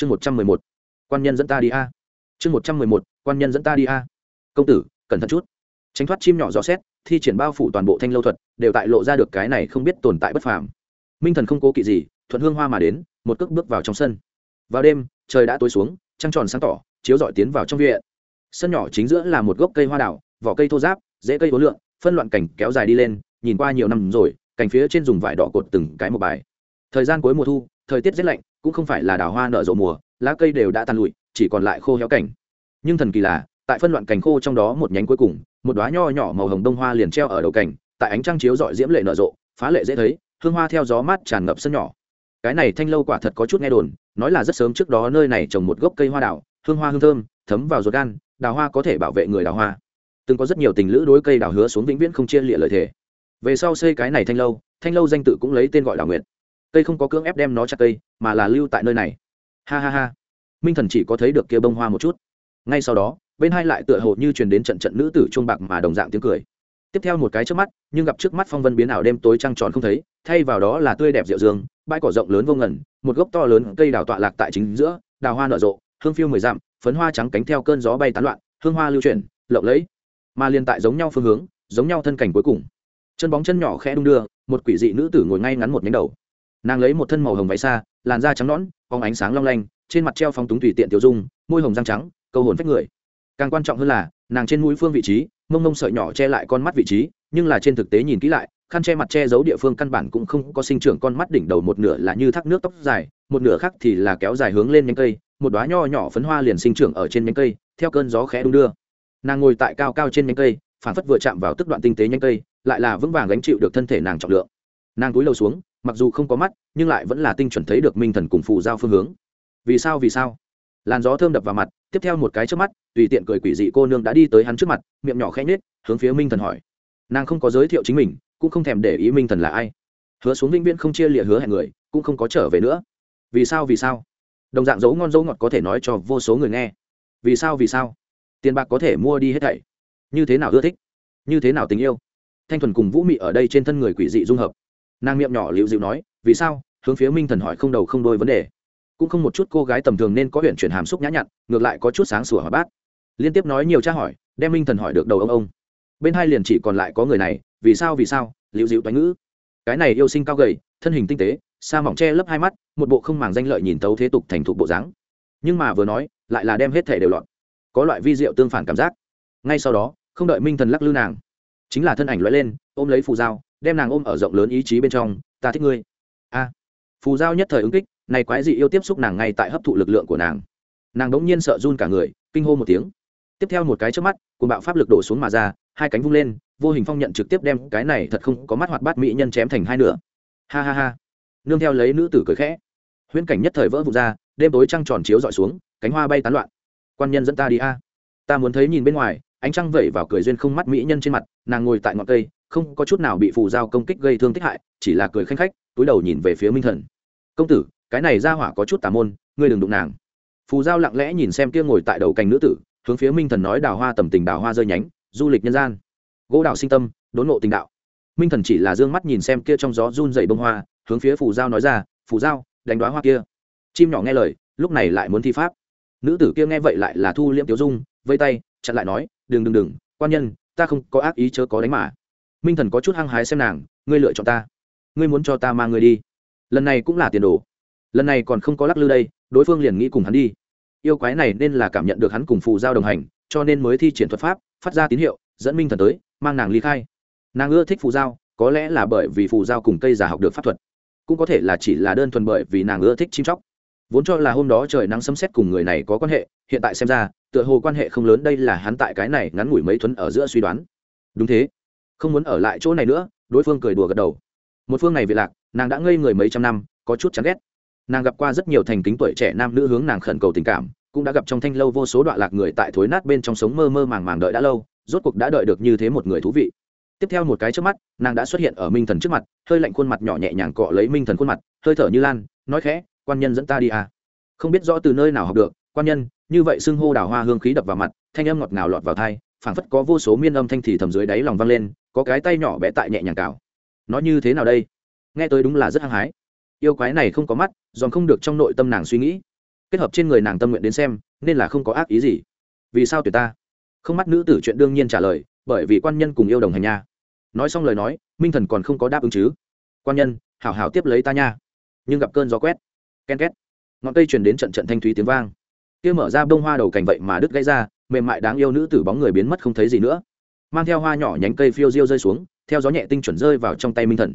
chương một trăm mười một, quan nhân dẫn ta đi a. Chương một trăm mười một, quan nhân dẫn ta đi a. Công tử, cẩn thận chút. Tránh thoát chim nhỏ rõ xét, thi triển bao phủ toàn bộ thanh lâu thuật, đều tại lộ ra được cái này không biết tồn tại bất phàm. Minh thần không cố kỵ gì, thuận hương hoa mà đến, một cước bước vào trong sân. Vào đêm, trời đã tối xuống, trăng tròn sáng tỏ, chiếu dọi tiến vào trong viện. Sân nhỏ chính giữa là một gốc cây hoa đảo vỏ cây thô giáp dễ cây hối lượng, phân loạn cảnh kéo dài đi lên, nhìn qua nhiều năm rồi cành phía trên dùng vải đỏ cột từng cái một bài. Thời gian cuối mùa thu, thời tiết rét lạnh cũng không phải là đào hoa nở rộ mùa, lá cây đều đã tàn lụi, chỉ còn lại khô héo cảnh. Nhưng thần kỳ là, tại phân loạn cành khô trong đó một nhánh cuối cùng, một đoá nho nhỏ màu hồng đông hoa liền treo ở đầu cành, tại ánh trăng chiếu dọi diễm lệ nở rộ, phá lệ dễ thấy, hương hoa theo gió mát tràn ngập sân nhỏ. Cái này thanh lâu quả thật có chút nghe đồn, nói là rất sớm trước đó nơi này trồng một gốc cây hoa đào, hương hoa hương thơm, thấm vào ruột gan, đào hoa có thể bảo vệ người đào hoa. Từng có rất nhiều tình lữ đối cây đào hứa xuống vĩnh viễn không chia lịa lời thề. Về sau xây cái này thanh lâu thanh lâu danh tự cũng lấy tên gọi đào nguyệt cây không có cưỡng ép đem nó chặt cây mà là lưu tại nơi này. Ha ha ha. Minh thần chỉ có thấy được kia bông hoa một chút. Ngay sau đó bên hai lại tựa hồ như truyền đến trận trận nữ tử chuông bạc mà đồng dạng tiếng cười. Tiếp theo một cái trước mắt nhưng gặp trước mắt phong vân biến ảo đêm tối trăng tròn không thấy thay vào đó là tươi đẹp rượu dương bãi cỏ rộng lớn vô ngẩn, một gốc to lớn cây đào tọa lạc tại chính giữa đào hoa nở rộ hương phiêu mười dặm phấn hoa trắng cánh theo cơn gió bay tán loạn hương hoa lưu chuyển lộng lẫy. Mà liên tại giống nhau phương hướng giống nhau thân cảnh cuối cùng. Chân bóng chân nhỏ khẽ đung đưa một quỷ dị nữ tử ngồi ngay ngắn một nhánh đầu nàng lấy một thân màu hồng váy xa, làn da trắng nõn phóng ánh sáng long lanh, trên mặt treo phong túng tùy tiện tiểu dung, môi hồng răng trắng, câu hồn phách người. Càng quan trọng hơn là, nàng trên mũi phương vị trí, mông mông sợi nhỏ che lại con mắt vị trí, nhưng là trên thực tế nhìn kỹ lại, khăn che mặt che giấu địa phương căn bản cũng không có sinh trưởng con mắt đỉnh đầu một nửa là như thác nước tóc dài, một nửa khác thì là kéo dài hướng lên nhánh cây, một đoá nho nhỏ phấn hoa liền sinh trưởng ở trên nhánh cây, theo cơn gió khẽ đung đưa. Nàng ngồi tại cao cao trên nhánh cây phản phất vừa chạm vào tức đoạn tinh tế nhánh cây, lại là vững vàng gánh chịu được thân thể nàng trọng lượng. Nàng cúi đầu xuống mặc dù không có mắt, nhưng lại vẫn là tinh chuẩn thấy được minh thần cùng phù giao phương hướng. Vì sao vì sao? Làn gió thơm đập vào mặt, tiếp theo một cái trước mắt, tùy tiện cười quỷ dị cô nương đã đi tới hắn trước mặt, miệng nhỏ khẽ nhết hướng phía minh thần hỏi. Nàng không có giới thiệu chính mình, cũng không thèm để ý minh thần là ai. Hứa xuống vĩnh viễn không chia lịa hứa hẹn người, cũng không có trở về nữa. Vì sao vì sao? Đồng dạng dấu ngon dấu ngọt có thể nói cho vô số người nghe. Vì sao vì sao? Tiền bạc có thể mua đi hết thảy. Như thế nào ưa thích? Như thế nào tình yêu? Thanh thuần cùng vũ mị ở đây trên thân người quỷ dị dung hợp nàng miệng nhỏ liễu dịu nói, vì sao? Hướng phía minh thần hỏi không đầu không đôi vấn đề. Cũng không một chút cô gái tầm thường nên có huyện chuyển hàm xúc nhã nhặn, ngược lại có chút sáng sủa hỏi bát. Liên tiếp nói nhiều tra hỏi, đem minh thần hỏi được đầu ông ông. Bên hai liền chỉ còn lại có người này, vì sao vì sao? Liễu dịu toán ngữ. Cái này yêu sinh cao gầy, thân hình tinh tế, sa mỏng che lấp hai mắt, một bộ không màng danh lợi nhìn tấu thế tục thành thục bộ dáng. Nhưng mà vừa nói, lại là đem hết thể đều lọt. Có loại vi diệu tương phản cảm giác. Ngay sau đó, không đợi minh thần lắc lư nàng, chính là thân ảnh loại lên, ôm lấy phù dao đem nàng ôm ở rộng lớn ý chí bên trong, ta thích ngươi. A. Phù dao nhất thời ứng kích, này quái dị yêu tiếp xúc nàng ngay tại hấp thụ lực lượng của nàng. Nàng đống nhiên sợ run cả người, kinh hô một tiếng. Tiếp theo một cái trước mắt cùng bạo pháp lực đổ xuống mà ra, hai cánh vung lên, vô hình phong nhận trực tiếp đem cái này thật không có mắt hoạt bát mỹ nhân chém thành hai nửa. Ha ha ha. Nương theo lấy nữ tử cười khẽ. Huyễn cảnh nhất thời vỡ vụt ra, đêm tối trăng tròn chiếu dọi xuống, cánh hoa bay tán loạn. Quan nhân dẫn ta đi a. Ta muốn thấy nhìn bên ngoài, ánh trăng vẩy vào cười duyên không mắt mỹ nhân trên mặt, nàng ngồi tại ngọn cây không có chút nào bị phù dao công kích gây thương tích hại, chỉ là cười khanh khách, túi đầu nhìn về phía minh thần. Công tử, cái này ra hỏa có chút tà môn, ngươi đừng đụng nàng. Phù giao lặng lẽ nhìn xem kia ngồi tại đầu cành nữ tử, hướng phía minh thần nói đào hoa tầm tình đào hoa rơi nhánh, du lịch nhân gian. Gỗ đào sinh tâm, đốn ngộ tình đạo. Minh thần chỉ là d ư ơ n g mắt nhìn xem kia trong gió run dày bông hoa, hướng phía phù giao nói ra, phù giao, đánh đoá hoa kia. Chim nhỏ nghe lời, lúc này lại muốn thi pháp. Nữ tử kia nghe vậy lại là thu liễm tiểu dung, vây tay, chặn lại nói, đừng đừng đừng, quan nhân, ta không có ác ý chớ có đánh mà minh thần có chút hăng hái xem nàng, ngươi lựa chọn ta. Ngươi muốn cho ta mang người đi. Lần này cũng là tiền đồ. Lần này còn không có lắc lư đây, đối phương liền nghĩ cùng hắn đi. Yêu quái này nên là cảm nhận được hắn cùng phù giao đồng hành, cho nên mới thi triển thuật pháp, phát ra tín hiệu, dẫn minh thần tới, mang nàng ly khai. Nàng ưa thích phù giao, có lẽ là bởi vì phù giao cùng cây giả học được pháp thuật. Cũng có thể là chỉ là đơn thuần bởi vì nàng ưa thích chim chóc. Vốn cho là hôm đó trời nắng sấm xét cùng người này có quan hệ, hiện tại xem ra, tựa hồ quan hệ không lớn, đây là hắn tại cái này ngắn ngủi mấy thuấn ở giữa suy đoán. Đúng thế không muốn ở lại chỗ này nữa, đối phương cười đùa gật đầu. Một phương này vị lạc, nàng đã ngây người mấy trăm năm, có chút chán ghét. Nàng gặp qua rất nhiều thành kính tuổi trẻ nam nữ hướng nàng khẩn cầu tình cảm, cũng đã gặp trong thanh lâu vô số đoạn lạc người tại thối nát bên trong sống mơ mơ màng màng đợi đã lâu, rốt cuộc đã đợi được như thế một người thú vị. Tiếp theo một cái trước mắt, nàng đã xuất hiện ở minh thần trước mặt, hơi lạnh khuôn mặt nhỏ nhẹ nhàng cọ lấy minh thần khuôn mặt, hơi thở như lan, nói khẽ, quan nhân dẫn ta đi à. Không biết rõ từ nơi nào học được, quan nhân, như vậy xưng hô đào hoa hương khí đập vào mặt, thanh âm ngọt ngào lọt vào thai phảng phất có vô số miên âm thanh thì thầm dưới đáy lòng vang lên có cái tay nhỏ bé tại nhẹ nhàng cào. Nó như thế nào đây? Nghe tới đúng là rất hăng hái. Yêu quái này không có mắt, dòm không được trong nội tâm nàng suy nghĩ. Kết hợp trên người nàng tâm nguyện đến xem, nên là không có ác ý gì. Vì sao tuyệt ta? Không mắt nữ tử chuyện đương nhiên trả lời, bởi vì quan nhân cùng yêu đồng hành nha. Nói xong lời nói, minh thần còn không có đáp ứng chứ. Quan nhân, hảo hảo tiếp lấy ta nha. Nhưng gặp cơn gió quét, ken két. Ngọn cây chuyển đến trận trận thanh thúy tiếng vang. Kia mở ra bông hoa đầu cành vậy mà đứt gãy ra, mềm mại đáng yêu nữ tử bóng người biến mất không thấy gì nữa mang theo hoa nhỏ nhánh cây phiêu diêu rơi xuống, theo gió nhẹ tinh chuẩn rơi vào trong tay minh thần.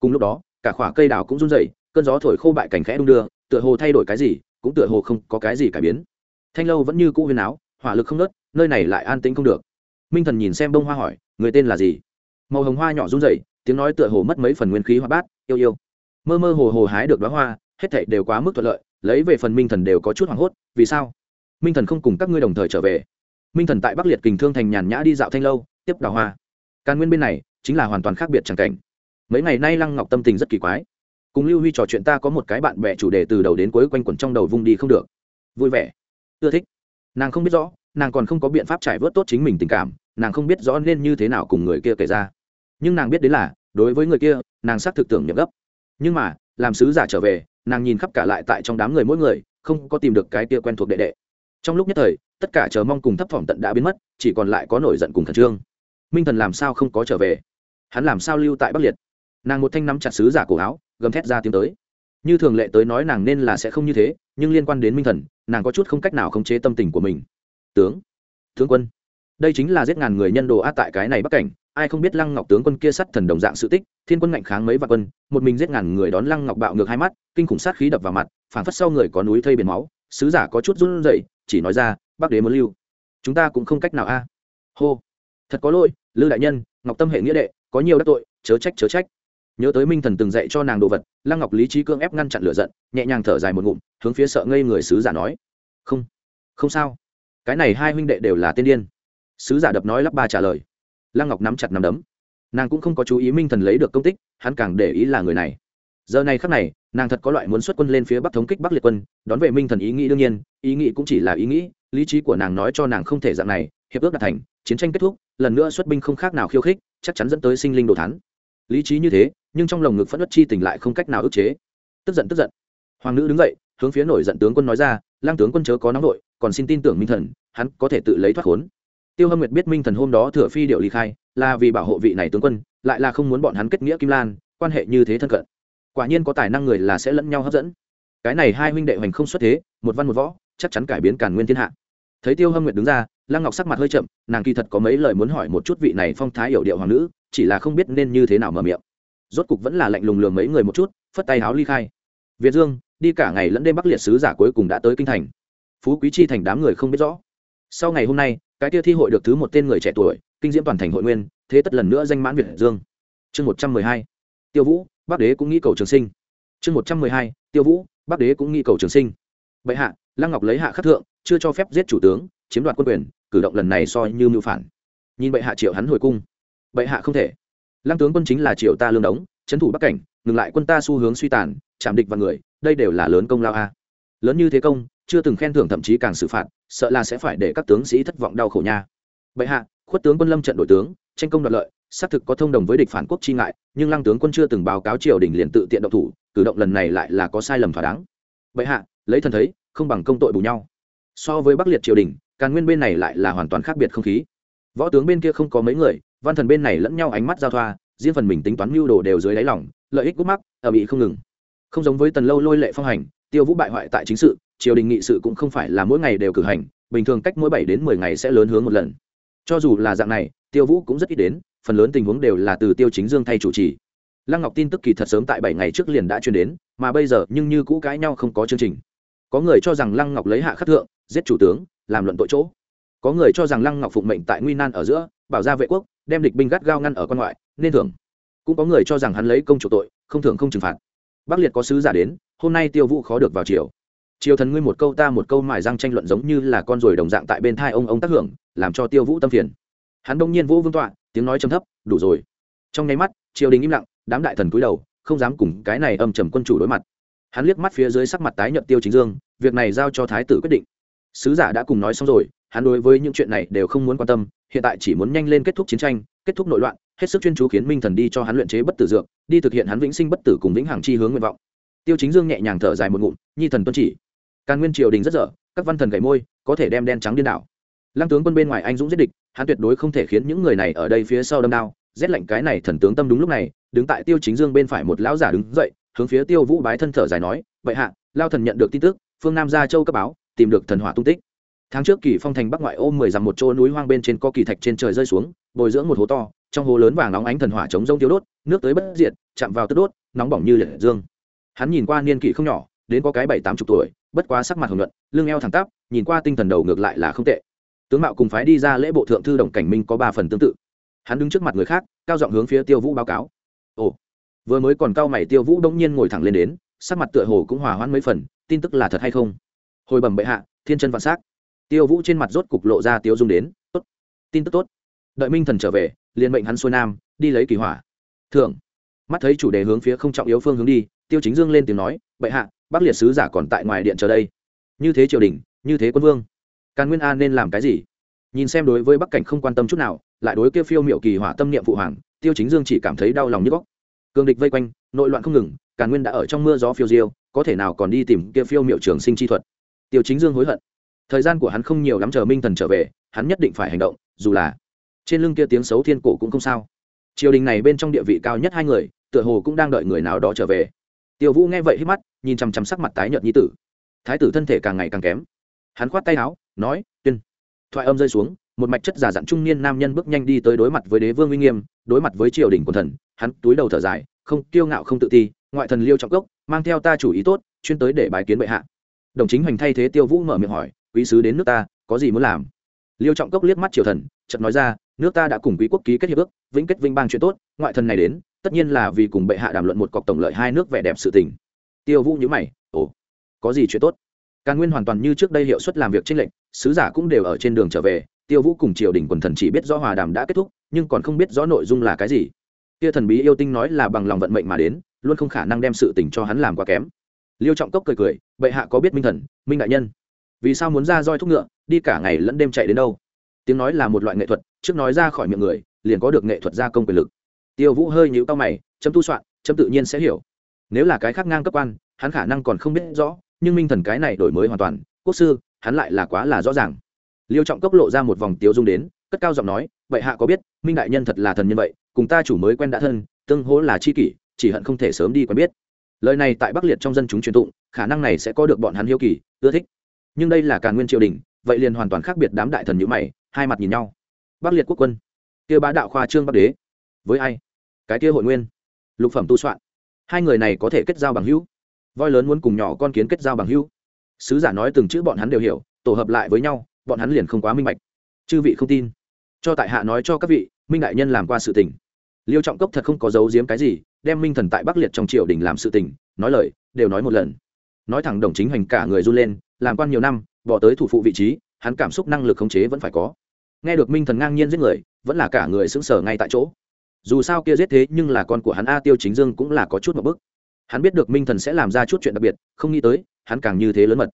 Cùng lúc đó, cả khỏa cây đào cũng run rẩy, cơn gió thổi khô bại cảnh khẽ đung đưa, tựa hồ thay đổi cái gì, cũng tựa hồ không có cái gì cải biến. Thanh lâu vẫn như cũ huyền áo, hỏa lực không nớt nơi này lại an tĩnh không được. Minh thần nhìn xem bông hoa hỏi, người tên là gì? Màu hồng hoa nhỏ run rẩy, tiếng nói tựa hồ mất mấy phần nguyên khí hoa bát, yêu yêu. Mơ mơ hồ hồ hái được đoá hoa, hết thảy đều quá mức thuận lợi, lấy về phần minh thần đều có chút hoảng hốt, vì sao? Minh thần không cùng các ngươi đồng thời trở về minh thần tại bắc liệt kình thương thành nhàn nhã đi dạo thanh lâu, tiếp đào hoa. Càn nguyên bên này chính là hoàn toàn khác biệt chẳng cảnh. Mấy ngày nay lăng ngọc tâm tình rất kỳ quái. Cùng lưu huy trò chuyện ta có một cái bạn bè chủ đề từ đầu đến cuối quanh quẩn trong đầu vung đi không được. Vui vẻ. Ưa thích. Nàng không biết rõ, nàng còn không có biện pháp trải vớt tốt chính mình tình cảm, nàng không biết rõ nên như thế nào cùng người kia kể ra. Nhưng nàng biết đến là, đối với người kia, nàng xác thực tưởng nhậm gấp. Nhưng mà, làm sứ giả trở về, nàng nhìn khắp cả lại tại trong đám người mỗi người, không có tìm được cái kia quen thuộc đệ đệ. Trong lúc nhất thời tất cả chờ mong cùng thấp thỏm tận đã biến mất, chỉ còn lại có nổi giận cùng khẩn trương. Minh thần làm sao không có trở về? Hắn làm sao lưu tại bắc liệt? Nàng một thanh nắm chặt sứ giả cổ áo, gầm thét ra tiếng tới. Như thường lệ tới nói nàng nên là sẽ không như thế, nhưng liên quan đến minh thần, nàng có chút không cách nào khống chế tâm tình của mình. Tướng tướng quân. Đây chính là giết ngàn người nhân đồ a tại cái này bắc cảnh, ai không biết lăng ngọc tướng quân kia sắt thần đồng dạng sự tích, thiên quân ngạnh kháng mấy vạn quân, một mình giết ngàn người đón lăng ngọc bạo ngược hai mắt, kinh khủng sát khí đập vào mặt, phảng phất sau người có núi thây biển máu, sứ giả có chút run rẩy, chỉ nói ra bắc đế muốn lưu. Chúng ta cũng không cách nào a. Hô. Thật có lỗi, lư đại nhân, ngọc tâm hệ nghĩa đệ, có nhiều đắc tội, chớ trách chớ trách. Nhớ tới minh thần từng dạy cho nàng đồ vật, lăng ngọc lý trí cương ép ngăn chặn lửa giận, nhẹ nhàng thở dài một ngụm, hướng phía sợ ngây người sứ giả nói. Không không sao. Cái này hai huynh đệ đều là tiên điên. Sứ giả đập nói lắp ba trả lời. Lăng ngọc nắm chặt nắm đấm. Nàng cũng không có chú ý minh thần lấy được công tích, hắn càng để ý là người này. Giờ này khắc này nàng thật có loại muốn xuất quân lên phía bắc thống kích bắc liệt quân, đón về minh thần ý nghĩ đương nhiên, ý nghĩ cũng chỉ là ý nghĩ, lý trí của nàng nói cho nàng không thể dạng này, hiệp ước đạt thành, chiến tranh kết thúc, lần nữa xuất binh không khác nào khiêu khích, chắc chắn dẫn tới sinh linh đồ thắn lý trí như thế, nhưng trong lồng ngực phẫn nứt chi tình lại không cách nào ức chế. Tức giận tức giận. Hoàng nữ đứng dậy, hướng phía nổi giận tướng quân nói ra, lang tướng quân chớ có nóng nội còn xin tin tưởng minh thần, hắn có thể tự lấy thoát khốn. Tiêu hâm nguyệt biết minh thần hôm đó thừa phi điệu ly khai, là vì bảo hộ vị này tướng quân, lại là không muốn bọn hắn kết nghĩa kim lan, quan hệ như thế thân cận quả nhiên có tài năng người là sẽ lẫn nhau hấp dẫn. Cái này hai huynh đệ hoành không xuất thế, một văn một võ, chắc chắn cải biến càn nguyên thiên hạ. Thấy tiêu hâm nguyệt đứng ra, lăng ngọc sắc mặt hơi chậm, nàng kỳ thật có mấy lời muốn hỏi một chút vị này phong thái hiểu điệu hoàng nữ, chỉ là không biết nên như thế nào mở miệng. Rốt cục vẫn là lạnh lùng lường mấy người một chút, phất tay háo ly khai. Việt dương, đi cả ngày lẫn đêm bắc liệt sứ giả cuối cùng đã tới kinh thành. Phú quý chi thành đám người không biết rõ. Sau ngày hôm nay, cái tia thi hội được thứ một tên người trẻ tuổi, kinh diễm toàn thành hội nguyên, thế tất lần nữa danh mãn việt dương. Chương một trăm mười hai. Tiêu vũ bắc đế cũng nghĩ cầu trường sinh. Chương một trăm mười hai, tiêu vũ bắc đế cũng nghĩ cầu trường sinh. Bệ hạ, lăng ngọc lấy hạ khắc thượng, chưa cho phép giết chủ tướng, chiếm đoạt quân quyền, cử động lần này soi như mưu phản. Nhìn bệ hạ triệu hắn hồi cung. Bệ hạ không thể. Lăng tướng quân chính là triệu ta lương đống trấn thủ bắc cảnh, ngừng lại quân ta xu hướng suy tàn, chạm địch vào người, đây đều là lớn công lao a. Lớn như thế công, chưa từng khen thưởng thậm chí càng xử phạt, sợ là sẽ phải để các tướng sĩ thất vọng đau khổ nha. Bệ hạ, khuất tướng quân lâm trận đội tướng, tranh công đoạt lợi xác thực có thông đồng với địch phản quốc chi ngại, nhưng lăng tướng quân chưa từng báo cáo triều đình liền tự tiện động thủ, cử động lần này lại là có sai lầm thỏa đáng. Bệ hạ, lấy thần thấy, không bằng công tội bù nhau. So với bắc liệt triều đình, càn nguyên bên này lại là hoàn toàn khác biệt không khí. Võ tướng bên kia không có mấy người, văn thần bên này lẫn nhau ánh mắt giao thoa, riêng phần mình tính toán mưu đồ đều dưới đáy lỏng lợi ích gút mắc, ở bị không ngừng. Không giống với tần lâu lôi lệ phong hành, tiêu vũ bại hoại tại chính sự, triều đình nghị sự cũng không phải là mỗi ngày đều cử hành, bình thường cách mỗi bảy đến mười ngày sẽ lớn hướng một lần cho dù là dạng này, tiêu vũ cũng rất ít đến, phần lớn tình huống đều là từ tiêu chính dương thay chủ trì. Lăng ngọc tin tức kỳ thật sớm tại bảy ngày trước liền đã truyền đến, mà bây giờ nhưng như cũ cãi nhau không có chương trình. Có người cho rằng lăng ngọc lấy hạ khắc thượng, giết chủ tướng, làm luận tội chỗ. Có người cho rằng lăng ngọc phụng mệnh tại nguy nan ở giữa, bảo gia vệ quốc, đem địch binh gắt gao ngăn ở quan ngoại, nên thưởng. Cũng có người cho rằng hắn lấy công chủ tội, không thưởng không trừng phạt. Bắc liệt có sứ giả đến, hôm nay tiêu vũ khó được vào triều triều thần ngươi một câu ta một câu mài răng tranh luận giống như là con ruồi đồng dạng tại bên thai ông ông tác hưởng, làm cho tiêu vũ tâm phiền. Hắn đông nhiên vũ vương tọa, tiếng nói trầm thấp, đủ rồi. Trong nháy mắt, triều đình im lặng, đám đại thần cúi đầu, không dám cùng cái này âm trầm quân chủ đối mặt. Hắn liếc mắt phía dưới sắc mặt tái nhợt tiêu chính dương, việc này giao cho thái tử quyết định. Sứ giả đã cùng nói xong rồi, hắn đối với những chuyện này đều không muốn quan tâm, hiện tại chỉ muốn nhanh lên kết thúc chiến tranh, kết thúc nội loạn, hết sức chuyên chú khiến minh thần đi cho hắn luyện chế bất tử dược, đi thực hiện hắn vĩnh sinh bất tử cùng vĩnh hằng chi hướng nguyện vọng. Tiêu chính dương nhẹ nhàng thở dài một ngụm, nhi thần tuân chỉ càn nguyên triều đình rất dở, các văn thần gầy môi, có thể đem đen trắng điên đảo. Lăng tướng quân bên ngoài anh dũng giết địch, hắn tuyệt đối không thể khiến những người này ở đây phía sau đâm đao. Rét lạnh cái này thần tướng tâm đúng lúc này, đứng tại tiêu chính dương bên phải một lão giả đứng dậy, hướng phía tiêu vũ bái thân thở dài nói vậy hạ lao thần nhận được tin tức, phương nam gia châu cấp báo, tìm được thần hỏa tung tích. Tháng trước kỳ phong thành bắc ngoại ô mười dặm một chỗ núi hoang bên trên có kỳ thạch trên trời rơi xuống, bồi dưỡng một hố to, trong hố lớn vàng nóng ánh thần hỏa chống rông thiếu đốt, nước tới bất diệt, chạm vào tức đốt, nóng bỏng như liệt dương. Hắn nhìn qua niên kỷ không nhỏ, đến có cái bảy tám chục tuổi bất quá sắc mặt hồng nhuận, lưng eo thẳng tắp, nhìn qua tinh thần đầu ngược lại là không tệ. Tướng mạo cùng phái đi ra lễ bộ thượng thư đồng cảnh minh có ba phần tương tự. Hắn đứng trước mặt người khác, cao giọng hướng phía tiêu vũ báo cáo. Ồ, vừa mới còn cao mày tiêu vũ đông nhiên ngồi thẳng lên đến, sắc mặt tựa hồ cũng hòa hoãn mấy phần, tin tức là thật hay không? Hồi bẩm bệ hạ, thiên chân vạn s á c tiêu vũ trên mặt rốt cục lộ ra tiêu dung đến. Tốt, tin tức tốt. Đợi minh thần trở về, liền mệnh hắn xuôi nam, đi lấy kỳ hỏa. Thượng. Mắt thấy chủ đề hướng phía không trọng yếu phương hướng đi, tiêu chính dương lên tiếng nói, bệ hạ bắc liệt sứ giả còn tại ngoài điện chờ đây. Như thế triều đình, như thế quân vương. Càn nguyên a nên làm cái gì? Nhìn xem đối với bắc cảnh không quan tâm chút nào, lại đối kia phiêu miệu kỳ hỏa tâm niệm phụ hoàng, tiêu chính dương chỉ cảm thấy đau lòng như góc cường địch vây quanh, nội loạn không ngừng, càn nguyên đã ở trong mưa gió phiêu diêu, có thể nào còn đi tìm kia phiêu miệu trường sinh chi thuật? Tiêu chính dương hối hận. Thời gian của hắn không nhiều lắm chờ minh thần trở về, hắn nhất định phải hành động, dù là trên lưng kia tiếng xấu thiên cổ cũng không sao. Triều đình này bên trong địa vị cao nhất hai người, tựa hồ cũng đang đợi người nào đó trở về. Tiêu vũ nghe vậy hít mắt nhìn chằm chằm sắc mặt tái nhợt như tử. Thái tử thân thể càng ngày càng kém. Hắn khoát tay áo, nói, tuyên. Thoại âm rơi xuống, một mạch chất giả dặn trung niên nam nhân bước nhanh đi tới đối mặt với đế vương uy nghiêm, đối mặt với triều đình quần thần. Hắn túi đầu thở dài, không, kiêu ngạo không tự ti, ngoại thần liêu trọng cốc, mang theo ta chủ ý tốt, chuyên tới để bài kiến bệ hạ. Đồng chính hoành thay thế tiêu vũ mở miệng hỏi, quý sứ đến nước ta, có gì muốn làm? Liêu trọng cốc liếc mắt triều thần, chợt nói ra, nước ta đã cùng quý quốc ký kết hiệp ước, vĩnh kết vinh bang chuyện tốt, ngoại thần này đến, tất nhiên là vì cùng bệ hạ đàm luận một cọc tổng lợi hai nước vẻ đẹp sự tình tiêu vũ nhữ mày, ồ, có gì chuyện tốt? Càn nguyên hoàn toàn như trước đây hiệu suất làm việc trên lệnh sứ giả cũng đều ở trên đường trở về, tiêu vũ cùng triều đình quần thần chỉ biết rõ hòa đàm đã kết thúc, nhưng còn không biết rõ nội dung là cái gì. Kia thần bí yêu tinh nói là bằng lòng vận mệnh mà đến, luôn không khả năng đem sự tình cho hắn làm quá kém. Liêu trọng cốc cười cười, bệ hạ có biết minh thần, minh đại nhân? Vì sao muốn ra roi thúc ngựa, đi cả ngày lẫn đêm chạy đến đâu? Tiếng nói là một loại nghệ thuật, trước nói ra khỏi miệng người, liền có được nghệ thuật gia công quyền lực. Tiêu vũ hơi nhíu cao mày, chấm tu soạn, chấm tự nhiên sẽ hiểu nếu là cái khác ngang cấp quan, hắn khả năng còn không biết rõ, nhưng minh thần cái này đổi mới hoàn toàn, quốc sư, hắn lại là quá là rõ ràng. Liêu trọng cốc lộ ra một vòng tiếu dung đến, cất cao giọng nói, vậy hạ có biết, minh đại nhân thật là thần nhân vậy, cùng ta chủ mới quen đã thân, tương hỗ là chi kỷ, chỉ hận không thể sớm đi quen biết. Lời này tại bắc liệt trong dân chúng truyền tụng, khả năng này sẽ có được bọn hắn hiếu kỳ, ưa thích. Nhưng đây là càn nguyên triều đình, vậy liền hoàn toàn khác biệt đám đại thần nhữ mày, hai mặt nhìn nhau. Bắc liệt quốc quân, kia bá đạo khoa trương bắc đế, với ai? Cái kia hội nguyên, lục phẩm tu soạn hai người này có thể kết giao bằng hữu. Voi lớn muốn cùng nhỏ con kiến kết giao bằng hữu. Sứ giả nói từng chữ bọn hắn đều hiểu, tổ hợp lại với nhau, bọn hắn liền không quá minh bạch. Chư vị không tin. Cho tại hạ nói cho các vị, minh đại nhân làm qua sự tình. Liêu trọng cốc thật không có giấu giếm cái gì, đem minh thần tại bắc liệt trong triều đình làm sự tình, nói lời, đều nói một lần. Nói thẳng đồng chính hành cả người run lên, làm quan nhiều năm, bỏ tới thủ phụ vị trí, hắn cảm xúc năng lực khống chế vẫn phải có. Nghe được minh thần ngang nhiên giết người, vẫn là cả người sững sờ ngay tại chỗ dù sao kia giết thế nhưng là con của hắn a tiêu chính dương cũng là có chút một bức. Hắn biết được minh thần sẽ làm ra chút chuyện đặc biệt, không nghĩ tới, hắn càng như thế lớn mật.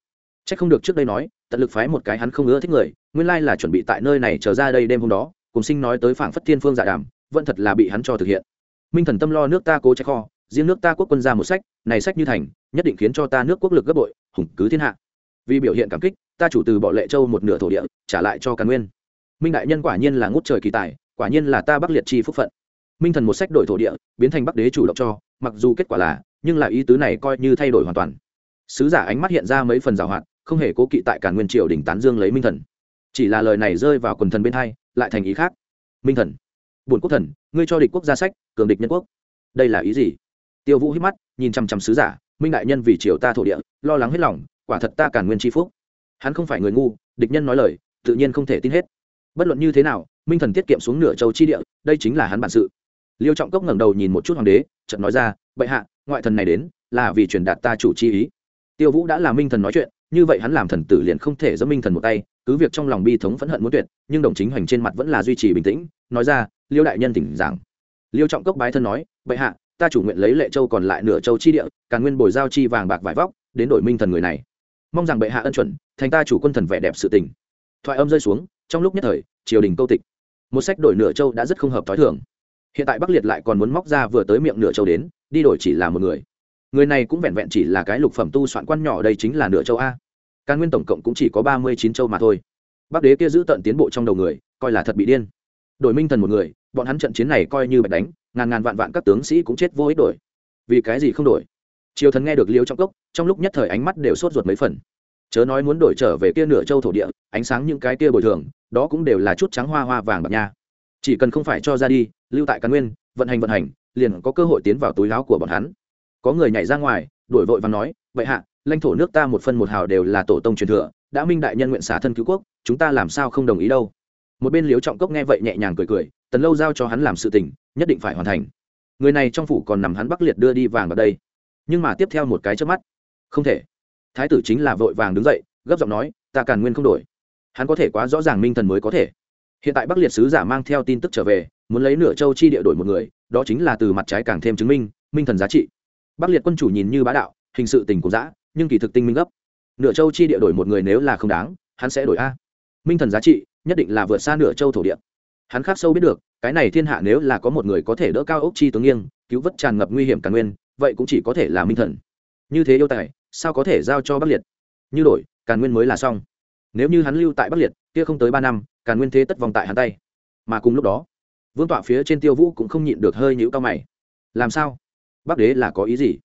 C h ắ c không được trước đây nói, tận lực phái một cái hắn không ưa thích người, nguyên lai là chuẩn bị tại nơi này trở ra đây đêm hôm đó, cùng sinh nói tới phảng phất thiên phương dạ đàm, vẫn thật là bị hắn cho thực hiện. Minh thần tâm lo nước ta cố trái kho, riêng nước ta quốc quân ra một sách, này sách như thành, nhất định khiến cho ta nước quốc lực gấp bội, hùng cứ thiên hạ. Vì biểu hiện cảm kích, ta chủ từ bỏ lệ châu một nửa thổ địa, trả lại cho càn nguyên. Minh đại nhân quả nhiên là ngút trời kỳ tài, quả nhiên là ta bắc liệt chi phúc phận minh thần một sách đổi thổ địa, biến thành bắc đế chủ động cho, mặc dù kết quả là, nhưng là ý tứ này coi như thay đổi hoàn toàn. Sứ giả ánh mắt hiện ra mấy phần rào hoạt, không hề cố kỵ tại cả nguyên triều đình tán dương lấy minh thần. Chỉ là lời này rơi vào quần thần bên hai, lại thành ý khác. Minh thần, bổn quốc thần, ngươi cho địch quốc gia sách, cường địch nhân quốc. Đây là ý gì? Tiêu vũ hít mắt, nhìn chăm chăm sứ giả, minh đại nhân vì triều ta thổ địa, lo lắng hết lòng, quả thật ta cản nguyên tri phúc. Hắn không phải người ngu, địch nhân nói lời, tự nhiên không thể tin hết. Bất luận như thế nào, minh thần tiết kiệm xuống nửa châu chi địa, đây chính là hắn bản sự liêu trọng cốc ngẩng đầu nhìn một chút hoàng đế, chợt nói ra, bệ hạ, ngoại thần này đến, là vì truyền đạt ta chủ chi ý. Tiêu vũ đã là minh thần nói chuyện, như vậy hắn làm thần tử liền không thể giẫm minh thần một tay, cứ việc trong lòng bi thống phẫn hận muốn tuyệt, nhưng đồng chính hoành trên mặt vẫn là duy trì bình tĩnh, nói ra, liêu đại nhân tỉnh giảng. Liêu trọng cốc bái thân nói, bệ hạ, ta chủ nguyện lấy lệ châu còn lại nửa châu chi địa càng nguyên bồi giao chi vàng bạc vải vóc, đến đổi minh thần người này. Mong rằng bệ hạ ân chuẩn, thành ta chủ quân thần vẻ đẹp sự tình. Thoại âm rơi xuống, trong lúc nhất thời, triều đình câu tịch. Một sách đổi nửa châu đã rất không hợp t h ó i thường hiện tại bắc liệt lại còn muốn móc ra vừa tới miệng nửa châu đến, đi đổi chỉ là một người. Người này cũng vẹn vẹn chỉ là cái lục phẩm tu soạn quan nhỏ đây chính là nửa châu a. Càn nguyên tổng cộng cũng chỉ có ba mươi chín châu mà thôi. Bắc đế kia giữ tận tiến bộ trong đầu người, coi là thật bị điên. Đổi minh thần một người, bọn hắn trận chiến này coi như bạch đánh, ngàn ngàn vạn vạn các tướng sĩ cũng chết vô ích đổi. Vì cái gì không đổi? Triều thần nghe được liêu trong cốc, trong lúc nhất thời ánh mắt đều sốt ruột mấy phần. Chớ nói muốn đổi trở về kia nửa châu thổ địa, ánh sáng những cái kia bồi thường, đó cũng đều là chút trắng hoa hoa vàng bạc nha. Chỉ cần không phải cho ra đi lưu tại càn nguyên, vận hành vận hành, liền có cơ hội tiến vào túi láo của bọn hắn. Có người nhảy ra ngoài, đuổi vội và nói vậy hạ, lãnh thổ nước ta một phân một hào đều là tổ tông truyền thừa, đã minh đại nhân nguyện xả thân cứu quốc, chúng ta làm sao không đồng ý đâu? Một bên liếu trọng cốc nghe vậy nhẹ nhàng cười cười, tần lâu giao cho hắn làm sự tình, nhất định phải hoàn thành. Người này trong phủ còn nằm hắn bắc liệt đưa đi vàng vào đây. Nhưng mà tiếp theo một cái trước mắt, không thể. Thái tử chính là vội vàng đứng dậy, gấp giọng nói, ta càn nguyên không đổi. Hắn có thể quá rõ ràng minh thần mới có thể hiện tại bắc liệt sứ giả mang theo tin tức trở về, muốn lấy nửa châu chi địa đổi một người, đó chính là từ mặt trái càng thêm chứng minh minh thần giá trị. Bắc liệt quân chủ nhìn như bá đạo, hình sự tình của giã nhưng kỳ thực tinh minh gấp. Nửa châu chi địa đổi một người nếu là không đáng, hắn sẽ đổi a. Minh thần giá trị, nhất định là vượt xa nửa châu thổ địa. Hắn khác sâu biết được, cái này thiên hạ nếu là có một người có thể đỡ cao ốc chi tướng nghiêng, cứu vớt tràn ngập nguy hiểm càn nguyên, vậy cũng chỉ có thể là minh thần. Như thế yêu tài, sao có thể giao cho bắc liệt? Như đổi càn nguyên mới là xong. Nếu như hắn lưu tại bắc liệt, kia không tới ba năm càn nguyên thế tất vòng tại hắn tay. Mà cùng lúc đó, vương tọa phía trên tiêu vũ cũng không nhịn được hơi nhũ cao mày. Làm sao? Bắc đế là có ý gì?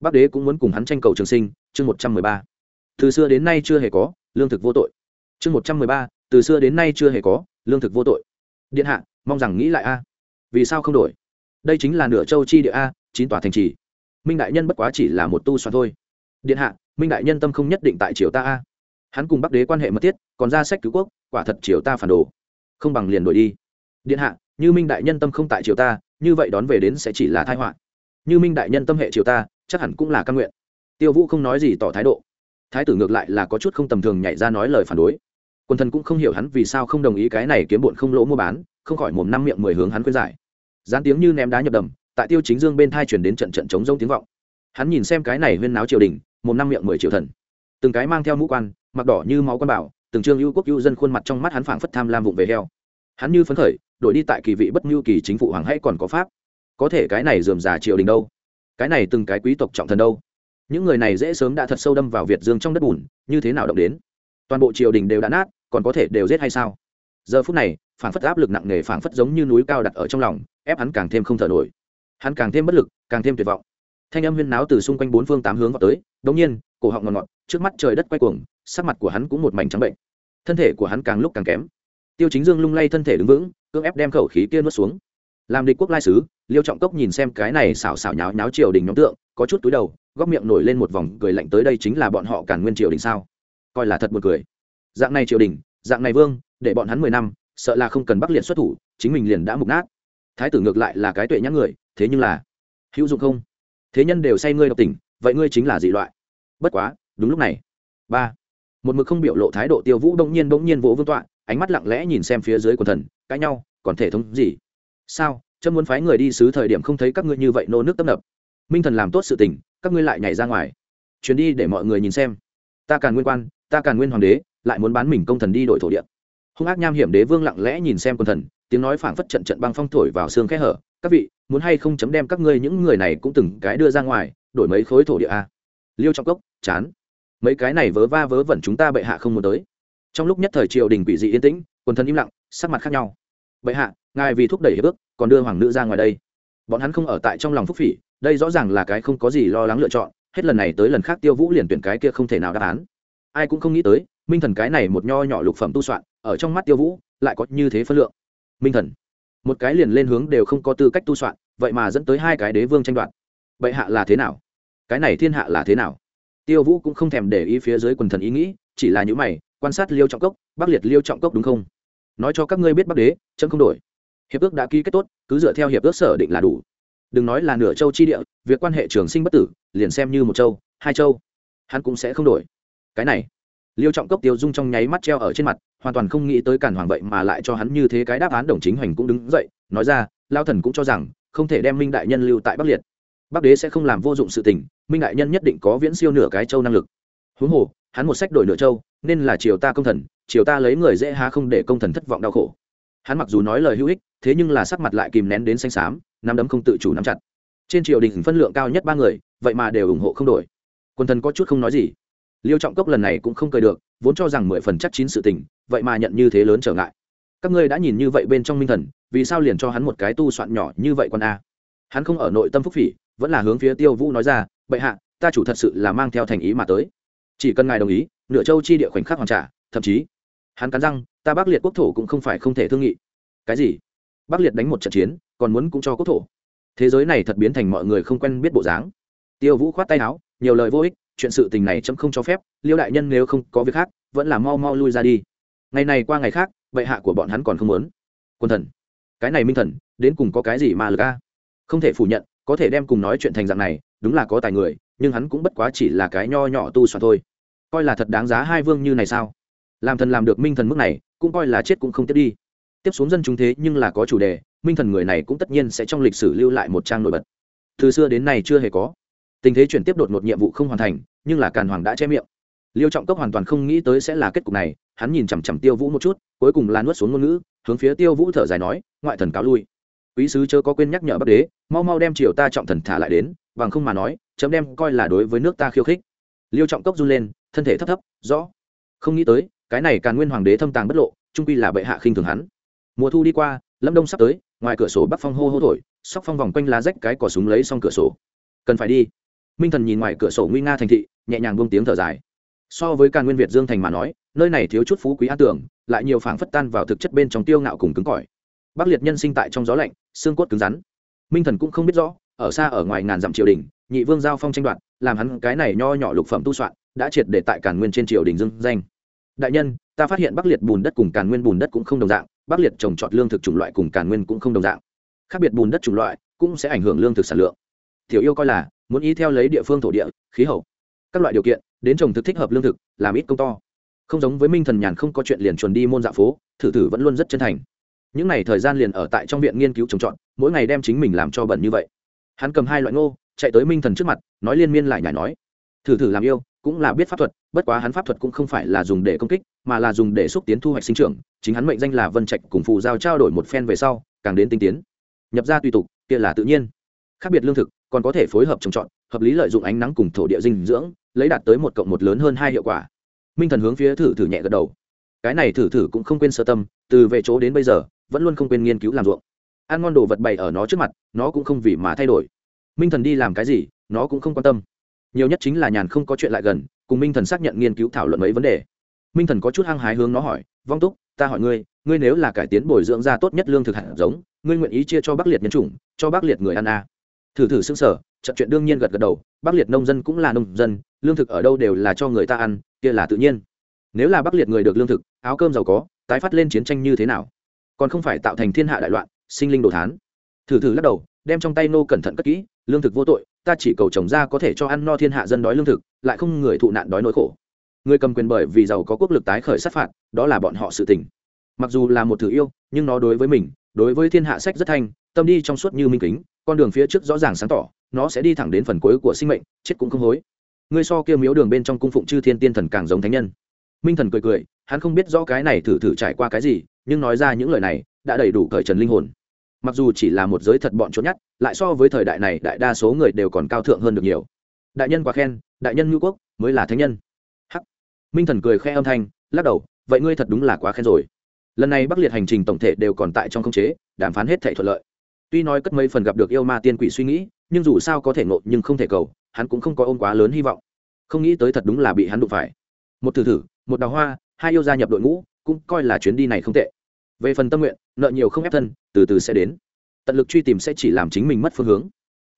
Bắc đế cũng muốn cùng hắn tranh cầu trường sinh, chương một trăm mười ba. Từ xưa đến nay chưa hề có, lương thực vô tội. Chương một trăm mười ba, từ xưa đến nay chưa hề có, lương thực vô tội. Điện hạ, mong rằng nghĩ lại a. Vì sao không đổi? Đây chính là nửa châu chi địa a, chín tòa thành trì. Minh đại nhân bất quá chỉ là một tu soạn thôi. Điện hạ, minh đại nhân tâm không nhất định tại triều ta a. Hắn cùng bắc đế quan hệ mật thiết, còn ra sách cứu quốc quả thật triều ta phản đồ. Không bằng liền đổi đi. Điện hạ, như minh đại nhân tâm không tại triều ta, như vậy đón về đến sẽ chỉ là thái họa. Như minh đại nhân tâm hệ triều ta, chắc hẳn cũng là căn nguyện. Tiêu vũ không nói gì tỏ thái độ. Thái tử ngược lại là có chút không tầm thường nhảy ra nói lời phản đối. Quần thần cũng không hiểu hắn vì sao không đồng ý cái này kiếm bụn không lỗ mua bán, không khỏi mồm năm miệng mười hướng hắn khuyên giải. Gián tiếng như ném đá nhập đầm, tại tiêu chính dương bên thai chuyển đến trận trận chống rông tiếng vọng. Hắn nhìn xem cái này huyên náo triều đình, mồm năm miệng mười triệu thần. Từng cái mang theo mũ quan, mặc đỏ như máu quan bảo từng trương ưu quốc ưu dân khuôn mặt trong mắt hắn phảng phất tham lam vụng về heo. Hắn như phấn khởi, đổi đi tại kỳ vị bất ngưu kỳ chính phủ hoàng hay còn có pháp? Có thể cái này dườm già triều đình đâu? Cái này từng cái quý tộc trọng thần đâu? Những người này dễ sớm đã thật sâu đâm vào việt dương trong đất bùn, như thế nào động đến? Toàn bộ triều đình đều đã nát, còn có thể đều giết hay sao? Giờ phút này phản phất áp lực nặng nề phản phất giống như núi cao đặt ở trong lòng, ép hắn càng thêm không thở nổi. Hắn càng thêm bất lực, càng thêm tuyệt vọng. Thanh âm huyên náo từ xung quanh bốn phương tám hướng vào tới đống nhiên, cổ họng ngọt ngọt, trước mắt trời đất quay cuồng sắc mặt của hắn cũng một mảnh trắng bệnh. Thân thể của hắn càng lúc càng kém. Tiêu chính dương lung lay thân thể đứng vững, cưỡng ép đem khẩu khí kia nuốt xuống. Làm địch quốc lai sứ, liêu trọng cốc nhìn xem cái này xảo xảo nháo nháo triều đình nhóm tượng, có chút túi đầu, góc miệng nổi lên một vòng cười lạnh tới đây chính là bọn họ cản nguyên triều đình sao? Coi là thật một cười. Dạng này triều đình, dạng này vương, để bọn hắn mười năm, sợ là không cần bắc liệt xuất thủ, chính mình liền đã mục nát. Thái tử ngược lại là cái tuệ nhãn người, thế nhưng là hữu dụng không? Thế nhân đều say ngươi độc tỉnh vậy ngươi chính là dị loại. Bất quá, đúng lúc này. Ba một mực không biểu lộ thái độ tiêu vũ đông nhiên bỗng nhiên vỗ vương tọa, ánh mắt lặng lẽ nhìn xem phía dưới quần thần, cãi nhau, còn thể thống gì? Sao? Trâm muốn phái người đi xứ thời điểm không thấy các ngươi như vậy nô nước tấp nập. Minh thần làm tốt sự tình, các ngươi lại nhảy ra ngoài. Chuyến đi để mọi người nhìn xem. Ta càn nguyên quan, ta càn nguyên hoàng đế, lại muốn bán mình công thần đi đổi thổ địa. Hung ác nham hiểm đế vương lặng lẽ nhìn xem quần thần, tiếng nói phảng phất trận trận băng phong thổi vào xương khẽ hở. Các vị, muốn hay không chấm đem các ngươi những người này cũng từng cái đưa ra ngoài, đổi mấy khối thổ địa a? Liêu trong cốc, chán mấy cái này vớ va vớ vẩn chúng ta bệ hạ không muốn tới. Trong lúc nhất thời triều đình quỷ dị yên tĩnh, quần thần im lặng, sắc mặt khác nhau. Bệ hạ, ngài vì thúc đẩy hiệp ước, còn đưa hoàng nữ ra ngoài đây. Bọn hắn không ở tại trong lòng phúc phỉ, đây rõ ràng là cái không có gì lo lắng lựa chọn, hết lần này tới lần khác tiêu vũ liền tuyển cái kia không thể nào đáp án. Ai cũng không nghĩ tới, minh thần cái này một nho nhỏ lục phẩm tu soạn, ở trong mắt tiêu vũ, lại có như thế phân lượng. Minh thần, một cái liền lên hướng đều không có tư cách tu soạn, vậy mà dẫn tới hai cái đế vương tranh đoạt. Vậy hạ là thế nào? Cái này thiên hạ là thế nào? Tiêu vũ cũng không thèm để ý phía dưới quần thần ý nghĩ, chỉ là những mày, quan sát liêu trọng cốc bắc liệt liêu trọng cốc đúng không? Nói cho các ngươi biết bắc đế, chấm không đổi. Hiệp ước đã ký kết tốt, cứ dựa theo hiệp ước sở định là đủ. Đừng nói là nửa châu chi địa, việc quan hệ trường sinh bất tử, liền xem như một châu, hai châu. Hắn cũng sẽ không đổi. Cái này, liêu trọng cốc tiêu dung trong nháy mắt treo ở trên mặt, hoàn toàn không nghĩ tới cản hoàng vậy mà lại cho hắn như thế cái đáp án đồng chính hoành cũng đứng dậy, nói ra, lao thần cũng cho rằng, không thể đem minh đại nhân lưu tại bắc liệt. Bắc đế sẽ không làm vô dụng sự tình minh đại nhân nhất định có viễn siêu nửa cái châu năng lực. Huống hồ, hắn một sách đổi nửa châu, nên là chiều ta công thần chiều ta lấy người dễ há không để công thần thất vọng đau khổ. Hắn mặc dù nói lời hữu ích, thế nhưng là sắc mặt lại kìm nén đến xanh xám nắm đấm không tự chủ nắm chặt. Trên triều đình phân lượng cao nhất ba người, vậy mà đều ủng hộ không đổi. Quân thần có chút không nói gì. Liêu trọng cốc lần này cũng không cười được, vốn cho rằng mười phần chắc chín sự tình, vậy mà nhận như thế lớn trở ngại. Các ngươi đã nhìn như vậy bên trong minh thần, vì sao liền cho hắn một cái tu soạn nhỏ như vậy con a? Hắn không ở nội tâm phúc phỉ, vẫn là hướng phía tiêu vũ nói ra bệ hạ, ta chủ thật sự là mang theo thành ý mà tới. Chỉ cần ngài đồng ý, nửa châu chi địa khoảnh khắc hoàn trả, thậm chí, hắn cắn răng, ta bắc liệt quốc thổ cũng không phải không thể thương nghị. Cái gì? Bắc liệt đánh một trận chiến, còn muốn cũng cho quốc thổ. Thế giới này thật biến thành mọi người không quen biết bộ dáng. Tiêu vũ khoát tay áo, nhiều lời vô ích, chuyện sự tình này chấm không cho phép, liêu đại nhân nếu không có việc khác, vẫn là mau mau lui ra đi. Ngày này qua ngày khác, bệ hạ của bọn hắn còn không muốn. Quân thần, cái này minh thần, đến cùng có cái gì mà lực a? Không thể phủ nhận, có thể đem cùng nói chuyện thành dạng này đúng là có tài người, nhưng hắn cũng bất quá chỉ là cái nho nhỏ tu soạn thôi. Coi là thật đáng giá hai vương như này sao? Làm thần làm được minh thần mức này, cũng coi là chết cũng không tiếp đi. Tiếp xuống dân chúng thế nhưng là có chủ đề, minh thần người này cũng tất nhiên sẽ trong lịch sử lưu lại một trang nổi bật. Từ xưa đến nay chưa hề có. Tình thế chuyển tiếp đột một nhiệm vụ không hoàn thành, nhưng là càn hoàng đã che miệng. Liêu trọng cấp hoàn toàn không nghĩ tới sẽ là kết cục này, hắn nhìn chằm chằm tiêu vũ một chút, cuối cùng là nuốt xuống ngôn ngữ, hướng phía tiêu vũ thở dài nói, ngoại thần cáo lui. Quý sứ chớ có quên nhắc nhở bắc đế, mau mau đem triều ta trọng thần thả lại đến bằng không mà nói, chấm đem coi là đối với nước ta khiêu khích. Liêu trọng cốc run lên, thân thể thấp thấp, rõ. Không nghĩ tới, cái này càn nguyên hoàng đế thâm tàng bất lộ, trung quy là bệ hạ khinh thường hắn. Mùa thu đi qua, lâm đông sắp tới, ngoài cửa sổ bắc phong hô hô thổi, sóc phong vòng quanh lá rách cái cỏ súng lấy xong cửa sổ. Cần phải đi. Minh thần nhìn ngoài cửa sổ nguy nga thành thị, nhẹ nhàng buông tiếng thở dài. So với càn nguyên việt dương thành mà nói, nơi này thiếu chút phú quý an tưởng, lại nhiều phảng phất tan vào thực chất bên trong tiêu ngạo cùng cứng cỏi. Bắc liệt nhân sinh tại trong gió lạnh, xương cốt cứng rắn. Minh thần cũng không biết rõ ở xa ở ngoài ngàn dặm triều đình, nhị vương giao phong tranh đoạt, làm hắn cái này nho nhỏ lục phẩm tu soạn, đã triệt để tại càn nguyên trên triều đình dưng danh. Đại nhân, ta phát hiện bắc liệt bùn đất cùng càn nguyên bùn đất cũng không đồng dạng, bắc liệt trồng trọt lương thực chủng loại cùng càn nguyên cũng không đồng dạng. Khác biệt bùn đất chủng loại cũng sẽ ảnh hưởng lương thực sản lượng. Tiểu yêu coi là, muốn ý theo lấy địa phương thổ địa, khí hậu, các loại điều kiện, đến trồng thực thích hợp lương thực, làm ít công to. Không giống với minh thần nhàn không có chuyện liền chuẩn đi môn dạ phố, thử thử vẫn luôn rất chân thành. Những ngày thời gian liền ở tại trong viện nghiên cứu trồng trọt, mỗi ngày đem chính mình làm cho bẩn như vậy hắn cầm hai loại ngô, chạy tới minh thần trước mặt, nói liên miên lại nhảy nói, thử thử làm yêu, cũng là biết pháp thuật, bất quá hắn pháp thuật cũng không phải là dùng để công kích, mà là dùng để xúc tiến thu hoạch sinh trưởng, chính hắn mệnh danh là vân trạch cùng phù giao trao đổi một phen về sau, càng đến tinh tiến. Nhập ra tùy tục, kia là tự nhiên. Khác biệt lương thực, còn có thể phối hợp trồng trọt, hợp lý lợi dụng ánh nắng cùng thổ địa dinh dưỡng, lấy đạt tới một cộng một lớn hơn hai hiệu quả. Minh thần hướng phía thử thử nhẹ gật đầu. Cái này thử thử cũng không quên sơ tâm, từ về chỗ đến bây giờ, vẫn luôn không quên nghiên cứu làm ruộng ăn ngon đồ vật bày ở nó trước mặt, nó cũng không vì mà thay đổi. Minh thần đi làm cái gì, nó cũng không quan tâm. Nhiều nhất chính là nhàn không có chuyện lại gần, cùng minh thần xác nhận nghiên cứu thảo luận mấy vấn đề. Minh thần có chút hăng hái hướng nó hỏi, vong túc, ta hỏi ngươi ngươi nếu là cải tiến bồi dưỡng ra tốt nhất lương thực hạt giống, ngươi nguyện ý chia cho bắc liệt nhân chủng, cho bắc liệt người ăn à. thử thử xương sở trận chuyện đương nhiên gật gật đầu, bắc liệt nông dân cũng là nông dân, lương thực ở đâu đều là cho người ta ăn, kia là tự nhiên. Nếu là bắc liệt người được lương thực, áo cơm giàu có, tái phát lên chiến tranh như thế nào? Còn không phải tạo thành thiên hạ đại loạn sinh linh đồ thán. Thử thử lắc đầu, đem trong tay nô cẩn thận cất kỹ, lương thực vô tội, ta chỉ cầu trồng ra có thể cho ăn no thiên hạ dân đói lương thực, lại không người thụ nạn đói nỗi khổ. Người cầm quyền bởi vì giàu có quốc lực tái khởi sát phạt, đó là bọn họ sự tình. Mặc dù là một thử yêu, nhưng nó đối với mình, đối với thiên hạ sách rất thanh, tâm đi trong suốt như minh kính, con đường phía trước rõ ràng sáng tỏ, nó sẽ đi thẳng đến phần cuối của sinh mệnh, chết cũng không hối. Ngươi so kia miếu đường bên trong cung phụng chư thiên tiên thần càng giống thánh nhân. Minh thần cười cười, hắn không biết rõ cái này thử thử trải qua cái gì, nhưng nói ra những lời này, đã đầy đủ cởi trần linh hồn mặc dù chỉ là một giới thật bọn trốn nhát lại so với thời đại này đại đa số người đều còn cao thượng hơn được nhiều. Đại nhân quá khen, đại nhân ngữ quốc, mới là thánh nhân. Hắc. Minh thần cười khe âm thanh, lắc đầu, vậy ngươi thật đúng là quá khen rồi. Lần này bắc liệt hành trình tổng thể đều còn tại trong khống chế, đàm phán hết thể thuận lợi. Tuy nói cất mấy phần gặp được yêu ma tiên quỷ suy nghĩ, nhưng dù sao có thể ngộ nhưng không thể cầu, hắn cũng không có ôm quá lớn hy vọng. Không nghĩ tới thật đúng là bị hắn đụng phải. Một thử thử, một đào hoa, hai yêu gia nhập đội ngũ, cũng coi là chuyến đi này không tệ về phần tâm nguyện, nợ nhiều không ép thân, từ từ sẽ đến. Tận lực truy tìm sẽ chỉ làm chính mình mất phương hướng.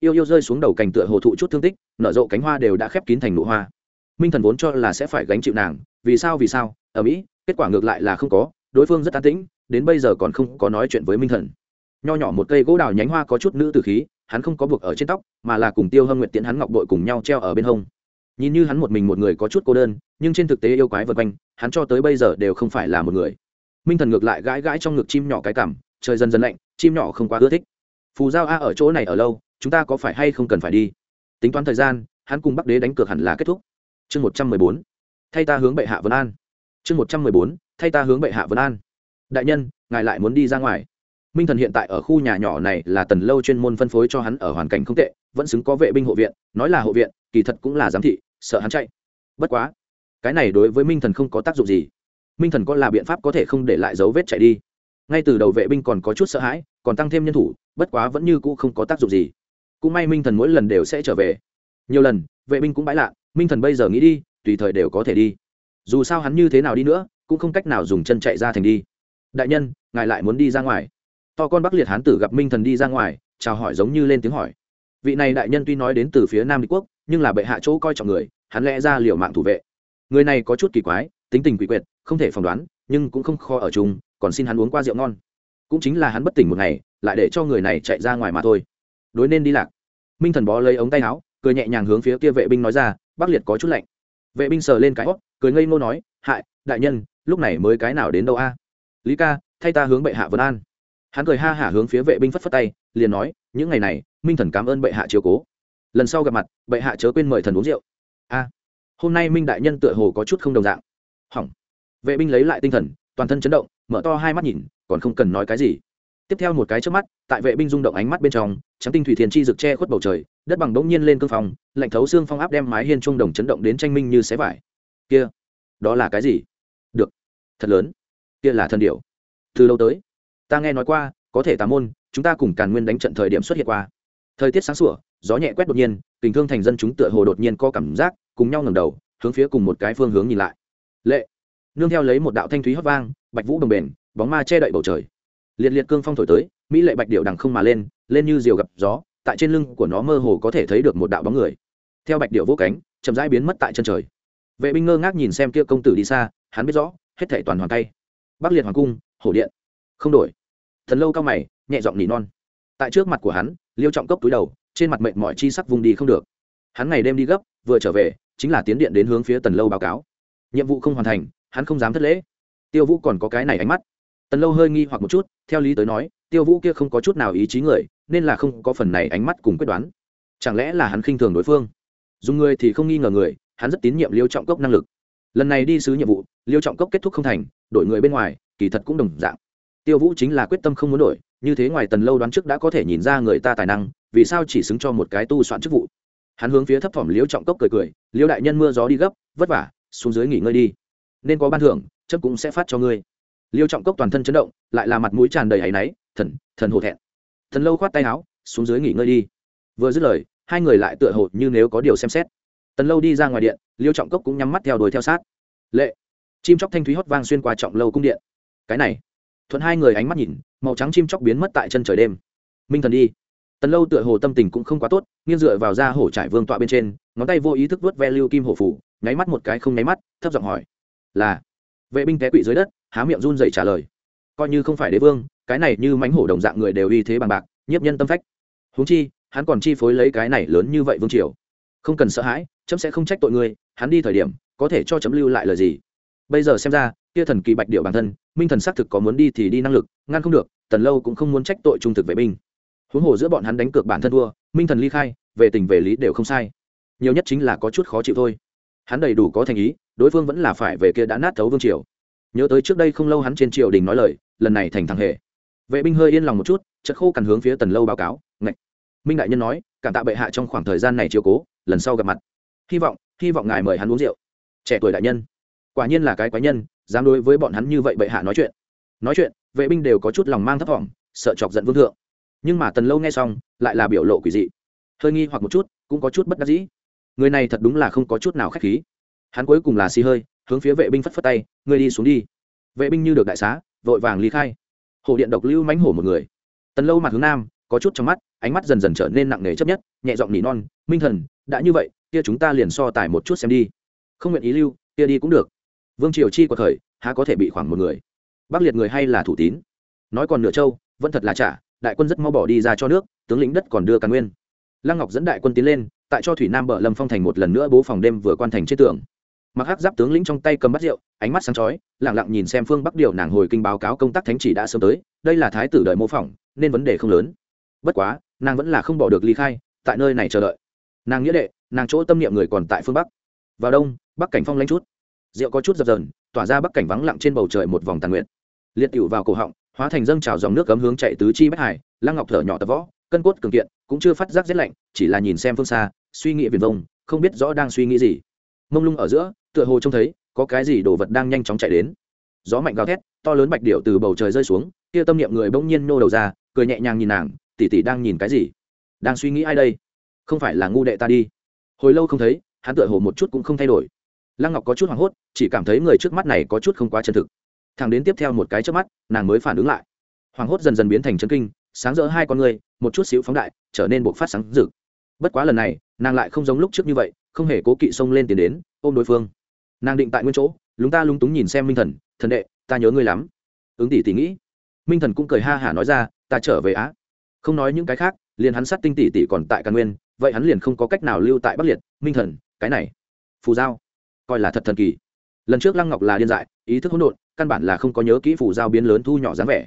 Yêu yêu rơi xuống đầu cành tựa hồ thụ chút thương tích, nở rộ cánh hoa đều đã khép kín thành nụ hoa. Minh thần vốn cho là sẽ phải gánh chịu nàng, vì sao vì sao? Ở mỹ, kết quả ngược lại là không có, đối phương rất an tĩnh, đến bây giờ còn không có nói chuyện với minh thần. Nho nhỏ một cây gỗ đào nhánh hoa có chút nữ từ khí, hắn không có buộc ở trên tóc, mà là cùng tiêu hâm nguyện tiễn hắn ngọc đội cùng nhau treo ở bên hông. Nhìn như hắn một mình một người có chút cô đơn, nhưng trên thực tế yêu quái vật quanh, hắn cho tới bây giờ đều không phải là một người minh thần ngược lại gãi gãi trong ngực chim nhỏ cái cảm, trời dần dần lạnh, chim nhỏ không quá ưa thích. Phù giao a ở chỗ này ở lâu, chúng ta có phải hay không cần phải đi? Tính toán thời gian, hắn cùng bắc đế đánh cược hẳn là kết thúc. Chương một trăm mười bốn, thay ta hướng bệ hạ vân an. Chương một trăm mười bốn, thay ta hướng bệ hạ vân an. Đại nhân, ngài lại muốn đi ra ngoài. Minh thần hiện tại ở khu nhà nhỏ này là tần lâu chuyên môn phân phối cho hắn ở hoàn cảnh không tệ, vẫn xứng có vệ binh hộ viện, nói là hộ viện, kỳ thật cũng là giám thị, sợ hắn chạy. Bất quá, cái này đối với minh thần không có tác dụng gì minh thần có là biện pháp có thể không để lại dấu vết chạy đi ngay từ đầu vệ binh còn có chút sợ hãi còn tăng thêm nhân thủ bất quá vẫn như cũ không có tác dụng gì cũng may minh thần mỗi lần đều sẽ trở về nhiều lần vệ binh cũng bãi lạ minh thần bây giờ nghĩ đi tùy thời đều có thể đi dù sao hắn như thế nào đi nữa cũng không cách nào dùng chân chạy ra thành đi đại nhân ngài lại muốn đi ra ngoài to con bắc liệt hán tử gặp minh thần đi ra ngoài chào hỏi giống như lên tiếng hỏi vị này đại nhân tuy nói đến từ phía nam đế quốc nhưng là bệ hạ chỗ coi trọng người hắn lẽ ra liều mạng thủ vệ người này có chút kỳ quái tính tình quỷ quyệt, không thể phỏng đoán, nhưng cũng không khó ở chung, còn xin hắn uống qua rượu ngon. Cũng chính là hắn bất tỉnh một ngày, lại để cho người này chạy ra ngoài mà thôi. Đối nên đi lạc. Minh thần bó lấy ống tay áo, cười nhẹ nhàng hướng phía kia vệ binh nói ra, bắc liệt có chút lạnh. Vệ binh sờ lên cái hót cười ngây ngô nói, hại, đại nhân, lúc này mới cái nào đến đâu a? Lý ca, thay ta hướng bệ hạ vân an. Hắn cười ha hả hướng phía vệ binh phất phất tay, liền nói, những ngày này, minh thần cảm ơn bệ hạ chiếu cố. Lần sau gặp mặt, bệ hạ chớ quên mời thần uống rượu. A, hôm nay minh đại nhân tựa hồ có chút không đồng dạng hỏng. Vệ binh lấy lại tinh thần, toàn thân chấn động, mở to hai mắt nhìn, còn không cần nói cái gì. Tiếp theo một cái trước mắt, tại vệ binh rung động ánh mắt bên trong, trắng tinh thủy thiền chi rực che khuất bầu trời, đất bằng bỗng nhiên lên cương phòng lạnh thấu xương phong áp đem mái hiên trung đồng chấn động đến tranh minh như xé vải. Kia, đó là cái gì? Được. Thật lớn. Kia là thần điệu từ lâu tới, ta nghe nói qua, có thể tà môn, chúng ta cùng càn nguyên đánh trận thời điểm xuất hiện qua. Thời tiết sáng sủa, gió nhẹ quét đột nhiên tình thương thành dân chúng tựa hồ đột nhiên có cảm giác, cùng nhau ngầm đầu, hướng phía cùng một cái phương hướng nhìn lại lệ. Nương theo lấy một đạo thanh thúy hót vang, bạch vũ đồng bền, bóng ma che đậy bầu trời. Liệt liệt cương phong thổi tới, mỹ lệ bạch điệu đằng không mà lên lên như diều gặp gió, tại trên lưng của nó mơ hồ có thể thấy được một đạo bóng người. Theo bạch điệu vỗ cánh, chậm rãi biến mất tại chân trời. Vệ binh ngơ ngác nhìn xem kia công tử đi xa, hắn biết rõ, hết thể toàn hoàn tay. Bắc liệt hoàng cung, hổ điện. Không đổi. Thần lâu cao mày, nhẹ giọng nỉ non. Tại trước mặt của hắn, liêu trọng cốc túi đầu, trên mặt mệnh mọi chi sắc vùng đi không được. Hắn ngày đêm đi gấp, vừa trở về, chính là tiến điện đến hướng phía tần lâu báo cáo nhiệm vụ không hoàn thành, hắn không dám thất lễ. Tiêu vũ còn có cái này ánh mắt. Tần lâu hơi nghi hoặc một chút, theo lý tới nói, tiêu vũ kia không có chút nào ý chí người, nên là không có phần này ánh mắt cùng quyết đoán. Chẳng lẽ là hắn khinh thường đối phương? Dùng người thì không nghi ngờ người, hắn rất tín nhiệm liêu trọng cốc năng lực. Lần này đi sứ nhiệm vụ, liêu trọng cốc kết thúc không thành, đổi người bên ngoài, kỳ thật cũng đồng dạng. Tiêu vũ chính là quyết tâm không muốn đổi, như thế ngoài tần lâu đoán trước đã có thể nhìn ra người ta tài năng, vì sao chỉ xứng cho một cái tu soạn chức vụ. Hắn hướng phía thấp thỏm liêu trọng cốc cười cười, liêu đại nhân mưa gió đi gấp, vất vả xuống dưới nghỉ ngơi đi. Nên có ban thưởng chấp cũng sẽ phát cho ngươi. Liêu trọng cốc toàn thân chấn động, lại là mặt mũi tràn đầy áy náy, thần thần hổ thẹn. Thần lâu khoát tay áo, xuống dưới nghỉ ngơi đi. Vừa dứt lời, hai người lại tựa hồ như nếu có điều xem xét. Tần lâu đi ra ngoài điện, liêu trọng cốc cũng nhắm mắt theo đuổi theo sát. Lệ. Chim chóc thanh thúy hót vang xuyên qua trọng lâu cung điện. Cái này. Thuận hai người ánh mắt nhìn, màu trắng chim chóc biến mất tại chân trời đêm. Minh thần đi. Tần lâu tựa hồ tâm tình cũng không quá tốt, nghiêng dựa vào da hổ trải vương tọa bên trên, ngón tay vô ý thức vớt ve lưu kim hổ phủ nháy mắt một cái không nháy mắt, thấp giọng hỏi, là? Vệ binh té quỵ dưới đất, há miệng run dậy trả lời, coi như không phải đế vương, cái này như mánh hổ đồng dạng người đều uy thế bằng bạc, nhiếp nhân tâm phách. Huống chi, hắn còn chi phối lấy cái này lớn như vậy vương triều. Không cần sợ hãi, chấm sẽ không trách tội ngươi, hắn đi thời điểm, có thể cho chấm lưu lại lời gì? Bây giờ xem ra, kia thần kỳ bạch điệu bản thân, minh thần xác thực có muốn đi thì đi năng lực, ngăn không được, tần lâu cũng không muốn trách tội trung thực vệ binh. Huống hồ giữa bọn hắn đánh cược bản thân thua, minh thần ly khai, về tình về lý đều không sai. Nhiều nhất chính là có chút khó chịu thôi hắn đầy đủ có thành ý, đối phương vẫn là phải về kia đã nát thấu vương triều. Nhớ tới trước đây không lâu hắn trên triều đình nói lời, lần này thành thằng hề. Vệ binh hơi yên lòng một chút chất khô cằn hướng phía tần lâu báo cáo, ngạch. Minh đại nhân nói, cảm tạ bệ hạ trong khoảng thời gian này chiều cố, lần sau gặp mặt. Hy vọng hy vọng ngài mời hắn uống rượu. Trẻ tuổi đại nhân. Quả nhiên là cái quái nhân, dám đối với bọn hắn như vậy bệ hạ nói chuyện. Nói chuyện, vệ binh đều có chút lòng mang thấp thỏm sợ chọc giận vương thượng. Nhưng mà tần lâu nghe xong, lại là biểu lộ quỷ dị. Hơi nghi hoặc một chút, cũng có chút bất đắc dĩ người này thật đúng là không có chút nào k h á c h khí. Hắn cuối cùng là xì hơi, hướng phía vệ binh phất phất tay, ngươi đi xuống đi. Vệ binh như được đại xá, vội vàng ly khai. Hồ điện độc lưu mánh hổ một người. Tần lâu mặt hướng nam, có chút trong mắt, ánh mắt dần dần trở nên nặng nề chấp nhất, nhẹ giọng nỉ non, minh thần, đã như vậy, kia chúng ta liền so tài một chút xem đi. Không nguyện ý lưu, kia đi cũng được. Vương triều chi của thời há có thể bị khoảng một người. Bắc liệt người hay là thủ tín? Nói còn nửa châu, vẫn thật là trả, đại quân rất mau bỏ đi ra cho nước, tướng lĩnh đất còn đưa càn nguyên. Lăng ngọc dẫn đại quân tiến lên tại cho thủy nam bờ lâm phong thành một lần nữa bố phòng đêm vừa quan thành trên tường mặc hắc giáp tướng lĩnh trong tay cầm bát rượu ánh mắt sáng chói lẳng lặng nhìn xem phương bắc điều nàng hồi kinh báo cáo công tác thánh chỉ đã sớm tới đây là thái tử đợi mô phỏng nên vấn đề không lớn bất quá nàng vẫn là không bỏ được ly khai tại nơi này chờ đợi nàng nghĩa đệ nàng chỗ tâm niệm người còn tại phương bắc vào đông bắc cảnh phong lanh chút rượu có chút dập dờn tỏa ra bắc cảnh vắng lặng trên bầu trời một vòng tàn nguyện liệt cựu vào cổ họng hóa thành dâng trào dòng nước cấm hướng chạy tứ chi bất hải lăng ngọc thở nhỏ tập võ cân cốt cường kiện cũng chưa phát giác rét lạnh chỉ là nhìn xem phương xa suy nghĩ viền vông, không biết rõ đang suy nghĩ gì. Mông lung ở giữa, tựa hồ trông thấy, có cái gì đồ vật đang nhanh chóng chạy đến. Gió mạnh gào thét, to lớn bạch điệu từ bầu trời rơi xuống, kia tâm niệm người bỗng nhiên nô đầu ra, cười nhẹ nhàng nhìn nàng tỉ tỉ đang nhìn cái gì? Đang suy nghĩ ai đây? Không phải là ngu đệ ta đi. Hồi lâu không thấy, hắn tựa hồ một chút cũng không thay đổi. Lăng ngọc có chút hoảng hốt, chỉ cảm thấy người trước mắt này có chút không quá chân thực. Thằng đến tiếp theo một cái trước mắt, nàng mới phản ứng lại. Hoảng hốt dần dần biến thành chân kinh, sáng rỡ hai con người, một chút xíu phóng đại, trở nên buộc phát sáng rực. Bất quá lần này nàng lại không giống lúc trước như vậy, không hề cố kỵ xông lên tiến đến, ôm đối phương. Nàng định tại nguyên chỗ, lúng ta lúng túng nhìn xem minh thần thần đệ, ta nhớ ngươi lắm. Ứng tỷ tỷ nghĩ. Minh thần cũng cười ha hả nói ra, ta trở về á. Không nói những cái khác, liền hắn sát tinh tỷ tỷ còn tại căn nguyên, vậy hắn liền không có cách nào lưu tại bắc liệt. Minh thần, cái này, phù giao, coi là thật thần kỳ. Lần trước lăng ngọc là điên dại, ý thức hỗn độn, căn bản là không có nhớ kỹ phù giao biến lớn thu nhỏ dáng vẻ.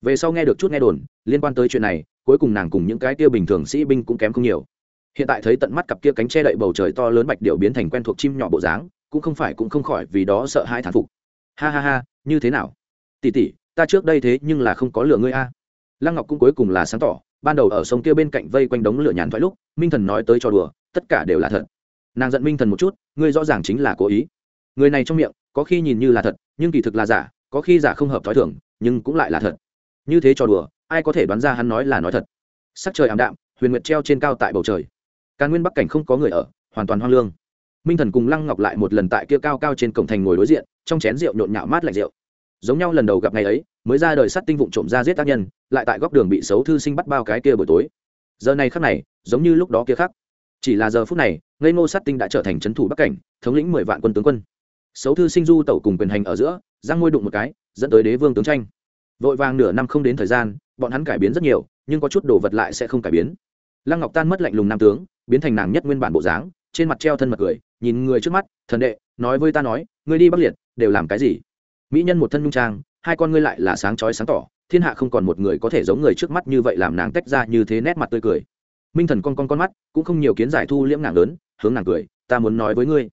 Về sau nghe được chút nghe đồn, liên quan tới chuyện này, cuối cùng nàng cùng những cái kia bình thường sĩ binh cũng kém không nhiều hiện tại thấy tận mắt cặp kia cánh che đậy bầu trời to lớn bạch điệu biến thành quen thuộc chim nhỏ bộ dáng, cũng không phải cũng không khỏi vì đó sợ hai thán phục. Ha ha ha, như thế nào? Tỉ tỉ ta trước đây thế nhưng là không có lửa ngươi a. Lăng ngọc cũng cuối cùng là sáng tỏ, ban đầu ở sông kia bên cạnh vây quanh đống lửa nhàn thoại lúc, minh thần nói tới cho đùa, tất cả đều là thật. Nàng giận minh thần một chút, ngươi rõ ràng chính là cố ý. Người này trong miệng, có khi nhìn như là thật, nhưng kỳ thực là giả, có khi giả không hợp t h ó i thưởng nhưng cũng lại là thật. Như thế cho đùa, ai có thể đoán ra hắn nói là nói thật? Sắc trời ảm đạm, huyền nguyệt treo trên cao tại bầu trời càn nguyên bắc cảnh không có người ở, hoàn toàn hoang lương. Minh thần cùng lăng ngọc lại một lần tại kia cao cao trên cổng thành ngồi đối diện, trong chén rượu nhộn nhạo mát lạnh rượu. Giống nhau lần đầu gặp ngày ấy, mới ra đời sắt tinh vụn trộm ra giết tác nhân, lại tại góc đường bị xấu thư sinh bắt bao cái kia buổi tối. Giờ này khắc này, giống như lúc đó kia khắc. Chỉ là giờ phút này, ngây ngô sát tinh đã trở thành trấn thủ bắc cảnh, thống lĩnh mười vạn quân tướng quân. Xấu thư sinh du tẩu cùng quyền hành ở giữa, giang ngôi đụng một cái, dẫn tới đế vương tướng tranh. Vội vàng nửa năm không đến thời gian, bọn hắn cải biến rất nhiều, nhưng có chút đồ vật lại sẽ không cải biến. Lăng ngọc tan mất lạnh lùng nam tướng biến thành nàng nhất nguyên bản bộ dáng, trên mặt treo thân mật cười, nhìn người trước mắt, thần đệ, nói với ta nói, ngươi đi bắc liệt, đều làm cái gì? Mỹ nhân một thân nhung trang, hai con ngươi lại là sáng chói sáng tỏ, thiên hạ không còn một người có thể giống người trước mắt như vậy làm nàng tách ra như thế nét mặt tươi cười. Minh thần con con con mắt, cũng không nhiều kiến giải thu liễm nàng lớn, hướng nàng cười, ta muốn nói với ngươi.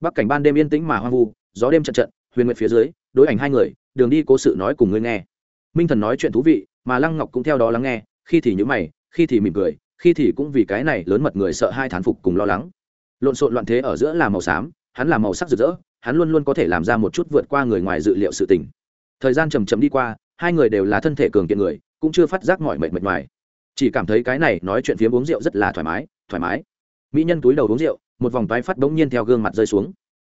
Bắc cảnh ban đêm yên tĩnh mà hoang vu, gió đêm trận trận, huyền nguyệt phía dưới, đối ảnh hai người, đường đi cố sự nói cùng ngươi nghe. Minh thần nói chuyện thú vị, mà lăng ngọc cũng theo đó lắng nghe, khi thì nhữ mày, khi thì mỉm cười khi thì cũng vì cái này lớn mật người sợ hai thán phục cùng lo lắng. Lộn xộn loạn thế ở giữa là màu xám, hắn là màu sắc rực rỡ, hắn luôn luôn có thể làm ra một chút vượt qua người ngoài dự liệu sự tình. Thời gian chầm chầm đi qua, hai người đều là thân thể cường kiện người, cũng chưa phát giác mọi mệt mệt ngoài chỉ cảm thấy cái này nói chuyện phía uống rượu rất là thoải mái thoải mái. Mỹ nhân túi đầu uống rượu, một vòng tái phát bỗng nhiên theo gương mặt rơi xuống.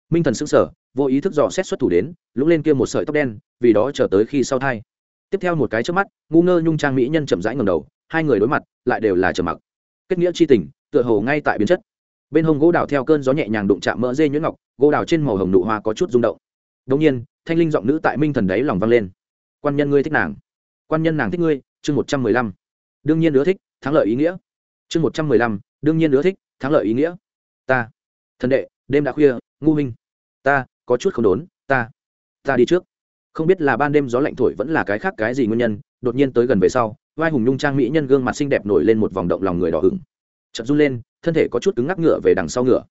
Minh thần sững sờ, vô ý thức dò xét xuất thủ đến lũng lên kia một sợi tóc đen, vì đó chờ tới khi sau thai. Tiếp theo một cái trước mắt, ngu ngơ nhung trang mỹ nhân chậm rãi ngầm đầu hai người đối mặt, lại đều là trầm mặc. Kết nghĩa chi tình, tựa hồ ngay tại biến chất. Bên hông gỗ đào theo cơn gió nhẹ nhàng đụng chạm mỡ dê nhuyễn ngọc, gỗ đào trên màu hồng nụ hoa có chút rung động. Đông nhiên, thanh linh giọng nữ tại minh thần đáy lòng vang lên. Quan nhân ngươi thích nàng. Quan nhân nàng thích ngươi. Chương một trăm mười lăm. Đương nhiên ưa thích, thắng lợi ý nghĩa. Chương một trăm mười lăm. Đương nhiên ưa thích, thắng lợi ý nghĩa. Ta, thần đệ, đêm đã khuya, ngu minh ta, có chút không đốn, ta ta đi trước. Không biết là ban đêm gió lạnh thổi vẫn là cái khác cái gì nguyên nhân, đột nhiên tới gần về sau vai hùng nhung trang mỹ nhân gương mặt xinh đẹp nổi lên một vòng động lòng người đỏ hửng. chật run lên, thân thể có chút cứng ngắc ngựa về đằng sau ngựa.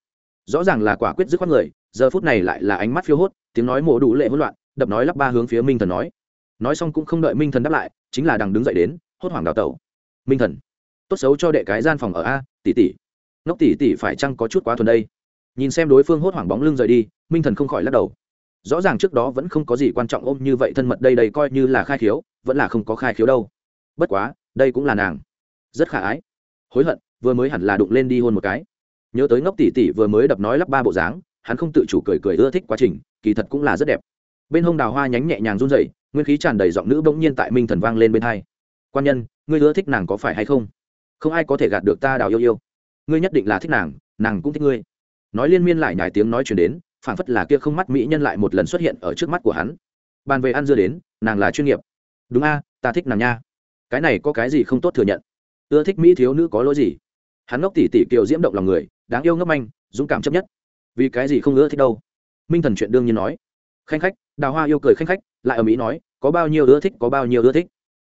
Rõ ràng là quả quyết dứt khoát người, giờ phút này lại là ánh mắt phiêu hốt, tiếng nói mổ đủ lệ hỗn loạn, đập nói lắp ba hướng phía minh thần nói. Nói xong cũng không đợi minh thần đáp lại, chính là đằng đứng dậy đến, hốt hoảng đào tẩu. Minh thần, tốt xấu cho đệ cái gian phòng ở a, tỷ tỷ. Ngốc tỷ tỷ phải chăng có chút quá thuần đây? Nhìn xem đối phương hốt hoảng bóng lưng rời đi, minh thần không khỏi lắc đầu. Rõ ràng trước đó vẫn không có gì quan trọng ôm như vậy thân mật đây đây coi như là khai khiếu, vẫn là không có khai khiếu đâu bất quá, đây cũng là nàng. Rất khả ái. Hối hận, vừa mới hẳn là đụng lên đi hôn một cái. Nhớ tới ngốc tỷ tỷ vừa mới đập nói lắp ba bộ dáng, hắn không tự chủ cười cười ưa thích quá trình, kỳ thật cũng là rất đẹp. Bên hông đào hoa nhánh nhẹ nhàng run rẩy, nguyên khí tràn đầy giọng nữ bỗng nhiên tại minh thần vang lên bên hai. Quan nhân, ngươi ưa thích nàng có phải hay không? Không ai có thể gạt được ta, đào yêu yêu. Ngươi nhất định là thích nàng nàng cũng thích ngươi. Nói liên miên lại nhải tiếng nói chuyển đến, phảng phất là kia không mắt mỹ nhân lại một lần xuất hiện ở trước mắt của hắn. Bàn về ăn dưa đến, nàng là chuyên nghiệp. Đúng a, ta thích nàng nha cái này có cái gì không tốt thừa nhận? Ưa thích mỹ thiếu nữ có lỗi gì? Hắn ngốc tỉ tỉ kiều diễm động lòng người, đáng yêu ngốc manh, dũng cảm chấp nhất. Vì cái gì không ưa thích đâu? Minh thần chuyện đương nhiên nói. Khanh khách, đào hoa yêu cười khanh khách, lại ở mỹ nói, có bao nhiêu ưa thích có bao nhiêu ưa thích.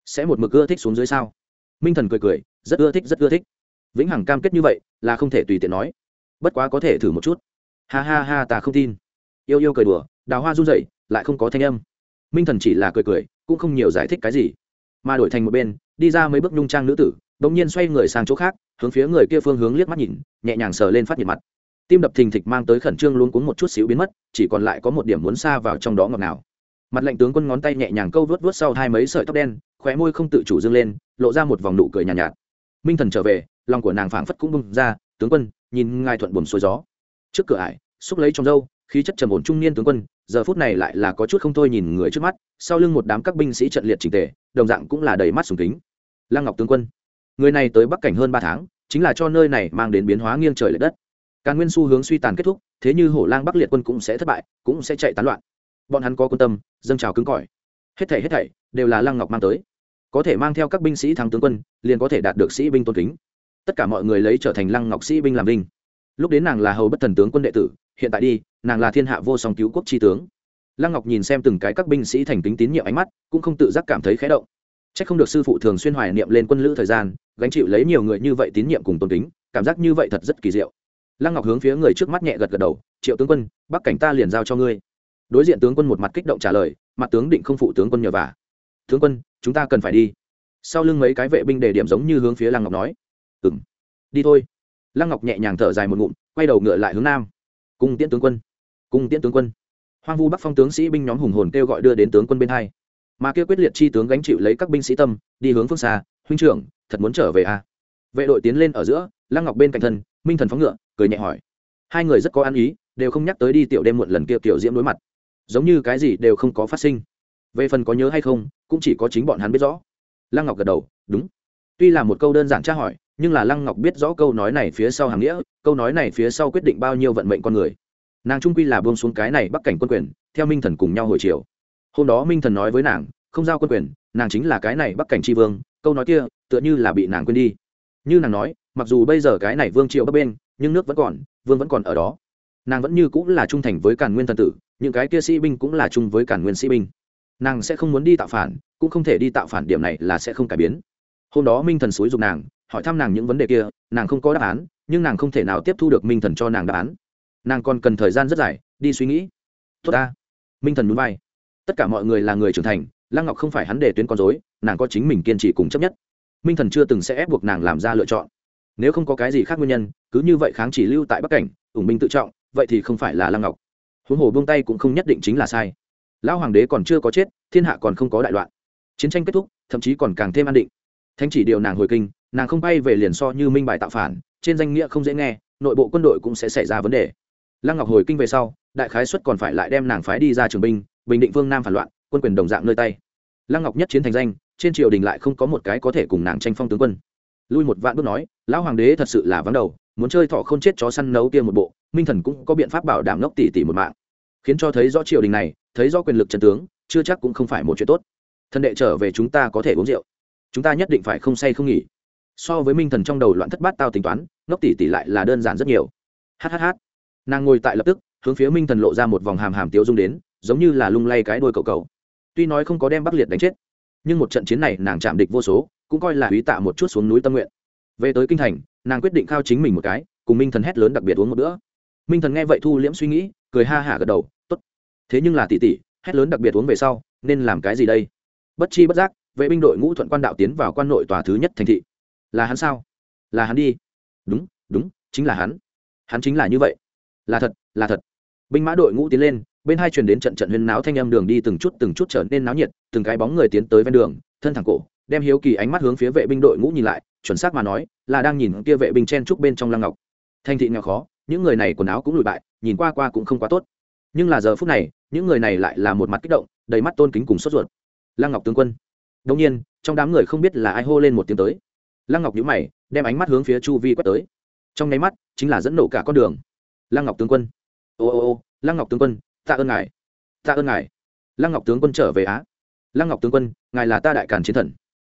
Sẽ một mực ưa thích xuống dưới sao? Minh thần cười cười, rất ưa thích, rất ưa thích. Vĩnh hằng cam kết như vậy là không thể tùy tiện nói. Bất quá có thể thử một chút. Ha ha ha, ta không tin. Yêu yêu cười đùa, đào hoa run rẩy, lại không có thanh âm. Minh thần chỉ là cười cười, cũng không nhiều giải thích cái gì mà đổi thành một bên đi ra mấy bước nhung trang nữ tử đ ỗ n g nhiên xoay người sang chỗ khác hướng phía người kia phương hướng liếc mắt nhìn nhẹ nhàng sờ lên phát nhiệt mặt. Tim đập thình thịch mang tới khẩn trương luôn cuống một chút xíu biến mất chỉ còn lại có một điểm muốn xa vào trong đó ngọt nào mặt lệnh tướng quân ngón tay nhẹ nhàng câu vớt vớt sau hai mấy sợi tóc đen khóe môi không tự chủ dâng lên lộ ra một vòng nụ cười nhàn nhạt, nhạt. Minh thần trở về lòng của nàng phảng phất cũng bung ra tướng quân nhìn ngài thuận buồm xuôi gió. Trước cửa ải xúc lấy trong dâu khí chất trầm ổn trung niên tướng quân giờ phút này lại là có chút không thôi nhìn người trước mắt, sau lưng một đám các binh sĩ trận liệt trình tề, đồng dạng cũng là đầy mắt sùng kính. Lăng ngọc tướng quân, người này tới bắc cảnh hơn ba tháng, chính là cho nơi này mang đến biến hóa nghiêng trời l ệ đất. Càn nguyên xu hướng suy tàn kết thúc, thế như hổ lang bắc liệt quân cũng sẽ thất bại, cũng sẽ chạy tán loạn. Bọn hắn có quân tâm, dâng trào cứng cỏi. Hết thảy hết thảy đều là lăng ngọc mang tới. Có thể mang theo các binh sĩ thắng tướng quân, liền có thể đạt được sĩ binh tôn kính. Tất cả mọi người lấy trở thành lăng ngọc sĩ binh làm linh lúc đến nàng là hầu bất thần tướng quân đệ tử, hiện tại đi, nàng là thiên hạ vô song cứu quốc tri tướng. Lăng ngọc nhìn xem từng cái các binh sĩ thành kính tín nhiệm ánh mắt, cũng không tự giác cảm thấy khé động. C h ắ c không được sư phụ thường xuyên hoài niệm lên quân lữ thời gian, gánh chịu lấy nhiều người như vậy tín nhiệm cùng tôn kính, cảm giác như vậy thật rất kỳ diệu. Lăng ngọc hướng phía người trước mắt nhẹ gật gật đầu, triệu tướng quân, bắc cảnh ta liền giao cho ngươi. Đối diện tướng quân một mặt kích động trả lời, mặt tướng định không phụ tướng quân nhờ vả. Tướng quân, chúng ta cần phải đi. Sau lưng mấy cái vệ binh đề điểm giống như hướng phía lăng ngọc nói. Ừ m đi thôi lăng ngọc nhẹ nhàng thở dài một ngụm, quay đầu ngựa lại hướng nam. Cung tiễn tướng quân, cung tiễn tướng quân. Hoang vu bắc phong tướng sĩ binh nhóm hùng hồn kêu gọi đưa đến tướng quân bên hai. Mà kêu quyết liệt chi tướng gánh chịu lấy các binh sĩ tâm, đi hướng phương xa, huynh trưởng, thật muốn trở về à? Vệ đội tiến lên ở giữa, lăng ngọc bên cạnh thân, minh thần phóng ngựa, cười nhẹ hỏi. Hai người rất có ăn ý, đều không nhắc tới đi tiểu đêm muộn lần kia tiểu diễm đối mặt. Giống như cái gì đều không có phát sinh. Về phần có nhớ hay không, cũng chỉ có chính bọn hắn biết rõ. Lăng ngọc gật đầu, đúng. Tuy là một câu đơn giản tra hỏi nhưng là lăng ngọc biết rõ câu nói này phía sau hàng nghĩa, câu nói này phía sau quyết định bao nhiêu vận mệnh con người. Nàng trung quy là buông xuống cái này bắc cảnh quân quyền, theo minh thần cùng nhau hồi chiều hôm đó minh thần nói với nàng, không giao quân quyền, nàng chính là cái này bắc cảnh tri vương, câu nói kia, tựa như là bị nàng quên đi. Như nàng nói, mặc dù bây giờ cái này vương triệu bấp bên nhưng nước vẫn còn, vương vẫn còn ở đó. Nàng vẫn như cũng là trung thành với càn nguyên thần tử, những cái kia sĩ binh cũng là chung với càn nguyên sĩ binh. Nàng sẽ không muốn đi tạo phản, cũng không thể đi tạo phản điểm này là sẽ không cải biến. Hôm đó minh thần xúi giục nàng hỏi thăm nàng những vấn đề kia, nàng không có đáp án, nhưng nàng không thể nào tiếp thu được minh thần cho nàng đáp án. Nàng còn cần thời gian rất dài, đi suy nghĩ. Tốt ta. Minh thần núi vai. Tất cả mọi người là người trưởng thành, lăng ngọc không phải hắn để tuyến con dối nàng có chính mình kiên trì cùng chấp nhất. Minh thần chưa từng sẽ ép buộc nàng làm ra lựa chọn. Nếu không có cái gì khác nguyên nhân, cứ như vậy kháng chỉ lưu tại bắc cảnh, ủng binh tự trọng, vậy thì không phải là lăng ngọc. Huống hồ buông tay cũng không nhất định chính là sai. Lão hoàng đế còn chưa có chết, thiên hạ còn không có đại loạn. Chiến tranh kết thúc, thậm chí còn càng thêm an định. Thanh chỉ điều nàng hồi kinh nàng không bay về liền so như minh bài tạo phản, trên danh nghĩa không dễ nghe, nội bộ quân đội cũng sẽ xảy ra vấn đề. Lăng ngọc hồi kinh về sau, đại khái xuất còn phải lại đem nàng phái đi ra trường binh, bình định vương nam phản loạn, quân quyền đồng dạng nơi tay. Lăng ngọc nhất chiến thành danh, trên triều đình lại không có một cái có thể cùng nàng tranh phong tướng quân. Lui một vạn bước nói, lão hoàng đế thật sự là vắng đầu, muốn chơi thọ không chết chó săn nấu kia một bộ, minh thần cũng có biện pháp bảo đảm ngốc tỷ tỷ một mạng. Khiến cho thấy rõ triều đình này, thấy rõ quyền lực chân tướng, chưa chắc cũng không phải một chuyện tốt. Thân đệ trở về chúng ta có thể uống rượu. Chúng ta nhất định phải không say không nghỉ so với minh thần trong đầu loạn thất bát tao tính toán, ngốc tỷ tỷ lại là đơn giản rất nhiều. Hhh nàng ngồi tại lập tức, hướng phía minh thần lộ ra một vòng hàm hàm tiếu dung đến, giống như là lung lay cái đôi cậu cậu. Tuy nói không có đem bắc liệt đánh chết, nhưng một trận chiến này nàng chạm địch vô số, cũng coi là hủy tạ một chút xuống núi tâm nguyện. Về tới kinh thành, nàng quyết định khao chính mình một cái, cùng minh thần hét lớn đặc biệt uống một bữa. Minh thần nghe vậy thu liễm suy nghĩ, cười ha hả gật đầu t ố t thế nhưng là tỷ tỷ, hét lớn đặc biệt uống về sau, nên làm cái gì đây? Bất chi bất giác, vệ binh đội ngũ thuận quan đạo tiến vào quan nội tòa thứ nhất thành thị là hắn sao? Là hắn đi. Đúng đúng, chính là hắn. Hắn chính là như vậy. Là thật là thật. Binh mã đội ngũ tiến lên, bên hai truyền đến trận trận huyên náo thanh âm đường đi từng chút từng chút trở nên náo nhiệt, từng cái bóng người tiến tới ven đường, thân thẳng cổ, đem hiếu kỳ ánh mắt hướng phía vệ binh đội ngũ nhìn lại, chuẩn xác mà nói, là đang nhìn kia vệ binh chen trúc bên trong lăng ngọc. Thanh thị nghèo khó, những người này quần áo cũng lùi bại, nhìn qua qua cũng không quá tốt. Nhưng là giờ phút này, những người này lại là một mặt kích động, đầy mắt tôn kính cùng sốt ruột. Lăng ngọc tướng quân. Đông nhiên, trong đám người không biết là ai hô lên một tiếng tới lăng ngọc nhíu mày, đem ánh mắt hướng phía chu vi quét tới. Trong nháy mắt, chính là dẫn nổ cả con đường. Lăng ngọc tướng quân. Ô ô ô, lăng ngọc tướng quân, tạ ơn ngài. Tạ ơn ngài. Lăng ngọc tướng quân trở về á. Lăng ngọc tướng quân, ngài là ta đại càn chiến thần.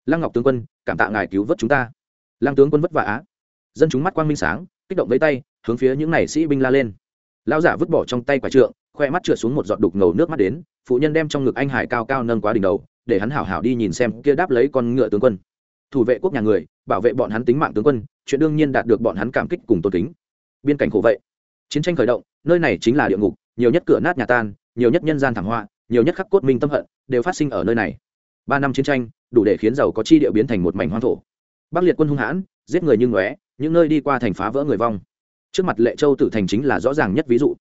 Lăng ngọc tướng quân, cảm tạ ngài cứu vớt chúng ta. Lăng tướng quân vất vả á. Dân chúng mắt quang minh sáng, kích động lấy tay, hướng phía những này sĩ binh la lên. Lão giả vứt bỏ trong tay quả trượng, khoe mắt trượt xuống một giọt đục ngầu nước mắt đến, phụ nhân đem trong ngực anh hải cao cao nâng quá đỉnh đầu, để hắn hảo hảo đi nhìn xem kia đáp lấy con ngựa tướng quân. Thủ vệ quốc nhà người bảo vệ bọn hắn tính mạng tướng quân, chuyện đương nhiên đạt được bọn hắn cảm kích cùng tôn kính. Biên cảnh khổ vậy. Chiến tranh khởi động, nơi này chính là địa ngục, nhiều nhất cửa nát nhà tan, nhiều nhất nhân gian thảm họa, nhiều nhất khắc cốt minh tâm hận, đều phát sinh ở nơi này. Ba năm chiến tranh, đủ để khiến giàu có chi địa biến thành một mảnh hoang thổ. Bắc liệt quân hung hãn, giết người như ngóe, những nơi đi qua thành phá vỡ người vong. Trước mặt lệ châu tử thành chính là rõ ràng nhất ví dụ.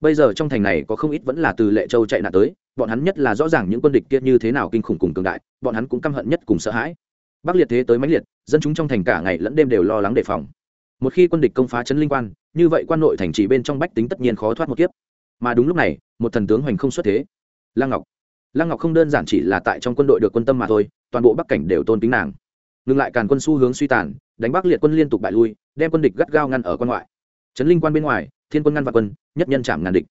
Bây giờ trong thành này có không ít vẫn là từ lệ châu chạy nạn tới, bọn hắn nhất là rõ ràng những quân địch kia như thế nào kinh khủng cùng cường đại, bọn hắn cũng căm hận nhất cùng sợ hãi bắc liệt thế tới mãnh liệt, dân chúng trong thành cả ngày lẫn đêm đều lo lắng đề phòng. Một khi quân địch công phá trấn linh quan, như vậy quan nội thành chỉ bên trong bách tính tất nhiên khó thoát một kiếp. Mà đúng lúc này, một thần tướng hoành không xuất thế. Lăng ngọc. Lăng ngọc không đơn giản chỉ là tại trong quân đội được quân tâm mà thôi, toàn bộ bắc cảnh đều tôn kính nàng. Ngừng lại càn quân xu hướng suy tàn, đánh bắc liệt quân liên tục bại lui, đem quân địch gắt gao ngăn ở quan ngoại. Trấn linh quan bên ngoài, thiên quân ngăn vạn quân, nhất nhân chạm ngàn địch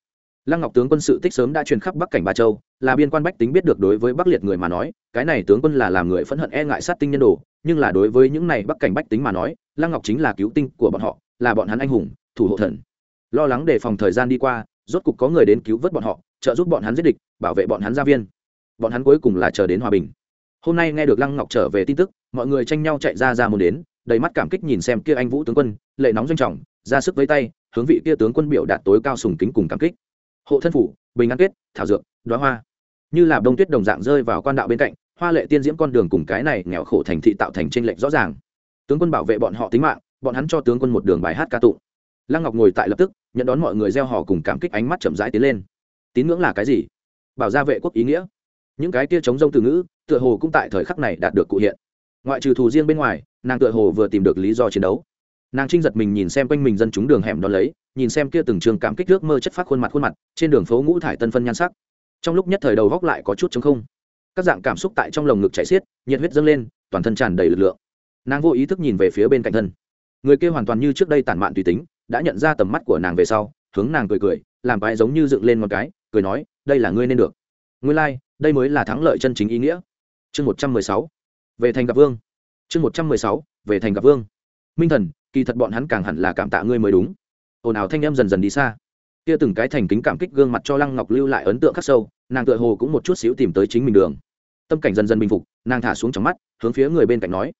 lăng ngọc tướng quân sự tích sớm đã truyền khắp bắc cảnh ba châu, là biên quan bách tính biết được đối với bắc liệt người mà nói, cái này tướng quân là làm người phẫn hận e ngại sát tinh nhân đồ, nhưng là đối với những này bắc cảnh bách tính mà nói, lăng ngọc chính là cứu tinh của bọn họ, là bọn hắn anh hùng, thủ hộ thần. Lo lắng đề phòng thời gian đi qua, rốt cục có người đến cứu vớt bọn họ, trợ giúp bọn hắn giết địch, bảo vệ bọn hắn gia viên. Bọn hắn cuối cùng là chờ đến hòa bình. Hôm nay nghe được lăng ngọc trở về tin tức, mọi người tranh nhau chạy ra ra muốn đến, đầy mắt cảm kích nhìn xem kia anh vũ tướng quân, lệ nóng doanh trọng, ra sức với tay, hướng vị kia tướng quân biểu đạt tối cao sùng kính cùng cảm kích hộ thân phủ, bình an kết, thảo dược đoá hoa. Như là bông tuyết đồng dạng rơi vào quan đạo bên cạnh, hoa lệ tiên diễm con đường cùng cái này nghèo khổ thành thị tạo thành tranh lệch rõ ràng. Tướng quân bảo vệ bọn họ tính mạng, bọn hắn cho tướng quân một đường bài hát ca tụng. Lăng ngọc ngồi tại lập tức, nhận đón mọi người gieo họ cùng cảm kích ánh mắt chậm rãi tiến lên. Tín ngưỡng là cái gì? Bảo gia vệ quốc ý nghĩa. Những cái tia chống rông từ ngữ, tựa hồ cũng tại thời khắc này đạt được cụ hiện. Ngoại trừ thù riêng bên ngoài, nàng tựa hồ vừa tìm được lý do chiến đấu nàng trinh giật mình nhìn xem quanh mình dân chúng đường hẻm đón lấy nhìn xem kia từng trường cảm kích nước mơ chất phát khuôn mặt khuôn mặt trên đường phố ngũ thải tân phân nhan sắc. Trong lúc nhất thời đầu góc lại có chút chống không. Các dạng cảm xúc tại trong lồng ngực chảy xiết nhiệt huyết dâng lên toàn thân tràn đầy lực lượng. Nàng vô ý thức nhìn về phía bên cạnh thân. Người kia hoàn toàn như trước đây tản mạn tùy tính đã nhận ra tầm mắt của nàng về sau hướng nàng cười cười làm cái giống như dựng lên một cái cười nói đây là ngươi nên được. Ngươi lai、like, đây mới là thắng lợi chân chính ý nghĩa. Chương một trăm mười sáu. Về thành gặp vương. Chương một trăm mười sáu. Về thành gặp vương. Minh thần kỳ thật bọn hắn càng hẳn là cảm tạ ngươi mới đúng. Ồn ào thanh em dần dần đi xa. Kia từng cái thành kính cảm kích gương mặt cho lăng ngọc lưu lại ấn tượng khắc sâu, nàng tựa hồ cũng một chút xíu tìm tới chính mình đường. Tâm cảnh dần dần bình phục, nàng thả xuống trong mắt, hướng phía người bên cạnh nói.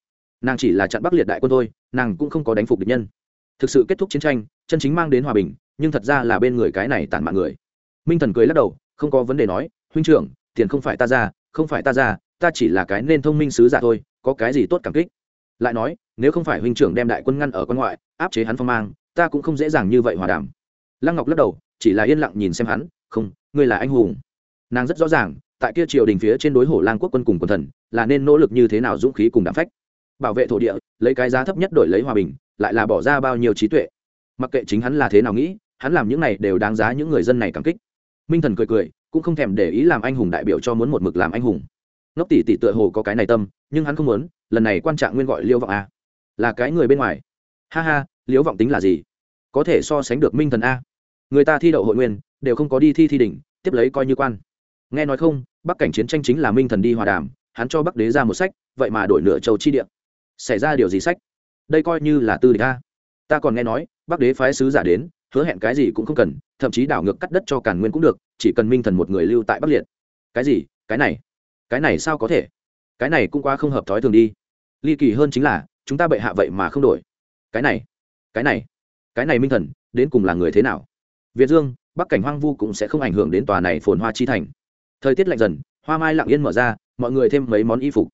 Nàng chỉ là chặn bắc liệt đại quân thôi, nàng cũng không có đánh phục địch nhân. Thực sự kết thúc chiến tranh, chân chính mang đến hòa bình, nhưng thật ra là bên người cái này tàn mạng người. Minh thần cười lắc đầu, không có vấn đề nói, huynh trưởng, tiền không phải ta ra, không phải ta ra, ta chỉ là cái nên thông minh sứ giả thôi, có cái gì tốt cảm kích? Lại nói, nếu không phải huynh trưởng đem đại quân ngăn ở quan ngoại, áp chế hắn phong mang, ta cũng không dễ dàng như vậy hòa đàm. Lăng ngọc lắc đầu, chỉ là yên lặng nhìn xem hắn, không, ngươi là anh hùng. Nàng rất rõ ràng, tại kia triều đình phía trên đối hổ lang quốc quân cùng quần thần, là nên nỗ lực như thế nào dũng khí cùng đảm phách. Bảo vệ thổ địa, lấy cái giá thấp nhất đổi lấy hòa bình, lại là bỏ ra bao nhiêu trí tuệ. Mặc kệ chính hắn là thế nào nghĩ, hắn làm những này đều đáng giá những người dân này cảm kích. Minh thần cười cười, cũng không thèm để ý làm anh hùng đại biểu cho muốn một mực làm anh hùng ngốc tỷ tỷ tựa hồ có cái này tâm, nhưng hắn không muốn, lần này quan trạng nguyên gọi liêu vọng a. Là cái người bên ngoài. Ha ha, liễu vọng tính là gì? Có thể so sánh được minh thần a. Người ta thi đậu hội nguyên, đều không có đi thi thi đỉnh, tiếp lấy coi như quan. Nghe nói không, bắc cảnh chiến tranh chính là minh thần đi hòa đàm, hắn cho bắc đế ra một sách, vậy mà đổi nửa châu chi địa. xảy ra điều gì sách? Đây coi như là tư địch a. Ta còn nghe nói, bắc đế phái sứ giả đến, hứa hẹn cái gì cũng không cần, thậm chí đảo ngược cắt đất cho càn nguyên cũng được, chỉ cần minh thần một người lưu tại bắc liệt. Cái gì? Cái này? Cái này sao có thể? Cái này cũng quá không hợp thói thường đi. Ly kỳ hơn chính là, chúng ta bệ hạ vậy mà không đổi. Cái này cái này cái này minh thần, đến cùng là người thế nào? Việt dương, bắc cảnh hoang vu cũng sẽ không ảnh hưởng đến tòa này phồn hoa chi thành. Thời tiết lạnh dần, hoa mai lặng yên mở ra, mọi người thêm mấy món y phục.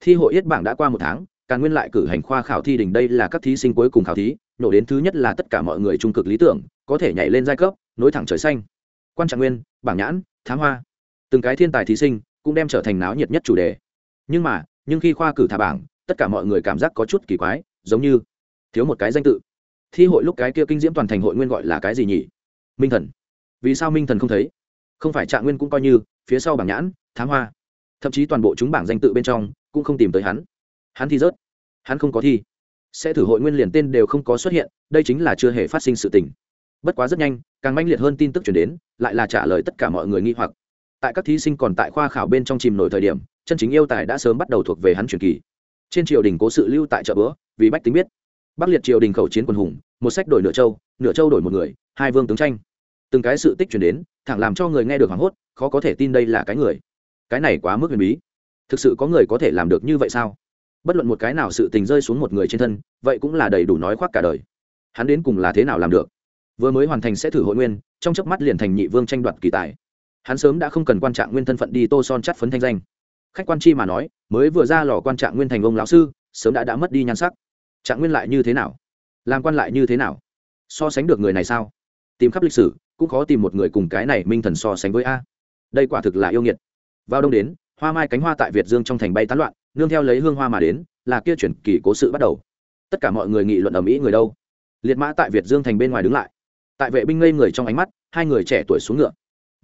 Thi hội yết bảng đã qua một tháng càng nguyên lại cử hành khoa khảo thi đỉnh đây là các thí sinh cuối cùng khảo thí, nổ đến thứ nhất là tất cả mọi người trung cực lý tưởng, có thể nhảy lên giai cấp, nối thẳng trời xanh. Quan trạng nguyên, bảng nhãn, thám hoa. Từng cái thiên tài thí sinh cũng đem trở thành náo nhiệt nhất chủ đề. Nhưng mà, nhưng khi khoa cử thả bảng, tất cả mọi người cảm giác có chút kỳ quái, giống như thiếu một cái danh tự. Thi hội lúc cái kia kinh diễm toàn thành hội nguyên gọi là cái gì nhỉ? Minh thần. Vì sao minh thần không thấy? Không phải trạng nguyên cũng coi như, phía sau bảng nhãn, thám hoa. Thậm chí toàn bộ chúng bảng danh tự bên trong, cũng không tìm tới hắn. Hắn thi rớt. Hắn không có thi. Sẽ thử hội nguyên liền tên đều không có xuất hiện, đây chính là chưa hề phát sinh sự tình. Bất quá rất nhanh, càng manh liệt hơn tin tức chuyển đến, lại là trả lời tất cả mọi người nghi hoặc tại các thí sinh còn tại khoa khảo bên trong chìm nổi thời điểm, chân chính yêu tài đã sớm bắt đầu thuộc về hắn truyền kỳ. Trên triều đình cố sự lưu tại chợ bữa, vì bách tính biết. Bắc liệt triều đình khẩu chiến quần hùng, một sách đổi nửa châu nửa châu đổi một người, hai vương tướng tranh. Từng cái sự tích chuyển đến, thẳng làm cho người nghe được hoảng hốt, khó có thể tin đây là cái người. Cái này quá mức huyền bí. Thực sự có người có thể làm được như vậy sao? Bất luận một cái nào sự tình rơi xuống một người trên thân, vậy cũng là đầy đủ nói khoác cả đời. Hắn đến cùng là thế nào làm được? Vừa mới hoàn thành sẽ thử hội nguyên, trong chớp mắt liền thành nhị vương tranh đoạt kỳ tài hắn sớm đã không cần quan trạng nguyên thân phận đi tô son chắt phấn thanh danh. Khách quan chi mà nói, mới vừa ra lò quan trạng nguyên thành ông lão sư, sớm đã đã mất đi nhan sắc. Trạng nguyên lại như thế nào? Làm quan lại như thế nào? So sánh được người này sao? Tìm khắp lịch sử, cũng khó tìm một người cùng cái này minh thần so sánh với a. Đây quả thực là yêu nghiệt. Vào đông đến, hoa mai cánh hoa tại việt dương trong thành bay tán loạn, nương theo lấy hương hoa mà đến, là kia chuyển kỳ cố sự bắt đầu. Tất cả mọi người nghị luận ở mỹ người đâu? Liệt mã tại việt dương thành bên ngoài đứng lại. Tại vệ binh ngây người trong ánh mắt, hai người trẻ tuổi xuống ngựa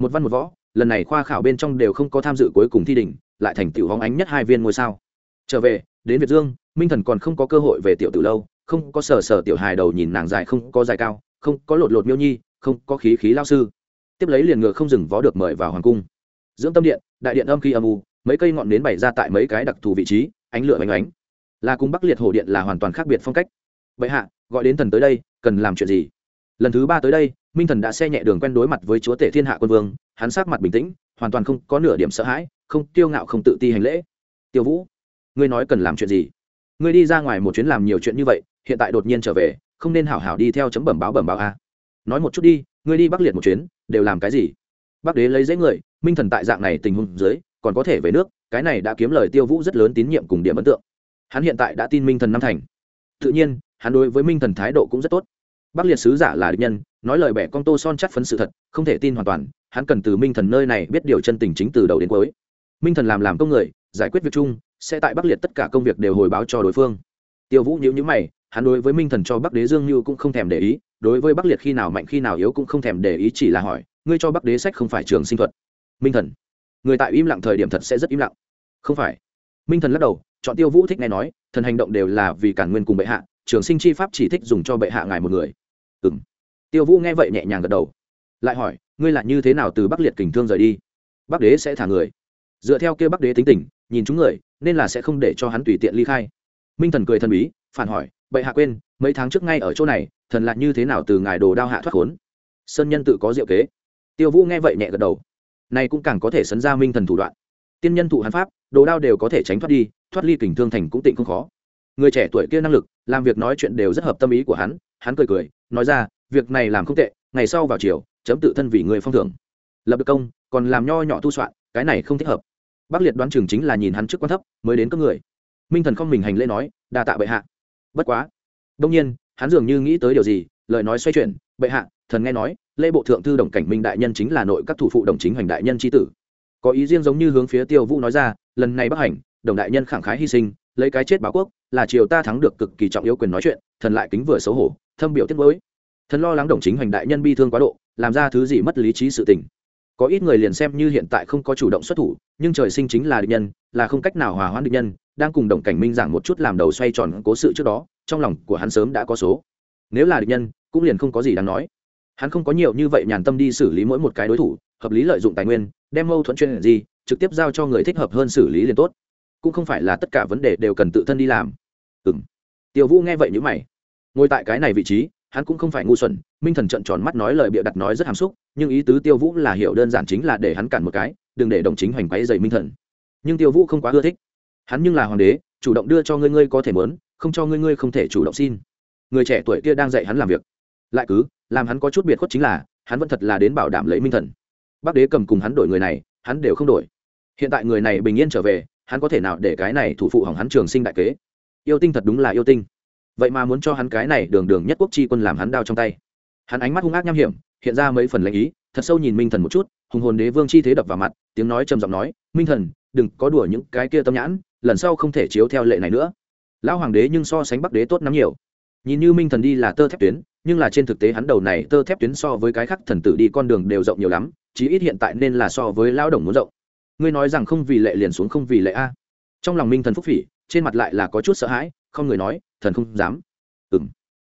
một văn một võ, lần này khoa khảo bên trong đều không có tham dự cuối cùng thi đỉnh, lại thành tiểu hóng ánh nhất hai viên ngôi sao. Trở về, đến việt dương, minh thần còn không có cơ hội về tiểu từ lâu, không có sở sở tiểu hài đầu nhìn nàng dài không có dài cao, không có lột lột miêu nhi, không có khí khí lao sư. Tiếp lấy liền ngựa không dừng vó được mời vào hoàng cung. Dưỡng tâm điện, đại điện âm khi âm u, mấy cây ngọn nến bày ra tại mấy cái đặc thù vị trí, ánh lửa bánh ánh. Là cung bắc liệt hồ điện là hoàn toàn khác biệt phong cách. Vậy hạ, gọi đến thần tới đây, cần làm chuyện gì? Lần thứ ba tới đây, minh thần đã xe nhẹ đường quen đối mặt với chúa tể thiên hạ quân vương, hắn sát mặt bình tĩnh, hoàn toàn không có nửa điểm sợ hãi, không tiêu ngạo, không tự ti hành lễ. Tiêu vũ, ngươi nói cần làm chuyện gì? Ngươi đi ra ngoài một chuyến làm nhiều chuyện như vậy, hiện tại đột nhiên trở về, không nên hảo hảo đi theo chấm bẩm báo bẩm báo a. Nói một chút đi, ngươi đi bắc liệt một chuyến, đều làm cái gì? Bắc đế lấy dễ người, minh thần tại dạng này tình huống dưới, còn có thể về nước, cái này đã kiếm lời tiêu vũ rất lớn tín nhiệm cùng điểm ấn tượng. Hắn hiện tại đã tin minh thần năm thành. Tự nhiên, hắn đối với minh thần thái độ cũng rất tốt bắc liệt sứ giả là địch nhân, nói lời bẻ con tô son chắc phấn sự thật, không thể tin hoàn toàn, hắn cần từ minh thần nơi này biết điều chân tình chính từ đầu đến cuối. Minh thần làm làm công người, giải quyết việc chung, sẽ tại bắc liệt tất cả công việc đều hồi báo cho đối phương. Tiêu vũ nhữ nhữ mày, hắn đối với minh thần cho bắc đế dương như cũng không thèm để ý, đối với bắc liệt khi nào mạnh khi nào yếu cũng không thèm để ý chỉ là hỏi, ngươi cho bắc đế sách không phải trường sinh thuật? Minh thần, người tại im lặng thời điểm thật sẽ rất im lặng. Không phải. Minh thần lắc đầu, chọn tiêu vũ thích nghe nói, thần hành động đều là vì cản nguyên cùng bệ hạ, trường sinh chi pháp chỉ thích dùng cho bệ hạ ngài một người ừ tiêu vũ nghe vậy nhẹ nhàng gật đầu. Lại hỏi, ngươi là như thế nào từ bắc liệt kình thương rời đi? Bắc đế sẽ thả người. Dựa theo kia bắc đế tính tình, nhìn chúng người, nên là sẽ không để cho hắn tùy tiện ly khai. Minh thần cười thần bí, phản hỏi, bệ hạ quên, mấy tháng trước ngay ở chỗ này, thần là như thế nào từ ngài đồ đao hạ thoát khốn? Sơn nhân tự có diệu kế. Tiêu vũ nghe vậy nhẹ gật đầu. Này cũng càng có thể sấn ra minh thần thủ đoạn. Tiên nhân thụ hắn pháp, đồ đao đều có thể tránh thoát đi, thoát ly kình thương thành cũng tịnh không khó. Người trẻ tuổi kia năng lực, làm việc nói chuyện đều rất hợp tâm ý của hắn hắn cười cười, nói ra, việc này làm không tệ, ngày sau vào chiều chấm tự thân vì người phong thưởng. Lập được công, còn làm nho nhỏ tu soạn, cái này không thích hợp. Bắc liệt đoán chừng chính là nhìn hắn trước quan thấp, mới đến các người. Minh thần không mình hành lễ nói, đa tạ bệ hạ. Bất quá đông nhiên, hắn dường như nghĩ tới điều gì, lời nói xoay chuyển, bệ hạ, thần nghe nói, lễ bộ thượng thư đồng cảnh minh đại nhân chính là nội các thủ phụ đồng chính hoành đại nhân tri tử. Có ý riêng giống như hướng phía tiêu vũ nói ra, lần này bắc hành đồng đại nhân khẳng khái hy sinh, lấy cái chết báo quốc, là triều ta thắng được cực kỳ trọng yếu quyền nói chuyện, thần lại kính vừa xấu hổ, thâm biểu tiết mới thần lo lắng đồng chính hoành đại nhân bi thương quá độ, làm ra thứ gì mất lý trí sự tình. Có ít người liền xem như hiện tại không có chủ động xuất thủ, nhưng trời sinh chính là địch nhân, là không cách nào hòa hoãn địch nhân, đang cùng đồng cảnh minh giảng một chút làm đầu xoay tròn cố sự trước đó, trong lòng của hắn sớm đã có số. Nếu là địch nhân, cũng liền không có gì đáng nói. Hắn không có nhiều như vậy nhàn tâm đi xử lý mỗi một cái đối thủ, hợp lý lợi dụng tài nguyên, đem mâu thuẫn chuyên gì, trực tiếp giao cho người thích hợp hơn xử lý liền tốt cũng không phải là tất cả vấn đề đều cần tự thân đi làm. Ừ m tiểu vũ nghe vậy nhữ mày. Ngồi tại cái này vị trí, hắn cũng không phải ngu xuẩn, minh thần trận tròn mắt nói lời bịa đặt nói rất hàm xúc, nhưng ý tứ tiêu vũ là hiểu đơn giản chính là để hắn cản một cái, đừng để đồng chính hoành quáy dày minh thần. Nhưng tiêu vũ không quá ưa thích. Hắn nhưng là hoàng đế, chủ động đưa cho ngươi ngươi có thể mớn không cho ngươi ngươi không thể chủ động xin. Người trẻ tuổi kia đang dạy hắn làm việc. Lại cứ, làm hắn có chút biệt khuất chính là, hắn vẫn thật là đến bảo đảm lấy minh thần. Bác đế cầm cùng hắn đổi người này, hắn đều không đổi. Hiện tại người này bình yên trở về hắn có thể nào để cái này thủ phụ hỏng hắn trường sinh đại kế? Yêu tinh thật đúng là yêu tinh. Vậy mà muốn cho hắn cái này đường đường nhất quốc chi quân làm hắn đao trong tay. Hắn ánh mắt hung ác nham hiểm, hiện ra mấy phần lãnh ý, thật sâu nhìn minh thần một chút, hùng hồn đế vương chi thế đập vào mặt, tiếng nói trầm giọng nói, minh thần, đừng có đùa những cái kia tâm nhãn, lần sau không thể chiếu theo lệ này nữa. Lão hoàng đế nhưng so sánh bắc đế tốt lắm nhiều. Nhìn như minh thần đi là tơ thép tuyến, nhưng là trên thực tế hắn đầu này tơ thép tuyến so với cái khác thần tử đi con đường đều rộng nhiều lắm, chí ít hiện tại nên là so với lão đồng muốn rộng ngươi nói rằng không vì lệ liền xuống không vì lệ a. Trong lòng minh thần phúc phỉ, trên mặt lại là có chút sợ hãi, không người nói, thần không dám. Ừng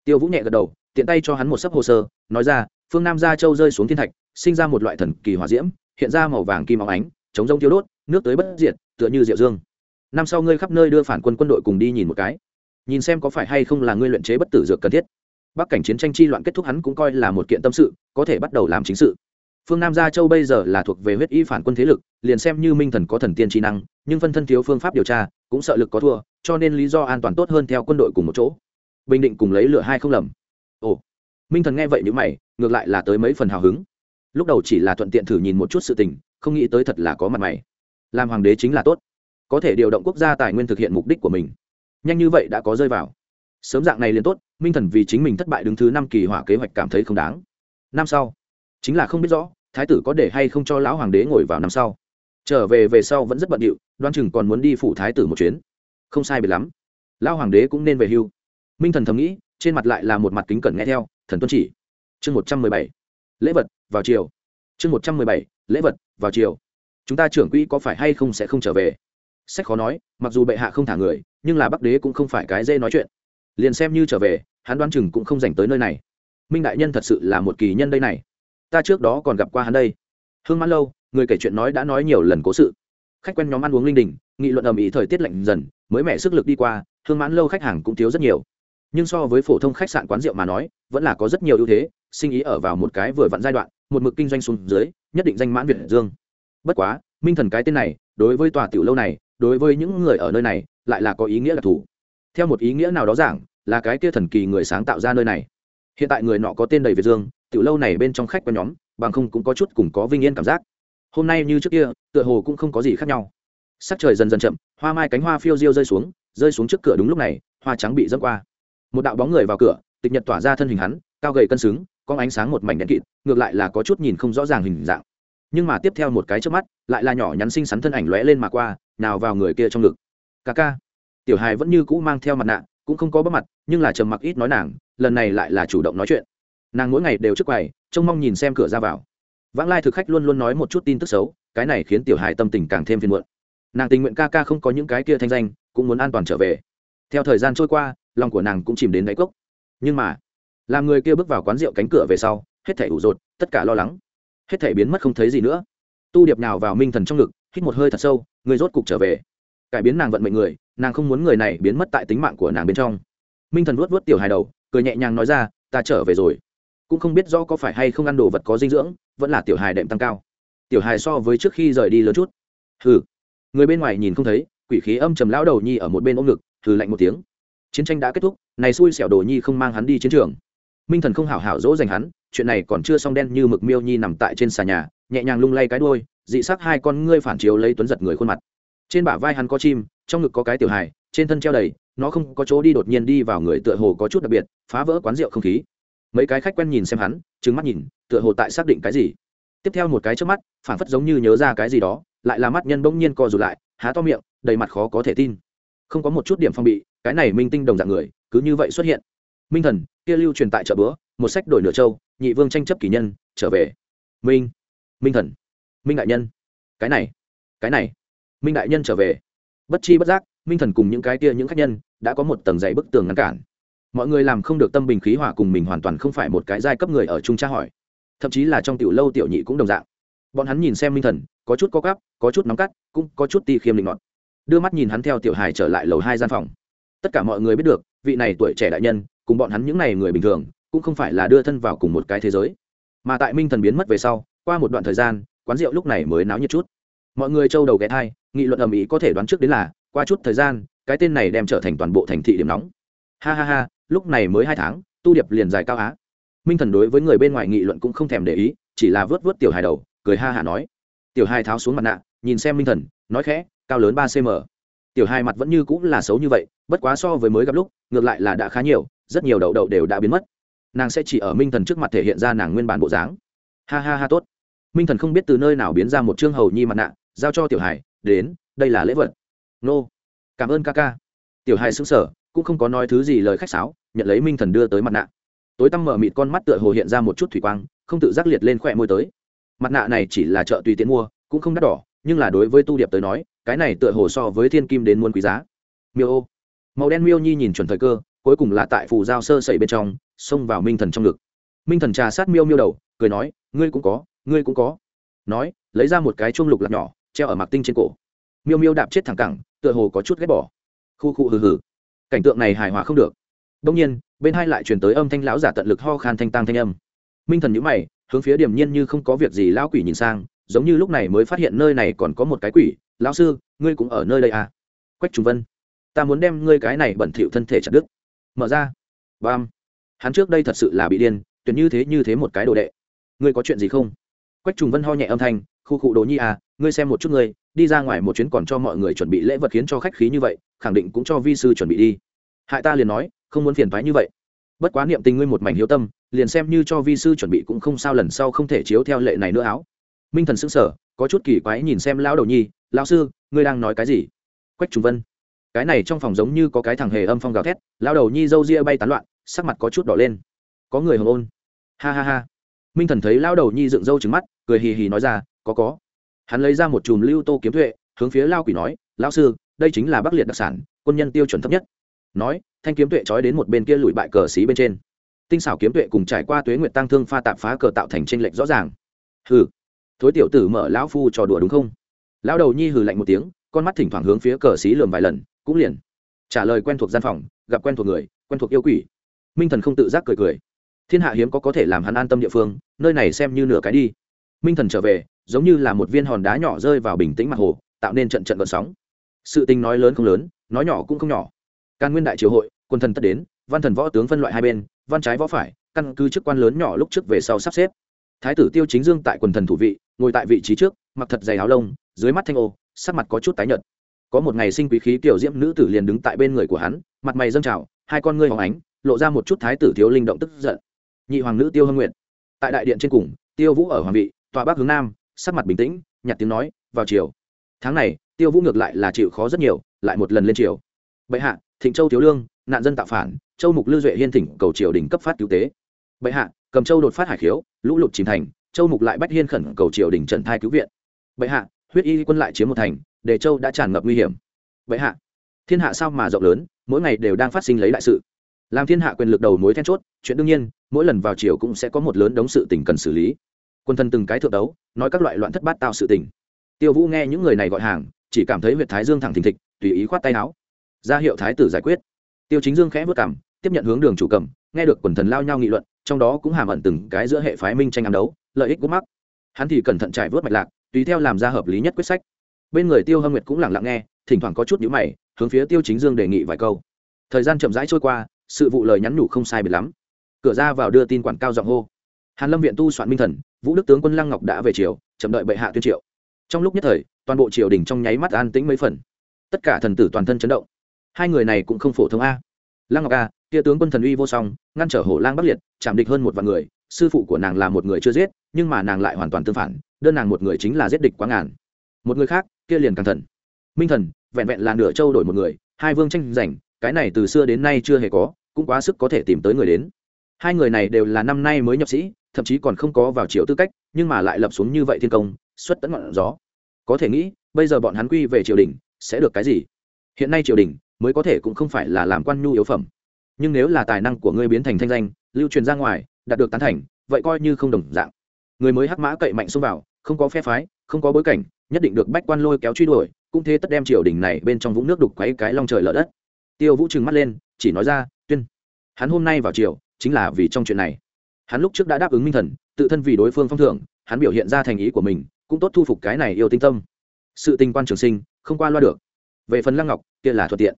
tiêu vũ nhẹ gật đầu, tiện tay cho hắn một sấp hồ sơ, nói ra, phương nam gia châu rơi xuống thiên thạch, sinh ra một loại thần kỳ hỏa diễm, hiện ra màu vàng kim óng ánh, chống rông tiêu đốt, nước tới bất diệt, tựa như diệu dương. Năm sau ngươi khắp nơi đưa phản quân quân đội cùng đi nhìn một cái. Nhìn xem có phải hay không là ngươi luyện chế bất tử dược cần thiết. Bắc cảnh chiến tranh chi loạn kết thúc hắn cũng coi là một kiện tâm sự, có thể bắt đầu làm chính sự phương nam gia châu bây giờ là thuộc về huyết y phản quân thế lực, liền xem như minh thần có thần tiên trí năng, nhưng phân thân thiếu phương pháp điều tra, cũng sợ lực có thua, cho nên lý do an toàn tốt hơn theo quân đội cùng một chỗ. Bình định cùng lấy lựa hai không lầm. Ồ, minh thần nghe vậy n mày, ngược lại là tới mấy phần hào hứng. Lúc đầu chỉ là thuận tiện thử nhìn một chút sự tình, không nghĩ tới thật là có mặt mày. Làm hoàng đế chính là tốt. Có thể điều động quốc gia tài nguyên thực hiện mục đích của mình. Nhanh như vậy đã có rơi vào. Sớm dạng này liền tốt, minh thần vì chính mình thất bại đứng thứ năm kỳ hỏa kế hoạch cảm thấy không đáng. Năm sau chính là không biết rõ, thái tử có để hay không cho lão hoàng đế ngồi vào năm sau. Trở về về sau vẫn rất bận điệu đoan chừng còn muốn đi phủ thái tử một chuyến. Không sai biệt lắm. Lão hoàng đế cũng nên về hưu. Minh thần thầm nghĩ, trên mặt lại là một mặt kính cẩn nghe theo, thần tuân chỉ. Chương một trăm mười bảy. Lễ vật, vào chiều. Chương một trăm mười bảy. Lễ vật, vào chiều. Chúng ta trưởng quỹ có phải hay không sẽ không trở về? Sách khó nói, mặc dù bệ hạ không thả người, nhưng là bắc đế cũng không phải cái dễ nói chuyện. Liền xem như trở về, hắn đoan chừng cũng không dành tới nơi này. Minh đại nhân thật sự là một kỳ nhân đây này ta trước đó còn gặp qua hắn đây. Hương mãn lâu, người kể chuyện nói đã nói nhiều lần cố sự. Khách quen nhóm ăn uống linh đình, nghị luận ầm ĩ thời tiết lạnh dần, mới mẻ sức lực đi qua, hương mãn lâu khách hàng cũng thiếu rất nhiều. Nhưng so với phổ thông khách sạn quán rượu mà nói, vẫn là có rất nhiều ưu thế, sinh ý ở vào một cái vừa vặn giai đoạn, một mực kinh doanh xuống dưới, nhất định danh mãn việt dương. Bất quá, minh thần cái tên này, đối với tòa tiểu lâu này, đối với những người ở nơi này, lại là có ý nghĩa đặc thù. Theo một ý nghĩa nào đó giảng, là cái kia thần kỳ người sáng tạo ra nơi này. Hiện tại người nọ có tên đầy việt dương tiểu lâu này bên trong khách quen nhóm, bằng không cũng có chút cùng có vinh yên cảm giác. Hôm nay như trước kia, tựa hồ cũng không có gì khác nhau. Sắc trời dần dần chậm, hoa mai cánh hoa phiêu diêu rơi xuống rơi xuống trước cửa đúng lúc này, hoa trắng bị dẫm qua. Một đạo bóng người vào cửa, tịch nhật tỏa ra thân hình hắn, cao gầy cân xứng, có ánh sáng một mảnh đèn kịt, ngược lại là có chút nhìn không rõ ràng hình dạng. Nhưng mà tiếp theo một cái trước mắt, lại là nhỏ nhắn xinh xắn thân ảnh lóe lên mà qua, nào vào người kia trong ngực. Ca ca. Tiểu hài vẫn như cũ mang theo mặt nạ, cũng không có bắp mặt, nhưng là trầm mặc ít nói nàng, lần này lại là chủ động nói chuyện nàng mỗi ngày đều trước quầy, trông mong nhìn xem cửa ra vào. Vãng lai thực khách luôn luôn nói một chút tin tức xấu, cái này khiến tiểu hài tâm tình càng thêm phiền muộn. Nàng tình nguyện ca ca không có những cái kia thanh danh, cũng muốn an toàn trở về. Theo thời gian trôi qua, lòng của nàng cũng chìm đến đáy cốc. Nhưng mà, làm người kia bước vào quán rượu cánh cửa về sau, hết thể ủ rột, tất cả lo lắng. Hết thể biến mất không thấy gì nữa. Tu điệp nào vào minh thần trong ngực, hít một hơi thật sâu, người rốt cục trở về. Cải biến nàng vận mệnh người, nàng không muốn người này biến mất tại tính mạng của nàng bên trong. Minh thần vuốt vuốt tiểu hài đầu, cười nhẹ nhàng nói ra, ta trở về rồi cũng không biết rõ có phải hay không ăn đồ vật có dinh dưỡng, vẫn là tiểu hài đệm tăng cao. Tiểu hài so với trước khi rời đi lớn chút. Hừ. Người bên ngoài nhìn không thấy, quỷ khí âm trầm lão đầu nhi ở một bên ôm ngực, hừ lạnh một tiếng. Chiến tranh đã kết thúc, này xui xẻo đồ nhi không mang hắn đi chiến trường. Minh thần không hảo hảo dỗ dành hắn, chuyện này còn chưa xong đen như mực miêu nhi nằm tại trên xà nhà, nhẹ nhàng lung lay cái đôi dị sắc hai con ngươi phản chiếu lấy tuấn giật người khuôn mặt. Trên bả vai hắn có chim, trong ngực có cái tiểu hài, trên thân treo đầy, nó không có chỗ đi đột nhiên đi vào người tựa hồ có chút đặc biệt, phá vỡ quán rượu không khí mấy cái khách quen nhìn xem hắn trứng mắt nhìn, tựa hồ tại xác định cái gì. Tiếp theo một cái trước mắt, phản phất giống như nhớ ra cái gì đó, lại là mắt nhân bỗng nhiên co rụt lại, há to miệng, đầy mặt khó có thể tin. Không có một chút điểm phong bị, cái này minh tinh đồng dạng người, cứ như vậy xuất hiện. Minh thần, kia lưu truyền tại chợ bữa, một sách đổi nửa châu, nhị vương tranh chấp kỷ nhân, trở về. Minh minh thần, minh đại nhân. Cái này cái này. Minh đại nhân trở về. Bất chi bất giác, minh thần cùng những cái kia những khách nhân, đã có một tầng dày bức tường ngăn cản mọi người làm không được tâm bình khí hòa cùng mình hoàn toàn không phải một cái giai cấp người ở chung tra hỏi. Thậm chí là trong tiểu lâu tiểu nhị cũng đồng dạng. Bọn hắn nhìn xem minh thần, có chút có cắp có chút nóng cắt, cũng có chút ti khiêm linh ngọt đưa mắt nhìn hắn theo tiểu hài trở lại lầu hai gian phòng. Tất cả mọi người biết được, vị này tuổi trẻ đại nhân, cùng bọn hắn những n à y người bình thường, cũng không phải là đưa thân vào cùng một cái thế giới. Mà tại minh thần biến mất về sau, qua một đoạn thời gian, quán rượu lúc này mới náo nhiệt chút. Mọi người trâu đầu ghé thai, nghị luận ầm ĩ có thể đoán trước đến là, qua chút thời gian, cái tên này đem trở thành toàn bộ thành thị điểm nóng. Ha ha ha lúc này mới hai tháng tu điệp liền dài cao á. Minh thần đối với người bên ngoài nghị luận cũng không thèm để ý chỉ là vớt vớt tiểu hài đầu cười ha hả nói. Tiểu hài tháo xuống mặt nạ nhìn xem minh thần nói khẽ cao lớn ba cm tiểu hài mặt vẫn như cũng là xấu như vậy bất quá so với mới gặp lúc ngược lại là đã khá nhiều rất nhiều đậu đậu đều đã biến mất. Nàng sẽ chỉ ở minh thần trước mặt thể hiện ra nàng nguyên bản bộ dáng. Ha ha ha tốt. Minh thần không biết từ nơi nào biến ra một chương hầu nhi mặt nạ giao cho tiểu hải, đến đây là lễ vật. Nô. Cảm ơn ca ca tiểu hài xứng sở cũng không có nói thứ gì lời khách sáo, nhận lấy minh thần đưa tới mặt nạ. Tối tăm mở mịt con mắt tựa hồ hiện ra một chút thủy quang, không tự giác liệt lên khỏe môi tới. Mặt nạ này chỉ là chợ tùy tiện mua, cũng không đắt đỏ, nhưng là đối với tu điệp tới nói, cái này tựa hồ so với thiên kim đến muôn quý giá. Miêu ô. Màu đen miêu nhi nhìn chuẩn thời cơ, cuối cùng là tại phù giao sơ sẩy bên trong, xông vào minh thần trong ngực. Minh thần trà sát miêu miêu đầu, cười nói, ngươi cũng có, ngươi cũng có. Nói, lấy ra một cái chuông lục lạc nhỏ, treo ở mặt tinh trên cổ. Miêu miêu đạp chết thẳng cẳng, tựa hồ có chút ghét bỏ khu khu hừ hừ. Cảnh tượng này hài hòa không được. Đông nhiên, bên hai lại truyền tới âm thanh lão giả tận lực ho khan thanh tăng thanh âm. Minh thần nhữ mày, hướng phía điểm nhiên như không có việc gì lão quỷ nhìn sang, giống như lúc này mới phát hiện nơi này còn có một cái quỷ. Lão sư, ngươi cũng ở nơi đây à? Quách trùng vân. Ta muốn đem ngươi cái này bẩn thỉu thân thể chặt đứt. Mở ra. Bam. Hắn trước đây thật sự là bị điên tuyệt như thế như thế một cái đồ đệ. Ngươi có chuyện gì không? Quách trùng vân ho nhẹ âm thanh, khu cụ đồ nhi à ngươi xem một chút ngươi đi ra ngoài một chuyến còn cho mọi người chuẩn bị lễ vật khiến cho khách khí như vậy, khẳng định cũng cho vi sư chuẩn bị đi. Hại ta liền nói, không muốn phiền thoái như vậy. Bất quá niệm tình ngươi một mảnh hiếu tâm, liền xem như cho vi sư chuẩn bị cũng không sao lần sau không thể chiếu theo lệ này nữa áo. Minh thần sững sờ, có chút kỳ quái nhìn xem lão đầu nhi, lão sư, ngươi đang nói cái gì? Quách trùng vân. Cái này trong phòng giống như có cái thằng hề âm phong gào thét, lão đầu nhi râu ria bay tán loạn, sắc mặt có chút đỏ lên. Có người hồng ôn. Ha ha ha. Minh thần thấy lão đầu nhi dựng râu trứng mắt, cười hì hì nói ra, có có hắn lấy ra một chùm lưu tô kiếm thuệ hướng phía lao quỷ nói, lão sư, đây chính là bắc liệt đặc sản, quân nhân tiêu chuẩn thấp nhất. Nói, thanh kiếm tuệ trói đến một bên kia lùi bại cờ xí bên trên. Tinh xảo kiếm tuệ cùng trải qua tuế nguyệt tăng thương pha tạp phá cờ tạo thành tranh lệch rõ ràng. Hừ, thối tiểu tử mở lão phu trò đùa đúng không? Lão đầu nhi hừ lạnh một tiếng, con mắt thỉnh thoảng hướng phía cờ xí lườm vài lần, cũng liền trả lời quen thuộc gian phòng, gặp quen thuộc người, quen thuộc yêu quỷ. Minh thần không tự giác cười cười. Thiên hạ hiếm có có thể làm hắn an tâm địa phương, nơi này xem như nửa cái đi minh thần trở về, giống như là một viên hòn đá nhỏ rơi vào bình tĩnh mặt hồ, tạo nên trận trận gợn sóng. Sự tình nói lớn không lớn, nói nhỏ cũng không nhỏ. Can nguyên đại triều hội, quân thần tất đến, văn thần võ tướng phân loại hai bên, văn trái võ phải, căn cứ chức quan lớn nhỏ lúc trước về sau sắp xếp. Thái tử tiêu chính dương tại quần thần thủ vị, ngồi tại vị trí trước, mặc thật dày áo lông, dưới mắt thanh ô, sắc mặt có chút tái nhợt. Có một ngày sinh quý khí tiểu diễm nữ tử liền đứng tại bên người của hắn, mặt mày dâng trào, hai con ngươi hóng ánh, lộ ra một chút thái tử thiếu linh động tức giận. Nhị hoàng nữ tiêu hưng nguyện tại đại điện trên cùng, tiêu vũ ở hoàng vị tọa bắc hướng nam, sắc mặt bình tĩnh nhặt tiếng nói, vào chiều tháng này, tiêu vũ ngược lại là chịu khó rất nhiều, lại một lần lên chiều bệ hạ, thịnh châu thiếu lương, nạn dân tạo phản, châu mục lưu duệ hiên thỉnh cầu triều đình cấp phát cứu tế. Bệ hạ, cầm châu đột phát hải khiếu, lũ lụt chìm thành, châu mục lại bách hiên khẩn cầu triều đình trần thai cứu viện. Bệ hạ, huyết y quân lại chiếm một thành, để châu đã tràn ngập nguy hiểm. Bệ hạ, thiên hạ sao mà rộng lớn, mỗi ngày đều đang phát sinh lấy đại sự. Làm thiên hạ quyền lực đầu mối then chốt, chuyện đương nhiên, mỗi lần vào triều cũng sẽ có một lớn đống sự tình cần xử lý quân thần từng cái thượng đấu, nói các loại loạn thất bát tạo sự tình. Tiêu vũ nghe những người này gọi hàng, chỉ cảm thấy huyện thái dương thẳng thình thịch, tùy ý khoát tay áo. Ra hiệu thái tử giải quyết. Tiêu chính dương khẽ vất cảm tiếp nhận hướng đường chủ cầm, nghe được quần thần lao nhau nghị luận, trong đó cũng hàm ẩn từng cái giữa hệ phái minh tranh ám đấu, lợi ích gút mắc. Hắn thì cẩn thận trải vớt mạch lạc, tùy theo làm ra hợp lý nhất quyết sách. Bên người tiêu hâm nguyệt cũng lặng lặng nghe, thỉnh thoảng có chút nhữ mày, hướng phía tiêu chính dương đề nghị vài câu. Thời gian chậm rãi trôi qua, sự vụ lời nhắn nhủ không sai biệt lắm. Cửa ra vào đưa tin quản cao giọng hô hàn lâm viện tu soạn minh thần, vũ đức tướng quân lăng ngọc đã về triều, chậm đợi bệ hạ tuyên triệu. Trong lúc nhất thời, toàn bộ triều đình trong nháy mắt an tĩnh mấy phần. Tất cả thần tử toàn thân chấn động. Hai người này cũng không phổ thông a. Lăng ngọc a, kia tướng quân thần uy vô song, ngăn trở hổ lang bắc liệt, chạm địch hơn một vạn người, sư phụ của nàng là một người chưa giết, nhưng mà nàng lại hoàn toàn tương phản, đơn nàng một người chính là giết địch quá ngàn. Một người khác, kia liền càng thần. Minh thần, vẹn vẹn là nửa châu đổi một người, hai vương tranh giành, cái này từ xưa đến nay chưa hề có, cũng quá sức có thể tìm tới người đến. Hai người này đều là năm nay mới nhập sĩ thậm chí còn không có vào triều tư cách, nhưng mà lại lập xuống như vậy thiên công, xuất tấn ngọn gió. Có thể nghĩ, bây giờ bọn hắn quy về triều đình, sẽ được cái gì? Hiện nay triều đình mới có thể cũng không phải là làm quan nhu yếu phẩm. Nhưng nếu là tài năng của ngươi biến thành thanh danh, lưu truyền ra ngoài, đạt được tán thành, vậy coi như không đồng dạng. Người mới hắc mã cậy mạnh xông vào, không có phe phái, không có bối cảnh, nhất định được bách quan lôi kéo truy đuổi, cũng thế tất đem triều đình này bên trong vũng nước đục quấy cái long trời lở đất. Tiêu vũ trừng mắt lên, chỉ nói ra, tuyên, hắn hôm nay vào triều, chính là vì trong chuyện này hắn lúc trước đã đáp ứng minh thần, tự thân vì đối phương phong thưởng, hắn biểu hiện ra thành ý của mình, cũng tốt thu phục cái này yêu tinh tâm. Sự tình quan trường sinh, không qua loa được. Về phần lăng ngọc, kia là thuận tiện.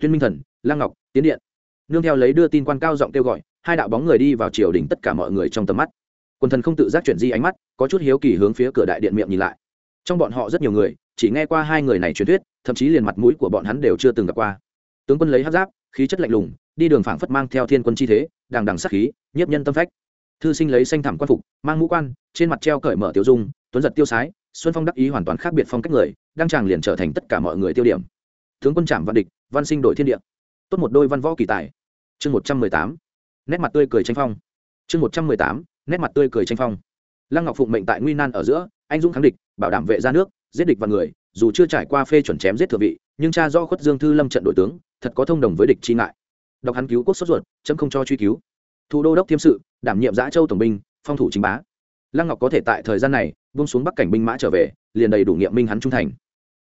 Tuyên minh thần, lăng ngọc, tiến điện. Nương theo lấy đưa tin quan cao giọng kêu gọi, hai đạo bóng người đi vào triều đình tất cả mọi người trong tầm mắt. Quần thần không tự giác chuyển di ánh mắt, có chút hiếu kỳ hướng phía cửa đại điện miệng nhìn lại. Trong bọn họ rất nhiều người, chỉ nghe qua hai người này truyền thuyết, thậm chí liền mặt mũi của bọn hắn đều chưa từng gặp qua. Tướng quân lấy hát giáp, khí chất lạnh lùng, đi đường phảng phất mang theo thiên quân chi thế, đằng đằng sắc khí, nhiếp nhân tâm phách thư sinh lấy xanh thảm quan phục, mang mũ quan, trên mặt treo cởi mở tiêu dung, tuấn giật tiêu sái, xuân phong đắc ý hoàn toàn khác biệt phong cách người đang chàng liền trở thành tất cả mọi người tiêu điểm. Tướng quân trạm văn địch, văn sinh đổi thiên địa. Tốt một đôi văn võ kỳ tài. Chương một trăm mười tám, nét mặt tươi cười tranh phong. Chương một trăm mười tám, nét mặt tươi cười tranh phong. Lăng ngọc phụng mệnh tại nguy nan ở giữa, anh dũng kháng địch, bảo đảm vệ ra nước, giết địch và người, dù chưa trải qua phê chuẩn chém giết thừa vị, nhưng cha do khuất dương thư lâm trận đội tướng, thật có thông đồng với địch chi ngại. Đọc hắn cứu quốc sốt ruột, chấm không cho truy cứu thủ đô đốc thiêm sự, đảm nhiệm giã châu tổng binh, phong thủ chính bá. Lăng ngọc có thể tại thời gian này vung xuống bắc cảnh binh mã trở về, liền đầy đủ nghiệm minh hắn trung thành.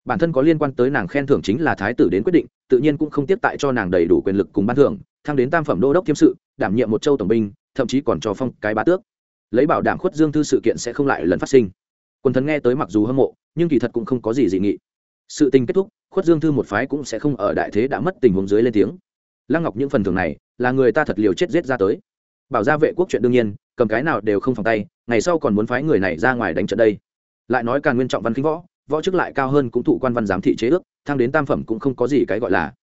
Bản thân có liên quan tới nàng khen thưởng chính là thái tử đến quyết định, tự nhiên cũng không tiếp tại cho nàng đầy đủ quyền lực cùng ban thưởng thăng đến tam phẩm đô đốc thiêm sự, đảm nhiệm một châu tổng binh, thậm chí còn cho phong cái bá tước. Lấy bảo đảm khuất dương thư sự kiện sẽ không lại lần phát sinh. Quần thần nghe tới mặc dù hâm mộ, nhưng kỳ thật cũng không có gì dị nghị. Sự tình kết thúc, khuất dương thư một phái cũng sẽ không ở đại thế đã mất tình huống dưới lên tiếng. Lăng ngọc những phần thưởng này, là người ta thật liều chết giết ra tới bảo ra vệ quốc chuyện đương nhiên, cầm cái nào đều không phòng tay, ngày sau còn muốn phái người này ra ngoài đánh trận đây. Lại nói càng nguyên trọng văn kính võ võ chức lại cao hơn cũng thụ quan văn giám thị chế ước thang đến tam phẩm cũng không có gì cái gọi là.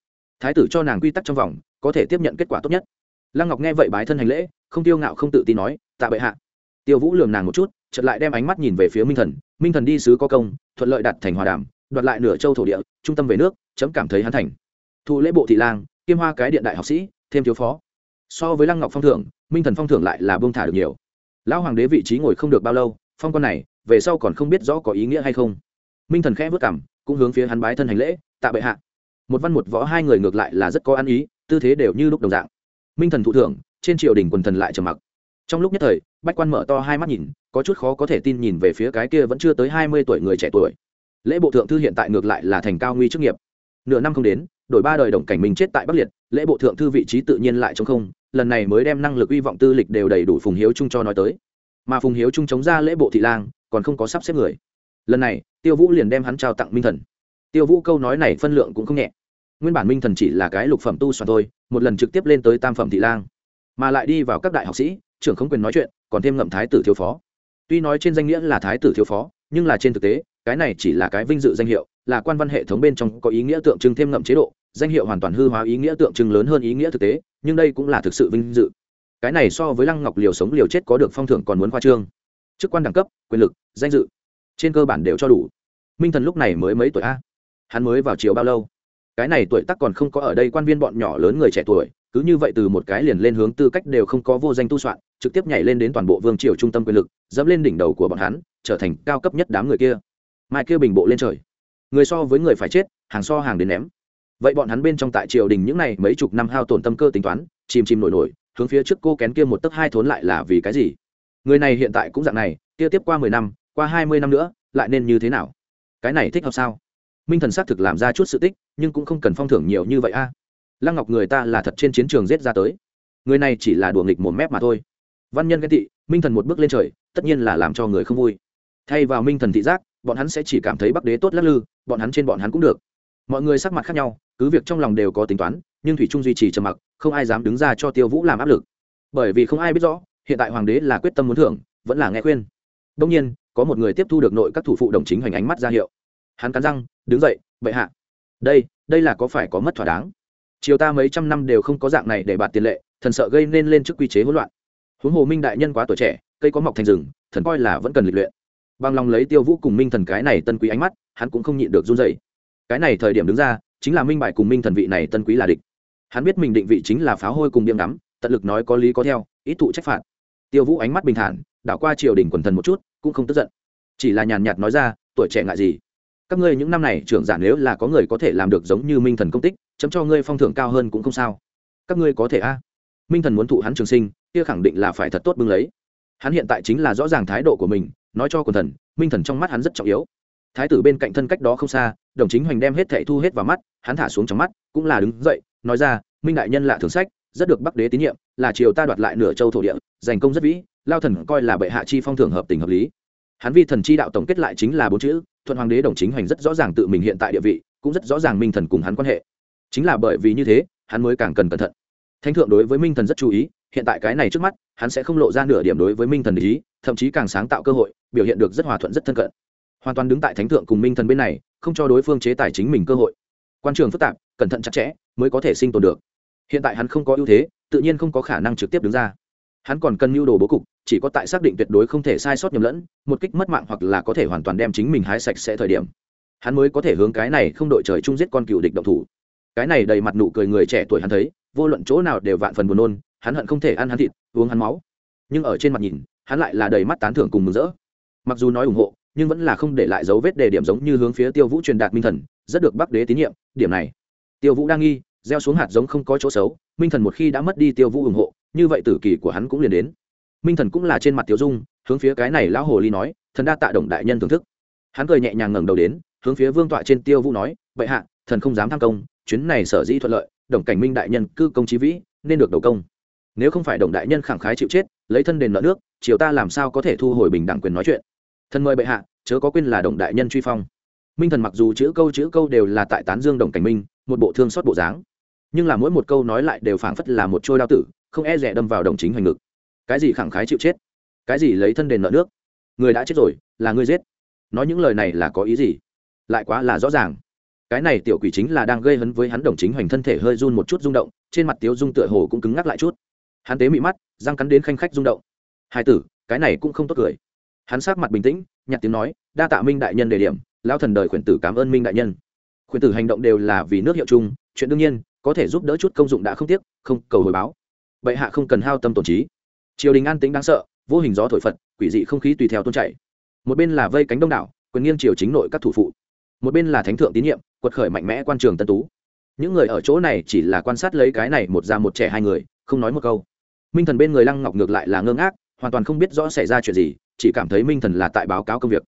Thái tử cho nàng quy tắc trong vòng, có thể tiếp nhận kết quả tốt nhất. Lăng ngọc nghe vậy bái thân hành lễ, không tiêu ngạo không tự tin nói, tạ bệ hạ. Tiêu vũ lường nàng một chút, chợt lại đem ánh mắt nhìn về phía minh thần. Minh thần đi sứ có công, thuận lợi đặt thành hòa đàm, đoạt lại nửa châu thổ địa, trung tâm về nước, chấm cảm thấy hắn thành. Thu lễ bộ thị lang kim hoa cái điện đại học sĩ, thêm thiếu phó. So với lăng ngọc phong thưởng minh thần phong thưởng lại là bông thả được nhiều. Lão hoàng đế vị trí ngồi không được bao lâu, phong con này, về sau còn không biết rõ có ý nghĩa hay không. Minh thần khẽ vất cảm cũng hướng phía hắn bái thân hành lễ, tạ bệ hạ. Một văn một võ hai người ngược lại là rất có ăn ý, tư thế đều như lúc đồng dạng. Minh thần thụ thưởng, trên triều đình quần thần lại trầm mặc. Trong lúc nhất thời, bách quan mở to hai mắt nhìn, có chút khó có thể tin nhìn về phía cái kia vẫn chưa tới hai mươi tuổi người trẻ tuổi. Lễ bộ thượng thư hiện tại ngược lại là thành cao nguy chức nghiệp. Nửa năm không đến, đổi ba đời đồng cảnh mình chết tại bắc liệt, lễ bộ thượng thư vị trí tự nhiên lại trong không lần này mới đem năng lực uy vọng tư lịch đều đầy đủ phùng hiếu trung cho nói tới. Mà phùng hiếu trung chống ra lễ bộ thị lang, còn không có sắp xếp người. Lần này, tiêu vũ liền đem hắn trao tặng minh thần. Tiêu vũ câu nói này phân lượng cũng không nhẹ. Nguyên bản minh thần chỉ là cái lục phẩm tu soạn thôi, một lần trực tiếp lên tới tam phẩm thị lang. Mà lại đi vào các đại học sĩ, trưởng không quyền nói chuyện, còn thêm ngậm thái tử thiếu phó. Tuy nói trên danh nghĩa là thái tử thiếu phó, nhưng là trên thực tế, cái này chỉ là cái vinh dự danh hiệu, là quan văn hệ thống bên trong có ý nghĩa tượng trưng thêm ngậm chế độ danh hiệu hoàn toàn hư hóa ý nghĩa tượng trưng lớn hơn ý nghĩa thực tế, nhưng đây cũng là thực sự vinh dự. Cái này so với lăng ngọc liều sống liều chết có được phong thưởng còn muốn khoa trương. Chức quan đẳng cấp, quyền lực, danh dự, trên cơ bản đều cho đủ. Minh thần lúc này mới mấy tuổi a? Hắn mới vào chiều bao lâu? Cái này tuổi tắc còn không có ở đây quan viên bọn nhỏ lớn người trẻ tuổi, cứ như vậy từ một cái liền lên hướng tư cách đều không có vô danh tu soạn, trực tiếp nhảy lên đến toàn bộ vương triều trung tâm quyền lực, dẫm lên đỉnh đầu của bọn hắn, trở thành cao cấp nhất đám người kia. Mai kia bình bộ lên trời. Người so với người phải chết, hàng so hàng đến ném vậy bọn hắn bên trong tại triều đình những n à y mấy chục năm hao tổn tâm cơ tính toán, chìm chìm nổi nổi, hướng phía trước cô kén kia một tấc hai thốn lại là vì cái gì? Người này hiện tại cũng dạng này, kia tiếp qua mười năm, qua hai mươi năm nữa, lại nên như thế nào? Cái này thích hợp sao? Minh thần xác thực làm ra chút sự tích, nhưng cũng không cần phong thưởng nhiều như vậy a. Lăng ngọc người ta là thật trên chiến trường giết ra tới. Người này chỉ là đùa nghịch một mép mà thôi. Văn nhân ghen tị, minh thần một bước lên trời, tất nhiên là làm cho người không vui. Thay vào minh thần thị giác, bọn hắn sẽ chỉ cảm thấy bắc đế tốt lắc lư, bọn hắn trên bọn hắn cũng được. Mọi người sắc mặt khác nhau cứ việc trong lòng đều có tính toán, nhưng thủy trung duy trì trầm mặc, không ai dám đứng ra cho tiêu vũ làm áp lực. Bởi vì không ai biết rõ, hiện tại hoàng đế là quyết tâm muốn thưởng, vẫn là nghe khuyên. Đông nhiên, có một người tiếp thu được nội các thủ phụ đồng chính hoành ánh mắt ra hiệu. Hắn cắn răng, đứng dậy, bệ hạ. Đây đây là có phải có mất thỏa đáng? Chiều ta mấy trăm năm đều không có dạng này để bạt tiền lệ, thần sợ gây nên lên trước quy chế hỗn loạn. Huống hồ minh đại nhân quá tuổi trẻ, cây có mọc thành rừng, thần coi là vẫn cần lịch luyện. Bằng lòng lấy tiêu vũ cùng minh thần cái này tân quý ánh mắt, hắn cũng không nhịn được run dậy cái này thời điểm đứng ra chính là minh bại cùng minh thần vị này tân quý là địch. Hắn biết mình định vị chính là pháo hôi cùng điểm đắm, tận lực nói có lý có theo, ít thụ trách phạt. Tiêu vũ ánh mắt bình thản, đảo qua triều đình quần thần một chút, cũng không tức giận. Chỉ là nhàn nhạt nói ra, tuổi trẻ ngại gì? Các ngươi những năm này trưởng giả nếu là có người có thể làm được giống như minh thần công tích, chấm cho ngươi phong thưởng cao hơn cũng không sao. Các ngươi có thể a? Minh thần muốn thụ hắn trường sinh, kia khẳng định là phải thật tốt bưng lấy. Hắn hiện tại chính là rõ ràng thái độ của mình, nói cho quần thần, minh thần trong mắt hắn rất trọng yếu thái tử bên cạnh thân cách đó không xa, đồng chính hoành đem hết thệ thu hết vào mắt, hắn thả xuống trong mắt, cũng là đứng dậy, nói ra, minh đại nhân lạ thường sách, rất được bắc đế tín nhiệm, là triều ta đoạt lại nửa châu thổ địa, giành công rất vĩ, lao thần coi là bệ hạ chi phong thưởng hợp tình hợp lý. Hắn vi thần chi đạo tổng kết lại chính là bốn chữ, thuận hoàng đế đồng chính hoành rất rõ ràng tự mình hiện tại địa vị, cũng rất rõ ràng minh thần cùng hắn quan hệ. Chính là bởi vì như thế, hắn mới càng cần cẩn thận. Thánh thượng đối với minh thần rất chú ý, hiện tại cái này trước mắt, hắn sẽ không lộ ra nửa điểm đối với minh thần ý, thậm chí càng sáng tạo cơ hội, biểu hiện được rất hòa thuận, rất thân cận hoàn toàn đứng tại thánh thượng cùng minh thần bên này, không cho đối phương chế tài chính mình cơ hội. Quan trường phức tạp, cẩn thận chặt chẽ mới có thể sinh tồn được. Hiện tại hắn không có ưu thế, tự nhiên không có khả năng trực tiếp đứng ra. Hắn còn cần mưu đồ bố cục, chỉ có tại xác định tuyệt đối không thể sai sót nhầm lẫn, một kích mất mạng hoặc là có thể hoàn toàn đem chính mình hái sạch sẽ thời điểm. Hắn mới có thể hướng cái này không đội trời chung giết con cựu địch động thủ. Cái này đầy mặt nụ cười người trẻ tuổi hắn thấy, vô luận chỗ nào đều vạn phần buồn nôn, hắn hận không thể ăn hắn thịt, uống hắn máu. Nhưng ở trên mặt nhìn, hắn lại là đầy mắt tán thưởng cùng mừng rỡ. Mặc dù nói ủng hộ nhưng vẫn là không để lại dấu vết đề điểm giống như hướng phía tiêu vũ truyền đạt minh thần, rất được bắc đế tín nhiệm, điểm này. Tiêu vũ đang nghi, gieo xuống hạt giống không có chỗ xấu, minh thần một khi đã mất đi tiêu vũ ủng hộ, như vậy tử kỳ của hắn cũng liền đến. Minh thần cũng là trên mặt tiêu dung, hướng phía cái này lão hồ ly nói, thần đa tạ đồng đại nhân thưởng thức. Hắn cười nhẹ nhàng ngẩng đầu đến, hướng phía vương tọa trên tiêu vũ nói, vậy hạ, thần không dám tham công, chuyến này sở dĩ thuận lợi, đồng cảnh minh đại nhân cư công trí vĩ, nên được đầu công. Nếu không phải đồng đại nhân khẳng khái chịu chết, lấy thân đền nợ nước, triều ta làm sao có thể thu hồi bình đẳng quyền nói chuyện? Thần mời bệ hạ, chớ có quên là đồng đại nhân truy phong. Minh thần mặc dù chữ câu chữ câu đều là tại tán dương đồng cảnh minh, một bộ thương xót bộ dáng. Nhưng là mỗi một câu nói lại đều phảng phất là một trôi đao tử, không e rẻ đâm vào đồng chính hoành ngực. Cái gì khẳng khái chịu chết? Cái gì lấy thân đền nợ nước? Người đã chết rồi, là người giết. Nói những lời này là có ý gì? Lại quá là rõ ràng. Cái này tiểu quỷ chính là đang gây hấn với hắn đồng chính hoành thân thể hơi run một chút rung động, trên mặt tiếu dung tựa hồ cũng cứng ngắc lại chút. Hắn tế mị mắt, răng cắn đến khanh khách rung động. Hai tử, cái này cũng không tốt cười hắn sát mặt bình tĩnh nhặt tiếng nói, đa tạ minh đại nhân đề điểm lao thần đời khuyển tử cảm ơn minh đại nhân. Khuyển tử hành động đều là vì nước hiệu chung, chuyện đương nhiên, có thể giúp đỡ chút công dụng đã không tiếc, không cầu hồi báo. Bệ hạ không cần hao tâm tổn trí. Triều đình an tĩnh đáng sợ, vô hình gió thổi phật, quỷ dị không khí tùy theo tôn chạy một bên là vây cánh đông đảo, quyền nghiêng triều chính nội các thủ phụ. Một bên là thánh thượng tín nhiệm, quật khởi mạnh mẽ quan trường tân tú. Những người ở chỗ này chỉ là quan sát lấy cái này một già một trẻ hai người, không nói một câu. Minh thần bên người lăng ngọc ngược lại là ngơ ngác, hoàn toàn không biết rõ xảy ra chuyện gì chỉ cảm thấy minh thần là tại báo cáo công việc.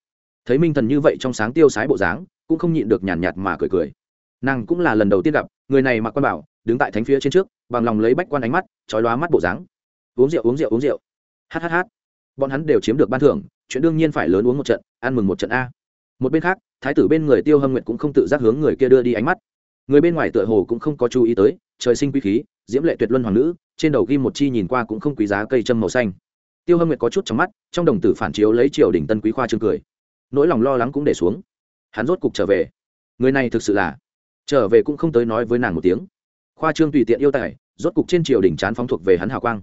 Thấy minh thần như vậy trong sáng tiêu sái bộ dáng cũng không nhịn được nhàn nhạt, nhạt mà cười cười. Nàng cũng là lần đầu tiên gặp người này mặc quan bảo đứng tại thánh phía trên trước bằng lòng lấy bách quan ánh mắt trói lóa mắt bộ dáng. Uống rượu uống rượu uống rượu. Hhh bọn hắn đều chiếm được ban thưởng chuyện đương nhiên phải lớn uống một trận ăn mừng một trận a. Một bên khác thái tử bên người tiêu hâm nguyện cũng không tự giác hướng người kia đưa đi ánh mắt. Người bên ngoài tựa hồ cũng không có chú ý tới trời sinh quý khí diễm lệ tuyệt luân hoàng nữ trên đầu ghi một chi nhìn qua cũng không quý giá cây châm màu xanh tiêu hâm nguyệt có chút trong mắt, trong đồng tử phản chiếu lấy triều đình tân quý khoa trương cười. Nỗi lòng lo lắng cũng để xuống. Hắn rốt cục trở về. Người này thực sự là trở về cũng không tới nói với nàng một tiếng. Khoa trương tùy tiện yêu tài, rốt cục trên triều đình chán phóng thuộc về hắn hào quang.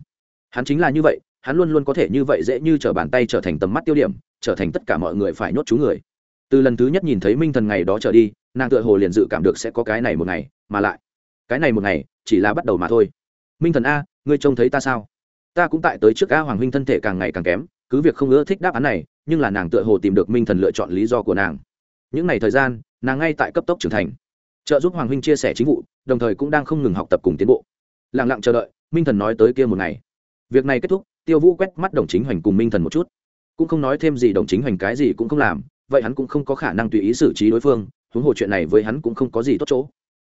Hắn chính là như vậy, hắn luôn luôn có thể như vậy dễ như t r ở bàn tay trở thành tầm mắt tiêu điểm, trở thành tất cả mọi người phải nhốt chú người. Từ lần thứ nhất nhìn thấy minh thần ngày đó trở đi, nàng tựa hồ liền dự cảm được sẽ có cái này một ngày, mà lại cái này một ngày, chỉ là bắt đầu mà thôi. Minh thần a, ngươi trông thấy ta sao? Ta cũng tại tới trước a hoàng huynh thân thể càng ngày càng kém, cứ việc không ưa thích đáp án này, nhưng là nàng tựa hồ tìm được minh thần lựa chọn lý do của nàng. Những ngày thời gian, nàng ngay tại cấp tốc trưởng thành. Trợ giúp hoàng huynh chia sẻ chính vụ, đồng thời cũng đang không ngừng học tập cùng tiến bộ. Lẳng lặng chờ đợi, minh thần nói tới kia một ngày. Việc này kết thúc, tiêu vũ quét mắt đồng chính hoành cùng minh thần một chút. Cũng không nói thêm gì đồng chính hoành cái gì cũng không làm, vậy hắn cũng không có khả năng tùy ý xử trí đối phương, huống hồ chuyện này với hắn cũng không có gì tốt chỗ.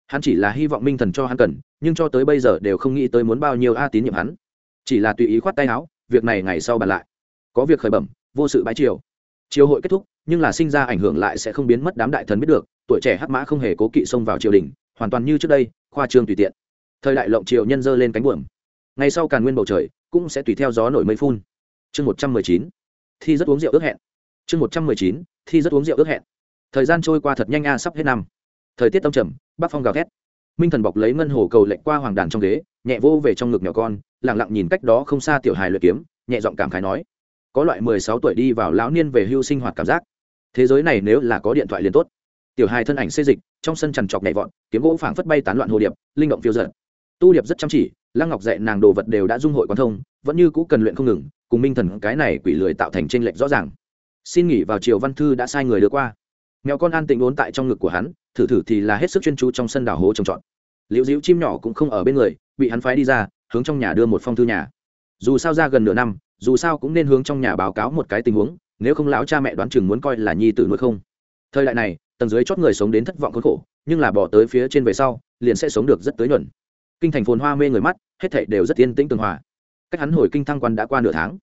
Hắn chỉ là hy vọng minh thần cho hắn cần, nhưng cho tới bây giờ đều không nghĩ tới muốn bao nhiêu a tín nhiệm hắn chỉ là tùy ý khoát tay áo, việc này ngày sau bàn lại. Có việc khởi bẩm, vô sự bãi triều. Triều hội kết thúc, nhưng là sinh ra ảnh hưởng lại sẽ không biến mất đám đại thần biết được, tuổi trẻ hắc mã không hề cố kỵ xông vào triều đình, hoàn toàn như trước đây, khoa trương tùy tiện. Thời đại lộng triều nhân dơ lên cánh buồm. Ngày sau càn nguyên bầu trời cũng sẽ tùy theo gió nổi mây phun. Chương một trăm mười chín, thi rất uống rượu ước hẹn. Chương một trăm mười chín, thi rất uống rượu ước hẹn. Thời gian trôi qua thật nhanh a sắp hết năm. Thời tiết tâm trầm, bắc phong gào thét minh thần bọc lấy ngân hồ cầu lệnh qua hoàng đàn trong ghế, nhẹ vô về trong ngực nhỏ con lẳng lặng nhìn cách đó không xa tiểu hài luyện kiếm, nhẹ giọng cảm khái nói, có loại mười sáu tuổi đi vào lão niên về hưu sinh hoạt cảm giác. Thế giới này nếu là có điện thoại liền tốt. Tiểu hài thân ảnh xê dịch, trong sân trằn trọc nhẹ vọt, kiếm gỗ phảng phất bay tán loạn hồ điệp, linh động phiêu giật tu điệp rất chăm chỉ, lăng ngọc dạy nàng đồ vật đều đã dung hội quan thông, vẫn như cũ cần luyện không ngừng, cùng minh thần cái này quỷ lười tạo thành t r ê n lệch rõ ràng. Xin nghỉ vào chiều văn thư đã sai người đưa qua mèo con an tĩnh ốn tại trong ngực của hắn, thử thử thì là hết sức chuyên chú trong sân đảo hố trồng trọt. Liễu dĩu chim nhỏ cũng không ở bên người, bị hắn phái đi ra, hướng trong nhà đưa một phong thư nhà. Dù sao ra gần nửa năm, dù sao cũng nên hướng trong nhà báo cáo một cái tình huống, nếu không lão cha mẹ đoán chừng muốn coi là nhi tử nuôi không. Thời đại này, tầng dưới chót người sống đến thất vọng khốn khổ, nhưng là bỏ tới phía trên về sau, liền sẽ sống được rất tới nhuận. Kinh thành phồn hoa mê người mắt, hết thảy đều rất yên tĩnh tường hòa. Cách hắn hồi kinh thăng quan đã qua nửa tháng.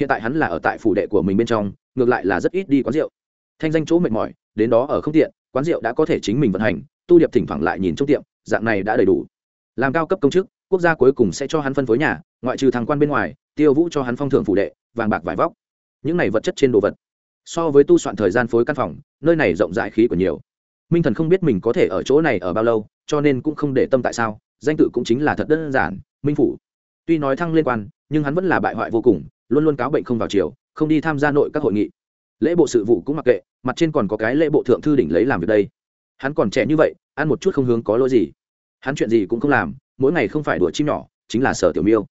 Hiện tại hắn là ở tại phủ đệ của mình bên trong, ngược lại là rất ít đi quán rượu. Thanh danh chỗ mệt mỏi đến đó ở không tiện, quán rượu đã có thể chính mình vận hành, tu điệp thỉnh thoảng lại nhìn trong tiệm, dạng này đã đầy đủ. Làm cao cấp công chức, quốc gia cuối cùng sẽ cho hắn phân phối nhà, ngoại trừ thằng quan bên ngoài, tiêu vũ cho hắn phong thưởng phủ đệ, vàng bạc vải vóc. Những này vật chất trên đồ vật. So với tu soạn thời gian phối căn phòng, nơi này rộng rãi khí của nhiều. Minh thần không biết mình có thể ở chỗ này ở bao lâu, cho nên cũng không để tâm tại sao, danh tự cũng chính là thật đơn giản, minh phủ. Tuy nói thăng liên quan, nhưng hắn vẫn là bại hoại vô cùng, luôn luôn cáo bệnh không vào chiều không đi tham gia nội các hội nghị lễ bộ sự vụ cũng mặc kệ, mặt trên còn có cái lễ bộ thượng thư đỉnh lấy làm việc đây. Hắn còn trẻ như vậy, ăn một chút không hướng có lỗi gì. Hắn chuyện gì cũng không làm, mỗi ngày không phải đùa chim nhỏ, chính là sở tiểu miêu.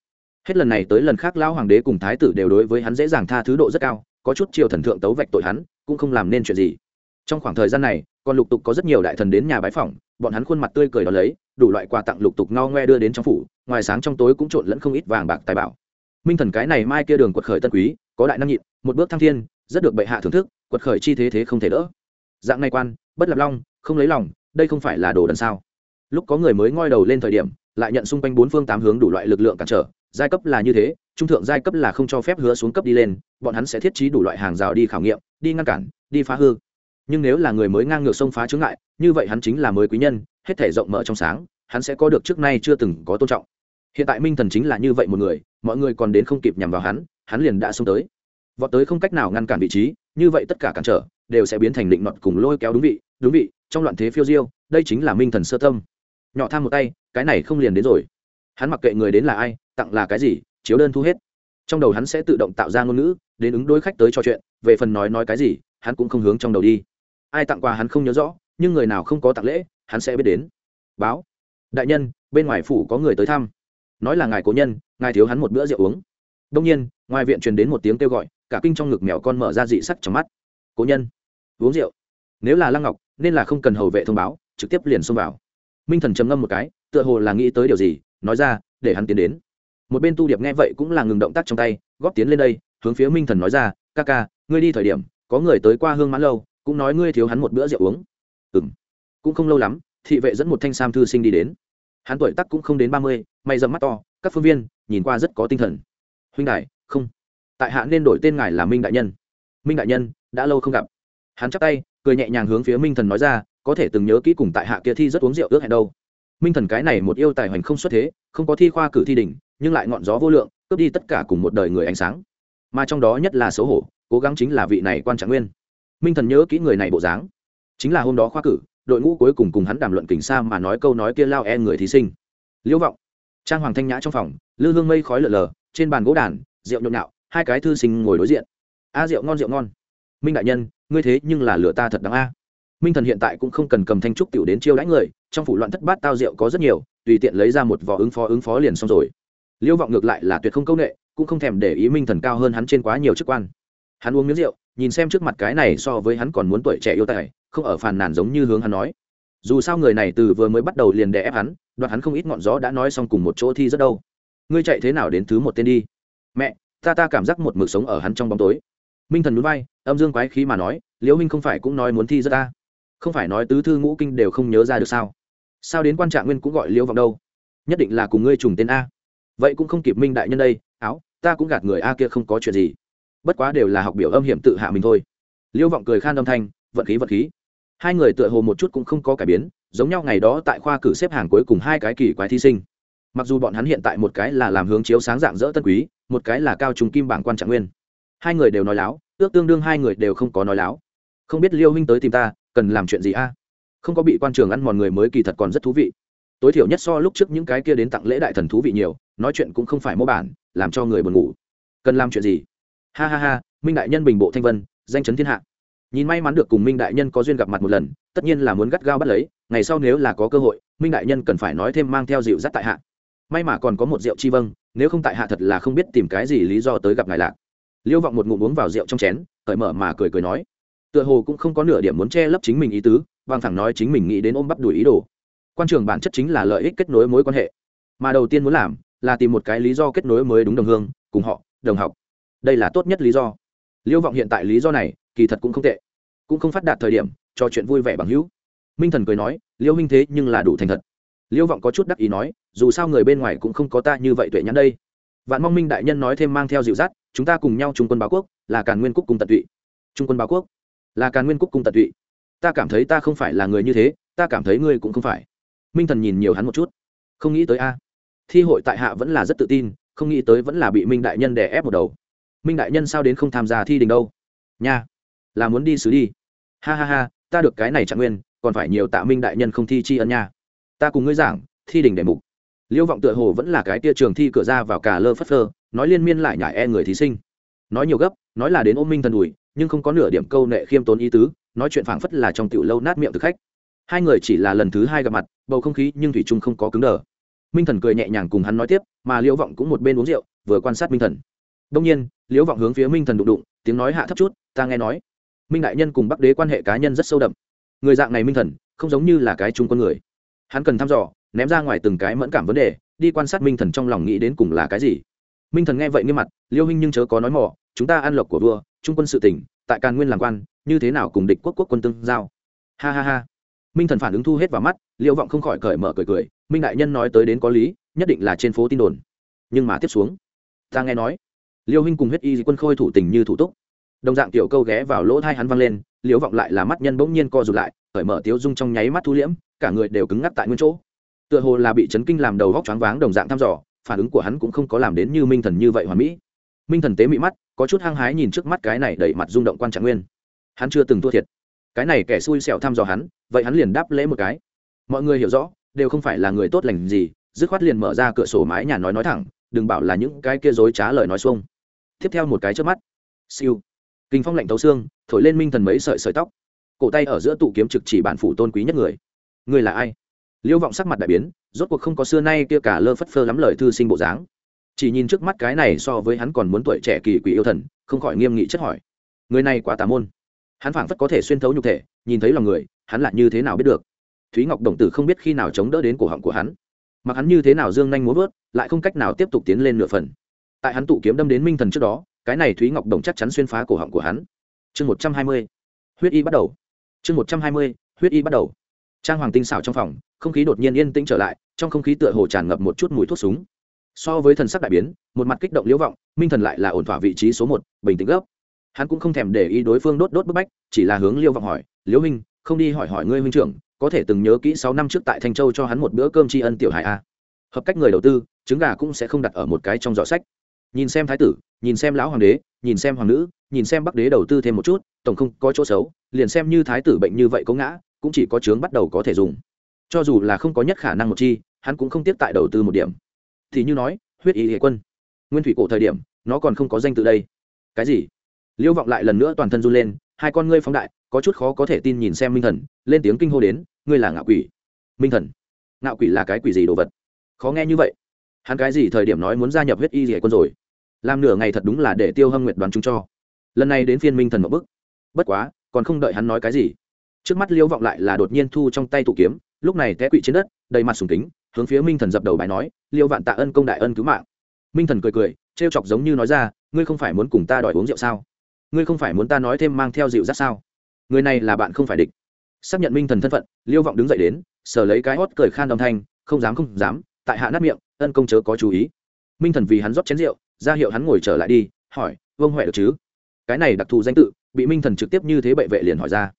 Hết lần này tới lần khác lão hoàng đế cùng thái tử đều đối với hắn dễ dàng tha thứ độ rất cao, có chút triều thần thượng tấu vạch tội hắn, cũng không làm nên chuyện gì. Trong khoảng thời gian này, còn lục tục có rất nhiều đại thần đến nhà bái phỏng, bọn hắn khuôn mặt tươi cười đó lấy, đủ loại quà tặng lục tục ngao ngoe đưa đến trong phủ, ngoài sáng trong tối cũng trộn lẫn không ít vàng bạc tài bảo. Minh thần cái này mai kia đường quật khởi tân quý, có đại năng nhịn, một bước thăng thiên rất được bệ hạ thưởng thức, quật khởi chi thế thế không thể đỡ. Dạng này quan, bất lập long, không lấy lòng, đây không phải là đồ đần sao? Lúc có người mới ngoi đầu lên thời điểm, lại nhận xung quanh bốn phương tám hướng đủ loại lực lượng cản trở, giai cấp là như thế, trung thượng giai cấp là không cho phép hứa xuống cấp đi lên, bọn hắn sẽ thiết trí đủ loại hàng rào đi khảo nghiệm, đi ngăn cản, đi phá hư. Nhưng nếu là người mới ngang ngược sông phá chướng ngại, như vậy hắn chính là mới quý nhân, hết thể rộng mở trong sáng, hắn sẽ có được trước nay chưa từng có tôn trọng. Hiện tại minh thần chính là như vậy một người, mọi người còn đến không kịp nhằm vào hắn hắn liền đã xông tới vọt tới không cách nào ngăn cản vị trí, như vậy tất cả cản trở đều sẽ biến thành định nọt cùng lôi kéo đúng vị đúng vị, trong loạn thế phiêu diêu, đây chính là minh thần sơ tâm. Nhỏ tham một tay, cái này không liền đến rồi. Hắn mặc kệ người đến là ai, tặng là cái gì, chiếu đơn thu hết. Trong đầu hắn sẽ tự động tạo ra ngôn ngữ, đến ứng đối khách tới trò chuyện, về phần nói nói cái gì, hắn cũng không hướng trong đầu đi. Ai tặng quà hắn không nhớ rõ, nhưng người nào không có tặng lễ, hắn sẽ biết đến. Báo. Đại nhân, bên ngoài phủ có người tới thăm. Nói là ngài cố nhân, ngài thiếu hắn một bữa rượu uống. Đông nhiên, ngoài viện truyền đến một tiếng kêu gọi cả kinh trong ngực mèo con mở ra dị sắc trong mắt. Cố nhân, uống rượu. Nếu là lăng ngọc, nên là không cần hầu vệ thông báo, trực tiếp liền xông vào. Minh thần trầm ngâm một cái, tựa hồ là nghĩ tới điều gì, nói ra, để hắn tiến đến. Một bên tu điệp nghe vậy cũng là ngừng động tác trong tay, góp tiến lên đây, hướng phía minh thần nói ra, ca ca, ngươi đi thời điểm, có người tới qua hương mãn lâu, cũng nói ngươi thiếu hắn một bữa rượu uống. Ừ m cũng không lâu lắm, thị vệ dẫn một thanh sam thư sinh đi đến. Hắn tuổi tắc cũng không đến ba mươi may dầm mắt to, các phương viên, nhìn qua rất có tinh thần. Huynh đại không tại hạ nên đổi tên ngài là minh đại nhân. Minh đại nhân, đã lâu không gặp. Hắn chắp tay, cười nhẹ nhàng hướng phía minh thần nói ra, có thể từng nhớ kỹ cùng tại hạ kia thi rất uống rượu ước hẹn đâu. Minh thần cái này một yêu tài hoành không xuất thế, không có thi khoa cử thi đỉnh, nhưng lại ngọn gió vô lượng, cướp đi tất cả cùng một đời người ánh sáng. Mà trong đó nhất là xấu hổ, cố gắng chính là vị này quan trạng nguyên. Minh thần nhớ kỹ người này bộ dáng. Chính là hôm đó khoa cử, đội ngũ cuối cùng cùng hắn đàm luận kình xa mà nói câu nói kia lao e người thí sinh. Liễu vọng. Trang hoàng thanh nhã trong phòng, lư hương mây khói lờ lờ, trên bàn gỗ đàn, rượu nhộn nhạo hai cái thư sinh ngồi đối diện. A, rượu ngon rượu ngon. Minh đại nhân, ngươi thế nhưng là lửa ta thật đáng a. Minh thần hiện tại cũng không cần cầm thanh trúc tiểu đến chiêu đãi người, trong phủ loạn thất bát tao rượu có rất nhiều, tùy tiện lấy ra một vỏ ứng phó ứng phó liền xong rồi. Liêu vọng ngược lại là tuyệt không công nghệ cũng không thèm để ý minh thần cao hơn hắn trên quá nhiều chức quan. Hắn uống miếng rượu, nhìn xem trước mặt cái này so với hắn còn muốn tuổi trẻ yêu tài, không ở phàn nàn giống như hướng hắn nói. Dù sao người này từ vừa mới bắt đầu liền đè ép hắn, đoạt hắn không ít ngọn gió đã nói xong cùng một chỗ thi rất đâu. Ngươi chạy thế nào đến thứ một tên đi? Mẹ ta ta cảm giác một mực sống ở hắn trong bóng tối. Minh thần núi bay âm dương quái khí mà nói, liễu minh không phải cũng nói muốn thi rất ta? Không phải nói tứ thư ngũ kinh đều không nhớ ra được sao? Sao đến quan trạng nguyên cũng gọi liễu vọng đâu? Nhất định là cùng ngươi trùng tên a. Vậy cũng không kịp minh đại nhân đây, áo, ta cũng gạt người a kia không có chuyện gì. Bất quá đều là học biểu âm hiểm tự hạ mình thôi. Liễu vọng cười khan âm thanh, vận khí vận khí. Hai người tựa hồ một chút cũng không có cải biến, giống nhau ngày đó tại khoa cử xếp hàng cuối cùng hai cái kỳ quái thi sinh. Mặc dù bọn hắn hiện tại một cái là làm hướng chiếu sáng dạng dỡ tân quý một cái là cao trùng kim bảng quan trạng nguyên. Hai người đều nói láo, ước tương đương hai người đều không có nói láo. Không biết liêu huynh tới tìm ta, cần làm chuyện gì a? Không có bị quan trường ăn mòn người mới kỳ thật còn rất thú vị. Tối thiểu nhất so lúc trước những cái kia đến tặng lễ đại thần thú vị nhiều, nói chuyện cũng không phải mô bản, làm cho người buồn ngủ. Cần làm chuyện gì? Ha ha ha, minh đại nhân bình bộ thanh vân, danh chấn thiên hạ. Nhìn may mắn được cùng minh đại nhân có duyên gặp mặt một lần, tất nhiên là muốn gắt gao bắt lấy, ngày sau nếu là có cơ hội, minh đại nhân cần phải nói thêm mang theo dịu dắt tại hạ may mà còn có một rượu chi vâng nếu không tại hạ thật là không biết tìm cái gì lý do tới gặp ngài lạc. Liêu vọng một ngụm uống vào rượu trong chén, cởi mở mà cười cười nói. Tựa hồ cũng không có nửa điểm muốn che lấp chính mình ý tứ, bằng thẳng nói chính mình nghĩ đến ôm bắp đùi ý đồ. Quan trường bản chất chính là lợi ích kết nối mối quan hệ. Mà đầu tiên muốn làm là tìm một cái lý do kết nối mới đúng đồng hương, cùng họ, đồng học. Đây là tốt nhất lý do. Liêu vọng hiện tại lý do này, kỳ thật cũng không tệ. Cũng không phát đạt thời điểm cho chuyện vui vẻ bằng hữu. Minh thần cười nói, liêu minh thế nhưng là đủ thành thật. Liêu vọng có chút đắc ý nói dù sao người bên ngoài cũng không có ta như vậy tuệ nhãn đây. Vạn mong minh đại nhân nói thêm mang theo dịu dắt, chúng ta cùng nhau trung quân báo quốc, là càn nguyên quốc cùng tận tụy. Trung quân báo quốc? Là càn nguyên quốc cùng tận tụy. Ta cảm thấy ta không phải là người như thế, ta cảm thấy ngươi cũng không phải. Minh thần nhìn nhiều hắn một chút. Không nghĩ tới a. Thi hội tại hạ vẫn là rất tự tin, không nghĩ tới vẫn là bị minh đại nhân đè ép một đầu. Minh đại nhân sao đến không tham gia thi đình đâu? Nha, là muốn đi xứ đi. Ha ha ha, ta được cái này trạng nguyên, còn phải nhiều tạ minh đại nhân không thi tri ân nha. Ta cùng ngươi giảng, thi đình đề mục liêu vọng tựa hồ vẫn là cái tia trường thi cửa ra vào cả lơ phất phơ, nói liên miên lại nhải e người thí sinh. Nói nhiều gấp, nói là đến ôm minh thần ủi nhưng không có nửa điểm câu nệ khiêm tốn ý tứ, nói chuyện phảng phất là trong tiểu lâu nát miệng thực khách. Hai người chỉ là lần thứ hai gặp mặt, bầu không khí nhưng thủy trung không có cứng đờ. Minh thần cười nhẹ nhàng cùng hắn nói tiếp, mà liễu vọng cũng một bên uống rượu, vừa quan sát minh thần. Đông nhiên liễu vọng hướng phía minh thần đụng đụng, tiếng nói hạ thấp chút, ta nghe nói, minh đại nhân cùng bắc đế quan hệ cá nhân rất sâu đậm. Người dạng này minh thần, không giống như là cái chung con người. Hắn cần thăm dò ném ra ngoài từng cái mẫn cảm vấn đề, đi quan sát minh thần trong lòng nghĩ đến cùng là cái gì. Minh thần nghe vậy nghiêm mặt, liêu huynh nhưng chớ có nói mỏ chúng ta ăn lộc của vua, trung quân sự tỉnh, tại càn nguyên làm quan, như thế nào cùng địch quốc quốc quân tương giao? Ha ha ha. Minh thần phản ứng thu hết vào mắt, liêu vọng không khỏi cởi mở cười cười, minh đại nhân nói tới đến có lý, nhất định là trên phố tin đồn. Nhưng mà tiếp xuống, ta nghe nói, liêu huynh cùng huyết y quân khôi thủ tình như thủ túc. Đồng dạng tiểu câu ghé vào lỗ thai hắn văng lên, liêu vọng lại là mắt nhân bỗng nhiên co rụt lại, cởi mở tiếu dung trong nháy mắt thu liễm, cả người đều cứng ngắc tại nguyên chỗ tựa hồ là bị chấn kinh làm đầu góc choáng váng đồng dạng thăm dò, phản ứng của hắn cũng không có làm đến như minh thần như vậy hoàn mỹ. Minh thần tế mị mắt, có chút hăng hái nhìn trước mắt cái này đẩy mặt rung động quan trạng nguyên. Hắn chưa từng thua thiệt. Cái này kẻ xui xẻo thăm dò hắn, vậy hắn liền đáp lễ một cái. Mọi người hiểu rõ, đều không phải là người tốt lành gì, dứt khoát liền mở ra cửa sổ mái nhà nói nói thẳng, đừng bảo là những cái kia dối trá lời nói xuông. Tiếp theo một cái trước mắt. Siêu. Kinh phong lạnh tấu xương, thổi lên minh thần mấy sợi sợi tóc. Cổ tay ở giữa tụ kiếm trực chỉ bản phủ tôn quý nhất người. Người là ai? Liêu vọng sắc mặt đại biến, rốt cuộc không có xưa nay kia cả lơ phất phơ lắm lời thư sinh bộ dáng. Chỉ nhìn trước mắt cái này so với hắn còn muốn tuổi trẻ kỳ quỷ yêu thần, không khỏi nghiêm nghị chất hỏi. Người này quá tà môn. Hắn phảng phất có thể xuyên thấu nhục thể, nhìn thấy lòng người, hắn lại như thế nào biết được? Thúy ngọc đồng tử không biết khi nào chống đỡ đến cổ họng của hắn. Mặc hắn như thế nào dương nhanh muốn vớt, lại không cách nào tiếp tục tiến lên nửa phần. Tại hắn tụ kiếm đâm đến minh thần trước đó, cái này thúy ngọc đồng chắc chắn xuyên phá cổ họng của hắn. Chương một trăm hai mươi, huyết y bắt đầu. Chương một trăm hai mươi, huyết y bắt đầu. Trang hoàng tinh xảo trong phòng không khí đột nhiên yên tĩnh trở lại, trong không khí tựa hồ tràn ngập một chút mùi thuốc súng. So với thần sắc đại biến, một mặt kích động liễu vọng, minh thần lại là ổn thỏa vị trí số một, bình tĩnh gấp. Hắn cũng không thèm để ý đối phương đốt đốt bức bách, chỉ là hướng liêu vọng hỏi, liễu minh không đi hỏi hỏi ngươi huynh trưởng, có thể từng nhớ kỹ sáu năm trước tại thanh châu cho hắn một bữa cơm tri ân tiểu hải a? Hợp cách người đầu tư, trứng gà cũng sẽ không đặt ở một cái trong giỏ sách. Nhìn xem thái tử, nhìn xem lão hoàng đế, nhìn xem hoàng nữ, nhìn xem bắc đế đầu tư thêm một chút, tổng không có chỗ xấu, liền xem như thái tử bệnh như vậy có ngã, cũng chỉ có chướng bắt đầu có thể dùng cho dù là không có nhất khả năng một chi, hắn cũng không tiếp tại đầu tư một điểm. Thì như nói, huyết y hệ quân. Nguyên thủy cổ thời điểm, nó còn không có danh từ đây. Cái gì? Liêu vọng lại lần nữa toàn thân run lên, hai con ngươi phóng đại, có chút khó có thể tin nhìn xem minh thần, lên tiếng kinh hô đến, ngươi là ngạo quỷ. Minh thần, ngạo quỷ là cái quỷ gì đồ vật? Khó nghe như vậy. Hắn cái gì thời điểm nói muốn gia nhập huyết y rỉa quân rồi? Làm nửa ngày thật đúng là để tiêu hâm nguyệt đoán chúng cho. Lần này đến phiên minh thần một bức bất quá, còn không đợi hắn nói cái gì. Trước mắt liêu vọng lại là đột nhiên thu trong tay tụ kiếm lúc này té quỵ trên đất, đầy mặt sùng kính, hướng phía minh thần dập đầu bài nói, liêu vạn tạ ân công đại ân cứu mạng. Minh thần cười cười, trêu chọc giống như nói ra, ngươi không phải muốn cùng ta đòi uống rượu sao? Ngươi không phải muốn ta nói thêm mang theo dịu ra sao? Người này là bạn không phải địch. Xác nhận minh thần thân phận, liêu vọng đứng dậy đến, sờ lấy cái hót cười khan đồng thanh, không dám không dám, tại hạ nát miệng, ân công chớ có chú ý. Minh thần vì hắn rót chén rượu, ra hiệu hắn ngồi trở lại đi, hỏi vông huệ được chứ? Cái này đặc thù danh tự, bị minh thần trực tiếp như thế bệ vệ liền hỏi ra.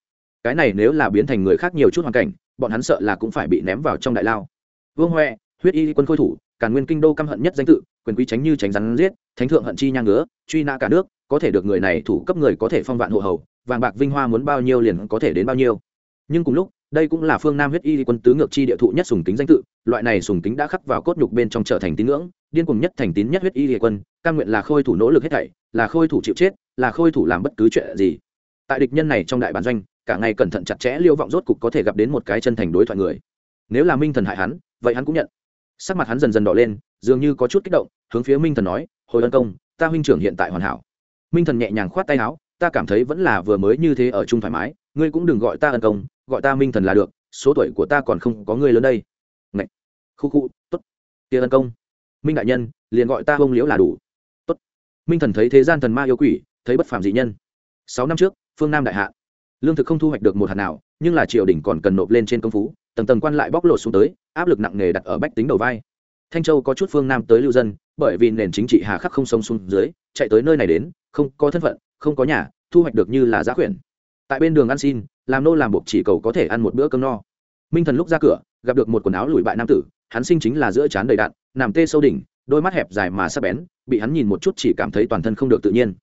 Cái này nếu là biến thành người khác nhiều chút hoàn cảnh bọn hắn sợ là cũng phải bị ném vào trong đại lao. Vương huệ, huyết y quân khôi thủ cả nguyên kinh đô căm hận nhất danh tự, quyền quý tránh như tránh rắn giết, thánh thượng hận chi nhang ngứa, truy nã cả nước, có thể được người này thủ cấp người có thể phong vạn hộ hầu, vàng bạc vinh hoa muốn bao nhiêu liền có thể đến bao nhiêu. Nhưng cùng lúc, đây cũng là phương nam huyết y quân tứ ngược chi địa thụ nhất sùng kính danh tự, loại này sùng kính đã khắc vào cốt nhục bên trong trở thành tín ngưỡng, điên cùng nhất thành tín nhất huyết y quân căn nguyện là khôi thủ nỗ lực hết thảy, là khôi thủ chịu chết, là khôi thủ làm bất cứ chuyện gì. Tại địch nhân này trong đại bản doanh cả ngày cẩn thận chặt chẽ liêu vọng rốt cục có thể gặp đến một cái chân thành đối thoại người. Nếu là minh thần hại hắn, vậy hắn cũng nhận. Sắc mặt hắn dần dần đỏ lên, dường như có chút kích động, hướng phía minh thần nói, hồi ân công, ta huynh trưởng hiện tại hoàn hảo. Minh thần nhẹ nhàng khoát tay áo, ta cảm thấy vẫn là vừa mới như thế ở chung thoải mái, ngươi cũng đừng gọi ta ân công, gọi ta minh thần là được, số tuổi của ta còn không có ngươi lớn đây. Ngậy. khu khu, tốt. Tia ân công. Minh đại nhân, liền gọi ta bông liễu là đủ. Tốt. Minh thần thấy thế gian thần ma yêu quỷ, thấy bất phàm dị nhân. Sáu năm trước, phương nam đại hạ lương thực không thu hoạch được một hạt nào, nhưng là triều đình còn cần nộp lên trên công phú, tầng tầng quan lại bóc lột xuống tới, áp lực nặng nề đặt ở bách tính đầu vai. Thanh châu có chút phương nam tới lưu dân, bởi vì nền chính trị hà khắc không sống xuống dưới, chạy tới nơi này đến, không có thân phận, không có nhà, thu hoạch được như là giá khuyển. Tại bên đường ăn xin, làm nô làm buộc chỉ cầu có thể ăn một bữa cơm no. Minh thần lúc ra cửa, gặp được một quần áo lùi bại nam tử, hắn sinh chính là giữa trán đầy đạn, nằm tê sâu đỉnh, đôi mắt hẹp dài mà sắc bén, bị hắn nhìn một chút chỉ cảm thấy toàn thân không được tự nhiên.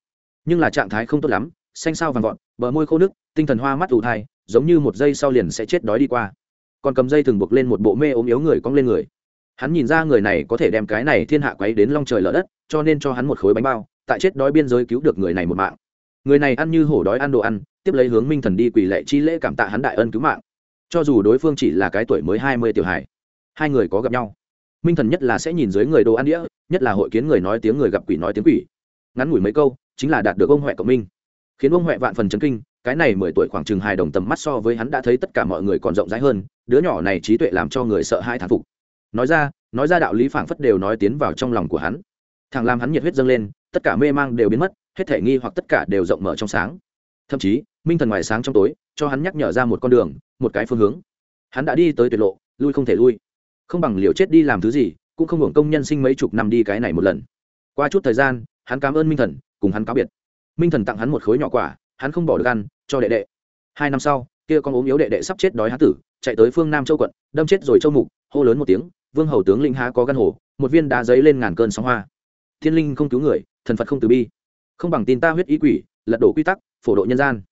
Nhưng là trạng thái không tốt lắm, xanh sao vàng vọt, bờ môi khô nước tinh thần hoa mắt ù thai giống như một giây sau liền sẽ chết đói đi qua. Còn cầm dây thường buộc lên một bộ mê ốm yếu người cong lên người. Hắn nhìn ra người này có thể đem cái này thiên hạ quấy đến long trời lở đất cho nên cho hắn một khối bánh bao tại chết đói biên giới cứu được người này một mạng. Người này ăn như hổ đói ăn đồ ăn tiếp lấy hướng minh thần đi quỳ lệ chi lễ cảm tạ hắn đại ân cứu mạng. Cho dù đối phương chỉ là cái tuổi mới hai mươi tiểu hải, hai người có gặp nhau. Minh thần nhất là sẽ nhìn dưới người đồ ăn đĩa nhất là hội kiến người nói tiếng người gặp quỷ nói tiếng quỷ. Ngắn ngủi mấy câu chính là đạt được ông huệ cộng minh. Khiến ông huệ vạn phần chấn kinh cái này mười tuổi khoảng chừng hài đồng tầm mắt so với hắn đã thấy tất cả mọi người còn rộng rãi hơn, đứa nhỏ này trí tuệ làm cho người sợ hai thán phục. Nói ra nói ra đạo lý phảng phất đều nói tiến vào trong lòng của hắn. Thằng làm hắn nhiệt huyết dâng lên, tất cả mê mang đều biến mất, hết thể nghi hoặc tất cả đều rộng mở trong sáng. Thậm chí, minh thần ngoài sáng trong tối, cho hắn nhắc nhở ra một con đường, một cái phương hướng. Hắn đã đi tới tuyệt lộ, lui không thể lui. Không bằng liều chết đi làm thứ gì, cũng không hưởng công nhân sinh mấy chục năm đi cái này một lần. Qua chút thời gian, hắn cảm ơn minh thần, cùng hắn cáo biệt. Minh thần tặng hắn một khối nhỏ quả, hắn không bỏ được ăn cho đệ đệ. Hai năm sau, kia con ốm yếu đệ đệ sắp chết đói há tử, chạy tới phương nam châu quận, đâm chết rồi châu mục, hô lớn một tiếng, vương hầu tướng linh há có gan hồ, một viên đá giấy lên ngàn cơn sóng hoa. Thiên linh không cứu người, thần phật không từ bi. Không bằng tin ta huyết ý quỷ, lật đổ quy tắc, phổ độ nhân gian.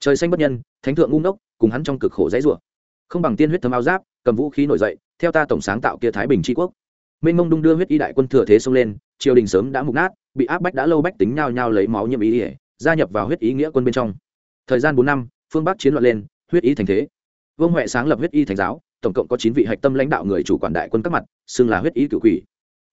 Trời xanh bất nhân, thánh thượng ngung đốc cùng hắn trong cực khổ dãy rủa. Không bằng tiên huyết thấm áo giáp, cầm vũ khí nổi dậy, theo ta tổng sáng tạo kia thái bình tri quốc. Minh mông đung đưa huyết y đại quân thừa thế xông lên, triều đình sớm đã mục nát, bị áp bách đã lâu bách tính nhao nhao lấy máu nhiễm ý ỉa gia nhập vào huyết ý nghĩa quân bên trong thời gian bốn năm, phương bắc chiến loạn lên, huyết y thành thế. Vương huệ sáng lập huyết y thành giáo, tổng cộng có chín vị hạch tâm lãnh đạo người chủ quản đại quân các mặt, xưng là huyết y cựu quỷ.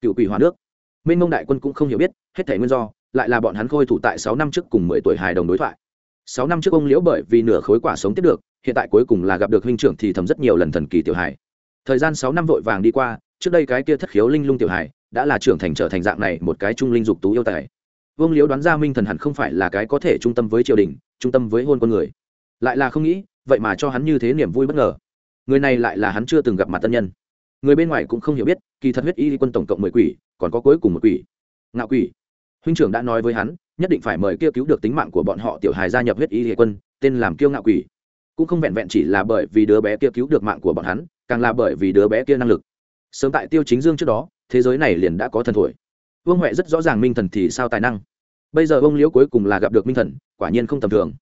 Cựu quỷ hòa nước. Minh mông đại quân cũng không hiểu biết, hết thể nguyên do, lại là bọn hắn khôi thủ tại sáu năm trước cùng mười tuổi hài đồng đối thoại. Sáu năm trước ông liễu bởi vì nửa khối quả sống tiếp được, hiện tại cuối cùng là gặp được huynh trưởng thì thầm rất nhiều lần thần kỳ tiểu hài. Thời gian sáu năm vội vàng đi qua, trước đây cái kia thất khiếu linh lung tiểu hài, đã là trưởng thành trở thành dạng này một cái trung linh dục tú yêu tài vương liễu đoán ra minh thần hẳn không phải là cái có thể trung tâm với triều đình, trung tâm với hôn con người. Lại là không nghĩ, vậy mà cho hắn như thế niềm vui bất ngờ. Người này lại là hắn chưa từng gặp mặt tân nhân. Người bên ngoài cũng không hiểu biết, kỳ thật huyết y quân tổng cộng mười quỷ, còn có cuối cùng một quỷ. Ngạo quỷ. Huynh trưởng đã nói với hắn, nhất định phải mời kêu cứu được tính mạng của bọn họ tiểu hài gia nhập huyết y quân, tên làm kiêu ngạo quỷ. Cũng không vẹn vẹn chỉ là bởi vì đứa bé kia cứu được mạng của bọn hắn, càng là bởi vì đứa bé kia năng lực. Sớm tại tiêu chính dương trước đó, thế giới này liền đã có thần thổi vương huệ rất rõ ràng minh thần thì sao tài năng. bây giờ ông liễu cuối cùng là gặp được minh thần, quả nhiên không tầm thường.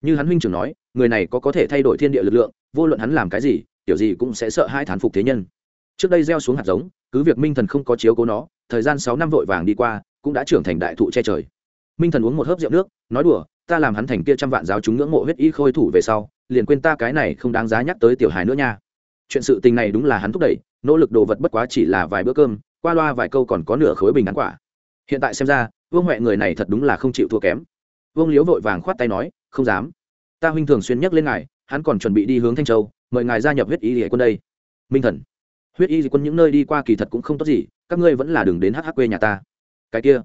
như hắn huynh trưởng nói, người này có có thể thay đổi thiên địa lực lượng, vô luận hắn làm cái gì kiểu gì cũng sẽ sợ hai thán phục thế nhân. trước đây gieo xuống hạt giống, cứ việc minh thần không có chiếu cố nó, thời gian sáu năm vội vàng đi qua, cũng đã trưởng thành đại thụ che trời. minh thần uống một hớp rượu nước, nói đùa, ta làm hắn thành kia trăm vạn giáo chúng ngưỡng mộ huyết y khôi thủ về sau, liền quên ta cái này không đáng giá nhắc tới tiểu hài nữa nha. chuyện sự tình này đúng là hắn thúc đẩy, nỗ lực đồ vật bất quá chỉ là vài bữa cơm qua loa vài câu còn có nửa khối bình án quả. Hiện tại xem ra, vương huệ người này thật đúng là không chịu thua kém. Vương liếu vội vàng khoát tay nói, không dám. Ta huynh thường xuyên nhắc lên ngài, hắn còn chuẩn bị đi hướng thanh châu, mời ngài gia nhập huyết y hệ quân đây. Minh thần. Huyết y quân những nơi đi qua kỳ thật cũng không tốt gì, các ngươi vẫn là đường đến hh quê nhà ta. Cái kia,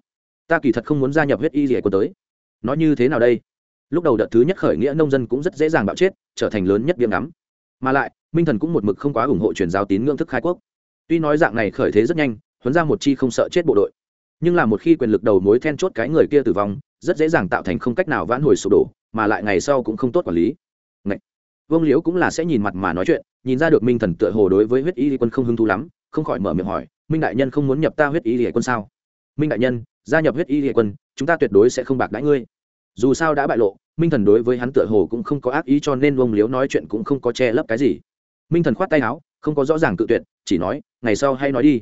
ta kỳ thật không muốn gia nhập huyết y hệ quân tới. Nói như thế nào đây? Lúc đầu đợt thứ nhất khởi nghĩa nông dân cũng rất dễ dàng bạo chết, trở thành lớn nhất viêm ngắm. Mà lại, minh thần cũng một mực không quá ủng hộ truyền giáo tín ngưỡng thức khai quốc. Tuy nói dạng này khởi thế rất nhanh huấn ra một chi không sợ chết bộ đội. Nhưng là một khi quyền lực đầu mối then chốt cái người kia tử vong, rất dễ dàng tạo thành không cách nào vãn hồi sụp đổ, mà lại ngày sau cũng không tốt quản lý. Ngậy. vương liễu cũng là sẽ nhìn mặt mà nói chuyện, nhìn ra được minh thần tựa hồ đối với huyết y quân không hứng thú lắm, không khỏi mở miệng hỏi, minh đại nhân không muốn nhập ta huyết y quân sao? Minh đại nhân, gia nhập huyết y quân, chúng ta tuyệt đối sẽ không bạc đãi ngươi. Dù sao đã bại lộ, minh thần đối với hắn tựa hồ cũng không có ác ý cho nên vương liếu nói chuyện cũng không có che lấp cái gì. Minh thần khoát tay áo, không có rõ ràng tự tuyệt, chỉ nói, ngày sau hay nói đi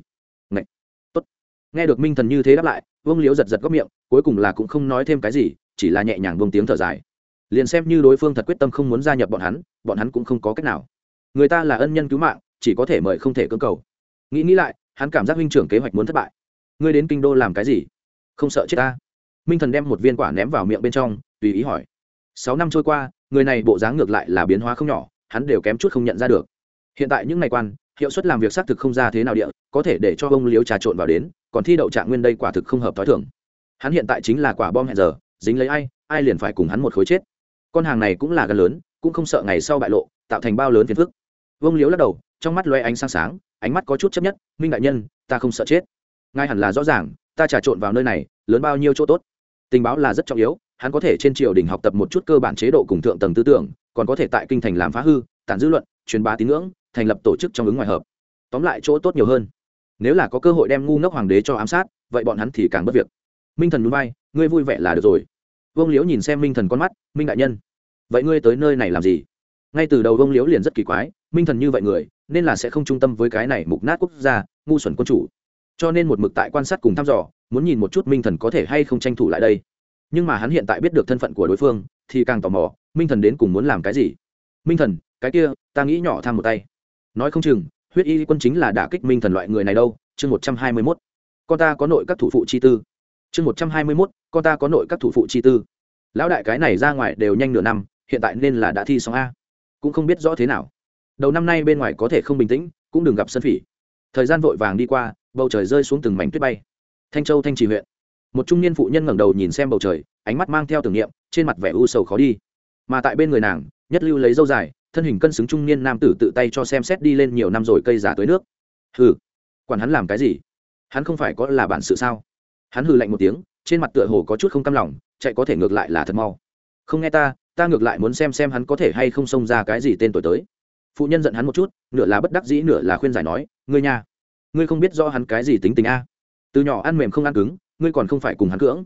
nghe được minh thần như thế đáp lại, vương Liễu giật giật góc miệng, cuối cùng là cũng không nói thêm cái gì, chỉ là nhẹ nhàng buông tiếng thở dài. Liền xem như đối phương thật quyết tâm không muốn gia nhập bọn hắn bọn hắn cũng không có cách nào. Người ta là ân nhân cứu mạng, chỉ có thể mời không thể cưỡng cầu. Nghĩ nghĩ lại, hắn cảm giác huynh trưởng kế hoạch muốn thất bại. Ngươi đến kinh đô làm cái gì? Không sợ chết ta? Minh thần đem một viên quả ném vào miệng bên trong, tùy ý hỏi. Sáu năm trôi qua, người này bộ dáng ngược lại là biến hóa không nhỏ, hắn đều kém chút không nhận ra được. Hiện tại những ngày quan, hiệu suất làm việc xác thực không ra thế nào địa, có thể để cho ông liếu trà trộn vào đến còn thi đậu trạng nguyên đây quả thực không hợp t h ó i thưởng hắn hiện tại chính là quả bom hẹn giờ, dính lấy ai ai liền phải cùng hắn một khối chết. Con hàng này cũng là gần lớn, cũng không sợ ngày sau bại lộ, tạo thành bao lớn phiền phức. Vương liếu lắc đầu, trong mắt loe ánh sáng sáng, ánh mắt có chút chấp nhất, minh đại nhân, ta không sợ chết. Ngay hẳn là rõ ràng, ta trà trộn vào nơi này, lớn bao nhiêu chỗ tốt. Tình báo là rất trọng yếu, hắn có thể trên triều đình học tập một chút cơ bản chế độ cùng thượng tầng tư tưởng, còn có thể tại kinh thành làm phá hư, tản dư luận, truyền bá tín ngưỡng, thành lập tổ chức trong ứng ngoài hợp. Tóm lại chỗ tốt nhiều hơn nếu là có cơ hội đem ngu ngốc hoàng đế cho ám sát, vậy bọn hắn thì càng bất việc. Minh thần núi bay ngươi vui vẻ là được rồi. Vương liễu nhìn xem minh thần con mắt, minh đại nhân, vậy ngươi tới nơi này làm gì? Ngay từ đầu vương liễu liền rất kỳ quái, minh thần như vậy người, nên là sẽ không trung tâm với cái này mục nát quốc gia, ngu xuẩn quân chủ. Cho nên một mực tại quan sát cùng thăm dò, muốn nhìn một chút minh thần có thể hay không tranh thủ lại đây. Nhưng mà hắn hiện tại biết được thân phận của đối phương, thì càng tò mò, minh thần đến cùng muốn làm cái gì? Minh thần, cái kia, ta nghĩ nhỏ tham một tay. Nói không chừng huyết y quân chính là đả kích minh thần loại người này đâu, chương một trăm hai mươi mốt. Con ta có nội các thủ phụ chi tư. Chương một trăm hai mươi mốt, con ta có nội các thủ phụ chi tư. Lão đại cái này ra ngoài đều nhanh nửa năm, hiện tại nên là đã thi xong a. Cũng không biết rõ thế nào. Đầu năm nay bên ngoài có thể không bình tĩnh, cũng đừng gặp sân phỉ. Thời gian vội vàng đi qua, bầu trời rơi xuống từng mảnh tuyết bay. Thanh châu thanh trì huyện. Một trung niên phụ nhân ngẩng đầu nhìn xem bầu trời, ánh mắt mang theo tưởng niệm, trên mặt vẻ u sầu khó đi. Mà tại bên người nàng, nhất lưu lấy dâu dài thân hình cân xứng trung niên nam tử tự tay cho xem xét đi lên nhiều năm rồi cây giả tới nước. Hừ, quản hắn làm cái gì? Hắn không phải có là bản sự sao? Hắn hừ lạnh một tiếng, trên mặt tựa hồ có chút không cam lòng, chạy có thể ngược lại là thật mau. Không nghe ta ta ngược lại muốn xem xem hắn có thể hay không xông ra cái gì tên tuổi tới. Phụ nhân giận hắn một chút, nửa là bất đắc dĩ, nửa là khuyên giải nói, ngươi nha, ngươi không biết do hắn cái gì tính tình a. Từ nhỏ ăn mềm không ăn cứng, ngươi còn không phải cùng hắn cưỡng.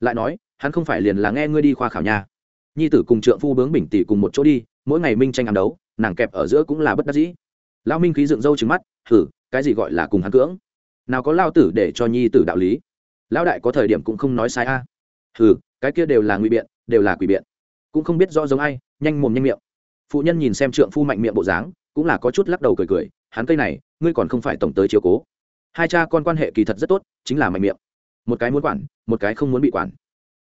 Lại nói, hắn không phải liền là nghe ngươi đi khoa khảo nha. Nhi tử cùng trượng phu bướng bình tỷ cùng một chỗ đi mỗi ngày minh tranh ám đấu, nàng kẹp ở giữa cũng là bất đắc dĩ. Lao minh khí dựng râu trứng mắt thử cái gì gọi là cùng hắn cưỡng? Nào có lao tử để cho nhi tử đạo lý? Lão đại có thời điểm cũng không nói sai a. À. ừ cái kia đều là ngụy biện, đều là quỷ biện. Cũng không biết rõ giống ai, nhanh mồm nhanh miệng. Phụ nhân nhìn xem trượng phu mạnh miệng bộ dáng, cũng là có chút lắc đầu cười cười, hắn cây này, ngươi còn không phải tổng tới chiếu cố. Hai cha con quan hệ kỳ thật rất tốt, chính là mạnh miệng. Một cái muốn quản, một cái không muốn bị quản.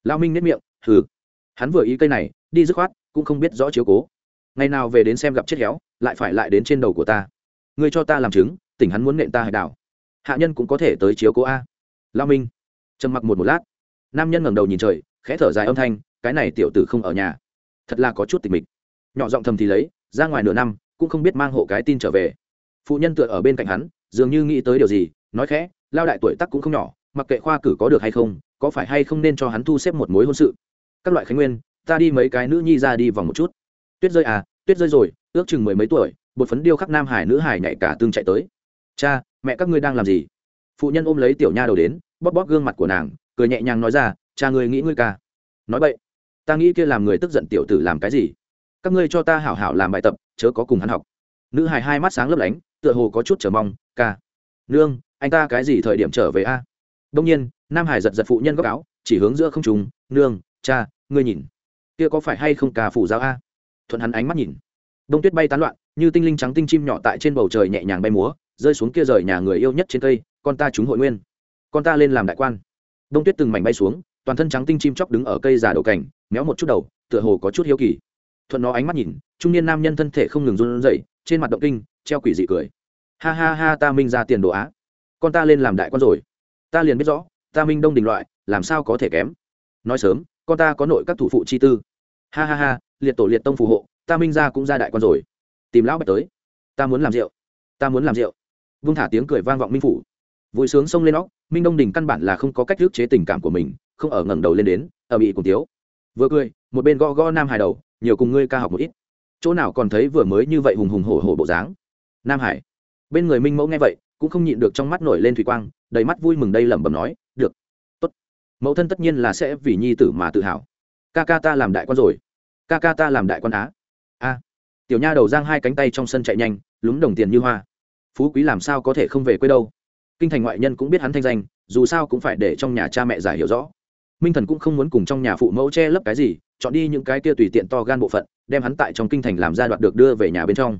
Lao minh nếp miệng hừ hắn vừa ý cây này, đi dứt khoát, cũng không biết rõ chiếu cố ngày nào về đến xem gặp chết héo, lại phải lại đến trên đầu của ta. Ngươi cho ta làm chứng, tỉnh hắn muốn nện ta hạch đảo. Hạ nhân cũng có thể tới chiếu cố a. Lao minh. Trầm mặc một một lát. Nam nhân ngẩng đầu nhìn trời, khẽ thở dài âm thanh, cái này tiểu tử không ở nhà. Thật là có chút tịch mịch. Nhỏ giọng thầm thì lấy, ra ngoài nửa năm, cũng không biết mang hộ cái tin trở về. Phụ nhân tựa ở bên cạnh hắn, dường như nghĩ tới điều gì, nói khẽ, lao đại tuổi tắc cũng không nhỏ, mặc kệ khoa cử có được hay không, có phải hay không nên cho hắn thu xếp một mối hôn sự. Các loại khánh nguyên, ta đi mấy cái nữ nhi ra đi vòng một chút tuyết rơi à tuyết rơi rồi, ước chừng mười mấy tuổi, bột phấn điêu khắc nam hải nữ hải nhảy cả tương chạy tới. Cha, mẹ các ngươi đang làm gì? Phụ nhân ôm lấy tiểu nha đầu đến, bóp bóp gương mặt của nàng, cười nhẹ nhàng nói ra, cha ngươi nghĩ ngươi ca. Nói vậy ta nghĩ kia làm người tức giận tiểu tử làm cái gì? Các ngươi cho ta hảo hảo làm bài tập, chớ có cùng hắn học. Nữ hài hai mắt sáng lấp lánh, tựa hồ có chút chờ mong, ca. Nương, anh ta cái gì thời điểm trở về a? Đông nhiên, nam hải giật giật phụ nhân góc áo, chỉ hướng giữa không trùng nương, cha, ngươi nhìn. Kia có phải hay không ca phủ giáo a? Thuận hắn ánh mắt nhìn. Đông tuyết bay tán loạn, như tinh linh trắng tinh chim nhỏ tại trên bầu trời nhẹ nhàng bay múa, rơi xuống kia rời nhà người yêu nhất trên cây, con ta trúng hội nguyên. Con ta lên làm đại quan. Đông tuyết từng mảnh bay xuống, toàn thân trắng tinh chim chóc đứng ở cây già đầu cảnh, méo một chút đầu, tựa hồ có chút hiếu kỳ. Thuận nó ánh mắt nhìn, trung niên nam nhân thân thể không ngừng run rẩy, trên mặt động kinh, treo quỷ dị cười. Ha ha ha, ta minh ra tiền đồ á. Con ta lên làm đại quan rồi. Ta liền biết rõ, ta minh đông đình loại, làm sao có thể kém. Nói sớm, con ta có nội các thủ phụ chi tư. Ha ha ha liệt tổ liệt tông phù hộ, ta minh ra cũng ra đại quan rồi. Tìm lão bạch tới. Ta muốn làm rượu. Ta muốn làm rượu. Vung thả tiếng cười vang vọng minh phủ. Vui sướng xông lên óc, minh đông đình căn bản là không có cách thức chế tình cảm của mình, không ở ngẩng đầu lên đến ở bị cùng tiếu vừa cười, một bên gõ gõ nam hải đầu, nhiều cùng ngươi ca học một ít. Chỗ nào còn thấy vừa mới như vậy hùng hùng hổ hổ bộ dáng? Nam hải. Bên người minh mẫu nghe vậy, cũng không nhịn được trong mắt nổi lên thủy quang, đầy mắt vui mừng đây lẩm bẩm nói, được. Tốt. Mẫu thân tất nhiên là sẽ vì nhi tử mà tự hào. Ca ca ta làm đại quan rồi ca ca ta làm đại quan á. A. Tiểu nha đầu giang hai cánh tay trong sân chạy nhanh lúng đồng tiền như hoa. Phú quý làm sao có thể không về quê đâu? Kinh thành ngoại nhân cũng biết hắn thanh danh, dù sao cũng phải để trong nhà cha mẹ giải hiểu rõ. Minh thần cũng không muốn cùng trong nhà phụ mẫu che lấp cái gì, chọn đi những cái kia tùy tiện to gan bộ phận, đem hắn tại trong kinh thành làm ra đoạn được đưa về nhà bên trong.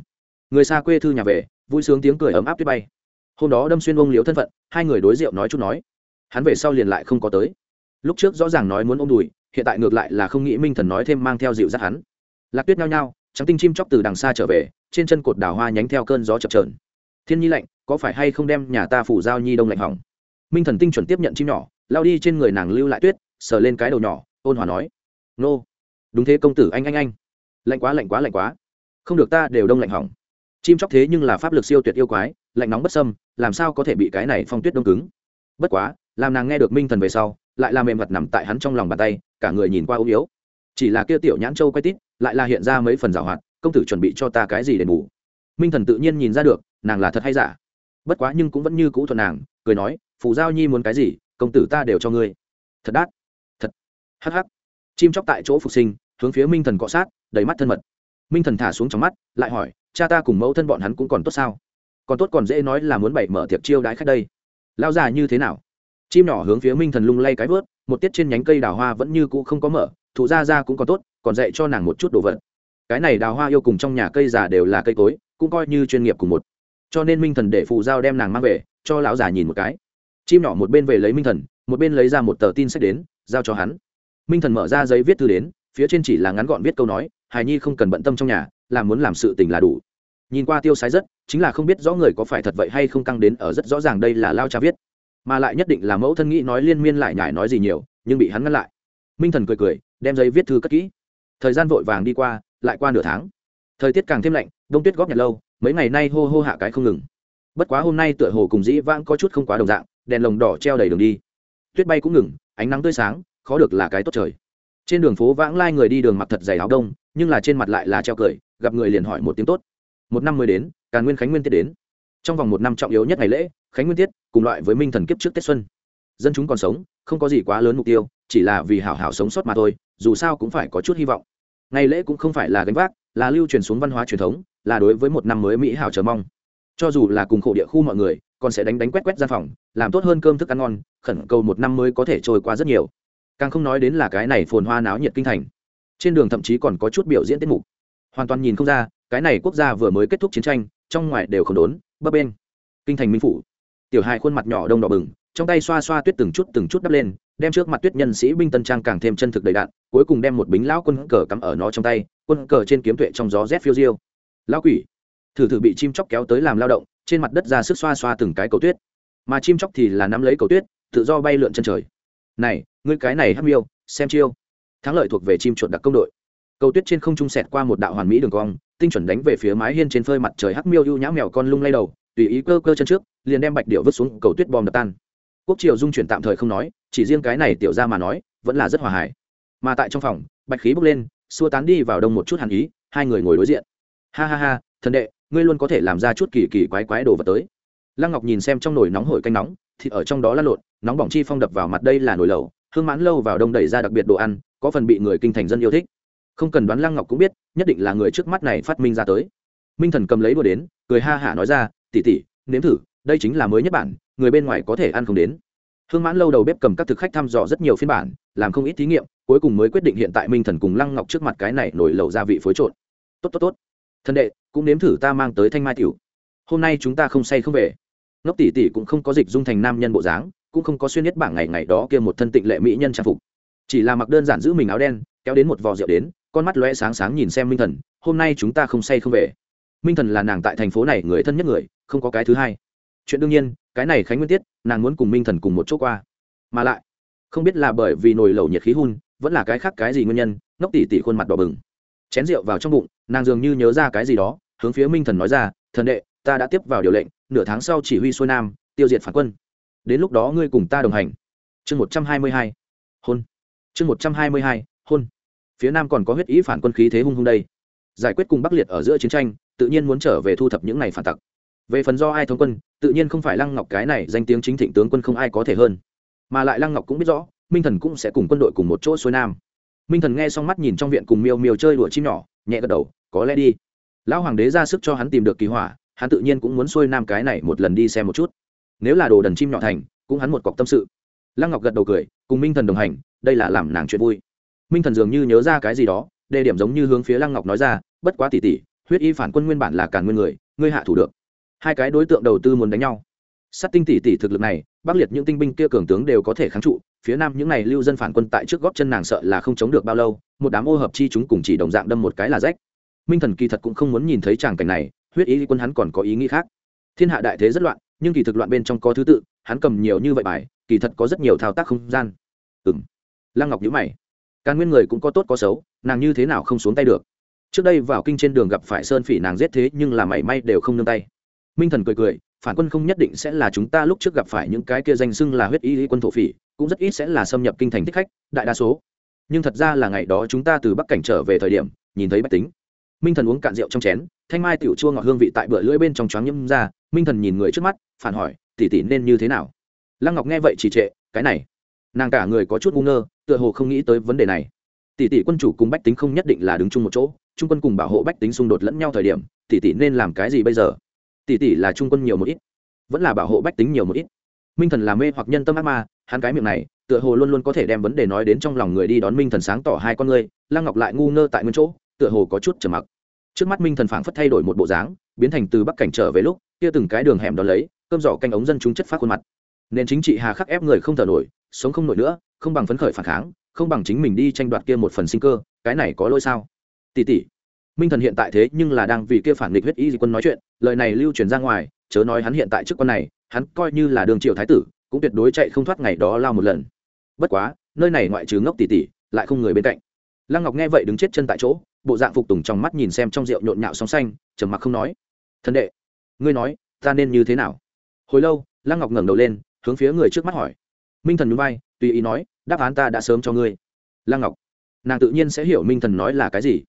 Người xa quê thư nhà về, vui sướng tiếng cười ấm áp tuyết bay. Hôm đó đâm xuyên ông liếu thân phận, hai người đối rượu nói chút nói. Hắn về sau liền lại không có tới. Lúc trước rõ ràng nói muốn ôm đùi hiện tại ngược lại là không nghĩ minh thần nói thêm mang theo dịu dắt hắn. Lạc tuyết nhao nhao, trắng tinh chim chóc từ đằng xa trở về, trên chân cột đào hoa nhánh theo cơn gió chập trờn thiên nhi lạnh, có phải hay không đem nhà ta phủ giao nhi đông lạnh hỏng? Minh thần tinh chuẩn tiếp nhận chim nhỏ, lao đi trên người nàng lưu lại tuyết, sờ lên cái đầu nhỏ, ôn hòa nói. Nô. Đúng thế công tử, anh anh anh. Lạnh quá lạnh quá lạnh quá. Không được ta đều đông lạnh hỏng. Chim chóc thế nhưng là pháp lực siêu tuyệt yêu quái, lạnh nóng bất sâm làm sao có thể bị cái này phong tuyết đông cứng? Bất quá, làm nàng nghe được minh thần về sau lại là mềm mặt nằm tại hắn trong lòng bàn tay, cả người nhìn qua ốm yếu. Chỉ là kia tiểu nhãn châu quay tít, lại là hiện ra mấy phần giảo hoạt, công tử chuẩn bị cho ta cái gì để ngủ? Minh thần tự nhiên nhìn ra được, nàng là thật hay giả? Bất quá nhưng cũng vẫn như cũ thuận nàng, cười nói, phù giao nhi muốn cái gì, công tử ta đều cho ngươi. Thật đắt thật, hắc hắc. Chim chóc tại chỗ phục sinh, hướng phía minh thần cọ sát, đầy mắt thân mật. Minh thần thả xuống trong mắt, lại hỏi, cha ta cùng mẫu thân bọn hắn cũng còn tốt sao? Còn tốt còn dễ nói là muốn bày mở tiệc chiêu đái khách đây. Lao già như thế nào? Chim nhỏ hướng phía minh thần lung lay cái vớt, một tiết trên nhánh cây đào hoa vẫn như cũ không có mở, thụ ra ra cũng còn tốt, còn dạy cho nàng một chút đồ vật. Cái này đào hoa yêu cùng trong nhà cây già đều là cây cối, cũng coi như chuyên nghiệp cùng một. Cho nên minh thần để phụ giao đem nàng mang về, cho lão già nhìn một cái. Chim nhỏ một bên về lấy minh thần, một bên lấy ra một tờ tin sách đến, giao cho hắn. Minh thần mở ra giấy viết thư đến, phía trên chỉ là ngắn gọn viết câu nói hài nhi không cần bận tâm trong nhà, làm muốn làm sự tình là đủ. Nhìn qua tiêu sái rất, chính là không biết rõ người có phải thật vậy hay không căng đến ở rất rõ ràng đây là lao cha viết mà lại nhất định là mẫu thân nghĩ nói liên miên lại nhải nói gì nhiều, nhưng bị hắn ngăn lại. Minh thần cười cười, đem giấy viết thư cất kỹ. Thời gian vội vàng đi qua, lại qua nửa tháng. Thời tiết càng thêm lạnh, đông tuyết góp nhặt lâu, mấy ngày nay hô hô hạ cái không ngừng. Bất quá hôm nay tựa hồ cùng dĩ vãng có chút không quá đồng dạng, đèn lồng đỏ treo đầy đường đi. Tuyết bay cũng ngừng, ánh nắng tươi sáng, khó được là cái tốt trời. Trên đường phố vãng lai người đi đường mặc thật dày áo đông, nhưng là trên mặt lại là treo cười, gặp người liền hỏi một tiếng tốt. Một năm mới đến càng nguyên khánh nguyên tiết đến trong vòng một năm trọng yếu nhất ngày lễ, khánh nguyên tiết, cùng loại với minh thần kiếp trước tết xuân. Dân chúng còn sống, không có gì quá lớn mục tiêu, chỉ là vì hảo hảo sống sót mà thôi, dù sao cũng phải có chút hy vọng. Ngày lễ cũng không phải là gánh vác, là lưu truyền xuống văn hóa truyền thống, là đối với một năm mới mỹ hảo chờ mong. Cho dù là cùng khổ địa khu mọi người, còn sẽ đánh đánh quét quét gian phòng, làm tốt hơn cơm thức ăn ngon, khẩn cầu một năm mới có thể trôi qua rất nhiều. Càng không nói đến là cái này phồn hoa náo nhiệt kinh thành. Trên đường thậm chí còn có chút biểu diễn tiết mục. Hoàn toàn nhìn không ra, cái này quốc gia vừa mới kết thúc chiến tranh, trong ngoài đều không đốn bấp bên. Kinh thành minh phủ. Tiểu hai khuôn mặt nhỏ đông đỏ bừng, trong tay xoa xoa tuyết từng chút từng chút đắp lên, đem trước mặt tuyết nhân sĩ binh tân trang càng thêm chân thực đầy đạn cuối cùng đem một bính lão quân cờ cắm ở nó trong tay, quân cờ trên kiếm tuệ trong gió rét phiêu diêu. Lão quỷ! Thử thử bị chim chóc kéo tới làm lao động, trên mặt đất ra sức xoa xoa từng cái cầu tuyết. Mà chim chóc thì là nắm lấy cầu tuyết, tự do bay lượn chân trời. Này, ngươi cái này hắc miêu, xem chiêu. Thắng lợi thuộc về chim chuột đặc công đội cầu tuyết trên không trung sẹt qua một đạo hoàn mỹ đường cong, tinh chuẩn đánh về phía mái hiên trên phơi mặt trời hắc miêu ưu nhã mèo con lung lay đầu, tùy ý cơ cơ chân trước, liền đem bạch điệu vứt xuống, cầu tuyết bom đập tan. Quốc triều dung chuyển tạm thời không nói, chỉ riêng cái này tiểu ra mà nói, vẫn là rất hòa hải mà tại trong phòng, bạch khí bốc lên, xua tán đi vào đông một chút hàn ý, hai người ngồi đối diện. Ha ha ha, thần đệ, ngươi luôn có thể làm ra chút kỳ kỳ quái quái đồ vật tới. Lăng ngọc nhìn xem trong nồi nóng hổi canh nóng, thì ở trong đó lăn lộn, nóng bỏng chi phong đập vào mặt đây là nồi lẩu, hương mãn lâu vào đông đẩy ra đặc biệt đồ ăn, có phần bị người kinh thành dân yêu thích không cần đoán lăng ngọc cũng biết, nhất định là người trước mắt này phát minh ra tới. Minh thần cầm lấy đua đến, cười ha hả nói ra tỉ tỉ nếm thử, đây chính là mới nhất bản, người bên ngoài có thể ăn không đến. Hương mãn lâu đầu bếp cầm các thực khách thăm dò rất nhiều phiên bản, làm không ít thí nghiệm, cuối cùng mới quyết định hiện tại minh thần cùng lăng ngọc trước mặt cái này nổi lẩu gia vị phối trộn. Tốt tốt tốt. Thân đệ, cũng nếm thử ta mang tới thanh mai tiểu. Hôm nay chúng ta không say không về. Ngốc tỷ tỷ cũng không có dịch dung thành nam nhân bộ dáng, cũng không có xuyên nhất bảng ngày ngày đó kia một thân tịnh lệ mỹ nhân trang phục. Chỉ là mặc đơn giản giữ mình áo đen, kéo đến một vò rượu đến con mắt lóe sáng sáng nhìn xem minh thần, hôm nay chúng ta không say không về. Minh thần là nàng tại thành phố này người thân nhất người, không có cái thứ hai. Chuyện đương nhiên, cái này khánh nguyên tiết, nàng muốn cùng minh thần cùng một chỗ qua. Mà lại, không biết là bởi vì nồi lẩu nhiệt khí hun, vẫn là cái khác cái gì nguyên nhân, ngốc tỉ tỉ khuôn mặt đỏ bừng. Chén rượu vào trong bụng, nàng dường như nhớ ra cái gì đó, hướng phía minh thần nói ra, thần đệ, ta đã tiếp vào điều lệnh, nửa tháng sau chỉ huy xuôi nam, tiêu diệt phản quân. Đến lúc đó ngươi cùng ta đồng hành. Chương một trăm hai mươi hai, hôn. Chương một trăm hai mươi hai, hôn phía nam còn có huyết ý phản quân khí thế hung hung đây. Giải quyết cùng bắc liệt ở giữa chiến tranh, tự nhiên muốn trở về thu thập những này phản tặc. Về phần do ai thống quân, tự nhiên không phải lăng ngọc cái này danh tiếng chính thịnh tướng quân không ai có thể hơn. Mà lại lăng ngọc cũng biết rõ, minh thần cũng sẽ cùng quân đội cùng một chỗ xuôi nam. Minh thần nghe xong mắt nhìn trong viện cùng miêu miêu chơi đùa chim nhỏ, nhẹ gật đầu, có lẽ đi. Lão hoàng đế ra sức cho hắn tìm được kỳ hỏa, hắn tự nhiên cũng muốn xuôi nam cái này một lần đi xem một chút. Nếu là đồ đần chim nhỏ thành, cũng hắn một cọc tâm sự. Lăng ngọc gật đầu cười, cùng minh thần đồng hành, đây là làm nàng chuyện vui minh thần dường như nhớ ra cái gì đó, đề điểm giống như hướng phía lăng ngọc nói ra, bất quá tỉ tỉ huyết y phản quân nguyên bản là càn nguyên người, ngươi hạ thủ được. Hai cái đối tượng đầu tư muốn đánh nhau. Sát tinh tỷ tỷ thực lực này, bắc liệt những tinh binh kia cường tướng đều có thể kháng trụ, phía nam những này lưu dân phản quân tại trước góp chân nàng sợ là không chống được bao lâu, một đám ô hợp chi chúng cùng chỉ đồng dạng đâm một cái là rách. Minh thần kỳ thật cũng không muốn nhìn thấy tràng cảnh này, huyết ý quân hắn còn có ý nghĩ khác. Thiên hạ đại thế rất loạn, nhưng kỳ thực loạn bên trong có thứ tự, hắn cầm nhiều như vậy bài, kỳ thật có rất nhiều thao tác không gian. Ừng lăng ngọc nhữ mày càn nguyên người cũng có tốt có xấu, nàng như thế nào không xuống tay được. Trước đây vào kinh trên đường gặp phải sơn phỉ nàng giết thế nhưng là mảy may đều không nương tay. Minh thần cười cười, phản quân không nhất định sẽ là chúng ta lúc trước gặp phải những cái kia danh xưng là huyết y quân thổ phỉ, cũng rất ít sẽ là xâm nhập kinh thành thích khách, đại đa số. Nhưng thật ra là ngày đó chúng ta từ bắc cảnh trở về thời điểm, nhìn thấy bách tính. Minh thần uống cạn rượu trong chén, thanh mai tiểu chua ngọt hương vị tại bữa lưỡi bên trong choáng nhâm ra, minh thần nhìn người trước mắt, phản hỏi tỉ tỉ nên như thế nào? Lăng ngọc nghe vậy chỉ trệ, cái này nàng cả người có chút ngu ngơ, tựa hồ không nghĩ tới vấn đề này. Tỷ tỷ quân chủ cùng bách tính không nhất định là đứng chung một chỗ, trung quân cùng bảo hộ bách tính xung đột lẫn nhau thời điểm, tỷ tỷ nên làm cái gì bây giờ? Tỷ tỷ là trung quân nhiều một ít, vẫn là bảo hộ bách tính nhiều một ít. Minh thần là mê hoặc nhân tâm ác ma, hắn cái miệng này, tựa hồ luôn luôn có thể đem vấn đề nói đến trong lòng người đi đón minh thần sáng tỏ hai con người lăng ngọc lại ngu ngơ tại nguyên chỗ, tựa hồ có chút trầm mặc. Trước mắt minh thần phảng phất thay đổi một bộ dáng, biến thành từ bắc cảnh trở về lúc, kia từng cái đường hẻm đó lấy, cơm giỏ canh ống dân chúng chất phát khuôn mặt. Nên chính trị hà khắc ép người không thở nổi sống không nổi nữa, không bằng phấn khởi phản kháng, không bằng chính mình đi tranh đoạt kia một phần sinh cơ, cái này có lỗi sao? Tỷ tỷ, minh thần hiện tại thế nhưng là đang vì kia phản nghịch huyết y di quân nói chuyện, lời này lưu truyền ra ngoài, chớ nói hắn hiện tại trước con này, hắn coi như là đường triều thái tử, cũng tuyệt đối chạy không thoát ngày đó lao một lần. Bất quá, nơi này ngoại trừ ngốc tỷ tỷ, lại không người bên cạnh. Lăng ngọc nghe vậy đứng chết chân tại chỗ, bộ dạng phục tùng trong mắt nhìn xem trong rượu nhộn nhạo sóng xanh, trầm mặc không nói. Thân đệ, ngươi nói, ta nên như thế nào? Hồi lâu, lăng ngọc ngẩng đầu lên, hướng phía người trước mắt hỏi minh thần núi bay tùy ý nói, đáp án ta đã sớm cho ngươi. Lăng ngọc, nàng tự nhiên sẽ hiểu minh thần nói là cái gì.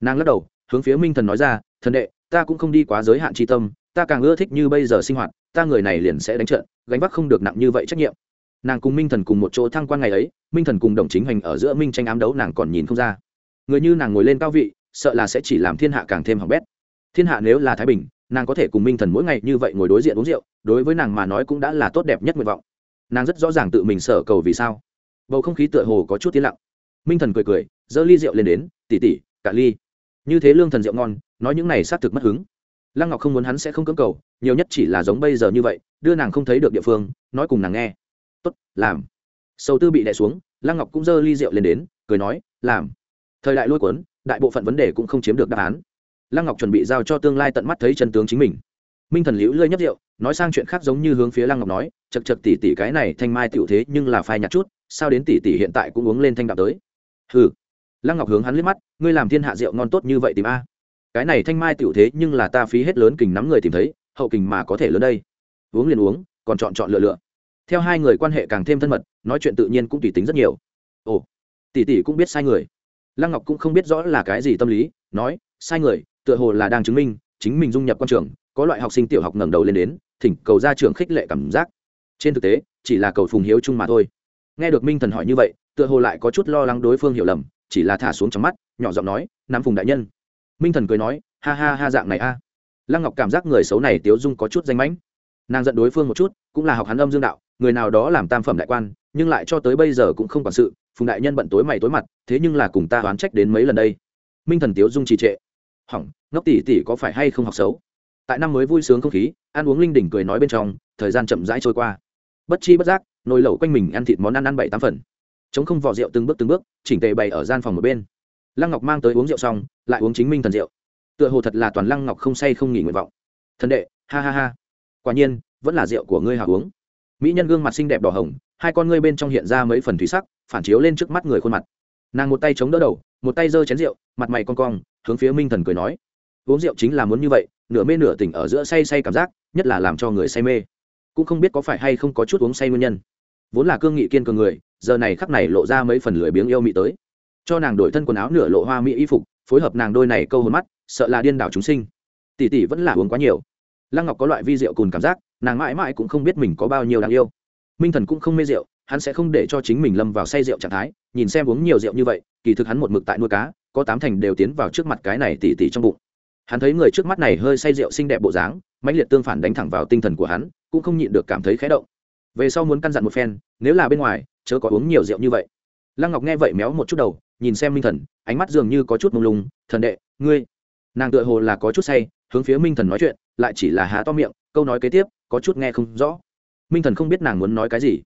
Nàng lắc đầu, hướng phía minh thần nói ra, thần đệ, ta cũng không đi quá giới hạn tri tâm, ta càng ưa thích như bây giờ sinh hoạt, ta người này liền sẽ đánh trận, gánh vác không được nặng như vậy trách nhiệm. Nàng cùng minh thần cùng một chỗ thăng quan ngày ấy, minh thần cùng đồng chính hành ở giữa minh tranh ám đấu nàng còn nhìn không ra. Người như nàng ngồi lên cao vị, sợ là sẽ chỉ làm thiên hạ càng thêm hỏng bét. Thiên hạ nếu là thái bình, nàng có thể cùng minh thần mỗi ngày như vậy ngồi đối diện uống rượu, đối với nàng mà nói cũng đã là tốt đẹp nhất nguyện vọng nàng rất rõ ràng tự mình sở cầu vì sao. Bầu không khí tựa hồ có chút tiến lặng. Minh thần cười cười, giơ ly rượu lên đến tỉ tỉ cả ly. Như thế lương thần rượu ngon, nói những này xác thực mất hứng. Lăng ngọc không muốn hắn sẽ không cưỡng cầu, nhiều nhất chỉ là giống bây giờ như vậy, đưa nàng không thấy được địa phương, nói cùng nàng nghe. Tốt, làm. Sầu tư bị đè xuống, lăng ngọc cũng giơ ly rượu lên đến, cười nói, làm. Thời đại lôi cuốn, đại bộ phận vấn đề cũng không chiếm được đáp án. Lăng ngọc chuẩn bị giao cho tương lai tận mắt thấy chân tướng chính mình. Minh thần liễu lơi nhấp rượu nói sang chuyện khác giống như hướng phía lăng ngọc nói chật chật tỉ tỉ cái này thanh mai tiểu thế nhưng là phai nhạt chút, sao đến tỉ tỉ hiện tại cũng uống lên thanh đạm tới? Ừ lăng ngọc hướng hắn liếc mắt, ngươi làm thiên hạ rượu ngon tốt như vậy tìm a. Cái này thanh mai tiểu thế nhưng là ta phí hết lớn kình nắm người tìm thấy, hậu kình mà có thể lớn đây. Uống liền uống, còn chọn chọn lựa lựa. Theo hai người quan hệ càng thêm thân mật, nói chuyện tự nhiên cũng tùy tính rất nhiều. Ồ tỷ tỷ cũng biết sai người. Lăng ngọc cũng không biết rõ là cái gì tâm lý, nói, sai người, tựa hồ là đang chứng minh, chính mình dung nhập quan trường có loại học sinh tiểu học ngẩng đầu lên đến, thỉnh cầu ra trường khích lệ cảm giác. Trên thực tế, chỉ là cầu phùng hiếu chung mà thôi. Nghe được minh thần hỏi như vậy, tựa hồ lại có chút lo lắng đối phương hiểu lầm, chỉ là thả xuống trong mắt, nhỏ giọng nói, nam phùng đại nhân. Minh thần cười nói, ha ha ha dạng này a. Lăng ngọc cảm giác người xấu này tiếu dung có chút danh mãnh. Nàng giận đối phương một chút, cũng là học hắn âm dương đạo, người nào đó làm tam phẩm đại quan, nhưng lại cho tới bây giờ cũng không quản sự, phùng đại nhân bận tối mày tối mặt, thế nhưng là cùng ta oán trách đến mấy lần đây. Minh thần tiếu dung trì trệ. Hỏng, ngốc tỷ tỷ có phải hay không học xấu? Tại năm mới vui sướng không khí, ăn uống linh đỉnh cười nói bên trong, thời gian chậm rãi trôi qua. Bất chi bất giác, nồi lẩu quanh mình ăn thịt món ăn ăn bảy tám phần. Chống không vỏ rượu từng bước từng bước, chỉnh tề bày ở gian phòng một bên. Lăng ngọc mang tới uống rượu xong, lại uống chính minh thần rượu. Tựa hồ thật là toàn lăng ngọc không say không nghỉ nguyện vọng. Thần đệ, ha ha ha. Quả nhiên, vẫn là rượu của ngươi hào uống. Mỹ nhân gương mặt xinh đẹp đỏ hồng, hai con ngươi bên trong hiện ra mấy phần thủy sắc, phản chiếu lên trước mắt người khuôn mặt. Nàng một tay chống đỡ đầu, một tay giơ chén rượu, mặt mày con cong, hướng phía minh thần cười nói. Uống rượu chính là muốn như vậy nửa mê nửa tỉnh ở giữa say say cảm giác, nhất là làm cho người say mê. Cũng không biết có phải hay không có chút uống say nguyên nhân. Vốn là cương nghị kiên cường người, giờ này khắc này lộ ra mấy phần lười biếng yêu mị tới. Cho nàng đổi thân quần áo nửa lộ hoa mỹ y phục, phối hợp nàng đôi này câu hồn mắt, sợ là điên đảo chúng sinh. Tỷ tỷ vẫn là uống quá nhiều. Lăng ngọc có loại vi rượu cùn cảm giác, nàng mãi mãi cũng không biết mình có bao nhiêu đáng yêu. Minh thần cũng không mê rượu, hắn sẽ không để cho chính mình lâm vào say rượu trạng thái, nhìn xem uống nhiều rượu như vậy, kỳ thực hắn một mực tại nuôi cá, có tám thành đều tiến vào trước mặt cái này tỉ tỉ trong bụng hắn thấy người trước mắt này hơi say rượu xinh đẹp bộ dáng, mãnh liệt tương phản đánh thẳng vào tinh thần của hắn, cũng không nhịn được cảm thấy khé động. Về sau muốn căn dặn một phen, nếu là bên ngoài, chớ có uống nhiều rượu như vậy. Lăng ngọc nghe vậy méo một chút đầu, nhìn xem minh thần, ánh mắt dường như có chút mông lung, thần đệ, ngươi. Nàng tựa hồ là có chút say, hướng phía minh thần nói chuyện, lại chỉ là há to miệng, câu nói kế tiếp, có chút nghe không rõ. Minh thần không biết nàng muốn nói cái gì.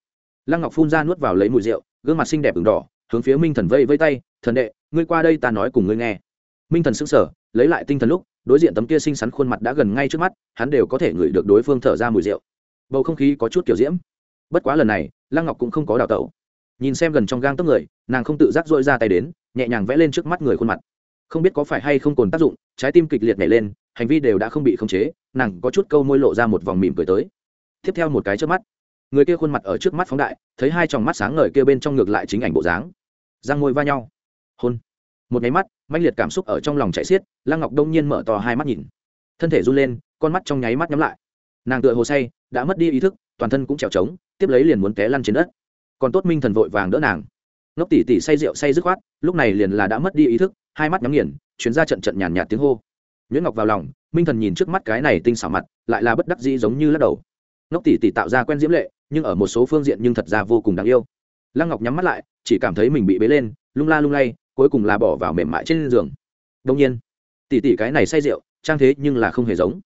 Lăng ngọc phun ra nuốt vào lấy mùi rượu, gương mặt xinh đẹp ửng đỏ, hướng phía minh thần vây vây tay, thần đệ, ngươi qua đây ta nói cùng ngươi nghe. Minh thần sững sờ, lấy lại tinh thần lúc đối diện tấm kia xinh xắn khuôn mặt đã gần ngay trước mắt, hắn đều có thể ngửi được đối phương thở ra mùi rượu. Bầu không khí có chút kiểu diễm. Bất quá lần này, lăng ngọc cũng không có đào tẩu. Nhìn xem gần trong gang tấc người, nàng không tự giác dội ra tay đến, nhẹ nhàng vẽ lên trước mắt người khuôn mặt. Không biết có phải hay không còn tác dụng, trái tim kịch liệt nhảy lên, hành vi đều đã không bị khống chế, nàng có chút câu môi lộ ra một vòng mỉm cười tới. Tiếp theo một cái trước mắt, người kia khuôn mặt ở trước mắt phóng đại, thấy hai tròng mắt sáng ngời kia bên trong ngược lại chính ảnh bộ dáng. Giang môi va nhau. Hôn một nháy mắt, mãnh liệt cảm xúc ở trong lòng chạy xiết, lăng ngọc đông nhiên mở to hai mắt nhìn. Thân thể run lên, con mắt trong nháy mắt nhắm lại. Nàng tựa hồ say, đã mất đi ý thức, toàn thân cũng trèo trống, tiếp lấy liền muốn té lăn trên đất. Còn tốt minh thần vội vàng đỡ nàng. Ngốc tỉ tỉ say rượu, say dứt khoát, lúc này liền là đã mất đi ý thức, hai mắt nhắm nghiền, chuyến ra trận trận nhàn nhạt tiếng hô. Nhuyễn ngọc vào lòng, minh thần nhìn trước mắt cái này tinh xảo mặt, lại là bất đắc dĩ giống như lắc đầu. Ngốc tỷ tỷ tạo ra quen diễm lệ, nhưng ở một số phương diện nhưng thật ra vô cùng đáng yêu. Lăng ngọc nhắm mắt lại, chỉ cảm thấy mình bị bế lên, lung la lung lay cuối cùng là bỏ vào mềm mại trên giường. Đông nhiên tỷ tỷ cái này say rượu, trang thế nhưng là không hề giống.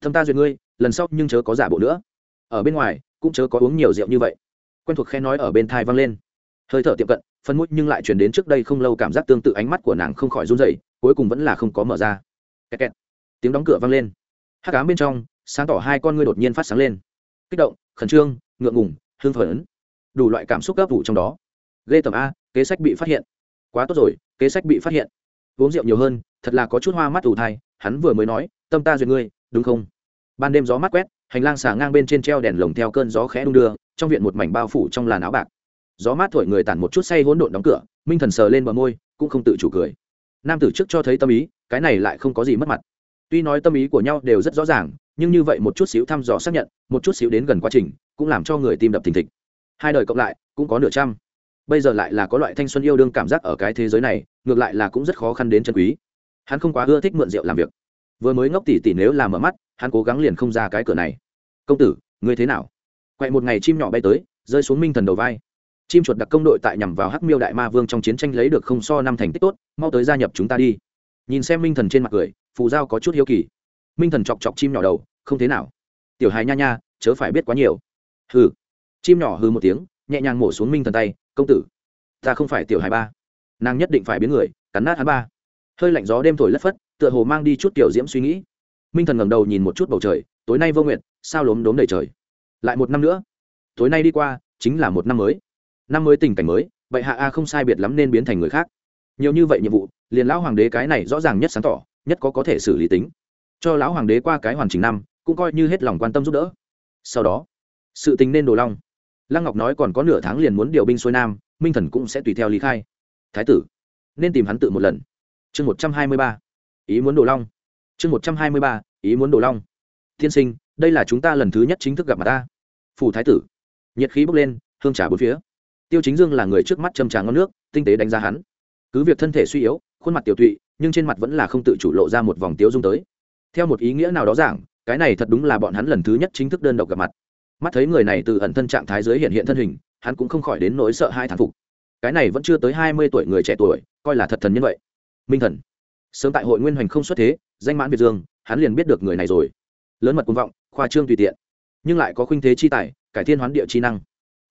Thâm ta duyệt ngươi, lần sau nhưng chớ có giả bộ nữa. Ở bên ngoài, cũng chớ có uống nhiều rượu như vậy. Quen thuộc khe nói ở bên thai vang lên. Hơi thở tiệm cận phân mút nhưng lại chuyển đến trước đây không lâu cảm giác tương tự ánh mắt của nàng không khỏi run dậy cuối cùng vẫn là không có mở ra. Kẹt kẹt. tiếng đóng cửa vang lên. Hát cám bên trong, sáng tỏ hai con ngươi đột nhiên phát sáng lên. Kích động, khẩn trương, ngượng ngùng hương phấn. Đủ loại cảm xúc gấp vụ trong đó. Ghê tầm a, kế sách bị phát hiện quá tốt rồi, kế sách bị phát hiện. Uống rượu nhiều hơn, thật là có chút hoa mắt ủ thai, hắn vừa mới nói, tâm ta duyệt ngươi, đúng không? Ban đêm gió mát quét, hành lang xả ngang bên trên treo đèn lồng theo cơn gió khẽ đung đưa, trong viện một mảnh bao phủ trong làn áo bạc. Gió mát thổi người tản một chút say hỗn độn đóng cửa, minh thần sờ lên bờ môi, cũng không tự chủ cười. Nam tử trước cho thấy tâm ý, cái này lại không có gì mất mặt. Tuy nói tâm ý của nhau đều rất rõ ràng, nhưng như vậy một chút xíu thăm dò xác nhận, một chút xíu đến gần quá trình, cũng làm cho người tim đập thình thịch. Hai đời cộng lại, cũng có nửa trăm bây giờ lại là có loại thanh xuân yêu đương cảm giác ở cái thế giới này, ngược lại là cũng rất khó khăn đến chân quý. Hắn không quá ưa thích mượn rượu làm việc. Vừa mới ngốc tỉ tỉ nếu là mở mắt, hắn cố gắng liền không ra cái cửa này. Công tử, ngươi thế nào? Quậy một ngày chim nhỏ bay tới, rơi xuống minh thần đầu vai. Chim chuột đặc công đội tại nhằm vào hắc miêu đại ma vương trong chiến tranh lấy được không so năm thành tích tốt, mau tới gia nhập chúng ta đi. Nhìn xem minh thần trên mặt cười, phù giao có chút hiếu kỳ. Minh thần chọc chọc chim nhỏ đầu, không thế nào. Tiểu hài nha nha, chớ phải biết quá nhiều. Hừ. Chim nhỏ hừ một tiếng, nhẹ nhàng mổ xuống minh thần tay công tử, ta không phải tiểu hài ba. Nàng nhất định phải biến người, cắn nát hắn ba. Hơi lạnh gió đêm thổi lất phất, tựa hồ mang đi chút kiểu diễm suy nghĩ. Minh thần ngẩng đầu nhìn một chút bầu trời, tối nay vô nguyện sao lốm đốm đầy trời? Lại một năm nữa. Tối nay đi qua, chính là một năm mới. Năm mới tình cảnh mới, vậy hạ a không sai biệt lắm nên biến thành người khác. Nhiều như vậy nhiệm vụ, liền lão hoàng đế cái này rõ ràng nhất sáng tỏ, nhất có có thể xử lý tính. Cho lão hoàng đế qua cái hoàn chỉnh năm, cũng coi như hết lòng quan tâm giúp đỡ. Sau đó, sự tình nên đồ long lăng ngọc nói còn có nửa tháng liền muốn điều binh xuôi nam, minh thần cũng sẽ tùy theo lý khai. Thái tử, nên tìm hắn tự một lần. Chương một trăm hai mươi ba. Ý muốn đồ long. Chương một trăm hai mươi ba, ý muốn đồ long. Tiên sinh, đây là chúng ta lần thứ nhất chính thức gặp mặt ta. Phủ thái tử, nhiệt khí bốc lên, hương trà bốn phía. Tiêu chính dương là người trước mắt châm trà ngon nước, tinh tế đánh giá hắn. Cứ việc thân thể suy yếu, khuôn mặt tiểu tụy, nhưng trên mặt vẫn là không tự chủ lộ ra một vòng tiếu dung tới. Theo một ý nghĩa nào đó giảng, cái này thật đúng là bọn hắn lần thứ nhất chính thức đơn độc gặp mặt mắt thấy người này từ ẩn thân trạng thái dưới hiện hiện thân hình, hắn cũng không khỏi đến nỗi sợ hai thán phục. Cái này vẫn chưa tới hai mươi tuổi người trẻ tuổi, coi là thật thần như vậy. Minh thần. Sớm tại hội nguyên hoành không xuất thế, danh mãn việt dương, hắn liền biết được người này rồi. Lớn mật quân vọng, khoa trương tùy tiện, nhưng lại có khuynh thế chi tài, cải thiên hoán địa chi năng.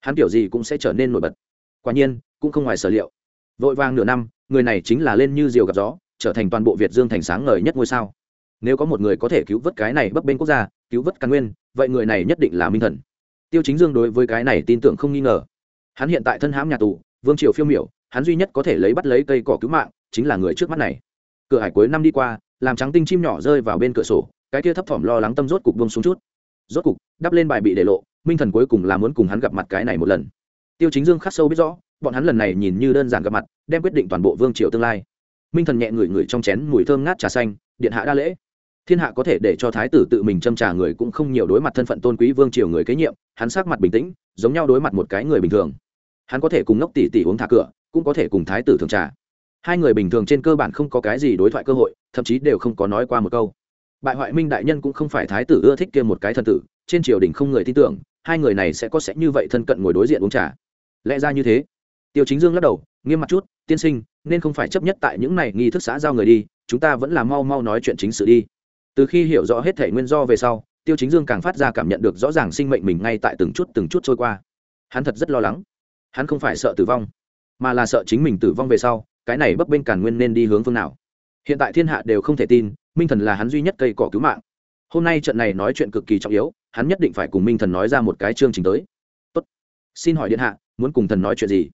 Hắn kiểu gì cũng sẽ trở nên nổi bật. Quả nhiên, cũng không ngoài sở liệu. Vội vàng nửa năm, người này chính là lên như diều gặp gió, trở thành toàn bộ việt dương thành sáng ngời nhất ngôi sao. Nếu có một người có thể cứu vớt cái này bấp bênh quốc gia, cứu vớt căn nguyên vậy người này nhất định là minh thần. Tiêu chính dương đối với cái này tin tưởng không nghi ngờ. Hắn hiện tại thân hãm nhà tù, vương triều phiêu miểu, hắn duy nhất có thể lấy bắt lấy cây cỏ cứu mạng, chính là người trước mắt này. Cửa hải cuối năm đi qua, làm trắng tinh chim nhỏ rơi vào bên cửa sổ, cái kia thấp thỏm lo lắng tâm rốt cục vương xuống chút. Rốt cục, đắp lên bài bị để lộ, minh thần cuối cùng là muốn cùng hắn gặp mặt cái này một lần. Tiêu chính dương khắc sâu biết rõ, bọn hắn lần này nhìn như đơn giản gặp mặt, đem quyết định toàn bộ vương triều tương lai. Minh thần nhẹ ngửi ngửi trong chén mùi thơm ngát trà xanh, điện hạ đa lễ thiên hạ có thể để cho thái tử tự mình châm trà người cũng không nhiều đối mặt thân phận tôn quý vương triều người kế nhiệm, hắn sắc mặt bình tĩnh, giống nhau đối mặt một cái người bình thường. Hắn có thể cùng ngốc tỷ tỷ uống thả cửa, cũng có thể cùng thái tử thường trà. Hai người bình thường trên cơ bản không có cái gì đối thoại cơ hội, thậm chí đều không có nói qua một câu. Bại hoại minh đại nhân cũng không phải thái tử ưa thích kia một cái thân tử, trên triều đình không người tin tưởng, hai người này sẽ có sẽ như vậy thân cận ngồi đối diện uống trà. Lẽ ra như thế. Tiêu chính dương lắc đầu, nghiêm mặt chút, tiên sinh, nên không phải chấp nhất tại những này nghi thức xã giao người đi, chúng ta vẫn là mau mau nói chuyện chính sự đi từ khi hiểu rõ hết thể nguyên do về sau, tiêu chính dương càng phát ra cảm nhận được rõ ràng sinh mệnh mình ngay tại từng chút từng chút trôi qua. Hắn thật rất lo lắng. Hắn không phải sợ tử vong, mà là sợ chính mình tử vong về sau, cái này bấp bên cản nguyên nên đi hướng phương nào. Hiện tại thiên hạ đều không thể tin, minh thần là hắn duy nhất cây cỏ cứu mạng. Hôm nay trận này nói chuyện cực kỳ trọng yếu, hắn nhất định phải cùng minh thần nói ra một cái chương trình tới. Tốt. xin hỏi điện hạ, muốn cùng thần nói chuyện gì?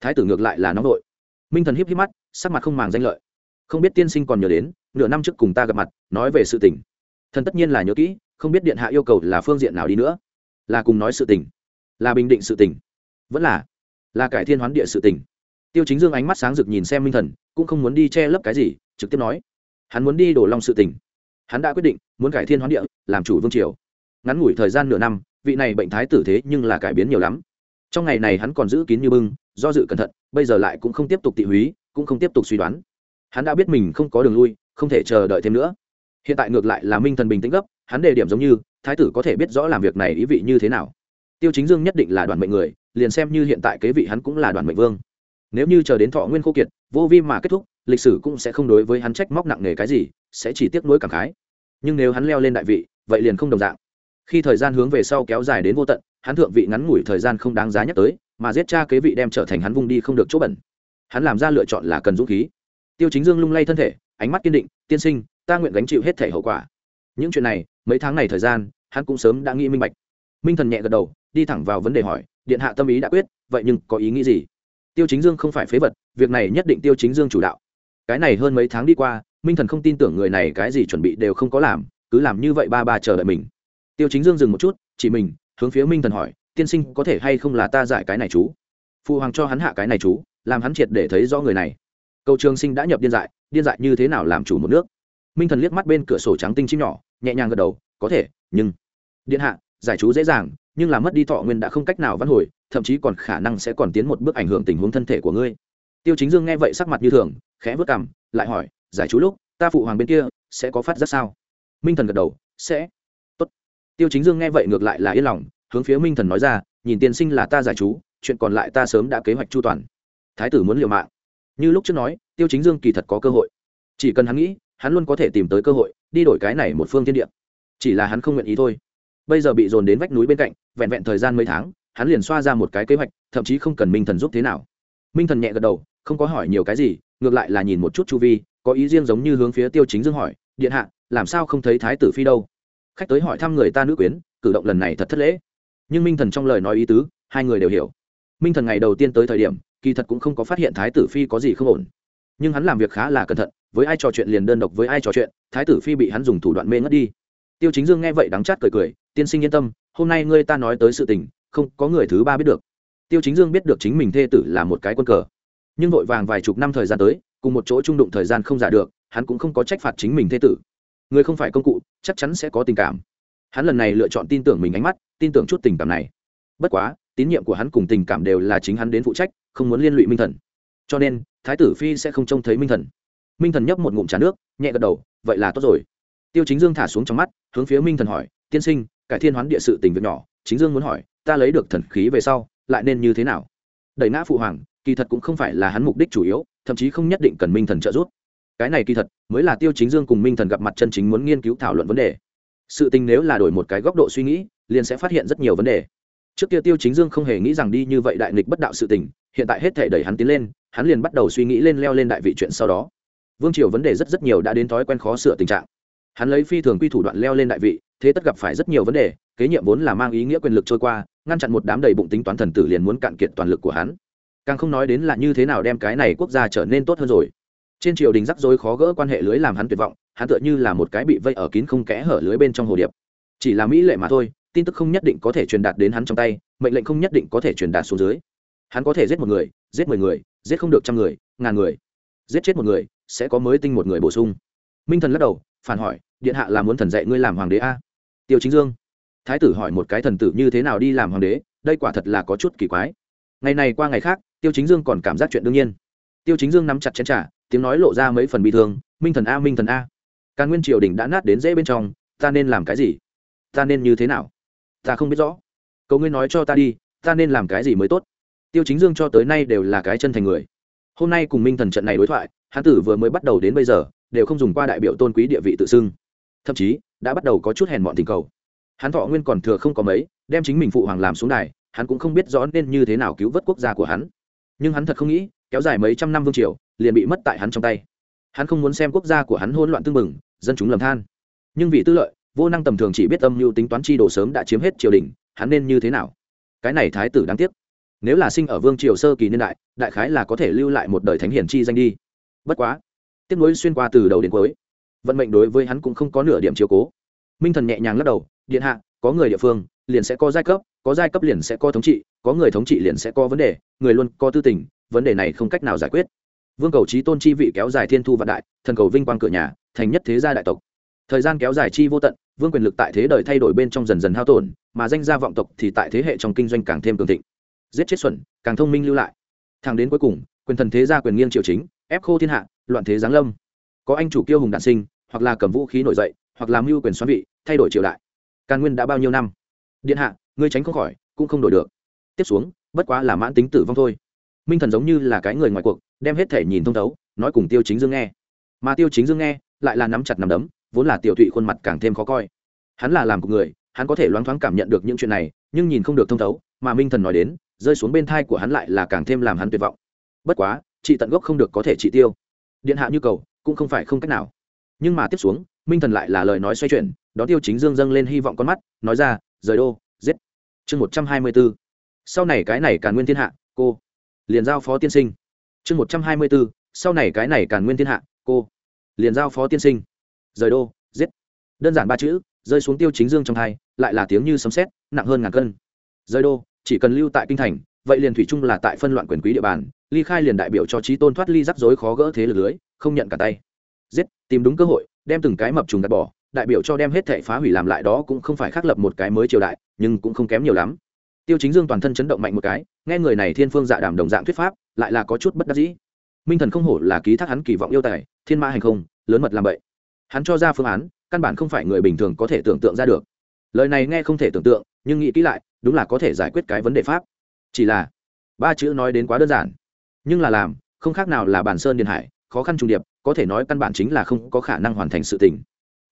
Thái tử ngược lại là nóng nội. Minh thần hiếp hiếp mắt, sắc mặt không màng danh lợi không biết tiên sinh còn nhớ đến, nửa năm trước cùng ta gặp mặt, nói về sự tình. Thần tất nhiên là nhớ kỹ, không biết điện hạ yêu cầu là phương diện nào đi nữa. Là cùng nói sự tình, là bình định sự tình, vẫn là là cải thiên hoán địa sự tình. Tiêu chính dương ánh mắt sáng rực nhìn xem minh thần, cũng không muốn đi che lấp cái gì, trực tiếp nói, hắn muốn đi đổ long sự tình. Hắn đã quyết định, muốn cải thiên hoán địa, làm chủ vương triều. Ngắn ngủi thời gian nửa năm, vị này bệnh thái tử thế nhưng là cải biến nhiều lắm. Trong ngày này hắn còn giữ kín như bưng, do dự cẩn thận, bây giờ lại cũng không tiếp tục tị húy, cũng không tiếp tục suy đoán hắn đã biết mình không có đường lui, không thể chờ đợi thêm nữa. Hiện tại ngược lại là minh thần bình tĩnh gấp, hắn đề điểm giống như, thái tử có thể biết rõ làm việc này ý vị như thế nào. Tiêu chính dương nhất định là đoàn mệnh người, liền xem như hiện tại kế vị hắn cũng là đoàn mệnh vương. Nếu như chờ đến thọ nguyên khô kiệt, vô vi mà kết thúc, lịch sử cũng sẽ không đối với hắn trách móc nặng nề cái gì, sẽ chỉ tiếc nuối cảm khái. Nhưng nếu hắn leo lên đại vị, vậy liền không đồng dạng. Khi thời gian hướng về sau kéo dài đến vô tận, hắn thượng vị ngắn ngủi thời gian không đáng giá nhắc tới, mà giết cha kế vị đem trở thành hắn vung đi không được chỗ bẩn. Hắn làm ra lựa chọn là cần dũng khí tiêu chính dương lung lay thân thể, ánh mắt kiên định, tiên sinh, ta nguyện gánh chịu hết thể hậu quả. Những chuyện này, mấy tháng này thời gian, hắn cũng sớm đã nghĩ minh bạch. Minh thần nhẹ gật đầu, đi thẳng vào vấn đề hỏi, điện hạ tâm ý đã quyết, vậy nhưng có ý nghĩ gì? Tiêu chính dương không phải phế vật, việc này nhất định tiêu chính dương chủ đạo. Cái này hơn mấy tháng đi qua, minh thần không tin tưởng người này cái gì chuẩn bị đều không có làm, cứ làm như vậy ba ba chờ đợi mình. Tiêu chính dương dừng một chút, chỉ mình, hướng phía minh thần hỏi, tiên sinh có thể hay không là ta giải cái này chú? Phụ hoàng cho hắn hạ cái này chú, làm hắn triệt để thấy rõ người này cầu trường sinh đã nhập điên dại điên dại như thế nào làm chủ một nước? Minh thần liếc mắt bên cửa sổ trắng tinh chim nhỏ, nhẹ nhàng gật đầu, có thể, nhưng điện hạ, giải chú dễ dàng, nhưng là mất đi thọ nguyên đã không cách nào văn hồi, thậm chí còn khả năng sẽ còn tiến một bước ảnh hưởng tình huống thân thể của ngươi. Tiêu chính dương nghe vậy sắc mặt như thường, khẽ vớt cằm, lại hỏi, giải chú lúc, ta phụ hoàng bên kia sẽ có phát giác sao? Minh thần gật đầu, sẽ. Tốt. Tiêu chính dương nghe vậy ngược lại là yên lòng, hướng phía minh thần nói ra, nhìn tiên sinh là ta giải chú, chuyện còn lại ta sớm đã kế hoạch chu toàn. Thái tử muốn liều mạng như lúc trước nói, tiêu chính dương kỳ thật có cơ hội. Chỉ cần hắn nghĩ, hắn luôn có thể tìm tới cơ hội, đi đổi cái này một phương thiên địa. Chỉ là hắn không nguyện ý thôi. Bây giờ bị dồn đến vách núi bên cạnh, vẹn vẹn thời gian mấy tháng, hắn liền xoa ra một cái kế hoạch, thậm chí không cần minh thần giúp thế nào. Minh thần nhẹ gật đầu, không có hỏi nhiều cái gì, ngược lại là nhìn một chút chu vi, có ý riêng giống như hướng phía tiêu chính dương hỏi, điện hạ, làm sao không thấy thái tử phi đâu? Khách tới hỏi thăm người ta nữ quyến, cử động lần này thật thất lễ. Nhưng minh thần trong lời nói ý tứ, hai người đều hiểu. Minh thần ngày đầu tiên tới thời điểm kỳ thật cũng không có phát hiện thái tử phi có gì không ổn. Nhưng hắn làm việc khá là cẩn thận, với ai trò chuyện liền đơn độc với ai trò chuyện, thái tử phi bị hắn dùng thủ đoạn mê ngất đi. Tiêu chính dương nghe vậy đắng chát cười cười, tiên sinh yên tâm, hôm nay ngươi ta nói tới sự tình, không có người thứ ba biết được. Tiêu chính dương biết được chính mình thê tử là một cái quân cờ. Nhưng vội vàng vài chục năm thời gian tới, cùng một chỗ trung đụng thời gian không giả được, hắn cũng không có trách phạt chính mình thê tử. Người không phải công cụ, chắc chắn sẽ có tình cảm. Hắn lần này lựa chọn tin tưởng mình ánh mắt, tin tưởng chút tình cảm này. Bất quá tín nhiệm của hắn cùng tình cảm đều là chính hắn đến phụ trách, không muốn liên lụy minh thần. Cho nên, thái tử phi sẽ không trông thấy minh thần. Minh thần nhấp một ngụm trà nước, nhẹ gật đầu, vậy là tốt rồi. Tiêu chính dương thả xuống trong mắt, hướng phía minh thần hỏi, tiên sinh, cải thiên hoán địa sự tình việc nhỏ. Chính dương muốn hỏi, ta lấy được thần khí về sau, lại nên như thế nào? Đẩy ngã phụ hoàng, kỳ thật cũng không phải là hắn mục đích chủ yếu, thậm chí không nhất định cần minh thần trợ giúp. Cái này kỳ thật mới là tiêu chính dương cùng minh thần gặp mặt chân chính muốn nghiên cứu thảo luận vấn đề. Sự tình nếu là đổi một cái góc độ suy nghĩ, liền sẽ phát hiện rất nhiều vấn đề trước kia tiêu chính dương không hề nghĩ rằng đi như vậy đại nghịch bất đạo sự tình, hiện tại hết thể đẩy hắn tiến lên, hắn liền bắt đầu suy nghĩ lên leo lên đại vị chuyện sau đó. Vương triều vấn đề rất rất nhiều đã đến thói quen khó sửa tình trạng. Hắn lấy phi thường quy thủ đoạn leo lên đại vị, thế tất gặp phải rất nhiều vấn đề, kế nhiệm vốn là mang ý nghĩa quyền lực trôi qua, ngăn chặn một đám đầy bụng tính toán thần tử liền muốn cạn kiệt toàn lực của hắn. Càng không nói đến là như thế nào đem cái này quốc gia trở nên tốt hơn rồi. Trên triều đình rắc rối khó gỡ quan hệ lưới làm hắn tuyệt vọng, hắn tựa như là một cái bị vây ở kín không kẽ hở lưới bên trong hồ điệp. Chỉ là mỹ lệ mà thôi tin tức không nhất định có thể truyền đạt đến hắn trong tay, mệnh lệnh không nhất định có thể truyền đạt xuống dưới. Hắn có thể giết một người, giết mười người, giết không được trăm người, ngàn người. Giết chết một người, sẽ có mới tinh một người bổ sung. Minh thần lắc đầu, phản hỏi, điện hạ là muốn thần dạy ngươi làm hoàng đế a? Tiêu chính dương. Thái tử hỏi một cái thần tử như thế nào đi làm hoàng đế, đây quả thật là có chút kỳ quái. Ngày này qua ngày khác, tiêu chính dương còn cảm giác chuyện đương nhiên. Tiêu chính dương nắm chặt chén t r à tiếng nói lộ ra mấy phần bị thương, minh thần a, minh thần a, càn nguyên triều đình đã nát đến dễ bên trong, ta nên làm cái gì? Ta nên như thế nào? Ta không biết rõ. Cầu ngươi nói cho ta đi, ta nên làm cái gì mới tốt? Tiêu chính dương cho tới nay đều là cái chân thành người. Hôm nay cùng minh thần trận này đối thoại hán tử vừa mới bắt đầu đến bây giờ, đều không dùng qua đại biểu tôn quý địa vị tự xưng. Thậm chí, đã bắt đầu có chút hèn mọn tình cầu. Hắn thọ nguyên còn thừa không có mấy, đem chính mình phụ hoàng làm xuống đài, hắn cũng không biết rõ nên như thế nào cứu vớt quốc gia của hắn. Nhưng hắn thật không nghĩ, kéo dài mấy trăm năm vương triều, liền bị mất tại hắn trong tay. Hắn không muốn xem quốc gia của hắn hỗn loạn tương mừng dân chúng lầm than. Nhưng vì tư lợi vô năng tầm thường chỉ biết âm mưu tính toán chi đồ sớm đã chiếm hết triều đình, hắn nên như thế nào? Cái này thái tử đáng tiếc. Nếu là sinh ở vương triều sơ kỳ niên đại đại khái là có thể lưu lại một đời thánh hiển chi danh đi. Bất quá tiếp nối xuyên qua từ đầu đến cuối, vận mệnh đối với hắn cũng không có nửa điểm chiều cố. Minh thần nhẹ nhàng lắc đầu, điện hạ, có người địa phương, liền sẽ có giai cấp, có giai cấp liền sẽ có thống trị, có người thống trị liền sẽ có vấn đề, người luôn có tư tình, vấn đề này không cách nào giải quyết. Vương cầu trí tôn chi vị kéo dài thiên thu vạn đại, thần cầu vinh quang cửa nhà, thành nhất thế gia đại tộc. Thời gian kéo dài chi vô tận vương quyền lực tại thế đời thay đổi bên trong dần dần hao tổn, mà danh gia vọng tộc thì tại thế hệ trong kinh doanh càng thêm cường thịnh. Giết chết xuẩn, càng thông minh lưu lại. Thằng đến cuối cùng, quyền thần thế gia quyền nghiêng triều chính, ép khô thiên hạ, loạn thế giáng lâm. Có anh chủ kiêu hùng đạn sinh, hoặc là cầm vũ khí nổi dậy, hoặc làm mưu quyền xoắn vị, thay đổi triều đại. Càn nguyên đã bao nhiêu năm? Điện hạ, ngươi tránh không khỏi, cũng không đổi được. Tiếp xuống, bất quá là mãn tính tử vong thôi. Minh thần giống như là cái người ngoài cuộc, đem hết thể nhìn thông thấu, nói cùng tiêu chính dương nghe. Mà tiêu chính dương nghe lại là nắm chặt nắm đấm, vốn là tiểu thụy khuôn mặt càng thêm khó coi. Hắn là làm của người, hắn có thể loáng thoáng cảm nhận được những chuyện này, nhưng nhìn không được thông thấu, mà minh thần nói đến, rơi xuống bên thai của hắn lại là càng thêm làm hắn tuyệt vọng. Bất quá trị tận gốc không được có thể trị tiêu. Điện hạ như cầu, cũng không phải không cách nào. Nhưng mà tiếp xuống, minh thần lại là lời nói xoay chuyển, đó tiêu chính dương dâng lên hy vọng con mắt, nói ra, rời đô, giết. Chương một trăm hai mươi b ố sau này cái này càn nguyên thiên hạ, cô. Liền giao phó tiên sinh. Chương một trăm hai mươi b ố sau này cái này càn nguyên thiên hạ, cô liền giao phó tiên sinh. Rời đô giết. Đơn giản ba chữ rơi xuống tiêu chính dương trong hai lại là tiếng như sấm sét, nặng hơn ngàn cân. Rời đô chỉ cần lưu tại kinh thành vậy liền thủy chung là tại phân loạn quyền quý địa bàn ly khai liền đại biểu cho trí tôn thoát ly rắc rối khó gỡ thế lực lưới không nhận cả tay. Giết tìm đúng cơ hội đem từng cái mập trùng gạt bỏ đại biểu cho đem hết thệ phá hủy làm lại đó cũng không phải khắc lập một cái mới triều đại nhưng cũng không kém nhiều lắm. Tiêu chính dương toàn thân chấn động mạnh một cái nghe người này thiên phương dạ đàm đồng dạng thuyết pháp lại là có chút bất đắc dĩ. Minh thần không hổ là ký thác hắn kỳ vọng yêu tài thiên ma hành không, lớn mật làm vậy hắn cho ra phương án, căn bản không phải người bình thường có thể tưởng tượng ra được. Lời này nghe không thể tưởng tượng, nhưng nghĩ kỹ lại, đúng là có thể giải quyết cái vấn đề pháp. Chỉ là, ba chữ nói đến quá đơn giản. Nhưng là làm, không khác nào là bản sơn điền hải, khó khăn trùng điệp, có thể nói căn bản chính là không có khả năng hoàn thành sự tình.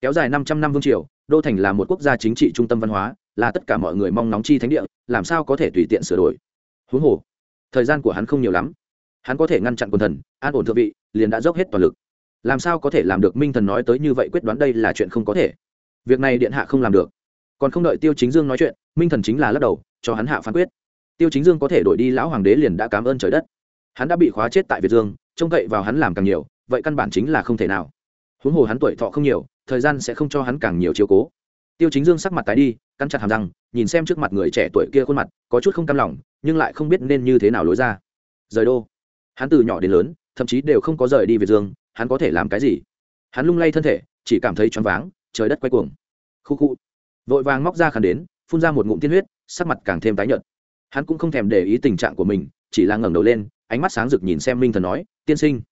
Kéo dài 500 năm vương triều, đô thành là một quốc gia chính trị trung tâm văn hóa, là tất cả mọi người mong nóng chi thánh địa, làm sao có thể tùy tiện sửa đổi? Huống hồ, thời gian của hắn không nhiều lắm. Hắn có thể ngăn chặn quần thần, an ổn thượng vị, liền đã dốc hết toàn lực làm sao có thể làm được minh thần nói tới như vậy quyết đoán đây là chuyện không có thể. Việc này điện hạ không làm được. Còn không đợi tiêu chính dương nói chuyện, minh thần chính là lắc đầu, cho hắn hạ phán quyết. Tiêu chính dương có thể đổi đi lão hoàng đế liền đã cảm ơn trời đất. Hắn đã bị khóa chết tại việt dương, trông cậy vào hắn làm càng nhiều, vậy căn bản chính là không thể nào. Huống hồ hắn tuổi thọ không nhiều, thời gian sẽ không cho hắn càng nhiều chiếu cố. Tiêu chính dương sắc mặt tái đi, cắn chặt hàm răng, nhìn xem trước mặt người trẻ tuổi kia khuôn mặt, có chút không cam lòng, nhưng lại không biết nên như thế nào lối ra. Rời đô. Hắn từ nhỏ đến lớn, thậm chí đều không có rời đi việt dương hắn có thể làm cái gì? Hắn lung lay thân thể, chỉ cảm thấy choáng váng, trời đất quay cuồng. Khu khu. Vội vàng móc ra khăn đến, phun ra một ngụm tiên huyết, sắc mặt càng thêm tái nhợt. Hắn cũng không thèm để ý tình trạng của mình, chỉ là ngẩng đầu lên, ánh mắt sáng rực nhìn xem minh thần nói, tiên sinh,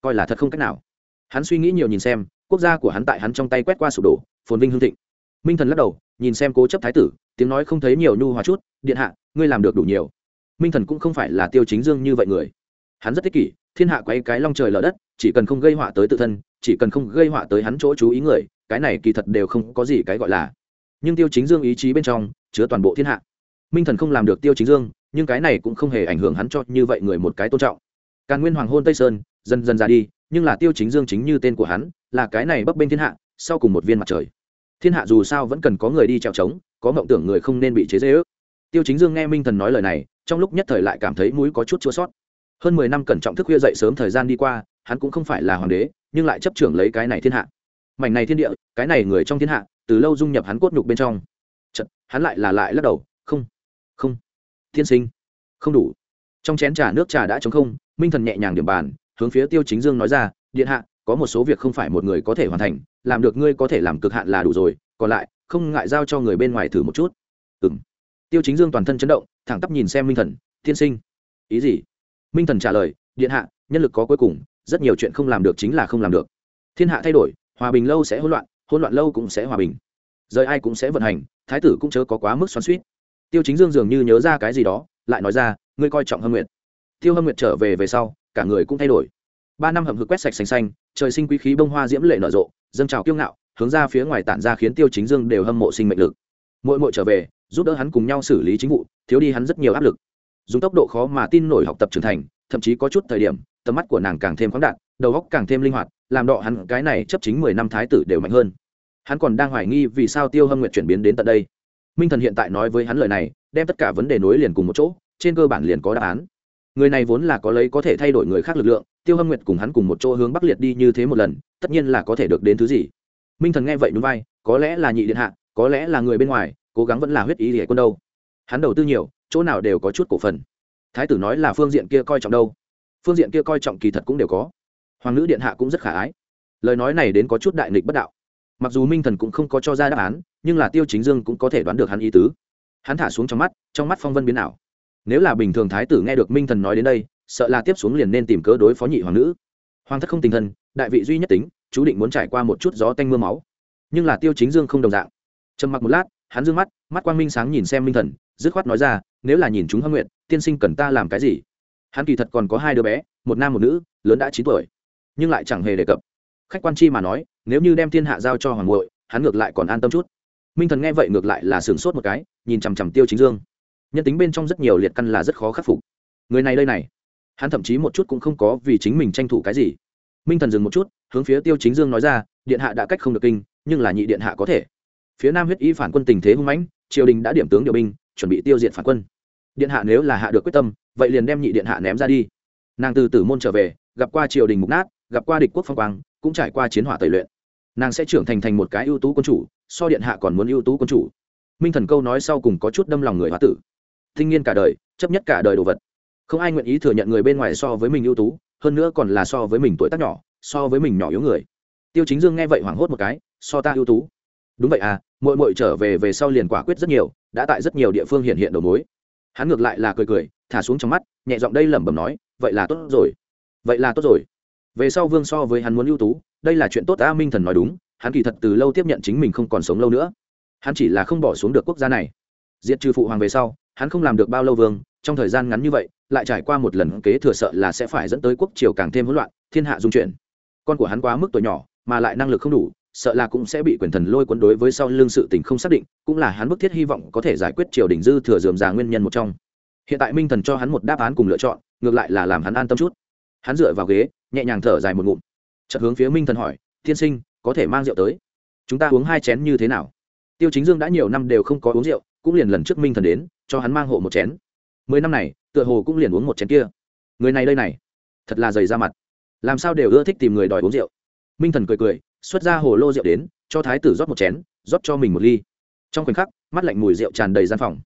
coi là thật không cách nào. Hắn suy nghĩ nhiều nhìn xem, quốc gia của hắn tại hắn trong tay quét qua sụp đổ, phồn vinh hương thịnh. Minh thần lắc đầu, nhìn xem cố chấp thái tử, tiếng nói không thấy nhiều nhu hòa chút, điện hạ, ngươi làm được đủ nhiều. Minh thần cũng không phải là tiêu chính dương như vậy người. Hắn rất thích kỷ, thiên hạ quay cái long trời lở đất chỉ cần không gây họa tới tự thân, chỉ cần không gây họa tới hắn chỗ chú ý người, cái này kỳ thật đều không có gì cái gọi là. Nhưng tiêu chính dương ý chí bên trong, chứa toàn bộ thiên hạ. Minh thần không làm được tiêu chính dương, nhưng cái này cũng không hề ảnh hưởng hắn cho như vậy người một cái tôn trọng. Càn nguyên hoàng hôn tây sơn, dần dần ra đi, nhưng là tiêu chính dương chính như tên của hắn, là cái này bấp bên thiên hạ, sau cùng một viên mặt trời. Thiên hạ dù sao vẫn cần có người đi trèo trống, có mộng tưởng người không nên bị chế dễ ước tiêu chính dương nghe minh thần nói lời này, trong lúc nhất thời lại cảm thấy mũi có chút chua sót. Hơn mười năm cẩn trọng thức khuya dậy sớm thời gian đi qua hắn cũng không phải là hoàng đế nhưng lại chấp trưởng lấy cái này thiên hạ. Mảnh này thiên địa cái này người trong thiên hạ từ lâu dung nhập hắn cốt nhục bên trong. Chật, hắn lại là lại lắc đầu không không thiên sinh không đủ. Trong chén trà nước trà đã chống không minh thần nhẹ nhàng điểm bàn hướng phía tiêu chính dương nói ra điện hạ có một số việc không phải một người có thể hoàn thành làm được ngươi có thể làm cực hạn là đủ rồi còn lại không ngại giao cho người bên ngoài thử một chút. Ừng tiêu chính dương toàn thân chấn động thẳng tắp nhìn xem minh thần tiên sinh ý gì? Minh thần trả lời điện hạ nhân lực có cuối cùng rất nhiều chuyện không làm được chính là không làm được. Thiên hạ thay đổi, hòa bình lâu sẽ hỗn loạn hỗn loạn lâu cũng sẽ hòa bình. Rời ai cũng sẽ vận hành, thái tử cũng chớ có quá mức xoắn suýt tiêu chính dương dường như nhớ ra cái gì đó, lại nói ra, ngươi coi trọng hâm nguyệt. Tiêu hâm nguyệt trở về về sau, cả người cũng thay đổi. Ba năm hầm hực quét sạch xanh xanh, trời sinh quý khí bông hoa diễm lệ nở rộ, dâng trào kiêu ngạo, hướng ra phía ngoài tản ra khiến tiêu chính dương đều hâm mộ sinh mệnh lực. Mỗi mỗi trở về, giúp đỡ hắn cùng nhau xử lý chính vụ, thiếu đi hắn rất nhiều áp lực. Dùng tốc độ khó mà tin nổi học tập trưởng thành, thậm chí có chút thời điểm tầm mắt của nàng càng thêm khoáng đạt, đầu óc càng thêm linh hoạt, làm đọ hắn cái này chấp chính mười năm thái tử đều mạnh hơn. Hắn còn đang hoài nghi vì sao tiêu hâm nguyệt chuyển biến đến tận đây. Minh thần hiện tại nói với hắn lời này, đem tất cả vấn đề nối liền cùng một chỗ, trên cơ bản liền có đáp án. Người này vốn là có lấy có thể thay đổi người khác lực lượng, tiêu hâm nguyệt cùng hắn cùng một chỗ hướng bắc liệt đi như thế một lần, tất nhiên là có thể được đến thứ gì. Minh thần nghe vậy núi vai, có lẽ là nhị điện hạ, có lẽ là người bên ngoài, cố gắng vẫn là huyết ý hệ quân đâu. Hắn đầu tư nhiều, chỗ nào đều có chút cổ phần. Thái tử nói là phương diện kia coi trọng đâu phương diện kia coi trọng kỳ thật cũng đều có. Hoàng nữ điện hạ cũng rất khả ái. Lời nói này đến có chút đại nghịch bất đạo. Mặc dù minh thần cũng không có cho ra đáp án, nhưng là tiêu chính dương cũng có thể đoán được hắn ý tứ. Hắn thả xuống trong mắt trong mắt phong vân biến ảo. Nếu là bình thường thái tử nghe được minh thần nói đến đây, sợ là tiếp xuống liền nên tìm cớ đối phó nhị hoàng nữ. Hoàng thất không tình thân đại vị duy nhất tính, chú định muốn trải qua một chút gió tanh m ư a máu. Nhưng là tiêu chính dương không đồng dạng. Trầm mặc một lát, hắn d ư ơ n g mắt mắt quang minh sáng nhìn xem minh thần, dứt khoát nói ra, nếu là nhìn chúng hâm nguyện tiên sinh cần ta làm cái gì? Hắn kỳ thật còn có hai đứa bé, một nam một nữ, lớn đã chín tuổi, nhưng lại chẳng hề đề cập. Khách quan chi mà nói, nếu như đem thiên hạ giao cho hoàng ngội hắn ngược lại còn an tâm chút. Minh thần nghe vậy ngược lại là sửng sốt một cái, nhìn chằm chằm tiêu chính dương. Nhân tính bên trong rất nhiều liệt căn là rất khó khắc phục. Người này đây này. Hắn thậm chí một chút cũng không có vì chính mình tranh thủ cái gì. Minh thần dừng một chút, hướng phía tiêu chính dương nói ra, điện hạ đã cách không được kinh, nhưng là nhị điện hạ có thể. Phía nam huyết y phản quân tình thế hung mãnh, triều đình đã điểm tướng điều binh, chuẩn bị tiêu diệt phản quân. Điện hạ nếu là hạ được quyết tâm vậy liền đem nhị điện hạ ném ra đi. Nàng từ tử môn trở về, gặp qua triều đình mục nát, gặp qua địch quốc phong quang, cũng trải qua chiến hỏa tẩy luyện. Nàng sẽ trưởng thành thành một cái ưu tú quân chủ, so điện hạ còn muốn ưu tú quân chủ. Minh thần câu nói sau cùng có chút đâm lòng người hóa tử. Thinh niên cả đời, chấp nhất cả đời đồ vật. Không ai nguyện ý thừa nhận người bên ngoài so với mình ưu tú, hơn nữa còn là so với mình tuổi tác nhỏ, so với mình nhỏ yếu người. Tiêu chính dương nghe vậy hoảng hốt một cái, so ta ưu tú. Đúng vậy à mội mội trở về về sau liền quả quyết rất nhiều, đã tại rất nhiều địa phương hiện hiện đầu mối. Hắn ngược lại là cười cười thả xuống trong mắt, nhẹ giọng đây lẩm bẩm nói, vậy là tốt rồi. Vậy là tốt rồi. Về sau vương so với hắn muốn ưu tú, đây là chuyện tốt a minh thần nói đúng, hắn kỳ thật từ lâu tiếp nhận chính mình không còn sống lâu nữa. Hắn chỉ là không bỏ xuống được quốc gia này. Diệt trừ phụ hoàng về sau, hắn không làm được bao lâu vương, trong thời gian ngắn như vậy, lại trải qua một lần kế thừa sợ là sẽ phải dẫn tới quốc triều càng thêm hỗn loạn, thiên hạ dung chuyển. Con của hắn quá mức tuổi nhỏ, mà lại năng lực không đủ, sợ là cũng sẽ bị quyền thần lôi cuốn đối với sau lương sự tình không xác định, cũng là hắn bức thiết hy vọng có thể giải quyết triều đình dư thừa dườm già nguyên nhân một trong hiện tại minh thần cho hắn một đáp án cùng lựa chọn, ngược lại là làm hắn an tâm chút. Hắn dựa vào ghế, nhẹ nhàng thở dài một ngụm. Chợt hướng phía minh thần hỏi, tiên sinh, có thể mang rượu tới? Chúng ta uống hai chén như thế nào? Tiêu chính dương đã nhiều năm đều không có uống rượu, cũng liền lần trước minh thần đến, cho hắn mang hộ một chén. Mười năm này, tựa hồ cũng liền uống một chén kia. Người này đây này, thật là dày ra mặt. Làm sao đều ưa thích tìm người đòi uống rượu? Minh thần cười cười, xuất ra hồ lô rượu đến, cho thái tử rót một chén, rót cho mình một ly. Trong khoảnh khắc, mắt lạnh mùi rượu tràn đầy gian phòng.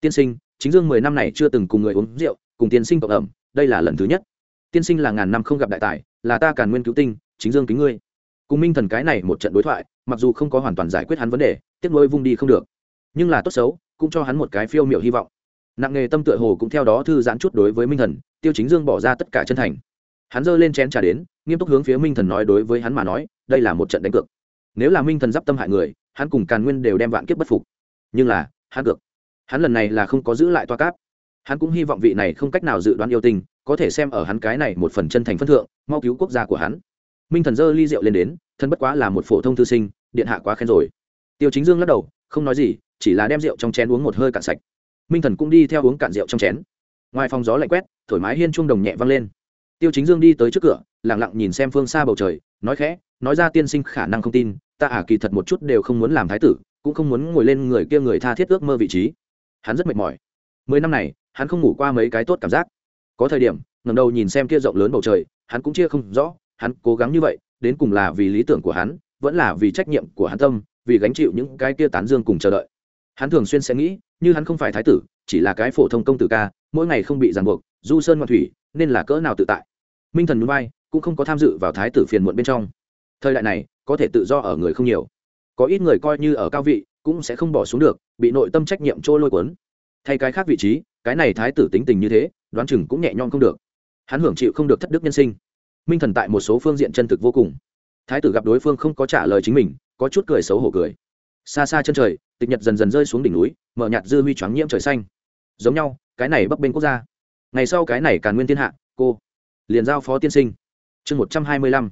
Tiên sinh chính dương mười năm này chưa từng cùng người uống rượu, cùng tiên sinh cộng ẩm, đây là lần thứ nhất. Tiên sinh là ngàn năm không gặp đại tài, là ta càn nguyên cứu tinh, chính dương kính ngươi. Cùng minh thần cái này một trận đối thoại, mặc dù không có hoàn toàn giải quyết hắn vấn đề, tiếc nuôi vung đi không được. Nhưng là tốt xấu, cũng cho hắn một cái phiêu miệu hy vọng. Nặng nghề tâm tựa hồ cũng theo đó thư giãn chút đối với minh thần, tiêu chính dương bỏ ra tất cả chân thành. Hắn giơ lên chén trà đến, nghiêm túc hướng phía minh thần nói đối với hắn mà nói, đây là một trận đánh cược. Nếu là minh thần d i p tâm hại người, hắn cùng càn nguyên đều đem vạn kiếp bất phục. Nhưng là, hắn cược hắn lần này là không có giữ lại toa cáp. Hắn cũng hy vọng vị này không cách nào dự đoán yêu tình có thể xem ở hắn cái này một phần chân thành phân thượng, mau cứu quốc gia của hắn. Minh thần dơ ly rượu lên đến, thân bất quá là một phổ thông thư sinh, điện hạ quá khen rồi. Tiêu chính dương lắc đầu, không nói gì, chỉ là đem rượu trong chén uống một hơi cạn sạch. Minh thần cũng đi theo uống cạn rượu trong chén. Ngoài phòng gió lạnh quét, thổi mái hiên chuông đồng nhẹ vang lên. Tiêu chính dương đi tới trước cửa lẳng lặng nhìn xem phương xa bầu trời, nói khẽ, nói ra tiên sinh khả năng không tin, ta ả à kỳ thật một chút đều không muốn làm thái tử, cũng không muốn ngồi lên người kia người tha thiết ước mơ vị trí hắn rất mệt mỏi. Mười năm này, hắn không ngủ qua mấy cái tốt cảm giác. Có thời điểm ngầm đầu nhìn xem kia rộng lớn bầu trời, hắn cũng chia không rõ, hắn cố gắng như vậy, đến cùng là vì lý tưởng của hắn, vẫn là vì trách nhiệm của hắn tâm, vì gánh chịu những cái kia tán dương cùng chờ đợi. Hắn thường xuyên sẽ nghĩ, như hắn không phải thái tử, chỉ là cái phổ thông công tử ca, mỗi ngày không bị ràng buộc, du sơn ngoan thủy, nên là cỡ nào tự tại. Minh thần núi bay, cũng không có tham dự vào thái tử phiền muộn bên trong. Thời đại này, có thể tự do ở người không nhiều. Có ít người coi như ở cao vị cũng sẽ không bỏ xuống được, bị nội tâm trách nhiệm trôi lôi cuốn. Thay cái khác vị trí, cái này thái tử tính tình như thế, đoán chừng cũng nhẹ nhõm không được. Hắn hưởng chịu không được thất đức nhân sinh. Minh thần tại một số phương diện chân thực vô cùng. Thái tử gặp đối phương không có trả lời chính mình, có chút cười xấu hổ cười. Xa xa chân trời, tịch nhật dần dần rơi xuống đỉnh núi, mở nhạt dư huy choáng nhiễm trời xanh. Giống nhau, cái này bấp bên quốc gia. Ngày sau cái này càn nguyên thiên hạ, cô. Liền giao phó tiên sinh. Chương một trăm hai mươi lăm.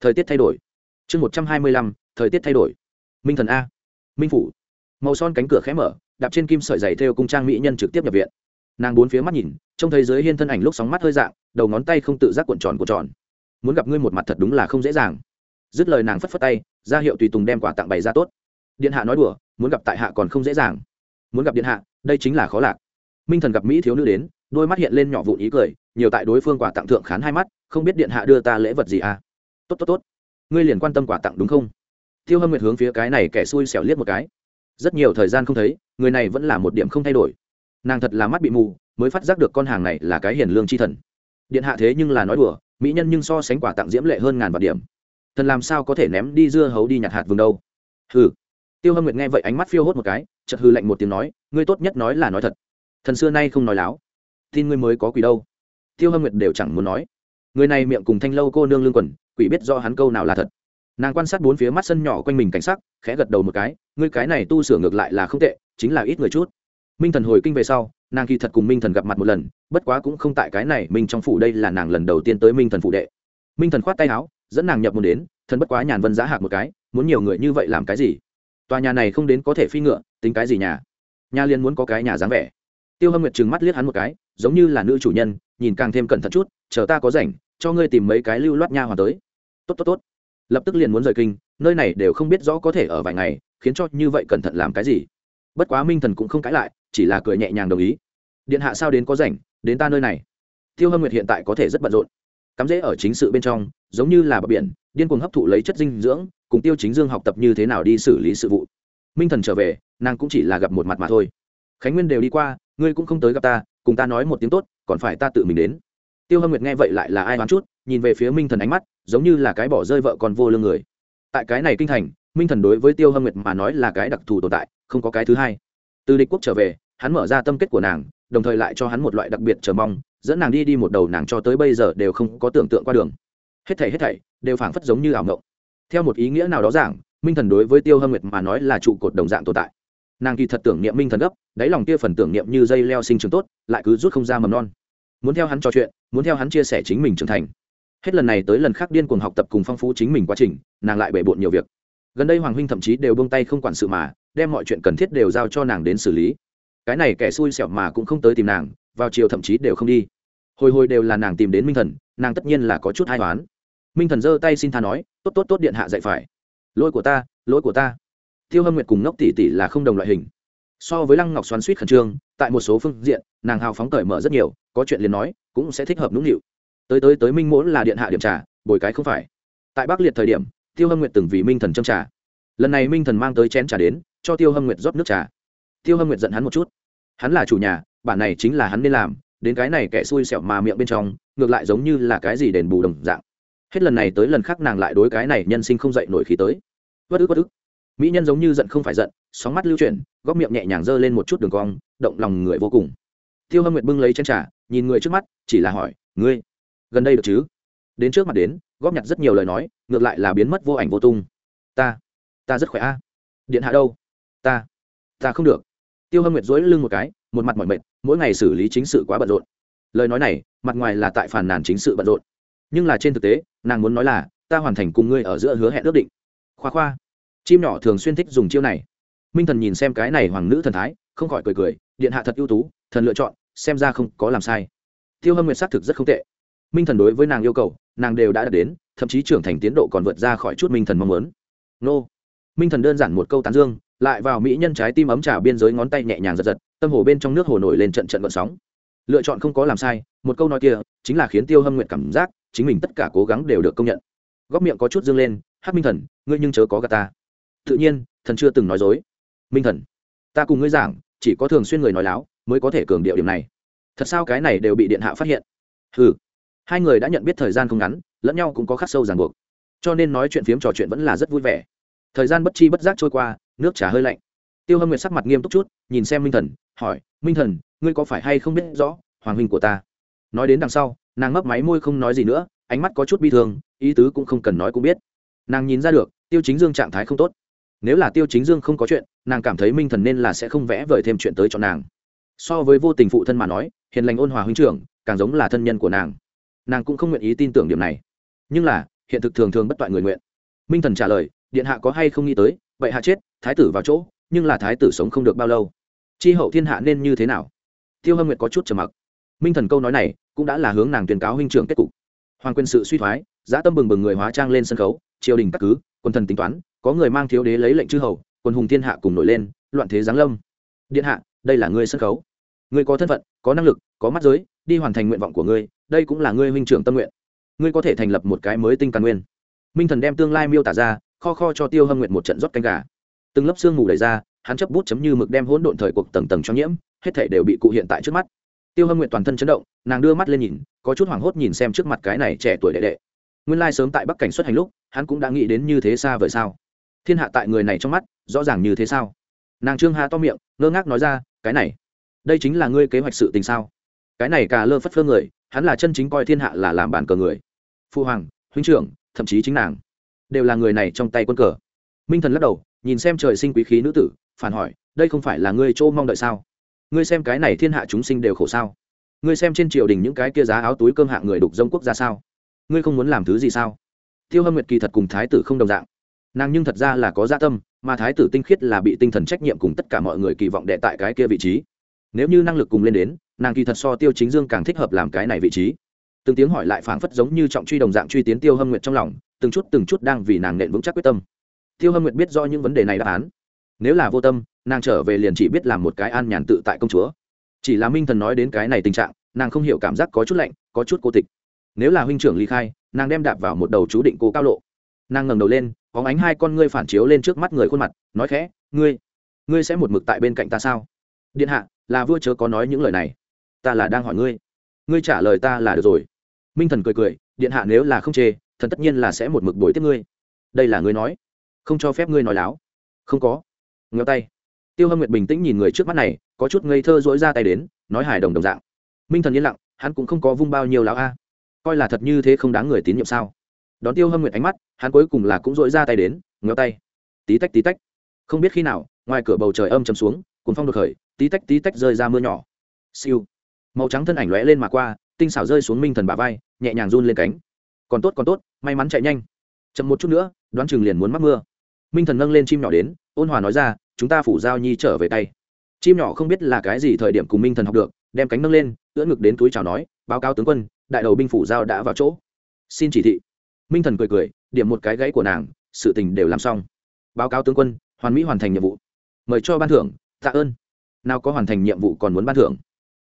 Thời tiết thay đổi. Chương một trăm hai mươi lăm, thời tiết thay đổi. Minh thần a minh phủ. Màu son cánh cửa khẽ mở, đạp trên kim sợi dày theo cung trang mỹ nhân trực tiếp nhập viện. Nàng bốn phía mắt nhìn, trông thấy giới hiên thân ảnh lúc sóng mắt hơi dạng, đầu ngón tay không tự giác cuộn tròn của tròn. Muốn gặp ngươi một mặt thật đúng là không dễ dàng. Dứt lời nàng phất phất tay, ra hiệu tùy tùng đem quà tặng bày ra tốt. Điện hạ nói đùa, muốn gặp tại hạ còn không dễ dàng. Muốn gặp điện hạ, đây chính là khó lạc. Minh thần gặp mỹ thiếu nữ đến, đôi mắt hiện lên nhỏ vụn ý cười, nhiều tại đối phương quà tặng thượng khán hai mắt, không biết điện hạ đưa ta lễ vật gì à? Tốt tốt tốt. Ngươi liền quan tâm quà tặng đúng không? Tiêu hâm nguyệt hướng phía cái này kẻ xui xẻo liếc một cái. Rất nhiều thời gian không thấy, người này vẫn là một điểm không thay đổi. Nàng thật là mắt bị mù, mới phát giác được con hàng này là cái hiền lương c h i thần. Điện hạ thế nhưng là nói đùa, mỹ nhân nhưng so sánh quả tặng diễm lệ hơn ngàn vạn điểm. Thần làm sao có thể ném đi dưa hấu đi nhặt hạt vừng đâu? Hừ. Tiêu hâm nguyệt nghe vậy ánh mắt phiêu hốt một cái chật hư lạnh một tiếng nói, ngươi tốt nhất nói là nói thật. Thần xưa nay không nói láo. Tin ngươi mới có quỷ đâu. Tiêu hâm nguyệt đều chẳng muốn nói. Người này miệng cùng thanh lâu cô nương lương quần, quỷ biết do hắn câu nào là thật nàng quan sát bốn phía mắt sân nhỏ quanh mình cảnh sắc, khẽ gật đầu một cái, ngươi cái này tu sửa ngược lại là không tệ, chính là ít người chút. Minh thần hồi kinh về sau, nàng kỳ thật cùng minh thần gặp mặt một lần, bất quá cũng không tại cái này minh trong phủ đây là nàng lần đầu tiên tới minh thần phụ đệ. Minh thần khoát tay áo, dẫn nàng nhập môn đến, thần bất quá nhàn vân giá hạc một cái, muốn nhiều người như vậy làm cái gì? Tòa nhà này không đến có thể phi ngựa, tính cái gì nhà? Nhà liên muốn có cái nhà dáng vẻ. Tiêu hâm nguyệt trừng mắt liếc hắn một cái, giống như là nữ chủ nhân, nhìn càng thêm cẩn thận chút, chờ ta có rảnh, cho ngươi tìm mấy cái lưu loát nha hoàn tới. Tốt tốt tốt lập tức liền muốn rời kinh, nơi này đều không biết rõ có thể ở vài ngày, khiến cho như vậy cẩn thận làm cái gì. Bất quá minh thần cũng không cãi lại, chỉ là cười nhẹ nhàng đồng ý. Điện hạ sao đến có rảnh, đến ta nơi này. Tiêu hâm nguyệt hiện tại có thể rất bận rộn. Cắm rễ ở chính sự bên trong, giống như là bờ biển, điên cuồng hấp thụ lấy chất dinh dưỡng, cùng tiêu chính dương học tập như thế nào đi xử lý sự vụ. Minh thần trở về, nàng cũng chỉ là gặp một mặt mà thôi. Khánh nguyên đều đi qua, ngươi cũng không tới gặp ta, cùng ta nói một tiếng tốt, còn phải ta tự mình đến tiêu hâm nguyệt nghe vậy lại là ai đoán chút, nhìn về phía minh thần ánh mắt, giống như là cái bỏ rơi vợ còn vô lương người. Tại cái này kinh thành, minh thần đối với tiêu hâm nguyệt mà nói là cái đặc thù tồn tại, không có cái thứ hai. Từ địch quốc trở về, hắn mở ra tâm kết của nàng, đồng thời lại cho hắn một loại đặc biệt chờ mong, dẫn nàng đi đi một đầu nàng cho tới bây giờ đều không có tưởng tượng qua đường. Hết thảy hết thảy đều phảng phất giống như ảo ngộng theo một ý nghĩa nào đó giảng, minh thần đối với tiêu hâm nguyệt mà nói là trụ cột đồng dạng tồn tại. Nàng kỳ thật tưởng niệm minh thần gấp, đáy lòng kia phần tưởng niệm như dây leo sinh trưởng tốt, lại cứ rút không ra mầm non muốn theo hắn trò chuyện, muốn theo hắn chia sẻ chính mình trưởng thành. Hết lần này tới lần khác điên cuồng học tập cùng phong phú chính mình quá trình, nàng lại bể bộn nhiều việc. Gần đây hoàng huynh thậm chí đều bông tay không quản sự mà, đem mọi chuyện cần thiết đều giao cho nàng đến xử lý. Cái này kẻ xui xẻo mà cũng không tới tìm nàng, vào chiều thậm chí đều không đi. Hồi hồi đều là nàng tìm đến minh thần, nàng tất nhiên là có chút hai toán minh thần giơ tay xin tha nói, tốt tốt tốt điện hạ dạy phải. Lỗi của ta, lỗi của ta. Tiêu hâm nguyệt cùng ngốc tỷ tỷ là không đồng loại hình so với lăng ngọc xoắn suýt khẩn trương, tại một số phương diện, nàng hào phóng cởi mở rất nhiều, có chuyện liền nói, cũng sẽ thích hợp nũng nịu. Tới tới tới minh mỗ là điện hạ điểm trà, bồi cái không phải. Tại bắc liệt thời điểm, tiêu hâm nguyệt từng vì minh thần châm trà. Lần này minh thần mang tới chén trà đến, cho tiêu hâm nguyệt rót nước trà. Tiêu hâm nguyệt giận hắn một chút. Hắn là chủ nhà, bản này chính là hắn nên làm, đến cái này kẻ xui xẻo mà miệng bên trong, ngược lại giống như là cái gì đền bù đồng dạng. Hết lần này tới lần khác nàng lại đối cái này nhân sinh không dậy nổi khí tới. Bất ức bất ức mỹ nhân giống như giận không phải giận, sóng mắt lưu chuyển, góc miệng nhẹ nhàng giơ lên một chút đường cong, động lòng người vô cùng. Tiêu hâm nguyệt bưng lấy chân trà, nhìn người trước mắt, chỉ là hỏi, ngươi, gần đây được chứ? Đến trước mặt đến, góp nhặt rất nhiều lời nói, ngược lại là biến mất vô ảnh vô tung. Ta ta rất khỏe a. Điện hạ đâu? Ta ta không được. Tiêu hâm nguyệt dối lưng một cái, một mặt mỏi mệt, mỗi ngày xử lý chính sự quá bận rộn. Lời nói này, mặt ngoài là tại phản nàn chính sự bận rộn. Nhưng là trên thực tế, nàng muốn nói là, ta hoàn thành cùng ngươi ở giữa hứa hẹn ước định. Khoa khoa chim nhỏ thường xuyên thích dùng chiêu này. Minh thần nhìn xem cái này hoàng nữ thần thái, không khỏi cười cười, điện hạ thật ưu tú, thần lựa chọn, xem ra không có làm sai. Tiêu hâm nguyệt xác thực rất không tệ. Minh thần đối với nàng yêu cầu, nàng đều đã đạt đến, thậm chí trưởng thành tiến độ còn vượt ra khỏi chút minh thần mong muốn. Nô. Minh thần đơn giản một câu tán dương, lại vào mỹ nhân trái tim ấm trà biên giới ngón tay nhẹ nhàng giật giật, tâm hồ bên trong nước hồ nổi lên trận trận vận sóng. Lựa chọn không có làm sai, một câu nói kia, chính là khiến tiêu hâm nguyện cảm giác chính mình tất cả cố gắng đều được công nhận. Góc miệng có chút dương lên hát minh thần, ngươi nhưng chớ có gà ta tự nhiên, thần chưa từng nói dối. Minh thần, ta cùng ngươi giảng, chỉ có thường xuyên người nói láo, mới có thể cường điệu điểm này. Thật sao cái này đều bị điện hạ phát hiện? Ừ hai người đã nhận biết thời gian không ngắn, lẫn nhau cũng có khắc sâu ràng buộc. Cho nên nói chuyện phiếm trò chuyện vẫn là rất vui vẻ. Thời gian bất chi bất giác trôi qua, nước trà hơi lạnh. Tiêu hâm nguyệt sắc mặt nghiêm túc chút, nhìn xem minh thần, hỏi, minh thần, ngươi có phải hay không biết rõ, hoàng huynh của ta? Nói đến đằng sau, nàng mấp máy môi không nói gì nữa, ánh mắt có chút bi thương, ý tứ cũng không cần nói cũng biết. Nàng nhìn ra được, tiêu chính dương trạng thái không tốt nếu là tiêu chính dương không có chuyện, nàng cảm thấy minh thần nên là sẽ không vẽ vời thêm chuyện tới cho nàng. So với vô tình phụ thân mà nói, hiền lành ôn hòa huynh trưởng, càng giống là thân nhân của nàng. Nàng cũng không nguyện ý tin tưởng điểm này. Nhưng là, hiện thực thường thường bất toại người nguyện. Minh thần trả lời, điện hạ có hay không nghĩ tới, vậy hạ chết, thái tử vào chỗ, nhưng là thái tử sống không được bao lâu. Tri hậu thiên hạ nên như thế nào? Tiêu hâm nguyệt có chút trầm mặc. Minh thần câu nói này cũng đã là hướng nàng tuyên cáo huynh trưởng kết cục. Hoàng quân sự suy thoái giã tâm bừng bừng người hóa trang lên sân khấu, triều đình các cứ, quân thần tính toán có người mang thiếu đế lấy lệnh chư hầu, quân hùng thiên hạ cùng nổi lên, loạn thế giáng lâm. Điện hạ, đây là ngươi sân khấu. Ngươi có thân phận, có năng lực, có mắt giới, đi hoàn thành nguyện vọng của ngươi, đây cũng là ngươi huynh trưởng tâm nguyện. Ngươi có thể thành lập một cái mới tinh căn nguyên. Minh thần đem tương lai miêu tả ra, kho kho cho tiêu hâm nguyện một trận rót canh gà. Từng lớp xương ngủ đầy ra, hắn chấp bút chấm như mực đem hỗn độn thời cuộc tầng tầng cho nhiễm, hết thể đều bị cụ hiện tại trước mắt. Tiêu hâm nguyện toàn thân chấn động, nàng đưa mắt lên nhìn, có chút hoảng hốt nhìn xem trước mặt cái này trẻ tuổi đệ đệ. Nguyên lai sớm tại bắc cảnh xuất hành lúc, hắn cũng đã nghĩ đến như thế xa vời sao thiên hạ tại người này trong mắt, rõ ràng như thế sao? Nàng trương hà to miệng, ngơ ngác nói ra, cái này, đây chính là ngươi kế hoạch sự tình sao? Cái này cả lơ phất phơ người, hắn là chân chính coi thiên hạ là làm bàn cờ người. Phu hoàng, huynh trưởng, thậm chí chính nàng, đều là người này trong tay quân cờ. Minh thần lắc đầu, nhìn xem trời sinh quý khí nữ tử, phản hỏi, đây không phải là ngươi chỗ mong đợi sao? Ngươi xem cái này thiên hạ chúng sinh đều khổ sao? Ngươi xem trên triều đình những cái kia giá áo túi cơm hạng người đục dông quốc ra sao? Ngươi không muốn làm thứ gì sao? Tiêu hâm nguyệt kỳ thật cùng thái tử không đồng dạng nàng nhưng thật ra là có gia tâm, mà thái tử tinh khiết là bị tinh thần trách nhiệm cùng tất cả mọi người kỳ vọng đệ tại cái kia vị trí. Nếu như năng lực cùng lên đến, nàng kỳ thật so tiêu chính dương càng thích hợp làm cái này vị trí. Từng tiếng hỏi lại phảng phất giống như trọng truy đồng dạng truy tiến tiêu hâm nguyệt trong lòng, từng chút từng chút đang vì nàng nện vững chắc quyết tâm. Tiêu hâm nguyệt biết do những vấn đề này đáp án. Nếu là vô tâm, nàng trở về liền chỉ biết làm một cái an nhàn tự tại công chúa. Chỉ là minh thần nói đến cái này tình trạng, nàng không hiểu cảm giác có chút lạnh, có chút cô tịch. Nếu là huynh trưởng ly khai, nàng đem đạp vào một đầu chú định cô cao lộ. Nàng ngẩng đầu lên hóng ánh hai con ngươi phản chiếu lên trước mắt người khuôn mặt, nói khẽ, ngươi ngươi sẽ một mực tại bên cạnh ta sao? Điện hạ, là vua chớ có nói những lời này. Ta là đang hỏi ngươi. Ngươi trả lời ta là được rồi. Minh thần cười cười, điện hạ nếu là không chê, thần tất nhiên là sẽ một mực bồi tiếp ngươi. Đây là ngươi nói, không cho phép ngươi nói láo. Không có. Ngheo tay. Tiêu hâm nguyệt bình tĩnh nhìn người trước mắt này, có chút ngây thơ dỗi ra tay đến, nói hài đồng đồng dạng. Minh thần yên lặng, hắn cũng không có vung bao nhiêu láo a. Coi là thật như thế không đáng người tín nhiệm sao? Đón tiêu hâm nguyệt ánh mắt, hắn cuối cùng là cũng dội ra tay đến ngheo tay. Tí tách tí tách. Không biết khi nào, ngoài cửa bầu trời âm chầm xuống cùng phong đột khởi, tí tách tí tách rơi ra mưa nhỏ. Siêu. Màu trắng thân ảnh lóe lên mà qua, tinh xảo rơi xuống minh thần bả vai, nhẹ nhàng run lên cánh. Còn tốt còn tốt, may mắn chạy nhanh. Chậm một chút nữa, đoán chừng liền muốn mắc mưa. Minh thần nâng lên chim nhỏ đến, ôn hòa nói ra, chúng ta phủ giao nhi trở về tay. Chim nhỏ không biết là cái gì thời điểm cùng minh thần học được, đem cánh nâng lên, ưỡn ngực đến túi chào nói, báo cáo tướng quân, đại đầu binh phủ giao đã vào chỗ. Xin chỉ thị minh thần cười cười, điểm một cái gãy của nàng, sự tình đều làm xong. Báo cáo tướng quân, hoàn mỹ hoàn thành nhiệm vụ. Mời cho ban thưởng, tạ ơn. Nào có hoàn thành nhiệm vụ còn muốn ban thưởng.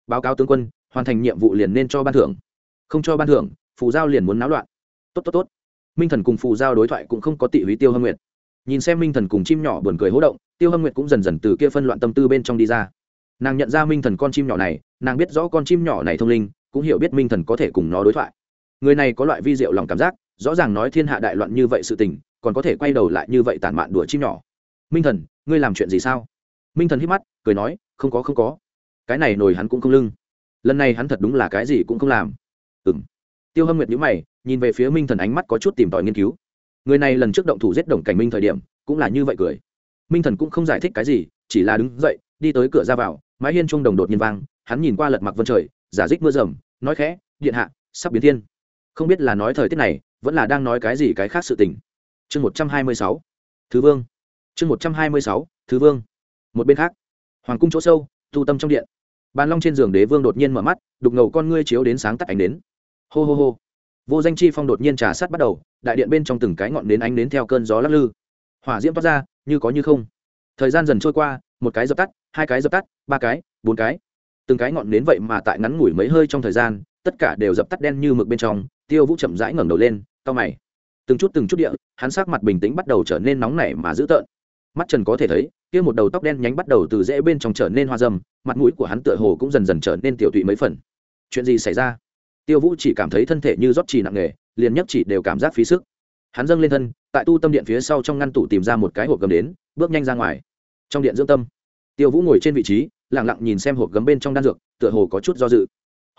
Báo cáo tướng quân, hoàn thành nhiệm vụ liền nên cho ban thưởng. Không cho ban thưởng, phù giao liền muốn náo loạn. Tốt tốt tốt. Minh thần cùng phù giao đối thoại cũng không có tị húy tiêu hâm nguyệt. Nhìn xem minh thần cùng chim nhỏ buồn cười hỗ động, tiêu hâm nguyệt cũng dần dần từ kia phân loạn tâm tư bên trong đi ra. Nàng nhận ra minh thần con chim nhỏ này, nàng biết rõ con chim nhỏ này thông linh, cũng hiểu biết minh thần có thể cùng nó đối thoại. Người này có loại vi diệu lòng cảm giác rõ ràng nói thiên hạ đại loạn như vậy sự tình, còn có thể quay đầu lại như vậy tản mạn đùa chim nhỏ. Minh thần, ngươi làm chuyện gì sao? Minh thần hít mắt, cười nói, không có không có. Cái này nổi hắn cũng không lưng. Lần này hắn thật đúng là cái gì cũng không làm. Ừ m tiêu hâm nguyệt nhữ mày, nhìn về phía minh thần ánh mắt có chút tìm tòi nghiên cứu. Người này lần trước động thủ giết đồng cảnh minh thời điểm, cũng là như vậy cười. Minh thần cũng không giải thích cái gì, chỉ là đứng dậy, đi tới cửa ra vào, mái hiên trung đồng đột nhiên vang, hắn nhìn qua lật mặc vân trời, giả dích mưa rầm, nói khẽ, điện hạ, sắp biến thiên. Không biết là nói thời tiết này vẫn là đang nói cái gì cái khác sự tình. Chương một trăm hai mươi sáu. Thứ vương. Chương một trăm hai mươi sáu, thứ vương. Một bên khác, hoàng cung chỗ sâu, tu tâm trong điện. Bàn long trên giường đế vương đột nhiên mở mắt, đục ngầu con ngươi chiếu đến sáng tắt ánh đến. Hô hô hô. Vô danh chi phong đột nhiên trà sát bắt đầu, đại điện bên trong từng cái ngọn nến ánh đến theo cơn gió lắc lư. Hỏa diễm toát ra, như có như không. Thời gian dần trôi qua, một cái dập tắt, hai cái dập tắt, ba cái, bốn cái. Từng cái ngọn nến vậy mà tại ngắn ngủi mấy hơi trong thời gian, tất cả đều dập tắt đen như mực bên trong, tiêu vũ chậm rãi ngẩng đầu lên cao mày. Từng chút từng chút địa, hắn sắc mặt bình tĩnh bắt đầu trở nên nóng nảy mà dữ tợn. Mắt trần có thể thấy, kia một đầu tóc đen nhánh bắt đầu từ rễ bên trong trở nên hoa dâm, mặt mũi của hắn tựa hồ cũng dần dần trở nên tiểu tụy mấy phần. Chuyện gì xảy ra? Tiêu vũ chỉ cảm thấy thân thể như rót trì nặng nề, liền nhất chỉ đều cảm giác phí sức. Hắn dâng lên thân, tại tu tâm điện phía sau trong ngăn tủ tìm ra một cái hộp gấm đến, bước nhanh ra ngoài. Trong điện dưỡng tâm, tiêu vũ ngồi trên vị trí lẳng lặng nhìn xem hộp gấm bên trong đan dược, tựa hồ có chút do dự.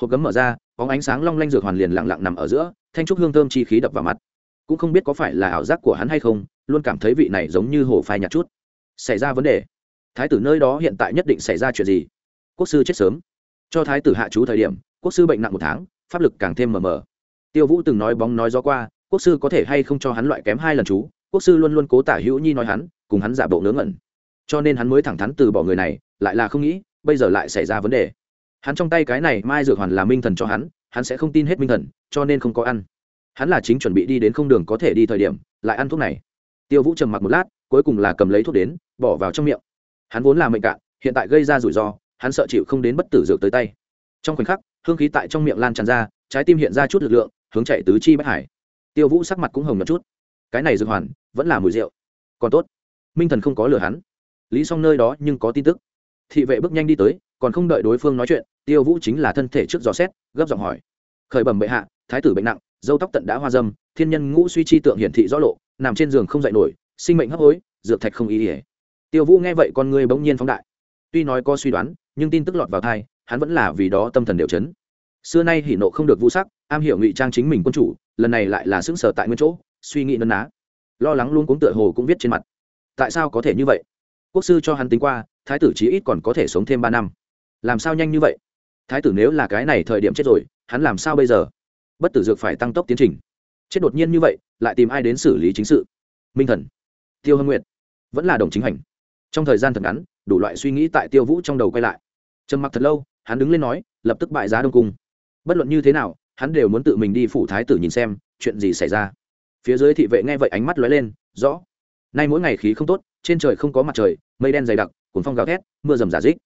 Hộp gấm mở ra có ánh sáng long lanh dược hoàn liền lặng lặng nằm ở giữa thanh trúc hương thơm chi khí đập vào mặt. Cũng không biết có phải là ảo giác của hắn hay không, luôn cảm thấy vị này giống như hồ phai nhạt chút. Xảy ra vấn đề. Thái tử nơi đó hiện tại nhất định xảy ra chuyện gì? Quốc sư chết sớm. Cho thái tử hạ chú thời điểm, quốc sư bệnh nặng một tháng, pháp lực càng thêm mờ mờ. Tiêu vũ từng nói bóng nói gió qua, quốc sư có thể hay không cho hắn loại kém hai lần chú? Quốc sư luôn luôn cố tả hữu nhi nói hắn, cùng hắn giả bộ ngớ ngẩn. Cho nên hắn mới thẳng thắn từ bỏ người này, lại là không nghĩ, bây giờ lại xảy ra vấn đề. Hắn trong tay cái này mai dược hoàn là minh thần cho hắn hắn sẽ không tin hết minh thần, cho nên không có ăn. Hắn là chính chuẩn bị đi đến không đường có thể đi thời điểm, lại ăn thuốc này. Tiêu vũ trầm mặc một lát, cuối cùng là cầm lấy thuốc đến, bỏ vào trong miệng. Hắn vốn là mệnh cạn, hiện tại gây ra rủi ro, hắn sợ chịu không đến bất tử dược tới tay. Trong khoảnh khắc, hương khí tại trong miệng lan tràn ra, trái tim hiện ra chút lực lượng, hướng chạy tứ chi bất hải. Tiêu vũ sắc mặt cũng hồng một chút. Cái này dược hoàn, vẫn là mùi rượu. Còn tốt, minh thần không có lừa hắn. Lý s nơi đó nhưng có tin tức. Thị vệ bước nhanh đi tới còn không đợi đối phương nói chuyện, tiêu vũ chính là thân thể trước gió xét gấp giọng hỏi. Khởi bẩm bệ hạ, thái tử bệnh nặng, dâu tóc tận đã hoa dâm, thiên nhân ngũ suy chi tượng hiển thị rõ lộ, nằm trên giường không dậy nổi, sinh mệnh hấp hối, dược thạch không ý ỉa tiêu vũ nghe vậy con người bỗng nhiên phóng đại. Tuy nói có suy đoán, nhưng tin tức lọt vào thai hắn vẫn là vì đó tâm thần đều chấn. Xưa nay hỉ nộ không được vu sắc, am hiểu ngụy trang chính mình quân chủ, lần này lại là xứng sở tại nguyên chỗ, suy nghĩ nấn ná. Lo lắng luôn cuống tựa hồ cũng viết trên mặt. Tại sao có thể như vậy? Quốc sư cho hắn tính qua, thái tử chí ít còn có thể sống thêm ba năm làm sao nhanh như vậy? Thái tử nếu là cái này thời điểm chết rồi, hắn làm sao bây giờ? Bất tử dược phải tăng tốc tiến trình. Chết đột nhiên như vậy, lại tìm ai đến xử lý chính sự? Minh thần, tiêu hâm nguyệt, vẫn là đồng chính hành. Trong thời gian thật ngắn, đủ loại suy nghĩ tại tiêu vũ trong đầu quay lại. Trầm mặc thật lâu, hắn đứng lên nói, lập tức bại giá đông cung. Bất luận như thế nào, hắn đều muốn tự mình đi phủ thái tử nhìn xem, chuyện gì xảy ra. Phía dưới thị vệ nghe vậy ánh mắt lóe lên, rõ. Nay mỗi ngày khí không tốt, trên trời không có mặt trời, mây đen dày đặc cuốn phong gào thét, mưa rầm giả dích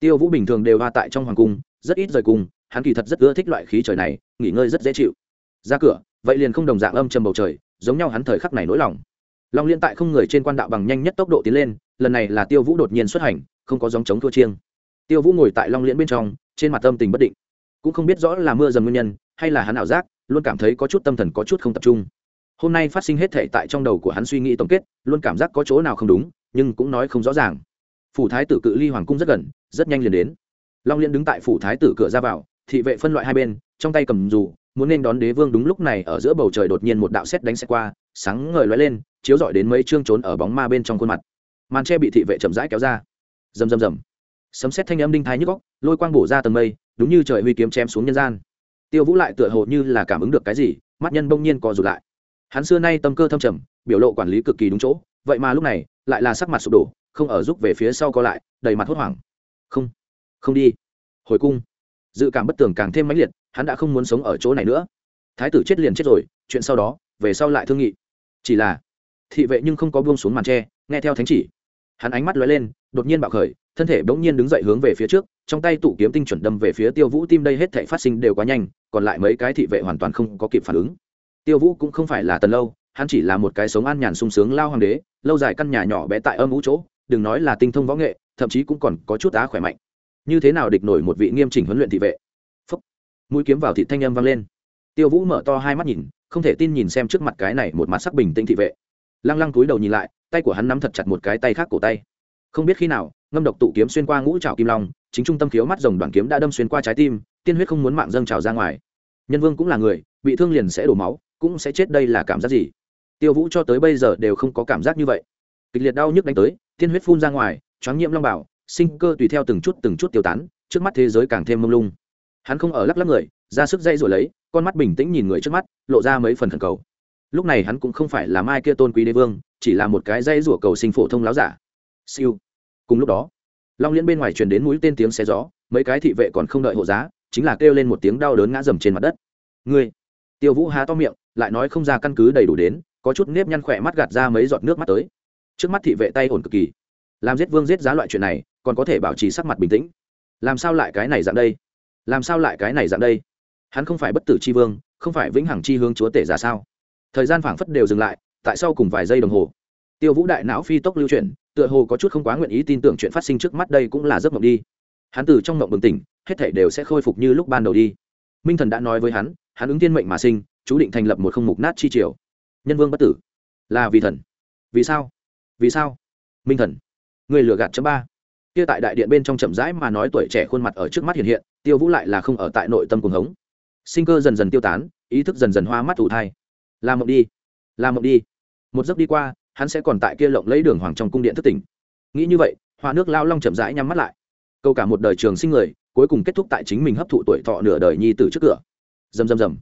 tiêu vũ bình thường đều hoa tại trong hoàng cung, rất ít rời cung, hắn kỳ thật rất ưa thích loại khí trời này, nghỉ ngơi rất dễ chịu. Ra cửa, vậy liền không đồng dạng âm trầm bầu trời, giống nhau hắn thời khắc này nỗi lòng. Long liên tại không người trên quan đạo bằng nhanh nhất tốc độ tiến lên, lần này là tiêu vũ đột nhiên xuất hành, không có dòng chống thua chiêng. Tiêu vũ ngồi tại long liên bên trong, trên mặt tâm tình bất định. Cũng không biết rõ là mưa dầm nguyên nhân, hay là hắn ảo giác, luôn cảm thấy có chút tâm thần có chút không tập trung. Hôm nay phát sinh hết thể tại trong đầu của hắn suy nghĩ tổng kết, luôn cảm giác có chỗ nào không đúng, nhưng cũng nói không rõ ràng phủ thái tử cự ly hoàng cung rất gần, rất nhanh liền đến. Long liên đứng tại phủ thái tử cửa ra vào, thị vệ phân loại hai bên, trong tay cầm dù, muốn nên đón đế vương đúng lúc này ở giữa bầu trời đột nhiên một đạo sét đánh xe qua, sáng ngời lóe lên, chiếu rọi đến mấy chương trốn ở bóng ma bên trong khuôn mặt. Màn tre bị thị vệ chậm rãi kéo ra. Rầm rầm rầm. Sấm sét thanh âm đinh thái nhức góc lôi quang bổ ra tầng mây, đúng như trời huy kiếm chém xuống nhân gian. Tiêu vũ lại tựa hồ như là cảm ứng được cái gì, mắt nhân bỗng nhiên co rụt lại. Hắn xưa nay tâm cơ thâm trầm, biểu lộ quản lý cực kỳ đúng chỗ, vậy mà lúc này, lại là sắc mặt sụp đổ không ở giúp về phía sau co lại, đầy mặt hốt hoảng. Không không đi. Hồi cung, dự cảm bất tường càng thêm mãnh liệt, hắn đã không muốn sống ở chỗ này nữa. Thái tử chết liền chết rồi, chuyện sau đó, về sau lại thương nghị. Chỉ là, thị vệ nhưng không có buông xuống màn tre nghe theo thánh chỉ. Hắn ánh mắt lóe lên, đột nhiên bạo khởi, thân thể bỗng nhiên đứng dậy hướng về phía trước, trong tay tụ kiếm tinh chuẩn đâm về phía tiêu vũ tim, đây hết thể phát sinh đều quá nhanh, còn lại mấy cái thị vệ hoàn toàn không có kịp phản ứng. Tiêu vũ cũng không phải là tần lâu, hắn chỉ là một cái sống an nhàn sung sướng lao hoàng đế, lâu dài căn nhà nhỏ bé tại âm vũ chỗ đừng nói là tinh thông võ nghệ, thậm chí cũng còn có chút á khỏe mạnh. Như thế nào địch nổi một vị nghiêm chỉnh huấn luyện thị vệ? Phúc. Mũi kiếm vào thị thanh âm vang lên. Tiêu vũ mở to hai mắt nhìn, không thể tin nhìn xem trước mặt cái này một mặt sắc bình tĩnh thị vệ. Lăng lăng túi đầu nhìn lại, tay của hắn nắm thật chặt một cái tay khác cổ tay. Không biết khi nào, ngâm độc tụ kiếm xuyên qua ngũ trào kim long, chính trung tâm khiếu mắt rồng đoàn kiếm đã đâm xuyên qua trái tim, tiên huyết không muốn mạng dâng trào ra ngoài. Nhân vương cũng là người, bị thương liền sẽ đổ máu, cũng sẽ chết đây là cảm giác gì? Tiêu vũ cho tới bây giờ đều không có cảm giác như vậy. Kịch liệt đau nhức đánh tới tiên huyết phun ra ngoài, choáng nhiễm long bảo, sinh cơ tùy theo từng chút từng chút tiêu tán, trước mắt thế giới càng thêm mông lung. Hắn không ở lắc lắc người, ra sức dây rồi lấy, con mắt bình tĩnh nhìn người trước mắt, lộ ra mấy phần thần cầu. Lúc này hắn cũng không phải là mai kia tôn quý đế vương, chỉ là một cái dây rủa cầu sinh phổ thông láo giả. Siêu. Cùng lúc đó, long liên bên ngoài truyền đến mũi tên tiếng xe gió, mấy cái thị vệ còn không đợi hộ giá, chính là kêu lên một tiếng đau đớn ngã dầm trên mặt đất. Ngươi. Tiêu vũ há to miệng, lại nói không ra căn cứ đầy đủ đến, có chút nếp nhăn khỏe mắt gạt ra mấy giọt nước mắt tới trước mắt thị vệ tay ổn cực kỳ. Làm giết vương giết giá loại chuyện này, còn có thể bảo trì sắc mặt bình tĩnh. Làm sao lại cái này dạng đây? Làm sao lại cái này dạng đây? Hắn không phải bất tử c h i vương, không phải vĩnh hằng chi hướng chúa tể ra sao? Thời gian phảng phất đều dừng lại, tại sao cùng vài giây đồng hồ, tiêu vũ đại não phi tốc lưu chuyển, tựa hồ có chút không quá nguyện ý tin tưởng chuyện phát sinh trước mắt đây cũng là giấc mộng đi. Hắn từ trong mộng bừng tỉnh, hết thể đều sẽ khôi phục như lúc ban đầu đi. Minh thần đã nói với hắn hắn ứng tiên mệnh mà sinh, chú định thành lập một không mục nát chi triều. Nhân vương bất tử. Là vì thần. Vì sao? Vì sao? Minh thần, người lừa gạt chấm ba. Kia tại đại điện bên trong chậm rãi mà nói tuổi trẻ khuôn mặt ở trước mắt hiện hiện, tiêu vũ lại là không ở tại nội tâm cuồng hống. Sinh cơ dần dần tiêu tán, ý thức dần dần hoa mắt thủ thai. Làm mộng đi làm mộng đi. Một giấc đi qua, hắn sẽ còn tại kia lộng lấy đường hoàng trong cung điện thất tỉnh. Nghĩ như vậy, hoa nước lao long chậm rãi nhắm mắt lại. Câu cả một đời trường sinh người, cuối cùng kết thúc tại chính mình hấp thụ tuổi thọ nửa đời nhi từ trước cửa. Rầm rầm rầm.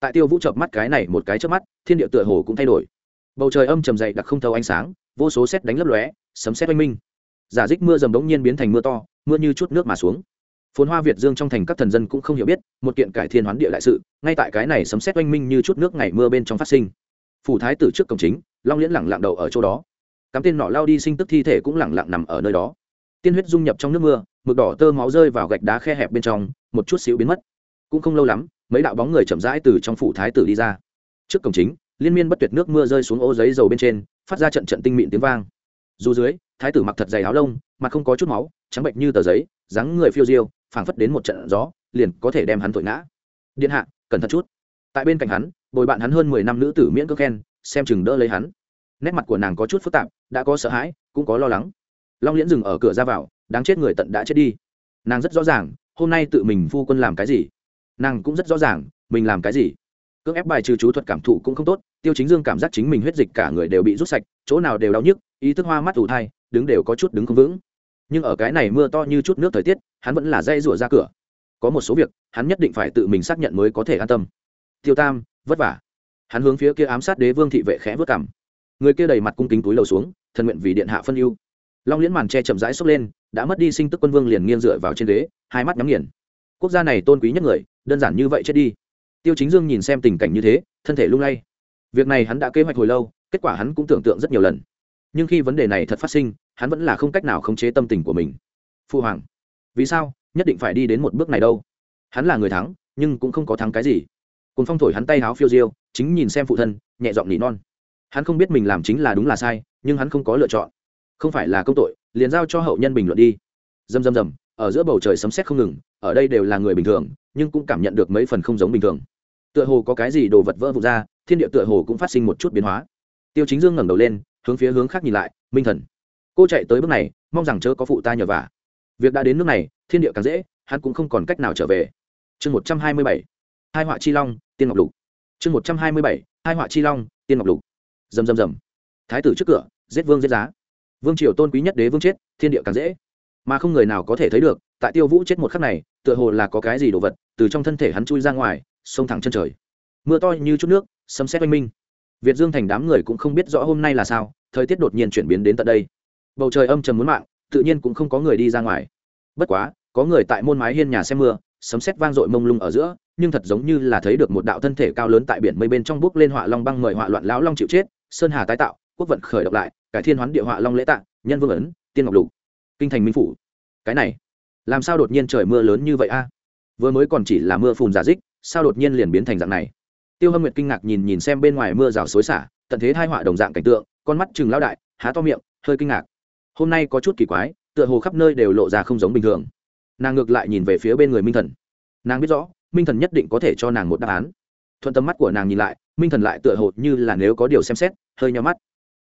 Tại tiêu vũ chợp mắt cái này một cái trước mắt, thiên địa tựa hồ cũng thay đổi bầu trời âm trầm dày đặc không thấu ánh sáng, vô số xét đánh lấp lóe, sấm xét oanh minh. Giả dích mưa dầm đống nhiên biến thành mưa to, mưa như chút nước mà xuống. Phồn hoa việt dương trong thành các thần dân cũng không hiểu biết, một kiện cải thiên hoán địa đại sự, ngay tại cái này sấm xét oanh minh như chút nước ngày mưa bên trong phát sinh. Phủ thái tử trước cổng chính, long liễn lẳng lặng đầu ở chỗ đó. Cắm tên nọ lao đi sinh tức thi thể cũng lẳng lặng nằm ở nơi đó. Tiên huyết dung nhập trong nước mưa, mực đỏ tơ máu rơi vào gạch đá khe hẹp bên trong, một chút xíu biến mất. Cũng không lâu lắm, mấy đạo bóng người chậm rãi từ trong phủ thái tử đi ra. Trước cổng chính liên miên bất tuyệt nước mưa rơi xuống ô giấy dầu bên trên, phát ra trận trận tinh mịn tiếng vang. Dù dưới, thái tử mặc thật dày áo lông, mặt không có chút máu, trắng bệnh như tờ giấy, dáng người phiêu diêu, phảng phất đến một trận gió, liền có thể đem hắn thổi ngã. Điện hạ, cẩn thận chút. Tại bên cạnh hắn, bồi bạn hắn hơn mười năm nữ tử miễn cơ khen, xem chừng đỡ lấy hắn. Nét mặt của nàng có chút phức tạp, đã có sợ hãi, cũng có lo lắng. Long liễn dừng ở cửa ra vào, đáng chết người tận đã chết đi. Nàng rất rõ ràng, hôm nay tự mình phu quân làm cái gì. Nàng cũng rất rõ ràng, mình làm cái gì cưỡng ép bài trừ chú thuật cảm thụ cũng không tốt, tiêu chính dương cảm giác chính mình huyết dịch cả người đều bị rút sạch, chỗ nào đều đau nhức, ý thức hoa mắt ủ thai, đứng đều có chút đứng không vững. Nhưng ở cái này mưa to như chút nước thời tiết, hắn vẫn là dây rủa ra cửa. Có một số việc, hắn nhất định phải tự mình xác nhận mới có thể an tâm. Tiêu tam, vất vả. Hắn hướng phía kia ám sát đế vương thị vệ khẽ vớt cảm người kia đầy mặt cung kính túi lầu xuống, thần nguyện vì điện hạ phân ưu. Long liễn màn che chậm rãi xốc lên, đã mất đi sinh tức quân vương liền nghiêng dựa vào trên ghế hai mắt nhắm nghiền. Quốc gia này tôn quý nhất người, đơn giản như vậy chết đi tiêu chính dương nhìn xem tình cảnh như thế, thân thể lung lay. Việc này hắn đã kế hoạch hồi lâu, kết quả hắn cũng tưởng tượng rất nhiều lần. Nhưng khi vấn đề này thật phát sinh, hắn vẫn là không cách nào khống chế tâm tình của mình. Phu hoàng, vì sao? Nhất định phải đi đến một bước này đâu. Hắn là người thắng, nhưng cũng không có thắng cái gì. Cùng phong thổi hắn tay háo phiêu diêu, chính nhìn xem phụ thân, nhẹ giọng nỉ non. Hắn không biết mình làm chính là đúng là sai, nhưng hắn không có lựa chọn. Không phải là công tội, liền giao cho hậu nhân bình luận đi. Dầm dầm dầm, ở giữa bầu trời sấm sét không ngừng, ở đây đều là người bình thường, nhưng cũng cảm nhận được mấy phần không giống bình thường tựa hồ có cái gì đồ vật vỡ vụt ra, thiên địa tựa hồ cũng phát sinh một chút biến hóa. Tiêu chính dương ngẩng đầu lên, hướng phía hướng khác nhìn lại, minh thần, cô chạy tới bước này, mong rằng chớ có phụ ta nhờ vả. Việc đã đến nước này, thiên địa càng dễ, hắn cũng không còn cách nào trở về. Chương một trăm hai mươi bảy, hai họa chi long, tiên ngọc lục. Chương một trăm hai mươi bảy, hai họa chi long, tiên ngọc lục. Dầm dầm dầm thái tử trước cửa, giết vương giết giá. Vương triều tôn quý nhất đế vương chết, thiên địa càng dễ. Mà không người nào có thể thấy được, tại tiêu vũ chết một khắc này, tựa hồ là có cái gì đồ vật từ trong thân thể hắn chui ra ngoài xông thẳng chân trời. Mưa to như chút nước, sấm xét oanh minh. Việt dương thành đám người cũng không biết rõ hôm nay là sao, thời tiết đột nhiên chuyển biến đến tận đây. Bầu trời âm trầm muốn mạng, tự nhiên cũng không có người đi ra ngoài. Bất quá, có người tại môn mái hiên nhà xem mưa, sấm sét vang dội mông lung ở giữa, nhưng thật giống như là thấy được một đạo thân thể cao lớn tại biển mây bên trong bước lên họa long băng mời họa loạn lão long chịu chết, sơn hà tái tạo, quốc vận khởi động lại, cải thiên hoán địa họa long lễ tạng, nhân vương ấn, tiên ngọc lục, kinh thành minh phủ. Cái này, làm sao đột nhiên trời mưa lớn như vậy a? Vừa mới còn chỉ là mưa phùn giả dích sao đột nhiên liền biến thành dạng này? Tiêu hâm nguyệt kinh ngạc nhìn nhìn xem bên ngoài mưa rào xối xả, tận thế hai họa đồng dạng cảnh tượng, con mắt chừng lao đại, há to miệng, hơi kinh ngạc. Hôm nay có chút kỳ quái, tựa hồ khắp nơi đều lộ ra không giống bình thường. Nàng ngược lại nhìn về phía bên người minh thần. Nàng biết rõ, minh thần nhất định có thể cho nàng một đáp án. Thuận tầm mắt của nàng nhìn lại, minh thần lại tựa hồ như là nếu có điều xem xét, hơi nhau mắt.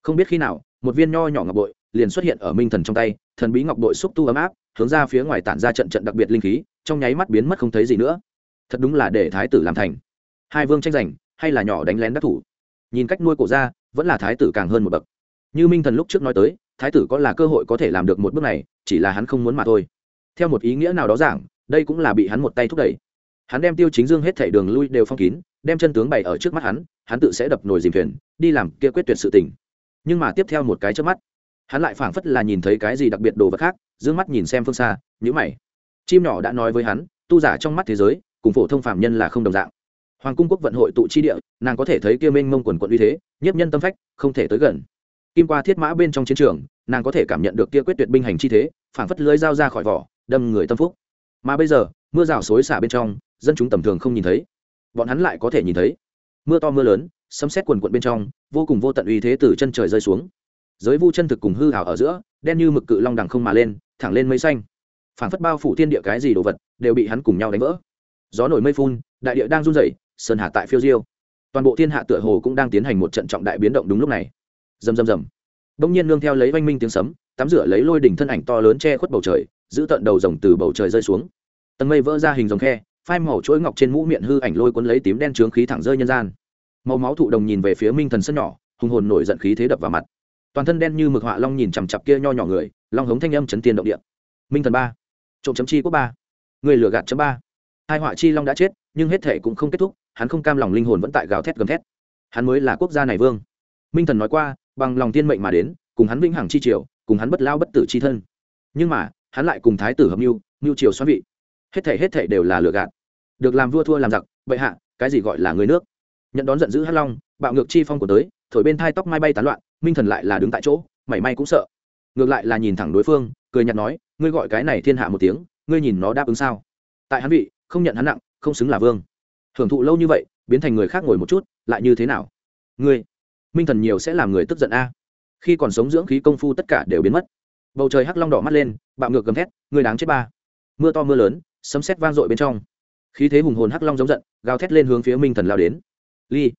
Không biết khi nào, một viên nho nhỏ ngọc bội liền xuất hiện ở minh thần trong tay, thần bí ngọc bội xúc tu ấm áp, hướng ra phía ngoài tản ra trận trận đặc biệt linh khí, trong nháy mắt biến mất không thấy gì nữa thật đúng là để thái tử làm thành. Hai vương tranh giành, hay là nhỏ đánh lén đắc thủ? Nhìn cách nuôi cổ ra, vẫn là thái tử càng hơn một bậc. Như minh thần lúc trước nói tới, thái tử có là cơ hội có thể làm được một bước này, chỉ là hắn không muốn mà thôi. Theo một ý nghĩa nào đó giảng, đây cũng là bị hắn một tay thúc đẩy. Hắn đem tiêu chính dương hết thảy đường lui đều phong kín, đem chân tướng bày ở trước mắt hắn hắn tự sẽ đập nồi dìm thuyền, đi làm kia quyết tuyệt sự tình. Nhưng mà tiếp theo một cái trước mắt, hắn lại phảng phất là nhìn thấy cái gì đặc biệt đồ vật khác d mắt nhìn xem phương xa nhữ mày. Chim nhỏ đã nói với hắn, tu giả trong mắt thế giới cùng phổ thông phạm nhân là không đồng dạng. Hoàng cung quốc vận hội tụ chi địa, nàng có thể thấy kia mênh mông quần quận uy thế, nhiếp nhân tâm phách, không thể tới gần. Kim qua thiết mã bên trong chiến trường, nàng có thể cảm nhận được kia quyết tuyệt binh hành chi thế, phảng phất lưới dao ra khỏi vỏ, đâm người tâm phúc. Mà bây giờ, mưa rào xối xả bên trong, dân chúng tầm thường không nhìn thấy. Bọn hắn lại có thể nhìn thấy. Mưa to mưa lớn, sấm xét quần quận bên trong, vô cùng vô tận uy thế từ chân trời rơi xuống. Giới vu chân thực cùng hư hảo ở giữa, đen như mực cự long đằng không mà lên, thẳng lên mây xanh. Phảng phất bao phủ thiên địa cái gì đồ vật, đều bị hắn cùng nhau đánh vỡ gió nổi mây phun, đại địa đang run rẩy, sơn hà tại phiêu diêu. Toàn bộ thiên hạ tựa hồ cũng đang tiến hành một trận trọng đại biến động đúng lúc này. Rầm rầm rầm. Bỗng nhiên nương theo lấy oanh minh tiếng sấm, tắm rửa lấy lôi đỉnh thân ảnh to lớn che khuất bầu trời, giữ tận đầu rồng từ bầu trời rơi xuống. Tầng mây vỡ ra hình rồng khe, phai màu chuỗi ngọc trên mũ miệng hư ảnh lôi cuốn lấy tím đen trướng khí thẳng rơi nhân gian. Màu máu thụ đồng nhìn về phía minh thần sân nhỏ, hùng hồn nổi giận khí thế đập vào mặt. Toàn thân đen như mực họa long nhìn chằm chặp kia nho nhỏ người, long hống thanh âm chấn tiền động địa. Minh thần ba, trộm chấm chi quốc ba. Người lừa gạt chấm ba hai họa chi long đã chết, nhưng hết thể cũng không kết thúc, hắn không cam lòng linh hồn vẫn tại gào thét gầm thét. Hắn mới là quốc gia này vương. Minh thần nói qua, bằng lòng tiên mệnh mà đến, cùng hắn vĩnh hằng chi triều, cùng hắn bất lao bất tử chi thân. Nhưng mà, hắn lại cùng thái tử hợp mưu mưu triều xoan vị. Hết thể hết thể đều là lừa gạt. Được làm vua thua làm giặc, bệ hạ, cái gì gọi là người nước? Nhận đón giận dữ hắc long, bạo ngược chi phong của tới, thổi bên thai tóc mai bay tán loạn, minh thần lại là đứng tại chỗ, mảy may cũng sợ. Ngược lại là nhìn thẳng đối phương, cười nhạt nói, ngươi gọi cái này thiên hạ một tiếng, ngươi nhìn nó đáp ứng sao? Tại hắn vị không nhận hắn nặng, không xứng là vương. Hưởng thụ lâu như vậy, biến thành người khác ngồi một chút, lại như thế nào? Ngươi, minh thần nhiều sẽ làm người tức giận a. Khi còn sống dưỡng khí công phu tất cả đều biến mất. Bầu trời hắc long đỏ mắt lên, bạo ngược gầm thét người đáng chết ba. Mưa to mưa lớn, sấm sét vang dội bên trong. Khí thế hùng hồn hắc long giống giận, gào thét lên hướng phía minh thần lao đến. Ly,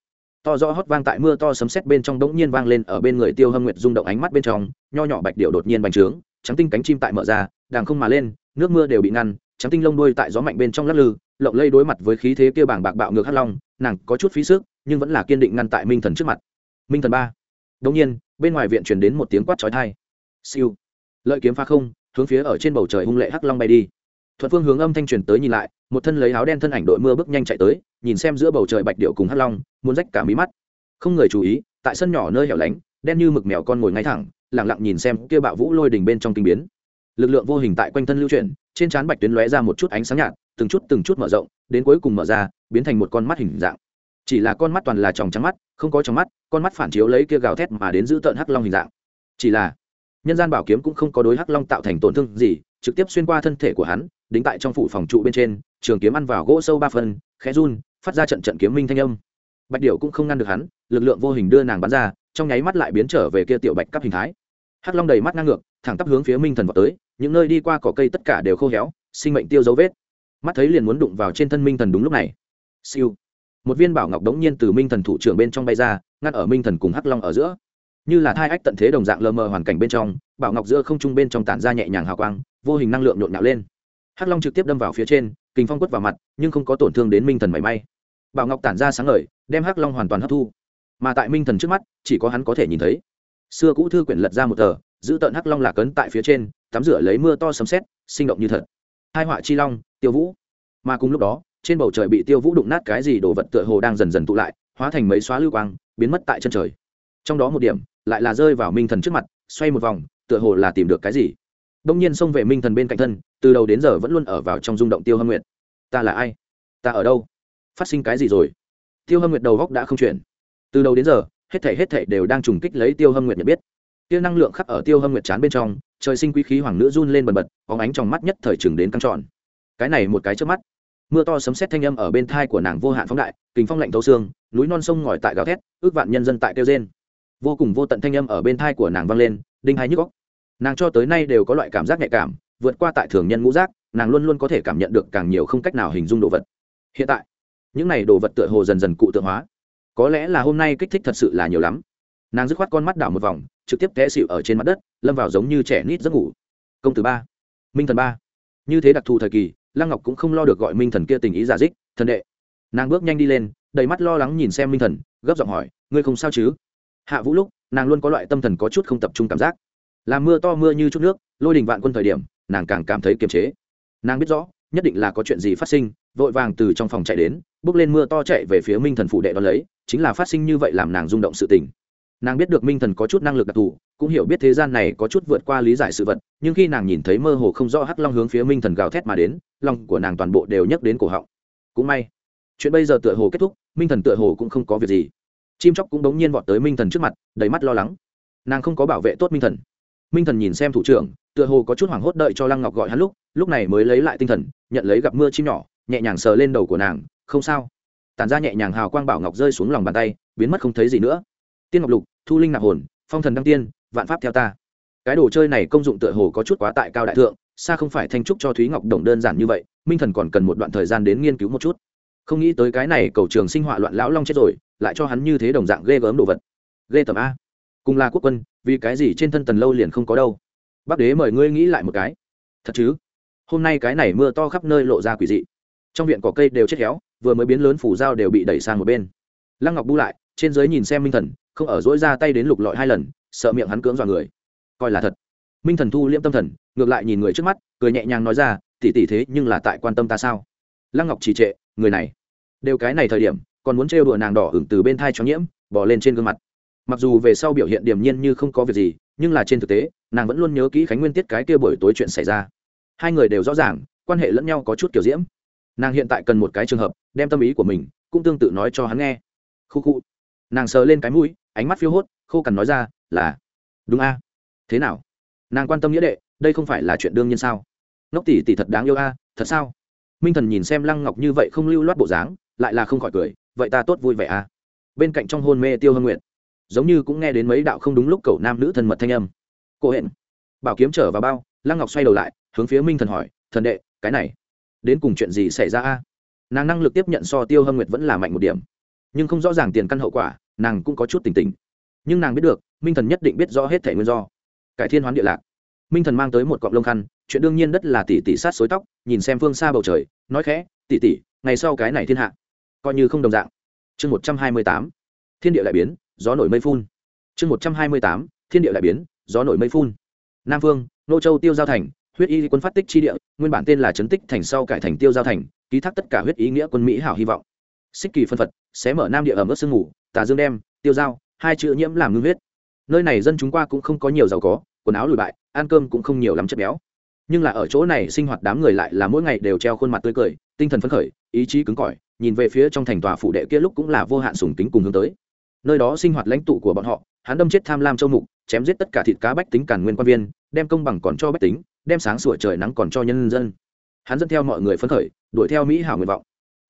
to rõ hót vang tại mưa to sấm sét bên trong đống nhiên vang lên ở bên người tiêu hâm nguyệt rung động ánh mắt bên trong, nho nhỏ bạch điệu đột nhiên bành trướng, trắng tinh cánh chim tại mở ra đàng không mà lên, nước mưa đều bị ngăn trắng tinh lông đuôi tại gió mạnh bên trong lắc lư, lộng lây đối mặt với khí thế kia bảng bạc bạo ngược hắc long, nàng có chút phí sức, nhưng vẫn là kiên định ngăn tại minh thần trước mặt. Minh thần ba. Đông nhiên, bên ngoài viện truyền đến một tiếng quát chói tai. Siêu. Lợi kiếm pha không, hướng phía ở trên bầu trời hung lệ hắc long bay đi. Thuận phương hướng âm thanh truyền tới nhìn lại, một thân lấy áo đen thân ảnh đội mưa bước nhanh chạy tới, nhìn xem giữa bầu trời bạch điệu cùng hắc long, muốn rách cả mí mắt. Không người chú ý, tại sân nhỏ nơi hẻo lánh, đen như mực mèo con ngồi ngay thẳng lẳng lặng nhìn xem kia bạo vũ lôi đỉnh bên trong kinh biến lực lượng vô hình tại quanh thân lưu chuyển, trên trán bạch tuyến lóe ra một chút ánh sáng nhạt, từng chút từng chút mở rộng, đến cuối cùng mở ra, biến thành một con mắt hình dạng. Chỉ là con mắt toàn là tròng trắng mắt, không có trong mắt, con mắt phản chiếu lấy kia gào thét mà đến giữ tợn hắc long hình dạng. Chỉ là, nhân gian bảo kiếm cũng không có đối hắc long tạo thành tổn thương gì, trực tiếp xuyên qua thân thể của hắn, đính tại trong phủ phòng trụ bên trên, trường kiếm ăn vào gỗ sâu ba phân khẽ run, phát ra trận trận kiếm minh thanh âm. Bạch điệu cũng không ngăn được hắn, lực lượng vô hình đưa nàng bắn ra, trong nháy mắt lại biến trở về kia tiểu bạch cấp hình thái. Hắc long đầy mắt ngang ngược thẳng tắp hướng phía minh thần vào tới, những nơi đi qua cỏ cây tất cả đều khô héo, sinh mệnh tiêu dấu vết. Mắt thấy liền muốn đụng vào trên thân minh thần đúng lúc này. Siêu. Một viên bảo ngọc đống nhiên từ minh thần thủ trưởng bên trong bay ra ngắt ở minh thần cùng hắc long ở giữa. Như là thai ách tận thế đồng dạng lờ mờ hoàn cảnh bên trong, bảo ngọc giữa không trung bên trong tản ra nhẹ nhàng hào quang, vô hình năng lượng nhộn nhạo lên. Hắc long trực tiếp đâm vào phía trên, kình phong quất vào mặt, nhưng không có tổn thương đến minh thần mảy may. Bảo ngọc tản ra sáng ngời, đem hắc long hoàn toàn hấp thu. Mà tại minh thần trước mắt, chỉ có hắn có thể nhìn thấy. Xưa cũ thư quyển lật ra một tờ giữ tợn hắc long lạc ấn tại phía trên, tắm rửa lấy mưa to sấm sét, sinh động như thật. Hai họa chi long, tiêu vũ. Mà cùng lúc đó, trên bầu trời bị tiêu vũ đụng nát cái gì đồ vật tựa hồ đang dần dần tụ lại, hóa thành mấy xóa lưu quang, biến mất tại chân trời. Trong đó một điểm, lại là rơi vào minh thần trước mặt, xoay một vòng, tựa hồ là tìm được cái gì. Đông nhiên xông về minh thần bên cạnh thân, từ đầu đến giờ vẫn luôn ở vào trong rung động tiêu hâm nguyệt. Ta là ai? Ta ở đâu? Phát sinh cái gì rồi? Tiêu hâm nguyệt đầu góc đã không chuyển. Từ đầu đến giờ, hết thể hết thể đều đang trùng kích lấy tiêu hâm nguyệt nhận biết tiêu năng lượng khắc ở tiêu hâm nguyệt chán bên trong, trời sinh quý khí hoàng nữ run lên bần bật có ánh trong mắt nhất thời chừng đến căng tròn. Cái này một cái trước mắt, mưa to sấm sét thanh âm ở bên thai của nàng vô hạn phóng đại kính phong lạnh thấu xương, núi non sông ngòi tại gào thét, ước vạn nhân dân tại tiêu rên. Vô cùng vô tận thanh âm ở bên thai của nàng vang lên, đinh hai nhức góc nàng cho tới nay đều có loại cảm giác nhạy cảm, vượt qua tại thường nhân ngũ giác, nàng luôn luôn có thể cảm nhận được càng nhiều không cách nào hình dung đồ vật. Hiện tại, những này đồ vật tựa hồ dần dần cụ tượng hóa. Có lẽ là hôm nay kích thích thật sự là nhiều lắm. Nàng dứt khoát con mắt đảo một vòng trực tiếp té xịu ở trên mặt đất, lâm vào giống như trẻ nít giấc ngủ. Công tử ba, minh thần ba. Như thế đặc thù thời kỳ, lăng ngọc cũng không lo được gọi minh thần kia tình ý giả dích, thần đệ. Nàng bước nhanh đi lên, đầy mắt lo lắng nhìn xem minh thần, gấp giọng hỏi, ngươi không sao chứ? Hạ vũ lúc, nàng luôn có loại tâm thần có chút không tập trung cảm giác. Làm mưa to mưa như chút nước, lôi đình vạn quân thời điểm, nàng càng cảm thấy kiềm chế. Nàng biết rõ, nhất định là có chuyện gì phát sinh, vội vàng từ trong phòng chạy đến, bước lên mưa to chạy về phía minh thần phụ đệ đón lấy, chính là phát sinh như vậy làm nàng rung động sự tình nàng biết được minh thần có chút năng lực đặc thù, cũng hiểu biết thế gian này có chút vượt qua lý giải sự vật, nhưng khi nàng nhìn thấy mơ hồ không rõ hắc long hướng phía minh thần gào thét mà đến, lòng của nàng toàn bộ đều nhấc đến cổ họng. Cũng may, chuyện bây giờ tựa hồ kết thúc, minh thần tựa hồ cũng không có việc gì. Chim chóc cũng đống nhiên vọt tới minh thần trước mặt, đầy mắt lo lắng. Nàng không có bảo vệ tốt minh thần. Minh thần nhìn xem thủ trưởng, tựa hồ có chút hoảng hốt đợi cho lăng ngọc gọi hắn lúc lúc này mới lấy lại tinh thần, nhận lấy gặp mưa chim nhỏ, nhẹ nhàng sờ lên đầu của nàng, không sao. Tàn ra nhẹ nhàng hào quang bảo ngọc rơi xuống lòng bàn tay, biến mất không thấy gì nữa tiên ngọc lục, thu linh nạp hồn, phong thần đăng tiên, vạn pháp theo ta. Cái đồ chơi này công dụng tựa hồ có chút quá tại cao đại thượng, xa không phải thanh trúc cho thúy ngọc đồng đơn giản như vậy, minh thần còn cần một đoạn thời gian đến nghiên cứu một chút. Không nghĩ tới cái này cầu trường sinh họa loạn lão long chết rồi, lại cho hắn như thế đồng dạng ghê gớm đồ vật. Ghê tầm a. Cùng là quốc quân, vì cái gì trên thân tần lâu liền không có đâu? Bắc đế mời ngươi nghĩ lại một cái. Thật chứ? Hôm nay cái này mưa to khắp nơi lộ ra quỷ dị. Trong viện cỏ cây đều chết héo, vừa mới biến lớn phủ dao đều bị đẩy sang một bên. Lăng ngọc bu lại, trên giới nhìn xem minh thần không ở dỗi ra tay đến lục lọi hai lần, sợ miệng hắn cưỡng dọa người. Coi là thật. Minh thần thu liễm tâm thần, ngược lại nhìn người trước mắt, cười nhẹ nhàng nói ra tỉ tỉ thế nhưng là tại quan tâm ta sao? Lăng ngọc trì trệ, người này, đều cái này thời điểm, còn muốn trêu đùa nàng đỏ hửng từ bên thai cho nhiễm, bỏ lên trên gương mặt. Mặc dù về sau biểu hiện điềm nhiên như không có việc gì, nhưng là trên thực tế, nàng vẫn luôn nhớ kỹ khánh nguyên tiết cái kia buổi tối chuyện xảy ra. Hai người đều rõ ràng, quan hệ lẫn nhau có chút kiểu diễm. Nàng hiện tại cần một cái trường hợp, đem tâm ý của mình, cũng tương tự nói cho hắn nghe. Khu khu. Nàng sờ lên cái mũi ánh mắt phiêu hốt, khô cằn nói ra, là. Đúng a. Thế nào? Nàng quan tâm nghĩa đệ, đây không phải là chuyện đương nhiên sao? Ngốc tỷ tỷ thật đáng yêu a, thật sao? Minh thần nhìn xem lăng ngọc như vậy không lưu loát bộ dáng, lại là không khỏi cười, vậy ta tốt vui vẻ a. Bên cạnh trong hôn mê tiêu hương nguyện giống như cũng nghe đến mấy đạo không đúng lúc cầu nam nữ thân mật thanh âm. Cô hẹn bảo kiếm trở vào bao, lăng ngọc xoay đầu lại, hướng phía minh thần hỏi, thần đệ, cái này, đến cùng chuyện gì xảy ra a? Nàng năng lực tiếp nhận so tiêu hâm nguyệt vẫn là mạnh một điểm, nhưng không rõ ràng tiền căn hậu quả nàng cũng có chút tỉnh tỉnh. Nhưng nàng biết được, minh thần nhất định biết rõ hết thể nguyên do. Cải thiên hoán địa lạc. Minh thần mang tới một cọng lông khăn, chuyện đương nhiên đất là tỷ tỷ sát xối tóc, nhìn xem phương xa bầu trời, nói khẽ, tỷ tỷ, ngày sau cái này thiên hạ, coi như không đồng dạng. Chương một trăm hai mươi tám. Thiên địa lại biến, gió nổi mây phun. Chương một trăm hai mươi tám. Thiên địa lại biến, gió nổi mây phun. Nam phương, nô châu tiêu giao thành, huyết y quân phát tích chi địa, nguyên bản tên là trấn tích thành sau cải thành tiêu giao thành, ký thác tất cả huyết ý nghĩa quân mỹ hảo hy vọng. Xích kỳ phân phật, xé mở nam địa ở mức sương ngủ tà dương đem, tiêu giao hai chữ nhiễm làm ngưng huyết. Nơi này dân chúng qua cũng không có nhiều giàu có, quần áo lùi bại, ăn cơm cũng không nhiều lắm chất béo. Nhưng là ở chỗ này sinh hoạt đám người lại là mỗi ngày đều treo khuôn mặt tươi cười, tinh thần phấn khởi, ý chí cứng cỏi, nhìn về phía trong thành tòa phủ đệ kia lúc cũng là vô hạn sùng kính cùng hướng tới. Nơi đó sinh hoạt lãnh tụ của bọn họ, hắn đâm chết tham lam châu mục, chém giết tất cả thịt cá bách tính cản nguyên quan viên, đem công bằng còn cho bách tính, đem sáng sủa trời nắng còn cho nhân dân. Hắn dẫn theo mọi người phấn khởi, đuổi theo mỹ hảo nguyện vọng.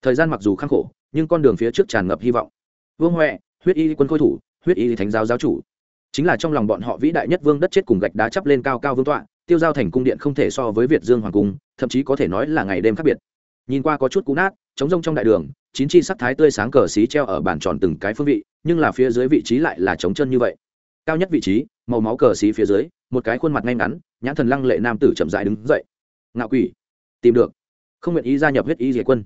Thời gian mặc dù khắc khổ, nhưng con đường phía trước tràn ngập hy vọng vương huệ, huyết y quân khôi thủ, huyết y thánh giáo giáo chủ. Chính là trong lòng bọn họ vĩ đại nhất vương đất chết cùng gạch đá chắp lên cao cao vương tọa, tiêu giao thành cung điện không thể so với việt dương hoàng cung, thậm chí có thể nói là ngày đêm khác biệt. Nhìn qua có chút cũ nát chống rông trong đại đường, chín chi sắc thái tươi sáng cờ xí treo ở bàn tròn từng cái phương vị, nhưng là phía dưới vị trí lại là trống chân như vậy. Cao nhất vị trí, màu máu cờ xí phía dưới, một cái khuôn mặt ngay ngắn, nhãn thần lăng lệ nam tử chậm dại đứng dậy. Ngạo quỷ, tìm được. Không nguyện ý gia nhập huyết y diệt quân.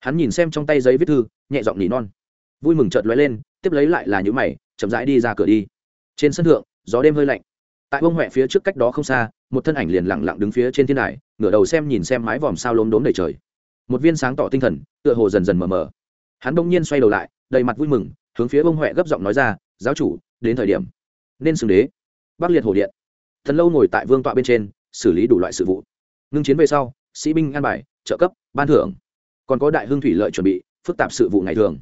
Hắn nhìn xem trong tay giấy viết thư, nhẹ giọng nỉ non vui mừng chợt lóe lên, tiếp lấy lại là những mày, chậm rãi đi ra cửa đi. Trên sân thượng, gió đêm hơi lạnh. Tại bông huệ phía trước cách đó không xa, một thân ảnh liền lặng lặng đứng phía trên thiên đài, ngửa đầu xem nhìn xem mái vòm sao lốm đốm đầy trời. Một viên sáng tỏ tinh thần, tựa hồ dần dần mờ mờ. Hắn bỗng nhiên xoay đầu lại, đầy mặt vui mừng, hướng phía bông huệ gấp giọng nói ra, giáo chủ, đến thời điểm nên xưng đế. Bắc liệt hồ điện. Thần lâu ngồi tại vương tọa bên trên, xử lý đủ loại sự vụ. Ngưng chiến về sau, sĩ binh an bài, trợ cấp, ban thưởng. Còn có đại hương thủy lợi chuẩn bị, phức tạp sự vụ ngày thường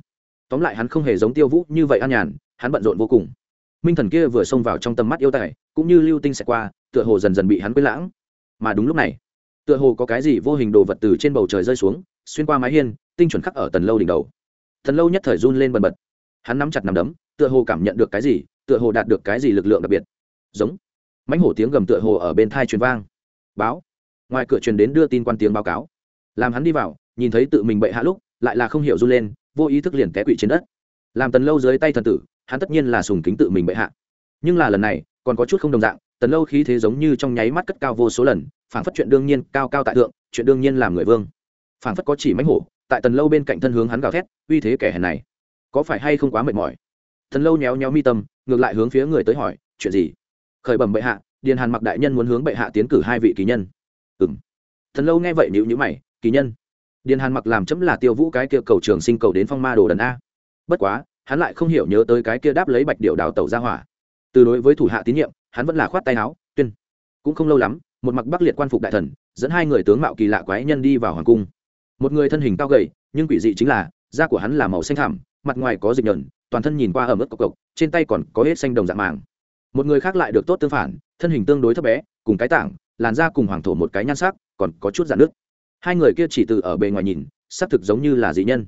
tóm lại hắn không hề giống tiêu vũ như vậy an nhàn, hắn bận rộn vô cùng. Minh thần kia vừa xông vào trong tầm mắt yêu tài, cũng như lưu tinh xẹt qua, tựa hồ dần dần bị hắn quên lãng. Mà đúng lúc này, tựa hồ có cái gì vô hình đồ vật từ trên bầu trời rơi xuống, xuyên qua mái hiên, tinh chuẩn khắc ở tần lâu đỉnh đầu. Thần lâu nhất thời run lên bần bật. Hắn nắm chặt nắm đấm, tựa hồ cảm nhận được cái gì, tựa hồ đạt được cái gì lực lượng đặc biệt. Giống. Mãnh hổ tiếng gầm tựa hồ ở bên thai truyền vang. Báo. Ngoài cửa truyền đến đưa tin quan tiếng báo cáo. Làm hắn đi vào, nhìn thấy tự mình bệ hạ lúc, lại là không hiểu run lên vô ý thức liền té quỵ trên đất. Làm tần lâu dưới tay thần tử, hắn tất nhiên là sùng kính tự mình bệ hạ. Nhưng là lần này, còn có chút không đồng dạng, tần lâu khí thế giống như trong nháy mắt cất cao vô số lần, phảng phất chuyện đương nhiên cao cao tại thượng, chuyện đương nhiên làm người vương. Phảng phất có chỉ mánh hổ, tại tần lâu bên cạnh thân hướng hắn gào thét, uy thế kẻ hèn này, có phải hay không quá mệt mỏi? Tần lâu nhéo nhéo mi tâm, ngược lại hướng phía người tới hỏi, chuyện gì? Khởi bẩm bệ hạ, điền hàn mặc đại nhân muốn hướng bệ hạ tiến cử hai vị kỳ nhân. Ừ m thần lâu nghe vậy nhíu nhữ mày, kỳ nhân? Điền hàn mặc làm chấm là tiêu vũ cái kia cầu trường sinh cầu đến phong ma đồ đần a. Bất quá, hắn lại không hiểu nhớ tới cái kia đáp lấy bạch điệu đào tẩu ra hỏa. Từ đối với thủ hạ tín nhiệm, hắn vẫn là khoát tay áo, tuyên. Cũng không lâu lắm, một mặc bắc liệt quan phục đại thần, dẫn hai người tướng mạo kỳ lạ quái nhân đi vào hoàng cung. Một người thân hình cao gầy, nhưng quỷ dị chính là, da của hắn là màu xanh thảm mặt ngoài có dịch nhợn toàn thân nhìn qua ở mức cộc cộc, trên tay còn có hết xanh đồng dạng màng. Một người khác lại được tốt tương phản, thân hình tương đối thấp bé, cùng cái tảng, làn da cùng hoàng thổ một cái nhan sắc, còn có chút dạn nước hai người kia chỉ từ ở bề ngoài nhìn, xác thực giống như là dị nhân.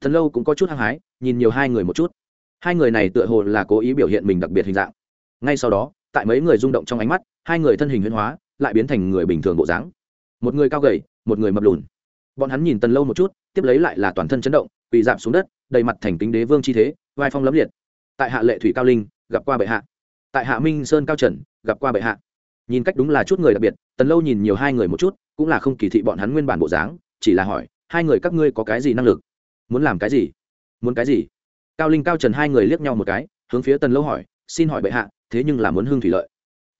Thần lâu cũng có chút hăng hái, nhìn nhiều hai người một chút. Hai người này tựa hồ là cố ý biểu hiện mình đặc biệt hình dạng. Ngay sau đó, tại mấy người rung động trong ánh mắt, hai người thân hình huyên hóa, lại biến thành người bình thường bộ dáng. Một người cao gầy, một người mập lùn. Bọn hắn nhìn tần lâu một chút, tiếp lấy lại là toàn thân chấn động bị giảm xuống đất, đầy mặt thành kính đế vương chi thế, vai phong lấm liệt. Tại hạ lệ thủy cao linh, gặp qua bệ hạ. Tại hạ minh sơn cao trần, gặp qua bệ hạ. Nhìn cách đúng là chút người đặc biệt, tần lâu nhìn nhiều hai người một chút cũng là không kỳ thị bọn hắn nguyên bản bộ dáng, chỉ là hỏi, hai người các ngươi có cái gì năng lực? Muốn làm cái gì? Muốn cái gì? Cao linh, cao trần hai người liếc nhau một cái, hướng phía tần lâu hỏi, xin hỏi bệ hạ, thế nhưng là muốn hương thủy lợi.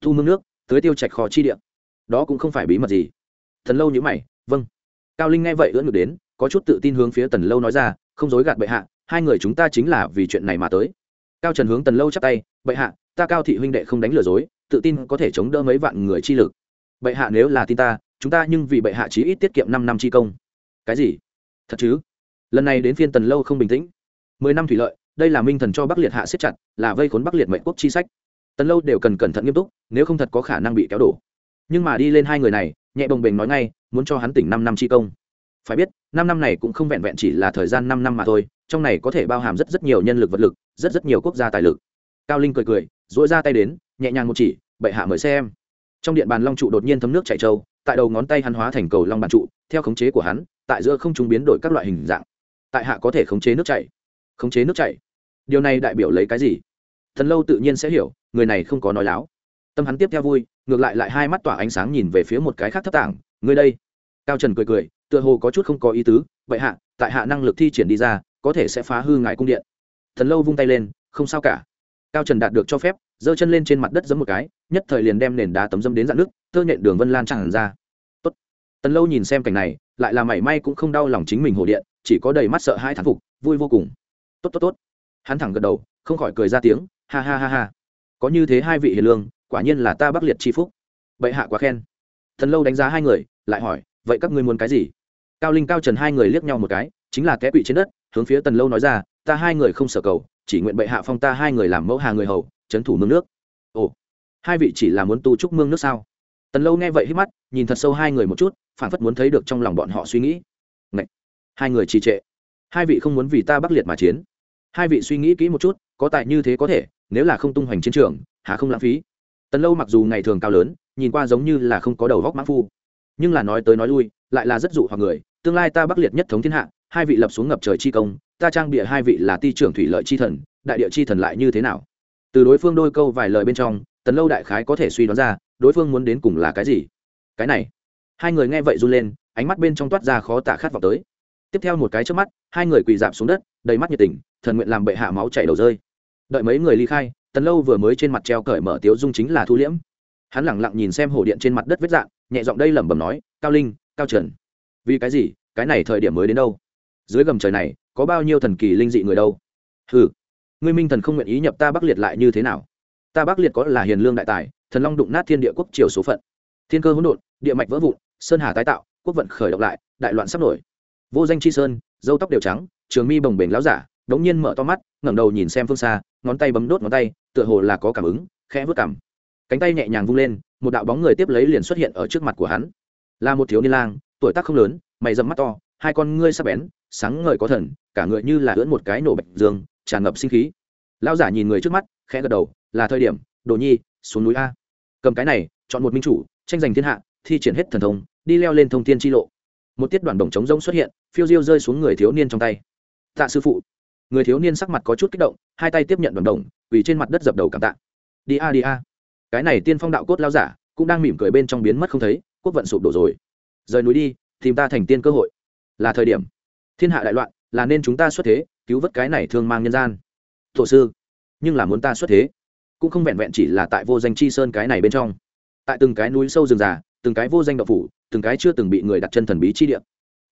Thu mương nước tới tiêu trạch kho chi điện đó cũng không phải bí mật gì. Thần lâu nhữ mày vâng. Cao linh nghe vậy ưỡn ngược đến, có chút tự tin hướng phía tần lâu nói ra, không dối gạt bệ hạ, hai người chúng ta chính là vì chuyện này mà tới. Cao trần hướng tần lâu chắp tay, bệ hạ, ta cao thị huynh đệ không đánh lừa dối, tự tin có thể chống đỡ mấy vạn người chi lực. Bệ hạ nếu là tin ta chúng ta nhưng vì bệ hạ chí ít tiết kiệm năm năm chi công. Cái gì? Thật chứ? Lần này đến phiên tần lâu không bình tĩnh. Mười năm thủy lợi, đây là minh thần cho bắc liệt hạ siết chặt, là vây khốn bắc liệt mệnh quốc chi sách. Tần lâu đều cần cẩn thận nghiêm túc, nếu không thật có khả năng bị kéo đổ. Nhưng mà đi lên hai người này, nhẹ bồng bềnh nói ngay, muốn cho hắn tỉnh năm năm chi công. Phải biết, năm năm này cũng không vẹn vẹn chỉ là thời gian năm năm mà thôi, trong này có thể bao hàm rất rất nhiều nhân lực vật lực, rất rất nhiều quốc gia tài lực. Cao linh cười cười dỗi ra tay đến, nhẹ nhàng một chỉ, bệ hạ mời xem. Trong điện bàn long trụ đột nhiên thấm nước chảy trâu tại đầu ngón tay hắn hóa thành cầu long bàn trụ, theo khống chế của hắn, tại giữa không chúng biến đổi các loại hình dạng. Tại hạ có thể khống chế nước chảy. Khống chế nước chảy. Điều này đại biểu lấy cái gì? Thần lâu tự nhiên sẽ hiểu, người này không có nói láo. Tâm hắn tiếp theo vui, ngược lại lại hai mắt tỏa ánh sáng nhìn về phía một cái khác thấp tảng. Người đây. Cao trần cười cười, tựa hồ có chút không có ý tứ. Vậy hạ, tại hạ năng lực thi triển đi ra, có thể sẽ phá hư ngài cung điện. Thần lâu vung tay lên, không sao cả. Cao trần đạt được cho phép giơ chân lên trên mặt đất giẫm một cái, nhất thời liền đem nền đá tấm dâm đến rạn nước tơ nhện đường vân lan tràn ra. Tốt. tần lâu nhìn xem cảnh này, lại là mảy may cũng không đau lòng chính mình hồ điện, chỉ có đầy mắt sợ hai thán phục, vui vô cùng. Tốt tốt tốt. Hắn thẳng gật đầu, không khỏi cười ra tiếng, ha ha ha ha. Có như thế hai vị hiền lương, quả nhiên là ta bắc liệt chi phúc. Bệ hạ quá khen. Tần lâu đánh giá hai người, lại hỏi, vậy các ngươi muốn cái gì? Cao linh, cao trần hai người liếc nhau một cái, chính là té quỵ trên đất, hướng phía tần lâu nói ra, ta hai người không sở cầu, chỉ nguyện bệ hạ phong ta hai người làm mẫu hà người hầu trấn thủ mương nước. Ồ, hai vị chỉ là muốn tu trúc mương nước sao? Tần lâu nghe vậy hít mắt, nhìn thật sâu hai người một chút phản phất muốn thấy được trong lòng bọn họ suy nghĩ. Ngậy! hai người trì trệ. Hai vị không muốn vì ta bắc liệt mà chiến. Hai vị suy nghĩ kỹ một chút, có tại như thế có thể, nếu là không tung hoành chiến trường, há không lãng phí. Tần lâu mặc dù ngày thường cao lớn, nhìn qua giống như là không có đầu góc mã phu. Nhưng là nói tới nói lui, lại là rất dụ hoặc người, tương lai ta bắc liệt nhất thống thiên hạ, hai vị lập xuống ngập trời chi công, ta trang bịa hai vị là ti trưởng thủy lợi chi thần, đại địa chi thần lại như thế nào? Từ đối phương đôi câu vài lời bên trong, tần lâu đại khái có thể suy đoán ra, đối phương muốn đến cùng là cái gì. Cái này. Hai người nghe vậy run lên, ánh mắt bên trong toát ra khó tả khát vọng tới. Tiếp theo một cái trước mắt, hai người quỳ dạp xuống đất, đầy mắt nhiệt tình, thần nguyện làm bệ hạ máu chảy đầu rơi. Đợi mấy người ly khai, tần lâu vừa mới trên mặt treo cởi mở tiếu dung chính là thu liễm. Hắn lẳng lặng nhìn xem hồ điện trên mặt đất vết dạng, nhẹ giọng đây lẩm bẩm nói, cao linh, cao trần, vì cái gì? Cái này thời điểm mới đến đâu? Dưới gầm trời này, có bao nhiêu thần kỳ linh dị người đâu? Hừ ngươi minh thần không nguyện ý nhập ta bắc liệt lại như thế nào? Ta bắc liệt có là hiền lương đại tài, thần long đụng nát thiên địa quốc triều số phận. Thiên cơ hỗn độn, địa mạch vỡ vụn, sơn hà tái tạo, quốc vận khởi động lại, đại loạn sắp nổi. Vô danh chi sơn, dâu tóc đều trắng, trường mi bồng bềnh láo giả, đống nhiên mở to mắt, ngẩng đầu nhìn xem phương xa, ngón tay bấm đốt ngón tay, tựa hồ là có cảm ứng, khẽ vớt cảm cánh tay nhẹ nhàng vung lên, một đạo bóng người tiếp lấy liền xuất hiện ở trước mặt của hắn. Là một thiếu niên lang, tuổi tác không lớn, mày dầm mắt to, hai con ngươi sắc bén, sáng ngời có thần, cả người như là ưỡn một cái nổ bạch dương tràn ngập sinh khí. Lão giả nhìn người trước mắt, khẽ gật đầu, là thời điểm, đồ nhi, xuống núi a. Cầm cái này, chọn một minh chủ, tranh giành thiên hạ, thi triển hết thần thông, đi leo lên thông thiên chi lộ. Một tiết đoạn đồng trống rông xuất hiện, phiêu diêu rơi xuống người thiếu niên trong tay. Tạ sư phụ. Người thiếu niên sắc mặt có chút kích động, hai tay tiếp nhận đoạn đồng vì trên mặt đất dập đầu cảm tạ. Đi a đi a. Cái này tiên phong đạo cốt lao giả, cũng đang mỉm cười bên trong biến mất không thấy, quốc vận sụp đổ rồi. Rời núi đi, tìm ta thành tiên cơ hội. Là thời điểm. Thiên hạ đại loạn là nên chúng ta xuất thế, cứu vớt cái này thương mang nhân gian. Tổ sư, nhưng là muốn ta xuất thế, cũng không vẹn vẹn chỉ là tại vô danh chi sơn cái này bên trong. Tại từng cái núi sâu rừng già, từng cái vô danh đậu phủ, từng cái chưa từng bị người đặt chân thần bí chi địa.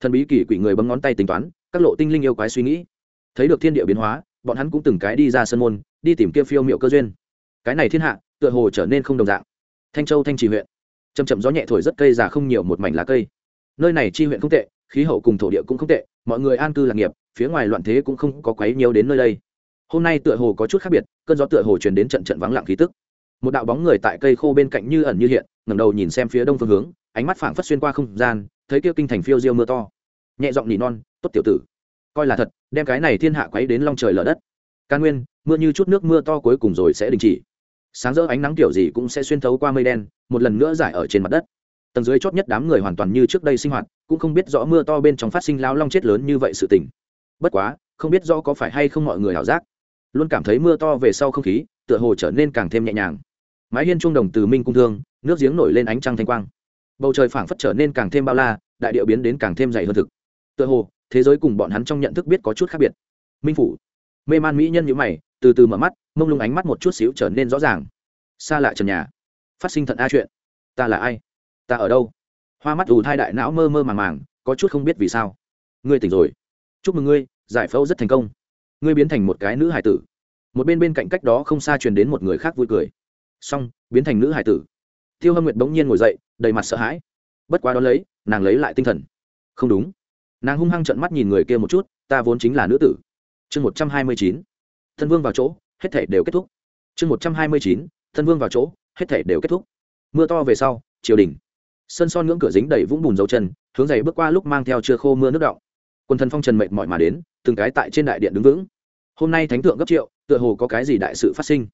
Thần bí kỳ quỷ người bấm ngón tay tính toán, các lộ tinh linh yêu quái suy nghĩ. Thấy được thiên địa biến hóa, bọn hắn cũng từng cái đi ra sân môn, đi tìm kia phiêu miệu cơ duyên. Cái này thiên hạ, tựa hồ trở nên không đồng dạng. Thanh châu thanh trì huyện. Chầm chậm gió nhẹ thổi rất cây già không nhiều, một mảnh lá cây. Nơi này chi huyện không tệ khí hậu cùng thổ địa cũng không tệ, mọi người an cư lạc nghiệp, phía ngoài loạn thế cũng không có quấy nhiều đến nơi đây. Hôm nay tựa hồ có chút khác biệt, cơn gió tựa hồ truyền đến trận trận vắng lặng khí tức. Một đạo bóng người tại cây khô bên cạnh như ẩn như hiện, ngẩng đầu nhìn xem phía đông phương hướng, ánh mắt phảng phất xuyên qua không gian, thấy kia kinh thành phiêu diêu mưa to. Nhẹ giọng nỉ non, tốt tiểu tử, coi là thật, đem cái này thiên hạ quấy đến long trời lở đất. Ca nguyên, mưa như chút nước mưa to cuối cùng rồi sẽ đình chỉ. Sáng rỡ ánh nắng kiểu gì cũng sẽ xuyên thấu qua mây đen, một lần nữa giải ở trên mặt đất tầng dưới chót nhất đám người hoàn toàn như trước đây sinh hoạt, cũng không biết rõ mưa to bên trong phát sinh lao long chết lớn như vậy sự tình. Bất quá, không biết rõ có phải hay không mọi người hảo giác. Luôn cảm thấy mưa to về sau không khí, tựa hồ trở nên càng thêm nhẹ nhàng. Mái hiên trung đồng từ minh cung thương, nước giếng nổi lên ánh trăng thanh quang. Bầu trời phảng phất trở nên càng thêm bao la, đại điệu biến đến càng thêm dày hơn thực. Tựa hồ, thế giới cùng bọn hắn trong nhận thức biết có chút khác biệt. Minh phủ. Mê man mỹ nhân nhữ mày, từ từ mở mắt, mông lung ánh mắt một chút xíu trở nên rõ ràng. Xa lạ trần nhà. Phát sinh thận a chuyện. Ta là ai? Ta ở đâu? Hoa mắt ù thai đại não mơ mơ màng màng, có chút không biết vì sao. Ngươi tỉnh rồi. Chúc mừng ngươi, giải phẫu rất thành công. Ngươi biến thành một cái nữ hải tử. Một bên bên cạnh cách đó không xa truyền đến một người khác vui cười. Xong, biến thành nữ hải tử. Tiêu hâm nguyệt bỗng nhiên ngồi dậy, đầy mặt sợ hãi. Bất quá đó lấy, nàng lấy lại tinh thần. Không đúng. Nàng hung hăng trận mắt nhìn người kia một chút, ta vốn chính là nữ tử. Chương một trăm hai mươi chín. Thân vương vào chỗ, hết thể đều kết thúc. Chương một trăm hai mươi chín. Thân vương vào chỗ, hết thể đều kết thúc. Mưa to về sau, triều đình sân son ngưỡng cửa dính đầy vũng bùn dấu chân, hướng dày bước qua lúc mang theo chưa khô mưa nước đọng quân thần phong trần mệt mỏi mà đến, từng cái tại trên đại điện đứng vững. Hôm nay thánh thượng gấp triệu, tựa hồ có cái gì đại sự phát sinh.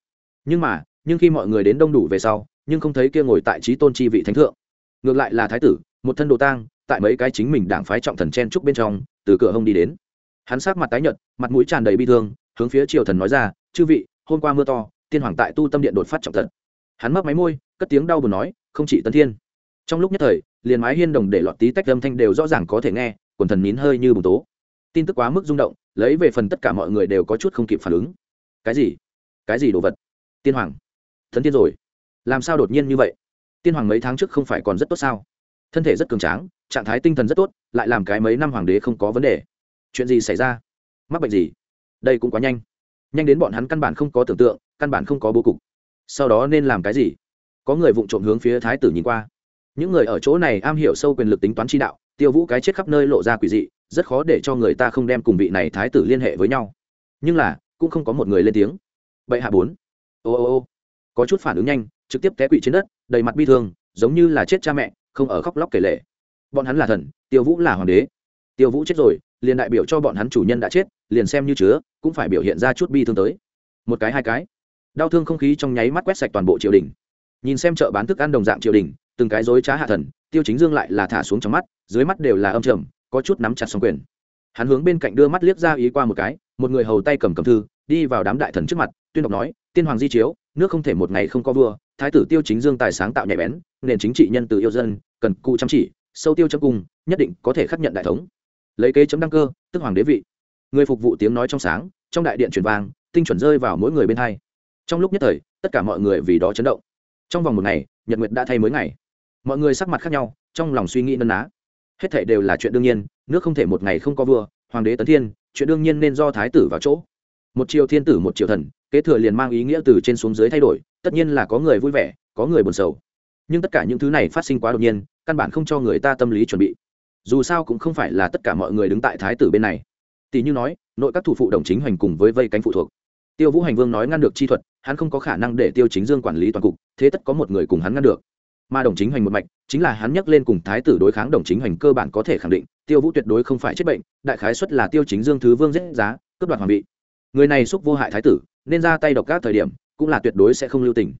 Nhưng mà, nhưng khi mọi người đến đông đủ về sau, nhưng không thấy kia ngồi tại trí tôn chi vị thánh thượng. Ngược lại là thái tử, một thân đồ tang, tại mấy cái chính mình đảng phái trọng thần chen trúc bên trong, từ cửa hông đi đến. Hắn sát mặt tái nhợt, mặt mũi tràn đầy bi thương, hướng phía triều thần nói ra, chư vị, hôm qua mưa to, tiên hoàng tại tu tâm điện đột phát trọng thần. Hắn mấp máy môi, cất tiếng đau buồn nói, không chỉ tân thiên trong lúc nhất thời, liền mái hiên đồng để lọt tí tách âm thanh đều rõ ràng có thể nghe, quần thần nín hơi như bùng tố. Tin tức quá mức rung động, lấy về phần tất cả mọi người đều có chút không kịp phản ứng. Cái gì? Cái gì đồ vật? Tiên hoàng. Thần tiên rồi. Làm sao đột nhiên như vậy? Tiên hoàng mấy tháng trước không phải còn rất tốt sao? Thân thể rất cường tráng, trạng thái tinh thần rất tốt, lại làm cái mấy năm hoàng đế không có vấn đề. Chuyện gì xảy ra? Mắc bệnh gì? Đây cũng quá nhanh. Nhanh đến bọn hắn căn bản không có tưởng tượng, căn bản không có bố cục. Sau đó nên làm cái gì? Có người vụng trộm hướng phía thái tử nhìn qua những người ở chỗ này am hiểu sâu quyền lực tính toán chi đạo, tiêu vũ cái chết khắp nơi lộ ra quỷ dị, rất khó để cho người ta không đem cùng vị này thái tử liên hệ với nhau. Nhưng là, cũng không có một người lên tiếng. Bậy hạ bốn. Ô ô ô. Có chút phản ứng nhanh, trực tiếp té quỵ trên đất, đầy mặt bi thương, giống như là chết cha mẹ, không ở khóc lóc kể lệ bọn hắn là thần, tiêu vũ là hoàng đế. Tiêu vũ chết rồi, liền đại biểu cho bọn hắn chủ nhân đã chết, liền xem như chứa, cũng phải biểu hiện ra chút bi thương tới. Một cái hai cái. Đau thương không khí trong nháy mắt quét sạch toàn bộ triều đình. Nhìn xem chợ bán thức ăn đồng dạng triều đình từng cái dối trá hạ thần, tiêu chính dương lại là thả xuống trong mắt, dưới mắt đều là âm trầm, có chút nắm chặt song quyền. Hắn hướng bên cạnh đưa mắt liếc ra ý qua một cái, một người hầu tay cầm cầm thư, đi vào đám đại thần trước mặt, tuyên đọc nói, tiên hoàng di chiếu, nước không thể một ngày không có vua, thái tử tiêu chính dương tài sáng tạo nhạy bén, nền chính trị nhân từ yêu dân, cần cụ chăm chỉ, sâu tiêu chấm cung, nhất định có thể khắc nhận đại thống. Lấy kế chấm đăng cơ, tức hoàng đế vị. Người phục vụ tiếng nói trong sáng, trong đại điện truyền vang, tinh chuẩn rơi vào mỗi người bên hai. Trong lúc nhất thời, tất cả mọi người vì đó chấn động. Trong vòng một ngày, nhật nguyệt đã thay mới ngày mọi người sắc mặt khác nhau trong lòng suy nghĩ nân á, hết thảy đều là chuyện đương nhiên nước không thể một ngày không có vua hoàng đế tấn thiên chuyện đương nhiên nên do thái tử vào chỗ. Một triều thiên tử một triều thần kế thừa liền mang ý nghĩa từ trên xuống dưới thay đổi tất nhiên là có người vui vẻ có người buồn sầu. Nhưng tất cả những thứ này phát sinh quá đột nhiên căn bản không cho người ta tâm lý chuẩn bị. Dù sao cũng không phải là tất cả mọi người đứng tại thái tử bên này. Tỷ như nói nội các thủ phụ đồng chính hoành cùng với vây cánh phụ thuộc. Tiêu vũ hành vương nói ngăn được chi thuật hắn không có khả năng để tiêu chính dương quản lý toàn cục thế tất có một người cùng hắn ngăn được mà đồng chính hoành một mạch, chính là hắn nhắc lên cùng thái tử đối kháng đồng chính hoành cơ bản có thể khẳng định, tiêu vũ tuyệt đối không phải chết bệnh, đại khái xuất là tiêu chính dương thứ vương giết giá, cướp đoạt hoàng vị. Người này xúc vô hại thái tử, nên ra tay độc các thời điểm, cũng là tuyệt đối sẽ không lưu tình.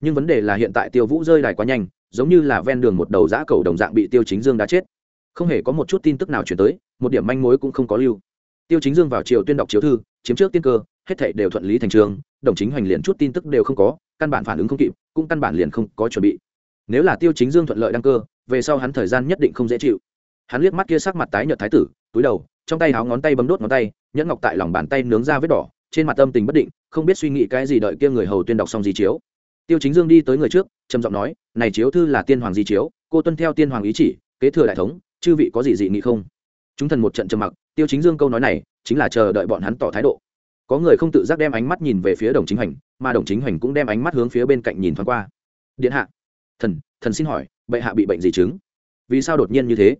Nhưng vấn đề là hiện tại tiêu vũ rơi đài quá nhanh, giống như là ven đường một đầu giã cầu đồng dạng bị tiêu chính dương đã chết. Không hề có một chút tin tức nào chuyển tới, một điểm manh mối cũng không có lưu. Tiêu chính dương vào triều tuyên đọc chiếu thư, chiếm trước tiên cơ, hết thảy đều thuận lý thành trường, đồng chính hoành liền chút tin tức đều không có, căn bản phản ứng không kịp, cũng căn bản liền không có chuẩn bị nếu là tiêu chính dương thuận lợi đăng cơ, về sau hắn thời gian nhất định không dễ chịu. Hắn liếc mắt kia sắc mặt tái nhợt thái tử, túi đầu, trong tay háo ngón tay bấm đốt ngón tay, nhẫn ngọc tại lòng bàn tay nướng ra vết đỏ, trên mặt âm tình bất định, không biết suy nghĩ cái gì đợi kia người hầu tuyên đọc xong di chiếu. Tiêu chính dương đi tới người trước, trầm giọng nói, này chiếu thư là tiên hoàng di chiếu, cô tuân theo tiên hoàng ý chỉ, kế thừa đại thống, chư vị có gì dị nghị không? Chúng thần một trận trầm mặc, tiêu chính dương câu nói này, chính là chờ đợi bọn hắn tỏ thái độ. Có người không tự giác đem ánh mắt nhìn về phía đồng chính hành mà đồng chính hành cũng đem ánh mắt hướng phía bên cạnh nhìn thoáng qua. Điện hạ thần thần xin hỏi, bệ hạ bị bệnh gì chứng? Vì sao đột nhiên như thế?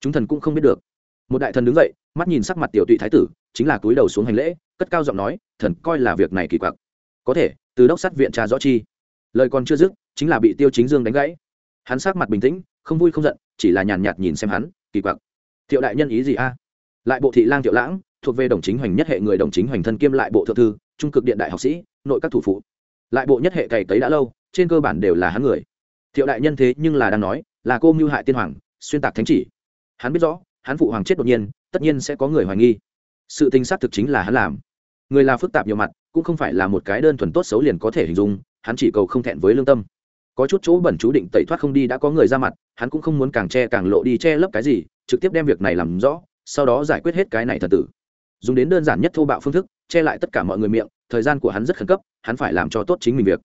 Chúng thần cũng không biết được. Một đại thần đứng dậy, mắt nhìn sắc mặt tiểu tụy thái tử, chính là túi đầu xuống hành lễ, cất cao giọng nói, thần coi là việc này kỳ quặc. Có thể, từ đốc sát viện trà rõ chi. Lời còn chưa dứt, chính là bị tiêu chính dương đánh gãy. Hắn sắc mặt bình tĩnh, không vui không giận, chỉ là nhàn nhạt nhìn xem hắn, kỳ quặc. Thiệu đại nhân ý gì a? Lại bộ thị lang thiệu lãng, thuộc về đồng chính hoành nhất hệ người đồng chính hoành thân kiêm lại bộ thượng thư, trung cực điện đại học sĩ, nội các thủ phụ. Lại bộ nhất hệ cày cấy đã lâu, trên cơ bản đều là hắn người thiệu đại nhân thế nhưng là đang nói, là cô mưu hại tiên hoàng, xuyên tạc thánh chỉ. Hắn biết rõ, hắn phụ hoàng chết đột nhiên, tất nhiên sẽ có người hoài nghi. Sự tinh xác thực chính là hắn làm. Người là phức tạp nhiều mặt, cũng không phải là một cái đơn thuần tốt xấu liền có thể hình dung, hắn chỉ cầu không thẹn với lương tâm. Có chút chỗ bẩn chú định tẩy thoát không đi đã có người ra mặt, hắn cũng không muốn càng che càng lộ đi che lấp cái gì, trực tiếp đem việc này làm rõ, sau đó giải quyết hết cái này thật tử. Dùng đến đơn giản nhất thô bạo phương thức, che lại tất cả mọi người miệng, thời gian của hắn rất khẩn cấp, hắn phải làm cho tốt chính mình việc.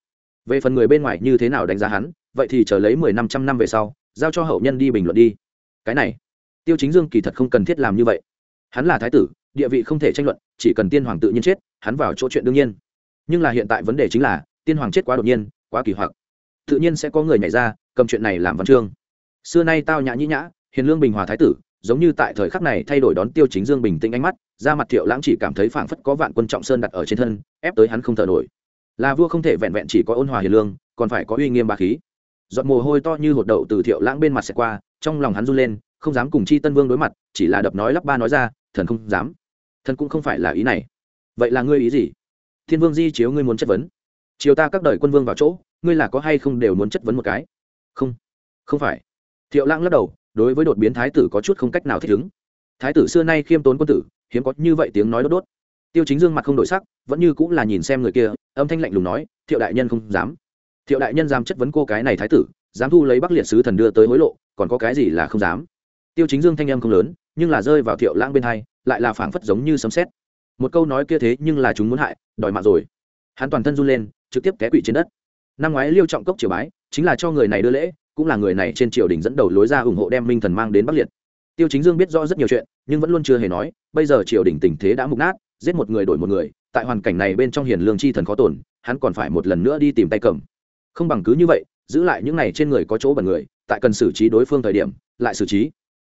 Về phần người bên ngoài như thế nào đánh giá hắn vậy thì chờ lấy mười năm trăm năm về sau, giao cho hậu nhân đi bình luận đi. Cái này, tiêu chính dương kỳ thật không cần thiết làm như vậy. Hắn là thái tử, địa vị không thể tranh luận, chỉ cần tiên hoàng tự nhiên chết, hắn vào chỗ chuyện đương nhiên. Nhưng là hiện tại vấn đề chính là, tiên hoàng chết quá đột nhiên, quá kỳ hoặc. Tự nhiên sẽ có người nhảy ra, cầm chuyện này làm văn chương. Xưa nay tao nhã nhĩ nhã, hiền lương bình hòa thái tử, giống như tại thời khắc này thay đổi đón tiêu chính dương bình tĩnh ánh mắt ra mặt thiệu lãng chỉ cảm thấy phảng phất có vạn quân trọng sơn đặt ở trên thân, ép tới hắn không thở nổi. Là vua không thể vẹn vẹn chỉ có ôn hòa hiền lương, còn phải có uy nghiêm bá khí giọt mồ hôi to như hột đậu từ thiệu lãng bên mặt xẹt qua, trong lòng hắn run lên, không dám cùng chi tân vương đối mặt, chỉ là đập nói lắp ba nói ra, thần không dám. Thần cũng không phải là ý này. Vậy là ngươi ý gì? Thiên vương di chiếu ngươi muốn chất vấn. Chiều ta các đời quân vương vào chỗ, ngươi là có hay không đều muốn chất vấn một cái? Không không phải. Thiệu lãng lắc đầu, đối với đột biến thái tử có chút không cách nào thích ứng. Thái tử xưa nay khiêm tốn quân tử, hiếm có như vậy tiếng nói đốt đốt. Tiêu chính dương mặt không đổi sắc, vẫn như cũng là nhìn xem người kia, âm thanh lạnh lùng nói, thiệu đại nhân không dám thiệu đại nhân dám chất vấn cô cái này thái tử, dám thu lấy bắc liệt sứ thần đưa tới hối lộ, còn có cái gì là không dám? Tiêu chính dương thanh em không lớn, nhưng là rơi vào thiệu lãng bên hai, lại là phảng phất giống như sấm xét một câu nói kia thế nhưng là chúng muốn hại, đòi mạng rồi. Hắn toàn thân run lên, trực tiếp té quỵ trên đất. Năm ngoái liêu trọng cốc triều bái, chính là cho người này đưa lễ, cũng là người này trên triều đình dẫn đầu lối ra ủng hộ đem minh thần mang đến bắc liệt. Tiêu chính dương biết rõ rất nhiều chuyện, nhưng vẫn luôn chưa hề nói, bây giờ triều đình tình thế đã mục nát, giết một người đổi một người, tại hoàn cảnh này bên trong hiền lương chi thần khó tổn, hắn còn phải một lần nữa đi tìm tay cầm không bằng cứ như vậy, giữ lại những này trên người có chỗ bẩn người, tại cần xử trí đối phương thời điểm, lại xử trí.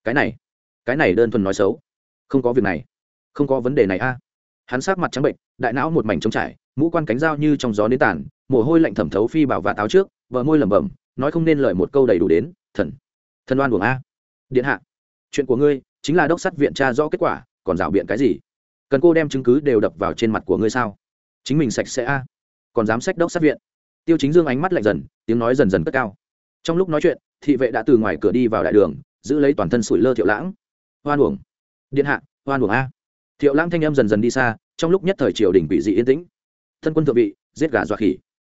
Cái này cái này đơn thuần nói xấu. Không có việc này, không có vấn đề này a. À. Hắn sát mặt trắng bệnh, đại não một mảnh trống trải, mũ quan cánh dao như trong gió nến tàn, mồ hôi lạnh thẩm thấu phi bảo và táo trước vợ môi lẩm bẩm, nói không nên lời một câu đầy đủ đến, thần thần oan buồng a. Điện hạ, chuyện của ngươi chính là đốc sát viện tra rõ kết quả, còn rảo biện cái gì? Cần cô đem chứng cứ đều đập vào trên mặt của ngươi sao? Chính mình sạch sẽ a. Còn dám sách đốc sát viện? Tiêu chính dương ánh mắt lạnh dần, tiếng nói dần dần cất cao. Trong lúc nói chuyện, thị vệ đã từ ngoài cửa đi vào đại đường, giữ lấy toàn thân sủi lơ thiệu lãng. Hoan uổng. Điện hạ, hoan uổng a. Thiệu lãng thanh âm dần dần đi xa, trong lúc nhất thời triều đình bị dị yên tĩnh. Thân quân thượng vị, giết gà dọa khỉ.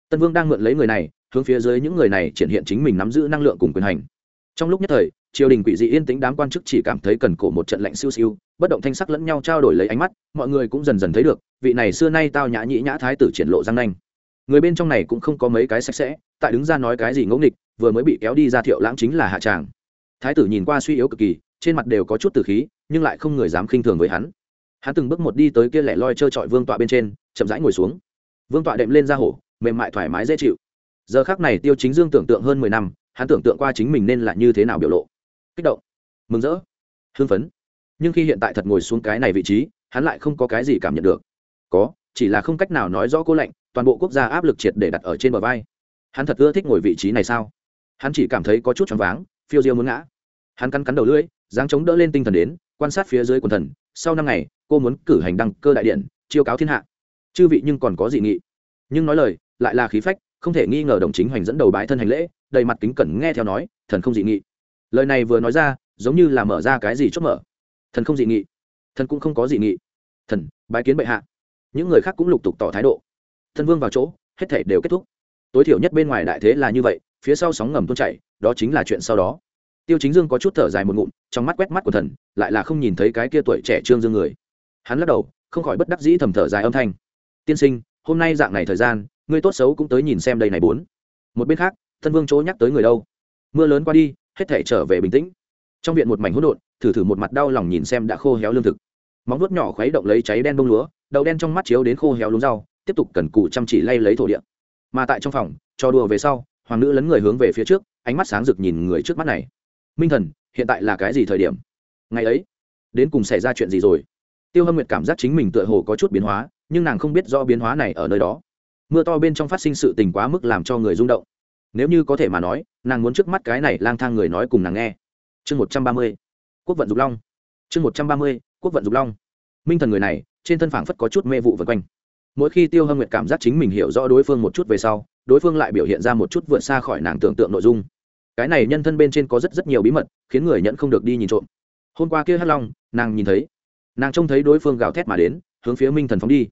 Tân vương đang mượn lấy người này, hướng phía dưới những người này triển hiện chính mình nắm giữ năng lượng cùng quyền hành. Trong lúc nhất thời, triều đình quỷ dị yên tĩnh đám quan chức chỉ cảm thấy cần cổ một trận lạnh siêu siêu, bất động thanh sắc lẫn nhau trao đổi lấy ánh mắt, mọi người cũng dần dần thấy được, vị này xưa nay tao nhã nhĩ nhã thái tử triển lộ răng nanh người bên trong này cũng không có mấy cái sạch sẽ, tại đứng ra nói cái gì ngẫu nghịch, vừa mới bị kéo đi ra thiệu lãng chính là hạ tràng. Thái tử nhìn qua suy yếu cực kỳ, trên mặt đều có chút từ khí, nhưng lại không người dám khinh thường với hắn. Hắn từng bước một đi tới kia lẻ loi trơ trọi vương tọa bên trên, chậm rãi ngồi xuống. Vương tọa đệm lên ra hổ, mềm mại thoải mái dễ chịu. Giờ khác này tiêu chính dương tưởng tượng hơn mười năm, hắn tưởng tượng qua chính mình nên là như thế nào biểu lộ. Kích động, mừng rỡ, hưng phấn. Nhưng khi hiện tại thật ngồi xuống cái này vị trí, hắn lại không có cái gì cảm nhận được. Có, chỉ là không cách nào nói rõ cô lạnh toàn bộ quốc gia áp lực triệt để đặt ở trên bờ vai. Hắn thật ưa thích ngồi vị trí này sao? Hắn chỉ cảm thấy có chút choáng váng, phiêu diêu muốn ngã. Hắn cắn cắn đầu lưỡi, dáng chống đỡ lên tinh thần đến, quan sát phía dưới quần thần. Sau năm ngày, cô muốn cử hành đăng cơ đại điện, chiêu cáo thiên hạ. Chư vị nhưng còn có dị nghị. Nhưng nói lời, lại là khí phách, không thể nghi ngờ đồng chính hoành dẫn đầu bãi thân hành lễ, đầy mặt kính cẩn nghe theo nói, thần không dị nghị. Lời này vừa nói ra, giống như là mở ra cái gì chốt mở. Thần không dị nghị. Thần cũng không có dị nghị. Thần, bái kiến bệ hạ. Những người khác cũng lục tục tỏ thái độ tân vương vào chỗ, hết thể đều kết thúc. Tối thiểu nhất bên ngoài đại thế là như vậy, phía sau sóng ngầm tuôn chảy, đó chính là chuyện sau đó. Tiêu chính dương có chút thở dài một ngụm, trong mắt quét mắt của thần, lại là không nhìn thấy cái kia tuổi trẻ trương dương người. Hắn lắc đầu, không khỏi bất đắc dĩ thầm thở dài âm thanh. Tiên sinh, hôm nay dạng này thời gian, ngươi tốt xấu cũng tới nhìn xem đây này bốn. Một bên khác, thân vương chỗ nhắc tới người đâu? Mưa lớn qua đi, hết thể trở về bình tĩnh. Trong viện một mảnh hỗn độn, thử thử một mặt đau lòng nhìn xem đã khô héo lương thực. Móng vuốt nhỏ khuấy động lấy cháy đen bông lúa đầu đen trong mắt chiếu đến khô héo lúa rau tiếp tục cần cù chăm chỉ lay lấy thổ địa. Mà tại trong phòng, cho đùa về sau, hoàng nữ lấn người hướng về phía trước, ánh mắt sáng rực nhìn người trước mắt này. Minh thần, hiện tại là cái gì thời điểm? Ngày ấy, đến cùng xảy ra chuyện gì rồi? Tiêu hâm nguyệt cảm giác chính mình tựa hồ có chút biến hóa, nhưng nàng không biết do biến hóa này ở nơi đó. Mưa to bên trong phát sinh sự tình quá mức làm cho người rung động. Nếu như có thể mà nói, nàng muốn trước mắt cái này lang thang người nói cùng nàng nghe. Chương một trăm ba mươi, quốc vận dục long. Chương một trăm ba mươi, quốc vận dục long. Minh thần người này, trên thân phảng phất có chút mê vụ vân quanh mỗi khi tiêu hâm nguyệt cảm giác chính mình hiểu rõ đối phương một chút về sau, đối phương lại biểu hiện ra một chút vượt xa khỏi nàng tưởng tượng nội dung. Cái này nhân thân bên trên có rất rất nhiều bí mật, khiến người nhận không được đi nhìn trộm. Hôm qua kia hắc long, nàng nhìn thấy, nàng trông thấy đối phương gào thét mà đến, hướng phía minh thần phóng đi.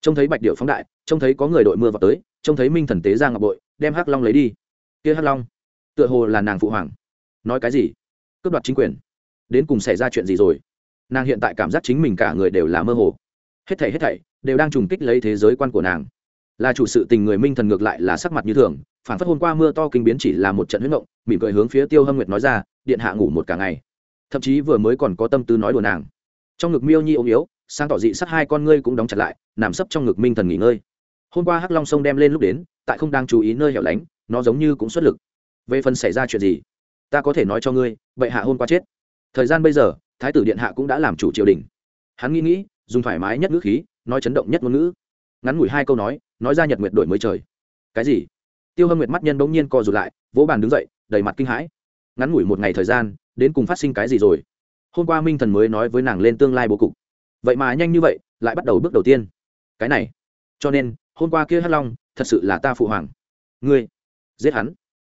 Trông thấy bạch điệu phóng đại, trông thấy có người đội mưa vào tới, trông thấy minh thần tế ra ngọc bội, đem hắc long lấy đi. Kia hắc long, tựa hồ là nàng phụ hoàng. Nói cái gì? Cướp đoạt chính quyền. Đến cùng xảy ra chuyện gì rồi? Nàng hiện tại cảm giác chính mình cả người đều là mơ hồ. Hết thảy hết thảy đều đang trùng kích lấy thế giới quan của nàng. Là chủ sự tình người minh thần ngược lại là sắc mặt như thường, phản phất hôm qua mưa to kinh biến chỉ là một trận huyết động, mỉm cười hướng phía tiêu hâm nguyệt nói ra, điện hạ ngủ một cả ngày. Thậm chí vừa mới còn có tâm tư nói đùa nàng. Trong ngực miêu nhi ốm yếu sang tỏ dị sắt hai con ngươi cũng đóng chặt lại, nằm sấp trong ngực minh thần nghỉ ngơi. Hôm qua hắc long sông đem lên lúc đến, tại không đang chú ý nơi hẻo lánh, nó giống như cũng xuất lực. Về phần xảy ra chuyện gì, ta có thể nói cho ngươi, bệ hạ hôm qua chết. Thời gian bây giờ, thái tử điện hạ cũng đã làm chủ triều đình. Hắn nghĩ nghĩ, dùng thoải mái nhất ngữ khí nói chấn động nhất ngôn ngữ. Ngắn ngủi hai câu nói nói ra nhật nguyệt đổi mới trời. Cái gì? Tiêu hâm nguyệt mắt nhân bỗng nhiên co rụt lại, vỗ bàn đứng dậy, đầy mặt kinh hãi. Ngắn ngủi một ngày thời gian, đến cùng phát sinh cái gì rồi? Hôm qua minh thần mới nói với nàng lên tương lai bố cục. Vậy mà nhanh như vậy, lại bắt đầu bước đầu tiên. Cái này. Cho nên, hôm qua kia hắc long, thật sự là ta phụ hoàng. Ngươi. Giết hắn.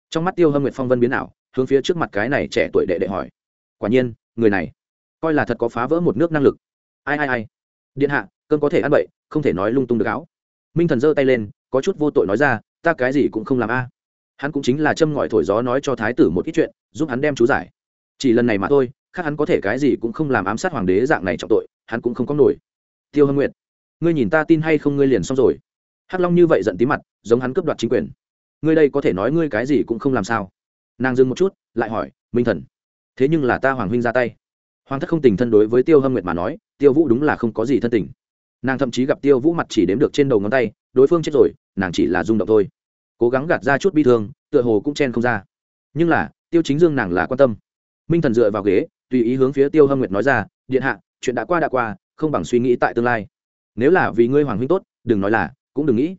Trong mắt tiêu hâm nguyệt phong vân biến ảo, hướng phía trước mặt cái này trẻ tuổi đệ đệ hỏi. Quả nhiên, người này, coi là thật có phá vỡ một nước năng lực. Ai ai ai. Điện hạ cơn có thể ăn bậy, không thể nói lung tung được áo. Minh thần giơ tay lên, có chút vô tội nói ra, ta cái gì cũng không làm a. Hắn cũng chính là châm ngòi thổi gió nói cho thái tử một ít chuyện, giúp hắn đem chú giải. Chỉ lần này mà thôi, khác hắn có thể cái gì cũng không làm ám sát hoàng đế dạng này trọng tội, hắn cũng không có nổi. Tiêu hâm nguyệt, ngươi nhìn ta tin hay không ngươi liền xong rồi. Hắc long như vậy giận tí mặt, giống hắn cướp đoạt chính quyền. Ngươi đây có thể nói ngươi cái gì cũng không làm sao. Nàng dừng một chút, lại hỏi, minh thần, thế nhưng là ta hoàng huynh ra tay. Hoàng thất không tình thân đối với tiêu hâm nguyệt mà nói, tiêu vũ đúng là không có gì thân tình nàng thậm chí gặp tiêu vũ mặt chỉ đếm được trên đầu ngón tay đối phương chết rồi nàng chỉ là rung động thôi cố gắng gạt ra chút bi thương tựa hồ cũng chen không ra nhưng là tiêu chính dương nàng là quan tâm minh thần dựa vào ghế tùy ý hướng phía tiêu hâm nguyệt nói ra điện hạ chuyện đã qua đã qua không bằng suy nghĩ tại tương lai nếu là vì ngươi hoàng huynh tốt đừng nói là cũng đừng nghĩ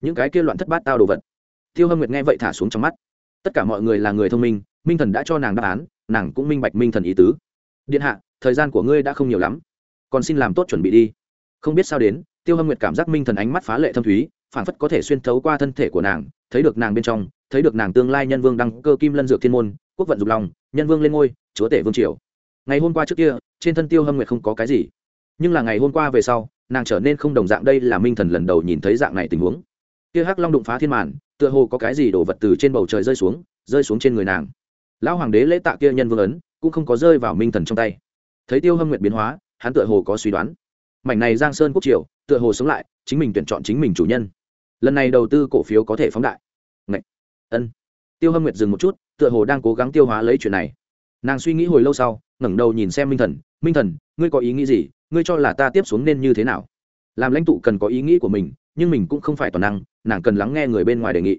những cái kia loạn thất bát tao đồ vật tiêu hâm nguyệt nghe vậy thả xuống trong mắt tất cả mọi người là người thông minh minh thần đã cho nàng đáp án nàng cũng minh bạch minh thần ý tứ điện hạ thời gian của ngươi đã không nhiều lắm còn xin làm tốt chuẩn bị đi không biết sao đến, tiêu hâm nguyệt cảm giác minh thần ánh mắt phá lệ thâm thúy, phảng phất có thể xuyên thấu qua thân thể của nàng, thấy được nàng bên trong, thấy được nàng tương lai nhân vương đăng cơ kim lân dược thiên môn, quốc vận dục lòng, nhân vương lên ngôi, chúa tể vương triều. Ngày hôm qua trước kia, trên thân tiêu hâm nguyệt không có cái gì. Nhưng là ngày hôm qua về sau, nàng trở nên không đồng dạng đây là minh thần lần đầu nhìn thấy dạng này tình huống. Kia hắc long đụng phá thiên màn, tựa hồ có cái gì đổ vật từ trên bầu trời rơi xuống rơi xuống trên người nàng. Lão hoàng đế lễ tạ kia nhân vương ấn, cũng không có rơi vào minh thần trong tay. Thấy tiêu hâm nguyệt biến hóa, hắn tựa hồ có suy đoán mảnh này giang sơn quốc triều, tựa hồ sống lại, chính mình tuyển chọn chính mình chủ nhân. Lần này đầu tư cổ phiếu có thể phóng đại. Ngậy! ân. Tiêu hâm nguyệt dừng một chút, tựa hồ đang cố gắng tiêu hóa lấy chuyện này. Nàng suy nghĩ hồi lâu sau, ngẩng đầu nhìn xem minh thần. Minh thần, ngươi có ý nghĩ gì? Ngươi cho là ta tiếp xuống nên như thế nào? Làm lãnh tụ cần có ý nghĩ của mình, nhưng mình cũng không phải toàn năng, nàng cần lắng nghe người bên ngoài đề nghị.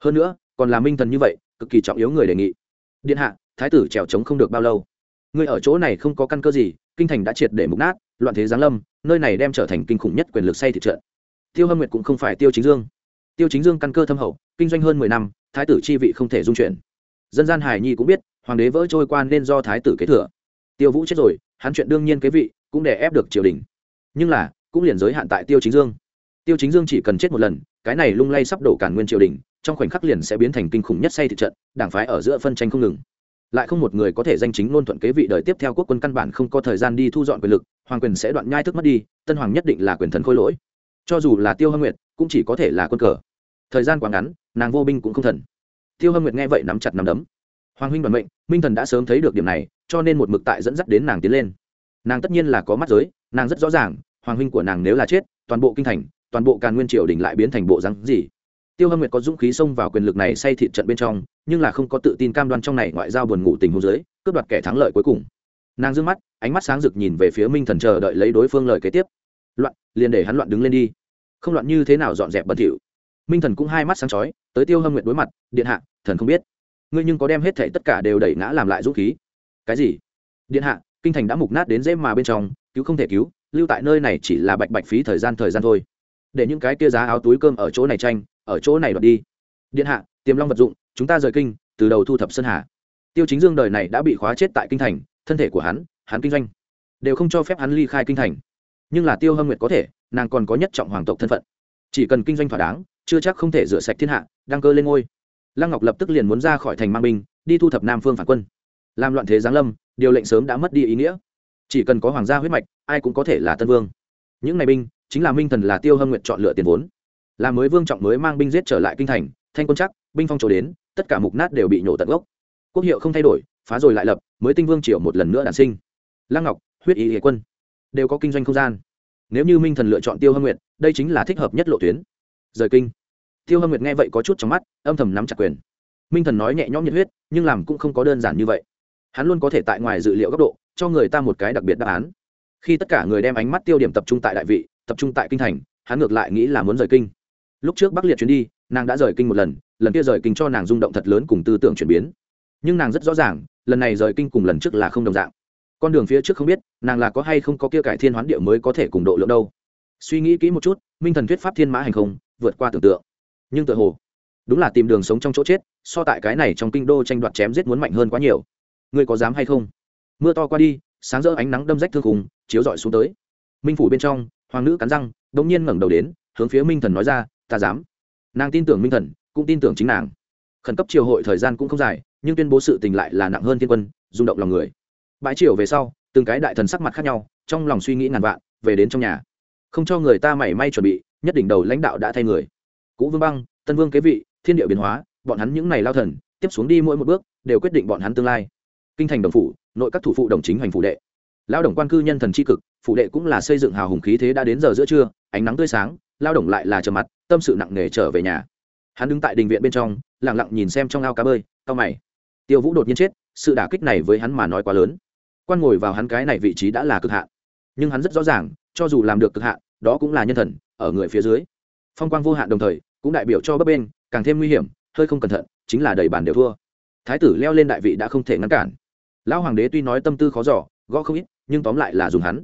Hơn nữa, còn là minh thần như vậy, cực kỳ trọng yếu người đề nghị. Điện hạ, thái tử trèo trống không được bao lâu. Ngươi ở chỗ này không có căn cơ gì, kinh thành đã triệt để mục nát loạn thế giáng lâm, nơi này đem trở thành kinh khủng nhất quyền lực say thị trận. Tiêu hâm nguyệt cũng không phải tiêu chính dương. Tiêu chính dương căn cơ thâm hậu, kinh doanh hơn mười năm, thái tử chi vị không thể dung chuyển. Dân gian hải nhi cũng biết, hoàng đế vỡ trôi quan nên do thái tử kế thừa. Tiêu vũ chết rồi, hắn chuyện đương nhiên kế vị, cũng để ép được triều đình. Nhưng là, cũng liền giới hạn tại tiêu chính dương. Tiêu chính dương chỉ cần chết một lần, cái này lung lay sắp đổ cản nguyên triều đình, trong khoảnh khắc liền sẽ biến thành kinh khủng nhất say thị trận, đảng phái ở giữa phân tranh không ngừng lại không một người có thể danh chính ngôn thuận kế vị đời tiếp theo quốc quân căn bản không có thời gian đi thu dọn quyền lực, hoàng quyền sẽ đoạn nhai thức mất đi, tân hoàng nhất định là quyền thần khôi lỗi. Cho dù là tiêu hâm nguyệt, cũng chỉ có thể là quân cờ. Thời gian quá ngắn, nàng vô binh cũng không thần. Tiêu hâm nguyệt nghe vậy nắm chặt nắm đấm. Hoàng huynh đoàn mệnh, minh thần đã sớm thấy được điểm này, cho nên một mực tại dẫn dắt đến nàng tiến lên. Nàng tất nhiên là có mắt giới, nàng rất rõ ràng, hoàng huynh của nàng nếu là chết, toàn bộ kinh thành, toàn bộ càn nguyên triều đình lại biến thành bộ rắn gì. Tiêu hâm nguyệt có dũng khí xông vào quyền lực này say thịt trận bên trong nhưng là không có tự tin cam đoan trong này ngoại giao buồn ngủ tình huống dưới, cướp đoạt kẻ thắng lợi cuối cùng. Nàng dương mắt, ánh mắt sáng rực nhìn về phía minh thần chờ đợi lấy đối phương lời kế tiếp. Loạn, liền để hắn loạn đứng lên đi. Không loạn như thế nào dọn dẹp bẩn thỉu. Minh thần cũng hai mắt sáng chói, tới tiêu hâm nguyện đối mặt, điện hạ, thần không biết. Ngươi nhưng có đem hết thảy tất cả đều đẩy ngã làm lại dũng khí. Cái gì? Điện hạ, kinh thành đã mục nát đến dễ mà bên trong, cứu không thể cứu, lưu tại nơi này chỉ là bạch bạch phí thời gian thời gian thôi. Để những cái kia giá áo túi cơm ở chỗ này tranh, ở chỗ này đoạt đi. Điện hạ tiềm long vật dụng, chúng ta rời kinh, từ đầu thu thập sơn hà. Tiêu chính dương đời này đã bị khóa chết tại kinh thành, thân thể của hắn hắn kinh doanh, đều không cho phép hắn ly khai kinh thành. Nhưng là tiêu hâm nguyệt có thể, nàng còn có nhất trọng hoàng tộc thân phận. Chỉ cần kinh doanh thỏa đáng, chưa chắc không thể rửa sạch thiên hạ, đăng cơ lên ngôi. Lăng ngọc lập tức liền muốn ra khỏi thành mang binh, đi thu thập nam phương phản quân. Làm loạn thế giáng lâm, điều lệnh sớm đã mất đi ý nghĩa. Chỉ cần có hoàng gia huyết mạch, ai cũng có thể là tân vương. Những ngày binh, chính là minh thần là tiêu hâm nguyện chọn lựa tiền vốn. Là mới vương trọng mới mang binh giết trở lại kinh thành, thanh quân chắc binh phong trổ đến tất cả mục nát đều bị nhổ tận gốc. Quốc hiệu không thay đổi phá rồi lại lập mới tinh vương triều một lần nữa đản sinh. Lăng ngọc huyết ý hệ quân đều có kinh doanh không gian. Nếu như minh thần lựa chọn tiêu hâm Nguyệt, đây chính là thích hợp nhất lộ tuyến. Rời kinh. Tiêu hâm nguyệt nghe vậy có chút trong mắt âm thầm nắm chặt quyền. Minh thần nói nhẹ nhõm nhiệt huyết nhưng làm cũng không có đơn giản như vậy. Hắn luôn có thể tại ngoài dự liệu góc độ cho người ta một cái đặc biệt đáp án. Khi tất cả người đem ánh mắt tiêu điểm tập trung tại đại vị tập trung tại kinh thành hắn ngược lại nghĩ là muốn rời kinh. Lúc trước bắc liệt chuyến đi nàng đã rời kinh một lần lần kia rời kinh cho nàng rung động thật lớn cùng tư tưởng chuyển biến. Nhưng nàng rất rõ ràng, lần này rời kinh cùng lần trước là không đồng dạng. Con đường phía trước không biết, nàng là có hay không có kia cải thiên hoán địa mới có thể cùng độ lượng đâu. Suy nghĩ kỹ một chút, minh thần thuyết pháp thiên mã hành không, vượt qua tưởng tượng. Nhưng tự hồ, đúng là tìm đường sống trong chỗ chết, so tại cái này trong kinh đô tranh đoạt chém giết muốn mạnh hơn quá nhiều. Ngươi có dám hay không? Mưa to qua đi, sáng rỡ ánh nắng đâm rách thương khùng chiếu rọi xuống tới. Minh phủ bên trong, hoàng nữ cắn răng đ ỗ n g nhiên ngẩng đầu đến, hướng phía minh thần nói ra, ta dám. Nàng tin tưởng minh thần cũng tin tưởng chính nàng. Khẩn cấp triều hội thời gian cũng không dài, nhưng tuyên bố sự tình lại là nặng hơn thiên quân, rung động lòng người. Bãi triều về sau, từng cái đại thần sắc mặt khác nhau, trong lòng suy nghĩ ngàn vạn, về đến trong nhà. Không cho người ta mảy may chuẩn bị, nhất định đầu lãnh đạo đã thay người. Cũ vương băng, tân vương kế vị, thiên địa biến hóa, bọn hắn những n à y lao thần, tiếp xuống đi mỗi một bước, đều quyết định bọn hắn tương lai. Kinh thành đồng phủ, nội các thủ phụ đồng chính hoành phủ đệ. Lao động quan cư nhân thần c h i cực, phủ đệ cũng là xây dựng hào hùng khí thế đã đến giờ giữa trưa, ánh nắng tươi sáng, lao động lại là trầm mặt, tâm sự nặng nề trở về nhà hắn đứng tại đình viện bên trong lẳng lặng nhìn xem trong ao cá bơi cao mày. Tiêu vũ đột nhiên chết, sự đả kích này với hắn mà nói quá lớn. Quan ngồi vào hắn cái này vị trí đã là cực hạn. Nhưng hắn rất rõ ràng, cho dù làm được cực hạn, đó cũng là nhân thần, ở người phía dưới. Phong quang vô hạn đồng thời, cũng đại biểu cho bấp bên càng thêm nguy hiểm, hơi không cẩn thận, chính là đầy bàn đều thua. Thái tử leo lên đại vị đã không thể ngăn cản. Lão hoàng đế tuy nói tâm tư khó giỏ gõ không ít, nhưng tóm lại là dùng hắn.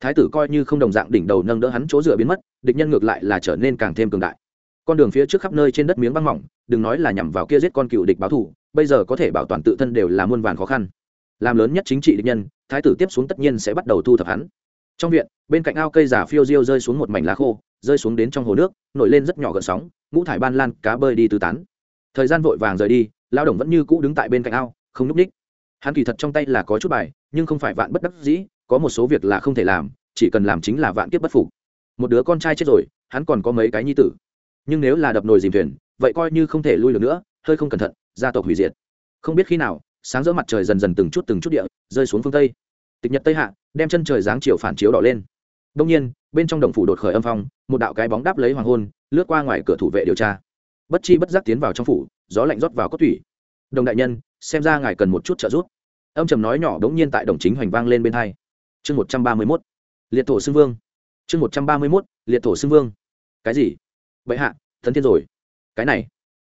Thái tử coi như không đồng dạng đỉnh đầu nâng đỡ hắn chỗ dựa biến mất, địch nhân ngược lại là trở nên càng thêm cường đại con đường phía trước khắp nơi trên đất miếng băng mỏng, đừng nói là nhằm vào kia giết con cựu địch báo thù, bây giờ có thể bảo toàn tự thân đều là muôn vàn khó khăn. Làm lớn nhất chính trị địch nhân, thái tử tiếp xuống tất nhiên sẽ bắt đầu thu thập hắn. Trong viện, bên cạnh ao cây giả phiêu diêu rơi xuống một mảnh lá khô, rơi xuống đến trong hồ nước, nổi lên rất nhỏ gợn sóng, ngũ thải ban lan, cá bơi đi tứ tán. Thời gian vội vàng rời đi lao động vẫn như cũ đứng tại bên cạnh ao, không núp ních hắn kỳ thật trong tay là có chút bài, nhưng không phải vạn bất đắc dĩ, có một số việc là không thể làm, chỉ cần làm chính là vạn kiếp bất phục. Một đứa con trai chết rồi, hắn còn có mấy cái nhi tử nhưng nếu là đập nồi dìm thuyền, vậy coi như không thể lui được nữa, hơi không cẩn thận, gia tộc hủy diệt. Không biết khi nào, sáng giữa mặt trời dần dần từng chút từng chút địa rơi xuống phương tây. Tịch nhật tây hạ đem chân trời dáng chiều phản chiếu đỏ lên. Đông nhiên, bên trong đồng phủ đột khởi âm phong, một đạo cái bóng đáp lấy hoàng hôn, lướt qua ngoài cửa thủ vệ điều tra. Bất chi bất giác tiến vào trong phủ, gió lạnh rót vào cốt thủy đồng đại nhân, xem ra ngài cần một chút trợ giúp. Âm trầm nói nhỏ đống nhiên tại đồng chính hoành vang lên bên hai. Chương một trăm ba mươi mốt. Liệt thổ xưng vương. Chương một trăm ba mươi mốt. Liệt thổ xưng vương. Cái gì? Bệ hạ, thân thiên rồi. Cái này,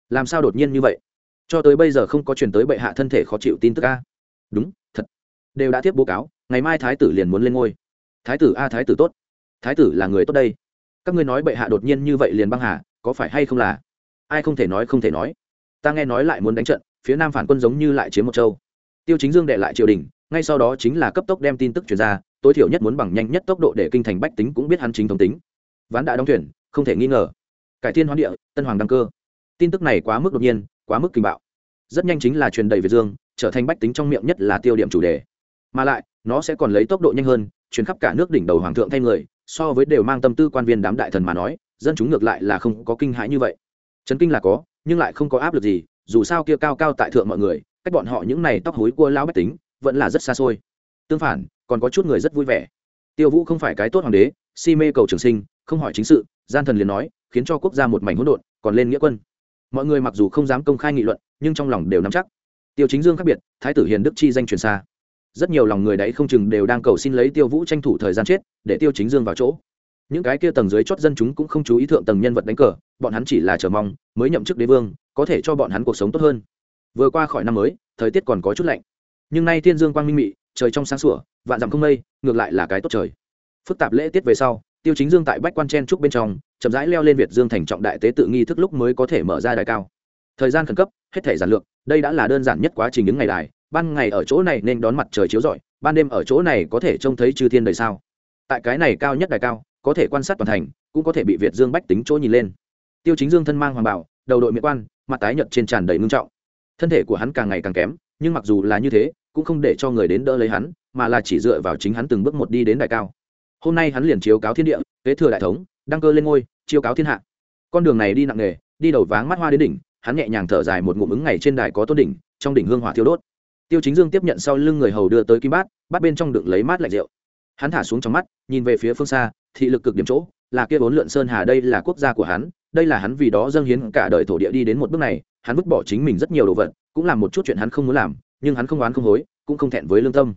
làm sao đột nhiên như vậy? Cho tới bây giờ không có truyền tới bệ hạ thân thể khó chịu tin tức a. Đúng, thật. Đều đã tiếp bố cáo, ngày mai thái tử liền muốn lên ngôi. Thái tử a, thái tử tốt. Thái tử là người tốt đây. Các ngươi nói bệ hạ đột nhiên như vậy liền băng hà, có phải hay không là? Ai không thể nói không thể nói. Ta nghe nói lại muốn đánh trận, phía nam phản quân giống như lại chiếm một châu. Tiêu chính dương đệ lại triều đình, ngay sau đó chính là cấp tốc đem tin tức truyền ra, tối thiểu nhất muốn bằng nhanh nhất tốc độ để kinh thành bách tính cũng biết hắn chính thống tính. Ván đã đóng thuyền, không thể nghi ngờ cải thiên hoán địa, tân hoàng đăng cơ. Tin tức này quá mức đột nhiên, quá mức kinh bạo. Rất nhanh chính là truyền đầy việt dương, trở thành bách tính trong miệng nhất là tiêu điểm chủ đề. Mà lại, nó sẽ còn lấy tốc độ nhanh hơn chuyến khắp cả nước đỉnh đầu hoàng thượng thay người, so với đều mang tâm tư quan viên đám đại thần mà nói, dân chúng ngược lại là không có kinh hãi như vậy. Trấn kinh là có, nhưng lại không có áp lực gì, dù sao kia cao cao tại thượng mọi người, cách bọn họ những này tóc hối cua lao bách tính, vẫn là rất xa xôi. Tương phản, còn có chút người rất vui vẻ. Tiêu vũ không phải cái tốt hoàng đế, si mê cầu trường sinh, không hỏi chính sự, gian thần liền nói khiến cho quốc gia một mảnh hỗn độn, còn lên nghĩa quân. Mọi người mặc dù không dám công khai nghị luận, nhưng trong lòng đều nắm chắc. Tiêu chính dương khác biệt, thái tử hiền đức chi danh truyền xa. Rất nhiều lòng người đấy không chừng đều đang cầu xin lấy tiêu vũ tranh thủ thời gian chết, để tiêu chính dương vào chỗ. Những cái kia tầng dưới chót dân chúng cũng không chú ý thượng tầng nhân vật đánh cờ, bọn hắn chỉ là chờ mong, mới nhậm chức đế vương, có thể cho bọn hắn cuộc sống tốt hơn. Vừa qua khỏi năm mới, thời tiết còn có chút lạnh. Nhưng nay thiên dương quang minh mị, trời trong sáng sủa, vạn dặm không mây, ngược lại là cái tốt trời. Phức tạp lễ tiết về sau, tiêu chính dương tại bách quan chen trúc bên trong chậm rãi leo lên việt dương thành trọng đại tế tự nghi thức lúc mới có thể mở ra đài cao. Thời gian khẩn cấp, hết thể giản lược, đây đã là đơn giản nhất quá trình những ngày đài, ban ngày ở chỗ này nên đón mặt trời chiếu rọi, ban đêm ở chỗ này có thể trông thấy chư thiên đời sao. Tại cái này cao nhất đài cao, có thể quan sát toàn thành, cũng có thể bị việt dương bách tính chỗ nhìn lên. Tiêu chính dương thân mang hoàng bảo, đầu đội miệng quan, mặt tái nhợt trên tràn đầy ngưng trọng. Thân thể của hắn càng ngày càng kém, nhưng mặc dù là như thế, cũng không để cho người đến đỡ lấy hắn, mà là chỉ dựa vào chính hắn từng bước một đi đến đài cao. Hôm nay hắn liền chiếu cáo thiên địa, kế thừa đại thống, đăng cơ lên ngôi chiêu cáo thiên hạ. Con đường này đi nặng nghề đi đầu váng mắt hoa đến đỉnh, hắn nhẹ nhàng thở dài một ngụm ứng ngày trên đài có tôn đỉnh, trong đỉnh hương hỏa thiêu đốt. Tiêu chính dương tiếp nhận sau lưng người hầu đưa tới kim bát bát bên trong đựng lấy mát lạnh rượu. Hắn thả xuống trong mắt, nhìn về phía phương xa, thị lực cực điểm chỗ, là kia bốn lượn sơn hà đây là quốc gia của hắn, đây là hắn vì đó dâng hiến cả đời thổ địa đi đến một bước này, hắn vứt bỏ chính mình rất nhiều đồ vật, cũng làm một chút chuyện hắn không muốn làm, nhưng hắn không oán không hối, cũng không thẹn với lương tâm.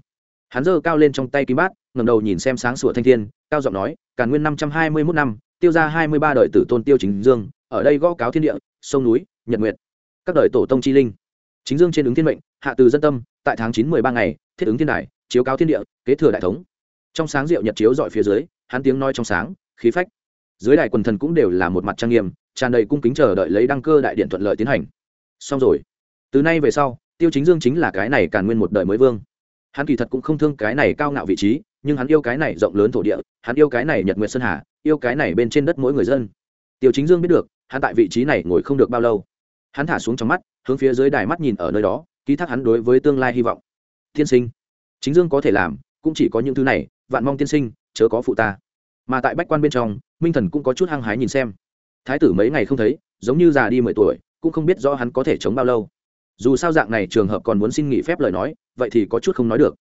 Hắn giơ cao lên trong tay kim bát ngầm đầu nhìn xem sáng sủa thanh thiên, cao giọng nói, càn nguyên năm trăm hai mươi mốt năm tiêu ra hai mươi ba đời tử tôn tiêu chính dương, ở đây gõ cáo thiên địa, sông núi, nhật nguyệt, các đời tổ tông chi linh. Chính dương trên ứng thiên mệnh, hạ từ dân tâm, tại tháng chín mười ba ngày, thiết ứng thiên đài, chiếu cáo thiên địa, kế thừa đại thống. Trong sáng rượu nhật chiếu dọi phía dưới, hắn tiếng nói trong sáng, khí phách. Dưới đài quần thần cũng đều là một mặt trang nghiêm, tràn đầy cung kính chờ đợi lấy đăng cơ đại điện thuận lợi tiến hành. Xong rồi. Từ nay về sau, tiêu chính dương chính là cái này càn nguyên một đời mới vương. Hắn kỳ thật cũng không thương cái này cao ngạo vị trí, nhưng hắn yêu cái này rộng lớn thổ địa, hắn yêu cái này nhật nguyệt sơn hà yêu cái này bên trên đất mỗi người dân. Tiêu chính dương biết được, hắn tại vị trí này ngồi không được bao lâu. Hắn thả xuống trong mắt, hướng phía dưới đài mắt nhìn ở nơi đó, ký thác hắn đối với tương lai hy vọng. Tiên sinh, chính dương có thể làm, cũng chỉ có những thứ này, vạn mong tiên sinh, chớ có phụ ta. Mà tại bách quan bên trong, minh thần cũng có chút hăng hái nhìn xem. Thái tử mấy ngày không thấy, giống như già đi mười tuổi, cũng không biết rõ hắn có thể chống bao lâu. Dù sao dạng này trường hợp còn muốn xin nghỉ phép lời nói, vậy thì có chút không nói được.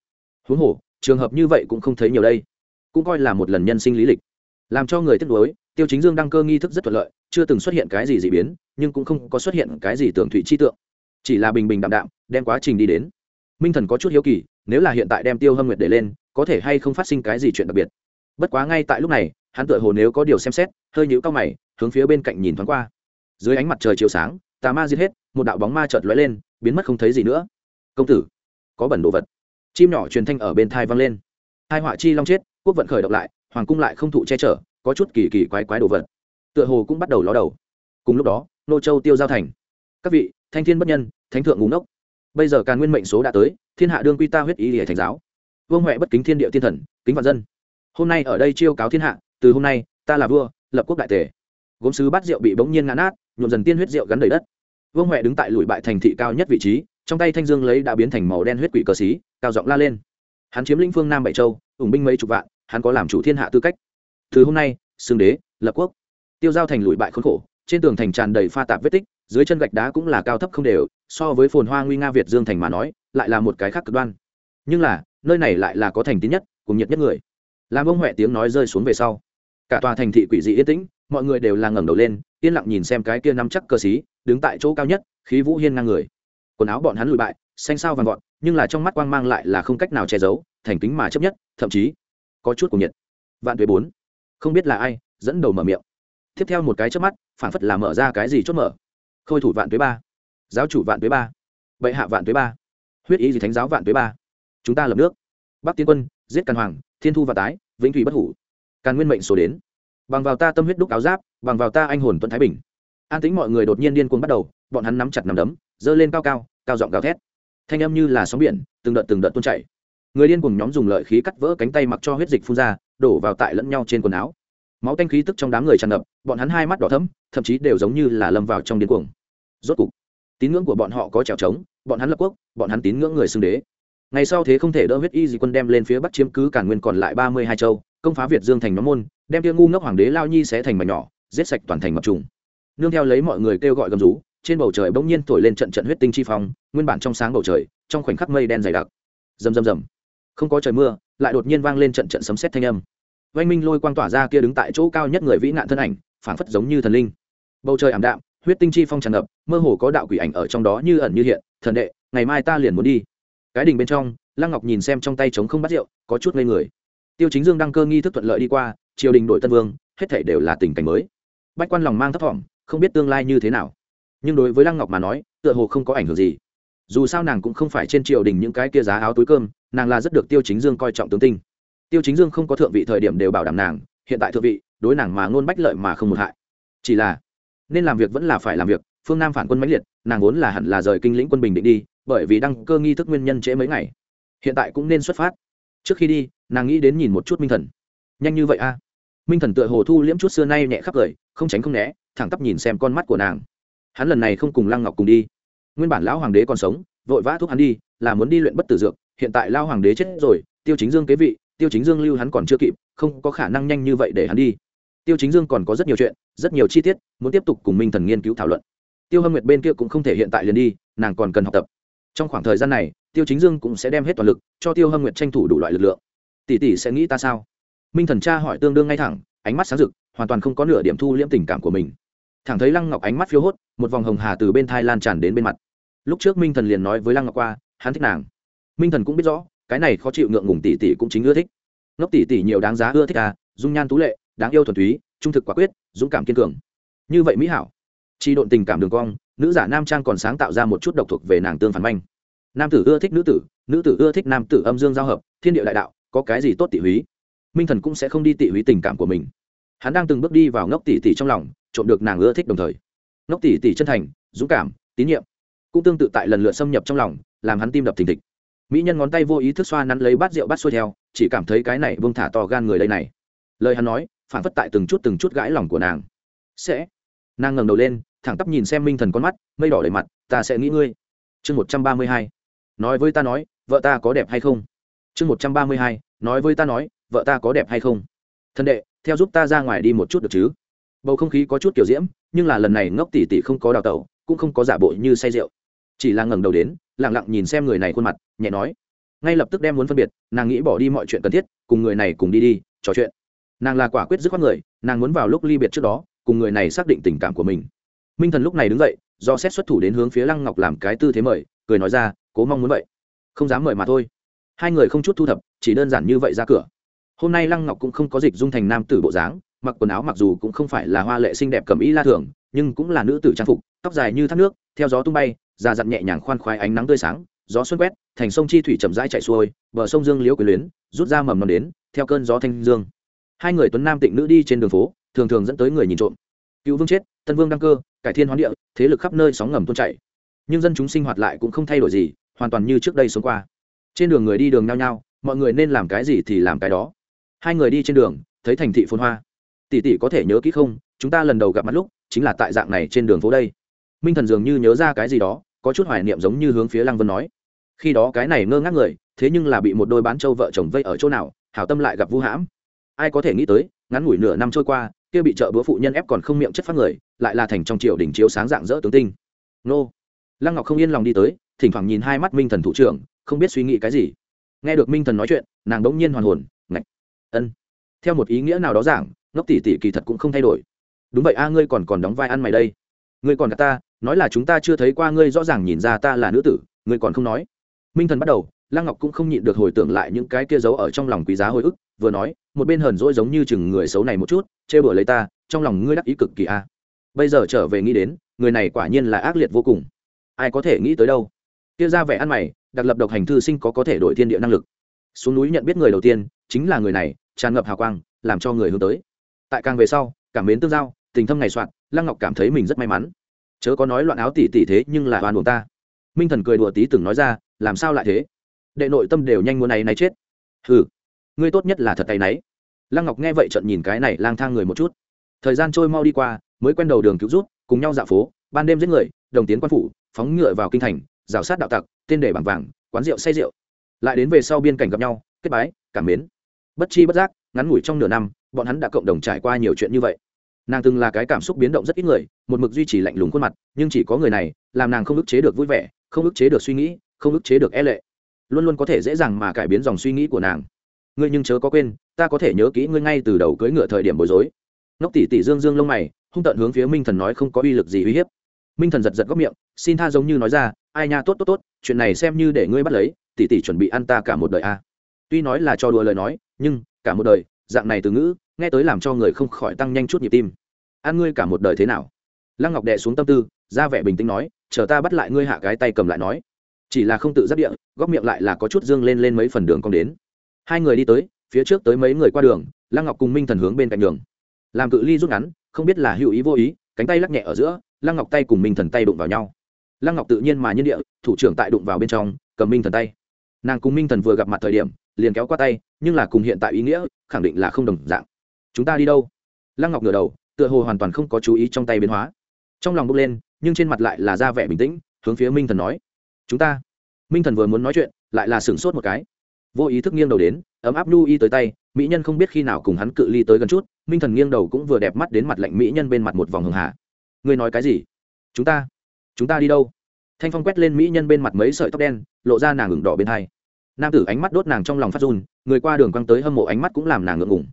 Huống hồ, trường hợp như vậy cũng không thấy nhiều đây. Cũng coi là một lần nhân sinh lý lịch làm cho người tiếc nuối, tiêu chính dương đăng cơ nghi thức rất thuận lợi, chưa từng xuất hiện cái gì d ị biến, nhưng cũng không có xuất hiện cái gì tưởng thủy chi tượng. Chỉ là bình bình đạm đạm, đem quá trình đi đến. Minh thần có chút hiếu kỳ, nếu là hiện tại đem tiêu hâm nguyệt để lên, có thể hay không phát sinh cái gì chuyện đặc biệt? Bất quá ngay tại lúc này, hắn tựa hồ nếu có điều xem xét, hơi nhũ cao mày, hướng phía bên cạnh nhìn thoáng qua. Dưới ánh mặt trời chiều sáng, tà ma giết hết, một đạo bóng ma chợt lóe lên, biến mất không thấy gì nữa. Công tử, có bẩn đồ vật. Chim nhỏ truyền thanh ở bên thai vang lên. Hai họa chi long chết, quốc vận khởi động lại hoàng cung lại không thụ che chở, có chút kỳ kỳ quái quái đồ vật. Tựa hồ cũng bắt đầu ló đầu. Cùng lúc đó, nô châu tiêu giao thành. Các vị, thanh thiên bất nhân, thánh thượng ngủ ngốc. Bây giờ càn nguyên mệnh số đã tới, thiên hạ đương quy ta huyết ý để thành giáo. Vương huệ bất kính thiên địa thiên thần, kính vạn dân. Hôm nay ở đây chiêu cáo thiên hạ, từ hôm nay, ta là vua, lập quốc đại tề. Gốm sứ bát rượu bị bỗng nhiên ngã nát, nhuộm dần tiên huyết rượu gắn đầy đất. Vương huệ đứng tại lùi bại thành thị cao nhất vị trí, trong tay thanh dương lấy đã biến thành màu đen huyết quỷ cờ xí, cao giọng la lên. Hắn chiếm lĩnh phương nam bảy châu, ủng binh mấy chục vạn hắn có làm chủ thiên hạ tư cách. Từ hôm nay xương đế lập quốc. Tiêu giao thành lụi bại khốn khổ trên tường thành tràn đầy pha tạp vết tích dưới chân gạch đá cũng là cao thấp không đều so với phồn hoa nguy nga việt dương thành mà nói lại là một cái khác cực đoan. Nhưng là nơi này lại là có thành tín nhất cùng nhiệt nhất người. Làm ông huệ tiếng nói rơi xuống về sau. Cả tòa thành thị quỷ dị yên tĩnh mọi người đều là ngẩng đầu lên yên lặng nhìn xem cái kia nắm chắc cơ sĩ, đứng tại chỗ cao nhất khí vũ hiên ngang người. Quần áo bọn hắn lùi bại xanh sao vàng gọn nhưng là trong mắt quang mang lại là không cách nào che giấu thành kính mà chấp nhất thậm chí có chút cùng nhiệt. Vạn tuế bốn. Không biết là ai, dẫn đầu mở miệng. Tiếp theo một cái trước mắt phản phất là mở ra cái gì chốt mở. Khôi thủ vạn tuế ba. Giáo chủ vạn tuế ba. Bệ hạ vạn tuế ba. Huyết ý gì thánh giáo vạn tuế ba. Chúng ta lập nước. Bắc tiến quân, giết càn hoàng, thiên thu và tái, vĩnh thủy bất hủ. Càn nguyên mệnh số đến. Bằng vào ta tâm huyết đúc áo giáp, bằng vào ta anh hồn tuấn thái bình. An tính mọi người đột nhiên điên cuồng bắt đầu, bọn hắn nắm chặt nắm đấm, giơ lên cao cao cao giọng gào thét. Thanh âm như là sóng biển, từng đợt từng đợt tuôn chảy người điên cùng nhóm dùng lợi khí cắt vỡ cánh tay mặc cho huyết dịch phun ra, đổ vào tại lẫn nhau trên quần áo. Máu tanh khí tức trong đám người tràn ngập, bọn hắn hai mắt đỏ thấm thậm chí đều giống như là lâm vào trong điên cuồng. Rốt cục, tín ngưỡng của bọn họ có trèo trống, bọn hắn lập quốc, bọn hắn tín ngưỡng người xưng đế. Ngày sau thế không thể đỡ huyết y gì quân đem lên phía bắc chiếm cứ cản nguyên còn lại ba mươi hai châu, công phá việt dương thành nhóm môn, đem tiêu ngu ngốc hoàng đế lao nhi sẽ thành mảnh nhỏ, giết sạch toàn thành mập trùng. Nương theo lấy mọi người kêu gọi gầm rú, trên bầu trời bỗng nhiên thổi lên trận trận huyết tinh chi phong, nguyên bản trong sáng bầu trời, trong khoảnh khắc mây đen dày đặc. Rầm rầm rầm không có trời mưa, lại đột nhiên vang lên trận trận sấm sét thanh âm. Oanh minh lôi quang tỏa ra kia đứng tại chỗ cao nhất người vĩ nạn thân ảnh, phảng phất giống như thần linh. Bầu trời ảm đạm, huyết tinh chi phong tràn ngập, mơ hồ có đạo quỷ ảnh ở trong đó như ẩn như hiện, thần đệ, ngày mai ta liền muốn đi. Cái đình bên trong, lăng ngọc nhìn xem trong tay trống không bắt rượu, có chút ngây người. Tiêu chính dương đăng cơ nghi thức thuận lợi đi qua, triều đình đội tân vương, hết thể đều là tình cảnh mới. Bách quan lòng mang thấp thỏm, không biết tương lai như thế nào. Nhưng đối với lăng ngọc mà nói, tựa hồ không có ảnh hưởng gì dù sao nàng cũng không phải trên triều đình những cái kia giá áo túi cơm, nàng là rất được tiêu chính dương coi trọng tướng tinh. Tiêu chính dương không có thượng vị thời điểm đều bảo đảm nàng, hiện tại thượng vị, đối nàng mà ngôn bách lợi mà không một hại. Chỉ là, nên làm việc vẫn là phải làm việc, phương nam phản quân mãnh liệt, nàng vốn là hẳn là rời kinh lĩnh quân bình định đi, bởi vì đăng cơ nghi thức nguyên nhân trễ mấy ngày. Hiện tại cũng nên xuất phát. Trước khi đi, nàng nghĩ đến nhìn một chút minh thần. Nhanh như vậy a. Minh thần tựa hồ thu liễm chút xưa nay nhẹ khắp cười không tránh không né, thẳng tắp nhìn xem con mắt của nàng. Hắn lần này không cùng lăng ngọc cùng đi nguyên bản lão hoàng đế còn sống, vội vã thúc hắn đi, là muốn đi luyện bất tử dược, hiện tại lao hoàng đế chết rồi, tiêu chính dương kế vị, tiêu chính dương lưu hắn còn chưa kịp, không có khả năng nhanh như vậy để hắn đi. Tiêu chính dương còn có rất nhiều chuyện, rất nhiều chi tiết, muốn tiếp tục cùng minh thần nghiên cứu thảo luận. Tiêu hâm nguyệt bên kia cũng không thể hiện tại liền đi, nàng còn cần học tập. Trong khoảng thời gian này, tiêu chính dương cũng sẽ đem hết toàn lực, cho tiêu hâm nguyệt tranh thủ đủ loại lực lượng. Tỷ tỷ sẽ nghĩ ta sao? Minh thần cha hỏi tương đương ngay thẳng, ánh mắt sáng rực, hoàn toàn không có nửa điểm thu liễm tình cảm của mình. Thẳng thấy lăng ngọc ánh mắt phiêu hốt, một vòng hồng hà từ bên thai lan tràn đến bên mặt lúc trước minh thần liền nói với lăng ngọc qua, hắn thích nàng. Minh thần cũng biết rõ, cái này khó chịu ngượng ngùng tỷ tỷ cũng chính ưa thích. Ngốc tỷ tỷ nhiều đáng giá ưa thích à dung nhan tú lệ, đáng yêu thuần túy, trung thực quả quyết, dũng cảm kiên cường. Như vậy mỹ hảo. Chi độn tình cảm đường cong, nữ giả nam trang còn sáng tạo ra một chút độc thuộc về nàng tương phản manh. Nam tử ưa thích nữ tử nữ tử ưa thích nam tử âm dương giao hợp, thiên địa đại đạo, có cái gì tốt tỷ húy? Minh thần cũng sẽ không đi tỷ húy tình cảm của mình. Hắn đang từng bước đi vào ngốc tỷ tỷ trong lòng, trộm được nàng ưa thích đồng thời. Ngốc tỷ tỷ chân thành, dũng cảm, tín nhiệm cũng tương tự tại lần lượt xâm nhập trong lòng, làm hắn tim đập thình thịch. Mỹ nhân ngón tay vô ý thức xoa nắn lấy bát rượu bát xuôi theo, chỉ cảm thấy cái này vương thả to gan người đây này. Lời hắn nói phản phất tại từng chút từng chút gãi lòng của nàng. Sẽ. Nàng ngẩng đầu lên, thẳng tắp nhìn xem minh thần con mắt, mây đỏ đầy mặt, ta sẽ nghĩ ngươi. Chương một trăm ba mươi hai. Nói với ta nói, vợ ta có đẹp hay không? Chương một trăm ba mươi hai. Nói với ta nói, vợ ta có đẹp hay không? Thân đệ, theo giúp ta ra ngoài đi một chút được chứ? Bầu không khí có chút kiểu diễm, nhưng là lần này ngốc tỉ tỉ không có đào tẩu, cũng không có giả bộ như say rượu chỉ là ngẩng đầu đến lẳng lặng nhìn xem người này khuôn mặt, nhẹ nói. Ngay lập tức đem muốn phân biệt, nàng nghĩ bỏ đi mọi chuyện cần thiết, cùng người này cùng đi đi, trò chuyện. Nàng là quả quyết dứt khoát người, nàng muốn vào lúc ly biệt trước đó, cùng người này xác định tình cảm của mình. Minh thần lúc này đứng dậy, do xét xuất thủ đến hướng phía lăng ngọc làm cái tư thế mời, cười nói ra, cố mong muốn vậy. Không dám mời mà thôi. Hai người không chút thu thập, chỉ đơn giản như vậy ra cửa. Hôm nay lăng ngọc cũng không có dịch dung thành nam tử bộ dáng mặc quần áo mặc dù cũng không phải là hoa lệ xinh đẹp cầm ý la thường, nhưng cũng là nữ tử trang phục, tóc dài như thác nước, theo gió tung bay da dặn nhẹ nhàng khoan khoái ánh nắng tươi sáng, gió xuân quét, thành sông chi thủy chậm rãi chạy xuôi, bờ sông dương liễu quyền luyến, rút ra mầm non đến, theo cơn gió thanh dương. Hai người tuấn nam tịnh nữ đi trên đường phố, thường thường dẫn tới người nhìn trộm. Cựu vương chết, tân vương đăng cơ, cải thiên hoán địa, thế lực khắp nơi sóng ngầm tuôn chảy. Nhưng dân chúng sinh hoạt lại cũng không thay đổi gì, hoàn toàn như trước đây sống qua. Trên đường người đi đường nhao nhao mọi người nên làm cái gì thì làm cái đó. Hai người đi trên đường, thấy thành thị phồn hoa tỷ tỷ có thể nhớ kỹ không? Chúng ta lần đầu gặp mặt lúc, chính là tại dạng này trên đường phố đây. Minh thần dường như nhớ ra cái gì đó, có chút hoài niệm giống như hướng phía lăng vân nói. Khi đó cái này ngơ ngác người, thế nhưng là bị một đôi bán trâu vợ chồng vây ở chỗ nào, hảo tâm lại gặp vũ hãm. Ai có thể nghĩ tới, ngắn ngủi nửa năm trôi qua, kia bị trợ bữa phụ nhân ép còn không miệng chất phát người, lại là thành trong triều đỉnh chiếu sáng dạng dỡ tướng tinh. Nô. Lăng ngọc không yên lòng đi tới, thỉnh thoảng nhìn hai mắt minh thần thủ trưởng, không biết suy nghĩ cái gì. Nghe được minh thần nói chuyện, nàng đ ỗ n g nhiên hoàn hồn, ngạch, ân. Theo một ý nghĩa nào đó giảng ngốc tỷ tỷ kỳ thật cũng không thay đổi. Đúng vậy a, ngươi còn còn đóng vai ăn mày đây. Ngươi còn cả ta, nói là chúng ta chưa thấy qua ngươi, rõ ràng nhìn ra ta là nữ tử, ngươi còn không nói. Minh thần bắt đầu, lăng ngọc cũng không nhịn được hồi tưởng lại những cái kia giấu ở trong lòng quý giá hồi ức, vừa nói, một bên hờn dỗi giống như chừng người xấu này một chút chê bừa lấy ta, trong lòng ngươi đắc ý cực kỳ a. Bây giờ trở về nghĩ đến, người này quả nhiên là ác liệt vô cùng. Ai có thể nghĩ tới đâu? Kia ra vẻ ăn mày, đặc lập độc hành thư sinh có có thể đổi thiên địa năng lực. Xuống núi nhận biết người đầu tiên, chính là người này, tràn ngập hào quang, làm cho người hướng tới tại càng về sau, cảm mến tương giao, tình thâm ngày soạn, lăng ngọc cảm thấy mình rất may mắn. Chớ có nói loạn áo tỉ tỉ thế nhưng là oan buồn ta. Minh thần cười đùa tí từng nói ra, làm sao lại thế? Đệ nội tâm đều nhanh muốn này này chết. Hừ, ngươi tốt nhất là thật tay náy. Lăng ngọc nghe vậy trận nhìn cái này lang thang người một chút. Thời gian trôi mau đi qua, mới quen đầu đường cứu rút cùng nhau dạo phố, ban đêm giết người, đồng tiến quan phủ, phóng ngựa vào kinh thành, rào sát đạo tặc, tên để bằng vàng, quán rượu say rượu. Lại đến về sau biên cảnh gặp nhau, kết bái, cảm mến. Bất chi bất giác, ngắn ngủi trong nửa năm bọn hắn đã cộng đồng trải qua nhiều chuyện như vậy. Nàng từng là cái cảm xúc biến động rất ít người, một mực duy trì lạnh lùng khuôn mặt, nhưng chỉ có người này, làm nàng không ức chế được vui vẻ, không ức chế được suy nghĩ, không ức chế được e lệ. Luôn luôn có thể dễ dàng mà cải biến dòng suy nghĩ của nàng. Ngươi nhưng chớ có quên, ta có thể nhớ kỹ ngươi ngay từ đầu cưỡi ngựa thời điểm bối rối. Ngốc tỷ tỷ dương dương lông mày, hung tận hướng phía minh thần nói không có uy lực gì uy hiếp. Minh thần giật giật góc miệng, xin tha giống như nói ra, ai nha, tốt tốt tốt, chuyện này xem như để ngươi bắt lấy, tỷ tỷ chuẩn bị ăn ta cả một đời a à. tuy nói là cho đùa lời nói, nhưng cả một đời, dạng này từ ngữ nghe tới làm cho người không khỏi tăng nhanh chút nhịp tim. Ăn ngươi cả một đời thế nào? Lăng ngọc đệ xuống tâm tư, ra vẻ bình tĩnh nói, chờ ta bắt lại ngươi hạ cái tay cầm lại nói. Chỉ là không tự giác địa, góc miệng lại là có chút dương lên lên mấy phần đường cong đến. Hai người đi tới, phía trước tới mấy người qua đường, lăng ngọc cùng minh thần hướng bên cạnh đường. Làm cự ly rút ngắn, không biết là hữu ý vô ý, cánh tay lắc nhẹ ở giữa, lăng ngọc tay cùng minh thần tay đụng vào nhau. Lăng ngọc tự nhiên mà nhân địa, thủ trưởng tại đụng vào bên trong, cầm minh thần tay. Nàng cùng minh thần vừa gặp mặt thời điểm, liền kéo qua tay, nhưng là cùng hiện tại ý nghĩa, khẳng định là không đồng dạng chúng ta đi đâu? Lăng ngọc ngửa đầu, tựa hồ hoàn toàn không có chú ý trong tay biến hóa. Trong lòng bốc lên, nhưng trên mặt lại là ra vẻ bình tĩnh, hướng phía minh thần nói, chúng ta. Minh thần vừa muốn nói chuyện, lại là sửng sốt một cái. Vô ý thức nghiêng đầu đến, ấm áp nhu y tới tay, mỹ nhân không biết khi nào cùng hắn cự ly tới gần chút, minh thần nghiêng đầu cũng vừa đẹp mắt đến mặt lạnh mỹ nhân bên mặt một vòng hường hạ. Ngươi nói cái gì? Chúng ta chúng ta đi đâu? Thanh phong quét lên mỹ nhân bên mặt mấy sợi tóc đen, lộ ra nàng ửng đỏ bên hai. Nam tử ánh mắt đốt nàng trong lòng phát run, người qua đường quăng tới hâm mộ ánh mắt cũng làm nàng ngượng ngùng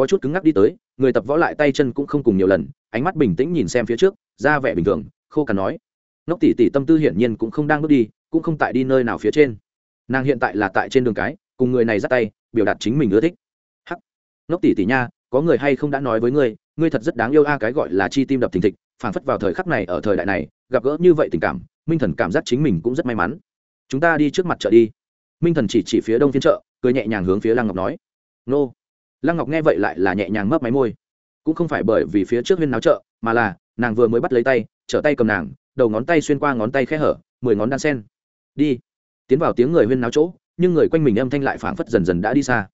có chút cứng ngắc đi tới, người tập võ lại tay chân cũng không cùng nhiều lần, ánh mắt bình tĩnh nhìn xem phía trước, ra vẻ bình thường, khô cằn nói. Ngốc tỷ tỷ tâm tư hiển nhiên cũng không đang bước đi, cũng không tại đi nơi nào phía trên. Nàng hiện tại là tại trên đường cái, cùng người này dắt tay, biểu đạt chính mình ưa thích. Hắc. Ngốc tỷ tỷ nha, có người hay không đã nói với ngươi ngươi thật rất đáng yêu a, cái gọi là chi tim đập thình thịch, phảng phất vào thời khắc này, ở thời đại này, gặp gỡ như vậy tình cảm, minh thần cảm giác chính mình cũng rất may mắn. Chúng ta đi trước mặt chợ đi. Minh thần chỉ chỉ phía đông phiên chợ, cười nhẹ nhàng hướng phía lăng ngọc nói. Nô lăng ngọc nghe vậy lại là nhẹ nhàng mấp máy môi. Cũng không phải bởi vì phía trước huyên náo chợ, mà là nàng vừa mới bắt lấy tay, trở tay cầm nàng, đầu ngón tay xuyên qua ngón tay khe hở, mười ngón đan sen. Đi. Tiến vào tiếng người huyên náo chỗ, nhưng người quanh mình âm thanh lại phảng phất dần dần đã đi xa.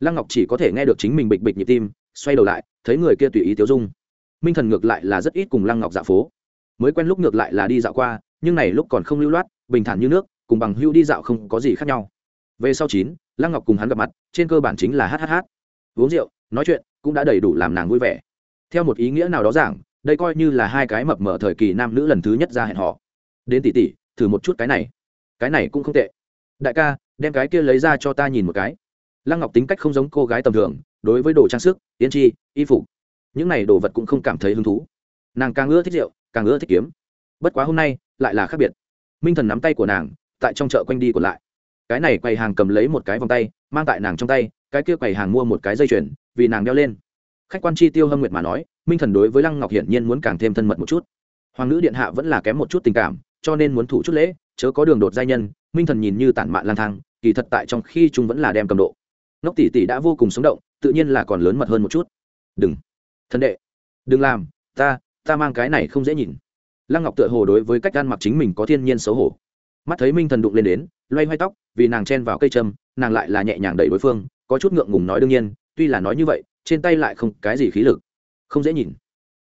Lăng ngọc chỉ có thể nghe được chính mình bịch bịch nhịp tim, xoay đầu lại, thấy người kia tùy ý tiêu dung. Minh thần ngược lại là rất ít cùng lăng ngọc dạo phố. Mới quen lúc ngược lại là đi dạo qua, nhưng này lúc còn không lưu loát, bình thản như nước, cùng bằng hưu đi dạo không có gì khác nhau. Về sau chín, lăng ngọc cùng hắn gặp mặt, trên cơ bản chính là hhh uống rượu, nói chuyện, cũng đã đầy đủ làm nàng vui vẻ. Theo một ý nghĩa nào đó giảng, đây coi như là hai cái mập mở thời kỳ nam nữ lần thứ nhất ra hẹn họ đến tỷ tỷ, thử một chút cái này. Cái này cũng không tệ. Đại ca, đem cái kia lấy ra cho ta nhìn một cái. Lăng ngọc tính cách không giống cô gái tầm thường, đối với đồ trang sức yên chi, y phục, những này đồ vật cũng không cảm thấy hứng thú. Nàng càng ưa thích rượu, càng ưa thích kiếm. Bất quá hôm nay, lại là khác biệt. Minh thần nắm tay của nàng, tại trong chợ quanh đi còn lại. Cái này quầy hàng cầm lấy một cái vòng tay, mang tại nàng trong tay cái kia quầy hàng mua một cái dây chuyền, vì nàng đeo lên. Khách quan chi tiêu hâm nguyệt mà nói, minh thần đối với lăng ngọc hiển nhiên muốn càng thêm thân mật một chút. Hoàng nữ điện hạ vẫn là kém một chút tình cảm, cho nên muốn thủ chút lễ, chớ có đường đột giai nhân, minh thần nhìn như tản mạn lang thang, kỳ thật tại trong khi chúng vẫn là đem cầm độ. Ngốc tỷ tỷ đã vô cùng sống động, tự nhiên là còn lớn mật hơn một chút. Đừng. Thân đệ. Đừng làm, ta ta mang cái này không dễ nhìn. Lăng ngọc tựa hồ đối với cách ăn mặc chính mình có thiên nhiên xấu hổ. Mắt thấy minh thần đụng lên đến, loay hoay tóc, vì nàng chen vào cây châm, nàng lại là nhẹ nhàng đẩy đối phương có chút ngượng ngùng nói đương nhiên, tuy là nói như vậy, trên tay lại không cái gì khí lực. Không dễ nhìn.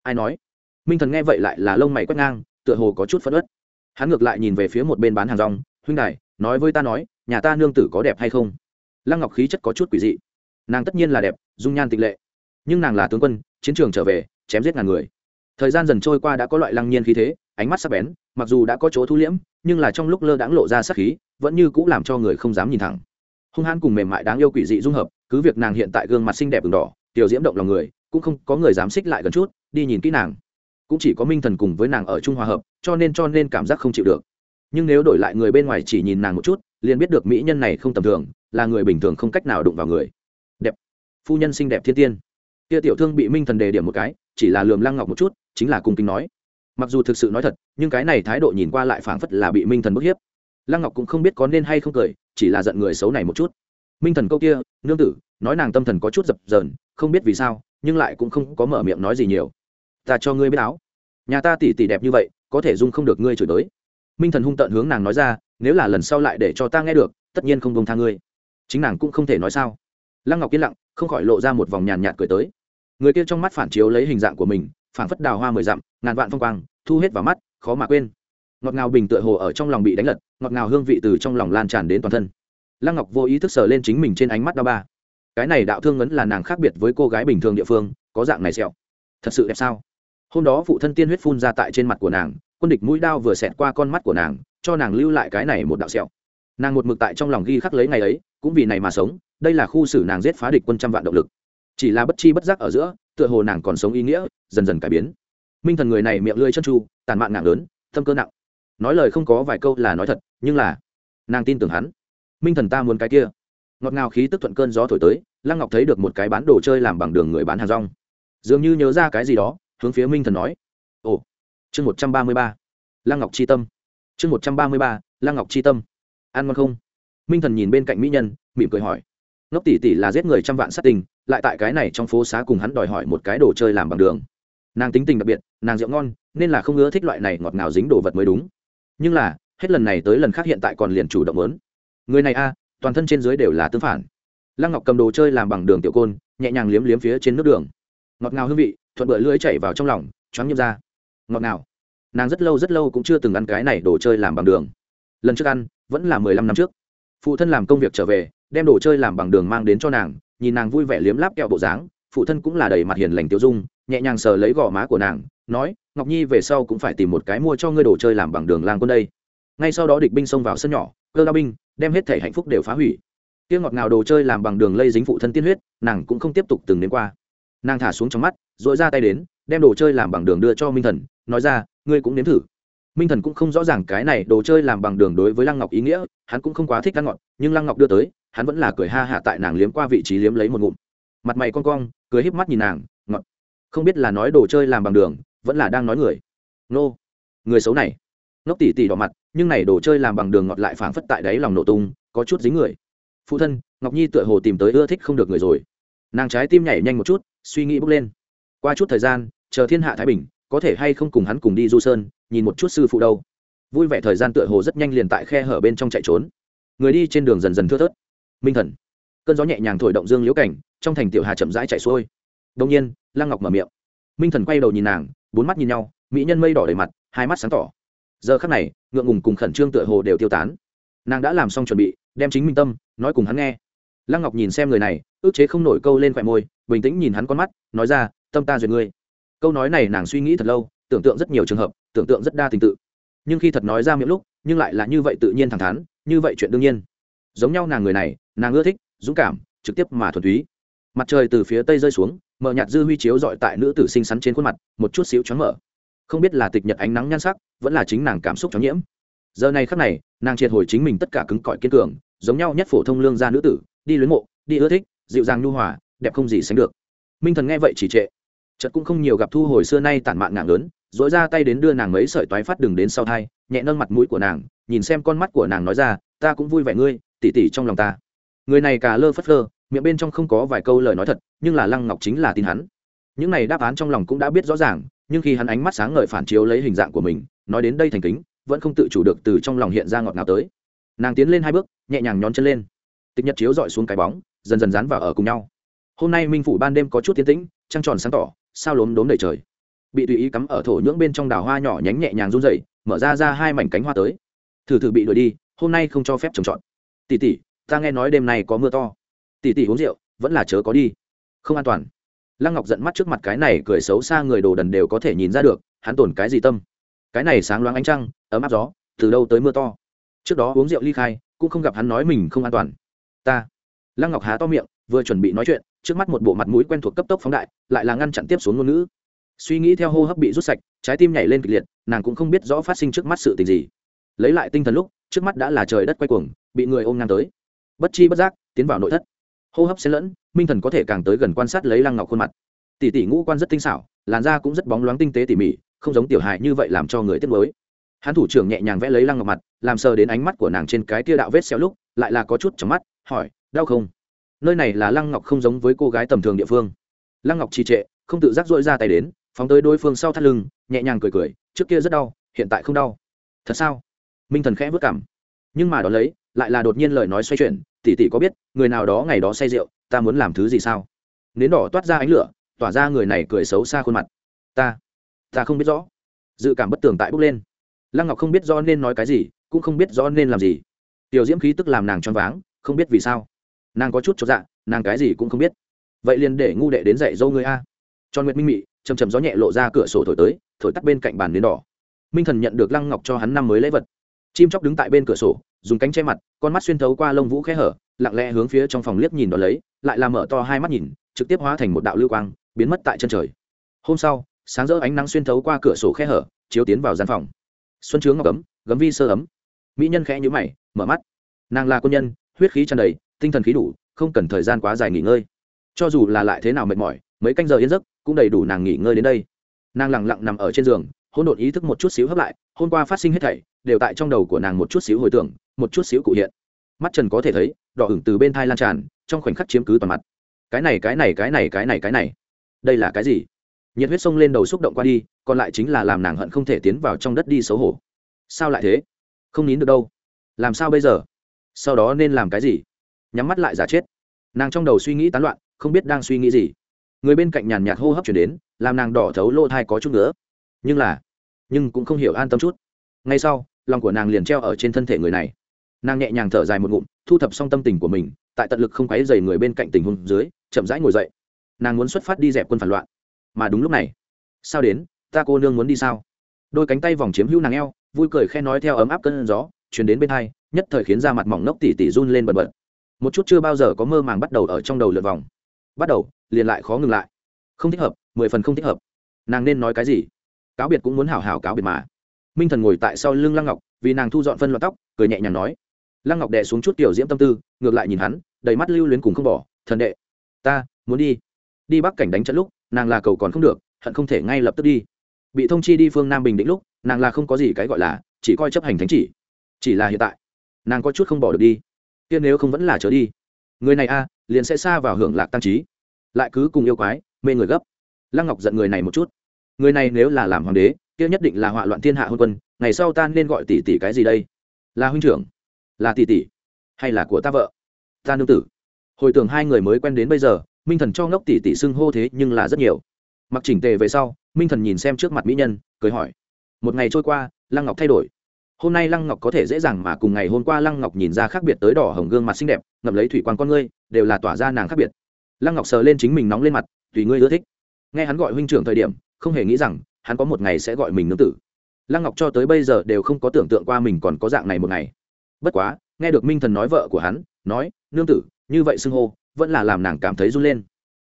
Ai nói? Minh thần nghe vậy lại là lông mày quét ngang, tựa hồ có chút phất ớt hắn ngược lại nhìn về phía một bên bán hàng rong, huynh đài, nói với ta nói, nhà ta nương tử có đẹp hay không? Lăng ngọc khí chất có chút quỷ dị. Nàng tất nhiên là đẹp, dung nhan tịch lệ. Nhưng nàng là tướng quân, chiến trường trở về, chém giết ngàn người. Thời gian dần trôi qua đã có loại lăng nhiên khí thế, ánh mắt sắc bén, mặc dù đã có chỗ thu liễm, nhưng là trong lúc lơ đãng lộ ra sắc khí, vẫn như cũng làm cho người không dám nhìn thẳng hung hãn cùng mềm mại đáng yêu quỷ dị dung hợp, cứ việc nàng hiện tại gương mặt xinh đẹp ửng đỏ, tiểu diễm động lòng người, cũng không có người dám xích lại gần chút, đi nhìn kỹ nàng. Cũng chỉ có minh thần cùng với nàng ở chung hòa hợp, cho nên cho nên cảm giác không chịu được. Nhưng nếu đổi lại người bên ngoài chỉ nhìn nàng một chút, liền biết được mỹ nhân này không tầm thường, là người bình thường không cách nào đụng vào người. Đẹp. Phu nhân xinh đẹp thiên tiên. Kia tiểu thương bị minh thần đề điểm một cái, chỉ là lườm lăng ngọc một chút, chính là cung kính nói. Mặc dù thực sự nói thật, nhưng cái này thái độ nhìn qua lại phảng phất là bị minh thần bức hiếp lăng ngọc cũng không biết có nên hay không cười, chỉ là giận người xấu này một chút. Minh thần câu kia, nương tử, nói nàng tâm thần có chút dập dờn, không biết vì sao, nhưng lại cũng không có mở miệng nói gì nhiều. Ta cho ngươi biết áo. Nhà ta tỉ tỉ đẹp như vậy, có thể dung không được ngươi chửi tới minh thần hung tận hướng nàng nói ra, nếu là lần sau lại để cho ta nghe được, tất nhiên không công tha ngươi. Chính nàng cũng không thể nói sao. Lăng ngọc yên lặng, không khỏi lộ ra một vòng nhàn nhạt cười tới. Người kia trong mắt phản chiếu lấy hình dạng của mình phản phất đào hoa mười dặm, ngàn vạn phong quang, thu hết vào mắt, khó mà quên ngọt ngào bình tựa hồ ở trong lòng bị đánh lật, ngọt ngào hương vị từ trong lòng lan tràn đến toàn thân. Lăng ngọc vô ý thức sờ lên chính mình trên ánh mắt đau ba. Cái này đạo thương ngấn là nàng khác biệt với cô gái bình thường địa phương, có dạng này sẹo thật sự đẹp sao? Hôm đó phụ thân tiên huyết phun ra tại trên mặt của nàng, quân địch mũi đao vừa xẹt qua con mắt của nàng, cho nàng lưu lại cái này một đạo sẹo nàng một mực tại trong lòng ghi khắc lấy ngày ấy, cũng vì này mà sống, đây là khu xử nàng giết phá địch quân trăm vạn động lực. Chỉ là bất chi bất giác ở giữa, tựa hồ nàng còn sống ý nghĩa, dần dần cải biến. Minh thần người này miệng lưỡi chân tru, tàn mạn nặng lớn, tâm cơ nặng nói lời không có vài câu là nói thật, nhưng là, nàng tin tưởng hắn. Minh thần ta muốn cái kia. Ngọt ngào khí tức thuận cơn gió thổi tới, lăng ngọc thấy được một cái bán đồ chơi làm bằng đường người bán hàng rong. Dường như nhớ ra cái gì đó, hướng phía minh thần nói. Ồ, chương một trăm ba mươi ba. Lăng ngọc c h i tâm. Chương một trăm ba mươi ba, lăng ngọc c h i tâm. Ăn ngon không? Minh thần nhìn bên cạnh mỹ nhân, mỉm cười hỏi. Ngốc tỷ tỷ là giết người trăm vạn sát tình, lại tại cái này trong phố xá cùng hắn đòi hỏi một cái đồ chơi làm bằng đường. Nàng tính tình đặc biệt, nàng rượu ngon, nên là không ngứa thích loại này ngọt ngào dính đồ vật mới đúng nhưng là, hết lần này tới lần khác hiện tại còn liền chủ động lớn người này a, toàn thân trên dưới đều là tương phản. Lăng ngọc cầm đồ chơi làm bằng đường tiểu côn, nhẹ nhàng liếm liếm phía trên nước đường. Ngọt ngào hương vị, thuận bựa lưỡi chảy vào trong lòng, choáng nhâm ra. Ngọt ngào. Nàng rất lâu rất lâu cũng chưa từng ăn cái này đồ chơi làm bằng đường. Lần trước ăn, vẫn là mười lăm năm trước. Phụ thân làm công việc trở về, đem đồ chơi làm bằng đường mang đến cho nàng, nhìn nàng vui vẻ liếm láp kẹo bộ dáng, phụ thân cũng là đầy mặt hiền lành tiêu dung nhẹ nhàng sờ lấy gò má của nàng, nói, ngọc nhi về sau cũng phải tìm một cái mua cho ngươi đồ chơi làm bằng đường lang quân đây. Ngay sau đó địch binh xông vào sân nhỏ, cơ lao binh đem hết thể hạnh phúc đều phá hủy. Tiếng ngọt ngào đồ chơi làm bằng đường lây dính phụ thân tiên huyết, nàng cũng không tiếp tục từng đến qua. Nàng thả xuống trong mắt dội ra tay đến, đem đồ chơi làm bằng đường đưa cho minh thần, nói ra, ngươi cũng nếm thử. Minh thần cũng không rõ ràng cái này đồ chơi làm bằng đường đối với lăng ngọc ý nghĩa, hắn cũng không quá thích ăn ngọt, nhưng lăng ngọc đưa tới, hắn vẫn là cười ha hạ tại nàng liếm qua vị trí liếm lấy một ngụm. Mặt mày con cong, cười híp mắt nhìn nàng không biết là nói đồ chơi làm bằng đường, vẫn là đang nói người. Nô. Người xấu này. Ngốc tỉ tỉ đỏ mặt, nhưng này đồ chơi làm bằng đường ngọt lại phảng phất tại đáy lòng nổ tung, có chút dính người. Phụ thân, ngọc nhi tựa hồ tìm tới ưa thích không được người rồi. Nàng trái tim nhảy nhanh một chút, suy nghĩ bước lên. Qua chút thời gian, chờ thiên hạ thái bình, có thể hay không cùng hắn cùng đi du sơn, nhìn một chút sư phụ đâu. Vui vẻ thời gian tựa hồ rất nhanh liền tại khe hở bên trong chạy trốn. Người đi trên đường dần dần thưa thớt. Minh thần. Cơn gió nhẹ nhàng thổi động dương liễu cảnh, trong thành tiểu hà chậm rãi chạy xuôi đông nhiên, lăng ngọc mở miệng. Minh thần quay đầu nhìn nàng, bốn mắt nhìn nhau, mỹ nhân mây đỏ đầy mặt, hai mắt sáng tỏ. Giờ khắc này, ngượng ngùng cùng khẩn trương tựa hồ đều tiêu tán. Nàng đã làm xong chuẩn bị, đem chính minh tâm, nói cùng hắn nghe. Lăng ngọc nhìn xem người này, ước chế không nổi câu lên khoẻ môi, bình tĩnh nhìn hắn con mắt, nói ra, tâm ta duyệt ngươi. Câu nói này nàng suy nghĩ thật lâu, tưởng tượng rất nhiều trường hợp, tưởng tượng rất đa tình tự. Nhưng khi thật nói ra miệng lúc, nhưng lại là như vậy tự nhiên thẳng thắn, như vậy chuyện đương nhiên. Giống nhau nàng người này, nàng ưa thích, dũng cảm, trực tiếp mà thuần túy. Mặt trời từ phía tây rơi xuống mở nhạt dư huy chiếu dọi tại nữ tử xinh xắn trên khuôn mặt, một chút xíu choáng mở. Không biết là tịch nhật ánh nắng nhan sắc, vẫn là chính nàng cảm xúc choáng nhiễm. Giờ này khắc này, nàng triệt hồi chính mình tất cả cứng cỏi kiên cường, giống nhau nhất phổ thông lương gia nữ tử, đi luyến mộ, đi ưa thích, dịu dàng nhu hòa, đẹp không gì sánh được. Minh thần nghe vậy chỉ trệ. Chợt cũng không nhiều gặp thu hồi xưa nay tản mạn ngạng lớn dỗi ra tay đến đưa nàng mấy sợi toái phát đường đến sau thai, nhẹ nâng mặt mũi của nàng, nhìn xem con mắt của nàng nói ra, ta cũng vui vẻ ngươi, tỉ tỉ trong lòng ta. Người này cả lơ phất lơ miệng bên trong không có vài câu lời nói thật, nhưng là lăng ngọc chính là tin hắn. Những này đáp án trong lòng cũng đã biết rõ ràng, nhưng khi hắn ánh mắt sáng ngời phản chiếu lấy hình dạng của mình, nói đến đây thành kính, vẫn không tự chủ được từ trong lòng hiện ra ngọt ngào tới. Nàng tiến lên hai bước, nhẹ nhàng nhón chân lên. Tịch nhật chiếu dọi xuống cái bóng, dần dần dán vào ở cùng nhau. Hôm nay minh phủ ban đêm có chút tiến tĩnh, trăng tròn sáng tỏ, sao lốm đốm đầy trời. Bị tùy ý cắm ở thổ nhưỡng bên trong đào hoa nhỏ nhánh nhẹ nhàng run rẩy, mở ra ra hai mảnh cánh hoa tới. Thử thử bị đuổi đi, hôm nay không cho phép trồng trọt. Tỷ tỷ, ta nghe nói đêm nay có mưa to tỷ tỷ uống rượu, vẫn là chớ có đi. Không an toàn. Lăng ngọc giận mắt trước mặt cái này cười xấu xa người đồ đần đều có thể nhìn ra được, hắn tổn cái gì tâm? Cái này sáng loáng ánh trăng, ấm áp gió, từ đâu tới mưa to? Trước đó uống rượu ly khai, cũng không gặp hắn nói mình không an toàn. Ta. Lăng ngọc há to miệng, vừa chuẩn bị nói chuyện, trước mắt một bộ mặt mũi quen thuộc cấp tốc phóng đại, lại là ngăn chặn tiếp xuống ngôn ngữ. Suy nghĩ theo hô hấp bị rút sạch, trái tim nhảy lên kịch liệt, nàng cũng không biết rõ phát sinh trước mắt sự tình gì. Lấy lại tinh thần lúc, trước mắt đã là trời đất quay cuồng, bị người ôm ngang tới. Bất chi bất giác, tiến vào nội thất hô hấp xen lẫn, minh thần có thể càng tới gần quan sát lấy lăng ngọc khuôn mặt. Tỷ tỷ ngũ quan rất tinh xảo, làn da cũng rất bóng loáng tinh tế tỉ mỉ, không giống tiểu hài như vậy làm cho người tiếc mới hắn thủ trưởng nhẹ nhàng vẽ lấy lăng ngọc mặt, làm sờ đến ánh mắt của nàng trên cái tia đạo vết xéo lúc, lại là có chút trong mắt, hỏi, đau không? Nơi này là lăng ngọc không giống với cô gái tầm thường địa phương. Lăng ngọc trì trệ, không tự giác dội ra tay đến, phóng tới đối phương sau thắt lưng, nhẹ nhàng cười cười, trước kia rất đau, hiện tại không đau. Thật sao? Minh thần khẽ vất cảm nhưng mà đ ó lấy, lại là đột nhiên lời nói xoay chuyển Tỷ tỷ có biết, người nào đó ngày đó say rượu, ta muốn làm thứ gì sao? Nến đỏ toát ra ánh lửa, tỏa ra người này cười xấu xa khuôn mặt. Ta ta không biết rõ. Dự cảm bất tường tại bốc lên. Lăng ngọc không biết rõ nên nói cái gì, cũng không biết rõ nên làm gì. Tiểu diễm khí tức làm nàng choáng váng, không biết vì sao. Nàng có chút cho dạ nàng cái gì cũng không biết. Vậy liền để ngu đệ đến dạy dâu người a. Cho nguyệt minh mị, chầm chầm gió nhẹ lộ ra cửa sổ thổi tới, thổi tắt bên cạnh bàn nến đỏ. Minh thần nhận được lăng ngọc cho hắn năm mới lễ vật chim chóc đứng tại bên cửa sổ, dùng cánh che mặt, con mắt xuyên thấu qua lông vũ khẽ hở, lặng lẽ hướng phía trong phòng liếc nhìn đ ó lấy, lại làm mở to hai mắt nhìn, trực tiếp hóa thành một đạo lưu quang, biến mất tại chân trời. Hôm sau, sáng rỡ ánh nắng xuyên thấu qua cửa sổ khe hở, chiếu tiến vào gian phòng. Xuân chướng ngọc ấm, gấm vi sơ ấm. Mỹ nhân khẽ nhữ mày, mở mắt. Nàng là quân nhân, huyết khí tràn đầy, tinh thần khí đủ, không cần thời gian quá dài nghỉ ngơi. Cho dù là lại thế nào mệt mỏi, mấy canh giờ yên giấc, cũng đầy đủ nàng nghỉ ngơi đến đây. Nàng lẳng lặng nằm ở trên giường hôn đột ý thức một chút xíu hấp lại, hôm qua phát sinh hết thảy đều tại trong đầu của nàng một chút xíu hồi tưởng, một chút xíu cụ hiện. Mắt trần có thể thấy, đỏ ửng từ bên thai lan tràn, trong khoảnh khắc chiếm cứ toàn mặt. Cái này cái này cái này cái này cái này. Đây là cái gì? Nhiệt huyết sông lên đầu xúc động qua đi, còn lại chính là làm nàng hận không thể tiến vào trong đất đi xấu hổ. Sao lại thế? Không nín được đâu. Làm sao bây giờ? Sau đó nên làm cái gì? Nhắm mắt lại giả chết. Nàng trong đầu suy nghĩ tán loạn, không biết đang suy nghĩ gì. Người bên cạnh nhàn nhạt hô hấp chuyển đến, làm nàng đỏ thấu lỗ thai có chút nữa. Nhưng là, nhưng cũng không hiểu an tâm chút. Ngay sau lòng của nàng liền treo ở trên thân thể người này. Nàng nhẹ nhàng thở dài một ngụm, thu thập xong tâm tình của mình, tại tận lực không quáy dày người bên cạnh tình hôn dưới, chậm rãi ngồi dậy. Nàng muốn xuất phát đi dẹp quân phản loạn. Mà đúng lúc này, sao đến? Ta cô nương muốn đi sao? Đôi cánh tay vòng chiếm hữu nàng eo, vui cười khe nói theo ấm áp cơn gió chuyển đến bên hai, nhất thời khiến da mặt mỏng nốc tỉ tỉ run lên bật bật. Một chút chưa bao giờ có mơ màng bắt đầu ở trong đầu lượt vòng. Bắt đầu, liền lại khó ngừng lại. Không thích hợp, mười phần không thích hợp. Nàng nên nói cái gì? Cáo biệt cũng muốn hảo hảo cáo biệt mà minh thần ngồi tại sau lưng lăng ngọc, vì nàng thu dọn phân loạn tóc, cười nhẹ nhàng nói. Lăng ngọc đè xuống chút tiểu diễm tâm tư, ngược lại nhìn hắn, đầy mắt lưu luyến cùng không bỏ. Thần đệ, ta muốn đi. Đi bắc cảnh đánh trận lúc, nàng là cầu còn không được, hận không thể ngay lập tức đi. Bị thông chi đi phương nam bình định lúc, nàng là không có gì cái gọi là, chỉ coi chấp hành thánh chỉ. Chỉ là hiện tại, nàng có chút không bỏ được đi. Tiên nếu không vẫn là trở đi. Người này a, liền sẽ xa vào hưởng lạc tăng trí. Lại cứ cùng yêu quái, mê người gấp. Lăng ngọc giận người này một chút. Người này nếu là làm hoàng đế kia nhất định là họa loạn thiên hạ hôn quân, ngày sau ta nên gọi tỷ tỷ cái gì đây? Là huynh trưởng? Là tỷ tỷ? Hay là của ta vợ? Ta nương tử. Hồi tưởng hai người mới quen đến bây giờ, minh thần cho ngốc tỷ tỷ xưng hô thế nhưng là rất nhiều. Mặc chỉnh tề về sau, minh thần nhìn xem trước mặt mỹ nhân, cười hỏi. Một ngày trôi qua, lăng ngọc thay đổi. Hôm nay lăng ngọc có thể dễ dàng mà cùng ngày hôm qua lăng ngọc nhìn ra khác biệt tới đỏ hồng gương mặt xinh đẹp, ngậm lấy thủy quan con ngươi, đều là tỏa ra nàng khác biệt. Lăng ngọc sờ lên chính mình nóng lên mặt, tùy ngươi ưa thích. Nghe hắn gọi huynh trưởng thời điểm, không hề nghĩ rằng hắn có một ngày sẽ gọi mình nương tử. Lăng ngọc cho tới bây giờ đều không có tưởng tượng qua mình còn có dạng này một ngày. Bất quá, nghe được minh thần nói vợ của hắn, nói, nương tử, như vậy xưng hô, vẫn là làm nàng cảm thấy run lên.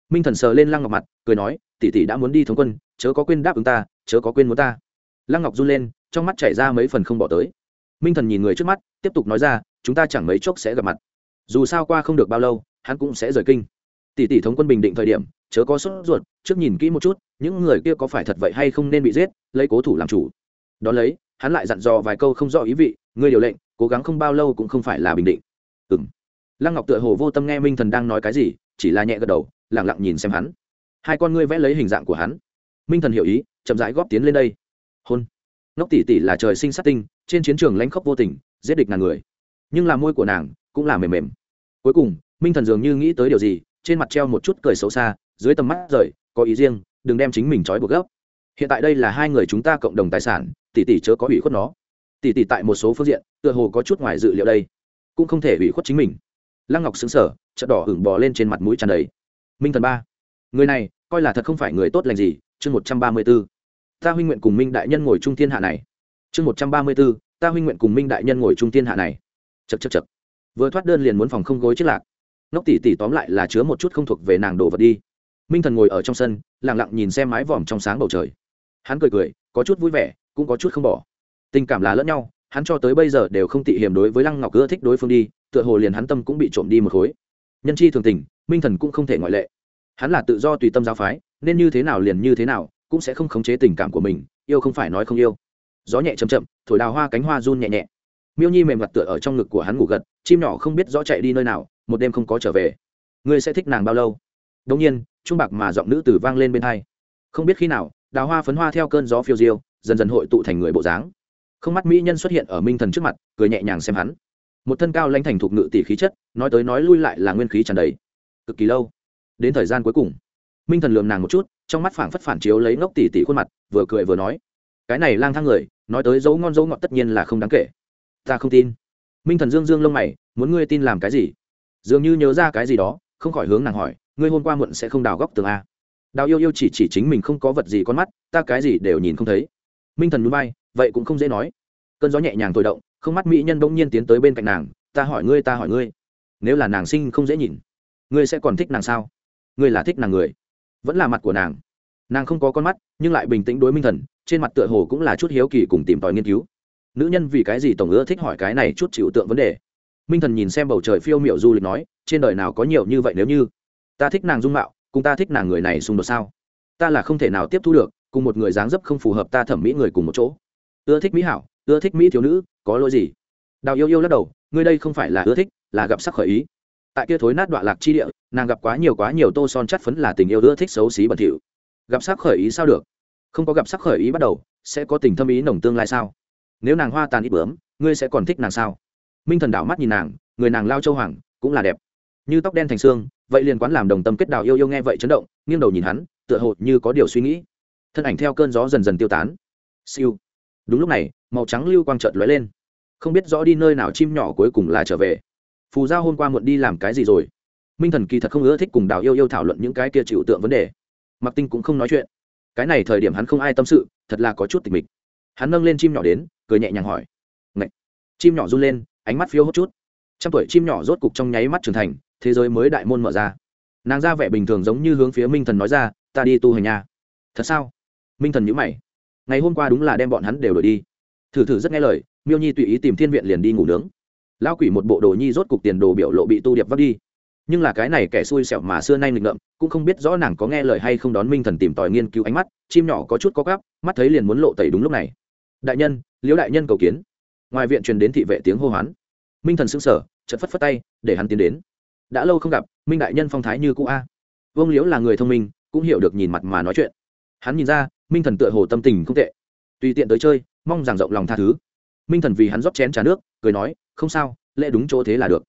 Minh thần sờ lên lăng ngọc mặt, cười nói, tỷ tỷ đã muốn đi thống quân, chớ có quên đáp ứng ta, chớ có quên muốn ta. Lăng ngọc run lên, trong mắt chảy ra mấy phần không bỏ tới. Minh thần nhìn người trước mắt, tiếp tục nói ra, chúng ta chẳng mấy chốc sẽ gặp mặt. Dù sao qua không được bao lâu, hắn cũng sẽ rời kinh. Tỷ tỷ thống quân bình định thời điểm, chớ có sốt ruột trước nhìn kỹ một chút, những người kia có phải thật vậy hay không nên bị giết, lấy cố thủ làm chủ. Đ ó lấy, hắn lại dặn dò vài câu không rõ ý vị ngươi điều lệnh, cố gắng không bao lâu cũng không phải là bình định. Ừ m lăng ngọc tựa hồ vô tâm nghe minh thần đang nói cái gì, chỉ là nhẹ gật đầu lẳng lặng nhìn xem hắn. Hai con ngươi vẽ lấy hình dạng của hắn. Minh thần hiểu ý, chậm rãi góp tiến lên đây. Hôn. Ngốc tỷ tỷ là trời sinh sát tinh, trên chiến trường lãnh khốc vô tình, giết địch ngàn người. Nhưng là môi của nàng cũng là mềm mềm. Cuối cùng, minh thần dường như nghĩ tới điều gì, trên mặt treo một chút cười xấu xa, dưới tầm mắt rời có ý riêng, đừng đem chính mình trói buộc gấp. Hiện tại đây là hai người chúng ta cộng đồng tài sản, tỷ tỷ chớ có ủy khuất nó. Tỷ tỷ tại một số phương diện, tựa hồ có chút ngoài dự liệu đây, cũng không thể ủy khuất chính mình. Lăng ngọc xứng sở chợt đỏ hửng bò lên trên mặt mũi tràn đầy. Minh thần ba, người này coi là thật không phải người tốt lành gì, chương một trăm ba mươi b ố ta huynh nguyện cùng minh đại nhân ngồi trung thiên hạ này. Chương một trăm ba mươi b ố ta huynh nguyện cùng minh đại nhân ngồi trung thiên hạ này. Chật chật chật vừa thoát đơn liền muốn phòng không gối chết lạc. Ngốc tỷ tỷ tóm lại là chứa một chút không thuộc về nàng đồ vật đi minh thần ngồi ở trong sân lẳng lặng nhìn xem mái vòm trong sáng bầu trời. Hắn cười cười, có chút vui vẻ, cũng có chút không bỏ. Tình cảm là lẫn nhau, hắn cho tới bây giờ đều không tị hiểm đối với lăng ngọc ưa thích đối phương đi, tựa hồ liền hắn tâm cũng bị trộm đi một khối. Nhân chi thường tình, minh thần cũng không thể ngoại lệ. Hắn là tự do tùy tâm giáo phái, nên như thế nào liền như thế nào, cũng sẽ không khống chế tình cảm của mình, yêu không phải nói không yêu. Gió nhẹ chầm chậm, thổi đào hoa cánh hoa run nhẹ nhẹ. Miêu nhi mềm mặt tựa ở trong ngực của hắn ngủ gật, chim nhỏ không biết rõ chạy đi nơi nào, một đêm không có trở về. Ngươi sẽ thích nàng bao lâu? Đông nhiên trung bạc mà giọng nữ tử vang lên bên hai. Không biết khi nào, đào hoa phấn hoa theo cơn gió phiêu diêu, dần dần hội tụ thành người bộ dáng. Không mắt mỹ nhân xuất hiện ở minh thần trước mặt, cười nhẹ nhàng xem hắn. Một thân cao lãnh thành thục ngự tỷ khí chất, nói tới nói lui lại là nguyên khí tràn đầy. Cực kỳ lâu. Đến thời gian cuối cùng, minh thần lườm nàng một chút, trong mắt phảng phất phản chiếu lấy ngốc tỷ tỷ khuôn mặt, vừa cười vừa nói. Cái này lang thang người, nói tới dấu ngon dấu ngọt tất nhiên là không đáng kể. Ta không tin. Minh thần dương dương lông mày, muốn ngươi tin làm cái gì? Dường như nhớ ra cái gì đó, không khỏi hướng nàng hỏi ngươi hôm qua muộn sẽ không đào góc tường a. Đào yêu yêu chỉ chỉ chính mình không có vật gì con mắt, ta cái gì đều nhìn không thấy. Minh thần núi bay, vậy cũng không dễ nói. Cơn gió nhẹ nhàng thổi động, không mắt mỹ nhân bỗng nhiên tiến tới bên cạnh nàng, ta hỏi ngươi, ta hỏi ngươi. Nếu là nàng sinh không dễ nhìn, ngươi sẽ còn thích nàng sao? Ngươi là thích nàng người, vẫn là mặt của nàng. Nàng không có con mắt, nhưng lại bình tĩnh đối minh thần, trên mặt tựa hồ cũng là chút hiếu kỳ cùng tìm tòi nghiên cứu. Nữ nhân vì cái gì tổng ưa thích hỏi cái này chút chịu tượng vấn đề? Minh thần nhìn xem bầu trời phiêu m i ệ u du lịch nói, trên đời nào có nhiều như vậy nếu như? Ta thích nàng dung mạo, cùng ta thích nàng người này xung đột sao? Ta là không thể nào tiếp thu được, cùng một người dáng dấp không phù hợp ta thẩm mỹ người cùng một chỗ. Ưa thích mỹ hảo, ưa thích mỹ thiếu nữ, có lỗi gì? Đào yêu yêu lắc đầu, ngươi đây không phải là ưa thích, là gặp sắc khởi ý. Tại kia thối nát đoạn lạc chi địa, nàng gặp quá nhiều quá nhiều tô son chắt phấn là tình yêu ưa thích xấu xí bẩn thỉu. Gặp sắc khởi ý sao được? Không có gặp sắc khởi ý bắt đầu, sẽ có tình thâm ý nồng tương lai sao? Nếu nàng hoa tàn ít bướm, ngươi sẽ còn thích nàng sao? Minh thần đảo mắt nhìn nàng, người nàng lao châu hoàng, cũng là đẹp như tóc đen thành xương, vậy liền quán làm đồng tâm kết đào yêu yêu nghe vậy chấn động, nghiêng đầu nhìn hắn, tựa hồ như có điều suy nghĩ. Thân ảnh theo cơn gió dần dần tiêu tán. Siêu. Đúng lúc này, màu trắng lưu quang trợt lóe lên. Không biết rõ đi nơi nào chim nhỏ cuối cùng là trở về. Phù giao hôm qua muộn đi làm cái gì rồi? Minh thần kỳ thật không ưa thích cùng đào yêu yêu thảo luận những cái kia chịu tượng vấn đề. Mặc tinh cũng không nói chuyện. Cái này thời điểm hắn không ai tâm sự, thật là có chút tịch mịch. Hắn nâng lên chim nhỏ đến, cười nhẹ nhàng hỏi. Ngậy! chim nhỏ run lên, ánh mắt phiêu hốt chút. Trăm tuổi chim nhỏ rốt cục trong nháy mắt trưởng thành thế giới mới đại môn mở ra. Nàng ra vẻ bình thường giống như hướng phía minh thần nói ra, ta đi tu hành nha. Thật sao? Minh thần nhữ mày. Ngày hôm qua đúng là đem bọn hắn đều đổi đi. Thử thử rất nghe lời, miêu nhi tùy ý tìm thiên viện liền đi ngủ nướng. Lao quỷ một bộ đồ nhi rốt cục tiền đồ biểu lộ bị tu điệp vắt đi. Nhưng là cái này kẻ xui xẻo mà xưa nay nghịch ngợm, cũng không biết rõ nàng có nghe lời hay không đón minh thần tìm tòi nghiên cứu ánh mắt, chim nhỏ có chút có gắp mắt thấy liền muốn lộ tẩy đúng lúc này. Đại nhân, liễu đại nhân cầu kiến. Ngoài viện truyền đến thị vệ tiếng hô hoán. Minh thần sững sờ chật phất phất tay, để hắn tiến đến đã lâu không gặp, minh đại nhân phong thái như cũ a. Vương liễu là người thông minh, cũng hiểu được nhìn mặt mà nói chuyện. Hắn nhìn ra, minh thần tựa hồ tâm tình không tệ. Tùy tiện tới chơi, mong rằng rộng lòng tha thứ. Minh thần vì hắn rót chén trà nước, cười nói, không sao, lễ đúng chỗ thế là được.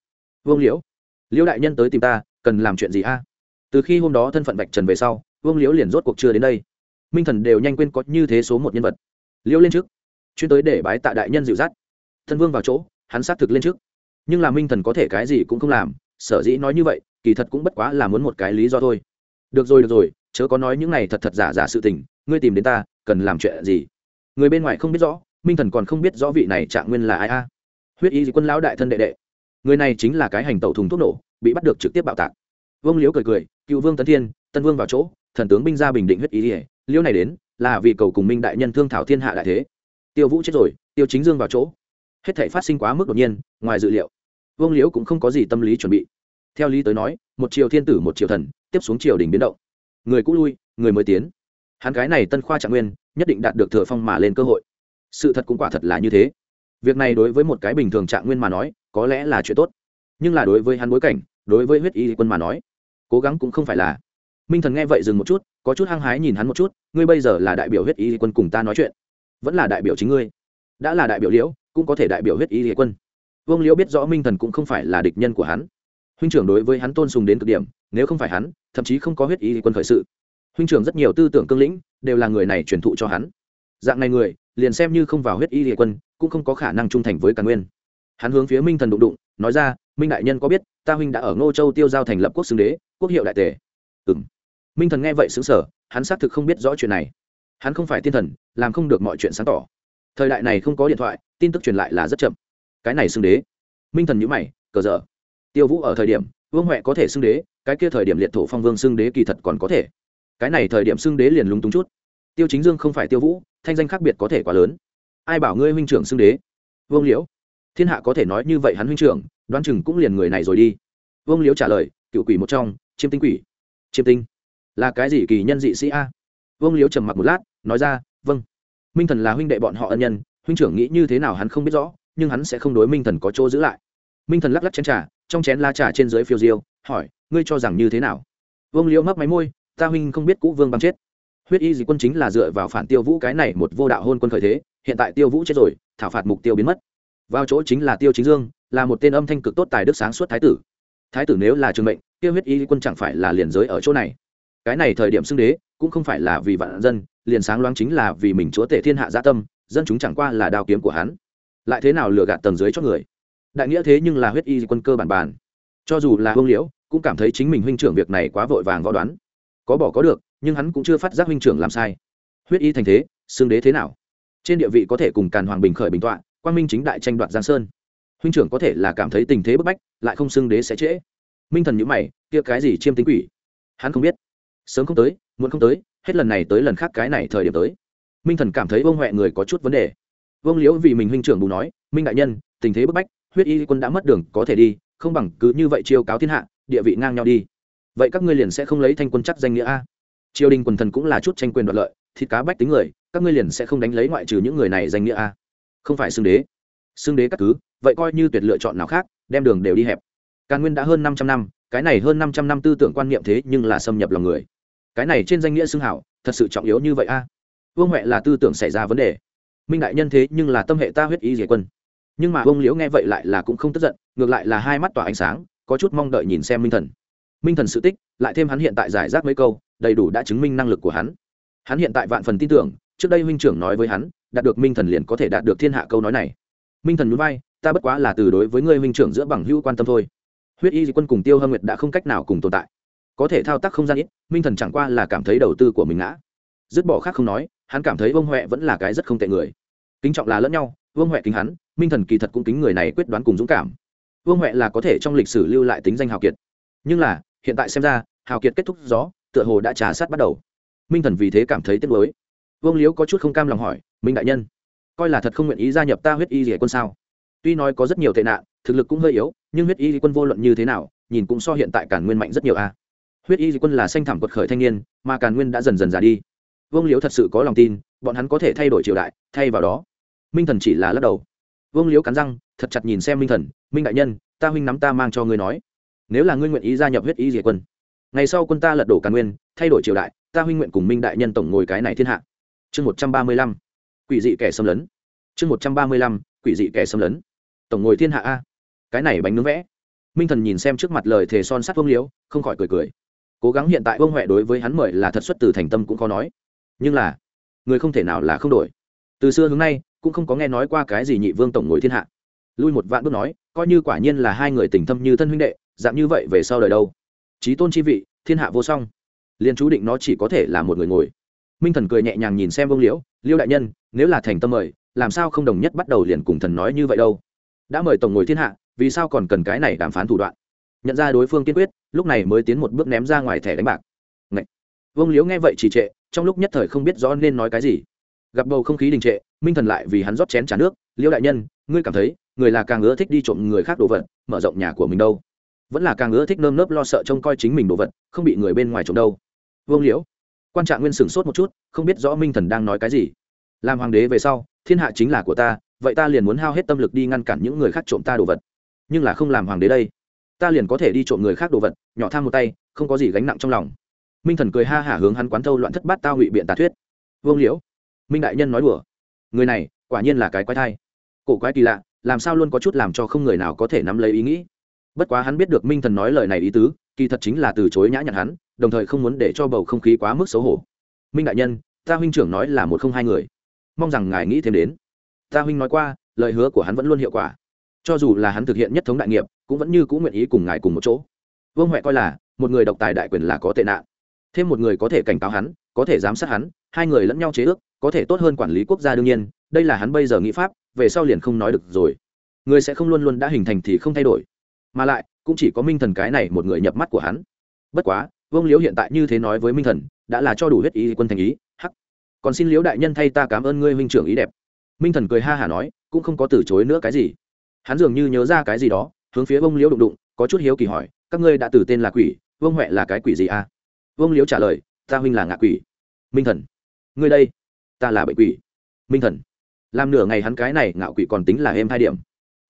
Vương liễu liễu đại nhân tới tìm ta, cần làm chuyện gì a? Từ khi hôm đó thân phận bạch trần về sau, vương liễu liền rốt cuộc chưa đến đây. Minh thần đều nhanh quên có như thế số một nhân vật. Liễu lên trước, chuyên tới để bái tạ đại nhân dịu dắt. Thân vương vào chỗ, hắn xác thực lên trước. Nhưng là minh thần có thể cái gì cũng không làm sở dĩ nói như vậy, kỳ thật cũng bất quá là muốn một cái lý do thôi. Được rồi được rồi, chớ có nói những này thật thật giả giả sự tình, ngươi tìm đến ta, cần làm chuyện gì? Người bên ngoài không biết rõ, minh thần còn không biết rõ vị này trạng nguyên là ai a. Huyết y quân lão đại thân đệ đệ. Người này chính là cái hành tẩu thùng thuốc nổ, bị bắt được trực tiếp bạo tạc. Vương liễu cười cười, cựu vương tấn thiên, tân vương vào chỗ, thần tướng binh ra bình định huyết y ỉa liễu này đến, là vì cầu cùng minh đại nhân thương thảo thiên hạ đại thế. Tiêu vũ chết rồi, tiêu chính dương vào chỗ. Hết thể phát sinh quá mức đột nhiên, ngoài dự liệu vương liễu cũng không có gì tâm lý chuẩn bị. Theo lý tới nói, một triều thiên tử, một triều thần, tiếp xuống triều đình biến động. Người cũ lui, người mới tiến. Hắn cái này tân khoa trạng nguyên, nhất định đạt được thừa phong mà lên cơ hội. Sự thật cũng quả thật là như thế. Việc này đối với một cái bình thường trạng nguyên mà nói, có lẽ là chuyện tốt. Nhưng là đối với hắn bối cảnh, đối với huyết y quân mà nói, cố gắng cũng không phải là. Minh thần nghe vậy dừng một chút, có chút hăng hái nhìn hắn một chút, ngươi bây giờ là đại biểu huyết y quân cùng ta nói chuyện. Vẫn là đại biểu chính ngươi. Đã là đại biểu liễu, cũng có thể đại biểu huyết y quân vương liễu biết rõ minh thần cũng không phải là địch nhân của hắn. huynh trưởng đối với hắn tôn sùng đến cực điểm, nếu không phải hắn, thậm chí không có huyết y quân khởi sự. huynh trưởng rất nhiều tư tưởng cương lĩnh, đều là người này truyền thụ cho hắn. dạng này người, liền xem như không vào huyết y địa quân, cũng không có khả năng trung thành với càn nguyên. hắn hướng phía minh thần đụng đụng, nói ra, minh đại nhân có biết, ta huynh đã ở ngô châu tiêu giao thành lập quốc xưng đế, quốc hiệu đại tề. Ừng minh thần nghe vậy xứng sở hắn xác thực không biết rõ chuyện này. hắn không phải tiên thần, làm không được mọi chuyện sáng tỏ. thời đại này không có điện thoại, tin tức truyền lại là rất chậm cái này xưng đế. Minh thần nhữ mày, cờ dở. Tiêu vũ ở thời điểm, vương huệ có thể xưng đế, cái kia thời điểm liệt thổ phong vương xưng đế kỳ thật còn có thể. Cái này thời điểm xưng đế liền lúng túng chút. Tiêu chính dương không phải tiêu vũ, thanh danh khác biệt có thể quá lớn. Ai bảo ngươi huynh trưởng xưng đế? Vương liễu. Thiên hạ có thể nói như vậy hắn huynh trưởng, đoán chừng cũng liền người này rồi đi. Vương liễu trả lời, cựu quỷ một trong, chiêm tinh quỷ. Chiêm tinh. Là cái gì kỳ nhân dị sĩ a? Vương liễu trầm mặc một lát, nói ra vâng. Minh thần là huynh đệ bọn họ ân nhân, huynh trưởng nghĩ như thế nào hắn không biết rõ nhưng hắn sẽ không đối minh thần có chỗ giữ lại. Minh thần lắc lắc chén trà, trong chén la trà trên dưới phiêu diêu, hỏi, ngươi cho rằng như thế nào? Vương liễu mấp máy môi, ta huynh không biết cũ vương băng chết. Huyết y dị quân chính là dựa vào phản tiêu vũ cái này một vô đạo hôn quân khởi thế, hiện tại tiêu vũ chết rồi, thảo phạt mục tiêu biến mất. Vào chỗ chính là tiêu chính dương, là một tên âm thanh cực tốt tài đức sáng suốt thái tử. Thái tử nếu là trường mệnh tiêu huyết y quân chẳng phải là liền giới ở chỗ này. Cái này thời điểm xưng đế, cũng không phải là vì vạn dân, liền sáng loáng chính là vì mình chúa tể thiên hạ gia tâm, dân chúng chẳng qua là đao kiếm của hắn lại thế nào lừa gạt tầng dưới cho người? Đại nghĩa thế nhưng là huyết y quân cơ bản bản cho dù là hương liễu, cũng cảm thấy chính mình huynh trưởng việc này quá vội vàng võ đoán. Có bỏ có được, nhưng hắn cũng chưa phát giác huynh trưởng làm sai. Huyết y thành thế, xương đế thế nào? Trên địa vị có thể cùng càn hoàng bình khởi bình tọa quan minh chính đại tranh đoạt giang sơn. Huynh trưởng có thể là cảm thấy tình thế bức bách, lại không xưng đế sẽ trễ. Minh thần nhữ mày, kia cái gì chiêm tính quỷ? Hắn không biết. Sớm không tới, muộn không tới, hết lần này tới lần khác cái này thời điểm tới. Minh thần cảm thấy bông huệ người có chút vấn đề vương liễu vì mình huynh trưởng bù nói, minh đại nhân, tình thế bức bách, huyết y quân đã mất đường, có thể đi, không bằng cứ như vậy chiêu cáo thiên hạ, địa vị ngang nhau đi. Vậy các ngươi liền sẽ không lấy thanh quân chắc danh nghĩa a. Triều đình quần thần cũng là chút tranh quyền đoạt lợi, thịt cá bách tính người, các ngươi liền sẽ không đánh lấy ngoại trừ những người này danh nghĩa a. Không phải xưng đế. Xưng đế các cứ, vậy coi như tuyệt lựa chọn nào khác, đem đường đều đi hẹp. Càn nguyên đã hơn 500 năm, cái này hơn 500 năm tư tưởng quan niệm thế nhưng là xâm nhập lòng người. Cái này trên danh nghĩa xưng hảo, thật sự trọng yếu như vậy a. Vương huệ là tư tưởng xảy ra vấn đề minh đại nhân thế nhưng là tâm hệ ta huyết ý diệt quân. Nhưng mà vương liễu nghe vậy lại là cũng không tức giận, ngược lại là hai mắt tỏa ánh sáng, có chút mong đợi nhìn xem minh thần. Minh thần sự tích, lại thêm hắn hiện tại giải rác mấy câu, đầy đủ đã chứng minh năng lực của hắn. Hắn hiện tại vạn phần tin tưởng, trước đây huynh trưởng nói với hắn, đạt được minh thần liền có thể đạt được thiên hạ câu nói này. Minh thần núi vai, ta bất quá là từ đối với ngươi huynh trưởng giữa bằng hữu quan tâm thôi. Huyết y quân cùng tiêu hâm nguyệt đã không cách nào cùng tồn tại. Có thể thao tác không gian ít, minh thần chẳng qua là cảm thấy đầu tư của mình ngã. Dứt bỏ khác không nói hắn cảm thấy vương huệ vẫn là cái rất không tệ người. Kính trọng là lẫn nhau, vương huệ kính hắn, minh thần kỳ thật cũng kính người này quyết đoán cùng dũng cảm. Vương huệ là có thể trong lịch sử lưu lại tính danh hào kiệt. Nhưng là, hiện tại xem ra, hào kiệt kết thúc gió, tựa hồ đã trà sát bắt đầu. Minh thần vì thế cảm thấy tiếc lối vương liếu có chút không cam lòng hỏi, minh đại nhân, coi là thật không nguyện ý gia nhập ta huyết y rỉa quân sao? Tuy nói có rất nhiều tệ nạn, thực lực cũng hơi yếu, nhưng huyết y quân vô luận như thế nào, nhìn cũng so hiện tại cản nguyên mạnh rất nhiều a. Huyết y quân là xanh thảm quật khởi thanh niên, mà càn nguyên đã dần dần già đi vương liếu thật sự có lòng tin, bọn hắn có thể thay đổi triều đại, thay vào đó. Minh thần chỉ là lắc đầu. Vương liếu cắn răng, thật chặt nhìn xem minh thần, minh đại nhân, ta huynh nắm ta mang cho ngươi nói. Nếu là ngươi nguyện ý gia nhập huyết y diệt quân, ngày sau quân ta lật đổ càn nguyên, thay đổi triều đại, ta huynh nguyện cùng minh đại nhân tổng ngồi cái này thiên hạ. Chương một trăm ba mươi lăm, quỷ dị kẻ xâm lấn. Chương một trăm ba mươi lăm, quỷ dị kẻ xâm lấn. Tổng ngồi thiên hạ a. Cái này bánh nướng vẽ. Minh thần nhìn xem trước mặt lời thề son sắt vương liếu không khỏi cười cười. Cố gắng hiện tại vương huệ đối với hắn mời là thật xuất từ thành tâm cũng khó nói nhưng là, người không thể nào là không đổi. Từ xưa hướng nay, cũng không có nghe nói qua cái gì nhị vương tổng ngồi thiên hạ. Lui một vạn bước nói, coi như quả nhiên là hai người tình thâm như thân huynh đệ, dạng như vậy về sau đời đâu. Trí tôn chi vị, thiên hạ vô song. Liền chú định nó chỉ có thể là một người ngồi. Minh thần cười nhẹ nhàng nhìn xem vương liễu, liêu đại nhân, nếu là thành tâm mời, làm sao không đồng nhất bắt đầu liền cùng thần nói như vậy đâu? Đã mời tổng ngồi thiên hạ, vì sao còn cần cái này đàm phán thủ đoạn? Nhận ra đối phương kiên quyết, lúc này mới tiến một bước ném ra ngoài thẻ đánh bạc vương liễu nghe vậy trì trệ, trong lúc nhất thời không biết rõ nên nói cái gì. gặp bầu không khí đình trệ, minh thần lại vì hắn rót chén trà nước, liễu đại nhân, ngươi cảm thấy, người là càng ưa thích đi trộm người khác đồ vật, mở rộng nhà của mình đâu? Vẫn là càng ưa thích nơm nớp lo sợ trông coi chính mình đồ vật, không bị người bên ngoài trộm đâu. Vương liễu? Quan trạng nguyên sửng sốt một chút, không biết rõ minh thần đang nói cái gì. Làm hoàng đế về sau, thiên hạ chính là của ta, vậy ta liền muốn hao hết tâm lực đi ngăn cản những người khác trộm ta đồ vật. Nhưng là không làm hoàng đế đây. Ta liền có thể đi trộm người khác đồ vật, nhỏ tham một tay, không có gì gánh nặng trong lòng minh thần cười ha hả hướng hắn quán thâu loạn thất bát tao ngụy biện tà thuyết. Vương liễu, minh đại nhân nói đùa. Người này, quả nhiên là cái quái thai. Cổ quái kỳ lạ, làm sao luôn có chút làm cho không người nào có thể nắm lấy ý nghĩ. Bất quá hắn biết được minh thần nói lời này ý tứ, kỳ thật chính là từ chối nhã nhặn hắn, đồng thời không muốn để cho bầu không khí quá mức xấu hổ. Minh đại nhân, ta huynh trưởng nói là một không hai người. Mong rằng ngài nghĩ thêm đến. Ta huynh nói qua, lời hứa của hắn vẫn luôn hiệu quả. Cho dù là hắn thực hiện nhất thống đại nghiệp, cũng vẫn như cũng nguyện ý cùng ngài cùng một chỗ. Vương huệ coi là, một người độc tài đại quyền là có tệ nạn thêm một người có thể cảnh cáo hắn, có thể giám sát hắn, hai người lẫn nhau chế ước, có thể tốt hơn quản lý quốc gia đương nhiên, đây là hắn bây giờ nghĩ pháp, về sau liền không nói được rồi. Người sẽ không luôn luôn đã hình thành thì không thay đổi. Mà lại, cũng chỉ có minh thần cái này một người nhập mắt của hắn. Bất quá, vương liễu hiện tại như thế nói với minh thần, đã là cho đủ huyết ý quân thành ý, hắc. Còn xin liễu đại nhân thay ta cảm ơn ngươi huynh trưởng ý đẹp. Minh thần cười ha hả nói, cũng không có từ chối nữa cái gì. Hắn dường như nhớ ra cái gì đó, hướng phía vương liễu đụng đụng, có chút hiếu kỳ hỏi, các ngươi đã từ tên là quỷ, vương huệ là cái quỷ gì à? Vương liễu trả lời, ta huynh là ngạ quỷ. Minh thần. Ngươi đây, ta là bệnh quỷ. Minh thần. Làm nửa ngày hắn cái này ngạo quỷ còn tính là em hai điểm.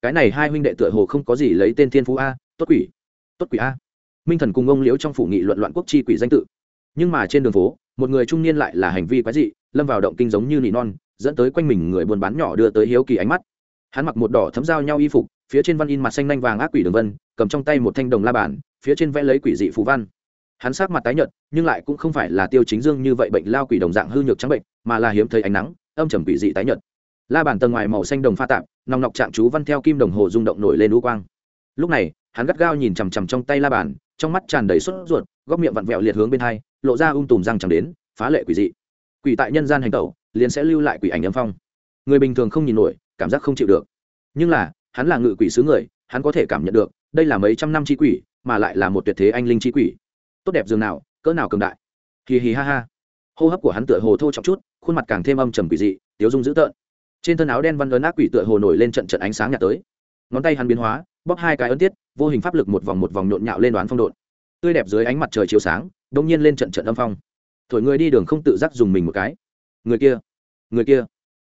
Cái này hai huynh đệ tựa hồ không có gì lấy tên thiên phú a, tốt quỷ tốt quỷ a. Minh thần cùng ông liễu trong phủ nghị luận loạn quốc chi quỷ danh tự. Nhưng mà trên đường phố, một người trung niên lại là hành vi quái dị, lâm vào động kinh giống như nỉ non, dẫn tới quanh mình người buôn bán nhỏ đưa tới hiếu kỳ ánh mắt. Hắn mặc một đỏ thấm dao nhau y phục, phía trên văn in mặt xanh nanh vàng ác quỷ đường vân, cầm trong tay một thanh đồng la bàn, phía trên vẽ lấy quỷ dị phú văn hắn sắc mặt tái nhợt, nhưng lại cũng không phải là tiêu chính dương như vậy bệnh lao quỷ đồng dạng hư nhược trắng bệnh, mà là hiếm thấy ánh nắng, âm trầm quỷ dị tái nhợt. La bàn tầng ngoài màu xanh đồng pha tạp, nòng nọc chạm chú văn theo kim đồng hồ rung động nổi lên lũ quang. Lúc này, hắn gắt gao nhìn chằm chằm trong tay la bàn, trong mắt tràn đầy sốt ruột, góc miệng vặn vẹo liệt hướng bên hai, lộ ra um tùm răng chẳng đến, phá lệ quỷ dị. Quỷ tại nhân gian hành tẩu, liền sẽ lưu lại quỷ ảnh âm phong. Người bình thường không nhìn nổi, cảm giác không chịu được. Nhưng là, hắn là ngự quỷ sứ người, hắn có thể cảm nhận được, đây là mấy trăm năm chi quỷ, mà lại là một tuyệt thế anh linh chi quỷ tốt đẹp dường nào, cỡ nào cường đại. Hì hì ha ha. Hô hấp của hắn tựa hồ thô trọng chút, khuôn mặt càng thêm âm trầm quỷ dị, tiếu dung dữ tợn. Trên thân áo đen văn ấn ác quỷ tựa hồ nổi lên trận trận ánh sáng nhạt tới. Ngón tay hắn biến hóa, bóp hai cái ấn tiết, vô hình pháp lực một vòng một vòng nhộn nhạo lên đoán phong độn. Tươi đẹp dưới ánh mặt trời chiếu sáng đông nhiên lên trận trận âm phong. Thổi người đi đường không tự giác dùng mình một cái. Người kia người kia,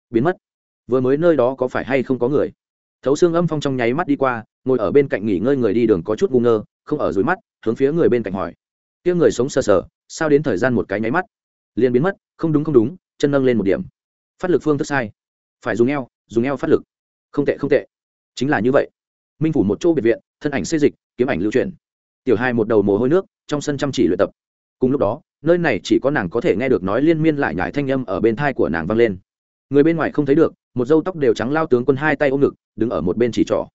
biến mất. Vừa mới nơi đó có phải hay không có người? Thấu xương âm phong trong nháy mắt đi qua, ngồi ở bên cạnh nghỉ ngơi người đi đường có chút ngu ngơ, không ở dưới mắt, hướng phía người bên cạnh hỏi kia người sống sờ sờ, sao đến thời gian một cái nháy mắt? Liền biến mất, không đúng không đúng, chân nâng lên một điểm. Phát lực phương thức sai. Phải dùng eo dùng eo phát lực. Không tệ không tệ. Chính là như vậy. Minh phủ một chỗ biệt viện, thân ảnh xây dịch, kiếm ảnh lưu truyền tiểu hai một đầu mồ hôi nước, trong sân chăm chỉ luyện tập. Cùng lúc đó, nơi này chỉ có nàng có thể nghe được nói liên miên lại nhải thanh âm ở bên thai của nàng vang lên. Người bên ngoài không thấy được, một dâu tóc đều trắng lao tướng quân hai tay ôm ngực, đứng ở một bên chỉ trỏ.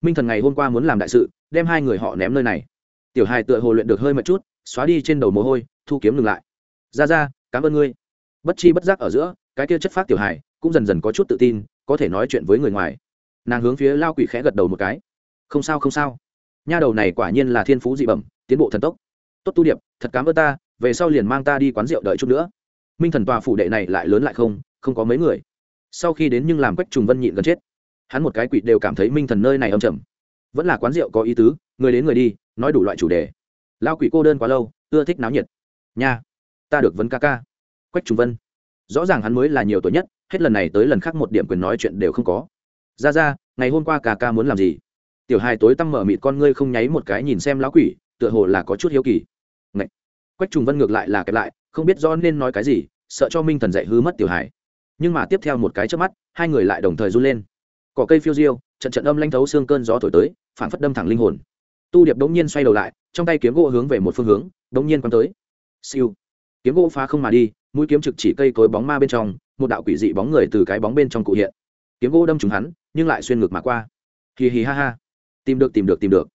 Minh thần ngày hôm qua muốn làm đại sự, đem hai người họ ném nơi này tiểu hài tựa hồ luyện được hơi một chút, xóa đi trên đầu mồ hôi, thu kiếm ngừng lại. Ra ra, cảm ơn ngươi. Bất chi bất giác ở giữa, cái kia chất phát tiểu hài cũng dần dần có chút tự tin, có thể nói chuyện với người ngoài. Nàng hướng phía lao quỷ khẽ gật đầu một cái. Không sao không sao. Nha đầu này quả nhiên là thiên phú dị bẩm, tiến bộ thần tốc. Tốt tu điệp, thật cảm ơn ta, về sau liền mang ta đi quán rượu đợi chút nữa. Minh thần tòa phủ đệ này lại lớn lại không không có mấy người. Sau khi đến nhưng làm quách trùng vân nhịn gần chết. Hắn một cái quỷ đều cảm thấy minh thần nơi này âm trầm. Vẫn là quán rượu có ý tứ, người đến người đi nói đủ loại chủ đề. Lao quỷ cô đơn quá lâu, ưa thích náo nhiệt. Nha, ta được vấn ca ca. Quách trùng vân. Rõ ràng hắn mới là nhiều tuổi nhất, hết lần này tới lần khác một điểm quyền nói chuyện đều không có. Ra ra, ngày hôm qua ca ca muốn làm gì? Tiểu hai tối tăm mở mịt con ngươi không nháy một cái nhìn xem lão quỷ, tựa hồ là có chút hiếu kỳ. Ngậy. quách trùng vân ngược lại là kẹp lại, không biết do nên nói cái gì, sợ cho minh thần dạy hư mất tiểu hải nhưng mà tiếp theo một cái trước mắt, hai người lại đồng thời run lên. Cỏ cây phiêu diêu, trận trận âm lanh thấu xương cơn gió thổi tới phản phất đâm thẳng linh hồn tu điệp đống nhiên xoay đầu lại, trong tay kiếm gỗ hướng về một phương hướng, đống nhiên quăng tới. Siêu. Kiếm gỗ phá không mà đi, mũi kiếm trực chỉ cây cối bóng ma bên trong, một đạo quỷ dị bóng người từ cái bóng bên trong cụ hiện. Kiếm gỗ đâm trúng hắn, nhưng lại xuyên ngược mà qua. Hì hì ha ha. Tìm được tìm được tìm được.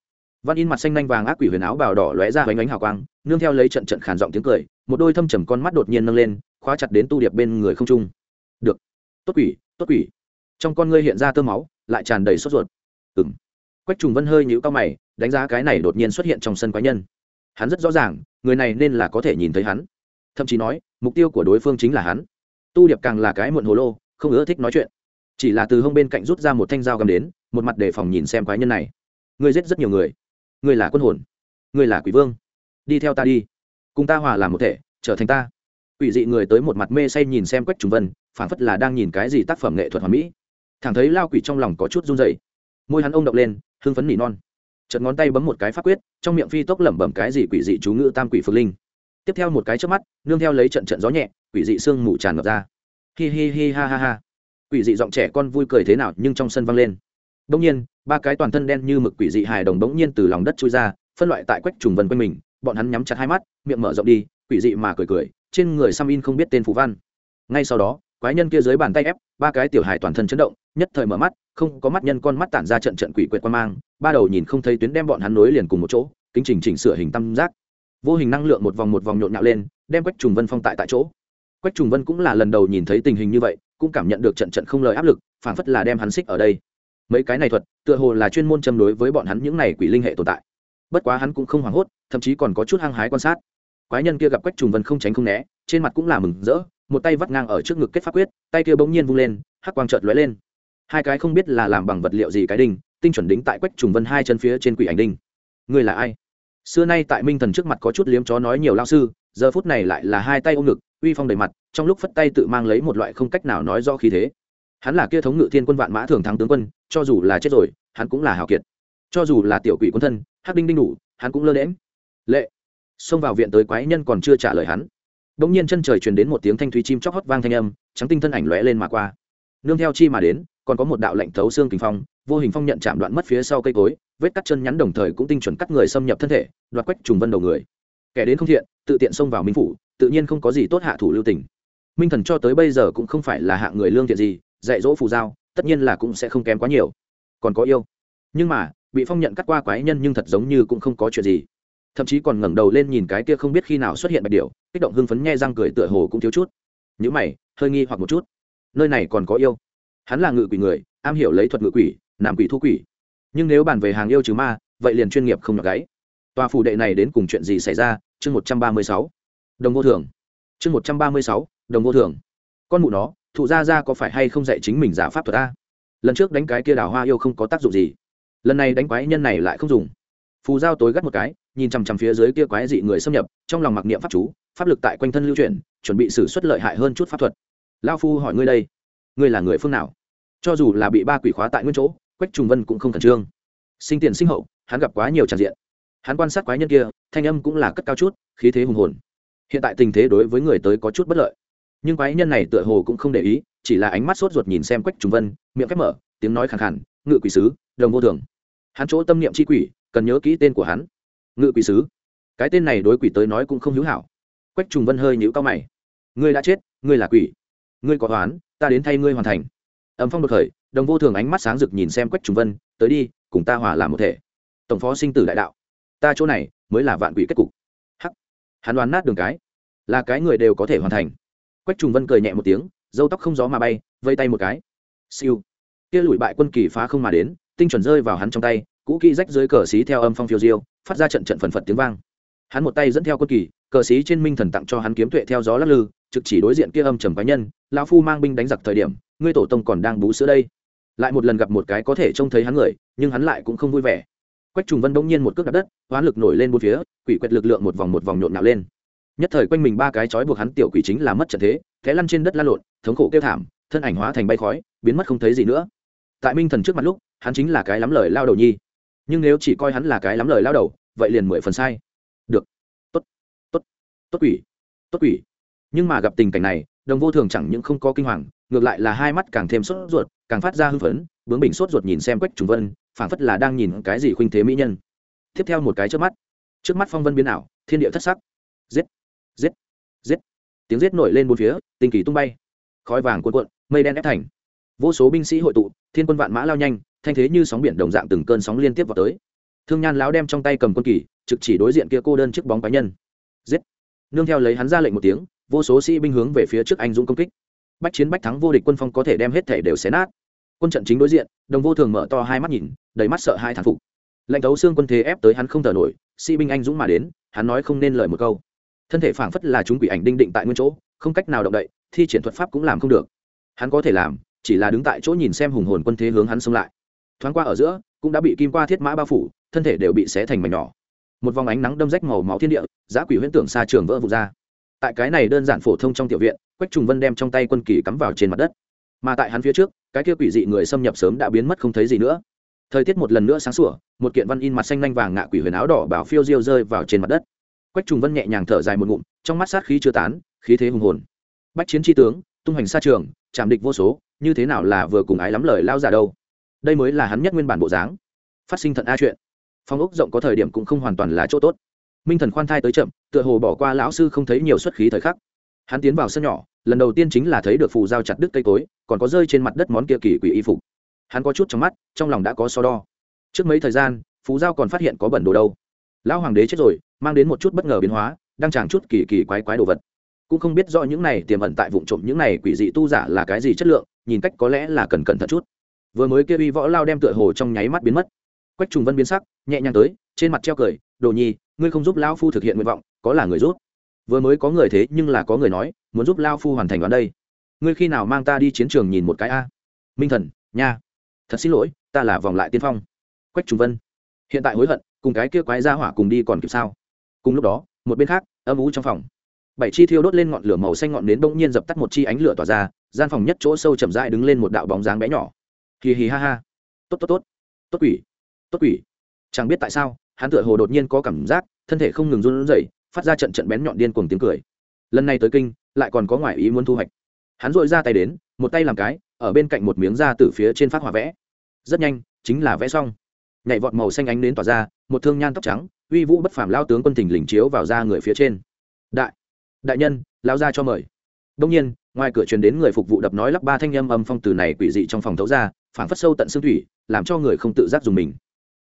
Văn in mặt xanh nhanh vàng ác quỷ huyền áo bào đỏ lóe ra bánh ánh hào quang, nương theo lấy trận trận khàn giọng tiếng cười, một đôi thâm trầm con mắt đột nhiên nâng lên, khóa chặt đến tu điệp bên người không trung. Được. Tốt quỷ tốt quỷ. Trong con ngươi hiện ra tơ máu, lại tràn đầy sốt ruột. Ừng quách trùng vân hơi nhũ cao mày đánh giá cái này đột nhiên xuất hiện trong sân quái nhân. Hắn rất rõ ràng, người này nên là có thể nhìn thấy hắn. Thậm chí nói, mục tiêu của đối phương chính là hắn. Tu điệp càng là cái muộn hồ lô, không ưa thích nói chuyện. Chỉ là từ hông bên cạnh rút ra một thanh dao găm đến, một mặt đề phòng nhìn xem quái nhân này. Ngươi giết rất nhiều người. Ngươi là quân hồn. Ngươi là quỷ vương. Đi theo ta đi. Cùng ta hòa làm một thể, trở thành ta. Quỷ dị người tới một mặt mê say nhìn xem quách trùng vân phản phất là đang nhìn cái gì tác phẩm nghệ thuật hoàn mỹ. Thẳng thấy lao quỷ trong lòng có chút run dày môi hắn ông động lên, hưng phấn nỉ non chật ngón tay bấm một cái pháp quyết, trong miệng phi tốc lẩm bẩm cái gì quỷ dị chú ngữ tam quỷ phước linh. Tiếp theo một cái trước mắt, nương theo lấy trận trận gió nhẹ, quỷ dị sương mù tràn ngập ra. Hi hi hi ha ha ha. Quỷ dị giọng trẻ con vui cười thế nào nhưng trong sân vang lên. Bỗng nhiên, ba cái toàn thân đen như mực quỷ dị hài đồng bỗng nhiên từ lòng đất trôi ra, phân loại tại quách trùng vân quanh mình, bọn hắn nhắm chặt hai mắt, miệng mở rộng đi, quỷ dị mà cười cười, trên người xăm in không biết tên phú văn. Ngay sau đó, quái nhân kia dưới bàn tay ép, ba cái tiểu hài toàn thân chấn động nhất thời mở mắt, không có mắt nhân con mắt tản ra trận trận quỷ quyệt quan mang, ba đầu nhìn không thấy tuyến đem bọn hắn nối liền cùng một chỗ, kính trình chỉnh sửa hình tam giác. Vô hình năng lượng một vòng một vòng nhộn nhạo lên, đem quách trùng vân phong tại tại chỗ. Quách trùng vân cũng là lần đầu nhìn thấy tình hình như vậy, cũng cảm nhận được trận trận không lời áp lực phản phất là đem hắn xích ở đây. Mấy cái này thuật, tựa hồ là chuyên môn châm đối với bọn hắn những này quỷ linh hệ tồn tại. Bất quá hắn cũng không hoảng hốt, thậm chí còn có chút hăng hái quan sát. Quái nhân kia gặp quách trùng vân không tránh không né, trên mặt cũng là mừng rỡ, một tay vắt ngang ở trước ngực kết pháp quyết, tay kia bỗng nhiên vung lên, hắc quang chợt lóe lên hai cái không biết là làm bằng vật liệu gì cái đinh, tinh chuẩn đính tại quách trùng vân hai chân phía trên quỷ ảnh đinh. Người là ai? Xưa nay tại minh thần trước mặt có chút liếm chó nói nhiều lao sư, giờ phút này lại là hai tay ôm ngực, uy phong đầy mặt, trong lúc phất tay tự mang lấy một loại không cách nào nói do khí thế. Hắn là kia thống ngự thiên quân vạn mã thường thắng tướng quân, cho dù là chết rồi, hắn cũng là hào kiệt. Cho dù là tiểu quỷ quân thân, hắc đinh đinh đủ, hắn cũng lơ đễm lệ. Xông vào viện tới quái nhân còn chưa trả lời hắn. Bỗng nhiên chân trời truyền đến một tiếng thanh thúy chim chóc hót vang thanh âm, trắng tinh thân ảnh lóe lên mà qua. Nương theo chi mà đến còn có một đạo lệnh thấu xương kinh phong, vô hình phong nhận chạm đoạn mất phía sau cây cối, vết cắt chân nhắn đồng thời cũng tinh chuẩn cắt người xâm nhập thân thể, đoạt quách trùng vân đầu người. Kẻ đến không thiện, tự tiện xông vào minh phủ, tự nhiên không có gì tốt hạ thủ lưu tình. Minh thần cho tới bây giờ cũng không phải là hạng người lương thiện gì, dạy dỗ phù giao, tất nhiên là cũng sẽ không kém quá nhiều. Còn có yêu. Nhưng mà, bị phong nhận cắt qua quái nhân nhưng thật giống như cũng không có chuyện gì. Thậm chí còn ngẩng đầu lên nhìn cái kia không biết khi nào xuất hiện bạch điểu, kích động hưng phấn nghe răng cười tựa hồ cũng thiếu chút. Những mày, hơi nghi hoặc một chút. Nơi này còn có yêu hắn là ngự quỷ người, am hiểu lấy thuật ngự quỷ làm quỷ thu quỷ. Nhưng nếu bàn về hàng yêu trừ ma, vậy liền chuyên nghiệp không nhọc gáy. Tòa phủ đệ này đến cùng chuyện gì xảy ra? Chương một trăm ba mươi sáu. Đồng vô thường. Chương một trăm ba mươi sáu, đồng vô thường. Con mụ nó, thụ gia gia có phải hay không dạy chính mình giả pháp thuật ta lần trước đánh cái kia đào hoa yêu không có tác dụng gì. Lần này đánh quái nhân này lại không dùng. Phù giao tối gắt một cái, nhìn chằm chằm phía dưới kia quái dị người xâm nhập, trong lòng mặc niệm pháp chú, pháp lực tại quanh thân lưu chuyển, chuẩn bị xử suất lợi hại hơn chút pháp thuật. Lao phu hỏi ngươi đây ngươi là người phương nào? Cho dù là bị ba quỷ khóa tại nguyên chỗ, quách trùng vân cũng không khẩn trương. Sinh tiền sinh hậu, hắn gặp quá nhiều tràn diện. Hắn quan sát quái nhân kia, thanh âm cũng là cất cao chút, khí thế hùng hồn. Hiện tại tình thế đối với người tới có chút bất lợi. Nhưng quái nhân này tựa hồ cũng không để ý, chỉ là ánh mắt sốt ruột nhìn xem quách trùng vân, miệng khép mở, tiếng nói khẳng khẳng ngự quỷ sứ, đồng vô thường. Hắn chỗ tâm niệm c h i quỷ, cần nhớ kỹ tên của hắn. Ngự quỷ sứ. Cái tên này đối quỷ tới nói cũng không hữu hảo. Quách trùng vân hơi nhũ cao mày. Ngươi đã chết, ngươi là quỷ ngươi có toán ta đến thay ngươi hoàn thành. Âm phong đột khởi, đồng vô thường ánh mắt sáng rực nhìn xem quách trùng vân, tới đi, cùng ta hòa làm một thể. Tổng phó sinh tử đại đạo. Ta chỗ này mới là vạn quỷ kết cục. Hắc. Hắn đoán nát đường cái. Là cái người đều có thể hoàn thành. Quách trùng vân cười nhẹ một tiếng dâu tóc không gió mà bay, vây tay một cái. Siêu. Kia lùi bại quân kỳ phá không mà đến, tinh chuẩn rơi vào hắn trong tay, cũ kỹ rách dưới cờ xí theo âm phong phiêu diêu, phát ra trận trận phần phật tiếng vang. Hắn một tay dẫn theo quân kỳ, cờ xí trên minh thần tặng cho hắn kiếm tuệ theo gió lắc lư trực chỉ đối diện kia âm trầm cá nhân, lão phu mang binh đánh giặc thời điểm, ngươi tổ tông còn đang bú sữa đây. Lại một lần gặp một cái có thể trông thấy hắn người, nhưng hắn lại cũng không vui vẻ. Quách trùng vân đông nhiên một cước đặt đất, hoán lực nổi lên bốn phía, quỷ quyệt lực lượng một vòng một vòng nhộn nạo lên. Nhất thời quanh mình ba cái chói buộc hắn tiểu quỷ chính là mất trận thế thế lăn trên đất la lộn, thống khổ kêu thảm, thân ảnh hóa thành bay khói, biến mất không thấy gì nữa. Tại minh thần trước mặt lúc, hắn chính là cái lắm lời lao đầu nhi. Nhưng nếu chỉ coi hắn là cái lắm lời lao đầu, vậy liền mười phần sai. Được. Tốt. Tốt. Tốt quỷ. Tốt quỷ nhưng mà gặp tình cảnh này, đồng vô thường chẳng những không có kinh hoàng, ngược lại là hai mắt càng thêm sốt ruột, càng phát ra hưng phấn, bướng bình sốt ruột nhìn xem quách trùng vân, phảng phất là đang nhìn cái gì khuynh thế mỹ nhân. Tiếp theo một cái trước mắt. Trước mắt phong vân biến ảo, thiên địa thất sắc. Giết giết giết. Tiếng giết nổi lên bốn phía, tinh kỳ tung bay. Khói vàng cuộn cuộn, mây đen ép thành. Vô số binh sĩ hội tụ, thiên quân vạn mã lao nhanh, thanh thế như sóng biển đồng dạng từng cơn sóng liên tiếp vào tới. Thương nhan lão đem trong tay cầm quân kỳ, trực chỉ đối diện kia cô đơn chiếc bóng cá nhân. Giết. Nương theo lấy hắn ra lệnh một tiếng vô số sĩ binh hướng về phía trước anh dũng công kích. Bách chiến bách thắng vô địch quân phong có thể đem hết thể đều xé nát. Quân trận chính đối diện, đồng vô thường mở to hai mắt nhìn, đầy mắt sợ hai thản phục. Lệnh thấu xương quân thế ép tới hắn không thở nổi, sĩ binh anh dũng mà đến, hắn nói không nên lời một câu. Thân thể phảng phất là chúng quỷ ảnh đinh định tại nguyên chỗ, không cách nào động đậy, thi triển thuật pháp cũng làm không được. Hắn có thể làm, chỉ là đứng tại chỗ nhìn xem hùng hồn quân thế hướng hắn xông lại. Thoáng qua ở giữa, cũng đã bị kim qua thiết mã bao phủ, thân thể đều bị xé thành mảnh nhỏ. Một vòng ánh nắng đâm rách màu máu thiên địa, giá quỷ huyễn tưởng xa trường vỡ vụt ra tại cái này đơn giản phổ thông trong tiểu viện, quách trùng vân đem trong tay quân kỳ cắm vào trên mặt đất. Mà tại hắn phía trước, cái kia quỷ dị người xâm nhập sớm đã biến mất không thấy gì nữa. Thời tiết một lần nữa sáng sủa, một kiện văn in mặt xanh lanh vàng ngạ quỷ huyền áo đỏ bảo phiêu diêu rơi vào trên mặt đất. Quách trùng vân nhẹ nhàng thở dài một ngụm, trong mắt sát khí chưa tán, khí thế hùng hồn. Bách chiến tri tướng, tung hoành xa trường, chạm địch vô số, như thế nào là vừa cùng ái lắm lời lao giả đâu? Đây mới là hắn nhất nguyên bản bộ dáng. Phát sinh thận a chuyện. Phong ốc rộng có thời điểm cũng không hoàn toàn là chỗ tốt minh thần khoan thai tới chậm, tựa hồ bỏ qua lão sư không thấy nhiều xuất khí thời khắc. Hắn tiến vào sân nhỏ, lần đầu tiên chính là thấy được phù dao chặt đứt cây cối, còn có rơi trên mặt đất món kia kỳ quỷ y phục. Hắn có chút trong mắt, trong lòng đã có so đo. Trước mấy thời gian, phù giao còn phát hiện có bẩn đồ đâu. Lão hoàng đế chết rồi, mang đến một chút bất ngờ biến hóa, đang chàng chút kỳ kỳ quái quái đồ vật. Cũng không biết rõ những này tiềm ẩn tại vụ trộm những này quỷ dị tu giả là cái gì chất lượng, nhìn cách có lẽ là cần cẩn thận chút. Vừa mới kia uy võ lao đem tựa hồ trong nháy mắt biến mất. Quách trùng vân biến sắc, nhẹ nhàng tới, trên mặt treo cười, đồ nhi ngươi không giúp lão phu thực hiện nguyện vọng, có là người giúp? Vừa mới có người thế nhưng là có người nói, muốn giúp lao phu hoàn thành đoán đây. Ngươi khi nào mang ta đi chiến trường nhìn một cái a? Minh thần, nha. Thật xin lỗi, ta là vòng lại tiên phong. Quách trùng vân. Hiện tại hối hận, cùng cái kia quái ra hỏa cùng đi còn kịp sao? Cùng lúc đó, một bên khác, âm ú trong phòng. Bảy chi thiêu đốt lên ngọn lửa màu xanh ngọn nến bỗng nhiên dập tắt một chi ánh lửa tỏa ra, gian phòng nhất chỗ sâu chậm rãi đứng lên một đạo bóng dáng bé nhỏ. Hì hì ha ha. Tốt tốt tốt. Tốt quỷ tốt quỷ. Chẳng biết tại sao hắn tựa hồ đột nhiên có cảm giác, thân thể không ngừng run rẩy, phát ra trận trận bén nhọn điên cuồng tiếng cười. Lần này tới kinh, lại còn có ngoại ý muốn thu hoạch. Hắn dội ra tay đến, một tay làm cái, ở bên cạnh một miếng da từ phía trên phát hỏa vẽ. Rất nhanh, chính là vẽ xong. Nhảy vọt màu xanh ánh đến tỏa ra, một thương nhan tóc trắng, uy vũ bất phàm lao tướng quân thình lình chiếu vào da người phía trên. Đại đại nhân, lao ra cho mời. Đông nhiên, ngoài cửa truyền đến người phục vụ đập nói lắp ba thanh âm âm phong từ này quỷ dị trong phòng thấu ra, phảng phất sâu tận xương thủy, làm cho người không tự giác dùng mình.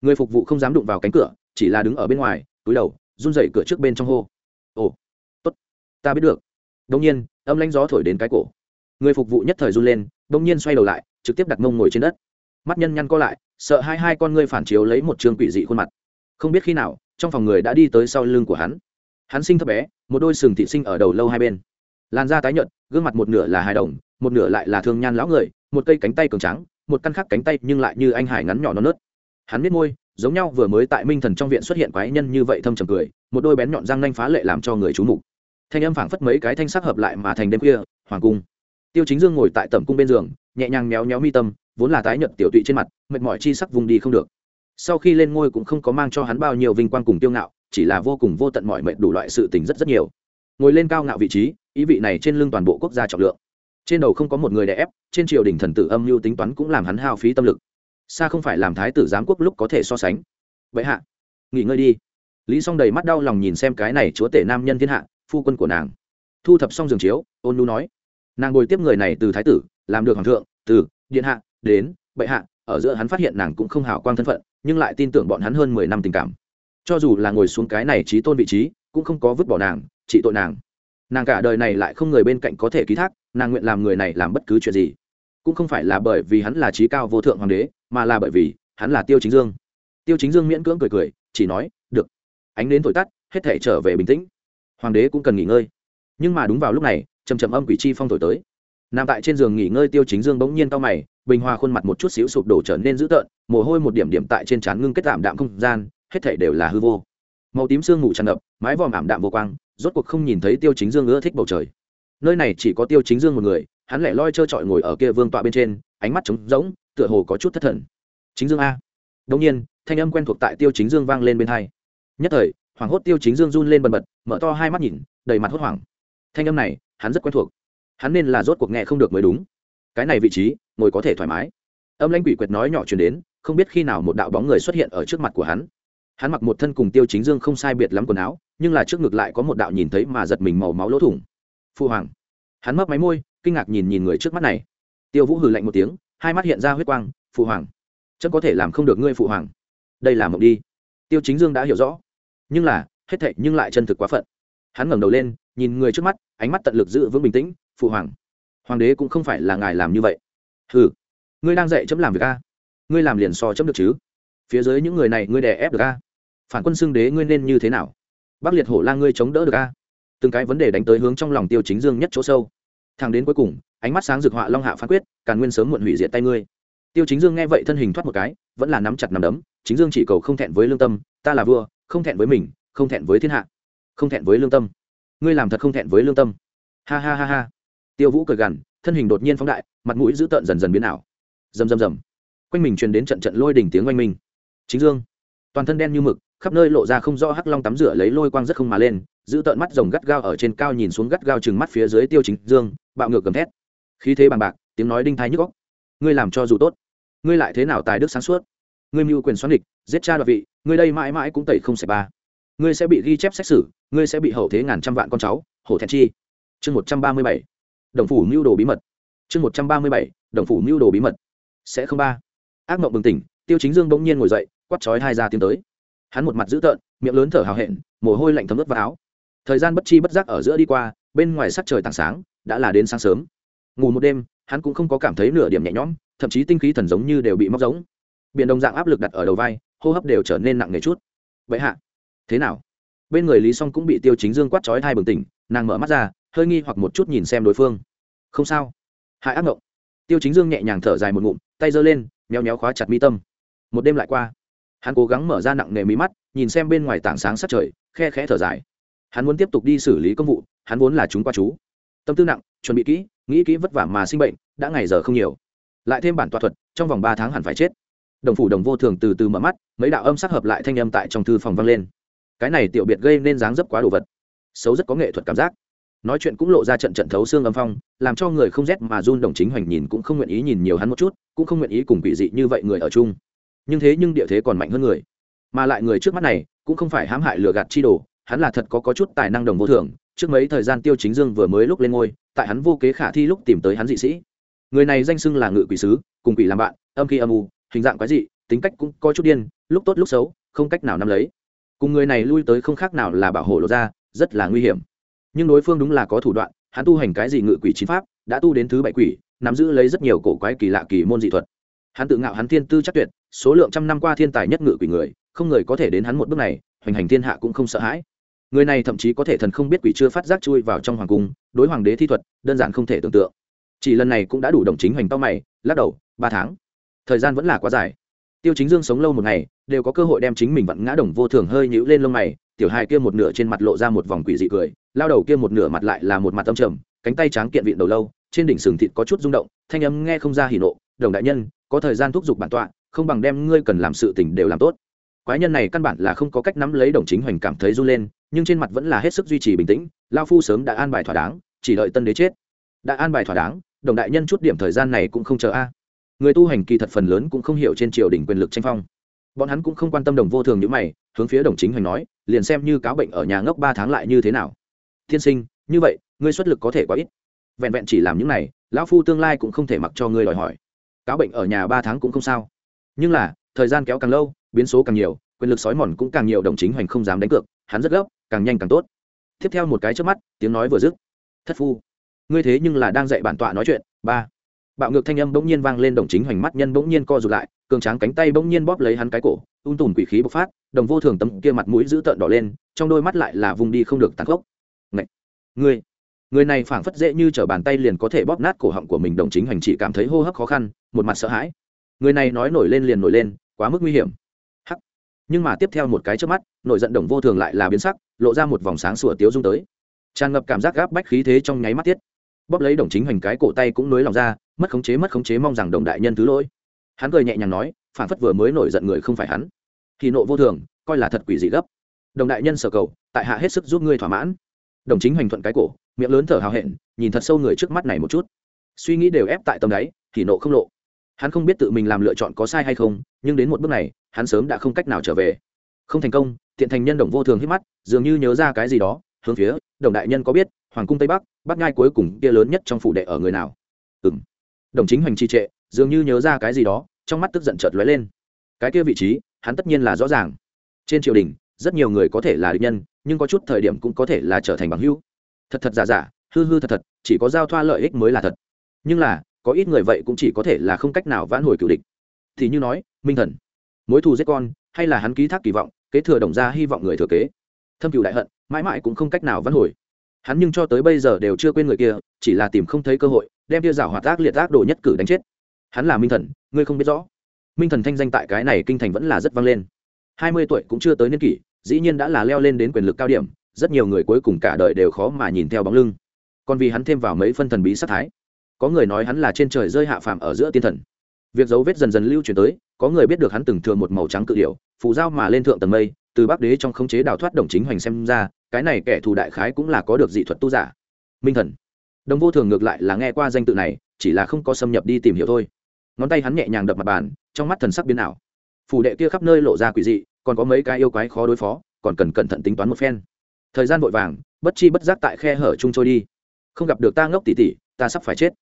Người phục vụ không dám đụng vào cánh cửa chỉ là đứng ở bên ngoài, túi đầu, run dậy cửa trước bên trong hô. Ồ, tốt, ta biết được. Đông nhiên, âm lãnh gió thổi đến cái cổ. Người phục vụ nhất thời run lên đông nhiên xoay đầu lại, trực tiếp đặt mông ngồi trên đất. Mắt nhân nhăn co lại, sợ hai hai con ngươi phản chiếu lấy một trường quỷ dị khuôn mặt. Không biết khi nào, trong phòng người đã đi tới sau lưng của hắn. Hắn sinh thấp bé, một đôi sừng thị sinh ở đầu lâu hai bên. Làn da tái nhợt, gương mặt một nửa là hài đồng, một nửa lại là thương nhan lão người, một cây cánh tay cường trắng một căn khắc cánh tay nhưng lại như anh hải ngắn nhỏ non nớt. Hắn biết môi giống nhau vừa mới tại minh thần trong viện xuất hiện quái nhân như vậy thâm trầm cười, một đôi bén nhọn răng nanh phá lệ làm cho người chú mục. Thanh âm phảng phất mấy cái thanh sắc hợp lại mà thành đêm khuya, hoàng cung. Tiêu chính dương ngồi tại tẩm cung bên giường, nhẹ nhàng méo méo mi tâm, vốn là tái nhợt tiểu tụy trên mặt, mệt mỏi chi sắc vùng đi không được. Sau khi lên ngôi cũng không có mang cho hắn bao nhiêu vinh quang cùng tiêu ngạo, chỉ là vô cùng vô tận mọi mệt đủ loại sự tình rất rất nhiều. Ngồi lên cao ngạo vị trí, ý vị này trên lưng toàn bộ quốc gia trọng lượng. Trên đầu không có một người đè ép, trên triều đình thần tử âm mưu tính toán cũng làm hắn hao phí tâm lực xa không phải làm thái tử giám quốc lúc có thể so sánh. Vậy hạ, nghỉ ngơi đi. Lý s đầy mắt đau lòng nhìn xem cái này chúa tể nam nhân thiên hạ, phu quân của nàng. Thu thập xong giường chiếu, ôn nu nói. Nàng ngồi tiếp người này từ thái tử, làm được hoàng thượng, từ, điện hạ, đến, bệ hạ, ở giữa hắn phát hiện nàng cũng không hào quang thân phận, nhưng lại tin tưởng bọn hắn hơn mười năm tình cảm. Cho dù là ngồi xuống cái này trí tôn vị trí, cũng không có vứt bỏ nàng, trị tội nàng. Nàng cả đời này lại không người bên cạnh có thể ký thác, nàng nguyện làm người này làm bất cứ chuyện gì cũng không phải là bởi vì hắn là trí cao vô thượng hoàng đế, mà là bởi vì hắn là tiêu chính dương. Tiêu chính dương miễn cưỡng cười cười, chỉ nói, được, ánh đến thổi tắt, hết thể trở về bình tĩnh. Hoàng đế cũng cần nghỉ ngơi. Nhưng mà đúng vào lúc này trầm trầm âm quỷ chi phong thổi tới. Nằm tại trên giường nghỉ ngơi tiêu chính dương bỗng nhiên to mày, bình hòa khuôn mặt một chút xíu sụp đổ trở nên dữ tợn, mồ hôi một điểm điểm tại trên trán ngưng kết tạm đạm không gian, hết thể đều là hư vô. Màu tím sương ngủ tràn ngập, mái vòm ảm đạm vô quang, rốt cuộc không nhìn thấy tiêu chính dương ưa thích bầu trời. Nơi này chỉ có tiêu chính dương một người hắn lẻ loi trơ trọi ngồi ở kia vương tọa bên trên, ánh mắt trống rỗng, tựa hồ có chút thất thần. Chính dương a. Đông nhiên, thanh âm quen thuộc tại tiêu chính dương vang lên bên hai. Nhất thời, hoảng hốt tiêu chính dương run lên bần bật, mở to hai mắt nhìn, đầy mặt hốt hoảng. Thanh âm này, hắn rất quen thuộc. Hắn nên là rốt cuộc nghe không được mới đúng. Cái này vị trí, ngồi có thể thoải mái. Âm lãnh quỷ quyệt nói nhỏ chuyển đến, không biết khi nào một đạo bóng người xuất hiện ở trước mặt của hắn. Hắn mặc một thân cùng tiêu chính dương không sai biệt lắm quần áo, nhưng là trước ngực lại có một đạo nhìn thấy mà giật mình màu máu lỗ thủng. Phu hoàng. Hắn mấp máy môi kinh ngạc nhìn nhìn người trước mắt này. Tiêu vũ hừ lạnh một tiếng, hai mắt hiện ra huyết quang, phụ hoàng chân có thể làm không được ngươi, phụ hoàng. Đây là mộng đi. Tiêu chính dương đã hiểu rõ. Nhưng là, hết thệ nhưng lại chân thực quá phận. Hắn ngẩng đầu lên, nhìn người trước mắt, ánh mắt tận lực giữ vững bình tĩnh, phụ hoàng hoàng đế cũng không phải là ngài làm như vậy. Ừ ngươi đang dạy chấm làm việc a? Ngươi làm liền so chấm được chứ? Phía dưới những người này ngươi đè ép được a? Phản quân xưng đế ngươi nên như thế nào? Bắc liệt hổ la ngươi chống đỡ được a? Từng cái vấn đề đánh tới hướng trong lòng tiêu chính dương nhất chỗ sâu thang đến cuối cùng, ánh mắt sáng rực họa long hạ phán quyết, càn nguyên sớm muộn hủy diệt tay ngươi. Tiêu chính dương nghe vậy thân hình thoát một cái, vẫn là nắm chặt nằm đấm, chính dương chỉ cầu không thẹn với lương tâm, ta là vua, không thẹn với mình, không thẹn với thiên hạ, không thẹn với lương tâm. Ngươi làm thật không thẹn với lương tâm. Ha ha ha ha. Tiêu vũ cười gằn, thân hình đột nhiên phóng đại, mặt mũi dữ tợn dần dần biến ảo. Rầm rầm rầm. Quanh mình truyền đến trận trận lôi đỉnh tiếng oanh minh. Chính dương, toàn thân đen như mực, khắp nơi lộ ra không rõ hắc long tắm rửa lấy lôi quang rất không mà lên, giữ tợn mắt rồng gắt gao ở trên cao nhìn xuống gắt gao chừng mắt phía dưới tiêu chính dương bạo ngược gầm thét. Khí thế bằng bạc, tiếng nói đinh thái nhức góc ngươi làm cho dù tốt, ngươi lại thế nào tài đức sáng suốt? Ngươi mưu quyền xoắn địch giết cha đoạt vị, ngươi đây mãi mãi cũng tẩy không sẻ ba. Ngươi sẽ bị ghi chép xét xử, ngươi sẽ bị hậu thế ngàn trăm vạn con cháu, hổ thẹn chi. Chương một trăm ba mươi bảy, đồng phủ mưu đồ bí mật. Chương một trăm ba mươi bảy, đồng phủ mưu đồ bí mật. Sẽ không ba. Ác mộng bừng tỉnh, tiêu chính dương bỗng nhiên ngồi dậy quắt chói hai ra tiến tới. Hắn một mặt dữ tợn, miệng lớn thở hào hẹn, mồ hôi lạnh thấm ướt vào áo. Thời gian bất chi bất giác ở giữa đi qua, bên ngoài sắc trời tảng sáng đã là đến sáng sớm. Ngủ một đêm, hắn cũng không có cảm thấy nửa điểm nhẹ nhõm, thậm chí tinh khí thần giống như đều bị móc giống biển đồng dạng áp lực đặt ở đầu vai, hô hấp đều trở nên nặng nề chút. Vậy hạ, thế nào? Bên người lý song cũng bị tiêu chính dương quát trói thai bừng tỉnh, nàng mở mắt ra, hơi nghi hoặc một chút nhìn xem đối phương. Không sao. Hại ác mộng tiêu chính dương nhẹ nhàng thở dài một ngụm, tay giơ lên, méo méo khóa chặt mi tâm. Một đêm lại qua, hắn cố gắng mở ra nặng nề mí mắt, nhìn xem bên ngoài tảng sáng sát trời, khe khẽ thở dài. Hắn muốn tiếp tục đi xử lý công vụ, hắn vốn là chúng qua chú tâm tư nặng chuẩn bị kỹ nghĩ kỹ vất vả mà sinh bệnh đã ngày giờ không nhiều. Lại thêm bản tọa thuật trong vòng ba tháng hẳn phải chết. Đồng phủ đồng vô thường từ từ mở mắt mấy đạo âm sắc hợp lại thanh âm tại trong thư phòng vang lên. Cái này tiểu biệt gây nên dáng dấp quá đồ vật. Xấu rất có nghệ thuật cảm giác. Nói chuyện cũng lộ ra trận trận thấu xương âm phong làm cho người không rét mà run đồng chính hoành nhìn cũng không nguyện ý nhìn nhiều hắn một chút cũng không nguyện ý cùng quỷ dị như vậy người ở chung. Nhưng thế nhưng địa thế còn mạnh hơn người. Mà lại người trước mắt này cũng không phải hãm hại lừa gạt chi đồ hắn là thật có, có chút tài năng đồng vô thường trước mấy thời gian tiêu chính dương vừa mới lúc lên ngôi, tại hắn vô kế khả thi lúc tìm tới hắn dị sĩ. Người này danh xưng là ngự quỷ sứ, cùng quỷ làm bạn, âm khi âm u, hình dạng quái dị, tính cách cũng có chút điên, lúc tốt lúc xấu, không cách nào nắm lấy. Cùng người này lui tới không khác nào là bảo hộ lộ ra, rất là nguy hiểm. Nhưng đối phương đúng là có thủ đoạn, hắn tu hành cái gì ngự quỷ chính pháp, đã tu đến thứ bảy quỷ, nắm giữ lấy rất nhiều cổ quái kỳ lạ kỳ môn dị thuật. Hắn tự ngạo hắn thiên tư chắc tuyệt, số lượng trăm năm qua thiên tài nhất ngự quỷ người, không người có thể đến hắn một bước này, hoành hành thiên hạ cũng không sợ hãi người này thậm chí có thể thần không biết quỷ chưa phát giác chui vào trong hoàng cung, đối hoàng đế thi thuật, đơn giản không thể tưởng tượng. Chỉ lần này cũng đã đủ đồng chính hoành tao mày, lắc đầu, ba tháng. Thời gian vẫn là quá dài. Tiêu chính dương sống lâu một ngày, đều có cơ hội đem chính mình vặn ngã đồng vô thường hơi nhũ lên lông mày, tiểu hai kia một nửa trên mặt lộ ra một vòng quỷ dị cười, lao đầu kia một nửa mặt lại là một mặt âm trầm, cánh tay tráng kiện vịn đầu lâu, trên đỉnh sừng thịt có chút rung động, thanh âm nghe không ra hỉ nộ, đồng đại nhân, có thời gian thúc giục bản tọa, không bằng đem ngươi cần làm sự tình đều làm tốt. Quái nhân này căn bản là không có cách nắm lấy đồng chính hoành cảm thấy run lên nhưng trên mặt vẫn là hết sức duy trì bình tĩnh, lao phu sớm đã an bài thỏa đáng, chỉ đợi tân đế chết. Đã an bài thỏa đáng, đồng đại nhân chút điểm thời gian này cũng không chờ a. À. Người tu hành kỳ thật phần lớn cũng không hiểu trên triều đình quyền lực tranh phong. Bọn hắn cũng không quan tâm đồng vô thường như mày, hướng phía đồng chính hoành nói, liền xem như cáo bệnh ở nhà ngốc ba tháng lại như thế nào. Tiên sinh, như vậy, ngươi xuất lực có thể quá ít. Vẹn vẹn chỉ làm những này, lão phu tương lai cũng không thể mặc cho ngươi đòi hỏi. Cáo bệnh ở nhà ba tháng cũng không sao. Nhưng là, thời gian kéo càng lâu, biến số càng nhiều, quyền lực sói mòn cũng càng nhiều, đồng chính hoành không dám đánh cược, hắn rất gấp càng nhanh càng tốt. Tiếp theo một cái trước mắt, tiếng nói vừa dứt. Thất phu. Ngươi thế nhưng là đang dạy bản tọa nói chuyện. Ba. Bạo ngược thanh âm bỗng nhiên vang lên đồng chính hoành mắt nhân bỗng nhiên co rụt lại, cường tráng cánh tay bỗng nhiên bóp lấy hắn cái cổ ung tùm quỷ khí bộc phát, đồng vô thường tấm kia mặt mũi dữ tợn đỏ lên, trong đôi mắt lại là vùng đi không được tàn khốc. Ngậy! ngươi. Người này phảng phất dễ như t r ở bàn tay liền có thể bóp nát cổ họng của mình, đồng chính hoành chỉ cảm thấy hô hấp khó khăn, một mặt sợ hãi. Người này nói nổi lên liền nổi lên, quá mức nguy hiểm nhưng mà tiếp theo một cái trước mắt, nội giận đồng vô thường lại là biến sắc, lộ ra một vòng sáng sủa tiếu dung tới. Tràn ngập cảm giác gáp bách khí thế trong nháy mắt tiết. Bóp lấy đồng chính hoành cái cổ tay cũng nới lòng ra, mất khống chế mất khống chế mong rằng đồng đại nhân thứ lỗi. Hắn cười nhẹ nhàng nói, phản phất vừa mới nổi giận người không phải hắn. Thì nộ vô thường, coi là thật quỷ dị gấp. Đồng đại nhân sở cầu, tại hạ hết sức giúp ngươi thỏa mãn. Đồng chính hoành thuận cái cổ, miệng lớn thở hào hẹn, nhìn thật sâu người trước mắt này một chút. Suy nghĩ đều ép tại tầm đáy thì nộ không lộ. Hắn không biết tự mình làm lựa chọn có sai hay không, nhưng đến một bước này hắn sớm đã không cách nào trở về. Không thành công thiện thành nhân đồng vô thường hít mắt, dường như nhớ ra cái gì đó, hướng phía đồng đại nhân có biết, hoàng cung tây bắc bắc ngai cuối cùng kia lớn nhất trong phủ đệ ở người nào? Ừ m đồng chính hoành trì trệ, dường như nhớ ra cái gì đó, trong mắt tức giận chợt lóe lên. Cái kia vị trí, hắn tất nhiên là rõ ràng. Trên triều đình, rất nhiều người có thể là địch nhân, nhưng có chút thời điểm cũng có thể là trở thành bằng hữu. Thật thật giả giả, hư hư thật thật, chỉ có giao thoa lợi ích mới là thật. Nhưng là, có ít người vậy cũng chỉ có thể là không cách nào vãn hồi cựu địch. Thì như nói, minh thần mối thù giết con, hay là hắn ký thác kỳ vọng, kế thừa đồng ra hy vọng người thừa kế. Thâm cựu đại hận, mãi mãi cũng không cách nào vãn hồi. Hắn nhưng cho tới bây giờ đều chưa quên người kia, chỉ là tìm không thấy cơ hội, đem kia giả hoạt ác liệt ác đồ nhất cử đánh chết. Hắn là minh thần, ngươi không biết rõ. Minh thần thanh danh tại cái này kinh thành vẫn là rất vang lên. Hai mươi tuổi cũng chưa tới niên kỷ, dĩ nhiên đã là leo lên đến quyền lực cao điểm, rất nhiều người cuối cùng cả đời đều khó mà nhìn theo bóng lưng. Còn vì hắn thêm vào mấy phân thần bí sát thái. Có người nói hắn là trên trời rơi hạ phàm ở giữa tiên thần việc dấu vết dần dần lưu truyền tới, có người biết được hắn từng thường một màu trắng cự điệu phù giao mà lên thượng tầng mây, từ bắc đế trong khống chế đào thoát đồng chính hoành xem ra, cái này kẻ thù đại khái cũng là có được dị thuật tu giả. Minh thần. Đồng vô thường ngược lại là nghe qua danh tự này, chỉ là không có xâm nhập đi tìm hiểu thôi. Ngón tay hắn nhẹ nhàng đập mặt bàn, trong mắt thần sắc biến ảo. Phủ đệ kia khắp nơi lộ ra quỷ dị, còn có mấy cái yêu quái khó đối phó, còn cần cẩn thận tính toán một phen. Thời gian vội vàng, bất chi bất giác tại khe hở chung trôi đi. Không gặp được ta ngốc tỉ tỉ, ta sắp phải chết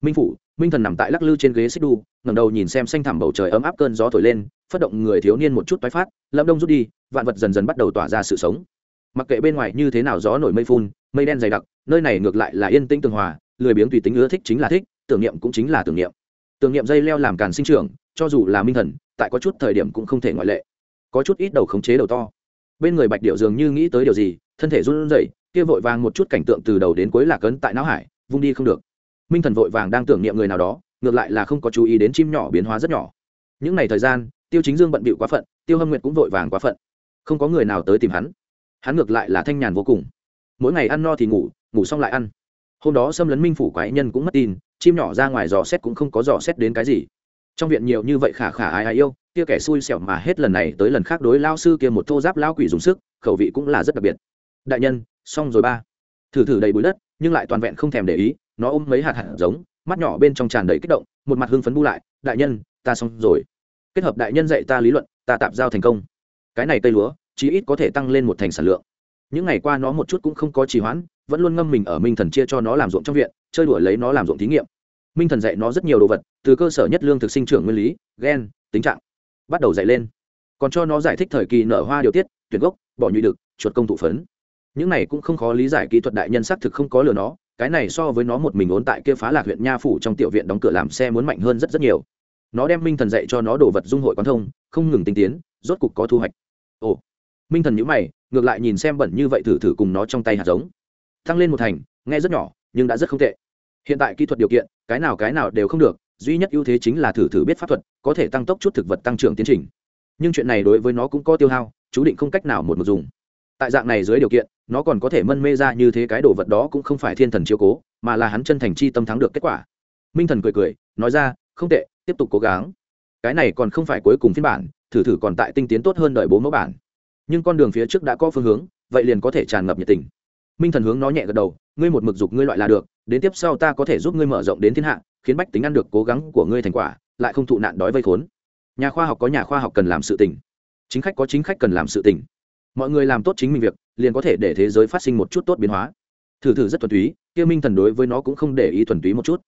minh phủ, minh thần nằm tại lắc lư trên ghế xích đu ngầm đầu nhìn xem xanh thẳm bầu trời ấm áp cơn gió thổi lên phát động người thiếu niên một chút tái phát, lâm đông rút đi, vạn vật dần dần bắt đầu tỏa ra sự sống. Mặc kệ bên ngoài như thế nào gió nổi mây phun, mây đen dày đặc, nơi này ngược lại là yên tĩnh tường hòa, lười biếng tùy tính ưa thích chính là thích, tưởng niệm cũng chính là tưởng niệm. Tưởng niệm dây leo làm càn sinh trưởng, cho dù là minh thần, tại có chút thời điểm cũng không thể ngoại lệ. Có chút ít đầu khống chế đầu to. Bên người bạch điệu dường như nghĩ tới điều gì, thân thể run rẩy, kia vội vàng một chút cảnh tượng từ đầu đến cuối lạc ấn tại não hải, vung đi không được minh thần vội vàng đang tưởng niệm người nào đó, ngược lại là không có chú ý đến chim nhỏ biến hóa rất nhỏ. Những ngày thời gian, tiêu chính dương bận bịu quá phận, tiêu hâm nguyệt cũng vội vàng quá phận. Không có người nào tới tìm hắn. Hắn ngược lại là thanh nhàn vô cùng. Mỗi ngày ăn no thì ngủ ngủ xong lại ăn. Hôm đó xâm lấn minh phủ quái nhân cũng mất tin, chim nhỏ ra ngoài dò xét cũng không có dò xét đến cái gì. Trong viện nhiều như vậy khả khả ai ai yêu, kia kẻ xui xẻo mà hết lần này tới lần khác đối lao sư kia một thô giáp lao quỷ dùng sức, khẩu vị cũng là rất đặc biệt. Đại nhân, xong rồi ba. Thử thử đầy bụi đất, nhưng lại toàn vẹn không thèm để ý nó ôm mấy hạt hạt giống, mắt nhỏ bên trong tràn đầy kích động, một mặt hưng phấn bu lại, đại nhân, ta xong rồi. Kết hợp đại nhân dạy ta lý luận, ta tạm giao thành công. Cái này cây lúa, chí ít có thể tăng lên một thành sản lượng. Những ngày qua nó một chút cũng không có trì hoãn, vẫn luôn ngâm mình ở minh thần chia cho nó làm ruộng trong viện, chơi đuổi lấy nó làm ruộng thí nghiệm. Minh thần dạy nó rất nhiều đồ vật, từ cơ sở nhất lương thực sinh trưởng nguyên lý, gen, tính trạng, bắt đầu dạy lên. Còn cho nó giải thích thời kỳ nở hoa điều tiết, tuyển gốc, bỏ nhụy đực, chuột công thụ phấn. Những này cũng không khó lý giải kỹ thuật đại nhân xác thực không có lừa nó cái này so với nó một mình ốn tại kia phá lạc huyện nha phủ trong tiểu viện đóng cửa làm xe muốn mạnh hơn rất rất nhiều. Nó đem minh thần dạy cho nó đồ vật dung hội quán thông, không ngừng tinh tiến, rốt cục có thu hoạch. Ồ, minh thần nhữ mày, ngược lại nhìn xem bẩn như vậy thử thử cùng nó trong tay hạt giống. Tăng lên một thành, nghe rất nhỏ, nhưng đã rất không tệ. Hiện tại kỹ thuật điều kiện, cái nào cái nào đều không được, duy nhất ưu thế chính là thử thử biết pháp thuật, có thể tăng tốc chút thực vật tăng trưởng tiến trình. Nhưng chuyện này đối với nó cũng có tiêu hao, chú định không cách nào một một dùng. Tại dạng này dưới điều kiện nó còn có thể mân mê ra như thế cái đồ vật đó cũng không phải thiên thần chiếu cố, mà là hắn chân thành chi tâm thắng được kết quả. Minh thần cười cười, nói ra, không tệ, tiếp tục cố gắng. Cái này còn không phải cuối cùng phiên bản, thử thử còn tại tinh tiến tốt hơn đợi bố mẫu bản. Nhưng con đường phía trước đã có phương hướng, vậy liền có thể tràn ngập nhiệt tình. Minh thần hướng nó nhẹ gật đầu, ngươi một mực dục ngươi loại là được, đến tiếp sau ta có thể giúp ngươi mở rộng đến thiên hạ, khiến bách tính ăn được cố gắng của ngươi thành quả, lại không thụ nạn đói vây khốn. Nhà khoa học có nhà khoa học cần làm sự tình. Chính khách có chính khách cần làm sự tình mọi người làm tốt chính mình việc, liền có thể để thế giới phát sinh một chút tốt biến hóa. Thử thử rất thuần túy, kia minh thần đối với nó cũng không để ý thuần túy một chút.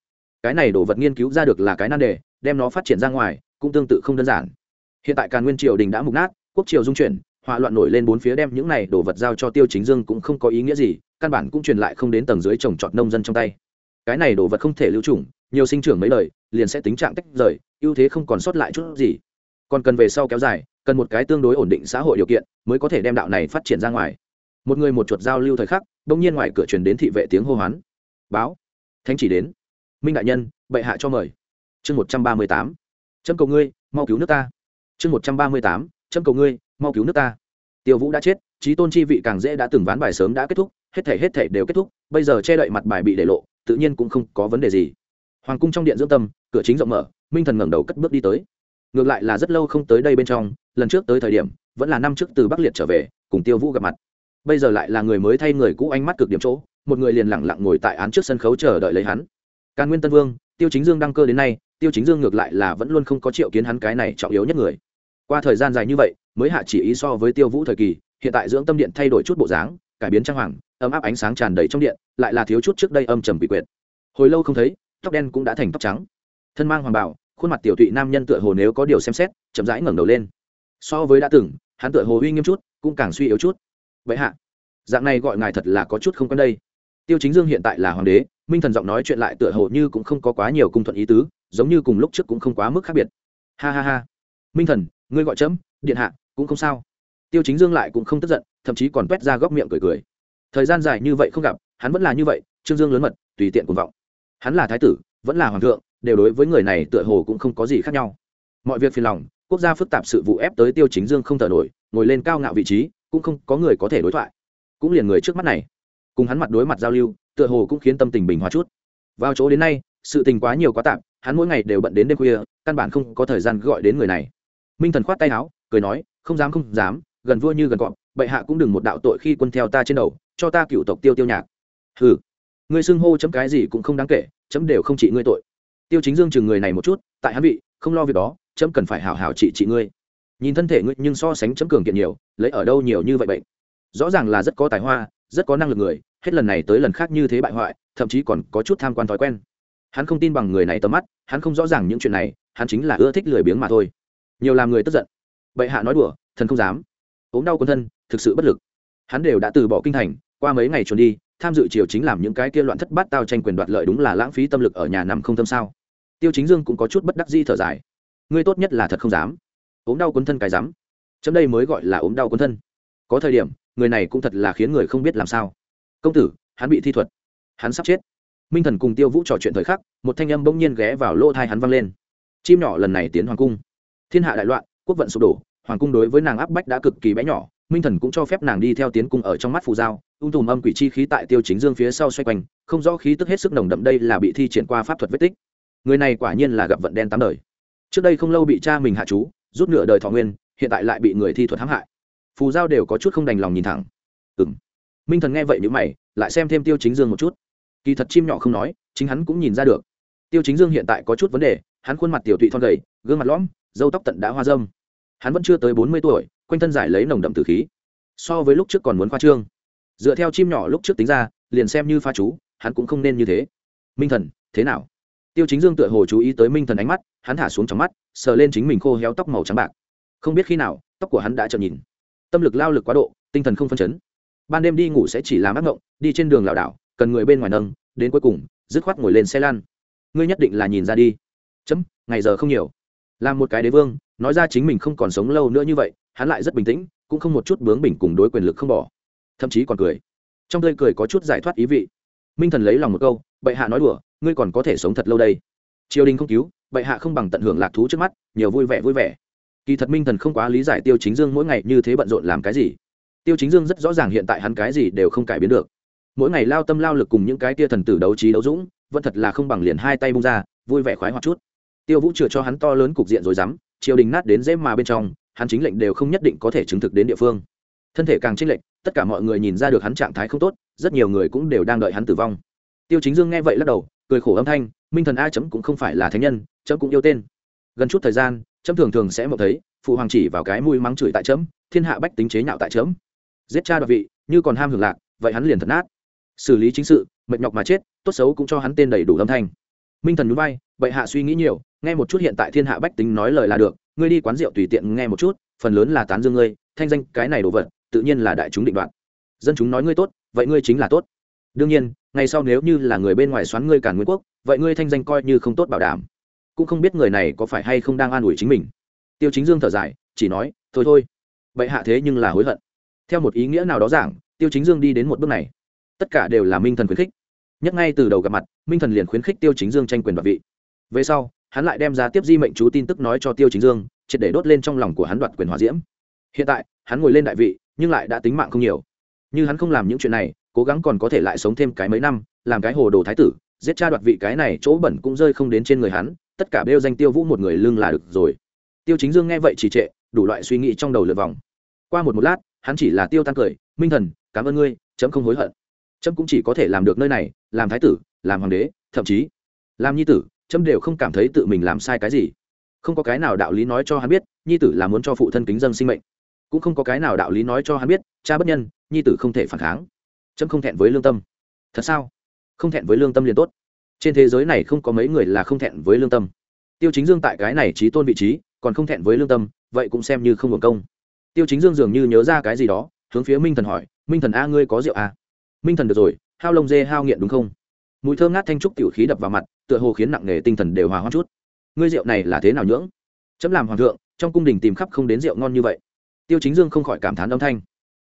Cái này đồ vật nghiên cứu ra được là cái nan đề, đem nó phát triển ra ngoài, cũng tương tự không đơn giản. Hiện tại càn nguyên triều đình đã mục nát, quốc triều dung chuyển, hỏa loạn nổi lên bốn phía đem những này đồ vật giao cho tiêu chính dương cũng không có ý nghĩa gì, căn bản cũng truyền lại không đến tầng dưới trồng trọt nông dân trong tay. Cái này đồ vật không thể lưu trùng, nhiều sinh trưởng mấy lời liền sẽ tính trạng tách rời, ưu thế không còn sót lại chút gì còn cần về sau kéo dài, cần một cái tương đối ổn định xã hội điều kiện mới có thể đem đạo này phát triển ra ngoài. Một người một chuột giao lưu thời khắc, đông nhiên ngoài cửa truyền đến thị vệ tiếng hô hoán. Báo. Thánh chỉ đến. Minh đại nhân, bệ hạ cho mời. Chương một trăm ba mươi tám. Châm cầu ngươi, mau cứu nước ta. Chương một trăm ba mươi tám. Châm cầu ngươi, mau cứu nước ta. Tiêu vũ đã chết, trí tôn chi vị càng dễ đã từng ván bài sớm đã kết thúc, hết thể hết thể đều kết thúc, bây giờ che đậy mặt bài bị để lộ, tự nhiên cũng không có vấn đề gì. Hoàng cung trong điện dưỡng tâm, cửa chính rộng mở, minh thần ngẩng đầu cất bước đi tới ngược lại là rất lâu không tới đây bên trong, lần trước tới thời điểm, vẫn là năm trước từ bắc liệt trở về, cùng tiêu vũ gặp mặt. Bây giờ lại là người mới thay người cũ ánh mắt cực điểm chỗ, một người liền lẳng lặng ngồi tại án trước sân khấu chờ đợi lấy hắn. Càn nguyên tân vương, tiêu chính dương đăng cơ đến nay, tiêu chính dương ngược lại là vẫn luôn không có triệu kiến hắn cái này trọng yếu nhất người. Qua thời gian dài như vậy, mới hạ chỉ ý so với tiêu vũ thời kỳ, hiện tại dưỡng tâm điện thay đổi chút bộ dáng, cải biến trang hoàng, ấm áp ánh sáng tràn đầy trong điện, lại là thiếu chút trước đây âm trầm bị quyệt. Hồi lâu không thấy, tóc đen cũng đã thành tóc trắng. Thân mang hoàng bảo khuôn mặt tiểu tụy nam nhân tựa hồ nếu có điều xem xét, chậm rãi ngẩng đầu lên. So với đã từng, hắn tựa hồ uy nghiêm chút, cũng càng suy yếu chút. Vậy hạ, dạng này gọi ngài thật là có chút không quen đây. Tiêu chính dương hiện tại là hoàng đế, minh thần giọng nói chuyện lại tựa hồ như cũng không có quá nhiều cung thuận ý tứ, giống như cùng lúc trước cũng không quá mức khác biệt. Ha ha ha. Minh thần, ngươi gọi chấm, điện hạ, cũng không sao. Tiêu chính dương lại cũng không tức giận, thậm chí còn quét ra góc miệng cười cười. Thời gian dài như vậy không gặp, hắn vẫn là như vậy, trương dương lớn mật, tùy tiện cuồng vọng. Hắn là thái tử, vẫn là hoàng thượng đều đối với người này tựa hồ cũng không có gì khác nhau. Mọi việc phiền lòng, quốc gia phức tạp sự vụ ép tới tiêu chính dương không thở nổi, ngồi lên cao ngạo vị trí, cũng không có người có thể đối thoại. Cũng liền người trước mắt này. Cùng hắn mặt đối mặt giao lưu, tựa hồ cũng khiến tâm tình bình hòa chút. Vào chỗ đến nay, sự tình quá nhiều quá tạm hắn mỗi ngày đều bận đến đêm khuya, căn bản không có thời gian gọi đến người này. Minh thần khoát tay áo, cười nói, không dám không dám, gần vua như gần cọp, bệ hạ cũng đừng một đạo tội khi quân theo ta trên đầu, cho ta cựu tộc tiêu tiêu nhạc. Ừ ngươi xưng hô chấm cái gì cũng không đáng kể, chấm đều không trị ngươi tội tiêu chính dương chừng người này một chút, tại hắn vị, không lo việc đó, chấm cần phải hảo hảo trị trị ngươi. Nhìn thân thể ngươi nhưng so sánh chấm cường kiện nhiều, lấy ở đâu nhiều như vậy bệnh. Rõ ràng là rất có tài hoa, rất có năng lực người, hết lần này tới lần khác như thế bại hoại, thậm chí còn có chút tham quan thói quen. Hắn không tin bằng người này tầm mắt, hắn không rõ ràng những chuyện này, hắn chính là ưa thích lười biếng mà thôi. Nhiều làm người tức giận. Bệ hạ nói đùa, thần không dám. Ốm đau quân thân, thực sự bất lực. Hắn đều đã từ bỏ kinh thành, qua mấy ngày trốn đi tham dự triều chính làm những cái kia loạn thất bát tao tranh quyền đoạt lợi đúng là lãng phí tâm lực ở nhà nằm không tâm sao? Tiêu chính dương cũng có chút bất đắc di thở dài. Ngươi tốt nhất là thật không dám. Ốm đau quấn thân cái dám chấm đây mới gọi là ốm đau quấn thân. Có thời điểm, người này cũng thật là khiến người không biết làm sao. Công tử, hắn bị thi thuật. Hắn sắp chết. Minh thần cùng tiêu vũ trò chuyện thời khắc, một thanh âm bỗng nhiên ghé vào lỗ thai hắn văng lên. Chim nhỏ lần này tiến hoàng cung. Thiên hạ đại loạn, quốc vận sụp đổ, hoàng cung đối với nàng áp bách đã cực kỳ bé nhỏ minh thần cũng cho phép nàng đi theo tiến cung ở trong mắt phù giao ung tùm âm quỷ chi khí tại tiêu chính dương phía sau xoay quanh, không rõ khí tức hết sức nồng đậm đây là bị thi triển qua pháp thuật vết tích. Người này quả nhiên là gặp vận đen tám đời. Trước đây không lâu bị cha mình hạ chú, rút nửa đời thọ nguyên, hiện tại lại bị người thi thuật hãm hại. Phù giao đều có chút không đành lòng nhìn thẳng. Ừ m minh thần nghe vậy n mày, lại xem thêm tiêu chính dương một chút. Kỳ thật chim nhỏ không nói, chính hắn cũng nhìn ra được. Tiêu chính dương hiện tại có chút vấn đề, hắn khuôn mặt tiểu tụy thon gầy, gương mặt lõm dâu tóc tận đã hoa dâm hắn vẫn chưa tới bốn mươi tuổi quanh thân giải lấy nồng đậm tử khí. So với lúc trước còn muốn khoa trương. Dựa theo chim nhỏ lúc trước tính ra, liền xem như pha chú, hắn cũng không nên như thế. Minh thần, thế nào? Tiêu chính dương tựa hồ chú ý tới minh thần ánh mắt, hắn thả xuống trong mắt, sờ lên chính mình khô héo tóc màu trắng bạc. Không biết khi nào, tóc của hắn đã chậm nhìn. Tâm lực lao lực quá độ, tinh thần không phân chấn. Ban đêm đi ngủ sẽ chỉ làm ác mộng, đi trên đường lảo đảo, cần người bên ngoài nâng, đến cuối cùng, dứt khoát ngồi lên xe lan ngươi nhất định là nhìn ra đi. Chấm, ngày giờ không nhiều. Làm một cái đế vương, nói ra chính mình không còn sống lâu nữa như vậy hắn lại rất bình tĩnh, cũng không một chút bướng bỉnh cùng đối quyền lực không bỏ. Thậm chí còn cười. Trong tươi cười có chút giải thoát ý vị. Minh thần lấy lòng một câu, bệ hạ nói đùa, ngươi còn có thể sống thật lâu đây. Triều đình không cứu, bệ hạ không bằng tận hưởng lạc thú trước mắt, nhiều vui vẻ vui vẻ. Kỳ thật minh thần không quá lý giải tiêu chính dương mỗi ngày như thế bận rộn làm cái gì. Tiêu chính dương rất rõ ràng hiện tại hắn cái gì đều không cải biến được. Mỗi ngày lao tâm lao lực cùng những cái tia thần tử đấu trí đấu dũng, vẫn thật là không bằng liền hai tay bung ra, vui vẻ khoái hoặc chút. Tiêu vũ chừa cho hắn to lớn cục diện rồi dám triều đình nát đến dễ mà bên trong, hắn chính lệnh đều không nhất định có thể chứng thực đến địa phương. Thân thể càng chênh lệnh tất cả mọi người nhìn ra được hắn trạng thái không tốt, rất nhiều người cũng đều đang đợi hắn tử vong. Tiêu chính dương nghe vậy lắc đầu, cười khổ âm thanh, minh thần a chấm cũng không phải là thánh nhân, chấm cũng yêu tên. Gần chút thời gian, chấm thường thường sẽ mộng thấy, phụ hoàng chỉ vào cái mũi mắng chửi tại chấm, thiên hạ bách tính chế nhạo tại chấm. Giết cha đoạt vị, như còn ham hưởng lạc, vậy hắn liền thật nát. Xử lý chính sự, mệt nhọc mà chết, tốt xấu cũng cho hắn tên đầy đủ âm thanh minh thần núi bay bệ hạ suy nghĩ nhiều, nghe một chút hiện tại thiên hạ bách tính nói lời là được, ngươi đi quán rượu tùy tiện nghe một chút, phần lớn là tán dương ngươi, thanh danh cái này đồ vật, tự nhiên là đại chúng định đoạt. Dân chúng nói ngươi tốt, vậy ngươi chính là tốt. Đương nhiên, ngày sau nếu như là người bên ngoài xoắn ngươi cản nguyên quốc, vậy ngươi thanh danh coi như không tốt bảo đảm. Cũng không biết người này có phải hay không đang an ủi chính mình. Tiêu chính dương thở dài, chỉ nói, thôi thôi vậy hạ thế nhưng là hối hận. Theo một ý nghĩa nào đó giảng, tiêu chính dương đi đến một bước này. Tất cả đều là minh thần khuyến khích nhất ngay từ đầu gặp mặt, minh thần liền khuyến khích tiêu chính dương tranh quyền đoạt vị. Về sau, hắn lại đem ra tiếp di mệnh chú tin tức nói cho tiêu chính dương, triệt để đốt lên trong lòng của hắn đoạt quyền hòa diễm. Hiện tại, hắn ngồi lên đại vị, nhưng lại đã tính mạng không nhiều. Như hắn không làm những chuyện này, cố gắng còn có thể lại sống thêm cái mấy năm, làm cái hồ đồ thái tử, giết cha đoạt vị cái này chỗ bẩn cũng rơi không đến trên người hắn, tất cả bêu danh tiêu vũ một người lưng là được rồi. Tiêu chính dương nghe vậy chỉ trệ, đủ loại suy nghĩ trong đầu lượt vòng. Qua một một lát, hắn chỉ là tiêu tan cười, minh thần, cảm ơn ngươi, chấm không hối hận chấm cũng chỉ có thể làm được nơi này, làm thái tử, làm hoàng đế, thậm chí làm nhi tử chấm đều không cảm thấy tự mình làm sai cái gì. Không có cái nào đạo lý nói cho hắn biết, nhi tử là muốn cho phụ thân kính dân sinh mệnh. Cũng không có cái nào đạo lý nói cho hắn biết, cha bất nhân, nhi tử không thể phản kháng. Chấm không thẹn với lương tâm. Thật sao? Không thẹn với lương tâm liền tốt. Trên thế giới này không có mấy người là không thẹn với lương tâm. Tiêu chính dương tại cái này trí tôn vị trí, còn không thẹn với lương tâm, vậy cũng xem như không hưởng công. Tiêu chính dương dường như nhớ ra cái gì đó, hướng phía minh thần hỏi, minh thần a, ngươi có rượu à? Minh thần được rồi, hao lông dê, hao nghiện đúng không? Mùi thơm ngát thanh trúc tiểu khí đập vào mặt, tựa hồ khiến nặng nề tinh thần đều hòa hoa chút. Ngươi rượu này là thế nào nhưỡng? Chấm làm hoàng thượng, trong cung đình tìm khắp không đến rượu ngon như vậy. Tiêu chính dương không khỏi cảm thán âm thanh.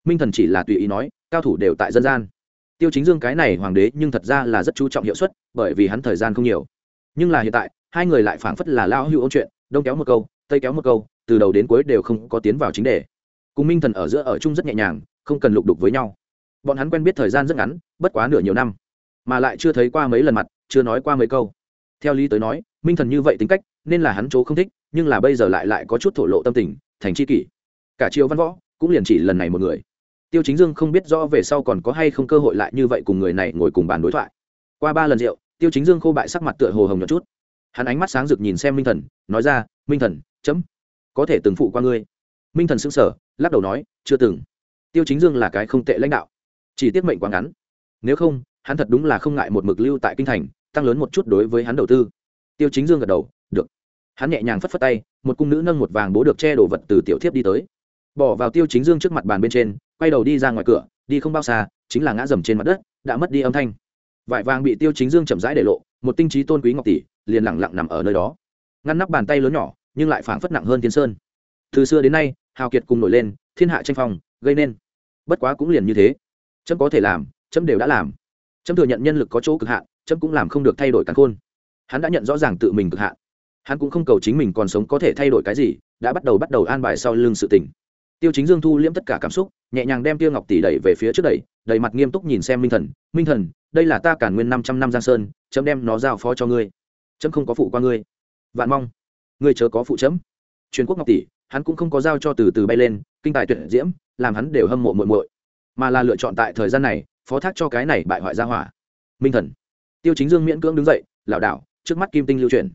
Minh thần chỉ là tùy ý nói, cao thủ đều tại dân gian. Tiêu chính dương cái này hoàng đế nhưng thật ra là rất chú trọng hiệu suất, bởi vì hắn thời gian không nhiều. Nhưng là hiện tại, hai người lại phảng phất là lao hưu ôn chuyện, đông kéo một câu, tây kéo một câu, từ đầu đến cuối đều không có tiến vào chính đề. Cùng minh thần ở giữa ở chung rất nhẹ nhàng, không cần lục đục với nhau bọn hắn quen biết thời gian rất ngắn, bất quá nửa nhiều năm, mà lại chưa thấy qua mấy lần mặt, chưa nói qua mấy câu. Theo lý tới nói, minh thần như vậy tính cách, nên là hắn chỗ không thích, nhưng là bây giờ lại lại có chút thổ lộ tâm tình, thành c h i kỷ. Cả triều văn võ, cũng liền chỉ lần này một người. Tiêu chính dương không biết rõ về sau còn có hay không cơ hội lại như vậy cùng người này ngồi cùng bàn đối thoại. Qua ba lần rượu, tiêu chính dương khô bại sắc mặt tựa hồ hồng nhọt chút. Hắn ánh mắt sáng rực nhìn xem minh thần, nói ra, minh thần, chấm, có thể từng phụ qua ngươi. Minh thần xứng sở lắc đầu nói, chưa từng. Tiêu chính dương là cái không tệ lãnh đạo chỉ tiết mệnh quá ngắn. Nếu không, hắn thật đúng là không ngại một mực lưu tại kinh thành, tăng lớn một chút đối với hắn đầu tư. Tiêu chính dương gật đầu, được. Hắn nhẹ nhàng phất phất tay, một cung nữ nâng một vàng bố được che đồ vật từ tiểu thiếp đi tới. Bỏ vào tiêu chính dương trước mặt bàn bên trên, quay đầu đi ra ngoài cửa, đi không bao xa, chính là ngã dầm trên mặt đất, đã mất đi âm thanh. Vải vàng bị tiêu chính dương chậm rãi để lộ, một tinh trí tôn quý ngọc tỷ, liền lẳng lặng nằm ở nơi đó. Ngăn nắp bàn tay lớn nhỏ, nhưng lại phảng phất nặng hơn thiên sơn. Từ xưa đến nay, hào kiệt cùng nổi lên, thiên hạ tranh phong, gây nên. Bất quá cũng liền như thế chấm có thể làm, chấm đều đã làm. Chấm thừa nhận nhân lực có chỗ cực hạn, chấm cũng làm không được thay đổi cắn khôn. Hắn đã nhận rõ ràng tự mình cực hạn. Hắn cũng không cầu chính mình còn sống có thể thay đổi cái gì, đã bắt đầu bắt đầu an bài sau lưng sự tình. Tiêu chính dương thu liễm tất cả cảm xúc, nhẹ nhàng đem tiêu ngọc tỷ đẩy về phía trước đẩy, đầy mặt nghiêm túc nhìn xem minh thần. Minh thần, đây là ta cản nguyên năm trăm năm giang sơn, chấm đem nó giao phó cho ngươi. Chấm không có phụ qua ngươi. Vạn mong. Ngươi chớ có phụ chấm. Truyền quốc ngọc tỷ, hắn cũng không có giao cho từ từ bay lên, kinh tài tuyệt diễm, làm hắn đều hâm mộ muội muội mà là lựa chọn tại thời gian này, phó thác cho cái này bại hoại gia hỏa. Minh thần. Tiêu chính dương miễn cưỡng đứng dậy lảo đảo trước mắt kim tinh lưu chuyển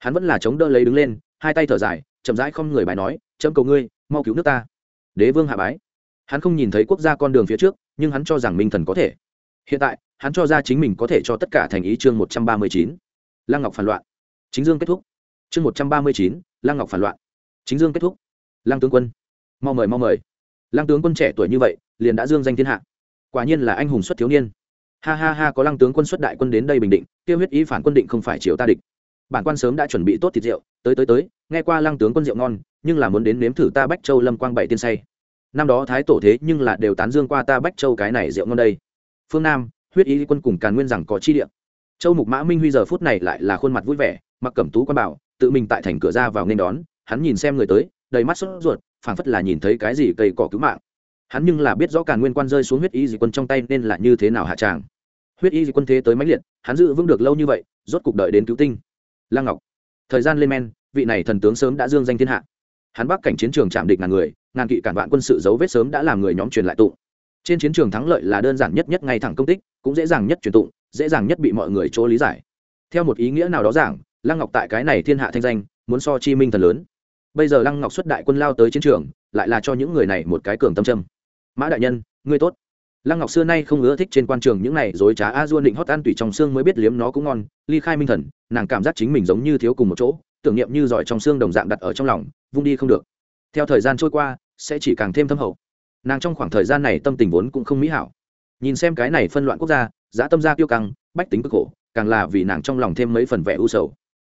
hắn vẫn là chống đỡ lấy đứng lên, hai tay thở dài, chậm rãi không người bài nói, chấm cầu ngươi, mau cứu nước ta. Đế vương hạ bái. Hắn không nhìn thấy quốc gia con đường phía trước, nhưng hắn cho rằng minh thần có thể. Hiện tại, hắn cho ra chính mình có thể cho tất cả thành ý chương một trăm ba mươi chín. Lăng ngọc phản loạn. Chính dương kết thúc. Chương một trăm ba mươi chín, lăng ngọc phản loạn. Chính dương kết thúc. Lăng tướng quân. Mau mời mau mời. Lăng tướng quân trẻ tuổi như vậy liền đã dương danh thiên hạ. Quả nhiên là anh hùng xuất thiếu niên. Ha ha ha, có lăng tướng quân xuất đại quân đến đây bình định tiêu huyết ý phản quân định không phải chiều ta địch. Bản quan sớm đã chuẩn bị tốt thịt rượu, tới tới tới, nghe qua lăng tướng quân rượu ngon, nhưng là muốn đến nếm thử ta bách châu lâm quang bảy tiên say. Năm đó thái tổ thế nhưng là đều tán dương qua ta bách châu cái này rượu ngon đây. Phương nam, huyết ý quân cùng càn nguyên rằng có chi địa. Châu mục mã minh huy giờ phút này lại là khuôn mặt vui vẻ, mặc cẩm tú quan bảo, tự mình tại thành cửa ra vào nên đón, hắn nhìn xem người tới, đầy mắt sốt ruột, phảng phất là nhìn thấy cái gì cây cỏ cứu mạng hắn nhưng là biết rõ càn nguyên quan rơi xuống huyết y dị quân trong tay nên là như thế nào hạ tràng. Huyết y dị quân thế tới mãnh liệt, hắn giữ vững được lâu như vậy, rốt cuộc đợi đến cứu tinh. Lăng ngọc, thời gian lên men, vị này thần tướng sớm đã dương danh thiên hạ. Hắn bắc cảnh chiến trường chạm địch ngàn người, ngàn kỵ cản vạn quân sự dấu vết sớm đã làm người nhóm truyền lại tụng. Trên chiến trường thắng lợi là đơn giản nhất nhất ngay thẳng công tích, cũng dễ dàng nhất truyền tụng, dễ dàng nhất bị mọi người chỗ lý giải. Theo một ý nghĩa nào đó giảng, lăng ngọc tại cái này thiên hạ thanh danh, muốn so chi minh thần lớn. Bây giờ lăng ngọc xuất đại quân lao tới chiến trường, lại là cho những người này một cái cường tâm trâm mã đại nhân, ngươi tốt. Lăng ngọc xưa nay không ưa thích trên quan trường những này dối trá a duôn định hót ăn tủy trong xương mới biết liếm nó cũng ngon, ly khai minh thần, nàng cảm giác chính mình giống như thiếu cùng một chỗ, tưởng niệm như giỏi trong xương đồng dạng đặt ở trong lòng, vung đi không được. Theo thời gian trôi qua, sẽ chỉ càng thêm thâm hậu. Nàng trong khoảng thời gian này tâm tình vốn cũng không mỹ hảo. Nhìn xem cái này phân loạn quốc gia, giá tâm gia tiêu căng, bách tính cực khổ, càng là vì nàng trong lòng thêm mấy phần vẻ u sầu.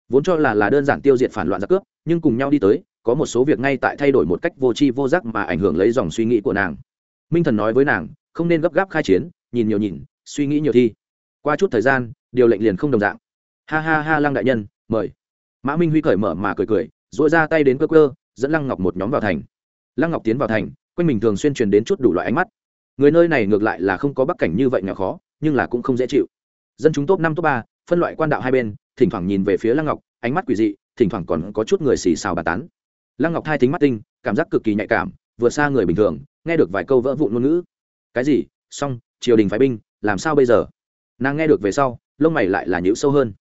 Vốn cho là là đơn giản tiêu diệt phản loạn giặc cướp, nhưng cùng nhau đi tới, có một số việc ngay tại thay đổi một cách vô tri vô giác mà ảnh hưởng lấy dòng suy nghĩ của nàng minh thần nói với nàng, không nên gấp gáp khai chiến, nhìn nhiều nhìn, suy nghĩ nhiều thi. Qua chút thời gian, điều lệnh liền không đồng dạng. Ha ha ha, lăng đại nhân, mời. Mã minh huy cởi mở mà cười cười dội ra tay đến cơ cơ, dẫn lăng ngọc một nhóm vào thành. Lăng ngọc tiến vào thành, quanh mình thường xuyên truyền đến chút đủ loại ánh mắt. Người nơi này ngược lại là không có bắc cảnh như vậy nghèo khó, nhưng là cũng không dễ chịu. Dân chúng top năm, top ba, phân loại quan đạo hai bên, thỉnh thoảng nhìn về phía lăng ngọc, ánh mắt quỷ dị, thỉnh thoảng còn có chút người xì xào bà tán. Lăng ngọc thai thính mắt tinh, cảm giác cực kỳ nhạy cảm vượt xa người bình thường, nghe được vài câu vỡ vụn ngôn ngữ. Cái gì? Xong, triều đình phái binh, làm sao bây giờ? Nàng nghe được về sau, lông mày lại là nhữ sâu hơn.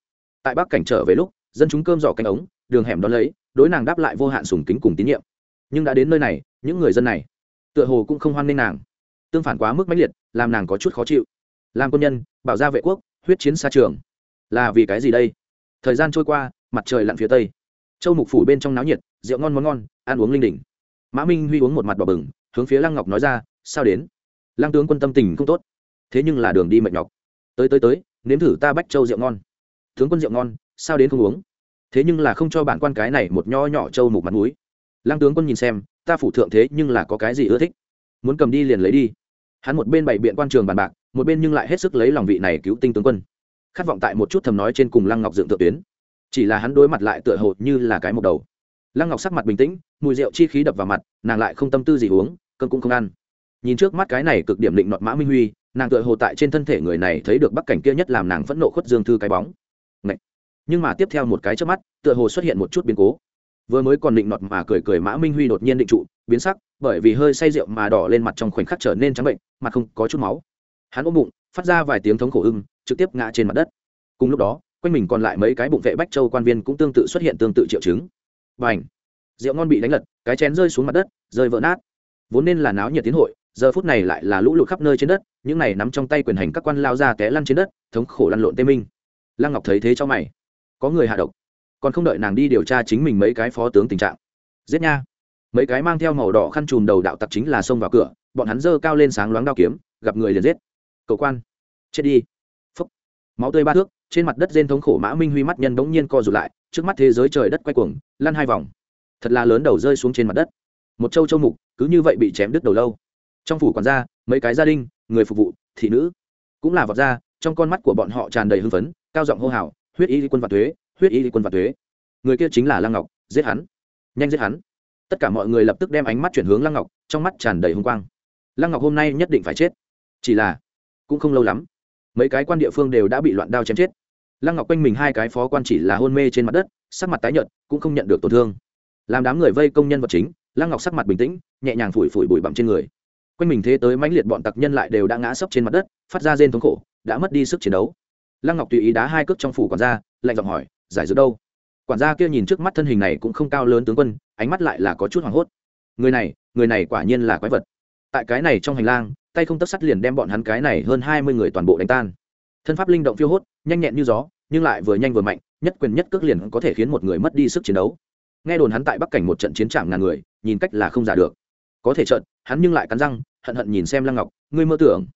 Tại bắc cảnh trở về lúc, dân chúng cơm giỏ canh ống, đường hẻm đón lấy, đối nàng đáp lại vô hạn sùng kính cùng tín nhiệm. Nhưng đã đến nơi này, những người dân này, tựa hồ cũng không hoan nghênh nàng. Tương phản quá mức mãnh liệt, làm nàng có chút khó chịu. Làm quân nhân, bảo gia vệ quốc, huyết chiến xa trường. Là vì cái gì đây? Thời gian trôi qua, mặt trời lặn phía tây. Châu mục phủ bên trong náo nhiệt, rượu ngon món ngon, ăn uống linh đình mã minh huy uống một mặt bỏ bừng, hướng phía lăng ngọc nói ra, sao đến? Lăng tướng quân tâm tình không tốt. Thế nhưng là đường đi mệt nhọc. Tới tới tới, nếm thử ta bách châu rượu ngon. Tướng quân rượu ngon, sao đến không uống? Thế nhưng là không cho bản quan cái này một nho nhỏ châu mục mặt mũi. Lăng tướng quân nhìn xem, ta phủ thượng thế nhưng là có cái gì ưa thích? Muốn cầm đi liền lấy đi. Hắn một bên bày biện quan trường bàn bạc, một bên nhưng lại hết sức lấy lòng vị này cứu tinh tướng quân. Khát vọng tại một chút thầm nói trên cùng lăng ngọc dựng thượng tuyến. Chỉ là hắn đối mặt lại tựa hồ như là cái mộc đầu lăng ngọc sắc mặt bình tĩnh, mùi rượu chi khí đập vào mặt, nàng lại không tâm tư gì uống cơn cũng không ăn. Nhìn trước mắt cái này cực điểm định nọt mã minh huy, nàng tựa hồ tại trên thân thể người này thấy được bắc cảnh kia nhất làm nàng phẫn nộ khuất dương thư cái bóng. Ngậy. nhưng mà tiếp theo một cái trước mắt, tựa hồ xuất hiện một chút biến cố. Vừa mới còn định nọt mà cười cười mã minh huy đột nhiên định trụ, biến sắc, bởi vì hơi say rượu mà đỏ lên mặt trong khoảnh khắc trở nên trắng bệnh, mặt không có chút máu. Hắn ôm bụng, phát ra vài tiếng thống khổ ưng, trực tiếp ngã trên mặt đất. Cùng lúc đó, quanh mình còn lại mấy cái bụng vệ bách châu quan viên cũng tương tự xuất hiện tương tự triệu chứng và ảnh. Rượu ngon bị đánh lật, cái chén rơi xuống mặt đất, rơi vỡ nát. Vốn nên là náo nhiệt tiến hội, giờ phút này lại là lũ lụt khắp nơi trên đất, những này nắm trong tay quyền hành các quan lao ra té lăn trên đất, thống khổ lăn lộn tê minh. Lăng ngọc thấy thế cho mày. Có người hạ độc. Còn không đợi nàng đi điều tra chính mình mấy cái phó tướng tình trạng. Giết nha. Mấy cái mang theo màu đỏ khăn chùm đầu đạo tặc chính là xông vào cửa, bọn hắn dơ cao lên sáng loáng đao kiếm, gặp người liền giết. Cầu quan, chết đi. Phúc. Máu tươi ba thước, trên mặt đất rên thống khổ mã minh huy mắt nhân bỗng nhiên co rụt lại trước mắt thế giới trời đất quay cuồng, lăn hai vòng. Thật là lớn đầu rơi xuống trên mặt đất. Một châu châu mục, cứ như vậy bị chém đứt đầu lâu. Trong phủ quản gia, mấy cái gia đình, người phục vụ, thị nữ, cũng là vọt ra, trong con mắt của bọn họ tràn đầy hưng phấn, cao giọng hô hào, huyết y quân vạn thuế huyết y quân vạn thuế người kia chính là lăng ngọc, giết hắn. Nhanh giết hắn. Tất cả mọi người lập tức đem ánh mắt chuyển hướng lăng ngọc, trong mắt tràn đầy hung quang. Lăng ngọc hôm nay nhất định phải chết. Chỉ là, cũng không lâu lắm, mấy cái quan địa phương đều đã bị loạn đao chém chết lăng ngọc quanh mình hai cái phó quan chỉ là hôn mê trên mặt đất, sắc mặt tái nhợt, cũng không nhận được tổn thương. Làm đám người vây công nhân vật chính, lăng ngọc sắc mặt bình tĩnh, nhẹ nhàng phủi phủi bụi bặm trên người. Quanh mình thế tới mãnh liệt bọn tặc nhân lại đều đã ngã sấp trên mặt đất, phát ra rên thống khổ, đã mất đi sức chiến đấu. Lăng ngọc tùy ý đá hai cước trong phủ quản gia, lạnh giọng hỏi, giải dược đâu? Quản gia kia nhìn trước mắt thân hình này cũng không cao lớn tướng quân, ánh mắt lại là có chút hoảng hốt. Người này người này quả nhiên là quái vật. Tại cái này trong hành lang, tay không tấp sắt liền đem bọn hắn cái này hơn hai mươi người toàn bộ đánh tan thân pháp linh động phiêu hốt, nhanh nhẹn như gió, nhưng lại vừa nhanh vừa mạnh, nhất quyền nhất cước liền có thể khiến một người mất đi sức chiến đấu. Nghe đồn hắn tại bắc cảnh một trận chiến trạm ngàn người, nhìn cách là không giả được. Có thể trận hắn nhưng lại cắn răng, hận hận nhìn xem lăng ngọc, ngươi mơ tưởng,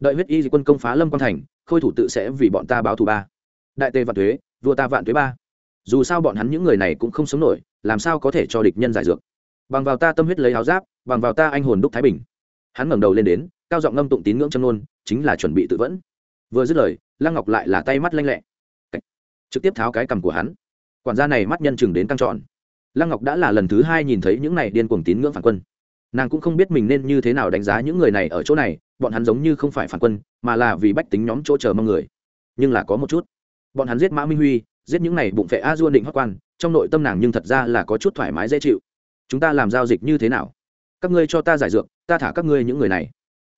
đợi huyết y quân công phá lâm Quan thành, khôi thủ tự sẽ vì bọn ta báo thù ba. Đại tề vạn thuế, vua ta vạn thuế ba. Dù sao bọn hắn những người này cũng không sống nổi, làm sao có thể cho địch nhân giải dược? Bằng vào ta tâm huyết lấy áo giáp, bằng vào ta anh hồn đúc thái bình. Hắn ngẩng đầu lên đến, cao giọng ngâm tụng tín ngưỡng châm nôn chính là chuẩn bị tự vẫn vừa dứt lời, lăng ngọc lại là tay mắt lanh lẹ. Trực tiếp tháo cái cằm của hắn. Quản gia này mắt nhân chừng đến căng trọn lăng ngọc đã là lần thứ hai nhìn thấy những này điên cuồng tín ngưỡng phản quân. Nàng cũng không biết mình nên như thế nào đánh giá những người này ở chỗ này, bọn hắn giống như không phải phản quân, mà là vì bách tính nhóm chỗ chờ mong người. Nhưng là có một chút. Bọn hắn giết mã minh huy, giết những này bụng phệ a dua định hót quan, trong nội tâm nàng nhưng thật ra là có chút thoải mái dễ chịu. Chúng ta làm giao dịch như thế nào? Các ngươi cho ta giải dược, ta thả các ngươi những người này.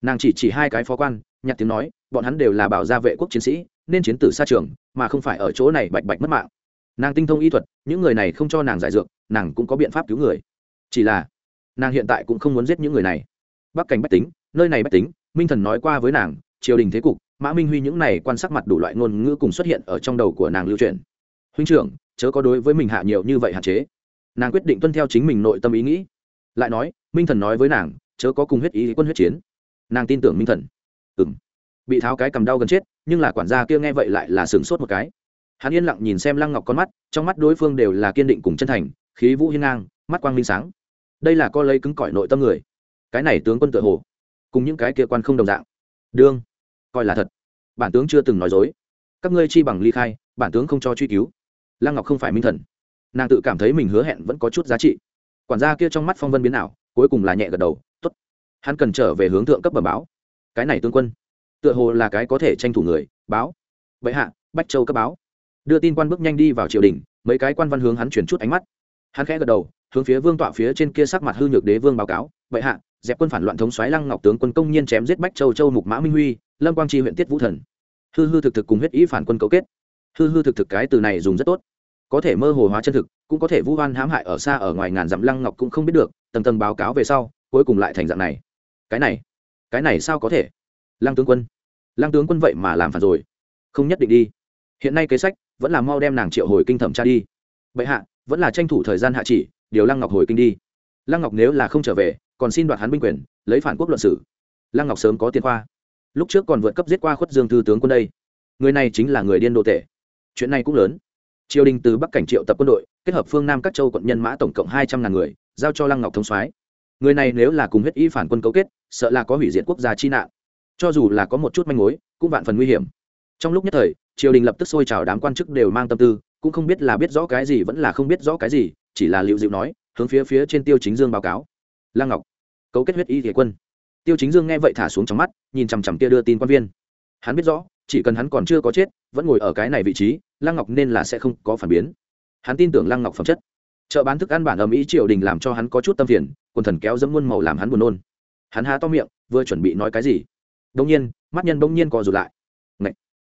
Nàng chỉ chỉ hai cái phó quan nhặt tiếng nói, bọn hắn đều là bảo gia vệ quốc chiến sĩ, nên chiến tử xa trường, mà không phải ở chỗ này bạch bạch mất mạng. Nàng tinh thông y thuật, những người này không cho nàng giải dược, nàng cũng có biện pháp cứu người. Chỉ là, nàng hiện tại cũng không muốn giết những người này. Bắc cảnh bách tính, nơi này bách tính, minh thần nói qua với nàng, triều đình thế cục, mã minh huy những này quan sát mặt đủ loại ngôn ngữ cùng xuất hiện ở trong đầu của nàng lưu truyền. Huynh trưởng, chớ có đối với mình hạ nhiều như vậy hạn chế. Nàng quyết định tuân theo chính mình nội tâm ý nghĩ. Lại nói, minh thần nói với nàng, chớ có cùng huyết ý quân huyết chiến. Nàng tin tưởng minh thần ừng bị tháo cái cầm đau gần chết, nhưng là quản gia kia nghe vậy lại là sửng sốt một cái. Hắn yên lặng nhìn xem lăng ngọc con mắt, trong mắt đối phương đều là kiên định cùng chân thành, khí vũ hiên ngang, mắt quang minh sáng. Đây là co lấy cứng cỏi nội tâm người. Cái này tướng quân tự hồ, cùng những cái kia quan không đồng dạng. Đương. Coi là thật. Bản tướng chưa từng nói dối. Các ngươi chi bằng ly khai, bản tướng không cho truy cứu. Lăng ngọc không phải minh thần. Nàng tự cảm thấy mình hứa hẹn vẫn có chút giá trị. Quản gia kia trong mắt phong vân biến ảo, cuối cùng là nhẹ gật đầu t ố t hắn cần trở về hướng thượng cấp bờ báo cái này tướng quân, tựa hồ là cái có thể tranh thủ người, báo. Vậy hạ, bách châu cấp báo. Đưa tin quan bước nhanh đi vào triều đình, mấy cái quan văn hướng hắn chuyển chút ánh mắt. Hắn khẽ gật đầu, hướng phía vương tọa phía trên kia sắc mặt hư nhược đế vương báo cáo. Vậy hạ, dẹp quân phản loạn thống xoáy lăng ngọc tướng quân công nhiên chém giết bách châu châu mục mã minh huy, lâm quang tri huyện tiết vũ thần. Hư hư thực thực cùng huyết ý phản quân cấu kết. Hư hư thực thực cái từ này dùng rất tốt. Có thể mơ hồ hóa chân thực, cũng có thể vu oan hãm hại ở xa ở ngoài ngàn dặm lăng ngọc cũng không biết được, tầng tầng báo cáo về sau, cuối cùng lại thành dạng này. Cái này cái này sao có thể? Lăng tướng quân, lăng tướng quân vậy mà làm phản rồi. Không nhất định đi. Hiện nay kế sách vẫn là mau đem nàng triệu hồi kinh thẩm tra đi. Bệ hạ, vẫn là tranh thủ thời gian hạ chỉ, điều lăng ngọc hồi kinh đi. Lăng ngọc nếu là không trở về, còn xin đoạt hắn binh quyền, lấy phản quốc luận sử lăng ngọc sớm có tiền khoa. Lúc trước còn vượt cấp giết qua khuất dương thư tướng quân đây. Người này chính là người điên đô tệ chuyện này cũng lớn. Triều đình từ bắc cảnh triệu tập quân đội, kết hợp phương nam các châu quận nhân mã tổng cộng hai trăm ngàn người, giao cho lăng ngọc thống soái người này nếu là cùng huyết y phản quân cấu kết, sợ là có hủy diệt quốc gia chi nạn. Cho dù là có một chút manh mối, cũng vạn phần nguy hiểm. Trong lúc nhất thời, triều đình lập tức xôi trào đám quan chức đều mang tâm tư, cũng không biết là biết rõ cái gì vẫn là không biết rõ cái gì, chỉ là liệu dịu nói, hướng phía phía trên tiêu chính dương báo cáo. Lăng ngọc, cấu kết huyết y thể quân. Tiêu chính dương nghe vậy thả xuống trong mắt, nhìn chằm chằm kia đưa tin quan viên. Hắn biết rõ, chỉ cần hắn còn chưa có chết, vẫn ngồi ở cái này vị trí, lăng ngọc nên là sẽ không có phản biến. Hắn tin tưởng lăng ngọc phẩm chất. Chợ bán thức ăn bản ầm ý triều đình làm cho hắn có chút tâm phiền quần thần kéo dẫm muôn màu làm hắn buồn nôn. Hắn há to miệng, vừa chuẩn bị nói cái gì. Đông nhiên, mắt nhân bỗng nhiên co rụt lại. Ngậy.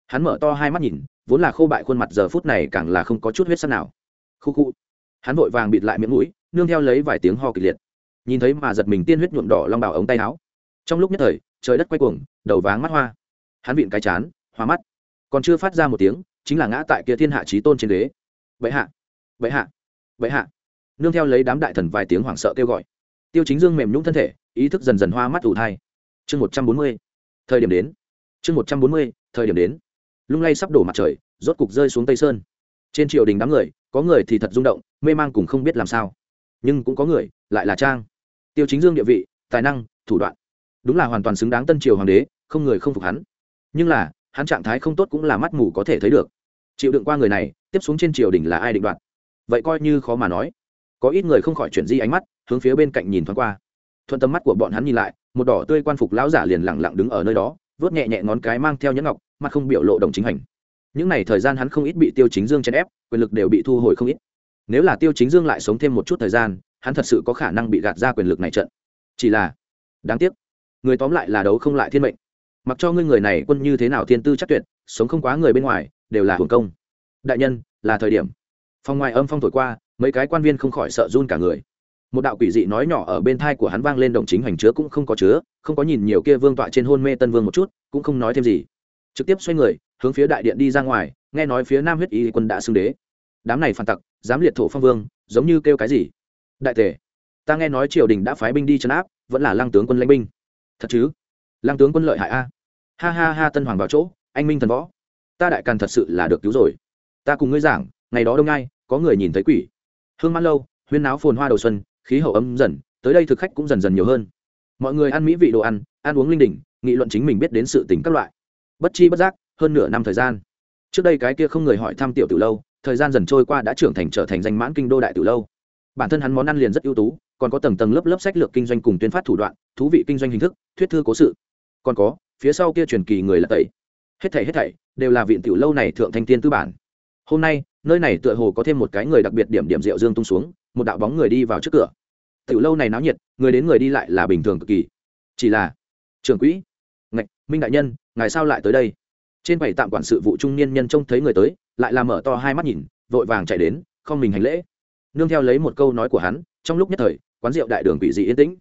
hắn mở to hai mắt nhìn, vốn là khô bại khuôn mặt giờ phút này càng là không có chút huyết sắt nào. Khu khu! Hắn vội vàng bịt lại miệng mũi, nương theo lấy vài tiếng ho kịch liệt. Nhìn thấy mà giật mình tiên huyết nhuộm đỏ long bào ống tay áo. Trong lúc nhất thời, trời đất quay cuồng, đầu váng mắt hoa. Hắn vịn cái chán, hoa mắt. Còn chưa phát ra một tiếng, chính là ngã tại kia thiên hạ trí tôn trên đế. Vậy hạ! Vậy hạ! Vậy hạ! Nương theo lấy đám đại thần vài tiếng hoảng sợ kêu gọi tiêu chính dương mềm nhũng thân thể, ý thức dần dần hoa mắt ủ thai. Chương một trăm bốn mươi, thời điểm đến. Chương một trăm bốn mươi, thời điểm đến. Lung lay sắp đổ mặt trời, rốt cục rơi xuống tây sơn. Trên triều đình đám người, có người thì thật rung động, mê mang cùng không biết làm sao. Nhưng cũng có người, lại là trang. Tiêu chính dương địa vị, tài năng, thủ đoạn. Đúng là hoàn toàn xứng đáng tân triều hoàng đế, không người không phục hắn. Nhưng là, hắn trạng thái không tốt cũng là mắt mù có thể thấy được. Chịu đựng qua người này, tiếp xuống trên triều đình là ai định đoạt? Vậy coi như khó mà nói có ít người không khỏi chuyển di ánh mắt, hướng phía bên cạnh nhìn thoáng qua. Thuận tầm mắt của bọn hắn nhìn lại, một đỏ tươi quan phục lão giả liền lẳng lặng đứng ở nơi đó, vớt nhẹ nhẹ ngón cái mang theo nhẫn ngọc mà không biểu lộ đồng chính hành. Những n à y thời gian hắn không ít bị tiêu chính dương chèn ép, quyền lực đều bị thu hồi không ít. Nếu là tiêu chính dương lại sống thêm một chút thời gian, hắn thật sự có khả năng bị gạt ra quyền lực này trận. Chỉ là, đáng tiếc, người tóm lại là đấu không lại thiên mệnh. Mặc cho ngươi người này quân như thế nào thiên tư chắc tuyệt, sống không quá người bên ngoài, đều là hưởng công. Đại nhân, là thời điểm. Phòng ngoài âm phong thổi qua mấy cái quan viên không khỏi sợ run cả người. Một đạo quỷ dị nói nhỏ ở bên thai của hắn vang lên đồng chính hành chứa cũng không có chứa không có nhìn nhiều kia vương tọa trên hôn mê tân vương một chút cũng không nói thêm gì. Trực tiếp xoay người hướng phía đại điện đi ra ngoài nghe nói phía nam huyết y quân đã xưng đế. Đám này phản tặc dám liệt thổ phong vương giống như kêu cái gì? Đại tể, ta nghe nói triều đình đã phái binh đi chấn áp vẫn là lăng tướng quân lãnh binh. Thật chứ? Lăng tướng quân lợi hại a. Ha ha ha tân hoàng vào chỗ anh minh thần võ. Ta đại càn thật sự là được cứu rồi. Ta cùng ngươi giảng ngày đó đông ngai có người nhìn thấy quỷ hương mãn lâu, huyên náo phồn hoa đầu xuân, khí hậu ấm dần, tới đây thực khách cũng dần dần nhiều hơn. Mọi người ăn mỹ vị đồ ăn ăn uống linh đình, nghị luận chính mình biết đến sự tình các loại. Bất chi bất giác, hơn nửa năm thời gian. Trước đây cái kia không người hỏi thăm tiểu từ lâu, thời gian dần trôi qua đã trưởng thành trở thành danh mãn kinh đô đại từ lâu. Bản thân hắn món ăn liền rất ưu tú, còn có tầng tầng lớp lớp sách lược kinh doanh cùng tuyên phát thủ đoạn, thú vị kinh doanh hình thức, thuyết thư cố sự. Còn có, phía sau kia truyền kỳ người là tẩy. Hết thảy hết thảy, đều là viện tiểu lâu này thượng thanh tiên tư bản. Hôm nay nơi này tựa hồ có thêm một cái người đặc biệt điểm điểm rượu dương tung xuống, một đạo bóng người đi vào trước cửa. Tiểu lâu này náo nhiệt, người đến người đi lại là bình thường cực kỳ. Chỉ là, trưởng quỹ, ngạch, minh đại nhân, ngài sao lại tới đây? Trên bảy tạm quản sự vụ trung niên nhân trông thấy người tới, lại làm mở to hai mắt nhìn, vội vàng chạy đến, không mình hành lễ. Nương theo lấy một câu nói của hắn, trong lúc nhất thời, quán rượu đại đường quỷ dị yên tĩnh.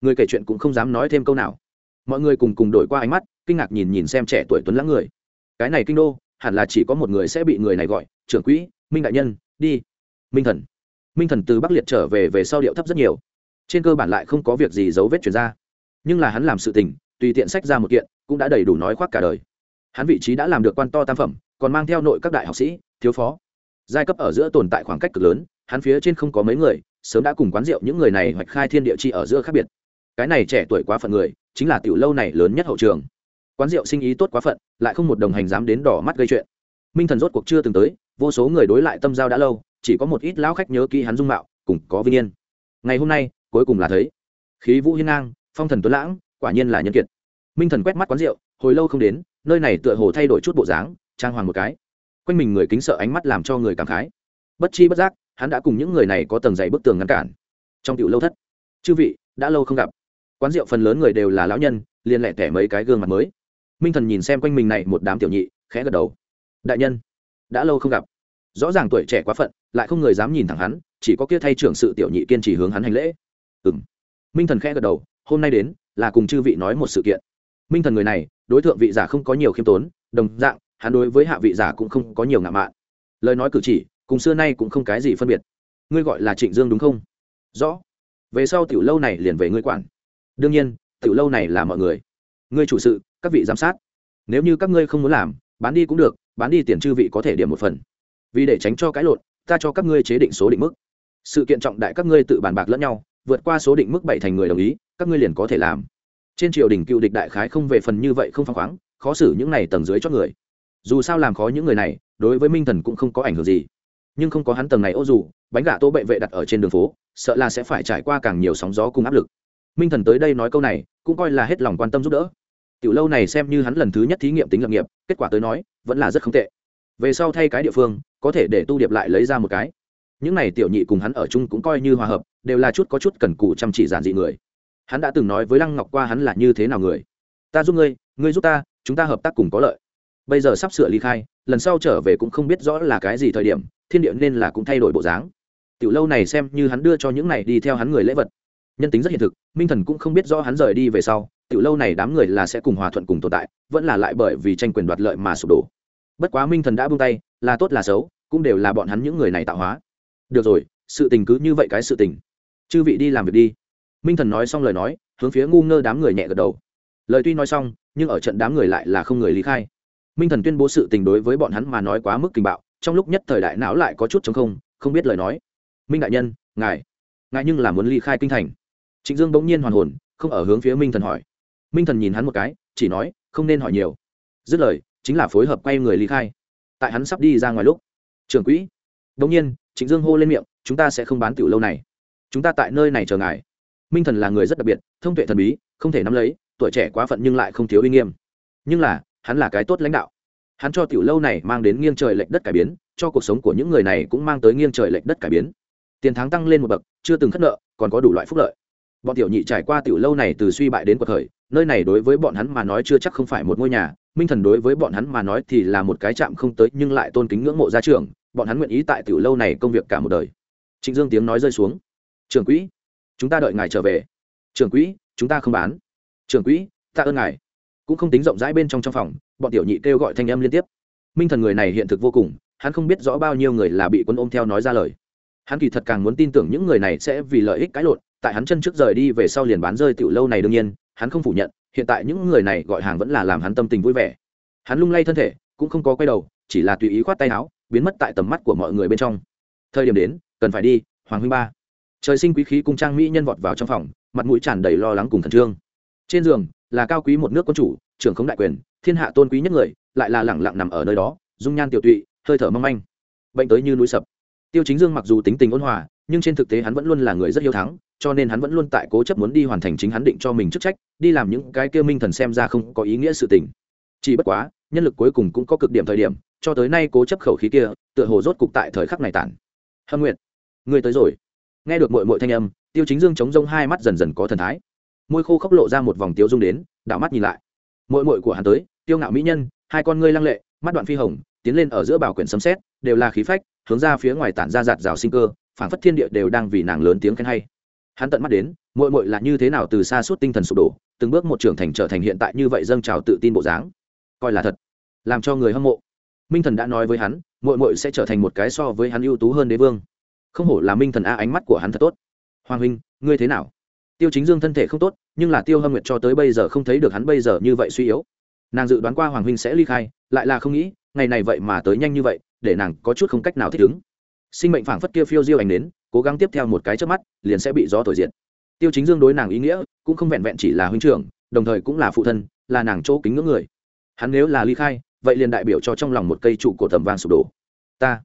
Người kể chuyện cũng không dám nói thêm câu nào. Mọi người cùng cùng đổi qua ánh mắt, kinh ngạc nhìn nhìn xem trẻ tuổi tuấn lãng người. Cái này kinh đô, hẳn là chỉ có một người sẽ bị người này gọi trưởng quỹ, minh đại nhân, đi. Minh thần. Minh thần từ bắc liệt trở về về sau điệu thấp rất nhiều. Trên cơ bản lại không có việc gì dấu vết chuyển ra. Nhưng là hắn làm sự tình, tùy tiện sách ra một kiện, cũng đã đầy đủ nói khoác cả đời. Hắn vị trí đã làm được quan to tam phẩm, còn mang theo nội các đại học sĩ, thiếu phó. Giai cấp ở giữa tồn tại khoảng cách cực lớn, hắn phía trên không có mấy người, sớm đã cùng quán rượu những người này hoạch khai thiên địa chi ở giữa khác biệt. Cái này trẻ tuổi quá phận người, chính là tiểu lâu này lớn nhất hậu trường. Quán rượu sinh ý tốt quá phận, lại không một đồng hành dám đến đỏ mắt gây chuyện. Minh thần rốt cuộc chưa từng tới vô số người đối lại tâm giao đã lâu, chỉ có một ít lão khách nhớ kỹ hắn dung mạo, cùng có vinh yên. Ngày hôm nay, cuối cùng là thấy. Khí vũ hiên ngang, phong thần tuấn lãng, quả nhiên là nhân kiệt. Minh thần quét mắt quán rượu, hồi lâu không đến, nơi này tựa hồ thay đổi chút bộ dáng, trang hoàng một cái. Quanh mình người kính sợ ánh mắt làm cho người cảm khái. Bất chi bất giác, hắn đã cùng những người này có tầng dày bức tường ngăn cản. Trong tiểu lâu thất, chư vị, đã lâu không gặp. Quán rượu phần lớn người đều là lão nhân, liền lẹ tẻ mấy cái gương mặt mới. Minh thần nhìn xem quanh mình này một đám tiểu nhị, khẽ gật đầu. Đại nhân đã lâu không gặp. Rõ ràng tuổi trẻ quá phận, lại không người dám nhìn thẳng hắn, chỉ có kia thay trưởng sự tiểu nhị kiên trì hướng hắn hành lễ. Ừ m minh thần khẽ gật đầu, hôm nay đến là cùng chư vị nói một sự kiện. Minh thần người này, đối tượng vị giả không có nhiều khiêm tốn, đồng dạng, hắn đối với hạ vị giả cũng không có nhiều ngạo mạn. Lời nói cử chỉ, cùng xưa nay cũng không cái gì phân biệt. Ngươi gọi là trịnh dương đúng không? Rõ. Về sau tiểu lâu này liền về ngươi quản. Đương nhiên, tiểu lâu này là mọi người. Ngươi chủ sự, các vị giám sát. Nếu như các ngươi không muốn làm, bán đi cũng được bán đi tiền chư vị có thể điểm một phần. Vì để tránh cho cái lộn, ta cho các ngươi chế định số định mức. Sự kiện trọng đại các ngươi tự bàn bạc lẫn nhau, vượt qua số định mức bảy thành người đồng ý, các ngươi liền có thể làm. Trên triều đình cựu địch đại khái không về phần như vậy không phăng khoáng, khó xử những này tầng dưới cho người. Dù sao làm khó những người này, đối với minh thần cũng không có ảnh hưởng gì. Nhưng không có hắn tầng này ô dù, bánh gà tô bệ vệ đặt ở trên đường phố, sợ là sẽ phải trải qua càng nhiều sóng gió cùng áp lực. Minh thần tới đây nói câu này, cũng coi là hết lòng quan tâm giúp đỡ tiểu lâu này xem như hắn lần thứ nhất thí nghiệm tính lập nghiệp, kết quả tới nói, vẫn là rất không tệ. Về sau thay cái địa phương, có thể để tu điệp lại lấy ra một cái. Những này tiểu nhị cùng hắn ở chung cũng coi như hòa hợp, đều là chút có chút cần cù chăm chỉ giản dị người. Hắn đã từng nói với lăng ngọc qua hắn là như thế nào người. Ta giúp ngươi ngươi giúp ta, chúng ta hợp tác cùng có lợi. Bây giờ sắp sửa ly khai, lần sau trở về cũng không biết rõ là cái gì thời điểm, thiên địa nên là cũng thay đổi bộ dáng. Tiểu lâu này xem như hắn đưa cho những này đi theo hắn người lễ vật nhân tính rất hiện thực, minh thần cũng không biết do hắn rời đi về sau, tiểu lâu này đám người là sẽ cùng hòa thuận cùng tồn tại, vẫn là lại bởi vì tranh quyền đoạt lợi mà sụp đổ. Bất quá minh thần đã buông tay, là tốt là xấu, cũng đều là bọn hắn những người này tạo hóa. Được rồi, sự tình cứ như vậy cái sự tình. Chư vị đi làm việc đi. Minh thần nói xong lời nói, hướng phía ngu ngơ đám người nhẹ gật đầu. Lời tuy nói xong, nhưng ở trận đám người lại là không người lý khai. Minh thần tuyên bố sự tình đối với bọn hắn mà nói quá mức kinh bạo, trong lúc nhất thời đại não lại có chút chống không không biết lời nói. Minh đại nhân, ngài ngài nhưng là muốn ly khai kinh thành trịnh dương bỗng nhiên hoàn hồn, không ở hướng phía minh thần hỏi. Minh thần nhìn hắn một cái, chỉ nói, không nên hỏi nhiều. Dứt lời, chính là phối hợp quay người ly khai. Tại hắn sắp đi ra ngoài lúc, trưởng quỹ. Bỗng nhiên, trịnh dương hô lên miệng, chúng ta sẽ không bán tiểu lâu này. Chúng ta tại nơi này chờ ngài. Minh thần là người rất đặc biệt, thông tuệ thần bí, không thể nắm lấy, tuổi trẻ quá phận nhưng lại không thiếu uy nghiêm. Nhưng là, hắn là cái tốt lãnh đạo. Hắn cho tiểu lâu này mang đến nghiêng trời lệch đất cải biến, cho cuộc sống của những người này cũng mang tới nghiêng trời lệch đất cải biến. Tiền tháng tăng lên một bậc, chưa từng khất nợ, còn có đủ loại phúc lợi bọn tiểu nhị trải qua tiểu lâu này từ suy bại đến cuộc khởi, nơi này đối với bọn hắn mà nói chưa chắc không phải một ngôi nhà, minh thần đối với bọn hắn mà nói thì là một cái chạm không tới, nhưng lại tôn kính ngưỡng mộ gia trưởng, bọn hắn nguyện ý tại tiểu lâu này công việc cả một đời. Trịnh dương tiếng nói rơi xuống. Trưởng quỹ, chúng ta đợi ngài trở về. Trưởng quỹ, chúng ta không bán. Trưởng quỹ ta ơn ngài. Cũng không tính rộng rãi bên trong trong phòng, bọn tiểu nhị kêu gọi thanh âm liên tiếp. Minh thần người này hiện thực vô cùng, hắn không biết rõ bao nhiêu người là bị quân ôm theo nói ra lời. Hắn kỳ thật càng muốn tin tưởng những người này sẽ vì lợi ích cãi lộn tại hắn chân trước rời đi về sau liền bán rơi tiểu lâu này đương nhiên, hắn không phủ nhận, hiện tại những người này gọi hàng vẫn là làm hắn tâm tình vui vẻ. Hắn lung lay thân thể, cũng không có quay đầu, chỉ là tùy ý khoát tay áo, biến mất tại tầm mắt của mọi người bên trong. Thời điểm đến, cần phải đi, hoàng huynh ba. Trời sinh quý khí cung trang mỹ nhân vọt vào trong phòng, mặt mũi tràn đầy lo lắng cùng khẩn trương. Trên giường, là cao quý một nước quân chủ, trưởng khống đại quyền, thiên hạ tôn quý nhất người, lại là lẳng lặng nằm ở nơi đó, dung nhan tiểu tụy, hơi thở mong manh. Bệnh tới như núi sập. Tiêu chính dương mặc dù tính tình ôn hòa, nhưng trên thực tế hắn vẫn luôn là người rất hiếu thắng cho nên hắn vẫn luôn tại cố chấp muốn đi hoàn thành chính hắn định cho mình chức trách, đi làm những cái kia minh thần xem ra không có ý nghĩa sự tình. Chỉ bất quá, nhân lực cuối cùng cũng có cực điểm thời điểm, cho tới nay cố chấp khẩu khí kia, tựa hồ rốt cục tại thời khắc này tản. Hâm nguyệt người tới rồi. Nghe được mội mội thanh âm, tiêu chính dương chống rông hai mắt dần dần có thần thái. Môi khô khốc lộ ra một vòng tiêu dung đến, đảo mắt nhìn lại. Mội mội của hắn tới, tiêu ngạo mỹ nhân, hai con ngươi lăng lệ, mắt đoạn phi hồng, tiến lên ở giữa bảo quyển sấm xét đều là khí phách, hướng ra phía ngoài tản ra giạt rào sinh cơ, phảng phất thiên địa đều đang vì nàng lớn tiếng khen hay hắn tận mắt đến mội mội là như thế nào từ xa suốt tinh thần sụp đổ, từng bước một trưởng thành trở thành hiện tại như vậy dâng trào tự tin bộ dáng. Coi là thật, làm cho người hâm mộ. Minh thần đã nói với hắn mội mội sẽ trở thành một cái so với hắn ưu tú hơn đế vương. Không hổ là minh thần a, ánh mắt của hắn thật tốt. Hoàng huynh, ngươi thế nào? Tiêu chính dương thân thể không tốt, nhưng là tiêu hâm nguyệt cho tới bây giờ không thấy được hắn bây giờ như vậy suy yếu. Nàng dự đoán qua hoàng huynh sẽ ly khai, lại là không nghĩ, ngày này vậy mà tới nhanh như vậy, để nàng có chút không cách nào thích ứng. Sinh mệnh phảng phất kia phiêu diêu ảnh đến cố gắng tiếp theo một cái trước mắt, liền sẽ bị gió thổi diện tiêu chính dương đối nàng ý nghĩa cũng không vẹn vẹn chỉ là huynh trưởng, đồng thời cũng là phụ thân, là nàng chỗ kính ngưỡng người. Hắn nếu là ly khai, vậy liền đại biểu cho trong lòng một cây trụ cổ tầm vàng sụp đổ. Ta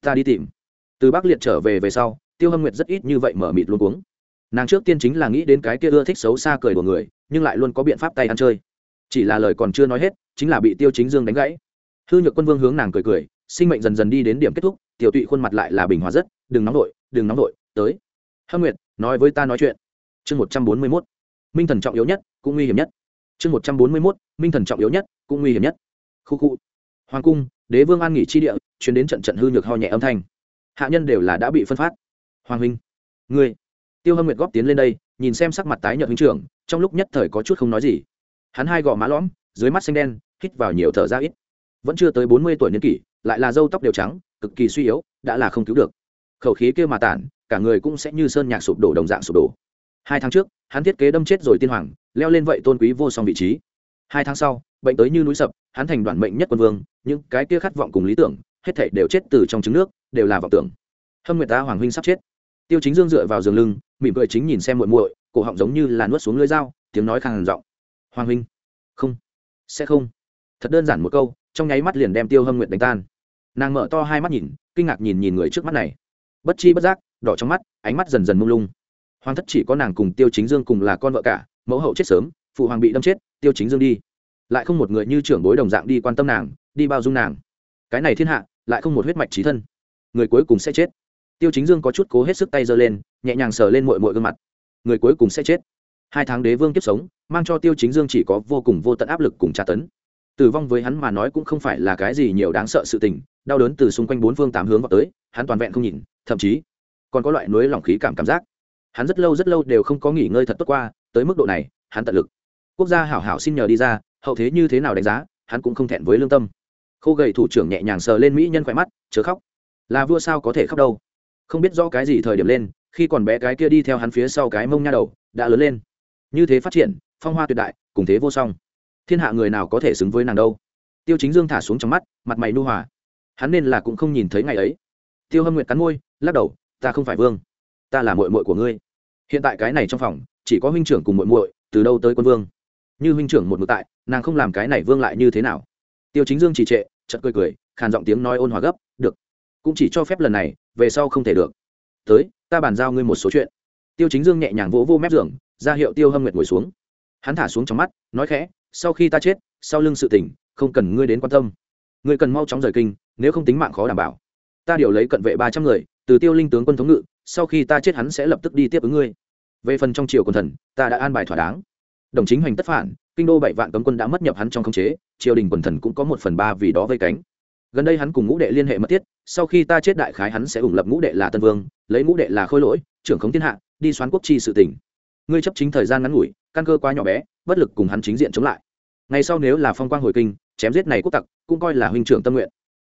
ta đi tìm. Từ bắc liệt trở về về sau, tiêu hâm nguyệt rất ít như vậy mở mịt luôn uống nàng trước tiên chính là nghĩ đến cái kia ưa thích xấu xa cười của người, nhưng lại luôn có biện pháp tay ăn chơi. Chỉ là lời còn chưa nói hết, chính là bị tiêu chính dương đánh gãy. Hư nhược quân vương hướng nàng cười cười, sinh mệnh dần dần đi đến điểm kết thúc tiểu tụy khuôn mặt lại là bình hòa rất, đừng nóng đội đừng nóng đội tới. Hâm nguyệt nói với ta nói chuyện. Chương một trăm bốn mươi mốt. Minh thần trọng yếu nhất, cũng nguy hiểm nhất. Chương một trăm bốn mươi mốt, minh thần trọng yếu nhất, cũng nguy hiểm nhất. Khu khu. Hoàng cung, đế vương an nghỉ chi địa chuyến đến trận trận hư nhược ho nhẹ âm thanh. Hạ nhân đều là đã bị phân phát. Hoàng huynh, ngươi. Tiêu hâm nguyệt góp tiến lên đây, nhìn xem sắc mặt tái nhợt huynh trưởng, trong lúc nhất thời có chút không nói gì. Hắn hai gò má lõm, dưới mắt xanh đen, hít vào nhiều thở ra ít. Vẫn chưa tới bốn mươi tuổi niên kỷ, lại là râu tóc đều trắng cực kỳ suy yếu, đã là không cứu được. Khẩu khí kia mà tản, cả người cũng sẽ như sơn nhạc sụp đổ đồng dạng sụp đổ. Hai tháng trước, hắn thiết kế đâm chết rồi tiên hoàng, leo lên vậy tôn quý vô song vị trí. Hai tháng sau, bệnh tới như núi sập, hắn thành đoàn mệnh nhất quân vương, những cái kia khát vọng cùng lý tưởng, hết thảy đều chết từ trong trứng nước, đều là vọng tưởng. Hâm nguyệt ta hoàng huynh sắp chết. Tiêu chính dương dựa vào giường lưng, mỉm cười chính nhìn xem muội muội, cổ họng giống như là nuốt xuống lưỡi dao, tiếng nói khàn giọng. Hoàng huynh. Không. Sẽ không. Thật đơn giản một câu, trong nháy mắt liền đem tiêu hâm nguyệt đánh tan nàng mở to hai mắt nhìn, kinh ngạc nhìn nhìn người trước mắt này. Bất chi bất giác, đỏ trong mắt, ánh mắt dần dần mông lung. Hoàng thất chỉ có nàng cùng tiêu chính dương cùng là con vợ cả, mẫu hậu chết sớm, phụ hoàng bị đâm chết, tiêu chính dương đi. Lại không một người như trưởng bối đồng dạng đi quan tâm nàng, đi bao dung nàng. Cái này thiên hạ, lại không một huyết mạch trí thân. Người cuối cùng sẽ chết. Tiêu chính dương có chút cố hết sức tay giơ lên, nhẹ nhàng sờ lên mội mội gương mặt. Người cuối cùng sẽ chết. Hai tháng đế vương kiếp sống, mang cho tiêu chính dương chỉ có vô cùng vô tận áp lực cùng tra tấn. Tử vong với hắn mà nói cũng không phải là cái gì nhiều đáng sợ sự tình đau đớn từ xung quanh bốn phương tám hướng vào tới, hắn toàn vẹn không nhìn, thậm chí còn có loại núi lỏng khí cảm cảm giác. Hắn rất lâu rất lâu đều không có nghỉ ngơi thật tốt qua, tới mức độ này, hắn tận lực. Quốc gia hảo hảo xin nhờ đi ra, hậu thế như thế nào đánh giá, hắn cũng không thẹn với lương tâm. Khô gầy thủ trưởng nhẹ nhàng sờ lên mỹ nhân khỏe mắt, chớ khóc. Là vua sao có thể khóc đâu? Không biết rõ cái gì thời điểm lên, khi còn bé cái kia đi theo hắn phía sau cái mông nha đầu, đã lớn lên. Như thế phát triển, phong hoa tuyệt đại, cùng thế vô song. Thiên hạ người nào có thể xứng với nàng đâu? Tiêu chính dương thả xuống trong mắt, mặt mày nu hòa hắn nên là cũng không nhìn thấy ngày ấy. Tiêu hâm nguyệt cắn môi, lắc đầu, ta không phải vương, ta là mội mội của ngươi. Hiện tại cái này trong phòng, chỉ có huynh trưởng cùng mội mội từ đâu tới quân vương? Như huynh trưởng một mực tại, nàng không làm cái này vương lại như thế nào? Tiêu chính dương trì trệ chật cười cười, khàn giọng tiếng nói ôn hòa gấp, được, cũng chỉ cho phép lần này, về sau không thể được. Tới, ta bàn giao ngươi một số chuyện. Tiêu chính dương nhẹ nhàng vỗ vô mép giường, ra hiệu tiêu hâm nguyệt ngồi xuống. Hắn thả xuống trong mắt, nói khẽ, sau khi ta chết, sau lưng sự tỉnh không cần ngươi đến quan tâm. Ngươi cần mau chóng rời kinh nếu không tính mạng khó đảm bảo. Ta điều lấy cận vệ ba trăm người, từ tiêu linh tướng quân thống ngự, sau khi ta chết hắn sẽ lập tức đi tiếp ứng ngươi. Về phần trong triều quần thần, ta đã an bài thỏa đáng. Đồng chính hoành tất phản, kinh đô bảy vạn cấm quân đã mất nhập hắn trong khống chế, triều đình quần thần cũng có một phần ba vì đó vây cánh. Gần đây hắn cùng ngũ đệ liên hệ mật thiết, sau khi ta chết đại khái hắn sẽ ủng lập ngũ đệ là tân vương, lấy ngũ đệ là khôi lỗi, trưởng khống thiên hạ, đi xoán quốc chi sự tỉnh ngươi chấp chính thời gian ngắn ngủi, căn cơ quá nhỏ bé, bất lực cùng hắn chính diện chống lại. Ngày sau nếu là phong quang hồi kinh, chém giết này quốc tặc, cũng coi là huynh trưởng tâm nguyện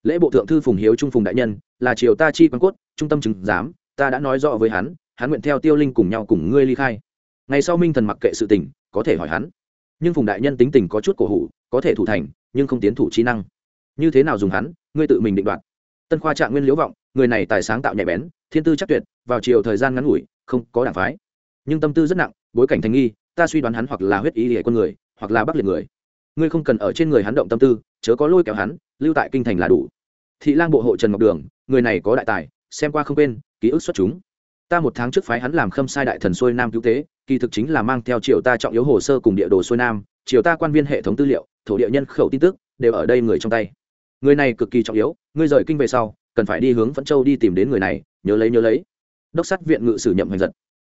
lễ bộ thượng thư phùng hiếu trung phùng đại nhân, là triều ta chi quan cốt, trung tâm chứng giám, ta đã nói rõ với hắn hắn nguyện theo tiêu linh cùng nhau cùng ngươi ly khai. Ngày sau minh thần mặc kệ sự tình, có thể hỏi hắn. Nhưng phùng đại nhân tính tình có chút cổ hủ, có thể thủ thành, nhưng không tiến thủ trí năng. Như thế nào dùng hắn, ngươi tự mình định đoạt. Tân khoa trạng nguyên liễu vọng, người này tài sáng tạo nhạy bén, thiên tư chắc tuyệt, vào chiều thời gian ngắn ngủi, không có đảng phái. Nhưng tâm tư rất nặng, bối cảnh thành nghi, ta suy đoán hắn hoặc là huyết ý hệ quân người, hoặc là bắc liệt người. Ngươi không cần ở trên người hắn động tâm tư, chớ có lôi kéo hắn, lưu tại kinh thành là đủ thị lang bộ hộ trần ngọc đường, người này có đại tài, xem qua không quên, ký ức xuất chúng. Ta một tháng trước phái hắn làm khâm sai đại thần xuôi nam cứu tế, kỳ thực chính là mang theo triều ta trọng yếu hồ sơ cùng địa đồ xuôi nam, triều ta quan viên hệ thống tư liệu, thổ địa nhân khẩu tin tức, đều ở đây người trong tay. Người này cực kỳ trọng yếu, ngươi rời kinh về sau, cần phải đi hướng phẫn châu đi tìm đến người này, nhớ lấy nhớ lấy. Đốc sát viện ngự sử nhậm hành giật.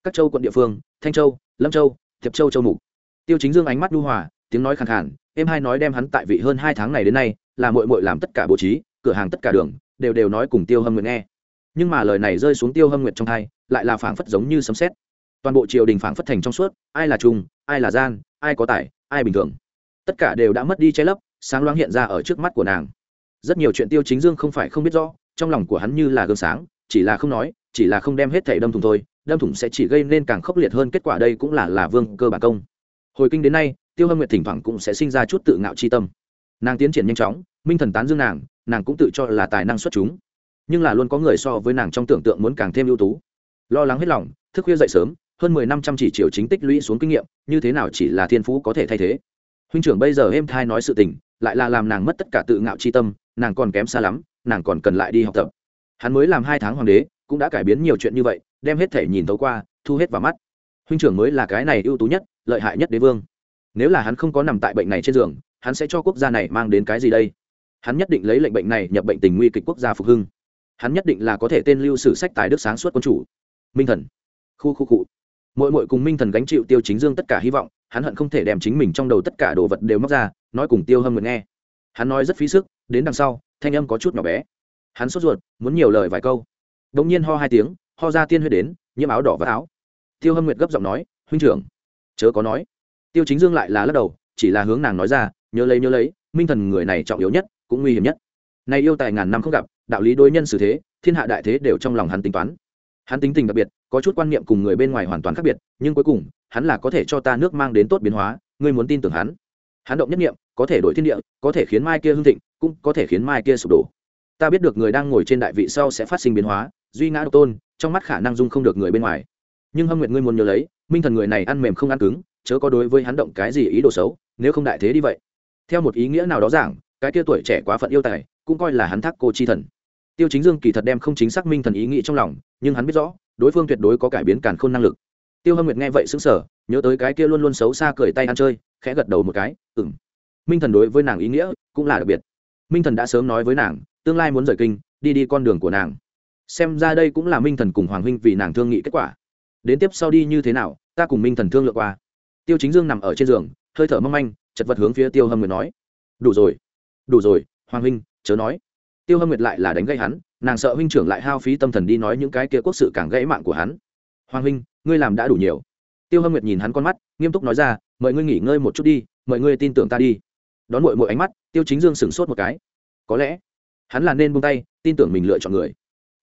Các châu quận địa phương, thanh châu, lâm châu, thiệp châu châu mục. Tiêu chính dương ánh mắt đu hòa, tiếng nói khẳng khàn em hai nói đem hắn tại vị hơn hai tháng này đến nay, là mội mội làm tất cả bố trí cửa hàng tất cả đường, đều đều nói cùng tiêu hâm nguyện nghe. Nhưng mà lời này rơi xuống tiêu hâm nguyện trong thai, lại là phảng phất giống như sấm xét toàn bộ triều đình phảng phất thành trong suốt, ai là trung ai là gian, ai có tài, ai bình thường. Tất cả đều đã mất đi che lấp, sáng loáng hiện ra ở trước mắt của nàng. Rất nhiều chuyện tiêu chính dương không phải không biết rõ, trong lòng của hắn như là gương sáng, chỉ là không nói, chỉ là không đem hết thảy đâm thủng thôi, đâm thủng sẽ chỉ gây nên càng khốc liệt hơn kết quả đây cũng là là vương cơ bản công. Hồi kinh đến nay, tiêu hâm nguyệt thỉnh thoảng cũng sẽ sinh ra chút tự ngạo chi tâm. Nàng tiến triển nhanh chóng, minh thần tán dương nàng nàng cũng tự cho là tài năng xuất chúng. Nhưng là luôn có người so với nàng trong tưởng tượng muốn càng thêm ưu tú. Lo lắng hết lòng, thức khuya dậy sớm, hơn mười năm chăm chỉ chiều chính tích lũy xuống kinh nghiệm, như thế nào chỉ là thiên phú có thể thay thế. Huynh trưởng bây giờ êm thai nói sự tình, lại là làm nàng mất tất cả tự ngạo chi tâm, nàng còn kém xa lắm, nàng còn cần lại đi học tập. Hắn mới làm hai tháng hoàng đế, cũng đã cải biến nhiều chuyện như vậy, đem hết thể nhìn thấu qua, thu hết vào mắt. Huynh trưởng mới là cái này ưu tú nhất, lợi hại nhất đế vương. Nếu là hắn không có nằm tại bệnh này trên giường, hắn sẽ cho quốc gia này mang đến cái gì đây? Hắn nhất định lấy lệnh bệnh này nhập bệnh tình nguy kịch quốc gia phục hưng. Hắn nhất định là có thể tên lưu sử sách tài đức sáng suốt quân chủ. Minh thần. Khu khu cụ mỗi mỗi cùng minh thần gánh chịu tiêu chính dương tất cả hy vọng, hắn hận không thể đem chính mình trong đầu tất cả đồ vật đều móc ra, nói cùng tiêu hâm nguyện nghe. Hắn nói rất phí sức, đến đằng sau, thanh âm có chút nhỏ bé. Hắn sốt ruột, muốn nhiều lời vài câu. Đ ỗ n g nhiên ho hai tiếng, ho ra tiên huyết đến, nhiễm áo đỏ và áo. Tiêu hâm nguyệt gấp giọng nói, huynh trưởng, chớ có nói. Tiêu chính dương lại là lắc đầu, chỉ là hướng nàng nói ra, nhớ lấy nhớ lấy, minh thần người này trọng yếu nhất cũng nguy hiểm nhất. Này yêu tài ngàn năm không gặp, đạo lý đối nhân xử thế, thiên hạ đại thế đều trong lòng hắn tính toán. Hắn tính tình đặc biệt, có chút quan niệm cùng người bên ngoài hoàn toàn khác biệt, nhưng cuối cùng, hắn là có thể cho ta nước mang đến tốt biến hóa, ngươi muốn tin tưởng hắn. Hắn động nhất niệm, có thể đổi thiên địa, có thể khiến mai kia hưng thịnh, cũng có thể khiến mai kia sụp đổ. Ta biết được người đang ngồi trên đại vị sau sẽ phát sinh biến hóa, duy ngã độc tôn, trong mắt khả năng dung không được người bên ngoài. Nhưng hâm nguyệt ngươi muốn nhớ lấy, minh thần người này ăn mềm không ăn cứng, chớ có đối với hắn động cái gì ý đồ xấu, nếu không đại thế đi vậy. Theo một ý nghĩa nào đó giảng cái kia tuổi trẻ quá phận yêu tài, cũng coi là hắn thác cô chi thần. Tiêu chính dương kỳ thật đem không chính xác minh thần ý nghĩ trong lòng, nhưng hắn biết rõ, đối phương tuyệt đối có cải biến càn khôn năng lực. Tiêu hâm nguyệt nghe vậy xứng sở nhớ tới cái kia luôn luôn xấu xa cười tay ăn chơi, khẽ gật đầu một cái ừng minh thần đối với nàng ý nghĩa cũng là đặc biệt. Minh thần đã sớm nói với nàng, tương lai muốn rời kinh, đi đi con đường của nàng. Xem ra đây cũng là minh thần cùng hoàng huynh vì nàng thương nghị kết quả. Đến tiếp sau đi như thế nào, ta cùng minh thần thương lượng qua. Tiêu chính dương nằm ở trên giường, hơi thở mong manh, chật vật hướng phía tiêu hâm nguyệt nói, đủ rồi đủ rồi, hoàng huynh, chớ nói. Tiêu hâm nguyệt lại là đánh gây hắn, nàng sợ huynh trưởng lại hao phí tâm thần đi nói những cái kia quốc sự càng gãy mạng của hắn. Hoàng huynh, ngươi làm đã đủ nhiều. Tiêu hâm nguyệt nhìn hắn con mắt, nghiêm túc nói ra, mời ngươi nghỉ ngơi một chút đi, mời ngươi tin tưởng ta đi. Đón mội mội ánh mắt, tiêu chính dương sửng sốt một cái. Có lẽ, hắn là nên buông tay, tin tưởng mình lựa chọn người.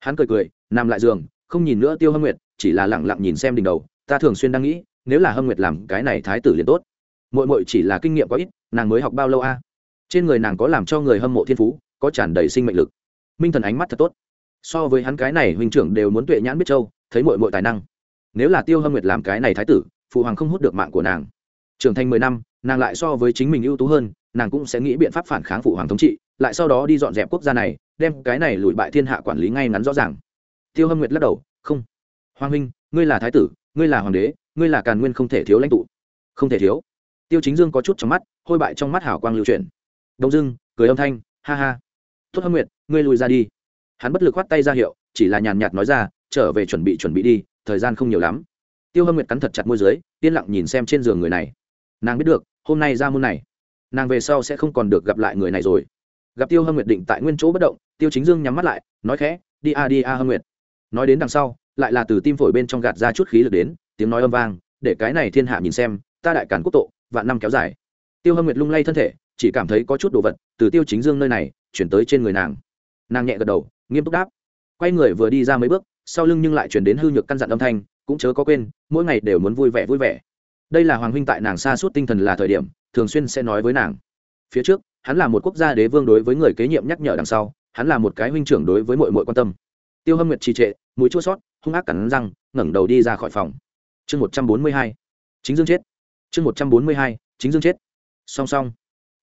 Hắn cười cười, nằm lại giường, không nhìn nữa tiêu hâm nguyệt, chỉ là lẳng lặng nhìn xem đỉnh đầu, ta thường xuyên đang nghĩ, nếu là hâm nguyệt làm cái này thái tử liền tốt. Mội mội chỉ là kinh nghiệm có ít, nàng mới học bao lâu a? Trên người nàng có làm cho người hâm mộ thiên phú, có tràn đầy sinh mệnh lực. Minh thần ánh mắt thật tốt. So với hắn cái này, huynh trưởng đều muốn tuệ nhãn biết châu, thấy mội mội tài năng. Nếu là tiêu hâm nguyệt làm cái này thái tử, phụ hoàng không hút được mạng của nàng. Trưởng thành mười năm, nàng lại so với chính mình ưu tú hơn, nàng cũng sẽ nghĩ biện pháp phản kháng phụ hoàng thống trị, lại sau đó đi dọn dẹp quốc gia này, đem cái này lùi bại thiên hạ quản lý ngay ngắn rõ ràng. Tiêu hâm nguyệt lắc đầu, không. Hoàng huynh, ngươi là thái tử, ngươi là hoàng đế, ngươi là càn nguyên không thể thiếu lãnh tụ. Không thể thiếu. Tiêu chính dương có chút trong mắt, hôi bại trong mắt hảo quang lưu truyền đông dưng, cười âm thanh, ha ha. Tốt hâm nguyệt, ngươi lùi ra đi. Hắn bất lực khoát tay ra hiệu, chỉ là nhàn nhạt nói ra, trở về chuẩn bị chuẩn bị đi, thời gian không nhiều lắm. Tiêu hâm nguyệt cắn thật chặt môi dưới, yên lặng nhìn xem trên giường người này. Nàng biết được, hôm nay ra môn này, nàng về sau sẽ không còn được gặp lại người này rồi. Gặp tiêu hâm nguyệt định tại nguyên chỗ bất động, tiêu chính dương nhắm mắt lại, nói khẽ, đi a đi a hâm nguyệt. Nói đến đằng sau, lại là từ tim phổi bên trong gạt ra chút khí lực đến, tiếng nói âm vang, để cái này thiên hạ nhìn xem, ta đại cản quốc tộ, vạn năm kéo dài. Tiêu hâm nguyệt lung lay thân thể chỉ cảm thấy có chút đồ vật, từ tiêu chính dương nơi này, chuyển tới trên người nàng. Nàng nhẹ gật đầu, nghiêm túc đáp. Quay người vừa đi ra mấy bước, sau lưng nhưng lại chuyển đến hư nhược căn dặn âm thanh, cũng chớ có quên, mỗi ngày đều muốn vui vẻ vui vẻ. Đây là hoàng huynh tại nàng xa suốt tinh thần là thời điểm, thường xuyên sẽ nói với nàng. Phía trước, hắn là một quốc gia đế vương đối với người kế nhiệm nhắc nhở đằng sau, hắn là một cái huynh trưởng đối với mọi mọi quan tâm. Tiêu hâm nguyệt trì trệ, mũi chua sót hung ác cắn răng, ngẩng đầu đi ra khỏi phòng. Chương một trăm bốn mươi hai, chính dương chết. Chương một trăm bốn mươi hai, chính dương chết. Song song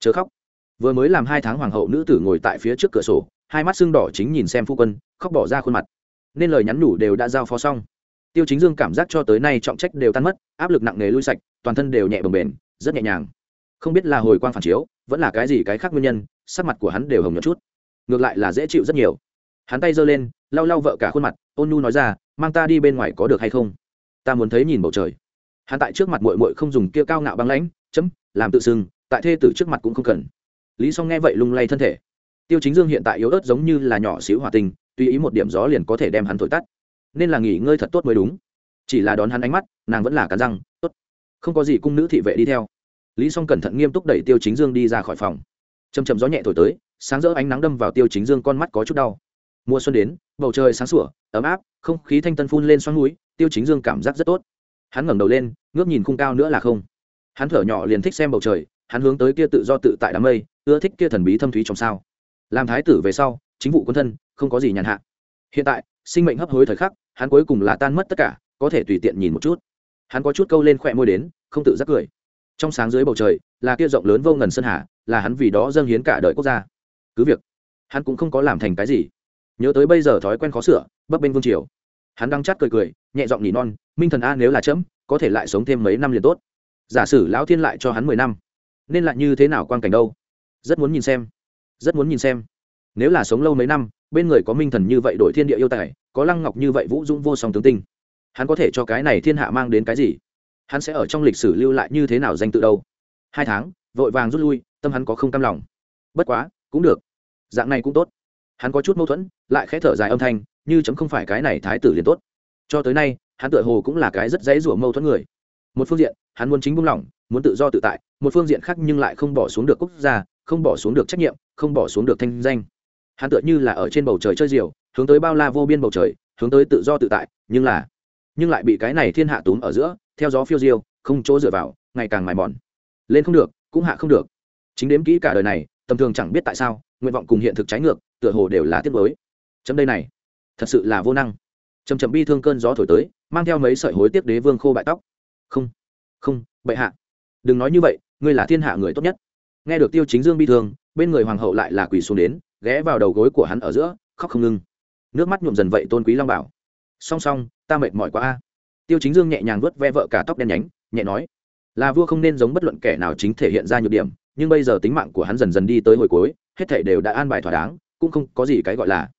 chớ khóc. Vừa mới làm hai tháng hoàng hậu nữ tử ngồi tại phía trước cửa sổ, hai mắt sưng đỏ chính nhìn xem phu quân, khóc bỏ ra khuôn mặt. Nên lời nhắn nhủ đều đã giao phó xong. Tiêu chính dương cảm giác cho tới nay trọng trách đều tan mất, áp lực nặng nề lui sạch, toàn thân đều nhẹ bồng bềnh, rất nhẹ nhàng. Không biết là hồi quang phản chiếu, vẫn là cái gì cái khác nguyên nhân, sắc mặt của hắn đều hồng nhợt chút. Ngược lại là dễ chịu rất nhiều. Hắn tay giơ lên, lau lau vợ cả khuôn mặt, ôn nhu nói ra, mang ta đi bên ngoài có được hay không? Ta muốn thấy nhìn bầu trời. Hắn tại trước mặt mội mội không dùng kia cao ngạo băng lãnh, chấm, làm tự xưng tại thê tử trước mặt cũng không cần. Lý Song nghe vậy lung lay thân thể. Tiêu chính dương hiện tại yếu ớt giống như là nhỏ xíu hòa tình tùy ý một điểm gió liền có thể đem hắn thổi tắt. Nên là nghỉ ngơi thật tốt mới đúng. Chỉ là đón hắn ánh mắt, nàng vẫn là cắn răng, tốt, không có gì cung nữ thị vệ đi theo. Lý Song cẩn thận nghiêm túc đẩy tiêu chính dương đi ra khỏi phòng. Chầm chầm gió nhẹ thổi tới, sáng rỡ ánh nắng đâm vào tiêu chính dương con mắt có chút đau. Mùa xuân đến, bầu trời sáng sủa, ấm áp, không khí thanh tân phun lên xoắn núi, tiêu chính dương cảm giác rất tốt. Hắn ngẩng đầu lên, ngước nhìn khung cao nữa là không. Hắn thở nhỏ liền thích xem bầu trời hắn hướng tới kia tự do tự tại đám mây, ưa thích kia thần bí thâm thúy trong sao. Làm thái tử về sau, chính vụ quân thân, không có gì nhàn hạ. Hiện tại, sinh mệnh hấp hối thời khắc, hắn cuối cùng là tan mất tất cả, có thể tùy tiện nhìn một chút. Hắn có chút câu lên khỏe môi đến, không tự giác cười. Trong sáng dưới bầu trời, là kia rộng lớn vô ngần sơn hà, là hắn vì đó dâng hiến cả đời quốc gia. Cứ việc, hắn cũng không có làm thành cái gì. Nhớ tới bây giờ thói quen khó sửa, bấp bênh vương triều. Hắn đang chát cười cười, nhẹ giọng nhỉ non, minh thần a, nếu là chấm, có thể lại sống thêm mấy năm liền tốt. Giả sử lão thiên lại cho hắn mười năm nên lại như thế nào quan cảnh đâu? Rất muốn nhìn xem. Rất muốn nhìn xem. Nếu là sống lâu mấy năm, bên người có minh thần như vậy đổi thiên địa yêu tài, có lăng ngọc như vậy vũ dũng vô song tướng tinh, hắn có thể cho cái này thiên hạ mang đến cái gì? Hắn sẽ ở trong lịch sử lưu lại như thế nào danh tự đâu? Hai tháng, vội vàng rút lui, tâm hắn có không cam lòng. Bất quá, cũng được. Dạng này cũng tốt. Hắn có chút mâu thuẫn, lại khẽ thở dài âm thanh, như chấm không phải cái này thái tử liền tốt. Cho tới nay, hắn tựa hồ cũng là cái rất dễ rủa mâu thuẫn người. Một phương diện, hắn muốn chính buông lỏng muốn tự do tự tại, một phương diện khác nhưng lại không bỏ xuống được quốc gia, không bỏ xuống được trách nhiệm, không bỏ xuống được thanh danh. Hắn tựa như là ở trên bầu trời chơi diều, hướng tới bao la vô biên bầu trời, hướng tới tự do tự tại, nhưng là, nhưng lại bị cái này thiên hạ túm ở giữa, theo gió phiêu diêu, không chỗ dựa vào, ngày càng mài mòn. Lên không được, cũng hạ không được. Chính đếm kỹ cả đời này, tầm thường chẳng biết tại sao, nguyện vọng cùng hiện thực trái ngược, tựa hồ đều là tiếc mới chấm đây này, thật sự là vô năng. Chầm chầm bi thương cơn gió thổi tới, mang theo mấy sợi hối tiếc đế vương khô bại tóc. Không không, bệ hạ đừng nói như vậy, ngươi là thiên hạ người tốt nhất. Nghe được tiêu chính dương bi thương, bên người hoàng hậu lại là quỳ xuống đến, ghé vào đầu gối của hắn ở giữa, khóc không ngưng nước mắt nhuộm dần vậy tôn quý long bảo. Song song, ta mệt mỏi quá a. Tiêu chính dương nhẹ nhàng vớt ve vợ cả tóc đen nhánh, nhẹ nói, là vua không nên giống bất luận kẻ nào chính thể hiện ra nhược điểm, nhưng bây giờ tính mạng của hắn dần dần đi tới hồi cuối, hết thể đều đã an bài thỏa đáng, cũng không có gì cái gọi là.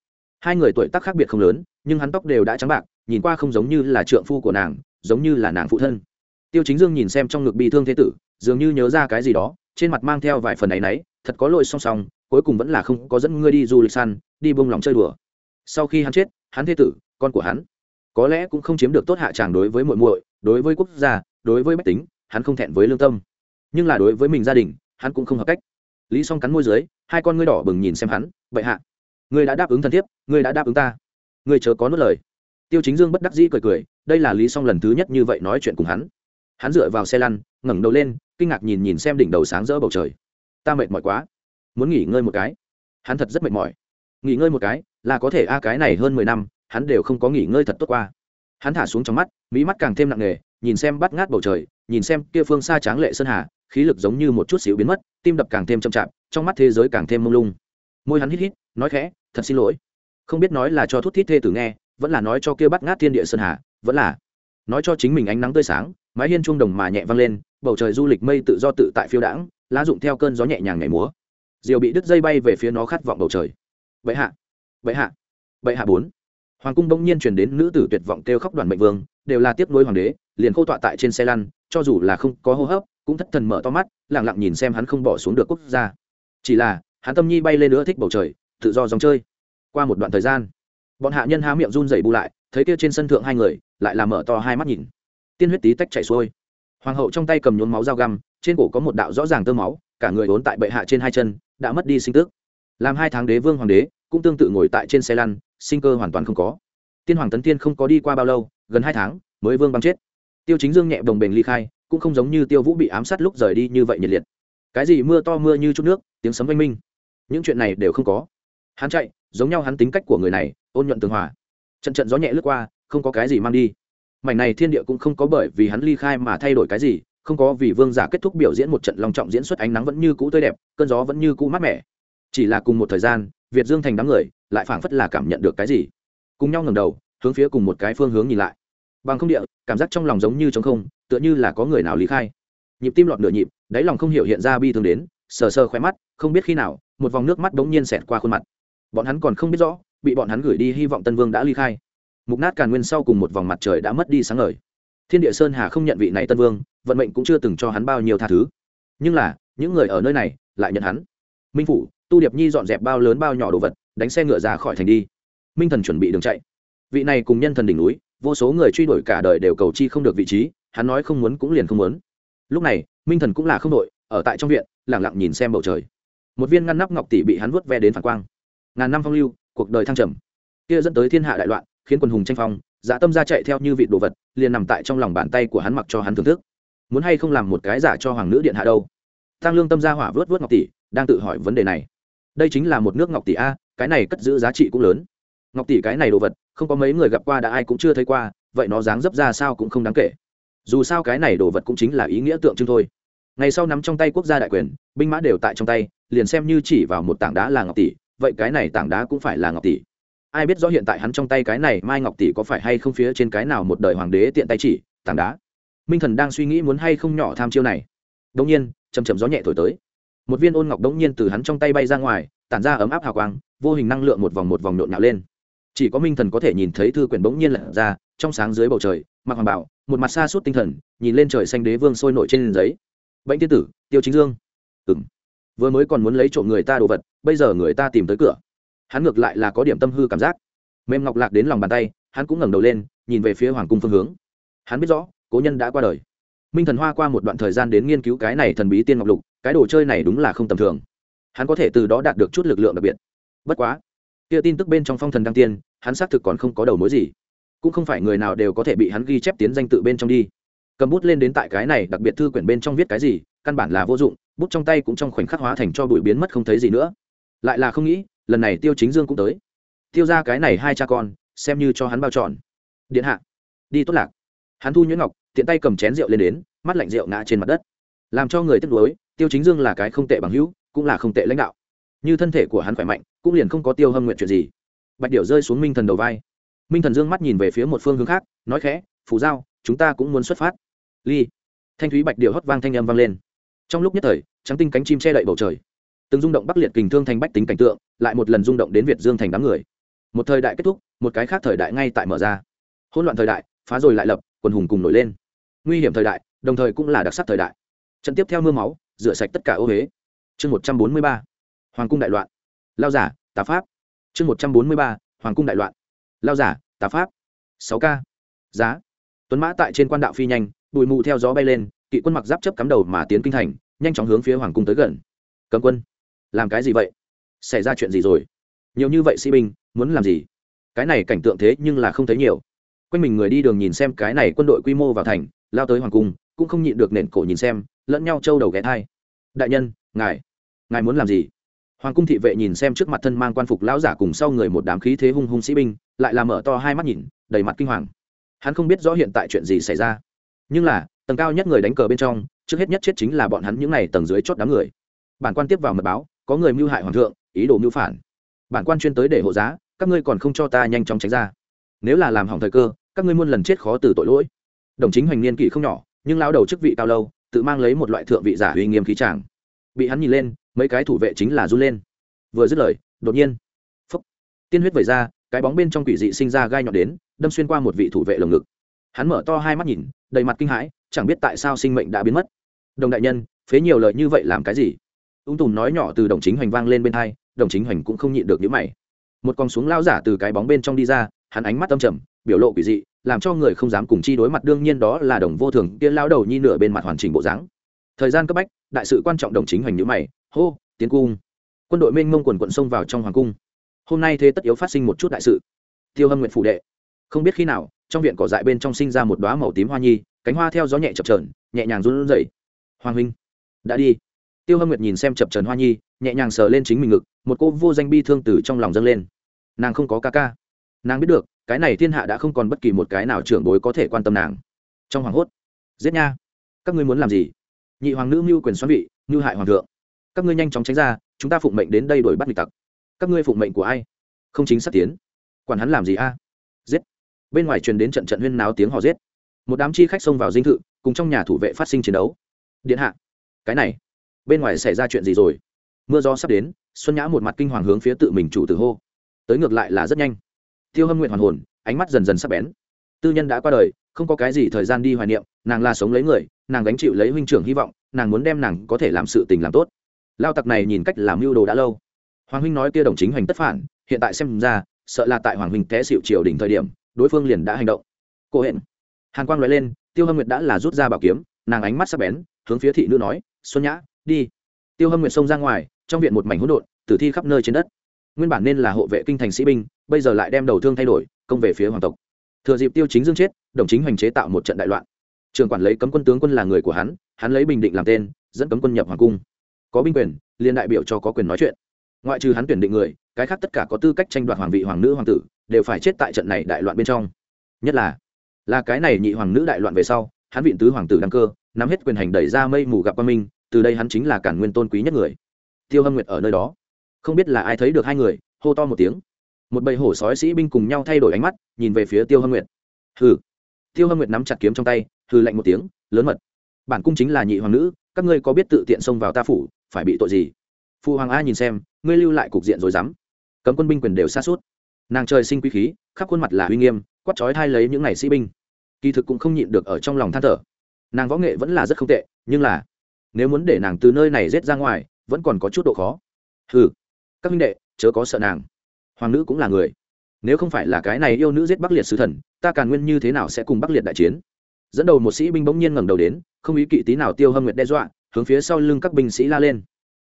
Hai người tuổi tác khác biệt không lớn, nhưng hắn tóc đều đã trắng bạc, nhìn qua không giống như là trượng phu của nàng, giống như là nàng phụ thân tiêu chính dương nhìn xem trong ngực bị thương thế tử, dường như nhớ ra cái gì đó, trên mặt mang theo vài phần ấ y n ấ y thật có lỗi song song, cuối cùng vẫn là không có dẫn ngươi đi du lịch săn, đi bông lòng chơi đùa. Sau khi hắn chết, hắn thế tử, con của hắn, có lẽ cũng không chiếm được tốt hạ tràng đối với muội muội, đối với quốc gia, đối với bách tính, hắn không thẹn với lương tâm. Nhưng là đối với mình gia đình, hắn cũng không hợp cách. Lý Song cắn môi dưới, hai con ngươi đỏ bừng nhìn xem hắn, bệ hạ, ngươi đã đáp ứng thân thiết ngươi đã đáp ứng ta. Ngươi chớ có nuốt lời. Tiêu chính dương bất đắc dĩ cười cười, đây là lý Song lần thứ nhất như vậy nói chuyện cùng hắn hắn dựa vào xe lăn, ngẩng đầu lên, kinh ngạc nhìn nhìn xem đỉnh đầu sáng rỡ bầu trời. Ta mệt mỏi quá. Muốn nghỉ ngơi một cái. Hắn thật rất mệt mỏi. Nghỉ ngơi một cái, là có thể a, cái này hơn mười năm, hắn đều không có nghỉ ngơi thật tốt qua. Hắn thả xuống trong mắt mỹ mắt càng thêm nặng nề, nhìn xem bắt ngát bầu trời, nhìn xem kia phương xa tráng lệ sơn hà, khí lực giống như một chút xíu biến mất, tim đập càng thêm chậm chạp, trong mắt thế giới càng thêm mông lung. Môi hắn hít hít, nói khẽ, thật xin lỗi. Không biết nói là cho thút thít thê tử nghe, vẫn là nói cho kia bắt ngát thiên địa sơn hà, vẫn là nói cho chính mình ánh nắng tươi sáng mái hiên trung đồng mà nhẹ vang lên, bầu trời du lịch mây tự do tự tại phiêu đãng, lá dụng theo cơn gió nhẹ nhàng nhảy múa. Diều bị đứt dây bay về phía nó khát vọng bầu trời. Bệ hạ bệ hạ bệ hạ bốn. Hoàng cung bỗng nhiên truyền đến nữ tử tuyệt vọng kêu khóc đoàn mệnh vương, đều là tiếp nối hoàng đế, liền khô tọa tại trên xe lăn, cho dù là không có hô hấp, cũng thất thần mở to mắt lẳng lặng nhìn xem hắn không bỏ xuống được quốc gia. Chỉ là, hắn tâm nhi bay lên nữa thích bầu trời, tự do dòng chơi. Qua một đoạn thời gian, bọn hạ nhân há miệng run rẩy bu lại, thấy kia trên sân thượng hai người, lại làm mở to hai mắt nhìn tiên huyết tí tách chảy xuôi. Hoàng hậu trong tay cầm nhốn máu dao găm, trên cổ có một đạo rõ ràng tơ máu, cả người uốn tại bệ hạ trên hai chân, đã mất đi sinh tức làm hai tháng đế vương hoàng đế, cũng tương tự ngồi tại trên xe lăn, sinh cơ hoàn toàn không có. Tiên hoàng tấn tiên không có đi qua bao lâu, gần hai tháng, mới vương băng chết. Tiêu chính dương nhẹ đồng bền ly khai, cũng không giống như tiêu vũ bị ám sát lúc rời đi như vậy nhiệt liệt. Cái gì mưa to mưa như chút nước, tiếng sấm oanh minh. Những chuyện này đều không có. Hắn chạy, giống nhau hắn tính cách của người này, ôn nhuận tường hòa. Trận trận gió nhẹ lướt qua, không có cái gì mang đi mảnh này thiên địa cũng không có bởi vì hắn ly khai mà thay đổi cái gì, không có vì vương giả kết thúc biểu diễn một trận long trọng diễn xuất ánh nắng vẫn như cũ tươi đẹp, cơn gió vẫn như cũ mát mẻ. Chỉ là cùng một thời gian, việt dương thành đám người lại phảng phất là cảm nhận được cái gì. Cùng nhau ngầm đầu, hướng phía cùng một cái phương hướng nhìn lại. Bằng không địa, cảm giác trong lòng giống như trống không, tựa như là có người nào lý khai. Nhịp tim lọt nửa nhịp, đáy lòng không hiểu hiện ra bi thương đến, sờ sờ khoe mắt, không biết khi nào, một vòng nước mắt bỗng nhiên xẹt qua khuôn mặt. Bọn hắn còn không biết rõ, bị bọn hắn gửi đi hy vọng tân vương đã ly khai mục nát càn nguyên sau cùng một vòng mặt trời đã mất đi sáng ngời. Thiên địa sơn hà không nhận vị này tân vương, vận mệnh cũng chưa từng cho hắn bao nhiêu tha thứ. Nhưng là, những người ở nơi này lại nhận hắn. Minh phủ, tu điệp nhi dọn dẹp bao lớn bao nhỏ đồ vật, đánh xe ngựa ra khỏi thành đi. Minh thần chuẩn bị đường chạy. Vị này cùng nhân thần đỉnh núi, vô số người truy đuổi cả đời đều cầu chi không được vị trí, hắn nói không muốn cũng liền không muốn. Lúc này, minh thần cũng là không đội, ở tại trong viện lẳng lặng nhìn xem bầu trời. Một viên ngăn nắp ngọc tỷ bị hắn vuốt ve đến phản quang. Ngàn năm phong lưu, cuộc đời thăng trầm. Kia dẫn tới thiên hạ đại loạn khiến quần hùng tranh phong dạ tâm ra chạy theo như vị đồ vật, liền nằm tại trong lòng bàn tay của hắn mặc cho hắn thưởng thức. Muốn hay không làm một cái giả cho hoàng nữ điện hạ đâu? Tăng lương tâm gia hỏa vớt vớt ngọc tỷ, đang tự hỏi vấn đề này. Đây chính là một nước ngọc tỷ a, cái này cất giữ giá trị cũng lớn. Ngọc tỷ cái này đồ vật, không có mấy người gặp qua đã ai cũng chưa thấy qua, vậy nó dáng dấp ra sao cũng không đáng kể. Dù sao cái này đồ vật cũng chính là ý nghĩa tượng trưng thôi. Ngày sau nắm trong tay quốc gia đại quyền, binh mã đều tại trong tay, liền xem như chỉ vào một tảng đá là ngọc tỷ, vậy cái này tảng đá cũng phải là ngọc tỷ ai biết rõ hiện tại hắn trong tay cái này, mai ngọc tỷ có phải hay không phía trên cái nào một đời hoàng đế tiện tay chỉ, tảng đá. Minh thần đang suy nghĩ muốn hay không nhỏ tham chiêu này. Đông nhiên chầm chầm gió nhẹ thổi tới. Một viên ôn ngọc đống nhiên từ hắn trong tay bay ra ngoài, tản ra ấm áp hào quang, vô hình năng lượng một vòng một vòng nhộn nhạo lên. Chỉ có minh thần có thể nhìn thấy thư quyển bỗng nhiên lật ra, trong sáng dưới bầu trời, mặc hoàng bảo, một mặt xa suốt tinh thần, nhìn lên trời xanh đế vương sôi nổi trên giấy. Bệnh tiên tử, tiêu chính dương. Ừ m vừa mới còn muốn lấy trộm người ta đồ vật, bây giờ người ta tìm tới cửa hắn ngược lại là có điểm tâm hư cảm giác. Mềm ngọc lạc đến lòng bàn tay, hắn cũng ngẩng đầu lên, nhìn về phía hoàng cung phương hướng. Hắn biết rõ, cố nhân đã qua đời. Minh thần hoa qua một đoạn thời gian đến nghiên cứu cái này thần bí tiên ngọc lục, cái đồ chơi này đúng là không tầm thường. Hắn có thể từ đó đạt được chút lực lượng đặc biệt. Bất quá, kia tin tức bên trong phong thần đăng tiên, hắn xác thực còn không có đầu mối gì. Cũng không phải người nào đều có thể bị hắn ghi chép tiến danh tự bên trong đi. Cầm bút lên đến tại cái này đặc biệt thư quyển bên trong viết cái gì, căn bản là vô dụng, bút trong tay cũng trong khoảnh khắc hóa thành cho bụi biến mất không thấy gì nữa. Lại là không nghĩ lần này tiêu chính dương cũng tới. Tiêu ra cái này hai cha con, xem như cho hắn bao tròn điện hạ, đi tốt lạc. Hắn thu nhuyễn ngọc, tiện tay cầm chén rượu lên đến, mắt lạnh rượu ngã trên mặt đất. Làm cho người tiếc nuối, tiêu chính dương là cái không tệ bằng hữu, cũng là không tệ lãnh đạo. Như thân thể của hắn khỏe mạnh, cũng liền không có tiêu hâm nguyện chuyện gì. Bạch điệu rơi xuống minh thần đầu vai. Minh thần dương mắt nhìn về phía một phương hướng khác, nói khẽ phủ giao, chúng ta cũng muốn xuất phát. Ly, thanh thúy bạch điệu hót vang thanh âm vang lên. Trong lúc nhất thời, trắng tinh cánh chim che đậy bầu trời từng rung động bắc liệt kình thương thành bách tính cảnh tượng, lại một lần rung động đến việt dương thành đám người. Một thời đại kết thúc, một cái khác thời đại ngay tại mở ra. Hỗn loạn thời đại, phá rồi lại lập, quần hùng cùng nổi lên. Nguy hiểm thời đại, đồng thời cũng là đặc sắc thời đại. Trận tiếp theo mưa máu, rửa sạch tất cả ô huế chương một trăm bốn mươi ba, hoàng cung đại loạn. Lao giả, tà pháp. Chương một trăm bốn mươi ba, hoàng cung đại loạn. Lao giả, tà pháp. Sáu k giá. Tuấn mã tại trên quan đạo phi nhanh, bụi mù theo gió bay lên, kỵ quân mặc giáp chấp cắm đầu mà tiến kinh thành, nhanh chóng hướng phía hoàng cung tới gần. Cấm quân làm cái gì vậy? Xảy ra chuyện gì rồi? Nhiều như vậy sĩ binh, muốn làm gì? Cái này cảnh tượng thế nhưng là không thấy nhiều. Quanh mình người đi đường nhìn xem cái này quân đội quy mô vào thành, lao tới hoàng cung, cũng không nhịn được nền cổ nhìn xem, lẫn nhau trâu đầu ghé thai. Đại nhân, ngài ngài muốn làm gì? Hoàng cung thị vệ nhìn xem trước mặt thân mang quan phục lão giả cùng sau người một đám khí thế hung hung sĩ binh, lại làm mở to hai mắt nhìn, đầy mặt kinh hoàng. Hắn không biết rõ hiện tại chuyện gì xảy ra. Nhưng là, tầng cao nhất người đánh cờ bên trong, trước hết nhất chết chính là bọn hắn những n à y tầng dưới chót đám người. Bản quan tiếp vào mật báo có người mưu hại hoàng thượng, ý đồ mưu phản. Bản quan chuyên tới để hộ giá, các ngươi còn không cho ta nhanh chóng tránh ra. Nếu là làm hỏng thời cơ, các ngươi muôn lần chết khó từ tội lỗi. Đồng chính hoành niên kỷ không nhỏ, nhưng lao đầu chức vị cao lâu, tự mang lấy một loại thượng vị giả uy nghiêm khí tràng bị hắn nhìn lên, mấy cái thủ vệ chính là run lên. Vừa dứt lời, đột nhiên phúc tiên huyết vẩy ra, cái bóng bên trong quỷ dị sinh ra gai nhọn đến, đâm xuyên qua một vị thủ vệ lồng ngực. Hắn mở to hai mắt nhìn, đầy mặt kinh hãi, chẳng biết tại sao sinh mệnh đã biến mất. Đồng đại nhân, phế nhiều lời như vậy làm cái gì? Ung tùm nói nhỏ từ đồng chính hoành vang lên bên hai, đồng chính hoành cũng không nhịn được những mày. Một con xuống lao giả từ cái bóng bên trong đi ra, hắn ánh mắt tâm trầm, biểu lộ quỷ dị, làm cho người không dám cùng chi đối mặt, đương nhiên đó là đồng vô thường kia lao đầu nhi nửa bên mặt hoàn chỉnh bộ dáng. Thời gian cấp bách, đại sự quan trọng đồng chính hoành nhữ mày, hô, tiến cung. Quân đội minh mông quần quận xông vào trong hoàng cung. Hôm nay thế tất yếu phát sinh một chút đại sự. Tiêu hâm nguyện phủ đệ. Không biết khi nào, trong viện cỏ dại bên trong sinh ra một đoá màu tím hoa nhi, cánh hoa theo gió nhẹ chập trờn nhẹ nhàng run rẩy. Hoàng huynh, đã đi tiêu hâm nguyệt nhìn xem chập trần hoa nhi, nhẹ nhàng sờ lên chính mình ngực, một cô vô danh bi thương từ trong lòng dâng lên. Nàng không có ca ca. Nàng biết được, cái này thiên hạ đã không còn bất kỳ một cái nào trưởng bối có thể quan tâm nàng. Trong hoàng hốt, giết nha, các ngươi muốn làm gì? Nhị hoàng nữ mưu quyền xoắn vị, mưu hại hoàng thượng. Các ngươi nhanh chóng tránh ra, chúng ta phụng mệnh đến đây đuổi bắt nghịch tặc. Các ngươi phụng mệnh của ai? Không chính xác tiến. Quản hắn làm gì a? Giết. Bên ngoài truyền đến trận trận huyên náo tiếng họ giết. Một đám chi khách xông vào dinh thự, cùng trong nhà thủ vệ phát sinh chiến đấu. Điện hạ, cái này bên ngoài xảy ra chuyện gì rồi? Mưa gió sắp đến, xuân nhã một mặt kinh hoàng hướng phía tự mình chủ tử hô. Tới ngược lại là rất nhanh. Tiêu hâm nguyện hoàn hồn, ánh mắt dần dần sắp bén. Tư nhân đã qua đời, không có cái gì thời gian đi hoài niệm, nàng là sống lấy người, nàng gánh chịu lấy huynh trưởng hy vọng, nàng muốn đem nàng có thể làm sự tình làm tốt. Lao tặc này nhìn cách làm mưu đồ đã lâu. Hoàng huynh nói kia đồng chính hoành tất phản, hiện tại xem ra, sợ là tại hoàng huynh té xịu triều đỉnh thời điểm, đối phương liền đã hành động. Cô hẹn. Hàn quang nói lên, tiêu hâm nguyệt đã là rút ra bảo kiếm, nàng ánh mắt sắp bén, hướng phía thị nữ nói, xuân nhã đi. Tiêu hâm nguyệt xông ra ngoài, trong viện một mảnh hỗn độn, tử thi khắp nơi trên đất. Nguyên bản nên là hộ vệ kinh thành sĩ binh, bây giờ lại đem đầu thương thay đổi, công về phía hoàng tộc. Thừa dịp tiêu chính dương chết, đồng chính hoành chế tạo một trận đại loạn. Trường quản lấy cấm quân tướng quân là người của hắn hắn lấy bình định làm tên, dẫn cấm quân nhập hoàng cung. Có binh quyền liên đại biểu cho có quyền nói chuyện. Ngoại trừ hắn tuyển định người, cái khác tất cả có tư cách tranh đoạt hoàng vị hoàng nữ hoàng tử, đều phải chết tại trận này đại loạn bên trong. Nhất là là cái này nhị hoàng nữ đại loạn về sau, hắn viện tứ hoàng tử đăng cơ, nắm hết quyền hành đẩy ra mây mù gặp qua minh từ đây hắn chính là cản nguyên tôn quý nhất người. Tiêu hâm nguyệt ở nơi đó. Không biết là ai thấy được hai người, hô to một tiếng. Một bầy hổ sói sĩ binh cùng nhau thay đổi ánh mắt, nhìn về phía tiêu hâm nguyệt. Hừ. Tiêu hâm nguyệt nắm chặt kiếm trong tay, hừ lạnh một tiếng, lớn mật. Bản cung chính là nhị hoàng nữ, các ngươi có biết tự tiện xông vào ta phủ, phải bị tội gì? Phụ hoàng a nhìn xem, ngươi lưu lại cục diện rồi dám. Cấm quân binh quyền đều xa suốt nàng trời sinh quý khí, khắp khuôn mặt là uy nghiêm, quát chói thai lấy những ngày sĩ binh. Kỳ thực cũng không nhịn được ở trong lòng than thở. Nàng võ nghệ vẫn là rất không tệ, nhưng là nếu muốn để nàng từ nơi này rết ra ngoài, vẫn còn có chút độ khó. Ừ các minh đệ, chớ có sợ nàng. Hoàng nữ cũng là người. Nếu không phải là cái này yêu nữ giết bắc liệt sứ thần, ta càn nguyên như thế nào sẽ cùng bắc liệt đại chiến? Dẫn đầu một sĩ binh bỗng nhiên ngẩng đầu đến, không ý kỵ tí nào tiêu hâm nguyệt đe dọa, hướng phía sau lưng các binh sĩ la lên.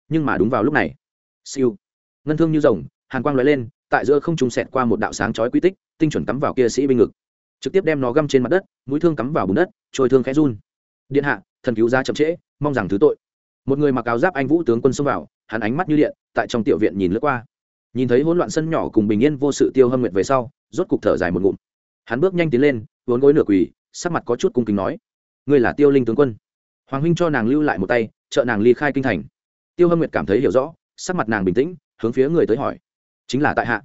Nhưng mà đúng vào lúc này, siêu, ngân thương như rồng, hàn quang lóe lên, tại giữa không trung sẹt qua một đạo sáng chói quy tích, tinh chuẩn cắm vào kia sĩ binh ngực. Trực tiếp đem nó găm trên mặt đất, mũi thương cắm vào bùn đất, trôi thương khẽ run điện hạ thần cứu ra chậm trễ mong rằng thứ tội một người mặc áo giáp anh vũ tướng quân xông vào hắn ánh mắt như điện tại trong tiểu viện nhìn lướt qua nhìn thấy hỗn loạn sân nhỏ cùng bình yên vô sự tiêu hâm nguyệt về sau rốt cục thở dài một ngụm hắn bước nhanh tiến lên vốn gối nửa quỳ sắc mặt có chút cung kính nói ngươi là tiêu linh tướng quân hoàng huynh cho nàng lưu lại một tay trợ nàng ly khai kinh thành tiêu hâm nguyệt cảm thấy hiểu rõ sắc mặt nàng bình tĩnh hướng phía người tới hỏi chính là tại hạ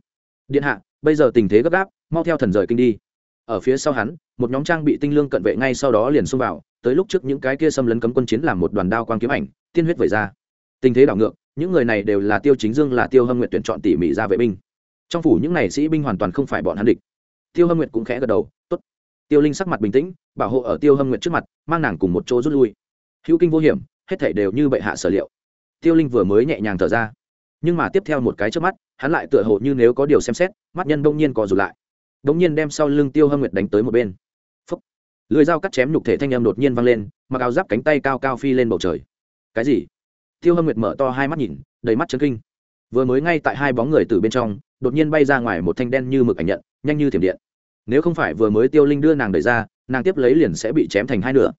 điện hạ bây giờ tình thế gấp gáp mau theo thần rời kinh đi ở phía sau hắn, một nhóm trang bị tinh lương cận vệ ngay sau đó liền xông vào, tới lúc trước những cái kia xâm lấn cấm quân chiến làm một đoàn đao quang kiếm ảnh, tiên huyết vẩy ra. Tình thế đảo ngược, những người này đều là tiêu chính dương, là tiêu hâm nguyện tuyển chọn tỉ mỉ ra vệ binh. Trong phủ những n à y sĩ binh hoàn toàn không phải bọn hắn địch. Tiêu hâm nguyện cũng khẽ gật đầu t ố t tiêu linh sắc mặt bình tĩnh, bảo hộ ở tiêu hâm nguyện trước mặt, mang nàng cùng một chỗ rút lui. Hữu kinh vô hiểm, hết thể đều như bệ hạ sở liệu. Tiêu linh vừa mới nhẹ nhàng thở ra, nhưng mà tiếp theo một cái trước mắt, hắn lại tựa hồ như nếu có điều xem xét, mắt nhân đông nhiên co rụt lại đống nhiên đem sau lưng tiêu hâm nguyệt đánh tới một bên. Phấp lưới dao cắt chém nhục thể thanh âm đột nhiên văng lên, mặc áo giáp cánh tay cao cao phi lên bầu trời. Cái gì? Tiêu hâm nguyệt mở to hai mắt nhìn, đầy mắt chấn kinh. Vừa mới ngay tại hai bóng người từ bên trong, đột nhiên bay ra ngoài một thanh đen như mực ảnh nhận, nhanh như thiểm điện. Nếu không phải vừa mới tiêu linh đưa nàng đẩy ra, nàng tiếp lấy liền sẽ bị chém thành hai nửa.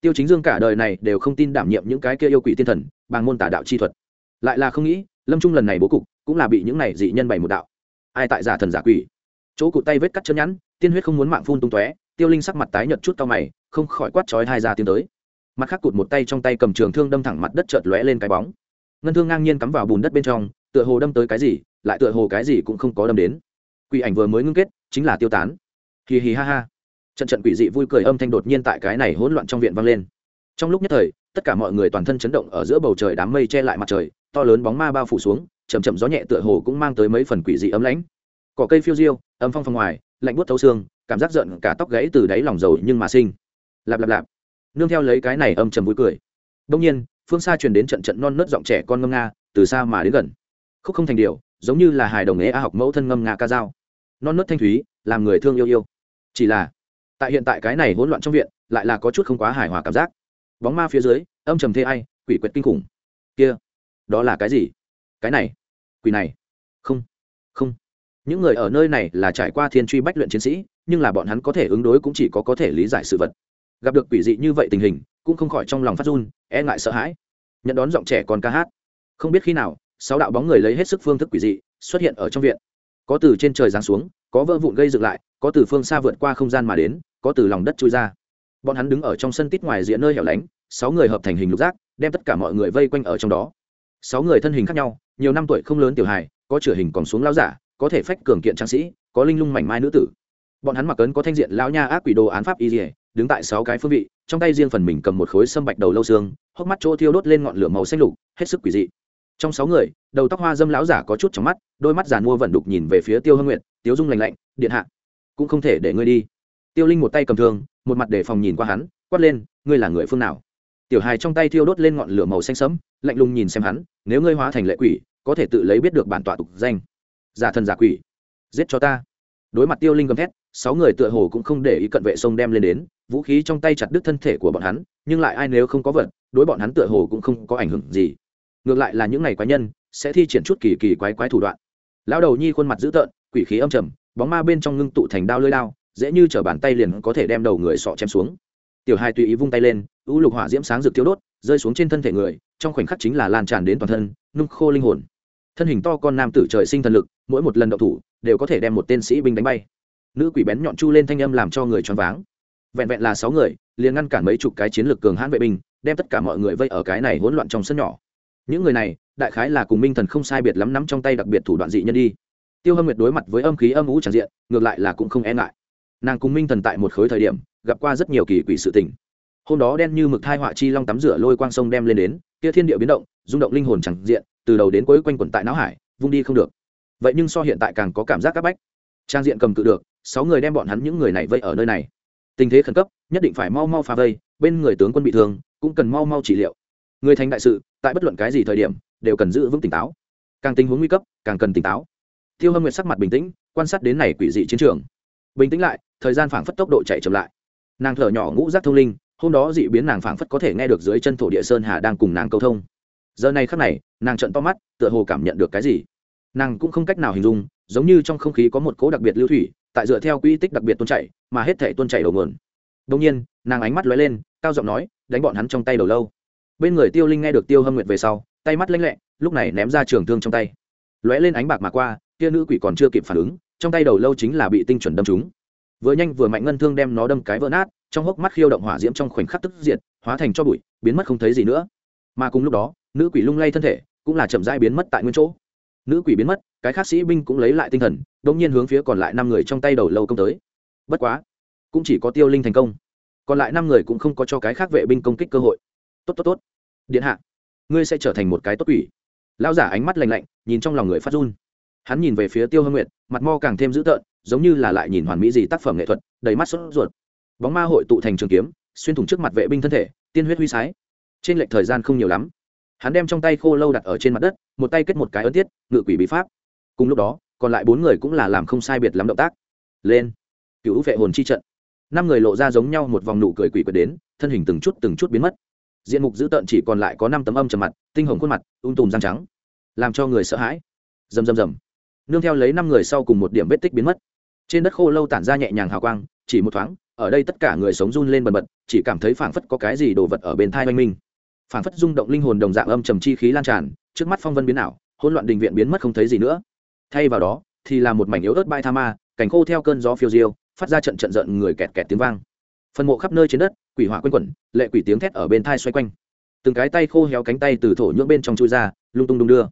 Tiêu chính dương cả đời này đều không tin đảm nhiệm những cái kia yêu quỷ tiên thần bằng môn tả đạo chi thuật. Lại là không nghĩ, lâm trung lần này bố cục cũng là bị những này dị nhân bày một đạo. Ai tại giả thần giả quỷ? Chỗ cụt tay vết cắt chân nhẵn, tiên huyết không muốn mạng phun tung tóe, tiêu linh sắc mặt tái nhợt chút cao mày, không khỏi quát chói hai ra tiến tới. Mặt khác cụt một tay trong tay cầm trường thương đâm thẳng mặt đất chợt lóe lên cái bóng. Ngân thương ngang nhiên cắm vào bùn đất bên trong, tựa hồ đâm tới cái gì, lại tựa hồ cái gì cũng không có đâm đến. Quỷ ảnh vừa mới ngưng kết, chính là tiêu tán. Hì hì ha ha. Trận trận quỷ dị vui cười âm thanh đột nhiên tại cái này hỗn loạn trong viện vang lên. Trong lúc nhất thời, tất cả mọi người toàn thân chấn động ở giữa bầu trời đám mây che lại mặt trời, to lớn bóng ma bao phủ xuống chầm chậm gió nhẹ tựa hồ cũng mang tới mấy phần quỷ dị ấm lãnh cỏ cây phiêu diêu, âm phong phong ngoài, lạnh buốt thấu xương, cảm giác giận cả tóc gãy từ đáy lòng dầu nhưng mà sinh. Lạp lạp lạp. Nương theo lấy cái này âm trầm vui cười. Đông nhiên, phương xa truyền đến trận trận non nớt giọng trẻ con ngâm nga, từ xa mà đến gần. Khúc không thành điều giống như là hài đồng ế a học mẫu thân ngâm nga ca dao. Non nớt thanh thúy, làm người thương yêu yêu. Chỉ là, tại hiện tại cái này hỗn loạn trong viện, lại là có chút không quá hài hòa cảm giác. Bóng ma phía dưới, âm trầm thê ai, quỷ quyệt kinh khủng. Kia, đó là cái gì? Cái này, quỷ này. Không những người ở nơi này là trải qua thiên truy bách luyện chiến sĩ, nhưng là bọn hắn có thể ứng đối cũng chỉ có có thể lý giải sự vật. Gặp được quỷ dị như vậy tình hình, cũng không khỏi trong lòng phát run e ngại sợ hãi. Nhận đón giọng trẻ còn ca hát. Không biết khi nào, sáu đạo bóng người lấy hết sức phương thức quỷ dị, xuất hiện ở trong viện. Có từ trên trời giáng xuống, có vỡ vụn gây dựng lại, có từ phương xa vượt qua không gian mà đến, có từ lòng đất trôi ra. Bọn hắn đứng ở trong sân tít ngoài diện nơi hẻo lánh, sáu người hợp thành hình lục giác, đem tất cả mọi người vây quanh ở trong đó. Sáu người thân hình khác nhau, nhiều năm tuổi không lớn tiểu hài, có chửa hình còn xuống lao giả có thể phách cường kiện trang sĩ, có linh lung mảnh mai nữ tử. Bọn hắn mặc ấn có thanh diện lão nha ác quỷ đồ án pháp y dỉa đứng tại sáu cái phương vị, trong tay riêng phần mình cầm một khối sâm bạch đầu lâu xương, hốc mắt chỗ thiêu đốt lên ngọn lửa màu xanh lục, hết sức quỷ dị. Trong sáu người, đầu tóc hoa dâm lão giả có chút trong mắt, đôi mắt giàn mua vận đục nhìn về phía tiêu hưng nguyện tiếu dung lành lạnh, điện hạ, cũng không thể để ngươi đi. Tiêu linh một tay cầm thương, một mặt để phòng nhìn qua hắn, quát lên, ngươi là người phương nào? Tiểu hài trong tay thiêu đốt lên ngọn lửa màu xanh sẫm, lạnh lùng nhìn xem hắn, nếu ngươi hóa thành lệ quỷ, có thể tự lấy biết được bản tọa tục danh giả thần giả quỷ. Giết cho ta. Đối mặt tiêu linh gầm thét, sáu người tựa hồ cũng không để ý cận vệ sông đem lên đến, vũ khí trong tay chặt đứt thân thể của bọn hắn, nhưng lại ai nếu không có vật, đối bọn hắn tựa hồ cũng không có ảnh hưởng gì. Ngược lại là những ngày quái nhân, sẽ thi triển chút kỳ kỳ quái quái thủ đoạn. Lão đầu nhi khuôn mặt dữ tợn, quỷ khí âm trầm, bóng ma bên trong ngưng tụ thành đao lưỡi đao dễ như t bàn tay liền có thể đem đầu người sọ chém xuống. Tiểu hai tùy ý vung tay lên, u lục hỏa diễm sáng rực thiếu đốt, rơi xuống trên thân thể người, trong khoảnh khắc chính là lan tràn đến toàn thân, nung khô linh hồn thân hình to con nam tử trời sinh thần lực, mỗi một lần đậu thủ, đều có thể đem một tên sĩ binh đánh bay. Nữ quỷ bén nhọn chu lên thanh âm làm cho người choáng váng. Vẹn vẹn là sáu người, liền ngăn cản mấy chục cái chiến lược cường hãn vệ binh, đem tất cả mọi người vây ở cái này hỗn loạn trong sân nhỏ. Những người này, đại khái là cùng minh thần không sai biệt lắm nắm trong tay đặc biệt thủ đoạn dị nhân đi. Tiêu hâm nguyệt đối mặt với âm khí âm ngũ tràn diện, ngược lại là cũng không e ngại. Nàng cùng minh thần tại một khối thời điểm, gặp qua rất nhiều kỳ quỷ sự tình. Hôm đó đen như mực thai họa chi long tắm rửa lôi quang sông đem lên đến, kia thiên địa biến động, rung động linh hồn chẳng diện từ đầu đến cuối quanh quẩn tại não hải, vung đi không được. Vậy nhưng so hiện tại càng có cảm giác áp bách. Trang diện cầm cự được, sáu người đem bọn hắn những người này vây ở nơi này. Tình thế khẩn cấp, nhất định phải mau mau phá vây, bên người tướng quân bị thương, cũng cần mau mau trị liệu. Người thành đại sự, tại bất luận cái gì thời điểm, đều cần giữ vững tỉnh táo. Càng tình huống nguy cấp, càng cần tỉnh táo. Tiêu hâm nguyệt sắc mặt bình tĩnh, quan sát đến này quỷ dị chiến trường. Bình tĩnh lại, thời gian phảng phất tốc độ chạy chậm lại. Nàng thở nhỏ ngũ giác thông linh, hôm đó dị biến nàng phảng phất có thể nghe được dưới chân thổ địa sơn hà đang cùng nàng câu thông giờ này khắc này nàng trận to mắt tựa hồ cảm nhận được cái gì. Nàng cũng không cách nào hình dung giống như trong không khí có một cố đặc biệt lưu thủy tại dựa theo quy tích đặc biệt tuôn chảy mà hết thể tuôn chảy đầu nguồn. Đông nhiên nàng ánh mắt lóe lên cao giọng nói đánh bọn hắn trong tay đầu lâu. Bên người tiêu linh nghe được tiêu hâm nguyệt về sau tay mắt lanh lẹ lúc này ném ra trường thương trong tay. Lóe lên ánh bạc mà qua kia nữ quỷ còn chưa kịp phản ứng trong tay đầu lâu chính là bị tinh chuẩn đâm trúng. Vừa nhanh vừa mạnh ngân thương đem nó đâm cái vỡ nát trong hốc mắt khiêu động hỏa diễm trong khoảnh khắc tức diệt, hóa thành cho bụi biến mất không thấy gì nữa. Mà cùng lúc đó nữ quỷ lung lay thân thể, cũng là chậm rãi biến mất tại nguyên chỗ. Nữ quỷ biến mất, cái khác sĩ binh cũng lấy lại tinh thần đông nhiên hướng phía còn lại năm người trong tay đầu lâu công tới. Bất quá, cũng chỉ có tiêu linh thành công. Còn lại năm người cũng không có cho cái khác vệ binh công kích cơ hội. Tốt tốt tốt. Điện hạ, ngươi sẽ trở thành một cái tốt quỷ. Lao giả ánh mắt lành lạnh, nhìn trong lòng người phát run. Hắn nhìn về phía tiêu hương nguyệt, mặt mo càng thêm dữ tợn, giống như là lại nhìn hoàn mỹ gì tác phẩm nghệ thuật, đầy mắt sốt ruột. Bóng ma hội tụ thành trường kiếm, xuyên thủng trước mặt vệ binh thân thể, tiên huyết huy sái. Trên lệch thời gian không nhiều lắm hắn đem trong tay khô lâu đặt ở trên mặt đất, một tay kết một cái ấn tiết, ngự quỷ bí pháp. Cùng lúc đó, còn lại bốn người cũng là làm không sai biệt lắm động tác. Lên. Cựu vệ hồn chi trận. Năm người lộ ra giống nhau một vòng nụ cười quỷ quyệt đến, thân hình từng chút từng chút biến mất. Diện mục dữ tợn chỉ còn lại có năm tấm âm trầm mặt, tinh hồng khuôn mặt, ung tùm răng trắng. Làm cho người sợ hãi. Rầm rầm rầm. Nương theo lấy năm người sau cùng một điểm vết tích biến mất. Trên đất khô lâu tản ra nhẹ nhàng hào quang, chỉ một thoáng, ở đây tất cả người sống run lên bần bật, chỉ cảm thấy phảng phất có cái gì đồ vật ở bên thai oanh minh phảng phất rung động linh hồn đồng dạng âm trầm chi khí lan tràn, trước mắt phong vân biến ảo, hỗn loạn đình viện biến mất không thấy gì nữa. Thay vào đó, thì là một mảnh yếu ớt bãi tha ma cảnh khô theo cơn gió phiêu diêu, phát ra trận trận giận người kẹt kẹt tiếng vang. Phần mộ khắp nơi trên đất, quỷ hỏa quanh quẩn, lệ quỷ tiếng thét ở bên thai xoay quanh. Từng cái tay khô héo cánh tay từ thổ nhưỡng bên trong chui ra, lung tung đung đưa.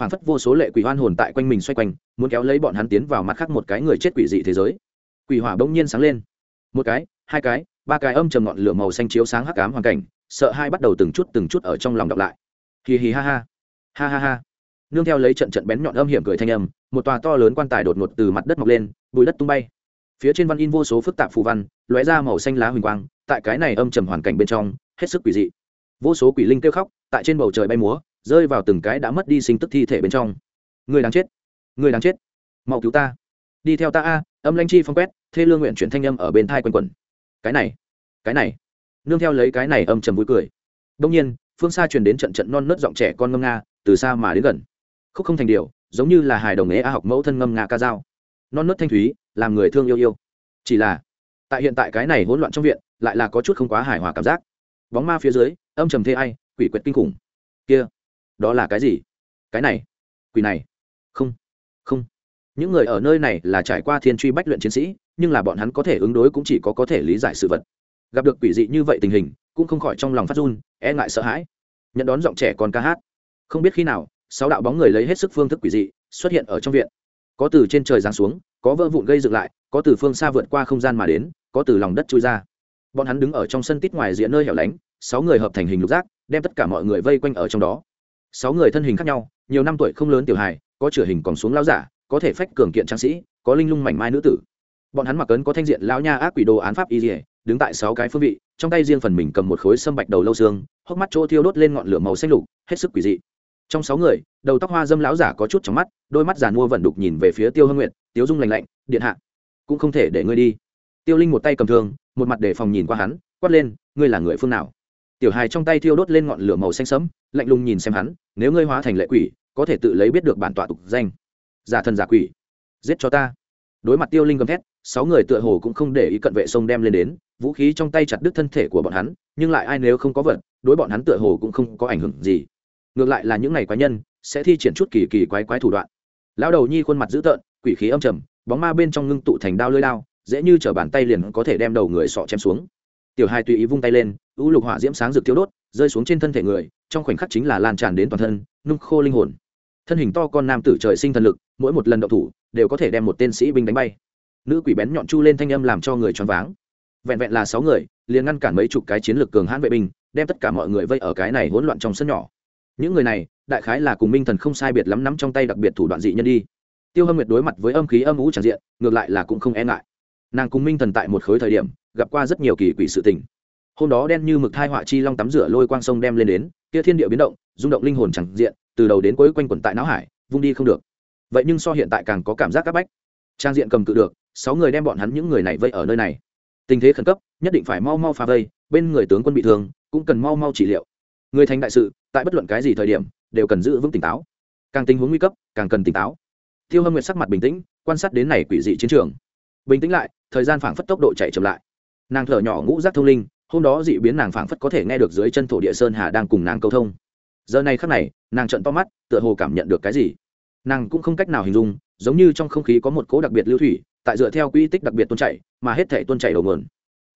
Phảng phất vô số lệ quỷ hoan hồn tại quanh mình xoay quanh, muốn kéo lấy bọn hắn tiến vào mặt khác một cái người chết quỷ dị thế giới. Quỷ hỏa bỗng nhiên sáng lên. Một cái, hai cái, ba cái âm trầm ngọn lửa màu xanh chiếu sáng hắc ám hoàn cảnh sợ hai bắt đầu từng chút từng chút ở trong lòng đọc lại. Hì hì ha ha. Ha ha ha. Nương theo lấy trận trận bén nhọn âm hiểm cười thanh âm, một tòa to lớn quan tài đột ngột từ mặt đất mọc lên bụi đất tung bay. Phía trên văn in vô số phức tạp phù văn, lóe ra màu xanh lá huỳnh quang, tại cái này âm trầm hoàn cảnh bên trong, hết sức quỷ dị. Vô số quỷ linh kêu khóc, tại trên bầu trời bay múa, rơi vào từng cái đã mất đi sinh tức thi thể bên trong. Người đáng chết. Người đáng chết. Mau cứu ta. Đi theo ta a, âm lanh chi phong quét, thê lương nguyện chuyển thanh âm ở bên thai quanh quẩn. Cái này. Cái này nương theo lấy cái này âm trầm vui cười. Đông nhiên, phương xa truyền đến trận trận non nớt giọng trẻ con ngâm nga, từ xa mà đến gần. Khúc không thành điều, giống như là hài đồng ế a học mẫu thân ngâm nga ca dao. Non nớt thanh thúy, làm người thương yêu yêu. Chỉ là, tại hiện tại cái này hỗn loạn trong viện, lại là có chút không quá hài hòa cảm giác. Bóng ma phía dưới, âm trầm thê ai, quỷ quyệt kinh khủng. Kia, đó là cái gì? Cái này, quỷ này. Không không. Những người ở nơi này là trải qua thiên truy bách luyện chiến sĩ, nhưng là bọn hắn có thể ứng đối cũng chỉ có có thể lý giải sự vật gặp được quỷ dị như vậy tình hình, cũng không khỏi trong lòng phát run e ngại sợ hãi. Nhận đón giọng trẻ còn ca hát. Không biết khi nào, sáu đạo bóng người lấy hết sức phương thức quỷ dị, xuất hiện ở trong viện. Có từ trên trời giáng xuống, có vỡ vụn gây dựng lại, có từ phương xa vượt qua không gian mà đến, có từ lòng đất trôi ra. Bọn hắn đứng ở trong sân tít ngoài diện nơi hẻo lánh, sáu người hợp thành hình lục giác, đem tất cả mọi người vây quanh ở trong đó. Sáu người thân hình khác nhau, nhiều năm tuổi không lớn tiểu hài, có chửa hình còn xuống lao giả, có thể phách cường kiện tráng sĩ, có linh lung mảnh mai nữ tử. Bọn hắn mặc ấn có thanh diện lao nha ác quỷ đồ án pháp y dỉa đứng tại sáu cái phương vị, trong tay riêng phần mình cầm một khối sâm bạch đầu lâu xương, hốc mắt chỗ thiêu đốt lên ngọn lửa màu xanh lục, hết sức quỷ dị. Trong sáu người, đầu tóc hoa dâm lão giả có chút trong mắt, đôi mắt giả mua vẩn đục nhìn về phía tiêu hương nguyện tiếu dung lành lạnh, điện hạ, cũng không thể để ngươi đi. Tiêu linh một tay cầm thương, một mặt để phòng nhìn qua hắn, quát lên, ngươi là người phương nào? Tiểu hài trong tay thiêu đốt lên ngọn lửa màu xanh sẫm, lạnh lùng nhìn xem hắn, nếu ngươi hóa thành lệ quỷ, có thể tự lấy biết được bản tọa tục danh. Giả thần giả quỷ, giết cho ta đối mặt tiêu linh gầm thét sáu người tựa hồ cũng không để ý cận vệ sông đem lên đến vũ khí trong tay chặt đứt thân thể của bọn hắn nhưng lại ai nếu không có vật đối bọn hắn tựa hồ cũng không có ảnh hưởng gì. Ngược lại là những ngày quái nhân sẽ thi triển chút kỳ kỳ quái quái thủ đoạn. Lão đầu nhi khuôn mặt dữ tợn quỷ khí âm trầm bóng ma bên trong ngưng tụ thành đao lưỡi lao, dễ như chở bàn tay liền có thể đem đầu người sọ chém xuống. Tiểu hai tùy ý vung tay lên u lục hỏa diễm sáng rực thiếu đốt rơi xuống trên thân thể người trong khoảnh khắc chính là lan tràn đến toàn thân nung khô linh hồn thân hình to con nam tử trời sinh thần lực, mỗi một lần động thủ, đều có thể đem một tên sĩ binh đánh bay. Nữ quỷ bén nhọn chu lên thanh âm làm cho người choáng váng. Vẹn vẹn là sáu người, liền ngăn cản mấy chục cái chiến lược cường hãn vệ binh, đem tất cả mọi người vây ở cái này hỗn loạn trong sân nhỏ. Những người này, đại khái là cùng minh thần không sai biệt lắm nắm trong tay đặc biệt thủ đoạn dị nhân đi. Tiêu hâm nguyệt đối mặt với âm khí âm ú tràn diện, ngược lại là cũng không e ngại. Nàng cùng minh thần tại một khối thời điểm, gặp qua rất nhiều kỳ quỷ sự tình. Hôm đó đen như mực thai họa chi long tắm rửa lôi quang sông đem lên đến, kia thiên địa biến động, rung động linh hồn chẳng diện từ đầu đến cuối quanh quẩn tại não hải, vung đi không được. Vậy nhưng so hiện tại càng có cảm giác c áp bách. Trang diện cầm cự được, sáu người đem bọn hắn những người này vây ở nơi này. Tình thế khẩn cấp, nhất định phải mau mau phá vây, bên người tướng quân bị thương, cũng cần mau mau trị liệu. Người thành đại sự, tại bất luận cái gì thời điểm, đều cần giữ vững tỉnh táo. Càng tình huống nguy cấp, càng cần tỉnh táo. Tiêu hâm nguyệt sắc mặt bình tĩnh, quan sát đến này quỷ dị chiến trường. Bình tĩnh lại, thời gian phảng phất tốc độ chạy chậm lại. Nàng thở nhỏ ngũ giác thông linh, hôm đó dị biến nàng phảng phất có thể nghe được dưới chân thổ địa sơn hà đang cùng nàng câu thông giờ này khắc này, nàng trận to mắt, tựa hồ cảm nhận được cái gì. Nàng cũng không cách nào hình dung, giống như trong không khí có một cố đặc biệt lưu thủy, tại dựa theo quy tích đặc biệt tuôn chảy, mà hết thể tuôn chảy đầu nguồn.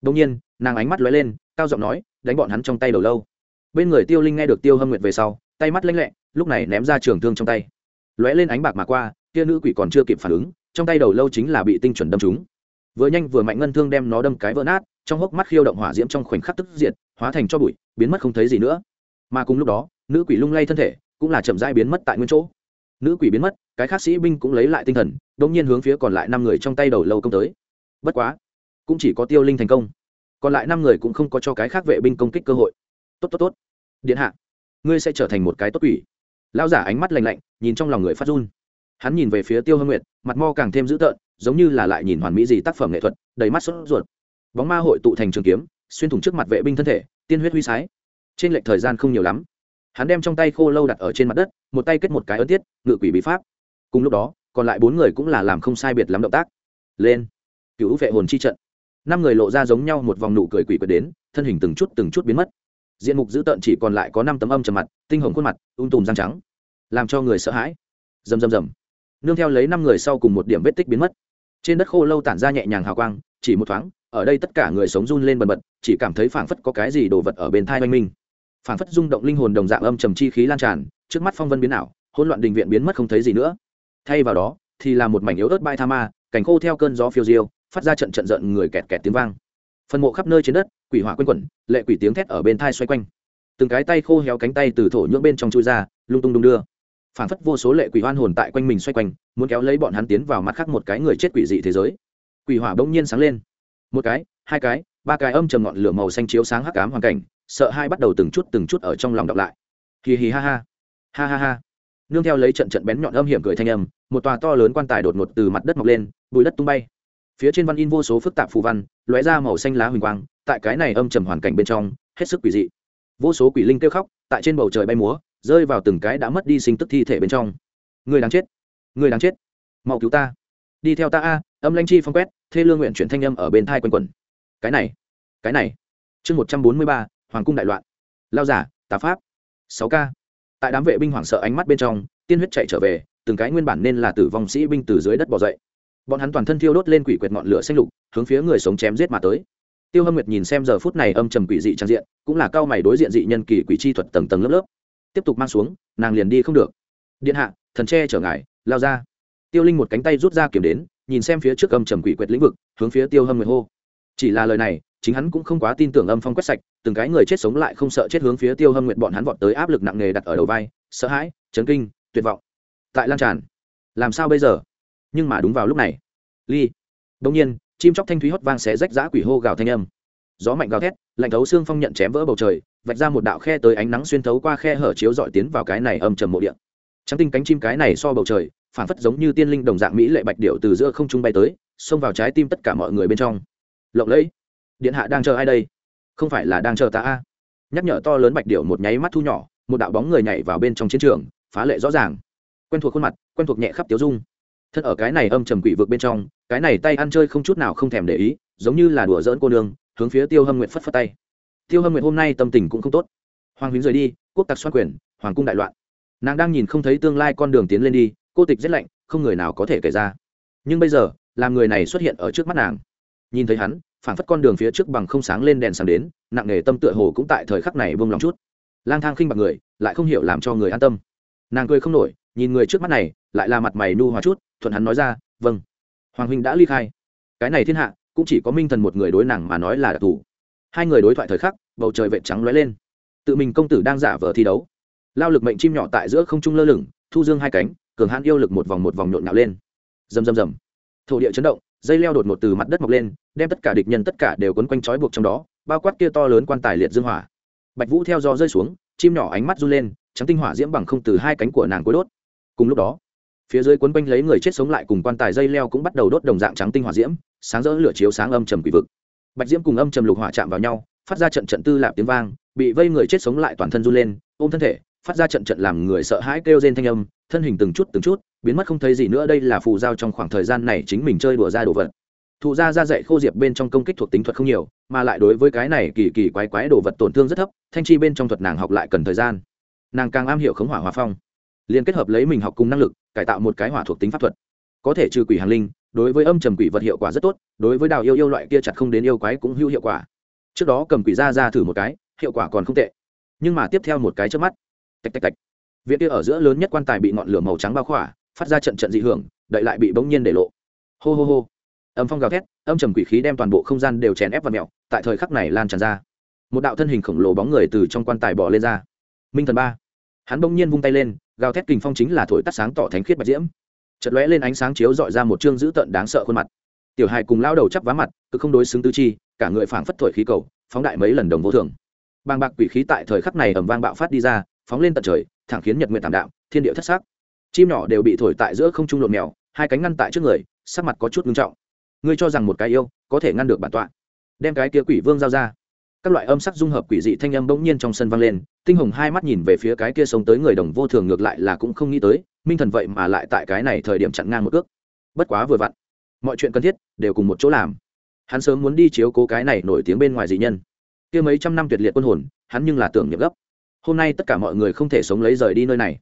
Đông nhiên, nàng ánh mắt lóe lên, cao giọng nói, đánh bọn hắn trong tay đầu lâu. Bên người tiêu linh nghe được tiêu hâm nguyệt về sau, tay mắt lanh lẹ, lúc này ném ra trường thương trong tay. Lóe lên ánh bạc mà qua, kia nữ quỷ còn chưa kịp phản ứng, trong tay đầu lâu chính là bị tinh chuẩn đâm trúng. Vừa nhanh vừa mạnh ngân thương đem nó đâm cái vỡ nát, trong hốc mắt khiêu động hỏa diễm trong khoảnh khắc tức diệt, hóa thành cho bụi, biến mất không thấy gì nữa mà cùng lúc đó, nữ quỷ lung lay thân thể cũng là chậm rãi biến mất tại nguyên chỗ. Nữ quỷ biến mất, cái khác sĩ binh cũng lấy lại tinh thần đông nhiên hướng phía còn lại năm người trong tay đầu lâu công tới. Bất quá, cũng chỉ có tiêu linh thành công. Còn lại năm người cũng không có cho cái khác vệ binh công kích cơ hội. Tốt tốt tốt. Điện hạ, ngươi sẽ trở thành một cái tốt quỷ. Lao giả ánh mắt lành lạnh, nhìn trong lòng người phát run. Hắn nhìn về phía tiêu hâm nguyệt, mặt mo càng thêm dữ tợn, giống như là lại nhìn hoàn mỹ gì tác phẩm nghệ thuật, đầy mắt sốt ruột. Bóng ma hội tụ thành trường kiếm, xuyên thủng trước mặt vệ binh thân thể, tiên huyết huy sái trên lệch thời gian không nhiều lắm. Hắn đem trong tay khô lâu đặt ở trên mặt đất, một tay kết một cái ấn tiết, ngự quỷ bí pháp. Cùng lúc đó, còn lại bốn người cũng là làm không sai biệt lắm động tác. Lên. Cựu vệ hồn chi trận. Năm người lộ ra giống nhau một vòng nụ cười quỷ quyệt đến, thân hình từng chút từng chút biến mất. Diện mục dữ tợn chỉ còn lại có năm tấm âm trầm mặt, tinh hồng khuôn mặt ung tùm răng trắng. Làm cho người sợ hãi. Rầm rầm rầm. Nương theo lấy năm người sau cùng một điểm vết tích biến mất. Trên đất khô lâu tản ra nhẹ nhàng hào quang, chỉ một thoáng, ở đây tất cả người sống run lên bần bật, chỉ cảm thấy phảng phất có cái gì đồ vật ở bên thai oanh minh phảng phất rung động linh hồn đồng dạng âm trầm chi khí lan tràn, trước mắt phong vân biến ảo, hỗn loạn đình viện biến mất không thấy gì nữa. Thay vào đó, thì là một mảnh yếu ớt bay tha ma cảnh khô theo cơn gió phiêu diêu, phát ra trận trận giận người kẹt kẹt tiếng vang. Phần mộ khắp nơi trên đất, quỷ hỏa quanh quẩn, lệ quỷ tiếng thét ở bên thai xoay quanh. Từng cái tay khô héo cánh tay từ thổ nhưỡng bên trong chui ra, lung tung đung đưa. Phảng phất vô số lệ quỷ hoan hồn tại quanh mình xoay quanh, muốn kéo lấy bọn hắn tiến vào mặt khác một cái người chết quỷ dị thế giới. Quỷ hỏa bỗng nhiên sáng lên. Một cái, hai cái, ba cái âm trầm ngọn lửa màu xanh chiếu sáng hắc ám hoàn cảnh sợ hai bắt đầu từng chút từng chút ở trong lòng đọc lại. Hì hì ha ha. Ha ha ha. Nương theo lấy trận trận bén nhọn âm hiểm cười thanh âm, một tòa to lớn quan tài đột ngột từ mặt đất mọc lên, bụi đất tung bay. Phía trên văn in vô số phức tạp phù văn, lóe ra màu xanh lá huỳnh quang, tại cái này âm trầm hoàn cảnh bên trong, hết sức quỷ dị. Vô số quỷ linh kêu khóc, tại trên bầu trời bay múa, rơi vào từng cái đã mất đi sinh tức thi thể bên trong. Người đáng chết. Người đáng chết. Mau cứu ta. Đi theo ta a, âm lanh chi phong quét, thê lương nguyện chuyển thanh âm ở bên thai quanh quẩn. Cái này. Cái này. Chương một trăm bốn mươi ba hoàng cung đại loạn. Lao giả tá pháp. Sáu k tại đám vệ binh hoảng sợ ánh mắt bên trong, tiên huyết chạy trở về, từng cái nguyên bản nên là tử vong sĩ binh từ dưới đất bỏ dậy. Bọn hắn toàn thân thiêu đốt lên quỷ quyệt ngọn lửa xanh lục, hướng phía người sống chém giết mà tới. Tiêu hâm nguyệt nhìn xem giờ phút này âm trầm quỷ dị trang diện, cũng là cao mày đối diện dị nhân kỳ quỷ chi thuật tầng tầng lớp lớp. Tiếp tục mang xuống, nàng liền đi không được. Điện hạ, thần tre trở ngại lao ra. Tiêu linh một cánh tay rút ra kiểm đến, nhìn xem phía trước âm trầm quỷ quyệt lĩnh vực, hướng phía tiêu hâm nguyệt hô. Chỉ là lời này chính hắn cũng không quá tin tưởng âm phong quét sạch, từng cái người chết sống lại không sợ chết hướng phía tiêu hâm nguyện bọn hắn vọt tới áp lực nặng nề đặt ở đầu vai, sợ hãi, chấn kinh, tuyệt vọng. Tại lan tràn. Làm sao bây giờ? Nhưng mà đúng vào lúc này, ly. Đông nhiên, chim chóc thanh thúy hót vang xé rách giã quỷ hô gào thanh âm. Gió mạnh gào thét, lạnh thấu xương phong nhận chém vỡ bầu trời, vạch ra một đạo khe tới ánh nắng xuyên thấu qua khe hở chiếu dọi tiến vào cái này âm trầm mộ điện trắng tinh cánh chim cái này so bầu trời phản phất giống như tiên linh đồng dạng mỹ lệ bạch điệu từ giữa không trung bay tới, xông vào trái tim tất cả mọi người bên trong. Lộng lẫy điện hạ đang chờ ai đây? Không phải là đang chờ ta a? Nhắc nhở to lớn bạch điệu một nháy mắt thu nhỏ, một đạo bóng người nhảy vào bên trong chiến trường, phá lệ rõ ràng. Quen thuộc khuôn mặt, quen thuộc nhẹ khắp tiếu dung. Thân ở cái này âm trầm quỷ vực bên trong, cái này tay ăn chơi không chút nào không thèm để ý, giống như là đùa dỡn cô nương, hướng phía tiêu hâm nguyện phất phất tay. Tiêu hâm nguyện hôm nay tâm tình cũng không tốt. Hoàng huyến rời đi, quốc tặc xoan quyền, hoàng cung đại loạn. Nàng đang nhìn không thấy tương lai con đường tiến lên đi, cô tịch rét lạnh, không người nào có thể kể ra. Nhưng bây giờ làm người này xuất hiện ở trước mắt nàng. Nhìn thấy hắn phảng phất con đường phía trước bằng không sáng lên đèn sáng đến, nặng nề tâm tựa hồ cũng tại thời khắc này vương lòng chút. Lang thang khinh bạc người, lại không hiểu làm cho người an tâm. Nàng cười không nổi, nhìn người trước mắt này, lại là mặt mày nu hòa chút, thuận hắn nói ra vâng. Hoàng huynh đã ly khai. Cái này thiên hạ, cũng chỉ có minh thần một người đối nàng mà nói là đặc thù. Hai người đối thoại thời khắc, bầu trời vệ trắng lóe lên. Tự mình công tử đang giả vờ thi đấu. Lao lực mệnh chim nhỏ tại giữa không trung lơ lửng, thu dương hai cánh, cường hãn yêu lực một vòng một vòng nhộn nhạo lên. Rầm rầm rầm. Thổ địa chấn động dây leo đột ngột từ mặt đất mọc lên, đem tất cả địch nhân tất cả đều quấn quanh trói buộc trong đó, bao quát kia to lớn quan tài liệt dương hỏa. Bạch vũ theo do rơi xuống, chim nhỏ ánh mắt run lên, trắng tinh hỏa diễm bằng không từ hai cánh của nàng cuối đốt. Cùng lúc đó, phía dưới quấn quanh lấy người chết sống lại cùng quan tài dây leo cũng bắt đầu đốt đồng dạng trắng tinh hỏa diễm, sáng rỡ lửa chiếu sáng âm trầm quỷ vực. Bạch diễm cùng âm trầm lục hỏa chạm vào nhau, phát ra trận trận tư lạp tiếng vang, bị vây người chết sống lại toàn thân run lên, ôm thân thể phát ra trận trận làm người sợ hãi kêu rên thanh âm, thân hình từng chút từng chút, biến mất không thấy gì nữa, đây là phù giao trong khoảng thời gian này chính mình chơi đùa ra đồ vật. Thụ ra ra dạy khô diệp bên trong công kích thuộc tính thuật không nhiều, mà lại đối với cái này kỳ kỳ quái quái đồ vật tổn thương rất thấp, thanh chi bên trong thuật nàng học lại cần thời gian. Nàng càng am hiểu khống hỏa hòa phong. Liên kết hợp lấy mình học cùng năng lực, cải tạo một cái hỏa thuộc tính pháp thuật. Có thể trừ quỷ hàng linh, đối với âm trầm quỷ vật hiệu quả rất tốt, đối với đào yêu yêu loại kia chặt không đến yêu quái cũng hữu hiệu quả. Trước đó cầm quỷ ra ra thử một cái, hiệu quả còn không tệ. Nhưng mà tiếp theo một cái chớp mắt tạch tạch tạch. Viện kia ở giữa lớn nhất quan tài bị ngọn lửa màu trắng bao khỏa, phát ra trận trận dị hưởng đậy lại bị bỗng nhiên để lộ. Hô hô hô. Âm phong gào thét, âm trầm quỷ khí đem toàn bộ không gian đều chèn ép và mẹo tại thời khắc này lan tràn ra. Một đạo thân hình khổng lồ bóng người từ trong quan tài bỏ lên ra. Minh thần ba. Hắn bỗng nhiên vung tay lên, gào thét kình phong chính là thổi tắt sáng tỏ thánh khiết bạch diễm. Chật lóe lên ánh sáng chiếu dọi ra một chương dữ tợn đáng sợ khuôn mặt. Tiểu hài cùng lao đầu chắp vá mặt, cứ không đối xứng tư chi, cả người phảng phất thổi khí cầu, phóng đại mấy lần đồng vô thường. Bàng bạc quỷ khí tại thời khắc này ẩm vang bạo phát đi ra phóng lên tận trời, thẳng khiến nhật nguyện tảm đạo thiên địa thất xác chim nhỏ đều bị thổi tại giữa không trung lộn mèo, hai cánh ngăn tại trước người, sắc mặt có chút ngưng trọng. Ngươi cho rằng một cái yêu có thể ngăn được bản tọa. Đem cái kia quỷ vương giao ra. Các loại âm sắc dung hợp quỷ dị thanh âm bỗng nhiên trong sân vang lên, tinh hồng hai mắt nhìn về phía cái kia sống tới người đồng vô thường ngược lại là cũng không nghĩ tới, minh thần vậy mà lại tại cái này thời điểm chặn ngang một ước bất quá vừa vặn, mọi chuyện cần thiết đều cùng một chỗ làm. Hắn sớm muốn đi chiếu cố cái này nổi tiếng bên ngoài dị nhân. Kia mấy trăm năm tuyệt liệt quân hồn, hắn nhưng là tưởng niệm gấp hôm nay tất cả mọi người không thể sống lấy rời đi nơi này.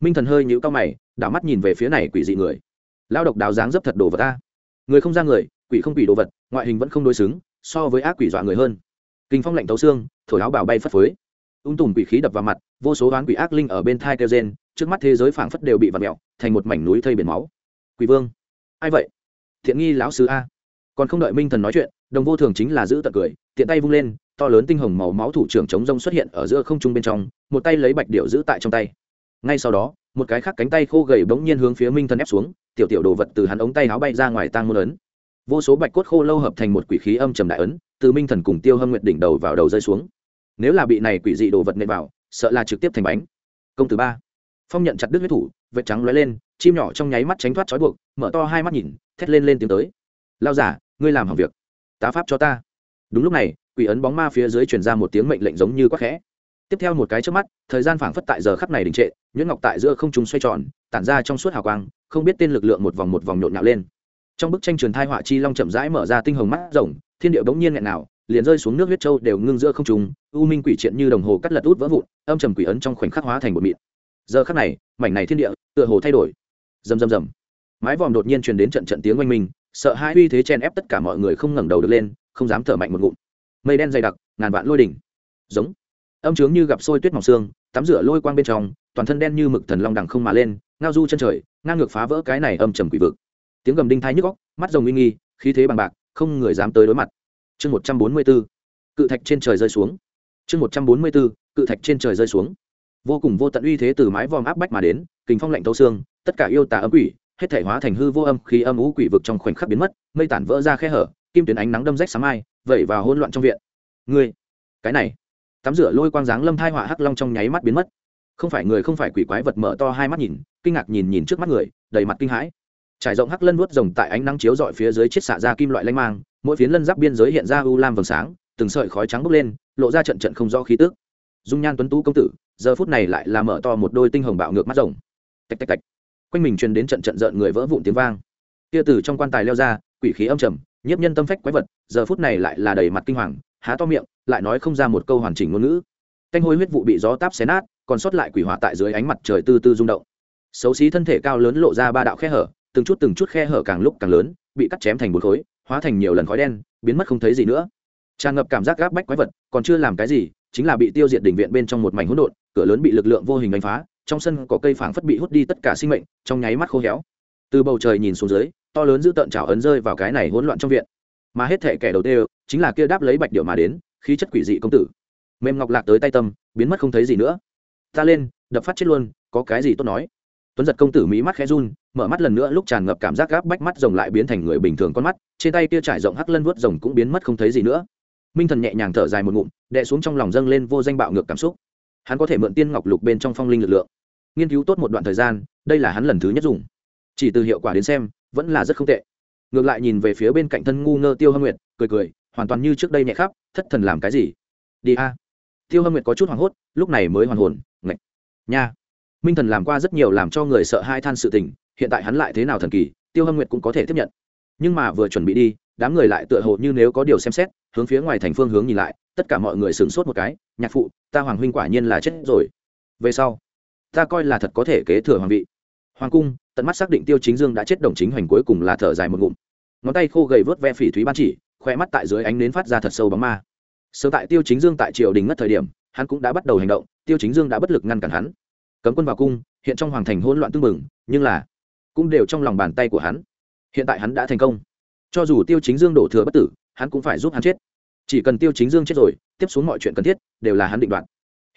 Minh thần hơi nhũ cao mày, đảo mắt nhìn về phía này quỷ dị người. Lao độc đáo dáng dấp thật đồ vật ta người không ra người, quỷ không quỷ đồ vật, ngoại hình vẫn không đối xứng, so với ác quỷ dọa người hơn. Kinh phong lạnh tấu xương, thổi áo bào bay phất phới. Ung tùm quỷ khí đập vào mặt, vô số đoán quỷ ác linh ở bên thai kêu gen trước mắt thế giới phảng phất đều bị vặt mẹo thành một mảnh núi thây biển máu. Quỷ vương, ai vậy? Thiện nghi lão sứ a. Còn không đợi minh thần nói chuyện, đồng vô thường chính là giữ tật cười, tiện tay vung lên to lớn tinh hồng màu máu thủ trưởng chống rông xuất hiện ở giữa không trung bên trong, một tay lấy bạch điệu giữ tại trong tay. Ngay sau đó, một cái khác cánh tay khô gầy bỗng nhiên hướng phía minh thần ép xuống, tiểu tiểu đồ vật từ hắn ống tay áo bay ra ngoài tang môn ấn. Vô số bạch cốt khô lâu hợp thành một quỷ khí âm trầm đại ấn, từ minh thần cùng tiêu hâm nguyệt đỉnh đầu vào đầu rơi xuống. Nếu là bị này quỷ dị đồ vật nện vào, sợ là trực tiếp thành bánh. Công tử ba. Phong nhận chặt đứt huyết thủ, vệt trắng lóe lên, chim nhỏ trong nháy mắt tránh thoát trói buộc, mở to hai mắt nhìn, thét lên lên tiếng tới. Lao giả, ngươi làm hỏng việc. Tá pháp cho ta đúng lúc này, quỷ ấn bóng ma phía dưới truyền ra một tiếng mệnh lệnh giống như quắc khẽ. Tiếp theo một cái trước mắt, thời gian phảng phất tại giờ khắc này đình trệ, nhuyễn ngọc tại giữa không trung xoay tròn, tản ra trong suốt hào quang, không biết tên lực lượng một vòng một vòng nhộn nhạo lên. Trong bức tranh truyền thai họa chi long chậm rãi mở ra tinh hồng mắt rồng, thiên địa bỗng nhiên nghẹn nào, liền rơi xuống nước huyết châu đều ngưng giữa không trung, u minh quỷ triện như đồng hồ cắt lật út vỡ vụn, âm trầm quỷ ấn trong khoảnh khắc hóa thành một mịn. Giờ khắc này, mảnh này thiên địa, tựa hồ thay đổi. Rầm rầm rầm. Mái vòm đột nhiên truyền đến trận trận tiếng oanh minh, sợ hai uy thế chen ép tất cả mọi người không ngẩng đầu được lên không dám thở mạnh một ngụm. Mây đen dày đặc, ngàn vạn lôi đỉnh. Giống. Âm trướng như gặp sôi tuyết mỏng xương, tắm rửa lôi quang bên trong, toàn thân đen như mực thần long đằng không mà lên, ngao du chân trời, ngang ngược phá vỡ cái này âm trầm quỷ vực. Tiếng gầm đinh thai nhức góc mắt rồng uy nghi, khí thế bằng bạc, không người dám tới đối mặt. Chương một trăm bốn mươi b ố cự thạch trên trời rơi xuống. Chương một trăm bốn mươi b ố cự thạch trên trời rơi xuống. Vô cùng vô tận uy thế từ mái vòm áp bách mà đến, kình phong lạnh thấu xương, tất cả yêu tà âm quỷ, hết thể hóa thành hư vô âm khi âm ú quỷ vực trong khoảnh khắc biến mất, mây tản vỡ ra khe hở kim tuyến ánh nắng đâm rách sáng mai, vẩy vào hỗn loạn trong viện. Ngươi, cái này. Tắm rửa lôi quang dáng lâm thai họa hắc long trong nháy mắt biến mất. Không phải người không phải quỷ quái vật mở to hai mắt nhìn, kinh ngạc nhìn nhìn trước mắt người, đầy mặt kinh hãi. Trải rộng hắc lân nuốt rồng tại ánh nắng chiếu dọi phía dưới chiết xạ ra kim loại lanh mang, mỗi phiến lân giáp biên giới hiện ra u lam vầng sáng, từng sợi khói trắng bốc lên, lộ ra trận trận không rõ khí tức. Dung nhan tuấn tú công tử, giờ phút này lại là mở to một đôi tinh hồng bạo ngược mắt rồng. Tạch tạch tạch. Quanh mình truyền đến trận trận rợn người vỡ vụn tiếng vang. Kia từ trong quan tài leo ra quỷ khí âm trầm, nhiếp nhân tâm phách quái vật, giờ phút này lại là đầy mặt kinh hoàng, há to miệng, lại nói không ra một câu hoàn chỉnh ngôn ngữ. Canh hôi huyết vụ bị gió táp xé nát, còn sót lại quỷ hỏa tại dưới ánh mặt trời tư tư rung động. Xấu xí thân thể cao lớn lộ ra ba đạo khe hở, từng chút từng chút khe hở càng lúc càng lớn, bị cắt chém thành một khối, hóa thành nhiều lần khói đen, biến mất không thấy gì nữa. Tràn ngập cảm giác gác bách quái vật, còn chưa làm cái gì, chính là bị tiêu diệt đỉnh viện bên trong một mảnh hỗn độn, cửa lớn bị lực lượng vô hình đánh phá, trong sân có cây phảng phất bị hút đi tất cả sinh mệnh, trong nháy mắt khô héo. Từ bầu trời nhìn xuống dưới to lớn giữ tợn trào ấn rơi vào cái này hỗn loạn trong viện. Mà hết thể kẻ đầu tiên chính là kia đáp lấy bạch điệu mà đến, khí chất quỷ dị công tử. Mềm ngọc lạc tới tay tâm, biến mất không thấy gì nữa. Ta lên, đập phát chết luôn, có cái gì tốt nói? Tuấn giật công tử mí mắt khẽ run, mở mắt lần nữa lúc tràn ngập cảm giác gáp bách mắt rồng lại biến thành người bình thường con mắt, trên tay kia trải rộng hắc lân vuốt rồng cũng biến mất không thấy gì nữa. Minh thần nhẹ nhàng thở dài một ngụm, đè xuống trong lòng dâng lên vô danh bạo ngược cảm xúc. Hắn có thể mượn tiên ngọc lục bên trong phong linh lực lượng. Nghiên cứu tốt một đoạn thời gian, đây là hắn lần thứ nhất dùng. Chỉ từ hiệu quả đến xem vẫn là rất không tệ. Ngược lại nhìn về phía bên cạnh thân ngu ngơ tiêu hâm nguyệt, cười cười, hoàn toàn như trước đây nhẹ khắp, thất thần làm cái gì? Đi a. Tiêu hâm nguyệt có chút hoảng hốt, lúc này mới hoàn hồn, ngạch. Nha. Minh thần làm qua rất nhiều làm cho người sợ hai than sự tình, hiện tại hắn lại thế nào thần kỳ, tiêu hâm nguyệt cũng có thể tiếp nhận. Nhưng mà vừa chuẩn bị đi, đám người lại tựa hồ như nếu có điều xem xét, hướng phía ngoài thành phương hướng nhìn lại, tất cả mọi người sửng sốt một cái, nhạc phụ, ta hoàng huynh quả nhiên là chết rồi. Về sau, ta coi là thật có thể kế thừa hoàng vị hoàng cung, tận mắt xác định tiêu chính dương đã chết đồng chính hoành cuối cùng là thở dài một ngụm. Ngón tay khô gầy vớt ve phỉ thúy ban chỉ khoe mắt tại dưới ánh nến phát ra thật sâu bóng ma. Sớm tại tiêu chính dương tại triều đình ngất thời điểm, hắn cũng đã bắt đầu hành động, tiêu chính dương đã bất lực ngăn cản hắn. Cấm quân vào cung, hiện trong hoàng thành hỗn loạn tưng bừng, nhưng là cũng đều trong lòng bàn tay của hắn. Hiện tại hắn đã thành công. Cho dù tiêu chính dương đổ thừa bất tử, hắn cũng phải giúp hắn chết. Chỉ cần tiêu chính dương chết rồi, tiếp xuống mọi chuyện cần thiết đều là hắn định đoạt.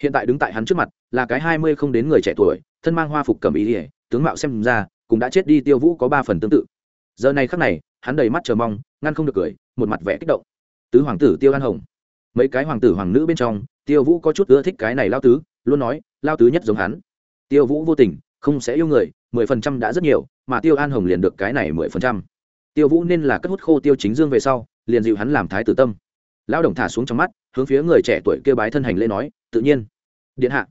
Hiện tại đứng tại hắn trước mặt là cái hai mươi không đến người trẻ tuổi, thân mang hoa phục cầm ý ỉa tướng mạo xem ra cũng đã chết đi tiêu vũ có ba phần tương tự. Giờ này khắc này, hắn đầy mắt chờ mong, ngăn không được cười, một mặt vẽ kích động. Tứ hoàng tử tiêu an hồng. Mấy cái hoàng tử hoàng nữ bên trong, tiêu vũ có chút ưa thích cái này lao tứ, luôn nói, lao tứ nhất giống hắn. Tiêu vũ vô tình, không sẽ yêu người, mười phần trăm đã rất nhiều, mà tiêu an hồng liền được cái này mười phần trăm. Tiêu vũ nên là cất hút khô tiêu chính dương về sau, liền dịu hắn làm thái tử tâm. Lão đồng thả xuống trong mắt, hướng phía người trẻ tuổi kêu bái thân hành lễ nói, tự nhiên. Điện hạ.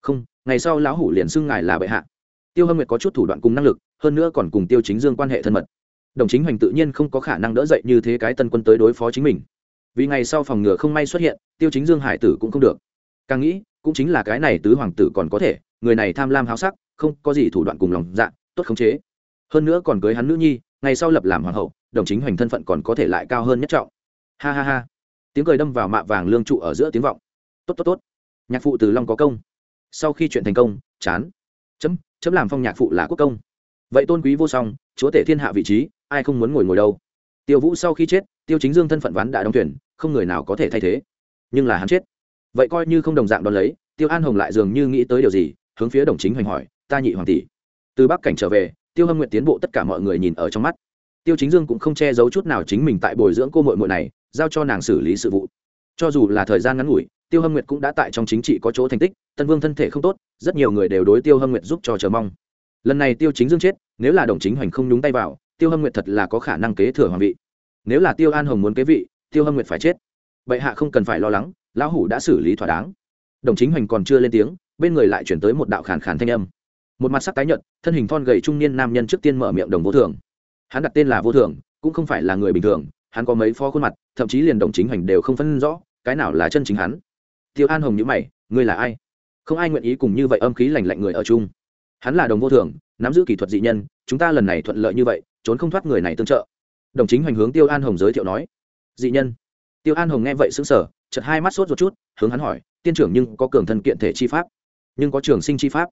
Không, ngày sau lão hủ liền xưng ngài là bệ hạ tiêu hâm nguyệt có chút thủ đoạn cùng năng lực, hơn nữa còn cùng tiêu chính dương quan hệ thân mật. Đồng chính hoành tự nhiên không có khả năng đỡ dậy như thế cái tân quân tới đối phó chính mình. Vì ngày sau phòng ngừa không may xuất hiện, tiêu chính dương hải tử cũng không được. Càng nghĩ, cũng chính là cái này tứ hoàng tử còn có thể, người này tham lam háo sắc, không có gì thủ đoạn cùng lòng dạ tốt khống chế. Hơn nữa còn cưới hắn nữ nhi, ngày sau lập làm hoàng hậu, đồng chính hoành thân phận còn có thể lại cao hơn nhất trọng. Ha ha ha. Tiếng cười đâm vào mạ vàng lương trụ ở giữa tiếng vọng. Tốt tốt tốt. Nhạc phụ từ long có công. Sau khi chuyện thành công, chán. Chấm chấm làm phong nhạc phụ là quốc công. Vậy tôn quý vô song, chúa tể thiên hạ vị trí, ai không muốn ngồi ngồi đâu? Tiêu vũ sau khi chết, tiêu chính dương thân phận ván đã đóng tuyển không người nào có thể thay thế. Nhưng là hắn chết. Vậy coi như không đồng dạng đón lấy, tiêu an hồng lại dường như nghĩ tới điều gì, hướng phía đồng chính hoành hỏi, ta nhị hoàng tỷ. Từ bắc cảnh trở về, tiêu hâm nguyện tiến bộ tất cả mọi người nhìn ở trong mắt. Tiêu chính dương cũng không che giấu chút nào chính mình tại bồi dưỡng cô mội mội này, giao cho nàng xử lý sự vụ. Cho dù là thời gian ngắn ngủi tiêu hâm nguyệt cũng đã tại trong chính trị có chỗ thành tích, tân vương thân thể không tốt, rất nhiều người đều đối tiêu hâm nguyệt giúp cho chờ mong. Lần này tiêu chính dương chết, nếu là đồng chính hoành không nhúng tay vào, tiêu hâm nguyệt thật là có khả năng kế thừa hoàng vị. Nếu là tiêu an hồng muốn kế vị, tiêu hâm nguyệt phải chết. Bệ hạ không cần phải lo lắng, lão hủ đã xử lý thỏa đáng. Đồng chính hoành còn chưa lên tiếng, bên người lại chuyển tới một đạo khản khản thanh âm. Một mặt sắc tái nhợt, thân hình thon gầy trung niên nam nhân trước tiên mở miệng đồng vô thường. Hắn đặt tên là vô thường, cũng không phải là người bình thường, hắn có mấy phó khuôn mặt, thậm chí liền đồng chính hoành đều không phân rõ, cái nào là chân chính hắn tiêu an hồng nhữ mày, ngươi là ai? Không ai nguyện ý cùng như vậy âm khí lành lạnh người ở chung. Hắn là đồng vô thường, nắm giữ kỹ thuật dị nhân, chúng ta lần này thuận lợi như vậy, trốn không thoát người này tương trợ. Đồng chính hoành hướng tiêu an hồng giới thiệu nói, dị nhân. Tiêu an hồng nghe vậy xứng sở chật hai mắt sốt một chút, hướng hắn hỏi, tiên trưởng nhưng có cường thân kiện thể chi pháp? Nhưng có trường sinh chi pháp?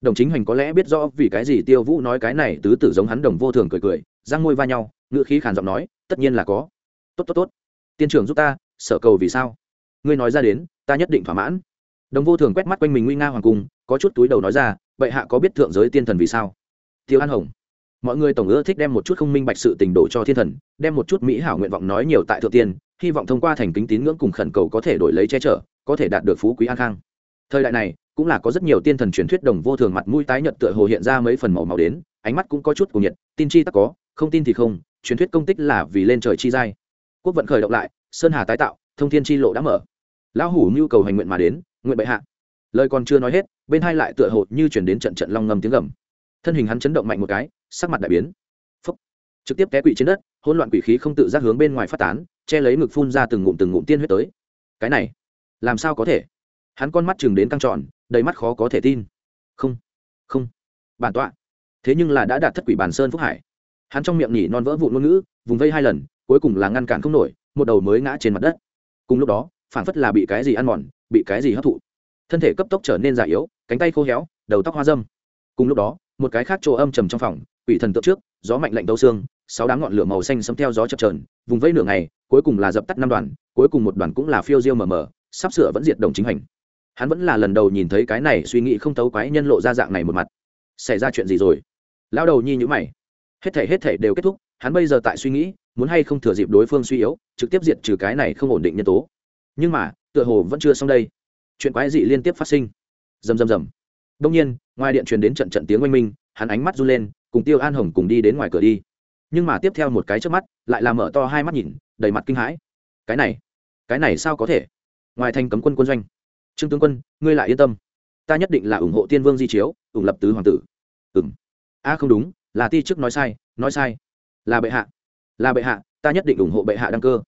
Đồng chính hoành có lẽ biết rõ vì cái gì tiêu vũ nói cái này tứ tử giống hắn đồng vô thường cười cười, răng môi va nhau ngựa khí khàn giọng nói, tất nhiên là có. Tốt tốt tốt. Tiên trưởng giúp ta, sở cầu vì sao? Ngươi nói ra đến, ta nhất định thỏa mãn. Đồng vô thường quét mắt quanh mình nguy nga hoàng cung, có chút túi đầu nói ra vậy hạ có biết thượng giới tiên thần vì sao? Tiêu an hồng. Mọi người tổng ưa thích đem một chút không minh bạch sự tình đổ cho thiên thần, đem một chút mỹ hảo nguyện vọng nói nhiều tại thượng tiên, hy vọng thông qua thành kính tín ngưỡng cùng khẩn cầu có thể đổi lấy che chở, có thể đạt được phú quý an khang. Thời đại này, cũng là có rất nhiều tiên thần truyền thuyết đồng vô thường mặt mũi tái nhợt tựa hồ hiện ra mấy phần màu màu đến, ánh mắt cũng có chút cuồng nhiệt, tin chi tắc có, không tin thì không, truyền thuyết công tích là vì lên trời chi giai. Quốc vận khởi động lại, sơn hà tái tạo, thông thiên chi lộ đã mở lão hủ nhu cầu hành nguyện mà đến, nguyện bệ hạ. Lời còn chưa nói hết, bên hai lại tựa hồ như chuyển đến trận trận long ngầm tiếng gầm. Thân hình hắn chấn động mạnh một cái, sắc mặt đại biến. Phúc. trực tiếp té quỵ trên đất, hỗn loạn quỷ khí không tự giác hướng bên ngoài phát tán, che lấy ngực phun ra từng ngụm từng ngụm tiên huyết tới. Cái này, làm sao có thể? Hắn con mắt chừng đến căng tròn, đầy mắt khó có thể tin. Không không. Bản tọa. Thế nhưng là đã đạt thất quỷ bản sơn phúc hải. Hắn trong miệng nhỉ non vỡ vụn ngôn ngữ, vùng vây hai lần, cuối cùng là ngăn cản không nổi, một đầu mới ngã trên mặt đất. Cùng lúc đó phản phất là bị cái gì ăn mòn, bị cái gì hấp thụ. Thân thể cấp tốc trở nên già yếu, cánh tay khô héo, đầu tóc hoa dâm. Cùng lúc đó, một cái khác chỗ âm trầm trong phòng, quỷ thần tượng trước, gió mạnh lạnh tấu xương, sáu đám ngọn lửa màu xanh xâm theo gió chập trờn vùng vây nửa ngày, cuối cùng là dập tắt năm đoàn, cuối cùng một đoàn cũng là phiêu diêu mờ mờ, sắp sửa vẫn diệt đồng chính hành. Hắn vẫn là lần đầu nhìn thấy cái này suy nghĩ không tấu quái nhân lộ ra dạng này một mặt. Xảy ra chuyện gì rồi? Lao đầu nhi nhữ mày. Hết thể hết thể đều kết thúc, hắn bây giờ tại suy nghĩ, muốn hay không thừa dịp đối phương suy yếu, trực tiếp diệt trừ cái này không ổn định nhân tố nhưng mà, tựa hồ vẫn chưa xong đây. Chuyện quái dị liên tiếp phát sinh. Rầm rầm rầm. Đông nhiên, ngoài điện truyền đến trận trận tiếng oanh minh, hắn ánh mắt run lên, cùng tiêu an hồng cùng đi đến ngoài cửa đi. Nhưng mà tiếp theo một cái trước mắt, lại làm mở to hai mắt nhìn, đầy mặt kinh hãi. Cái này cái này sao có thể? Ngoài thành cấm quân quân doanh. Trương tướng quân, ngươi lại yên tâm. Ta nhất định là ủng hộ tiên vương di chiếu, ủng lập tứ hoàng tử. Ừng a, không đúng, là ti chức nói sai nói sai. Là bệ hạ. Là bệ hạ, ta nhất định ủng hộ bệ hạ đăng cơ.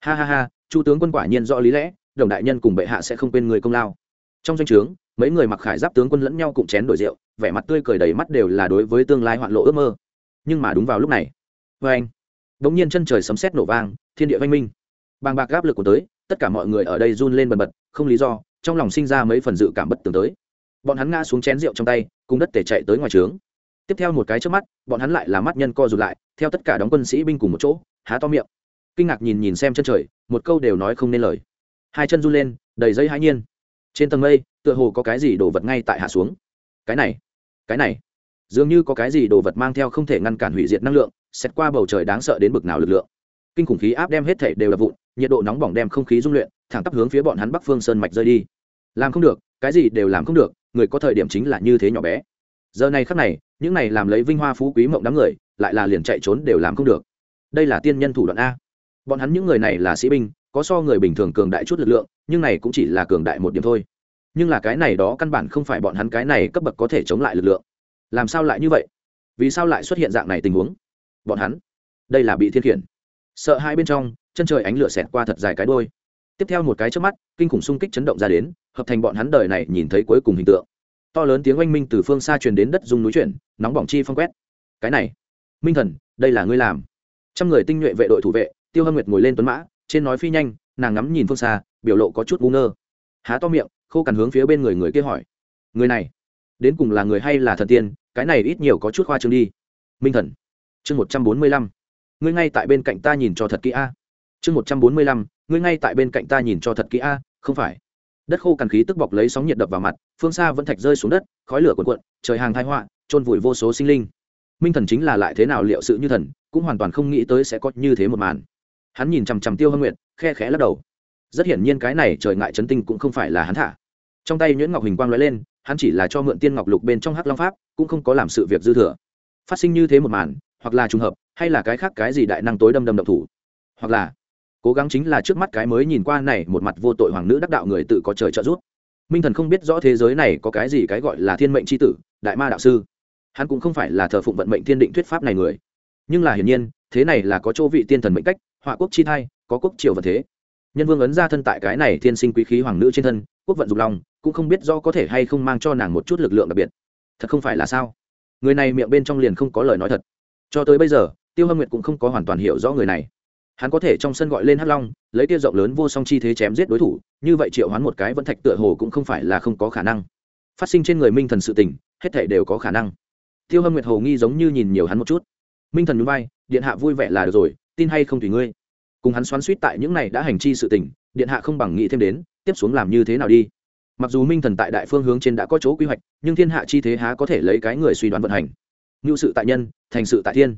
Ha ha ha chu tướng quân quả nhiên rõ lý lẽ, đồng đại nhân cùng bệ hạ sẽ không quên người công lao. Trong danh o trướng, mấy người mặc khải giáp tướng quân lẫn nhau cùng chén đổi rượu, vẻ mặt tươi cười đầy mắt đều là đối với tương lai hoạn lộ ước mơ. Nhưng mà đúng vào lúc này vê anh đ ỗ n g nhiên chân trời sấm sét nổ vang, thiên địa văn minh. Bàng bạc gáp lực của tới, tất cả mọi người ở đây run lên bần bật, không lý do, trong lòng sinh ra mấy phần dự cảm bất tường tới. Bọn hắn ngã xuống chén rượu trong tay, cùng đất để chạy tới ngoài trướng. Tiếp theo một cái trước mắt, bọn hắn lại là mắt nhân co rụt lại, theo tất cả đóng quân sĩ binh cùng một chỗ, há to miệng kinh ngạc nhìn nhìn xem chân trời, một câu đều nói không nên lời. Hai chân run lên, đầy dây hãi nhiên. Trên tầng mây, tựa hồ có cái gì đồ vật ngay tại hạ xuống. Cái này cái này. Dường như có cái gì đồ vật mang theo không thể ngăn cản hủy diệt năng lượng xét qua bầu trời đáng sợ đến bực nào lực lượng. Kinh khủng khí áp đem hết thể đều là vụn, nhiệt độ nóng bỏng đem không khí dung luyện, thẳng tắp hướng phía bọn hắn bắc phương sơn mạch rơi đi. Làm không được, cái gì đều làm không được, người có thời điểm chính là như thế nhỏ bé. Giờ này khắc này, những này làm lấy vinh hoa phú quý mộng đám người, lại là liền chạy trốn đều làm không được. Đây là tiên nhân thủ đoạn a bọn hắn những người này là sĩ binh, có so người bình thường cường đại chút lực lượng, nhưng này cũng chỉ là cường đại một điểm thôi. Nhưng là cái này đó căn bản không phải bọn hắn cái này cấp bậc có thể chống lại lực lượng. Làm sao lại như vậy? Vì sao lại xuất hiện dạng này tình huống? Bọn hắn, đây là bị thiên khiển. Sợ hai bên trong, chân trời ánh lửa xẹt qua thật dài cái đôi tiếp theo một cái trước mắt, kinh khủng xung kích chấn động ra đến, hợp thành bọn hắn đời này nhìn thấy cuối cùng hình tượng. To lớn tiếng oanh minh từ phương xa truyền đến đất dung núi chuyển, nóng bỏng chi phong quét. Cái này, minh thần, đây là ngươi làm. Trăm người tinh nhuệ vệ đội thủ vệ tiêu hâm nguyệt ngồi lên tuấn mã, trên nói phi nhanh, nàng ngắm nhìn phương xa, biểu lộ có chút ngu ngơ. Há to miệng, khô cằn hướng phía bên người người kia hỏi. Người này, đến cùng là người hay là thần tiên, cái này ít nhiều có chút khoa trương đi. Minh thần, chương một trăm bốn mươi lăm. Ngươi ngay tại bên cạnh ta nhìn cho thật kỹ a. Chương một trăm bốn mươi lăm, ngươi ngay tại bên cạnh ta nhìn cho thật kỹ a, không phải. Đất khô cằn khí tức bọc lấy sóng nhiệt đập vào mặt, phương xa vẫn thạch rơi xuống đất, khói lửa cuộn cuộn, trời hàng thái họa trôn vùi vô số sinh linh. Minh thần chính là lại thế nào liệu sự như thần, cũng hoàn toàn không nghĩ tới sẽ có như thế một màn hắn nhìn chằm chằm tiêu hâm nguyện khe khẽ lắc đầu. Rất hiển nhiên cái này trời ngại chấn tinh cũng không phải là hắn thả. Trong tay nhuyễn ngọc hình quang lóe lên, hắn chỉ là cho mượn tiên ngọc lục bên trong hắc long pháp, cũng không có làm sự việc dư thừa. Phát sinh như thế một màn, hoặc là trùng hợp, hay là cái khác cái gì đại năng tối đâm đâm độc thủ. Hoặc là, cố gắng chính là trước mắt cái mới nhìn qua này một mặt vô tội hoàng nữ đắc đạo người tự có trời trợ giúp. Minh thần không biết rõ thế giới này có cái gì cái gọi là thiên mệnh c h i tử, đại ma đạo sư. Hắn cũng không phải là thờ phụng vận mệnh thiên định thuyết pháp này người. Nhưng là hiển nhiên thế này là có chỗ vị tiên thần mệnh cách, họa quốc chi thai, có quốc triều vật thế. Nhân vương ấn ra thân tại cái này thiên sinh quý khí hoàng nữ trên thân, quốc vận dục lòng, cũng không biết do có thể hay không mang cho nàng một chút lực lượng đặc biệt. Thật không phải là sao? Người này miệng bên trong liền không có lời nói thật. Cho tới bây giờ, tiêu hâm nguyệt cũng không có hoàn toàn hiểu rõ người này. Hắn có thể trong sân gọi lên hắc long, lấy tiêu rộng lớn vô song chi thế chém giết đối thủ, như vậy triệu hoán một cái vẫn thạch tựa hồ cũng không phải là không có khả năng. Phát sinh trên người minh thần sự tình, hết thể đều có khả năng. Tiêu hâm nguyệt hồ nghi giống như nhìn nhiều hắn một chút minh thần núi vai, điện hạ vui vẻ là được rồi tin hay không tùy ngươi? Cùng hắn xoắn suýt tại những này đã hành chi sự tình điện hạ không bằng nghĩ thêm đến tiếp xuống làm như thế nào đi? Mặc dù minh thần tại đại phương hướng trên đã có chỗ quy hoạch nhưng thiên hạ chi thế há có thể lấy cái người suy đoán vận hành. Ngưu sự tại nhân thành sự tại thiên.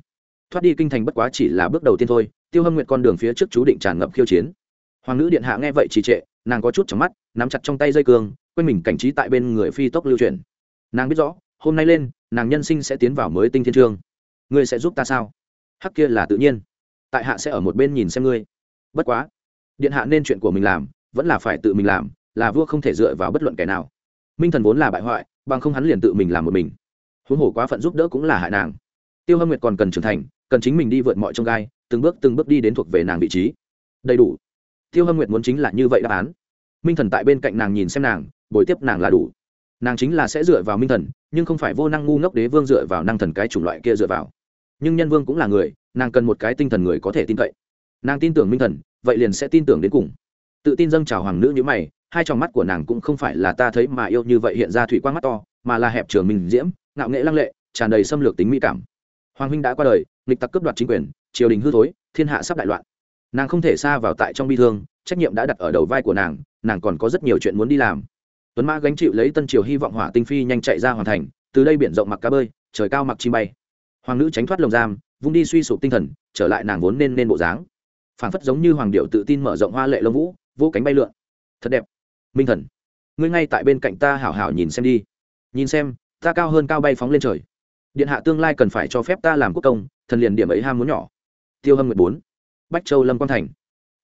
Thoát đi kinh thành bất quá chỉ là bước đầu tiên thôi tiêu hâm nguyện con đường phía trước chú định tràn ngập khiêu chiến. Hoàng nữ điện hạ nghe vậy trì trệ nàng có chút trong mắt nắm chặt trong tay dây cương quanh mình cảnh trí tại bên người phi tốc lưu truyền nàng biết rõ hôm nay lên nàng nhân sinh sẽ tiến vào mới tinh thiên trương ngươi sẽ giúp ta sao? Hắc kia là tự nhiên. Tại hạ sẽ ở một bên nhìn xem ngươi. Bất quá, điện hạ nên chuyện của mình làm, vẫn là phải tự mình làm, là vua không thể dựa vào bất luận kẻ nào. Minh thần vốn là bại hoại, bằng không hắn liền tự mình làm một mình. Huống hồ quá phận giúp đỡ cũng là hại nàng. Tiêu hâm nguyệt còn cần trưởng thành, cần chính mình đi vượt mọi trông gai, từng bước từng bước đi đến thuộc về nàng vị trí. Đầy đủ. Tiêu hâm nguyệt muốn chính là như vậy đáp án. Minh thần tại bên cạnh nàng nhìn xem nàng, bồi tiếp nàng là đủ. Nàng chính là sẽ dựa vào minh thần, nhưng không phải vô năng ngu ngốc đế vương dựa vào năng thần cái chủng loại kia dựa vào nhưng nhân vương cũng là người, nàng cần một cái tinh thần người có thể tin cậy. Nàng tin tưởng minh thần, vậy liền sẽ tin tưởng đến cùng. Tự tin dâng chào hoàng nữ như mày, hai tròng mắt của nàng cũng không phải là ta thấy mà yêu như vậy hiện ra thủy quang mắt to, mà là hẹp trường mình diễm, ngạo nghệ lăng lệ, tràn đầy xâm lược tính mỹ cảm. Hoàng huynh đã qua đời, nghịch tặc cướp đoạt chính quyền, triều đình hư thối, thiên hạ sắp đại loạn. Nàng không thể xa vào tại trong bi thương, trách nhiệm đã đặt ở đầu vai của nàng nàng còn có rất nhiều chuyện muốn đi làm. Tuấn mã gánh chịu lấy tân triều hy vọng hỏa tinh phi nhanh chạy ra hoàn thành, từ đây biển rộng mặc cá bơi, trời cao mặc chim bay hoàng nữ tránh thoát lồng giam, vung đi suy sụp tinh thần, trở lại nàng vốn nên nên bộ dáng. Phảng phất giống như hoàng điệu tự tin mở rộng hoa lệ lông vũ, vô cánh bay lượn. Thật đẹp. Minh thần. Ngươi ngay tại bên cạnh ta hảo hảo nhìn xem đi. Nhìn xem, ta cao hơn cao bay phóng lên trời. Điện hạ tương lai cần phải cho phép ta làm quốc công, thần liền điểm ấy ham muốn nhỏ. Tiêu hâm nguyệt bốn. Bách châu lâm quang thành.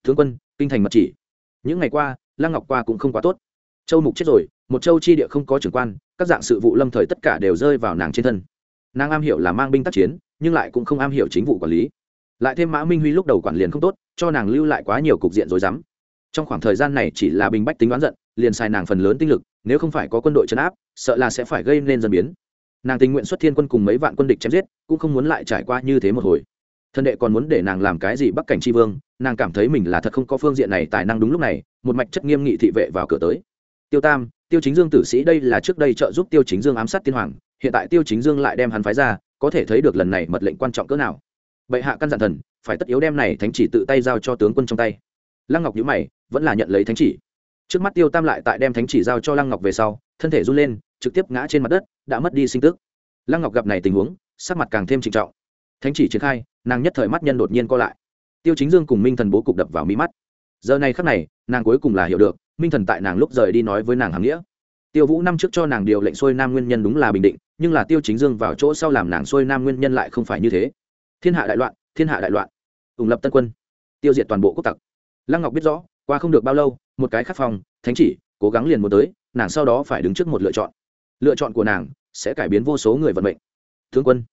Tướng quân, kinh thành mật chỉ. Những ngày qua, lăng ngọc qua cũng không quá tốt. Châu mục chết rồi, một châu chi địa không có trưởng quan, các dạng sự vụ lâm thời tất cả đều rơi vào nàng trên thân nàng am hiểu là mang binh tác chiến, nhưng lại cũng không am hiểu chính vụ quản lý. Lại thêm mã minh huy lúc đầu quản liền không tốt, cho nàng lưu lại quá nhiều cục diện rối rắm. Trong khoảng thời gian này chỉ là bình bách tính đoán giận, liền xài nàng phần lớn tinh lực, nếu không phải có quân đội chấn áp, sợ là sẽ phải gây nên dân biến. Nàng tình nguyện xuất thiên quân cùng mấy vạn quân địch chém giết, cũng không muốn lại trải qua như thế một hồi. Thân đệ còn muốn để nàng làm cái gì bắc cảnh tri vương, nàng cảm thấy mình là thật không có phương diện này tài năng đúng lúc này, một mạch chất nghiêm nghị thị vệ vào cửa tới. Tiêu tam, tiêu chính dương tử sĩ đây là trước đây trợ giúp tiêu chính dương ám sát tiên hoàng hiện tại tiêu chính dương lại đem hắn phái ra, có thể thấy được lần này mật lệnh quan trọng cỡ nào. Bệ hạ căn dặn thần, phải tất yếu đem này thánh chỉ tự tay giao cho tướng quân trong tay. Lăng ngọc nhữ mày, vẫn là nhận lấy thánh chỉ. Trước mắt tiêu tam lại tại đem thánh chỉ giao cho lăng ngọc về sau, thân thể run lên, trực tiếp ngã trên mặt đất, đã mất đi sinh tức. Lăng ngọc gặp này tình huống, sắc mặt càng thêm trịnh trọng. Thánh chỉ triển khai, nàng nhất thời mắt nhân đột nhiên co lại. Tiêu chính dương cùng minh thần bố cục đập vào mí mắt. Giờ này khắc này, nàng cuối cùng là hiểu được, minh thần tại nàng lúc rời đi nói với nàng hàm nghĩa tiêu vũ năm trước cho nàng điều lệnh xuôi nam nguyên nhân đúng là bình định nhưng là tiêu chính dương vào chỗ sau làm nàng xuôi nam nguyên nhân lại không phải như thế. Thiên hạ đại loạn thiên hạ đại loạn. Ủng lập tân quân tiêu diệt toàn bộ quốc tặc. Lăng ngọc biết rõ qua không được bao lâu một cái khắc phòng, thánh chỉ cố gắng liền muốn tới nàng sau đó phải đứng trước một lựa chọn. Lựa chọn của nàng sẽ cải biến vô số người vận mệnh. Thương quân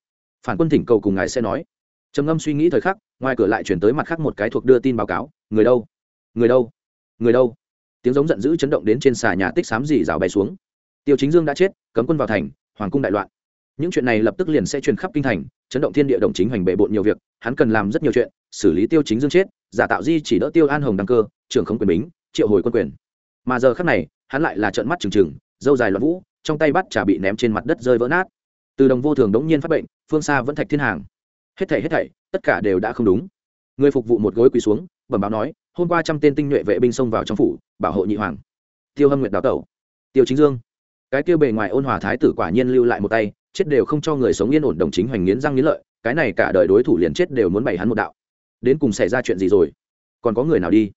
phản quân thỉnh cầu cùng ngài sẽ nói. Trầm ngâm suy nghĩ thời khắc ngoài cửa lại chuyển tới mặt khác một cái thuộc đưa tin báo cáo. Người đâu? Người đâu? Người đâu? Tiếng giống giận dữ chấn động đến trên xà nhà tích xám dì rào bay xuống. Tiêu chính dương đã chết, cấm quân vào thành, hoàng cung đại loạn. Những chuyện này lập tức liền sẽ truyền khắp kinh thành, chấn động thiên địa đồng chính hành bệ bộn nhiều việc, hắn cần làm rất nhiều chuyện, xử lý tiêu chính dương chết, giả tạo di chỉ đỡ tiêu an hồng đăng cơ, trưởng không quyền bính, triệu hồi quân quyền. Mà giờ khắc này, hắn lại là trợn mắt trừng trừng, dâu dài loạn vũ, trong tay bắt trà bị ném trên mặt đất rơi vỡ nát. Từ đồng vô thường đống nhiên phát bệnh, phương xa vẫn thạch thiên hàng. Hết thảy hết thảy, tất cả đều đã không đúng. Người phục vụ một gối quỳ xuống, bẩm báo nói, hôm qua trăm tên tinh nhuệ vệ binh xông vào trong phủ bảo hộ nhị hoàng. Tiêu hâm nguyệt đào tẩu. Tiêu chính dương. Cái tiêu bề ngoài ôn hòa thái tử quả nhiên lưu lại một tay, chết đều không cho người sống yên ổn đồng chính hoành nghiến răng nghiến lợi, cái này cả đời đối thủ liền chết đều muốn bày hắn một đạo. Đến cùng xảy ra chuyện gì rồi? Còn có người nào đi?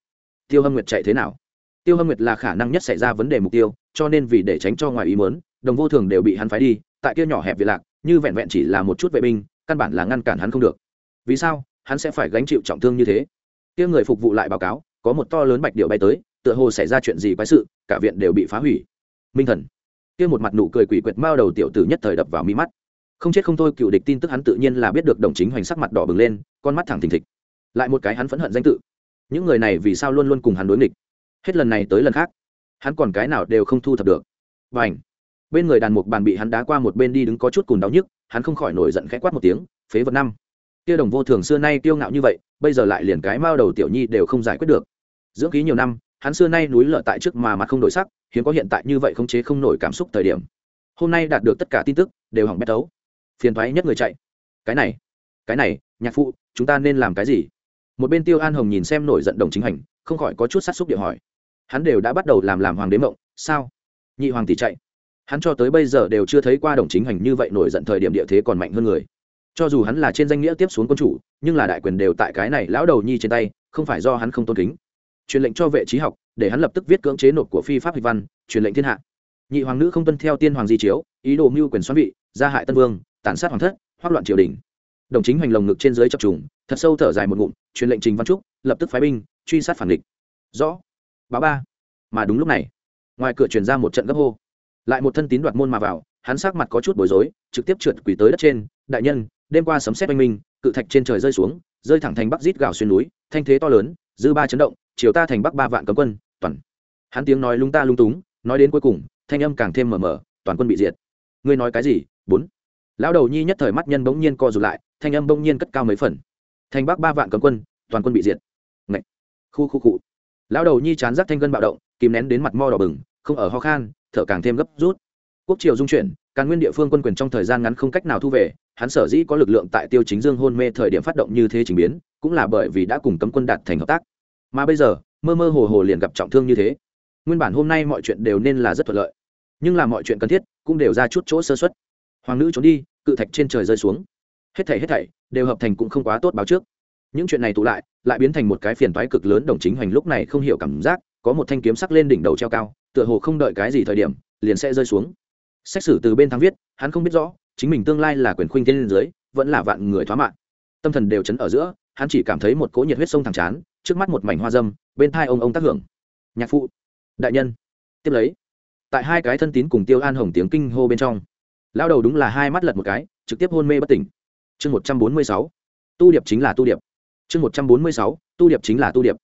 Tiêu hâm nguyệt chạy thế nào? Tiêu hâm nguyệt là khả năng nhất xảy ra vấn đề mục tiêu, cho nên vì để tránh cho ngoài ý mớn đồng vô thường đều bị hắn phái đi, tại kia nhỏ hẹp việt lạc, như vẹn vẹn chỉ là một chút vệ binh, căn bản là ngăn cản hắn không được. Vì sao? Hắn sẽ phải gánh chịu trọng thương như thế. Kia người phục vụ lại báo cáo, có một to lớn bạch điệu bay tới tựa hồ xảy ra chuyện gì quái sự, cả viện đều bị phá hủy. Minh thần. Kia một mặt nụ cười quỷ quyệt mao đầu tiểu tử nhất thời đập vào mi mắt. Không chết không thôi, cựu địch tin tức hắn tự nhiên là biết được đồng chính hoành sắc mặt đỏ bừng lên, con mắt thẳng thình thịch. Lại một cái hắn phẫn hận danh tự. Những người này vì sao luôn luôn cùng hắn đối nghịch? Hết lần này tới lần khác, hắn còn cái nào đều không thu thập được. Và ảnh bên người đàn mục bàn bị hắn đá qua một bên đi đứng có chút cùn đau nhức, hắn không khỏi nổi giận khẽ quát một tiếng, phế vật năm. Kia đồng vô thường xưa nay kiêu ngạo như vậy, bây giờ lại liền cái mao đầu tiểu nhi đều không giải quyết được. Dưỡng khí nhiều năm hắn xưa nay núi lở tại trước mà mặt không đổi sắc, hiếm có hiện tại như vậy không chế không nổi cảm xúc thời điểm. Hôm nay đạt được tất cả tin tức, đều hỏng bét tấu phiền thoái nhất người chạy. Cái này cái này, nhạc phụ, chúng ta nên làm cái gì? Một bên tiêu an hồng nhìn xem nổi giận đồng chính hành, không khỏi có chút sát xúc điệu hỏi. Hắn đều đã bắt đầu làm làm hoàng đế mộng, sao? Nhị hoàng tỷ chạy. Hắn cho tới bây giờ đều chưa thấy qua đồng chính hành như vậy nổi giận thời điểm địa thế còn mạnh hơn người. Cho dù hắn là trên danh nghĩa tiếp xuống quân chủ, nhưng là đại quyền đều tại cái này lão đầu nhi trên tay, không phải do hắn không tôn kính truyền lệnh cho vệ trí học, để hắn lập tức viết cưỡng chế nộp của phi pháp hịch văn, truyền lệnh thiên hạ. Nhị hoàng nữ không tuân theo tiên hoàng di chiếu, ý đồ mưu quyền xoắn vị, gia hại tân vương, tàn sát hoàng thất, hoác loạn triều đình. Đồng chính hành lồng ngực trên dưới chập trùng, thật sâu thở dài một ngụm, truyền lệnh trình văn trúc, lập tức phái binh, truy sát phản địch. Rõ. Báo ba. Mà đúng lúc này, ngoài cửa truyền ra một trận gấp hô. Lại một thân tín đoạt môn mà vào, hắn sắc mặt có chút bối rối, trực tiếp trượt quỳ tới đất trên. Đại nhân, đêm qua sấm xét oanh minh, cự thạch trên trời rơi xuống, rơi thẳng thành bắc rít gào xuyên núi, thanh thế to lớn dư ba chấn động, chiều ta thành bắc ba vạn cấm quân, toàn. Hắn tiếng nói lung ta lung túng, nói đến cuối cùng, thanh âm càng thêm mờ mờ, toàn quân bị diệt. Ngươi nói cái gì? Bốn. Lão đầu nhi nhất thời mắt nhân bỗng nhiên co rụt lại, thanh âm bỗng nhiên cất cao mấy phần. Thành bắc ba vạn cấm quân, toàn quân bị diệt. Ngậy. khu khu cụ lão đầu nhi chán giác thanh gân bạo động, kìm nén đến mặt mo đỏ bừng, không ở ho khan, thở càng thêm gấp rút. Quốc triều dung chuyển càn nguyên địa phương quân quyền trong thời gian ngắn không cách nào thu về, hắn sở dĩ có lực lượng tại tiêu chính dương hôn mê thời điểm phát động như thế trình biến, cũng là bởi vì đã cùng cấm quân đạt thành hợp tác. Mà bây giờ, mơ mơ hồ hồ liền gặp trọng thương như thế. Nguyên bản hôm nay mọi chuyện đều nên là rất thuận lợi. Nhưng là mọi chuyện cần thiết, cũng đều ra chút chỗ sơ xuất hoàng nữ trốn đi, cự thạch trên trời rơi xuống. Hết thảy hết thảy đều hợp thành cũng không quá tốt báo trước. Những chuyện này tụ lại lại biến thành một cái phiền toái cực lớn đồng chính hoành lúc này không hiểu cảm giác, có một thanh kiếm sắc lên đỉnh đầu treo cao, tựa hồ không đợi cái gì thời điểm, liền sẽ rơi xuống xét xử từ bên thắng viết, hắn không biết rõ, chính mình tương lai là quyền khuynh thiên dưới vẫn là vạn người thoá mạng. Tâm thần đều chấn ở giữa, hắn chỉ cảm thấy một cỗ nhiệt huyết sông thẳng chán, trước mắt một mảnh hoa dâm, bên thai ông ông tác hưởng. Nhạc phụ, đại nhân, tiếp lấy. Tại hai cái thân tín cùng tiêu an hồng tiếng kinh hô bên trong lao đầu đúng là hai mắt lật một cái, trực tiếp hôn mê bất tỉnh. Chương một trăm bốn mươi sáu, tu điệp chính là tu điệp. Chương một trăm bốn mươi sáu, tu điệp chính là tu điệp.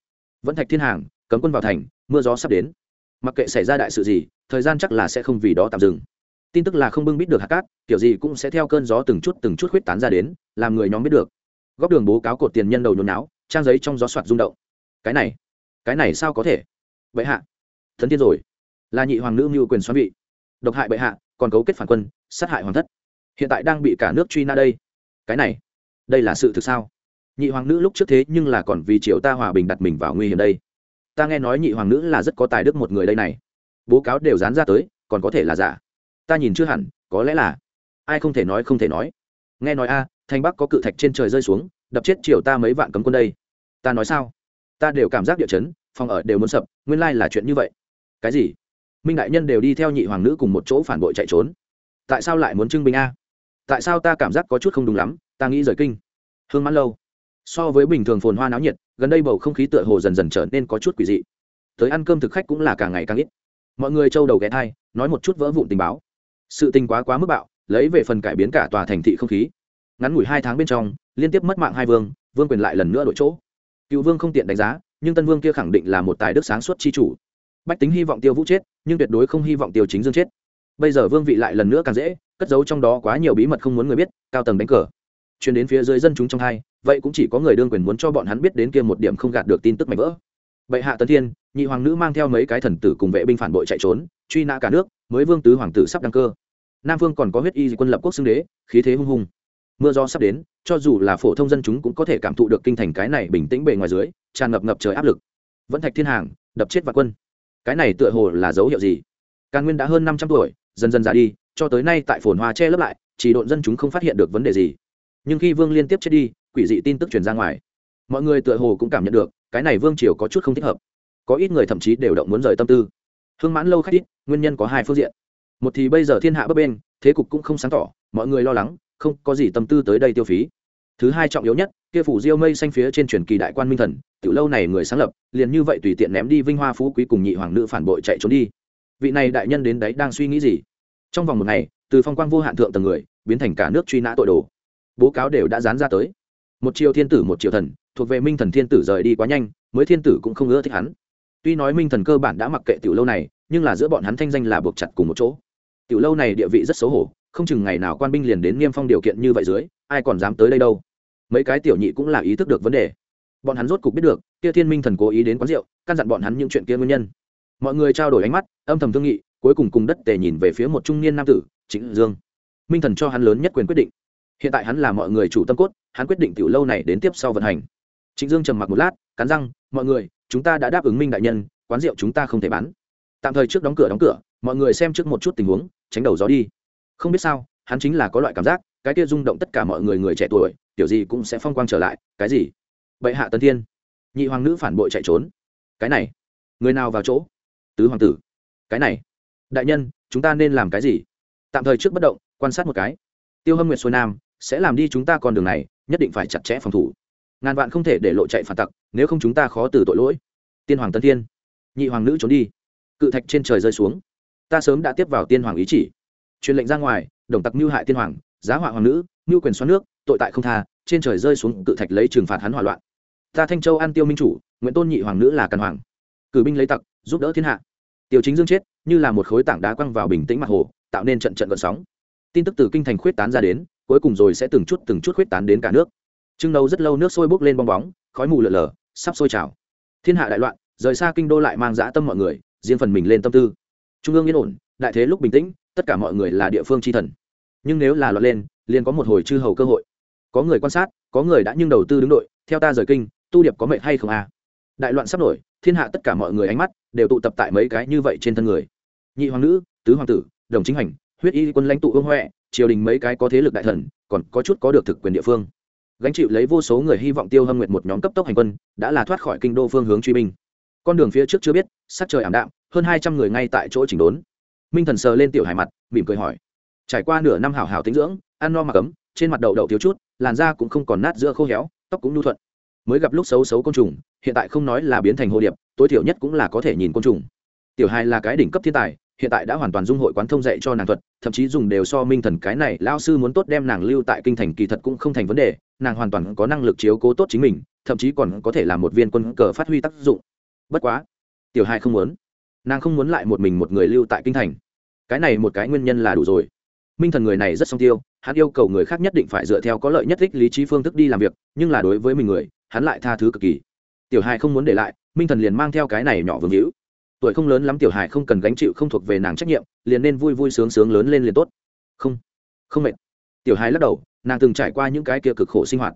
Vẫn thạch thiên hàng, cấm quân vào thành, mưa gió sắp đến. Mặc kệ xảy ra đại sự gì, thời gian chắc là sẽ không vì đó tạm dừng tin tức là không bưng bít được hạt cát, kiểu gì cũng sẽ theo cơn gió từng chút từng chút khuyết tán ra đến, làm người nhóm biết được. Góc đường bố cáo cột tiền nhân đầu nhốn náo trang giấy trong gió soạt rung động. Cái này cái này sao có thể? Bệ hạ, thần tiên rồi. Là nhị hoàng nữ mưu quyền xoắn vị. Độc hại bệ hạ, còn cấu kết phản quân, sát hại hoàng thất. Hiện tại đang bị cả nước truy na đây. Cái này, đây là sự thực sao? Nhị hoàng nữ lúc trước thế nhưng là còn vì triều ta hòa bình đặt mình vào nguy hiểm đây. Ta nghe nói nhị hoàng nữ là rất có tài đức một người đây này. Bố cáo đều dán ra tới, còn có thể là giả ta nhìn chưa hẳn có lẽ là. Ai không thể nói không thể nói. Nghe nói a à, thanh bắc có cự thạch trên trời rơi xuống đập chết triều ta mấy vạn cấm quân đây. Ta nói sao? Ta đều cảm giác địa chấn phòng ở đều muốn sập nguyên lai là chuyện như vậy. Cái gì? Minh đại nhân đều đi theo nhị hoàng nữ cùng một chỗ phản bội chạy trốn. Tại sao lại muốn trưng binh a? Tại sao ta cảm giác có chút không đúng lắm? Ta nghĩ rời kinh. Hương mãn lâu. So với bình thường phồn hoa náo nhiệt gần đây bầu không khí tựa hồ dần dần trở nên có chút quỷ dị. Tới ăn cơm thực khách cũng là càng ngày càng ít. Mọi người trâu đầu ghé thai nói một chút vỡ vụn tình báo sự tình quá quá mức bạo, lấy về phần cải biến cả tòa thành thị không khí. Ngắn ngủi hai tháng bên trong, liên tiếp mất mạng hai vương vương quyền lại lần nữa đổi chỗ. Cựu vương không tiện đánh giá, nhưng tân vương kia khẳng định là một tài đức sáng suốt chi chủ. Bách tính hy vọng tiêu vũ chết, nhưng tuyệt đối không hy vọng tiêu chính dương chết. Bây giờ vương vị lại lần nữa càng dễ, cất giấu trong đó quá nhiều bí mật không muốn người biết, cao tầng đánh cờ. Chuyến đến phía dưới dân chúng trong hai, vậy cũng chỉ có người đương quyền muốn cho bọn hắn biết đến kia một điểm không gạt được tin tức mạnh vỡ bệ hạ tấn thiên, nhị hoàng nữ mang theo mấy cái thần tử cùng vệ binh phản bội chạy trốn, truy nã cả nước, mới vương tứ hoàng tử sắp đăng cơ. Nam vương còn có huyết y quân lập quốc xưng đế, khí thế hung hùng mưa gió sắp đến, cho dù là phổ thông dân chúng cũng có thể cảm thụ được kinh thành cái này bình tĩnh bề ngoài dưới, tràn ngập ngập trời áp lực. Vẫn thạch thiên hàng, đập chết vạn quân. Cái này tựa hồ là dấu hiệu gì? Càn nguyên đã hơn năm trăm tuổi, dần dần già đi, cho tới nay tại phồn hoa che lấp lại, chỉ độn dân chúng không phát hiện được vấn đề gì. Nhưng khi vương liên tiếp chết đi, quỷ dị tin tức truyền ra ngoài. Mọi người tựa hồ cũng cảm nhận được cái này vương triều có chút không thích hợp. Có ít người thậm chí đều động muốn rời tâm tư. Hương mãn lâu khách ít, nguyên nhân có hai phương diện. Một thì bây giờ thiên hạ bấp bên thế cục cũng không sáng tỏ, mọi người lo lắng, không có gì tâm tư tới đây tiêu phí. Thứ hai trọng yếu nhất, kia phủ diêu mây xanh phía trên truyền kỳ đại quan minh thần, tiểu lâu này người sáng lập, liền như vậy tùy tiện ném đi vinh hoa phú quý cùng nhị hoàng nữ phản bội chạy trốn đi. Vị này đại nhân đến đấy đang suy nghĩ gì? Trong vòng một ngày, từ phong quang vô hạn thượng tầng người, biến thành cả nước truy nã tội đồ. Bố cáo đều đã dán ra tới một triệu thiên tử một triệu thần, thuộc về minh thần thiên tử rời đi quá nhanh, mới thiên tử cũng không ưa thích hắn. Tuy nói minh thần cơ bản đã mặc kệ tiểu lâu này, nhưng là giữa bọn hắn thanh danh là buộc chặt cùng một chỗ. Tiểu lâu này địa vị rất xấu hổ, không chừng ngày nào quan binh liền đến niêm phong điều kiện như vậy dưới, ai còn dám tới đây đâu. Mấy cái tiểu nhị cũng là ý thức được vấn đề. Bọn hắn rốt cục biết được, kia thiên minh thần cố ý đến quán rượu, căn dặn bọn hắn những chuyện kia nguyên nhân. Mọi người trao đổi ánh mắt, âm thầm thương nghị, cuối cùng cùng đất tề nhìn về phía một trung niên nam tử chính dương. Minh thần cho hắn lớn nhất quyền quyết định. Hiện tại hắn là mọi người chủ tâm cốt hắn quyết định tiểu lâu này đến tiếp sau vận hành. Trịnh dương trầm mặc một lát, cắn răng, mọi người, chúng ta đã đáp ứng minh đại nhân, quán rượu chúng ta không thể bán. Tạm thời trước đóng cửa đóng cửa, mọi người xem trước một chút tình huống, tránh đầu gió đi. Không biết sao, hắn chính là có loại cảm giác, cái kia rung động tất cả mọi người người trẻ tuổi tiểu gì cũng sẽ phong quang trở lại, cái gì? Bệ hạ tân thiên. Nhị hoàng nữ phản bội chạy trốn. Cái này, người nào vào chỗ? Tứ hoàng tử. Cái này, đại nhân, chúng ta nên làm cái gì? Tạm thời trước bất động, quan sát một cái. Tiêu hâm nguyệt xuôi nam, sẽ làm đi chúng ta con đường này nhất định phải chặt chẽ phòng thủ. Ngàn vạn không thể để lộ chạy phản tặc, nếu không chúng ta khó từ tội lỗi. Tiên hoàng tân thiên. Nhị hoàng nữ trốn đi. Cự thạch trên trời rơi xuống. Ta sớm đã tiếp vào tiên hoàng ý chỉ. Truyền lệnh ra ngoài, đồng tặc mưu hại tiên hoàng, giá họa hoàng nữ, mưu quyền xoắn nước, tội tại không tha, trên trời rơi xuống cự thạch lấy trừng phạt hắn hỏa loạn. Ta thanh châu an tiêu minh chủ nguyễn tôn nhị hoàng nữ là càn hoàng. Cử binh lấy tặc, giúp đỡ thiên hạ. Tiêu chính dương chết, như là một khối tảng đá quăng vào bình tĩnh mặt hồ, tạo nên trận trận gợn sóng. Tin tức từ kinh thành khuyết tán ra đến cuối cùng rồi sẽ từng chút từng chút khuyết tán đến cả nước. Trưng nấu rất lâu nước sôi bốc lên bong bóng, khói mù lở lở, sắp sôi trào. Thiên hạ đại loạn, rời xa kinh đô lại mang dã tâm mọi người, riêng phần mình lên tâm tư. Trung ương yên ổn, đại thế lúc bình tĩnh, tất cả mọi người là địa phương tri thần. Nhưng nếu là loạn lên, liền có một hồi chư hầu cơ hội. Có người quan sát, có người đã nhưng đầu tư đứng đội, theo ta rời kinh, tu điệp có mệnh hay không à? Đại loạn sắp nổi, thiên hạ tất cả mọi người ánh mắt đều tụ tập tại mấy cái như vậy trên thân người. Nhị hoàng nữ, tứ hoàng tử, đồng chính hành huyết y quân lãnh tụ ương huệ, triều đình mấy cái có thế lực đại thần, còn có chút có được thực quyền địa phương. Gánh chịu lấy vô số người hy vọng tiêu hâm nguyệt một nhóm cấp tốc hành quân, đã là thoát khỏi kinh đô phương hướng truy binh. Con đường phía trước chưa biết, sắc trời ảm đạm, hơn hai trăm người ngay tại chỗ chỉnh đốn. Minh thần sờ lên tiểu hải mặt, mỉm cười hỏi. Trải qua nửa năm hảo hảo tính dưỡng, ăn no mặc ấm trên mặt đậu đậu thiếu chút, làn da cũng không còn nát giữa khô héo, tóc cũng nhu thuận. Mới gặp lúc xấu xấu côn trùng, hiện tại không nói là biến thành hồ điệp, tối thiểu nhất cũng là có thể nhìn côn trùng. Tiểu hai là cái đỉnh cấp thiên tài hiện tại đã hoàn toàn dung hội quán thông dạy cho nàng thuật, thậm chí dùng đều so minh thần cái này lao sư muốn tốt đem nàng lưu tại kinh thành kỳ thật cũng không thành vấn đề, nàng hoàn toàn có năng lực chiếu cố tốt chính mình, thậm chí còn có thể là một viên quân cờ phát huy tác dụng. Bất quá, tiểu hai không muốn. Nàng không muốn lại một mình một người lưu tại kinh thành. Cái này một cái nguyên nhân là đủ rồi. Minh thần người này rất song tiêu, hắn yêu cầu người khác nhất định phải dựa theo có lợi nhất thích lý trí phương thức đi làm việc, nhưng là đối với mình người, hắn lại tha thứ cực kỳ. Tiểu hai không muốn để lại, minh thần liền mang theo cái này nhỏ vương hữu tuổi không lớn lắm tiểu hải không cần gánh chịu không thuộc về nàng trách nhiệm, liền nên vui vui sướng sướng lớn lên liền tốt. Không không mệt. Tiểu hải lắc đầu, nàng từng trải qua những cái kia cực khổ sinh hoạt.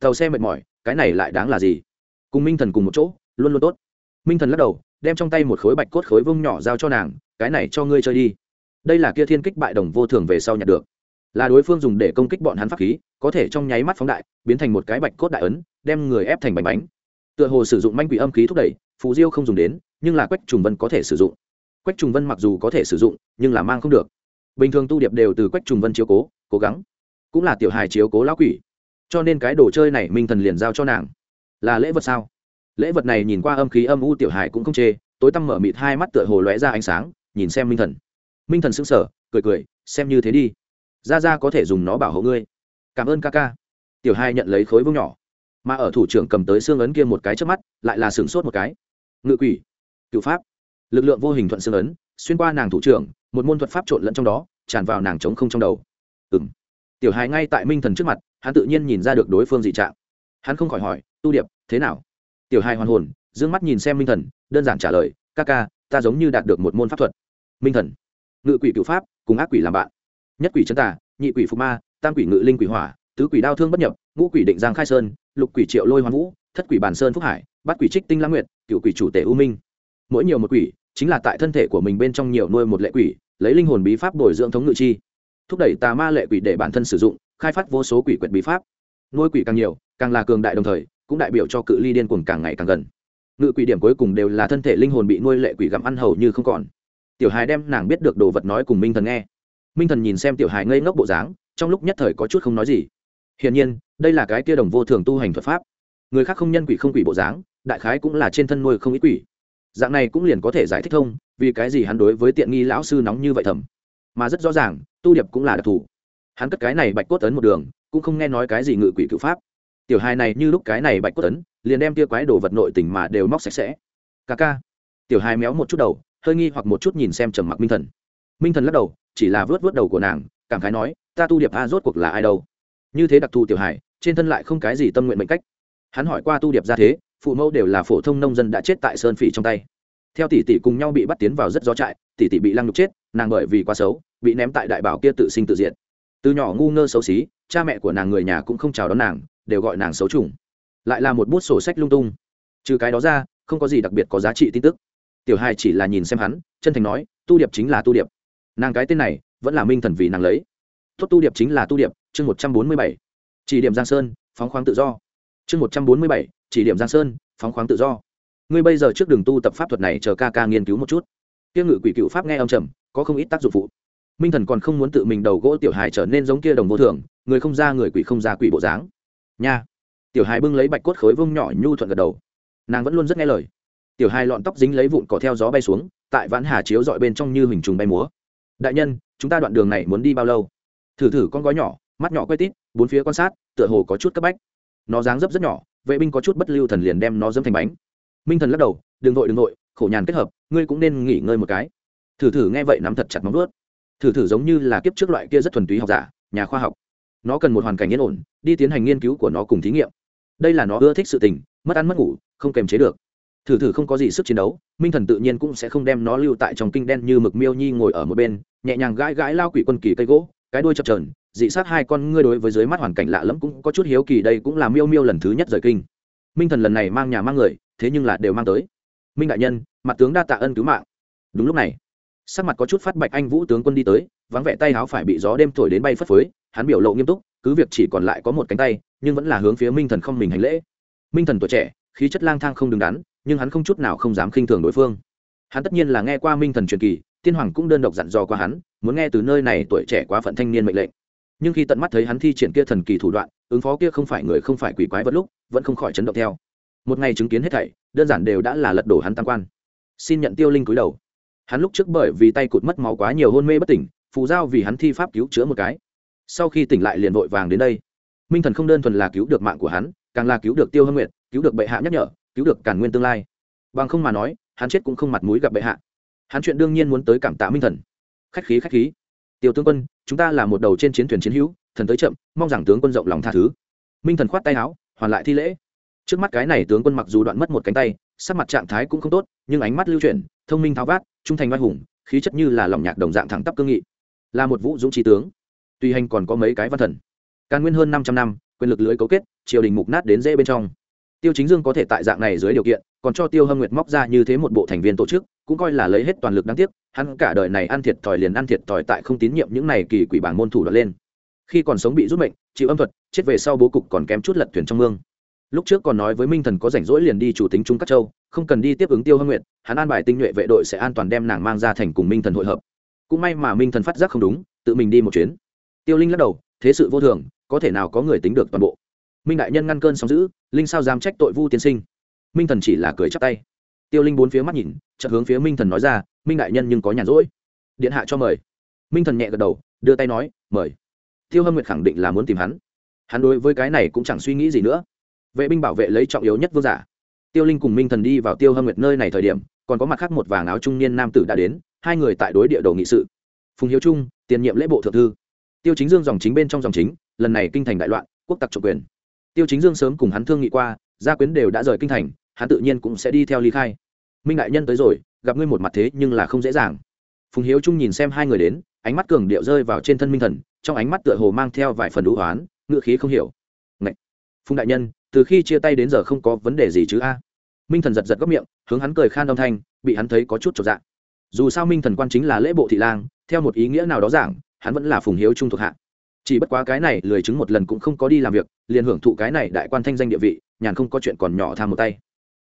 Tàu xe mệt mỏi, cái này lại đáng là gì? Cùng minh thần cùng một chỗ, luôn luôn tốt. Minh thần lắc đầu, đem trong tay một khối bạch cốt khối vông nhỏ giao cho nàng, cái này cho ngươi chơi đi. Đây là kia thiên kích bại đồng vô thường về sau nhặt được. Là đối phương dùng để công kích bọn hắn pháp khí, có thể trong nháy mắt phóng đại, biến thành một cái bạch cốt đại ấn, đem người ép thành bánh bánh tựa hồ sử dụng manh quỷ âm khí thúc đẩy, phù diêu không dùng đến, nhưng là quách trùng vân có thể sử dụng. Quách trùng vân mặc dù có thể sử dụng, nhưng là mang không được. Bình thường tu điệp đều từ quách trùng vân chiếu cố cố gắng. Cũng là tiểu hài chiếu cố lão quỷ. Cho nên cái đồ chơi này minh thần liền giao cho nàng. Là lễ vật sao? Lễ vật này nhìn qua âm khí âm u tiểu hài cũng không chê, tối tăm mở mịt hai mắt tựa hồ lóe ra ánh sáng, nhìn xem minh thần. Minh thần sững sờ, cười cười, xem như thế đi. Ra ra có thể dùng nó bảo hộ ngươi. Cảm ơn ca ca. Tiểu hai nhận lấy khối vương nhỏ mà ở thủ trưởng cầm tới xương ấn kia một cái trước mắt, lại là sửng sốt một cái. Ngự quỷ, cựu pháp. Lực lượng vô hình thuận xương ấn, xuyên qua nàng thủ trưởng, một môn thuật pháp trộn lẫn trong đó, tràn vào nàng trống không trong đầu. Ừ m tiểu hài ngay tại minh thần trước mặt, hắn tự nhiên nhìn ra được đối phương dị trạng. Hắn không khỏi hỏi, tu điệp, thế nào? Tiểu hài hoàn hồn d ư ơ n g mắt nhìn xem minh thần, đơn giản trả lời, ca ca, ta giống như đạt được một môn pháp thuật. Minh thần. Ngự quỷ cựu pháp, cùng ác quỷ làm bạn. Nhất quỷ chân tả nhị quỷ phục ma, tam quỷ ngự linh quỷ hỏa, tứ quỷ đao thương bất nhập, ngũ quỷ định giang khai sơn lục quỷ triệu lôi hoàn vũ, thất quỷ bản sơn phúc hải, bát quỷ trích tinh lãng nguyệt, cựu quỷ chủ tể u minh. Mỗi nhiều một quỷ, chính là tại thân thể của mình bên trong nhiều nuôi một lệ quỷ, lấy linh hồn bí pháp bồi dưỡng thống ngự chi, thúc đẩy tà ma lệ quỷ để bản thân sử dụng, khai phát vô số quỷ quyệt bí pháp. Nuôi quỷ càng nhiều, càng là cường đại đồng thời, cũng đại biểu cho cự ly điên cuồng càng ngày càng gần. Ngự quỷ điểm cuối cùng đều là thân thể linh hồn bị nuôi lệ quỷ gặm ăn hầu như không còn. Tiểu hài đem nàng biết được đồ vật nói cùng minh thần nghe. Minh thần nhìn xem tiểu hài ngây ngốc bộ dáng, trong lúc nhất thời có chút không nói gì. Hiển nhiên đây là cái kia đồng vô thường tu hành thuật pháp. Người khác không nhân quỷ không quỷ bộ dáng, đại khái cũng là trên thân nuôi không ít quỷ. Dạng này cũng liền có thể giải thích thông, vì cái gì hắn đối với tiện nghi lão sư nóng như vậy thầm. Mà rất rõ ràng, tu điệp cũng là đặc thù. Hắn cất cái này bạch cốt tấn một đường, cũng không nghe nói cái gì ngự quỷ cự pháp. Tiểu hài này như lúc cái này bạch cốt tấn liền đem tia quái đồ vật nội tình mà đều móc sạch sẽ. Ca ca. Tiểu hài méo một chút đầu, hơi nghi hoặc một chút nhìn xem trầm mặc minh thần. Minh thần lắc đầu, chỉ là vớt vớt đầu của nàng, cảm khái nói, ta tu điệp a rốt cuộc là ai đâu? Như thế đặc thù tiểu hài trên thân lại không cái gì tâm nguyện mệnh cách. Hắn hỏi qua tu điệp ra thế, phụ mẫu đều là phổ thông nông dân đã chết tại sơn phỉ trong tay. Theo tỷ tỷ cùng nhau bị bắt tiến vào rất gió trại, tỷ tỷ bị lăng nhục chết, nàng bởi vì quá xấu, bị ném tại đại bảo kia tự sinh tự diện từ nhỏ ngu ngơ xấu xí, cha mẹ của nàng người nhà cũng không chào đón nàng, đều gọi nàng xấu trùng. Lại là một bút sổ sách lung tung. Trừ cái đó ra, không có gì đặc biệt có giá trị tin tức. Tiểu hai chỉ là nhìn xem hắn, chân thành nói, tu điệp chính là tu điệp. Nàng cái tên này, vẫn là minh thần vì nàng lấy. Tốt tu điệp chính là tu điệp. Chương một trăm bốn mươi bảy chỉ điểm giang sơn, phóng khoáng tự do. Chương một trăm bốn mươi bảy, chỉ điểm giang sơn, phóng khoáng tự do. Ngươi bây giờ trước đường tu tập pháp thuật này, chờ ca ca nghiên cứu một chút. Kia ngự quỷ cựu pháp nghe âm trầm, có không ít tác dụng phụ. Minh thần còn không muốn tự mình đầu gỗ tiểu hài trở nên giống kia đồng vô thường, người không ra người quỷ không ra quỷ bộ dáng. Nha. Tiểu hài bưng lấy bạch cốt khối vông nhỏ nhu thuận gật đầu. Nàng vẫn luôn rất nghe lời. Tiểu hài lọn tóc dính lấy vụn cỏ theo gió bay xuống, tại vãn hà chiếu dọi bên trong như hình trùng bay múa. Đại nhân, chúng ta đoạn đường này muốn đi bao lâu? Thử thử con gói nhỏ mắt nhỏ quay tít, bốn phía quan sát, tựa hồ có chút cấp bách. Nó dáng dấp rất nhỏ, vệ binh có chút bất lưu thần liền đem nó dâm thành bánh. Minh thần lắc đầu, đừng vội đừng vội, khổ nhàn kết hợp, ngươi cũng nên nghỉ ngơi một cái. Thử thử nghe vậy nắm thật chặt móng vuốt. Thử thử giống như là kiếp trước loại kia rất thuần túy học giả, nhà khoa học. Nó cần một hoàn cảnh yên ổn, đi tiến hành nghiên cứu của nó cùng thí nghiệm. Đây là nó ưa thích sự tình, mất ăn mất ngủ, không kềm chế được. Thử thử không có gì sức chiến đấu, minh thần tự nhiên cũng sẽ không đem nó lưu tại trong kinh đen như mực miêu nhi ngồi ở một bên, nhẹ nhàng gãi gãi lao quỷ quân kỳ cây gỗ cái đuôi chập trờn dị sát hai con ngươi đối với dưới mắt hoàn cảnh lạ lẫm cũng có chút hiếu kỳ, đây cũng là miêu miêu lần thứ nhất rời kinh. Minh thần lần này mang nhà mang người, thế nhưng là đều mang tới. Minh đại nhân, mặt tướng đa tạ ân cứu mạng. Đúng lúc này, sắc mặt có chút phát bạch anh vũ tướng quân đi tới, vắng vẻ tay áo phải bị gió đêm thổi đến bay phất phới, hắn biểu lộ nghiêm túc, cứ việc chỉ còn lại có một cánh tay, nhưng vẫn là hướng phía minh thần không mình hành lễ. Minh thần tuổi trẻ, khí chất lang thang không đứng đắn, nhưng hắn không chút nào không dám khinh thường đối phương. Hắn tất nhiên là nghe qua minh thần truyền kỳ, tiên hoàng cũng đơn độc dặn dò qua hắn muốn nghe từ nơi này tuổi trẻ quá phận thanh niên mệnh lệnh. Nhưng khi tận mắt thấy hắn thi triển kia thần kỳ thủ đoạn, ứng phó kia không phải người không phải quỷ quái vật lúc, vẫn không khỏi chấn động theo. Một ngày chứng kiến hết thảy, đơn giản đều đã là lật đổ hắn tam quan. Xin nhận tiêu linh cúi đầu. Hắn lúc trước bởi vì tay cụt mất máu quá nhiều hôn mê bất tỉnh, phù giao vì hắn thi pháp cứu chữa một cái. Sau khi tỉnh lại liền vội vàng đến đây. Minh thần không đơn thuần là cứu được mạng của hắn, càng là cứu được tiêu hâm nguyệt, cứu được bệ hạ nhắc nhở, cứu được càn nguyên tương lai. Bằng không mà nói, hắn chết cũng không mặt mũi gặp bệ hạ. Hắn chuyện đương nhiên muốn tới cảm tạ minh thần khách khí khách khí. Tiêu tướng quân, chúng ta là một đầu trên chiến thuyền chiến hữu, thần tới chậm, mong rằng tướng quân rộng lòng tha thứ. Minh thần khoát tay áo, hoàn lại thi lễ. Trước mắt cái này tướng quân mặc dù đoạn mất một cánh tay, sắc mặt trạng thái cũng không tốt, nhưng ánh mắt lưu chuyển, thông minh tháo vát, trung thành oai hùng, khí chất như là lòng nhạc đồng dạng thẳng tắp cương nghị. Là một vũ dũng trí tướng. Tuy hành còn có mấy cái văn thần. Càn nguyên hơn năm trăm năm, quyền lực lưới cấu kết, triều đình mục nát đến dễ bên trong. Tiêu chính dương có thể tại dạng này dưới điều kiện, còn cho tiêu hâm nguyệt móc ra như thế một bộ thành viên tổ chức cũng coi là lấy hết toàn lực đáng tiếc, hắn cả đời này ăn thiệt thòi liền ăn thiệt thòi tại không tín nhiệm những này kỳ quỷ bảng môn thủ đ lên. Khi còn sống bị rút mệnh, chịu âm thuật, chết về sau bố cục còn kém chút lật thuyền trong mương. Lúc trước còn nói với minh thần có rảnh rỗi liền đi chủ tính trung các châu, không cần đi tiếp ứng tiêu hâm nguyện hắn an bài tinh nhuệ vệ đội sẽ an toàn đem nàng mang ra thành cùng minh thần hội hợp. Cũng may mà minh thần phát giác không đúng, tự mình đi một chuyến. Tiêu linh lắc đầu, thế sự vô thường, có thể nào có người tính được toàn bộ? Minh đại nhân ngăn cơn sóng giữ linh sao dám trách tội vu tiên sinh? Minh thần chỉ là cười chắp tay tiêu linh bốn phía mắt nhìn, chợt hướng phía minh thần nói ra, minh đại nhân nhưng có nhàn rỗi. Điện hạ cho mời. Minh thần nhẹ gật đầu, đưa tay nói, mời. Tiêu hâm nguyệt khẳng định là muốn tìm hắn. Hắn đối với cái này cũng chẳng suy nghĩ gì nữa. Vệ binh bảo vệ lấy trọng yếu nhất vương giả. Tiêu linh cùng minh thần đi vào tiêu hâm nguyệt nơi này thời điểm, còn có mặt khác một vàng áo trung niên nam tử đã đến, hai người tại đối địa đầu nghị sự. Phùng hiếu trung, tiền nhiệm lễ bộ thượng thư. Tiêu chính dương dòng chính bên trong dòng chính, lần này kinh thành đại loạn, quốc tặc trộm quyền. Tiêu chính dương sớm cùng hắn thương nghị qua, gia quyến đều đã rời kinh thành hắn tự nhiên cũng sẽ đi theo ly khai. Minh đại nhân tới rồi, gặp ngươi một mặt thế nhưng là không dễ dàng. Phùng hiếu trung nhìn xem hai người đến, ánh mắt cường điệu rơi vào trên thân minh thần, trong ánh mắt tựa hồ mang theo vài phần đũ hoán ngựa khí không hiểu. Ngậy! phùng đại nhân, từ khi chia tay đến giờ không có vấn đề gì chứ a? Minh thần giật giật góc miệng, hướng hắn cười khan âm thanh, bị hắn thấy có chút trọn dạng dù sao minh thần quan chính là lễ bộ thị lang, theo một ý nghĩa nào đó giảng, hắn vẫn là phùng hiếu trung thuộc hạ. Chỉ bất quá cái này lười chứng một lần cũng không có đi làm việc, liền hưởng thụ cái này đại quan thanh danh địa vị, nhàn không có chuyện còn nhỏ tham một tay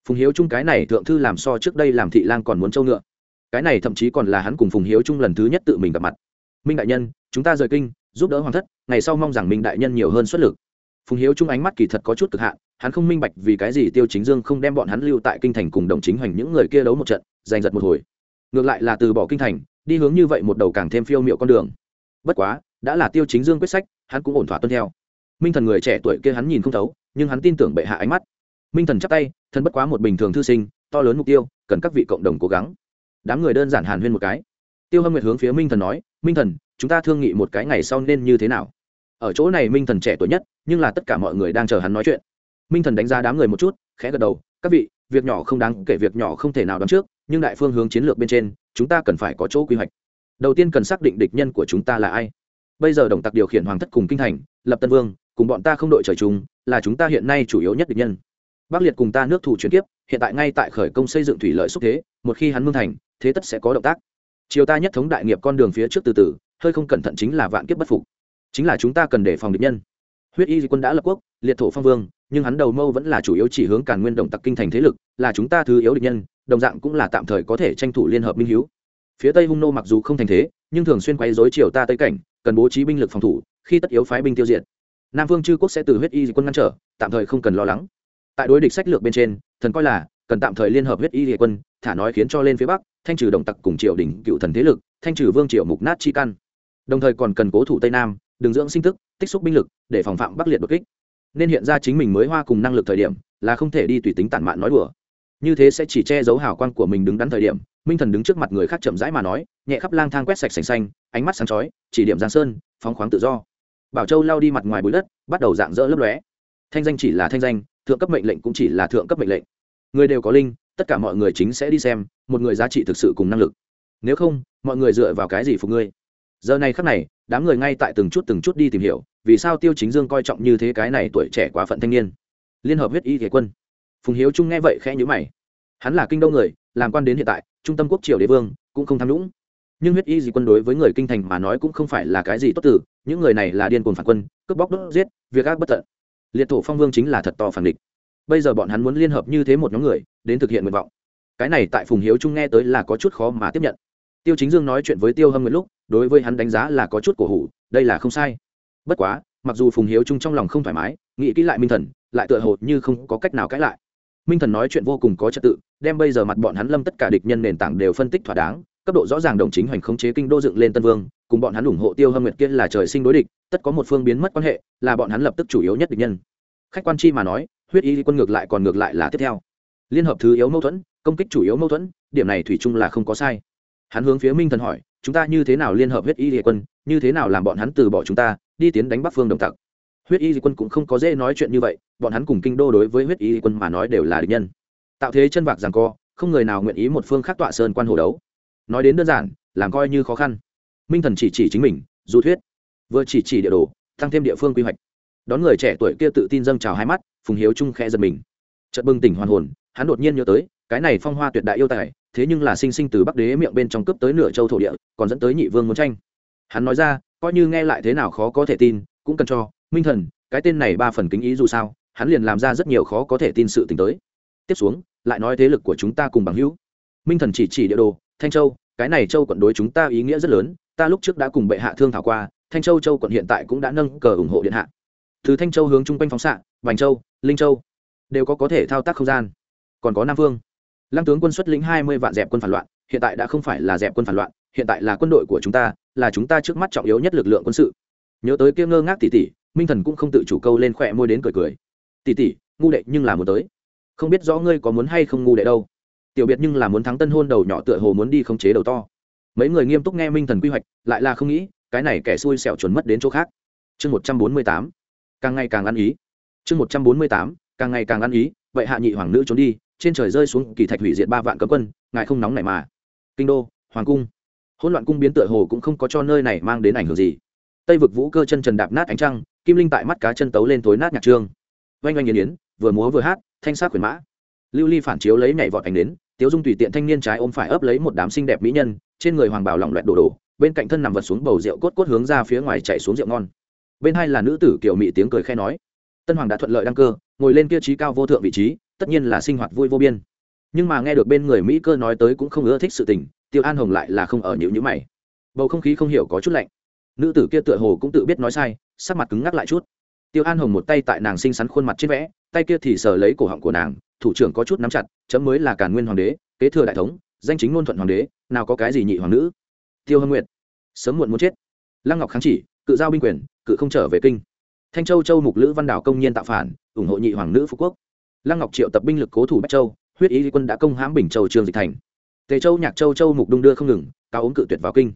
phùng hiếu trung cái này thượng thư làm so trước đây làm thị lang còn muốn trâu ngựa. Cái này thậm chí còn là hắn cùng phùng hiếu trung lần thứ nhất tự mình gặp mặt. Minh đại nhân, chúng ta rời kinh, giúp đỡ hoàng thất, ngày sau mong rằng minh đại nhân nhiều hơn xuất lực. Phùng hiếu trung ánh mắt kỳ thật có chút cực hạn, hắn không minh bạch vì cái gì tiêu chính dương không đem bọn hắn lưu tại kinh thành cùng đồng chính hoành những người kia đấu một trận, giành giật một hồi. Ngược lại là từ bỏ kinh thành, đi hướng như vậy một đầu càng thêm phiêu m i ệ u con đường. Bất quá, đã là tiêu chính dương quyết sách, hắn cũng ổn thỏa tuân theo. Minh thần người trẻ tuổi kia hắn nhìn không thấu, nhưng hắn tin tưởng bệ hạ ánh mắt. Minh thần chắp tay thân bất quá một bình thường thư sinh, to lớn mục tiêu, cần các vị cộng đồng cố gắng. Đám người đơn giản hàn huyên một cái. Tiêu hâm nguyệt hướng phía minh thần nói, minh thần, chúng ta thương nghị một cái ngày sau nên như thế nào? Ở chỗ này minh thần trẻ tuổi nhất, nhưng là tất cả mọi người đang chờ hắn nói chuyện. Minh thần đánh giá đám người một chút, khẽ gật đầu, các vị, việc nhỏ không đáng kể, việc nhỏ không thể nào đoán trước, nhưng đại phương hướng chiến lược bên trên, chúng ta cần phải có chỗ quy hoạch. Đầu tiên cần xác định địch nhân của chúng ta là ai. Bây giờ đồng tặc điều khiển hoàng thất cùng kinh thành, lập tân vương, cùng bọn ta không đội trời chung, là chúng ta hiện nay chủ yếu nhất địch nhân bắc liệt cùng ta nước thủ chuyển kiếp, hiện tại ngay tại khởi công xây dựng thủy lợi xúc thế, một khi hắn mương thành, thế tất sẽ có động tác. Chiều ta nhất thống đại nghiệp con đường phía trước từ từ, hơi không cẩn thận chính là vạn kiếp bất phục. Chính là chúng ta cần đề phòng địch nhân. Huyết y quân đã lập quốc, liệt thổ phong vương, nhưng hắn đầu mâu vẫn là chủ yếu chỉ hướng càn nguyên động tặc kinh thành thế lực, là chúng ta thứ yếu địch nhân, đồng dạng cũng là tạm thời có thể tranh thủ liên hợp minh hiếu phía tây hung nô mặc dù không thành thế, nhưng thường xuyên quấy dối chiều ta tây cảnh, cần bố trí binh lực phòng thủ, khi tất yếu phái binh tiêu diệt. Nam vương chư quốc sẽ từ huyết y quân ngăn trở, tạm thời không cần lo lắng tại đối địch sách lược bên trên, thần coi là, cần tạm thời liên hợp huyết y quân, thả nói khiến cho lên phía bắc, thanh trừ đồng tặc cùng triều đình cựu thần thế lực, thanh trừ vương triều mục nát chi căn. Đồng thời còn cần cố thủ tây nam, đường dưỡng sinh thức, tích xúc binh lực, để phòng phạm bắc liệt đột kích. Nên hiện ra chính mình mới hoa cùng năng lực thời điểm, là không thể đi tùy tính tản mạn nói đùa. Như thế sẽ chỉ che giấu hào quang của mình đứng đắn thời điểm, minh thần đứng trước mặt người khác chậm rãi mà nói, nhẹ khắp lang thang quét sạch sành xanh, ánh mắt sáng chói, chỉ điểm giang sơn, phóng khoáng tự do. Bảo châu lao đi mặt ngoài bụi đất, bắt đầu dạng dỡ lấp lóe. Thanh danh chỉ là thanh danh thượng cấp mệnh lệnh cũng chỉ là thượng cấp mệnh lệnh. Người đều có linh, tất cả mọi người chính sẽ đi xem, một người giá trị thực sự cùng năng lực. Nếu không, mọi người dựa vào cái gì phục ngươi? Giờ này khắc này, đám người ngay tại từng chút từng chút đi tìm hiểu, vì sao tiêu chính dương coi trọng như thế cái này tuổi trẻ quá phận thanh niên. Liên hợp huyết y thế quân. Phùng hiếu trung nghe vậy khẽ nhữ mày. Hắn là kinh đô người, làm quan đến hiện tại, trung tâm quốc triều đế vương, cũng không tham nhũng. Nhưng huyết y gì quân đối với người kinh thành mà nói cũng không phải là cái gì tốt tử những người này là điên cuồng phản quân, cướp bóc đốt giết, việc ác bất tận liệt thổ phong vương chính là thật to phản địch. Bây giờ bọn hắn muốn liên hợp như thế một nhóm người, đến thực hiện nguyện vọng. Cái này tại phùng hiếu trung nghe tới là có chút khó mà tiếp nhận. Tiêu chính dương nói chuyện với tiêu hâm nguyệt lúc, đối với hắn đánh giá là có chút cổ hủ, đây là không sai. Bất quá, mặc dù phùng hiếu trung trong lòng không thoải mái, nghĩ kỹ lại minh thần, lại tựa hồ như không có cách nào cãi lại. Minh thần nói chuyện vô cùng có trật tự, đem bây giờ mặt bọn hắn lâm tất cả địch nhân nền tảng đều phân tích thỏa đáng cấp độ rõ ràng đồng chính hoành khống chế kinh đô dựng lên tân vương, cùng bọn hắn ủng hộ tiêu hâm nguyệt kia là trời sinh đối địch, tất có một phương biến mất quan hệ, là bọn hắn lập tức chủ yếu nhất địch nhân. Khách quan chi mà nói, huyết y quân ngược lại còn ngược lại là tiếp theo. Liên hợp thứ yếu mâu thuẫn, công kích chủ yếu mâu thuẫn, điểm này thủy chung là không có sai. Hắn hướng phía minh thần hỏi, chúng ta như thế nào liên hợp huyết y địa quân, như thế nào làm bọn hắn từ bỏ chúng ta, đi tiến đánh bắc phương đồng tặc? Huyết y quân cũng không có dễ nói chuyện như vậy, bọn hắn cùng kinh đô đối với huyết y quân mà nói đều là địch nhân. Tạo thế chân vạc rằng co, không người nào nguyện ý một phương khác tọa sơn quan hồ đấu nói đến đơn giản, làm coi như khó khăn. Minh thần chỉ chỉ chính mình, du thuyết. Vừa chỉ chỉ địa đồ tăng thêm địa phương quy hoạch. Đón người trẻ tuổi kia tự tin dâng trào hai mắt, phùng hiếu trung khẽ giật mình. Chợt bừng tỉnh hoàn hồn, hắn đột nhiên nhớ tới, cái này phong hoa tuyệt đại yêu tài, thế nhưng là sinh sinh từ bắc đế miệng bên trong cướp tới nửa châu thổ địa, còn dẫn tới nhị vương muốn tranh. Hắn nói ra, coi như nghe lại thế nào khó có thể tin, cũng cần cho, minh thần, cái tên này ba phần kính ý dù sao, hắn liền làm ra rất nhiều khó có thể tin sự t tới. Tiếp xuống, lại nói thế lực của chúng ta cùng bằng hữu. Minh thần chỉ chỉ địa đồ, thanh châu cái này châu quận đối chúng ta ý nghĩa rất lớn, ta lúc trước đã cùng bệ hạ thương thảo qua, thanh châu châu quận hiện tại cũng đã nâng cờ ủng hộ điện hạ. Từ thanh châu hướng chung quanh phóng xạ, vành châu, linh châu, đều có có thể thao tác không gian. Còn có nam phương. Lăng tướng quân xuất lĩnh hai mươi vạn dẹp quân phản loạn, hiện tại đã không phải là dẹp quân phản loạn, hiện tại là quân đội của chúng ta, là chúng ta trước mắt trọng yếu nhất lực lượng quân sự. Nhớ tới kia ngơ ngác tỉ tỉ, minh thần cũng không tự chủ câu lên khỏe môi đến cười cười. Tỉ tỉ, ngu đệ nhưng là muốn tới. Không biết rõ ngươi có muốn hay không ngu đệ đâu tiểu biệt nhưng là muốn thắng tân hôn đầu nhỏ tựa hồ muốn đi khống chế đầu to. Mấy người nghiêm túc nghe minh thần quy hoạch, lại là không nghĩ, cái này kẻ xui xẻo chuẩn mất đến chỗ khác. Chương một trăm bốn mươi tám. Càng ngày càng ăn ý. Chương một trăm bốn mươi tám. Càng ngày càng ăn ý, vậy hạ nhị hoàng nữ trốn đi, trên trời rơi xuống kỳ thạch hủy diệt ba vạn cấm quân, ngài không nóng này mà. Kinh đô, hoàng cung. Hỗn loạn cung biến tựa hồ cũng không có cho nơi này mang đến ảnh hưởng gì. Tây vực vũ cơ chân trần đạp nát ánh trăng, kim linh tại mắt cá chân tấu lên thối nát nhạc trương. Oanh oanh yến yến vừa múa vừa hát, thanh sát quyền mã lưu ly phản chiếu lấy nhảy vọt ảnh đến tiếu dung tùy tiện thanh niên trái ôm phải ấp lấy một đám xinh đẹp mỹ nhân, trên người hoàng bảo lỏng loẹt đổ đổ, bên cạnh thân nằm vật xuống bầu rượu cốt cốt hướng ra phía ngoài chạy xuống rượu ngon. Bên hai là nữ tử kiểu mỹ tiếng cười khe nói, tân hoàng đã thuận lợi đăng cơ, ngồi lên kia trí cao vô thượng vị trí, tất nhiên là sinh hoạt vui vô biên. Nhưng mà nghe được bên người mỹ cơ nói tới cũng không ưa thích sự tình, tiêu an hồng lại là không ở nhịu nhữ mày. Bầu không khí không hiểu có chút lạnh. Nữ tử kia tựa hồ cũng tự biết nói sai, sắc mặt cứng ngắc lại chút. Tiêu an hồng một tay tại nàng xinh xắn khuôn mặt trên vẽ, tay kia thì sờ lấy cổ họng của nàng thủ trưởng có chút nắm chặt, chấm mới là càn nguyên hoàng đế, kế thừa đại thống, danh chính ngôn thuận hoàng đế, nào có cái gì nhị hoàng nữ. Tiêu hâm nguyệt, sớm muộn muốn chết. Lăng ngọc kháng chỉ, cự giao binh quyền, cự không trở về kinh. Thanh châu châu mục lữ văn đảo công nhiên tạo phản, ủng hộ nhị hoàng nữ phú quốc. Lăng ngọc triệu tập binh lực cố thủ bách châu, huyết ý quân đã công hãm bình châu trường dịch thành. Tề châu nhạc châu châu mục đung đưa không ngừng cao ống cự tuyệt vào kinh.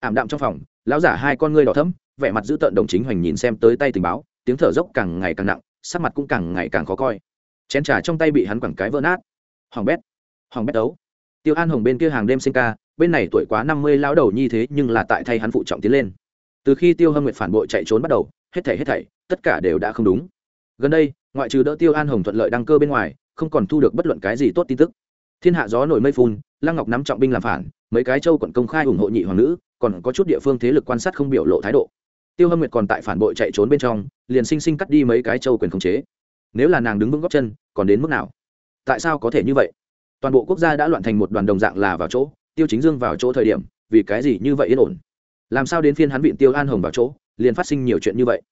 Ảm đạm trong phòng, lão giả hai con ngươi đỏ thấm vẻ mặt dữ tợn đồng chính hoành nhìn xem tới tay tình báo, tiếng thở dốc càng ngày càng nặng, sắc mặt cũng càng ngày càng khó coi chén trà trong tay bị hắn quẳng cái vỡ nát. Hoàng bét. Hoàng bét đấu. Tiêu an hồng bên kia hàng đêm sinh ca, bên này tuổi quá năm mươi lão đầu nhi thế nhưng là tại thay hắn phụ trọng tiến lên. Từ khi tiêu hâm nguyệt phản bội chạy trốn bắt đầu, hết thảy hết thảy, tất cả đều đã không đúng. Gần đây, ngoại trừ đỡ tiêu an hồng thuận lợi đăng cơ bên ngoài, không còn thu được bất luận cái gì tốt tin tức. Thiên hạ gió nổi mây phun, lăng ngọc nắm trọng binh làm phản, mấy cái châu quận công khai ủng hộ nhị hoàng nữ, còn có chút địa phương thế lực quan sát không biểu lộ thái độ. Tiêu hâm nguyệt còn tại phản bội chạy trốn bên trong, liền sinh sinh cắt đi mấy cái châu quyền khống chế nếu là nàng đứng vững góc chân còn đến mức nào? Tại sao có thể như vậy? Toàn bộ quốc gia đã loạn thành một đoàn đồng dạng là vào chỗ tiêu chính dương vào chỗ thời điểm vì cái gì như vậy yên ổn? Làm sao đến phiên hắn viện tiêu an hồng vào chỗ liền phát sinh nhiều chuyện như vậy?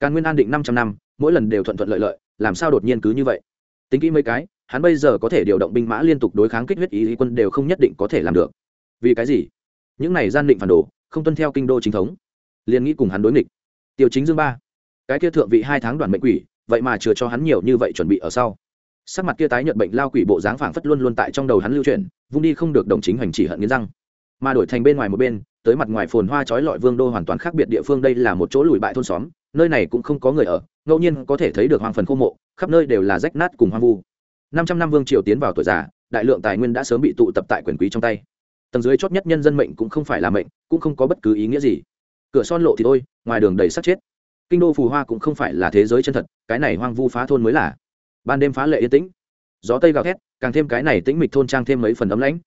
Càn nguyên an định năm trăm năm mỗi lần đều thuận thuận lợi lợi làm sao đột nhiên cứ như vậy? Tính kỹ mấy cái hắn bây giờ có thể điều động binh mã liên tục đối kháng kích huyết ý, ý quân đều không nhất định có thể làm được. Vì cái gì? Những này gian định phản đồ không tuân theo kinh đô chính thống. Liền nghĩ cùng hắn đối nghịch. Tiêu chính dương ba. Cái kia thượng vị hai tháng đoàn mệnh quỷ vậy mà chưa cho hắn nhiều như vậy chuẩn bị ở sau. Sắc mặt kia tái nhợt bệnh lao quỷ bộ dáng phảng phất luôn luôn tại trong đầu hắn lưu chuyển, vung đi không được đồng chính hành chỉ hận nghiến răng. Mà đổi thành bên ngoài một bên, tới mặt ngoài phồn hoa trói lọi vương đô hoàn toàn khác biệt địa phương đây là một chỗ lùi bại thôn xóm, nơi này cũng không có người ở, ngẫu nhiên có thể thấy được hoàng phần khô mộ, khắp nơi đều là rách nát cùng hoang vu. Năm trăm năm vương triều tiến vào tuổi già, đại lượng tài nguyên đã sớm bị tụ tập tại quyền quý trong tay. Tầng dưới chót nhất nhân dân mệnh cũng không phải là mệnh, cũng không có bất cứ ý nghĩa gì. Cửa son lộ thì thôi, ngoài đường đầy sắc chết kinh đô phù hoa cũng không phải là thế giới chân thật, cái này hoang vu phá thôn mới là. Ban đêm phá lệ yên tĩnh, gió tây gào thét, càng thêm cái này tĩnh mịch thôn trang thêm mấy phần ấm lãnh.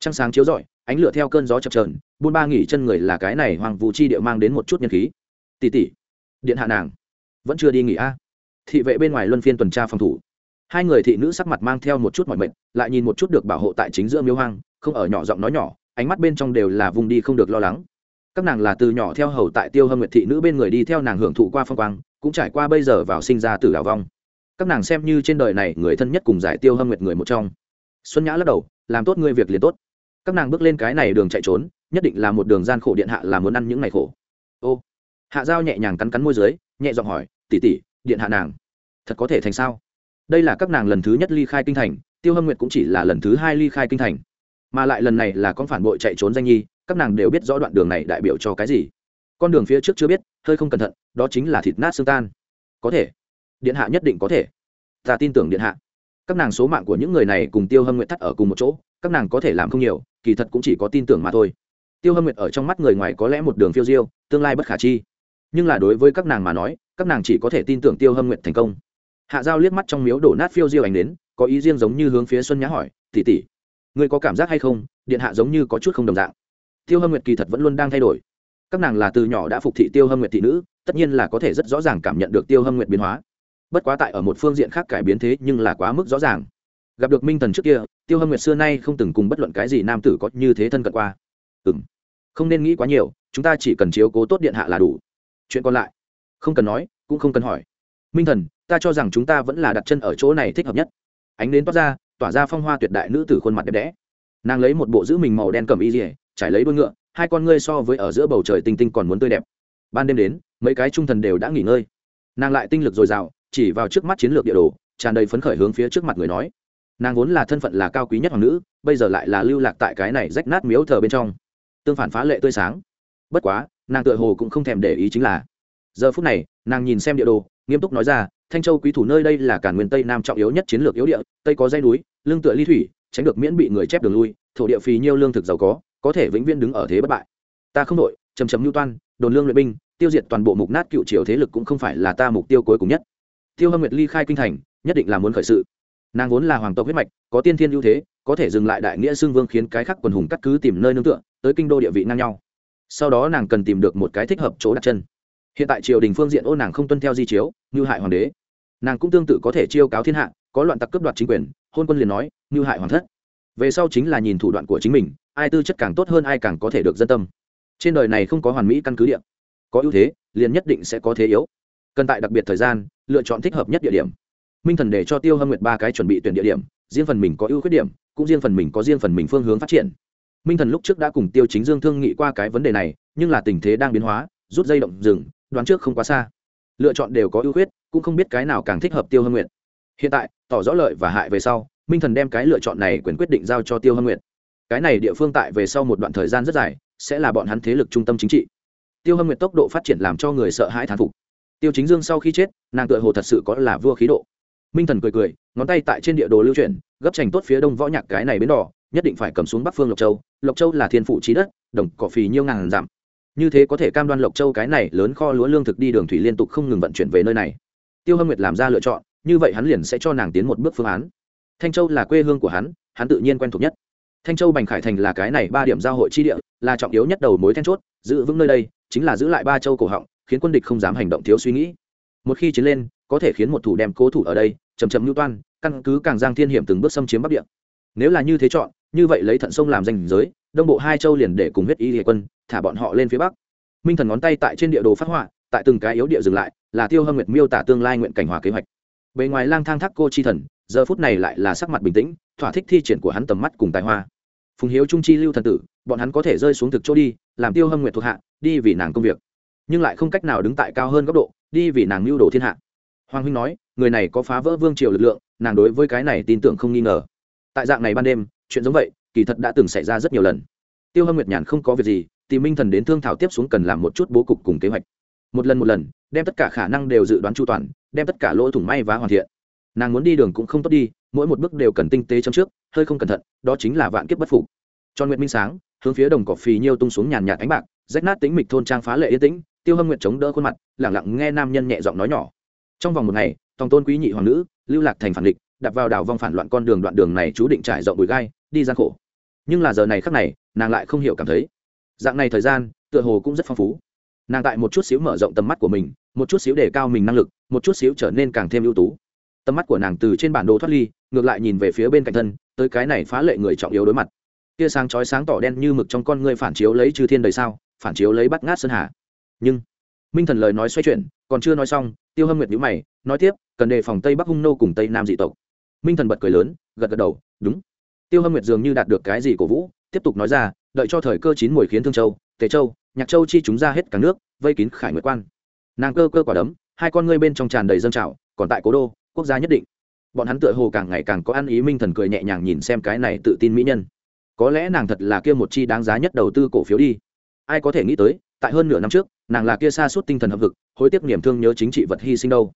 Trăng sáng chiếu rọi, ánh lửa theo cơn gió chập trờn buôn ba nghỉ chân người là cái này hoàng vũ chi địa mang đến một chút nhân khí. Tỷ tỷ, điện hạ nàng, vẫn chưa đi nghỉ a. Thị vệ bên ngoài luân phiên tuần tra phòng thủ. Hai người thị nữ sắc mặt mang theo một chút mọi mệnh lại nhìn một chút được bảo hộ tại chính giữa miếu hoang, không ở nhỏ giọng nói nhỏ, ánh mắt bên trong đều là vùng đi không được lo lắng các nàng là từ nhỏ theo hầu tại tiêu hâm nguyệt thị nữ bên người đi theo nàng hưởng thụ qua phong quang, cũng trải qua bây giờ vào sinh ra từ đảo vong. Các nàng xem như trên đời này người thân nhất cùng giải tiêu hâm nguyệt người một trong. Xuân nhã lắc đầu, làm tốt ngươi việc liền tốt. Các nàng bước lên cái này đường chạy trốn, nhất định là một đường gian khổ điện hạ là muốn ăn những ngày khổ. Ô. Hạ giao nhẹ nhàng cắn cắn môi dưới, nhẹ giọng hỏi tỉ tỉ điện hạ nàng, thật có thể thành sao? Đây là các nàng lần thứ nhất ly khai kinh thành, tiêu hâm nguyệt cũng chỉ là lần thứ hai ly khai kinh thành. Mà lại lần này là con phản bội chạy trốn danh nhi các nàng đều biết rõ đoạn đường này đại biểu cho cái gì. Con đường phía trước chưa biết, hơi không cẩn thận, đó chính là thịt nát xương tan. Có thể. Điện hạ nhất định có thể. Ta tin tưởng điện hạ. Các nàng số mạng của những người này cùng tiêu hâm nguyện thắt ở cùng một chỗ, các nàng có thể làm không nhiều, kỳ thật cũng chỉ có tin tưởng mà thôi. Tiêu hâm nguyệt ở trong mắt người ngoài có lẽ một đường phiêu diêu, tương lai bất khả chi. Nhưng là đối với các nàng mà nói, các nàng chỉ có thể tin tưởng tiêu hâm nguyệt thành công. Hạ giao liếc mắt trong miếu đổ nát phiêu diêu ảnh đến có ý riêng giống như hướng phía xuân nhã hỏi tỉ tỉ ngươi có cảm giác hay không? Điện hạ giống như có chút không đồng dạng tiêu hâm nguyệt kỳ thật vẫn luôn đang thay đổi. Các nàng là từ nhỏ đã phục thị tiêu hâm nguyệt thị nữ, tất nhiên là có thể rất rõ ràng cảm nhận được tiêu hâm nguyệt biến hóa. Bất quá tại ở một phương diện khác cải biến thế nhưng là quá mức rõ ràng. Gặp được minh thần trước kia, tiêu hâm nguyệt xưa nay không từng cùng bất luận cái gì nam tử có như thế thân cận qua. Ừ m không nên nghĩ quá nhiều, chúng ta chỉ cần chiếu cố tốt điện hạ là đủ. Chuyện còn lại? Không cần nói, cũng không cần hỏi. Minh thần, ta cho rằng chúng ta vẫn là đặt chân ở chỗ này thích hợp nhất. Ánh đến toát ra, tỏa ra phong hoa tuyệt đại nữ tử khuôn mặt đẹp đẽ. Nàng lấy một bộ giữ mình màu đen cầm y dỉa trải lấy đuôi ngựa, hai con ngươi so với ở giữa bầu trời tinh tinh còn muốn tươi đẹp. Ban đêm đến, mấy cái trung thần đều đã nghỉ ngơi. Nàng lại tinh lực dồi dào, chỉ vào trước mắt chiến lược địa đồ, tràn đầy phấn khởi hướng phía trước mặt người nói. Nàng vốn là thân phận là cao quý nhất hoàng nữ, bây giờ lại là lưu lạc tại cái này rách nát miếu thờ bên trong. Tương phản phá lệ tươi sáng. Bất quá, nàng tựa hồ cũng không thèm để ý chính là, giờ phút này, nàng nhìn xem địa đồ, nghiêm túc nói ra, thanh châu quý thủ nơi đây là cả nguyên tây nam trọng yếu nhất chiến lược yếu địa, tây có dây núi lương tựa ly thủy, tránh được miễn bị người chép đường lui, thổ địa phì nhiêu lương thực giàu có có thể vĩnh viễn đứng ở thế bất bại. Ta không đội chầm chầm lưu toan, đồn lương luyện binh, tiêu diệt toàn bộ mục nát cựu triều thế lực cũng không phải là ta mục tiêu cuối cùng nhất. Tiêu hâm nguyệt ly khai kinh thành, nhất định là muốn khởi sự. Nàng vốn là hoàng tộc huyết mạch, có tiên thiên ưu thế, có thể dừng lại đại nghĩa xương vương khiến cái khác quần hùng cắt cứ tìm nơi nương tựa, tới kinh đô địa vị ngang nhau. Sau đó nàng cần tìm được một cái thích hợp chỗ đặt chân. Hiện tại triều đình phương diện ô nàng không tuân theo di chiếu, như hại hoàng đế. Nàng cũng tương tự có thể chiêu cáo thiên hạ, có loạn tặc cướp đoạt chính quyền, hôn quân liền nói, như hại hoàng thất về sau chính là nhìn thủ đoạn của chính mình, ai tư chất càng tốt hơn ai càng có thể được dân tâm. Trên đời này không có hoàn mỹ căn cứ địa. Có ưu thế, liền nhất định sẽ có thế yếu. Cần tại đặc biệt thời gian, lựa chọn thích hợp nhất địa điểm. Minh thần để cho tiêu hâm nguyệt ba cái chuẩn bị tuyển địa điểm, riêng phần mình có ưu khuyết điểm, cũng riêng phần mình có riêng phần mình phương hướng phát triển. Minh thần lúc trước đã cùng tiêu chính dương thương nghị qua cái vấn đề này, nhưng là tình thế đang biến hóa, rút dây động rừng đoán trước không quá xa. Lựa chọn đều có ưu khuyết, cũng không biết cái nào càng thích hợp tiêu hâm nguyệt. Hiện tại, tỏ rõ lợi và hại về sau minh thần đem cái lựa chọn này quyền quyết định giao cho tiêu hâm nguyệt. Cái này địa phương tại về sau một đoạn thời gian rất dài, sẽ là bọn hắn thế lực trung tâm chính trị. Tiêu hâm nguyệt tốc độ phát triển làm cho người sợ hãi thán phục. Tiêu chính dương sau khi chết, nàng tựa hồ thật sự có là vua khí độ. Minh thần cười cười, ngón tay tại trên địa đồ lưu chuyển, gấp trành tốt phía đông võ nhạc cái này bến đỏ, nhất định phải cầm xuống bắc phương lộc châu. Lộc châu là thiên phụ trí đất, đồng cỏ phì nhiêu ngàn giảm như thế có thể cam đoan lộc châu cái này lớn kho lúa lương thực đi đường thủy liên tục không ngừng vận chuyển về nơi này. Tiêu hâm nguyệt làm ra lựa chọn, như vậy hắn liền sẽ cho nàng tiến một bước phương án thanh châu là quê hương của hắn hắn tự nhiên quen thuộc nhất. Thanh châu bành khải thành là cái này ba điểm giao hội chi địa, là trọng yếu nhất đầu mối then chốt, giữ vững nơi đây, chính là giữ lại ba châu cổ họng, khiến quân địch không dám hành động thiếu suy nghĩ. Một khi chiến lên, có thể khiến một thủ đem cố thủ ở đây chầm chầm lưu toan, căn cứ càng giang thiên hiểm từng bước xâm chiếm bắc địa. Nếu là như thế chọn, như vậy lấy thận sông làm danh giới, đông bộ hai châu liền để cùng huyết y địa quân, thả bọn họ lên phía bắc. Minh thần ngón tay tại trên địa đồ phát họa, tại từng cái yếu địa dừng lại, là tiêu hâm nguyệt miêu tả tương lai nguyện cảnh hòa kế hoạch. Bề ngoài lang thang thác cô chi thần giờ phút này lại là sắc mặt bình tĩnh, thỏa thích thi triển của hắn tầm mắt cùng tài hoa. Phùng hiếu trung chi lưu thần tử, bọn hắn có thể rơi xuống thực chỗ đi, làm tiêu hâm nguyệt thuộc hạ, đi vì nàng công việc. Nhưng lại không cách nào đứng tại cao hơn góc độ, đi vì nàng mưu đồ thiên hạ. Hoàng huynh nói, người này có phá vỡ vương triều lực lượng, nàng đối với cái này tin tưởng không nghi ngờ. Tại dạng này ban đêm, chuyện giống vậy, kỳ thật đã từng xảy ra rất nhiều lần. Tiêu hâm nguyệt nhàn không có việc gì thì minh thần đến thương thảo tiếp xuống cần làm một chút bố cục cùng kế hoạch. Một lần một lần, đem tất cả khả năng đều dự đoán chu toàn, đem tất cả lỗ thủng may và hoàn thiện nàng muốn đi đường cũng không tốt đi, mỗi một bước đều cần tinh tế trong trước, hơi không cẩn thận, đó chính là vạn kiếp bất phục. Cho nguyện minh sáng, hướng phía đồng cỏ phì nhiêu tung xuống nhàn nhạt ánh bạc, rách nát tính mịch thôn trang phá lệ yên tĩnh, tiêu hâm nguyện chống đỡ khuôn mặt lẳng lặng nghe nam nhân nhẹ giọng nói nhỏ. Trong vòng một ngày, tòng tôn quý nhị hoàng nữ, lưu lạc thành phản địch đặt vào đảo vong phản loạn con đường đoạn đường này chú định trải rộng bụi gai, đi gian khổ. Nhưng là giờ này khắc này, nàng lại không hiểu cảm thấy, dạng này thời gian, tựa hồ cũng rất phong phú. Nàng tại một chút xíu mở rộng tầm mắt của mình, một chút xíu để cao mình năng lực, một chút xíu trở nên càng thêm ưu tú tầm mắt của nàng từ trên bản đồ thoát ly, ngược lại nhìn về phía bên cạnh thân, tới cái này phá lệ người trọng yếu đối mặt. Tia sáng chói sáng tỏ đen như mực trong con ngươi phản chiếu lấy chư thiên đời sao, phản chiếu lấy bắt ngát sơn hà. Nhưng, minh thần lời nói xoay chuyển, còn chưa nói xong, tiêu hâm nguyệt nhữ mày, nói tiếp, cần đề phòng tây bắc hung nô cùng tây nam dị tộc. Minh thần bật cười lớn, gật gật đầu, đúng. Tiêu hâm nguyệt dường như đạt được cái gì cổ vũ, tiếp tục nói ra, đợi cho thời cơ chín mùi khiến thương châu, tề châu, nhạc châu chi chúng ra hết cả nước, vây kín khải nguyệt quan. Nàng cơ cơ quả đấm, hai con ngươi bên trong tràn đầy dâng trào, còn tại cố đô quốc gia nhất định. Bọn hắn tựa hồ càng ngày càng có ăn ý minh thần cười nhẹ nhàng nhìn xem cái này tự tin mỹ nhân. Có lẽ nàng thật là kia một chi đáng giá nhất đầu tư cổ phiếu đi. Ai có thể nghĩ tới, tại hơn nửa năm trước, nàng là kia xa suốt tinh thần hợp vực, hối tiếc niềm thương nhớ chính trị vật hy sinh đâu.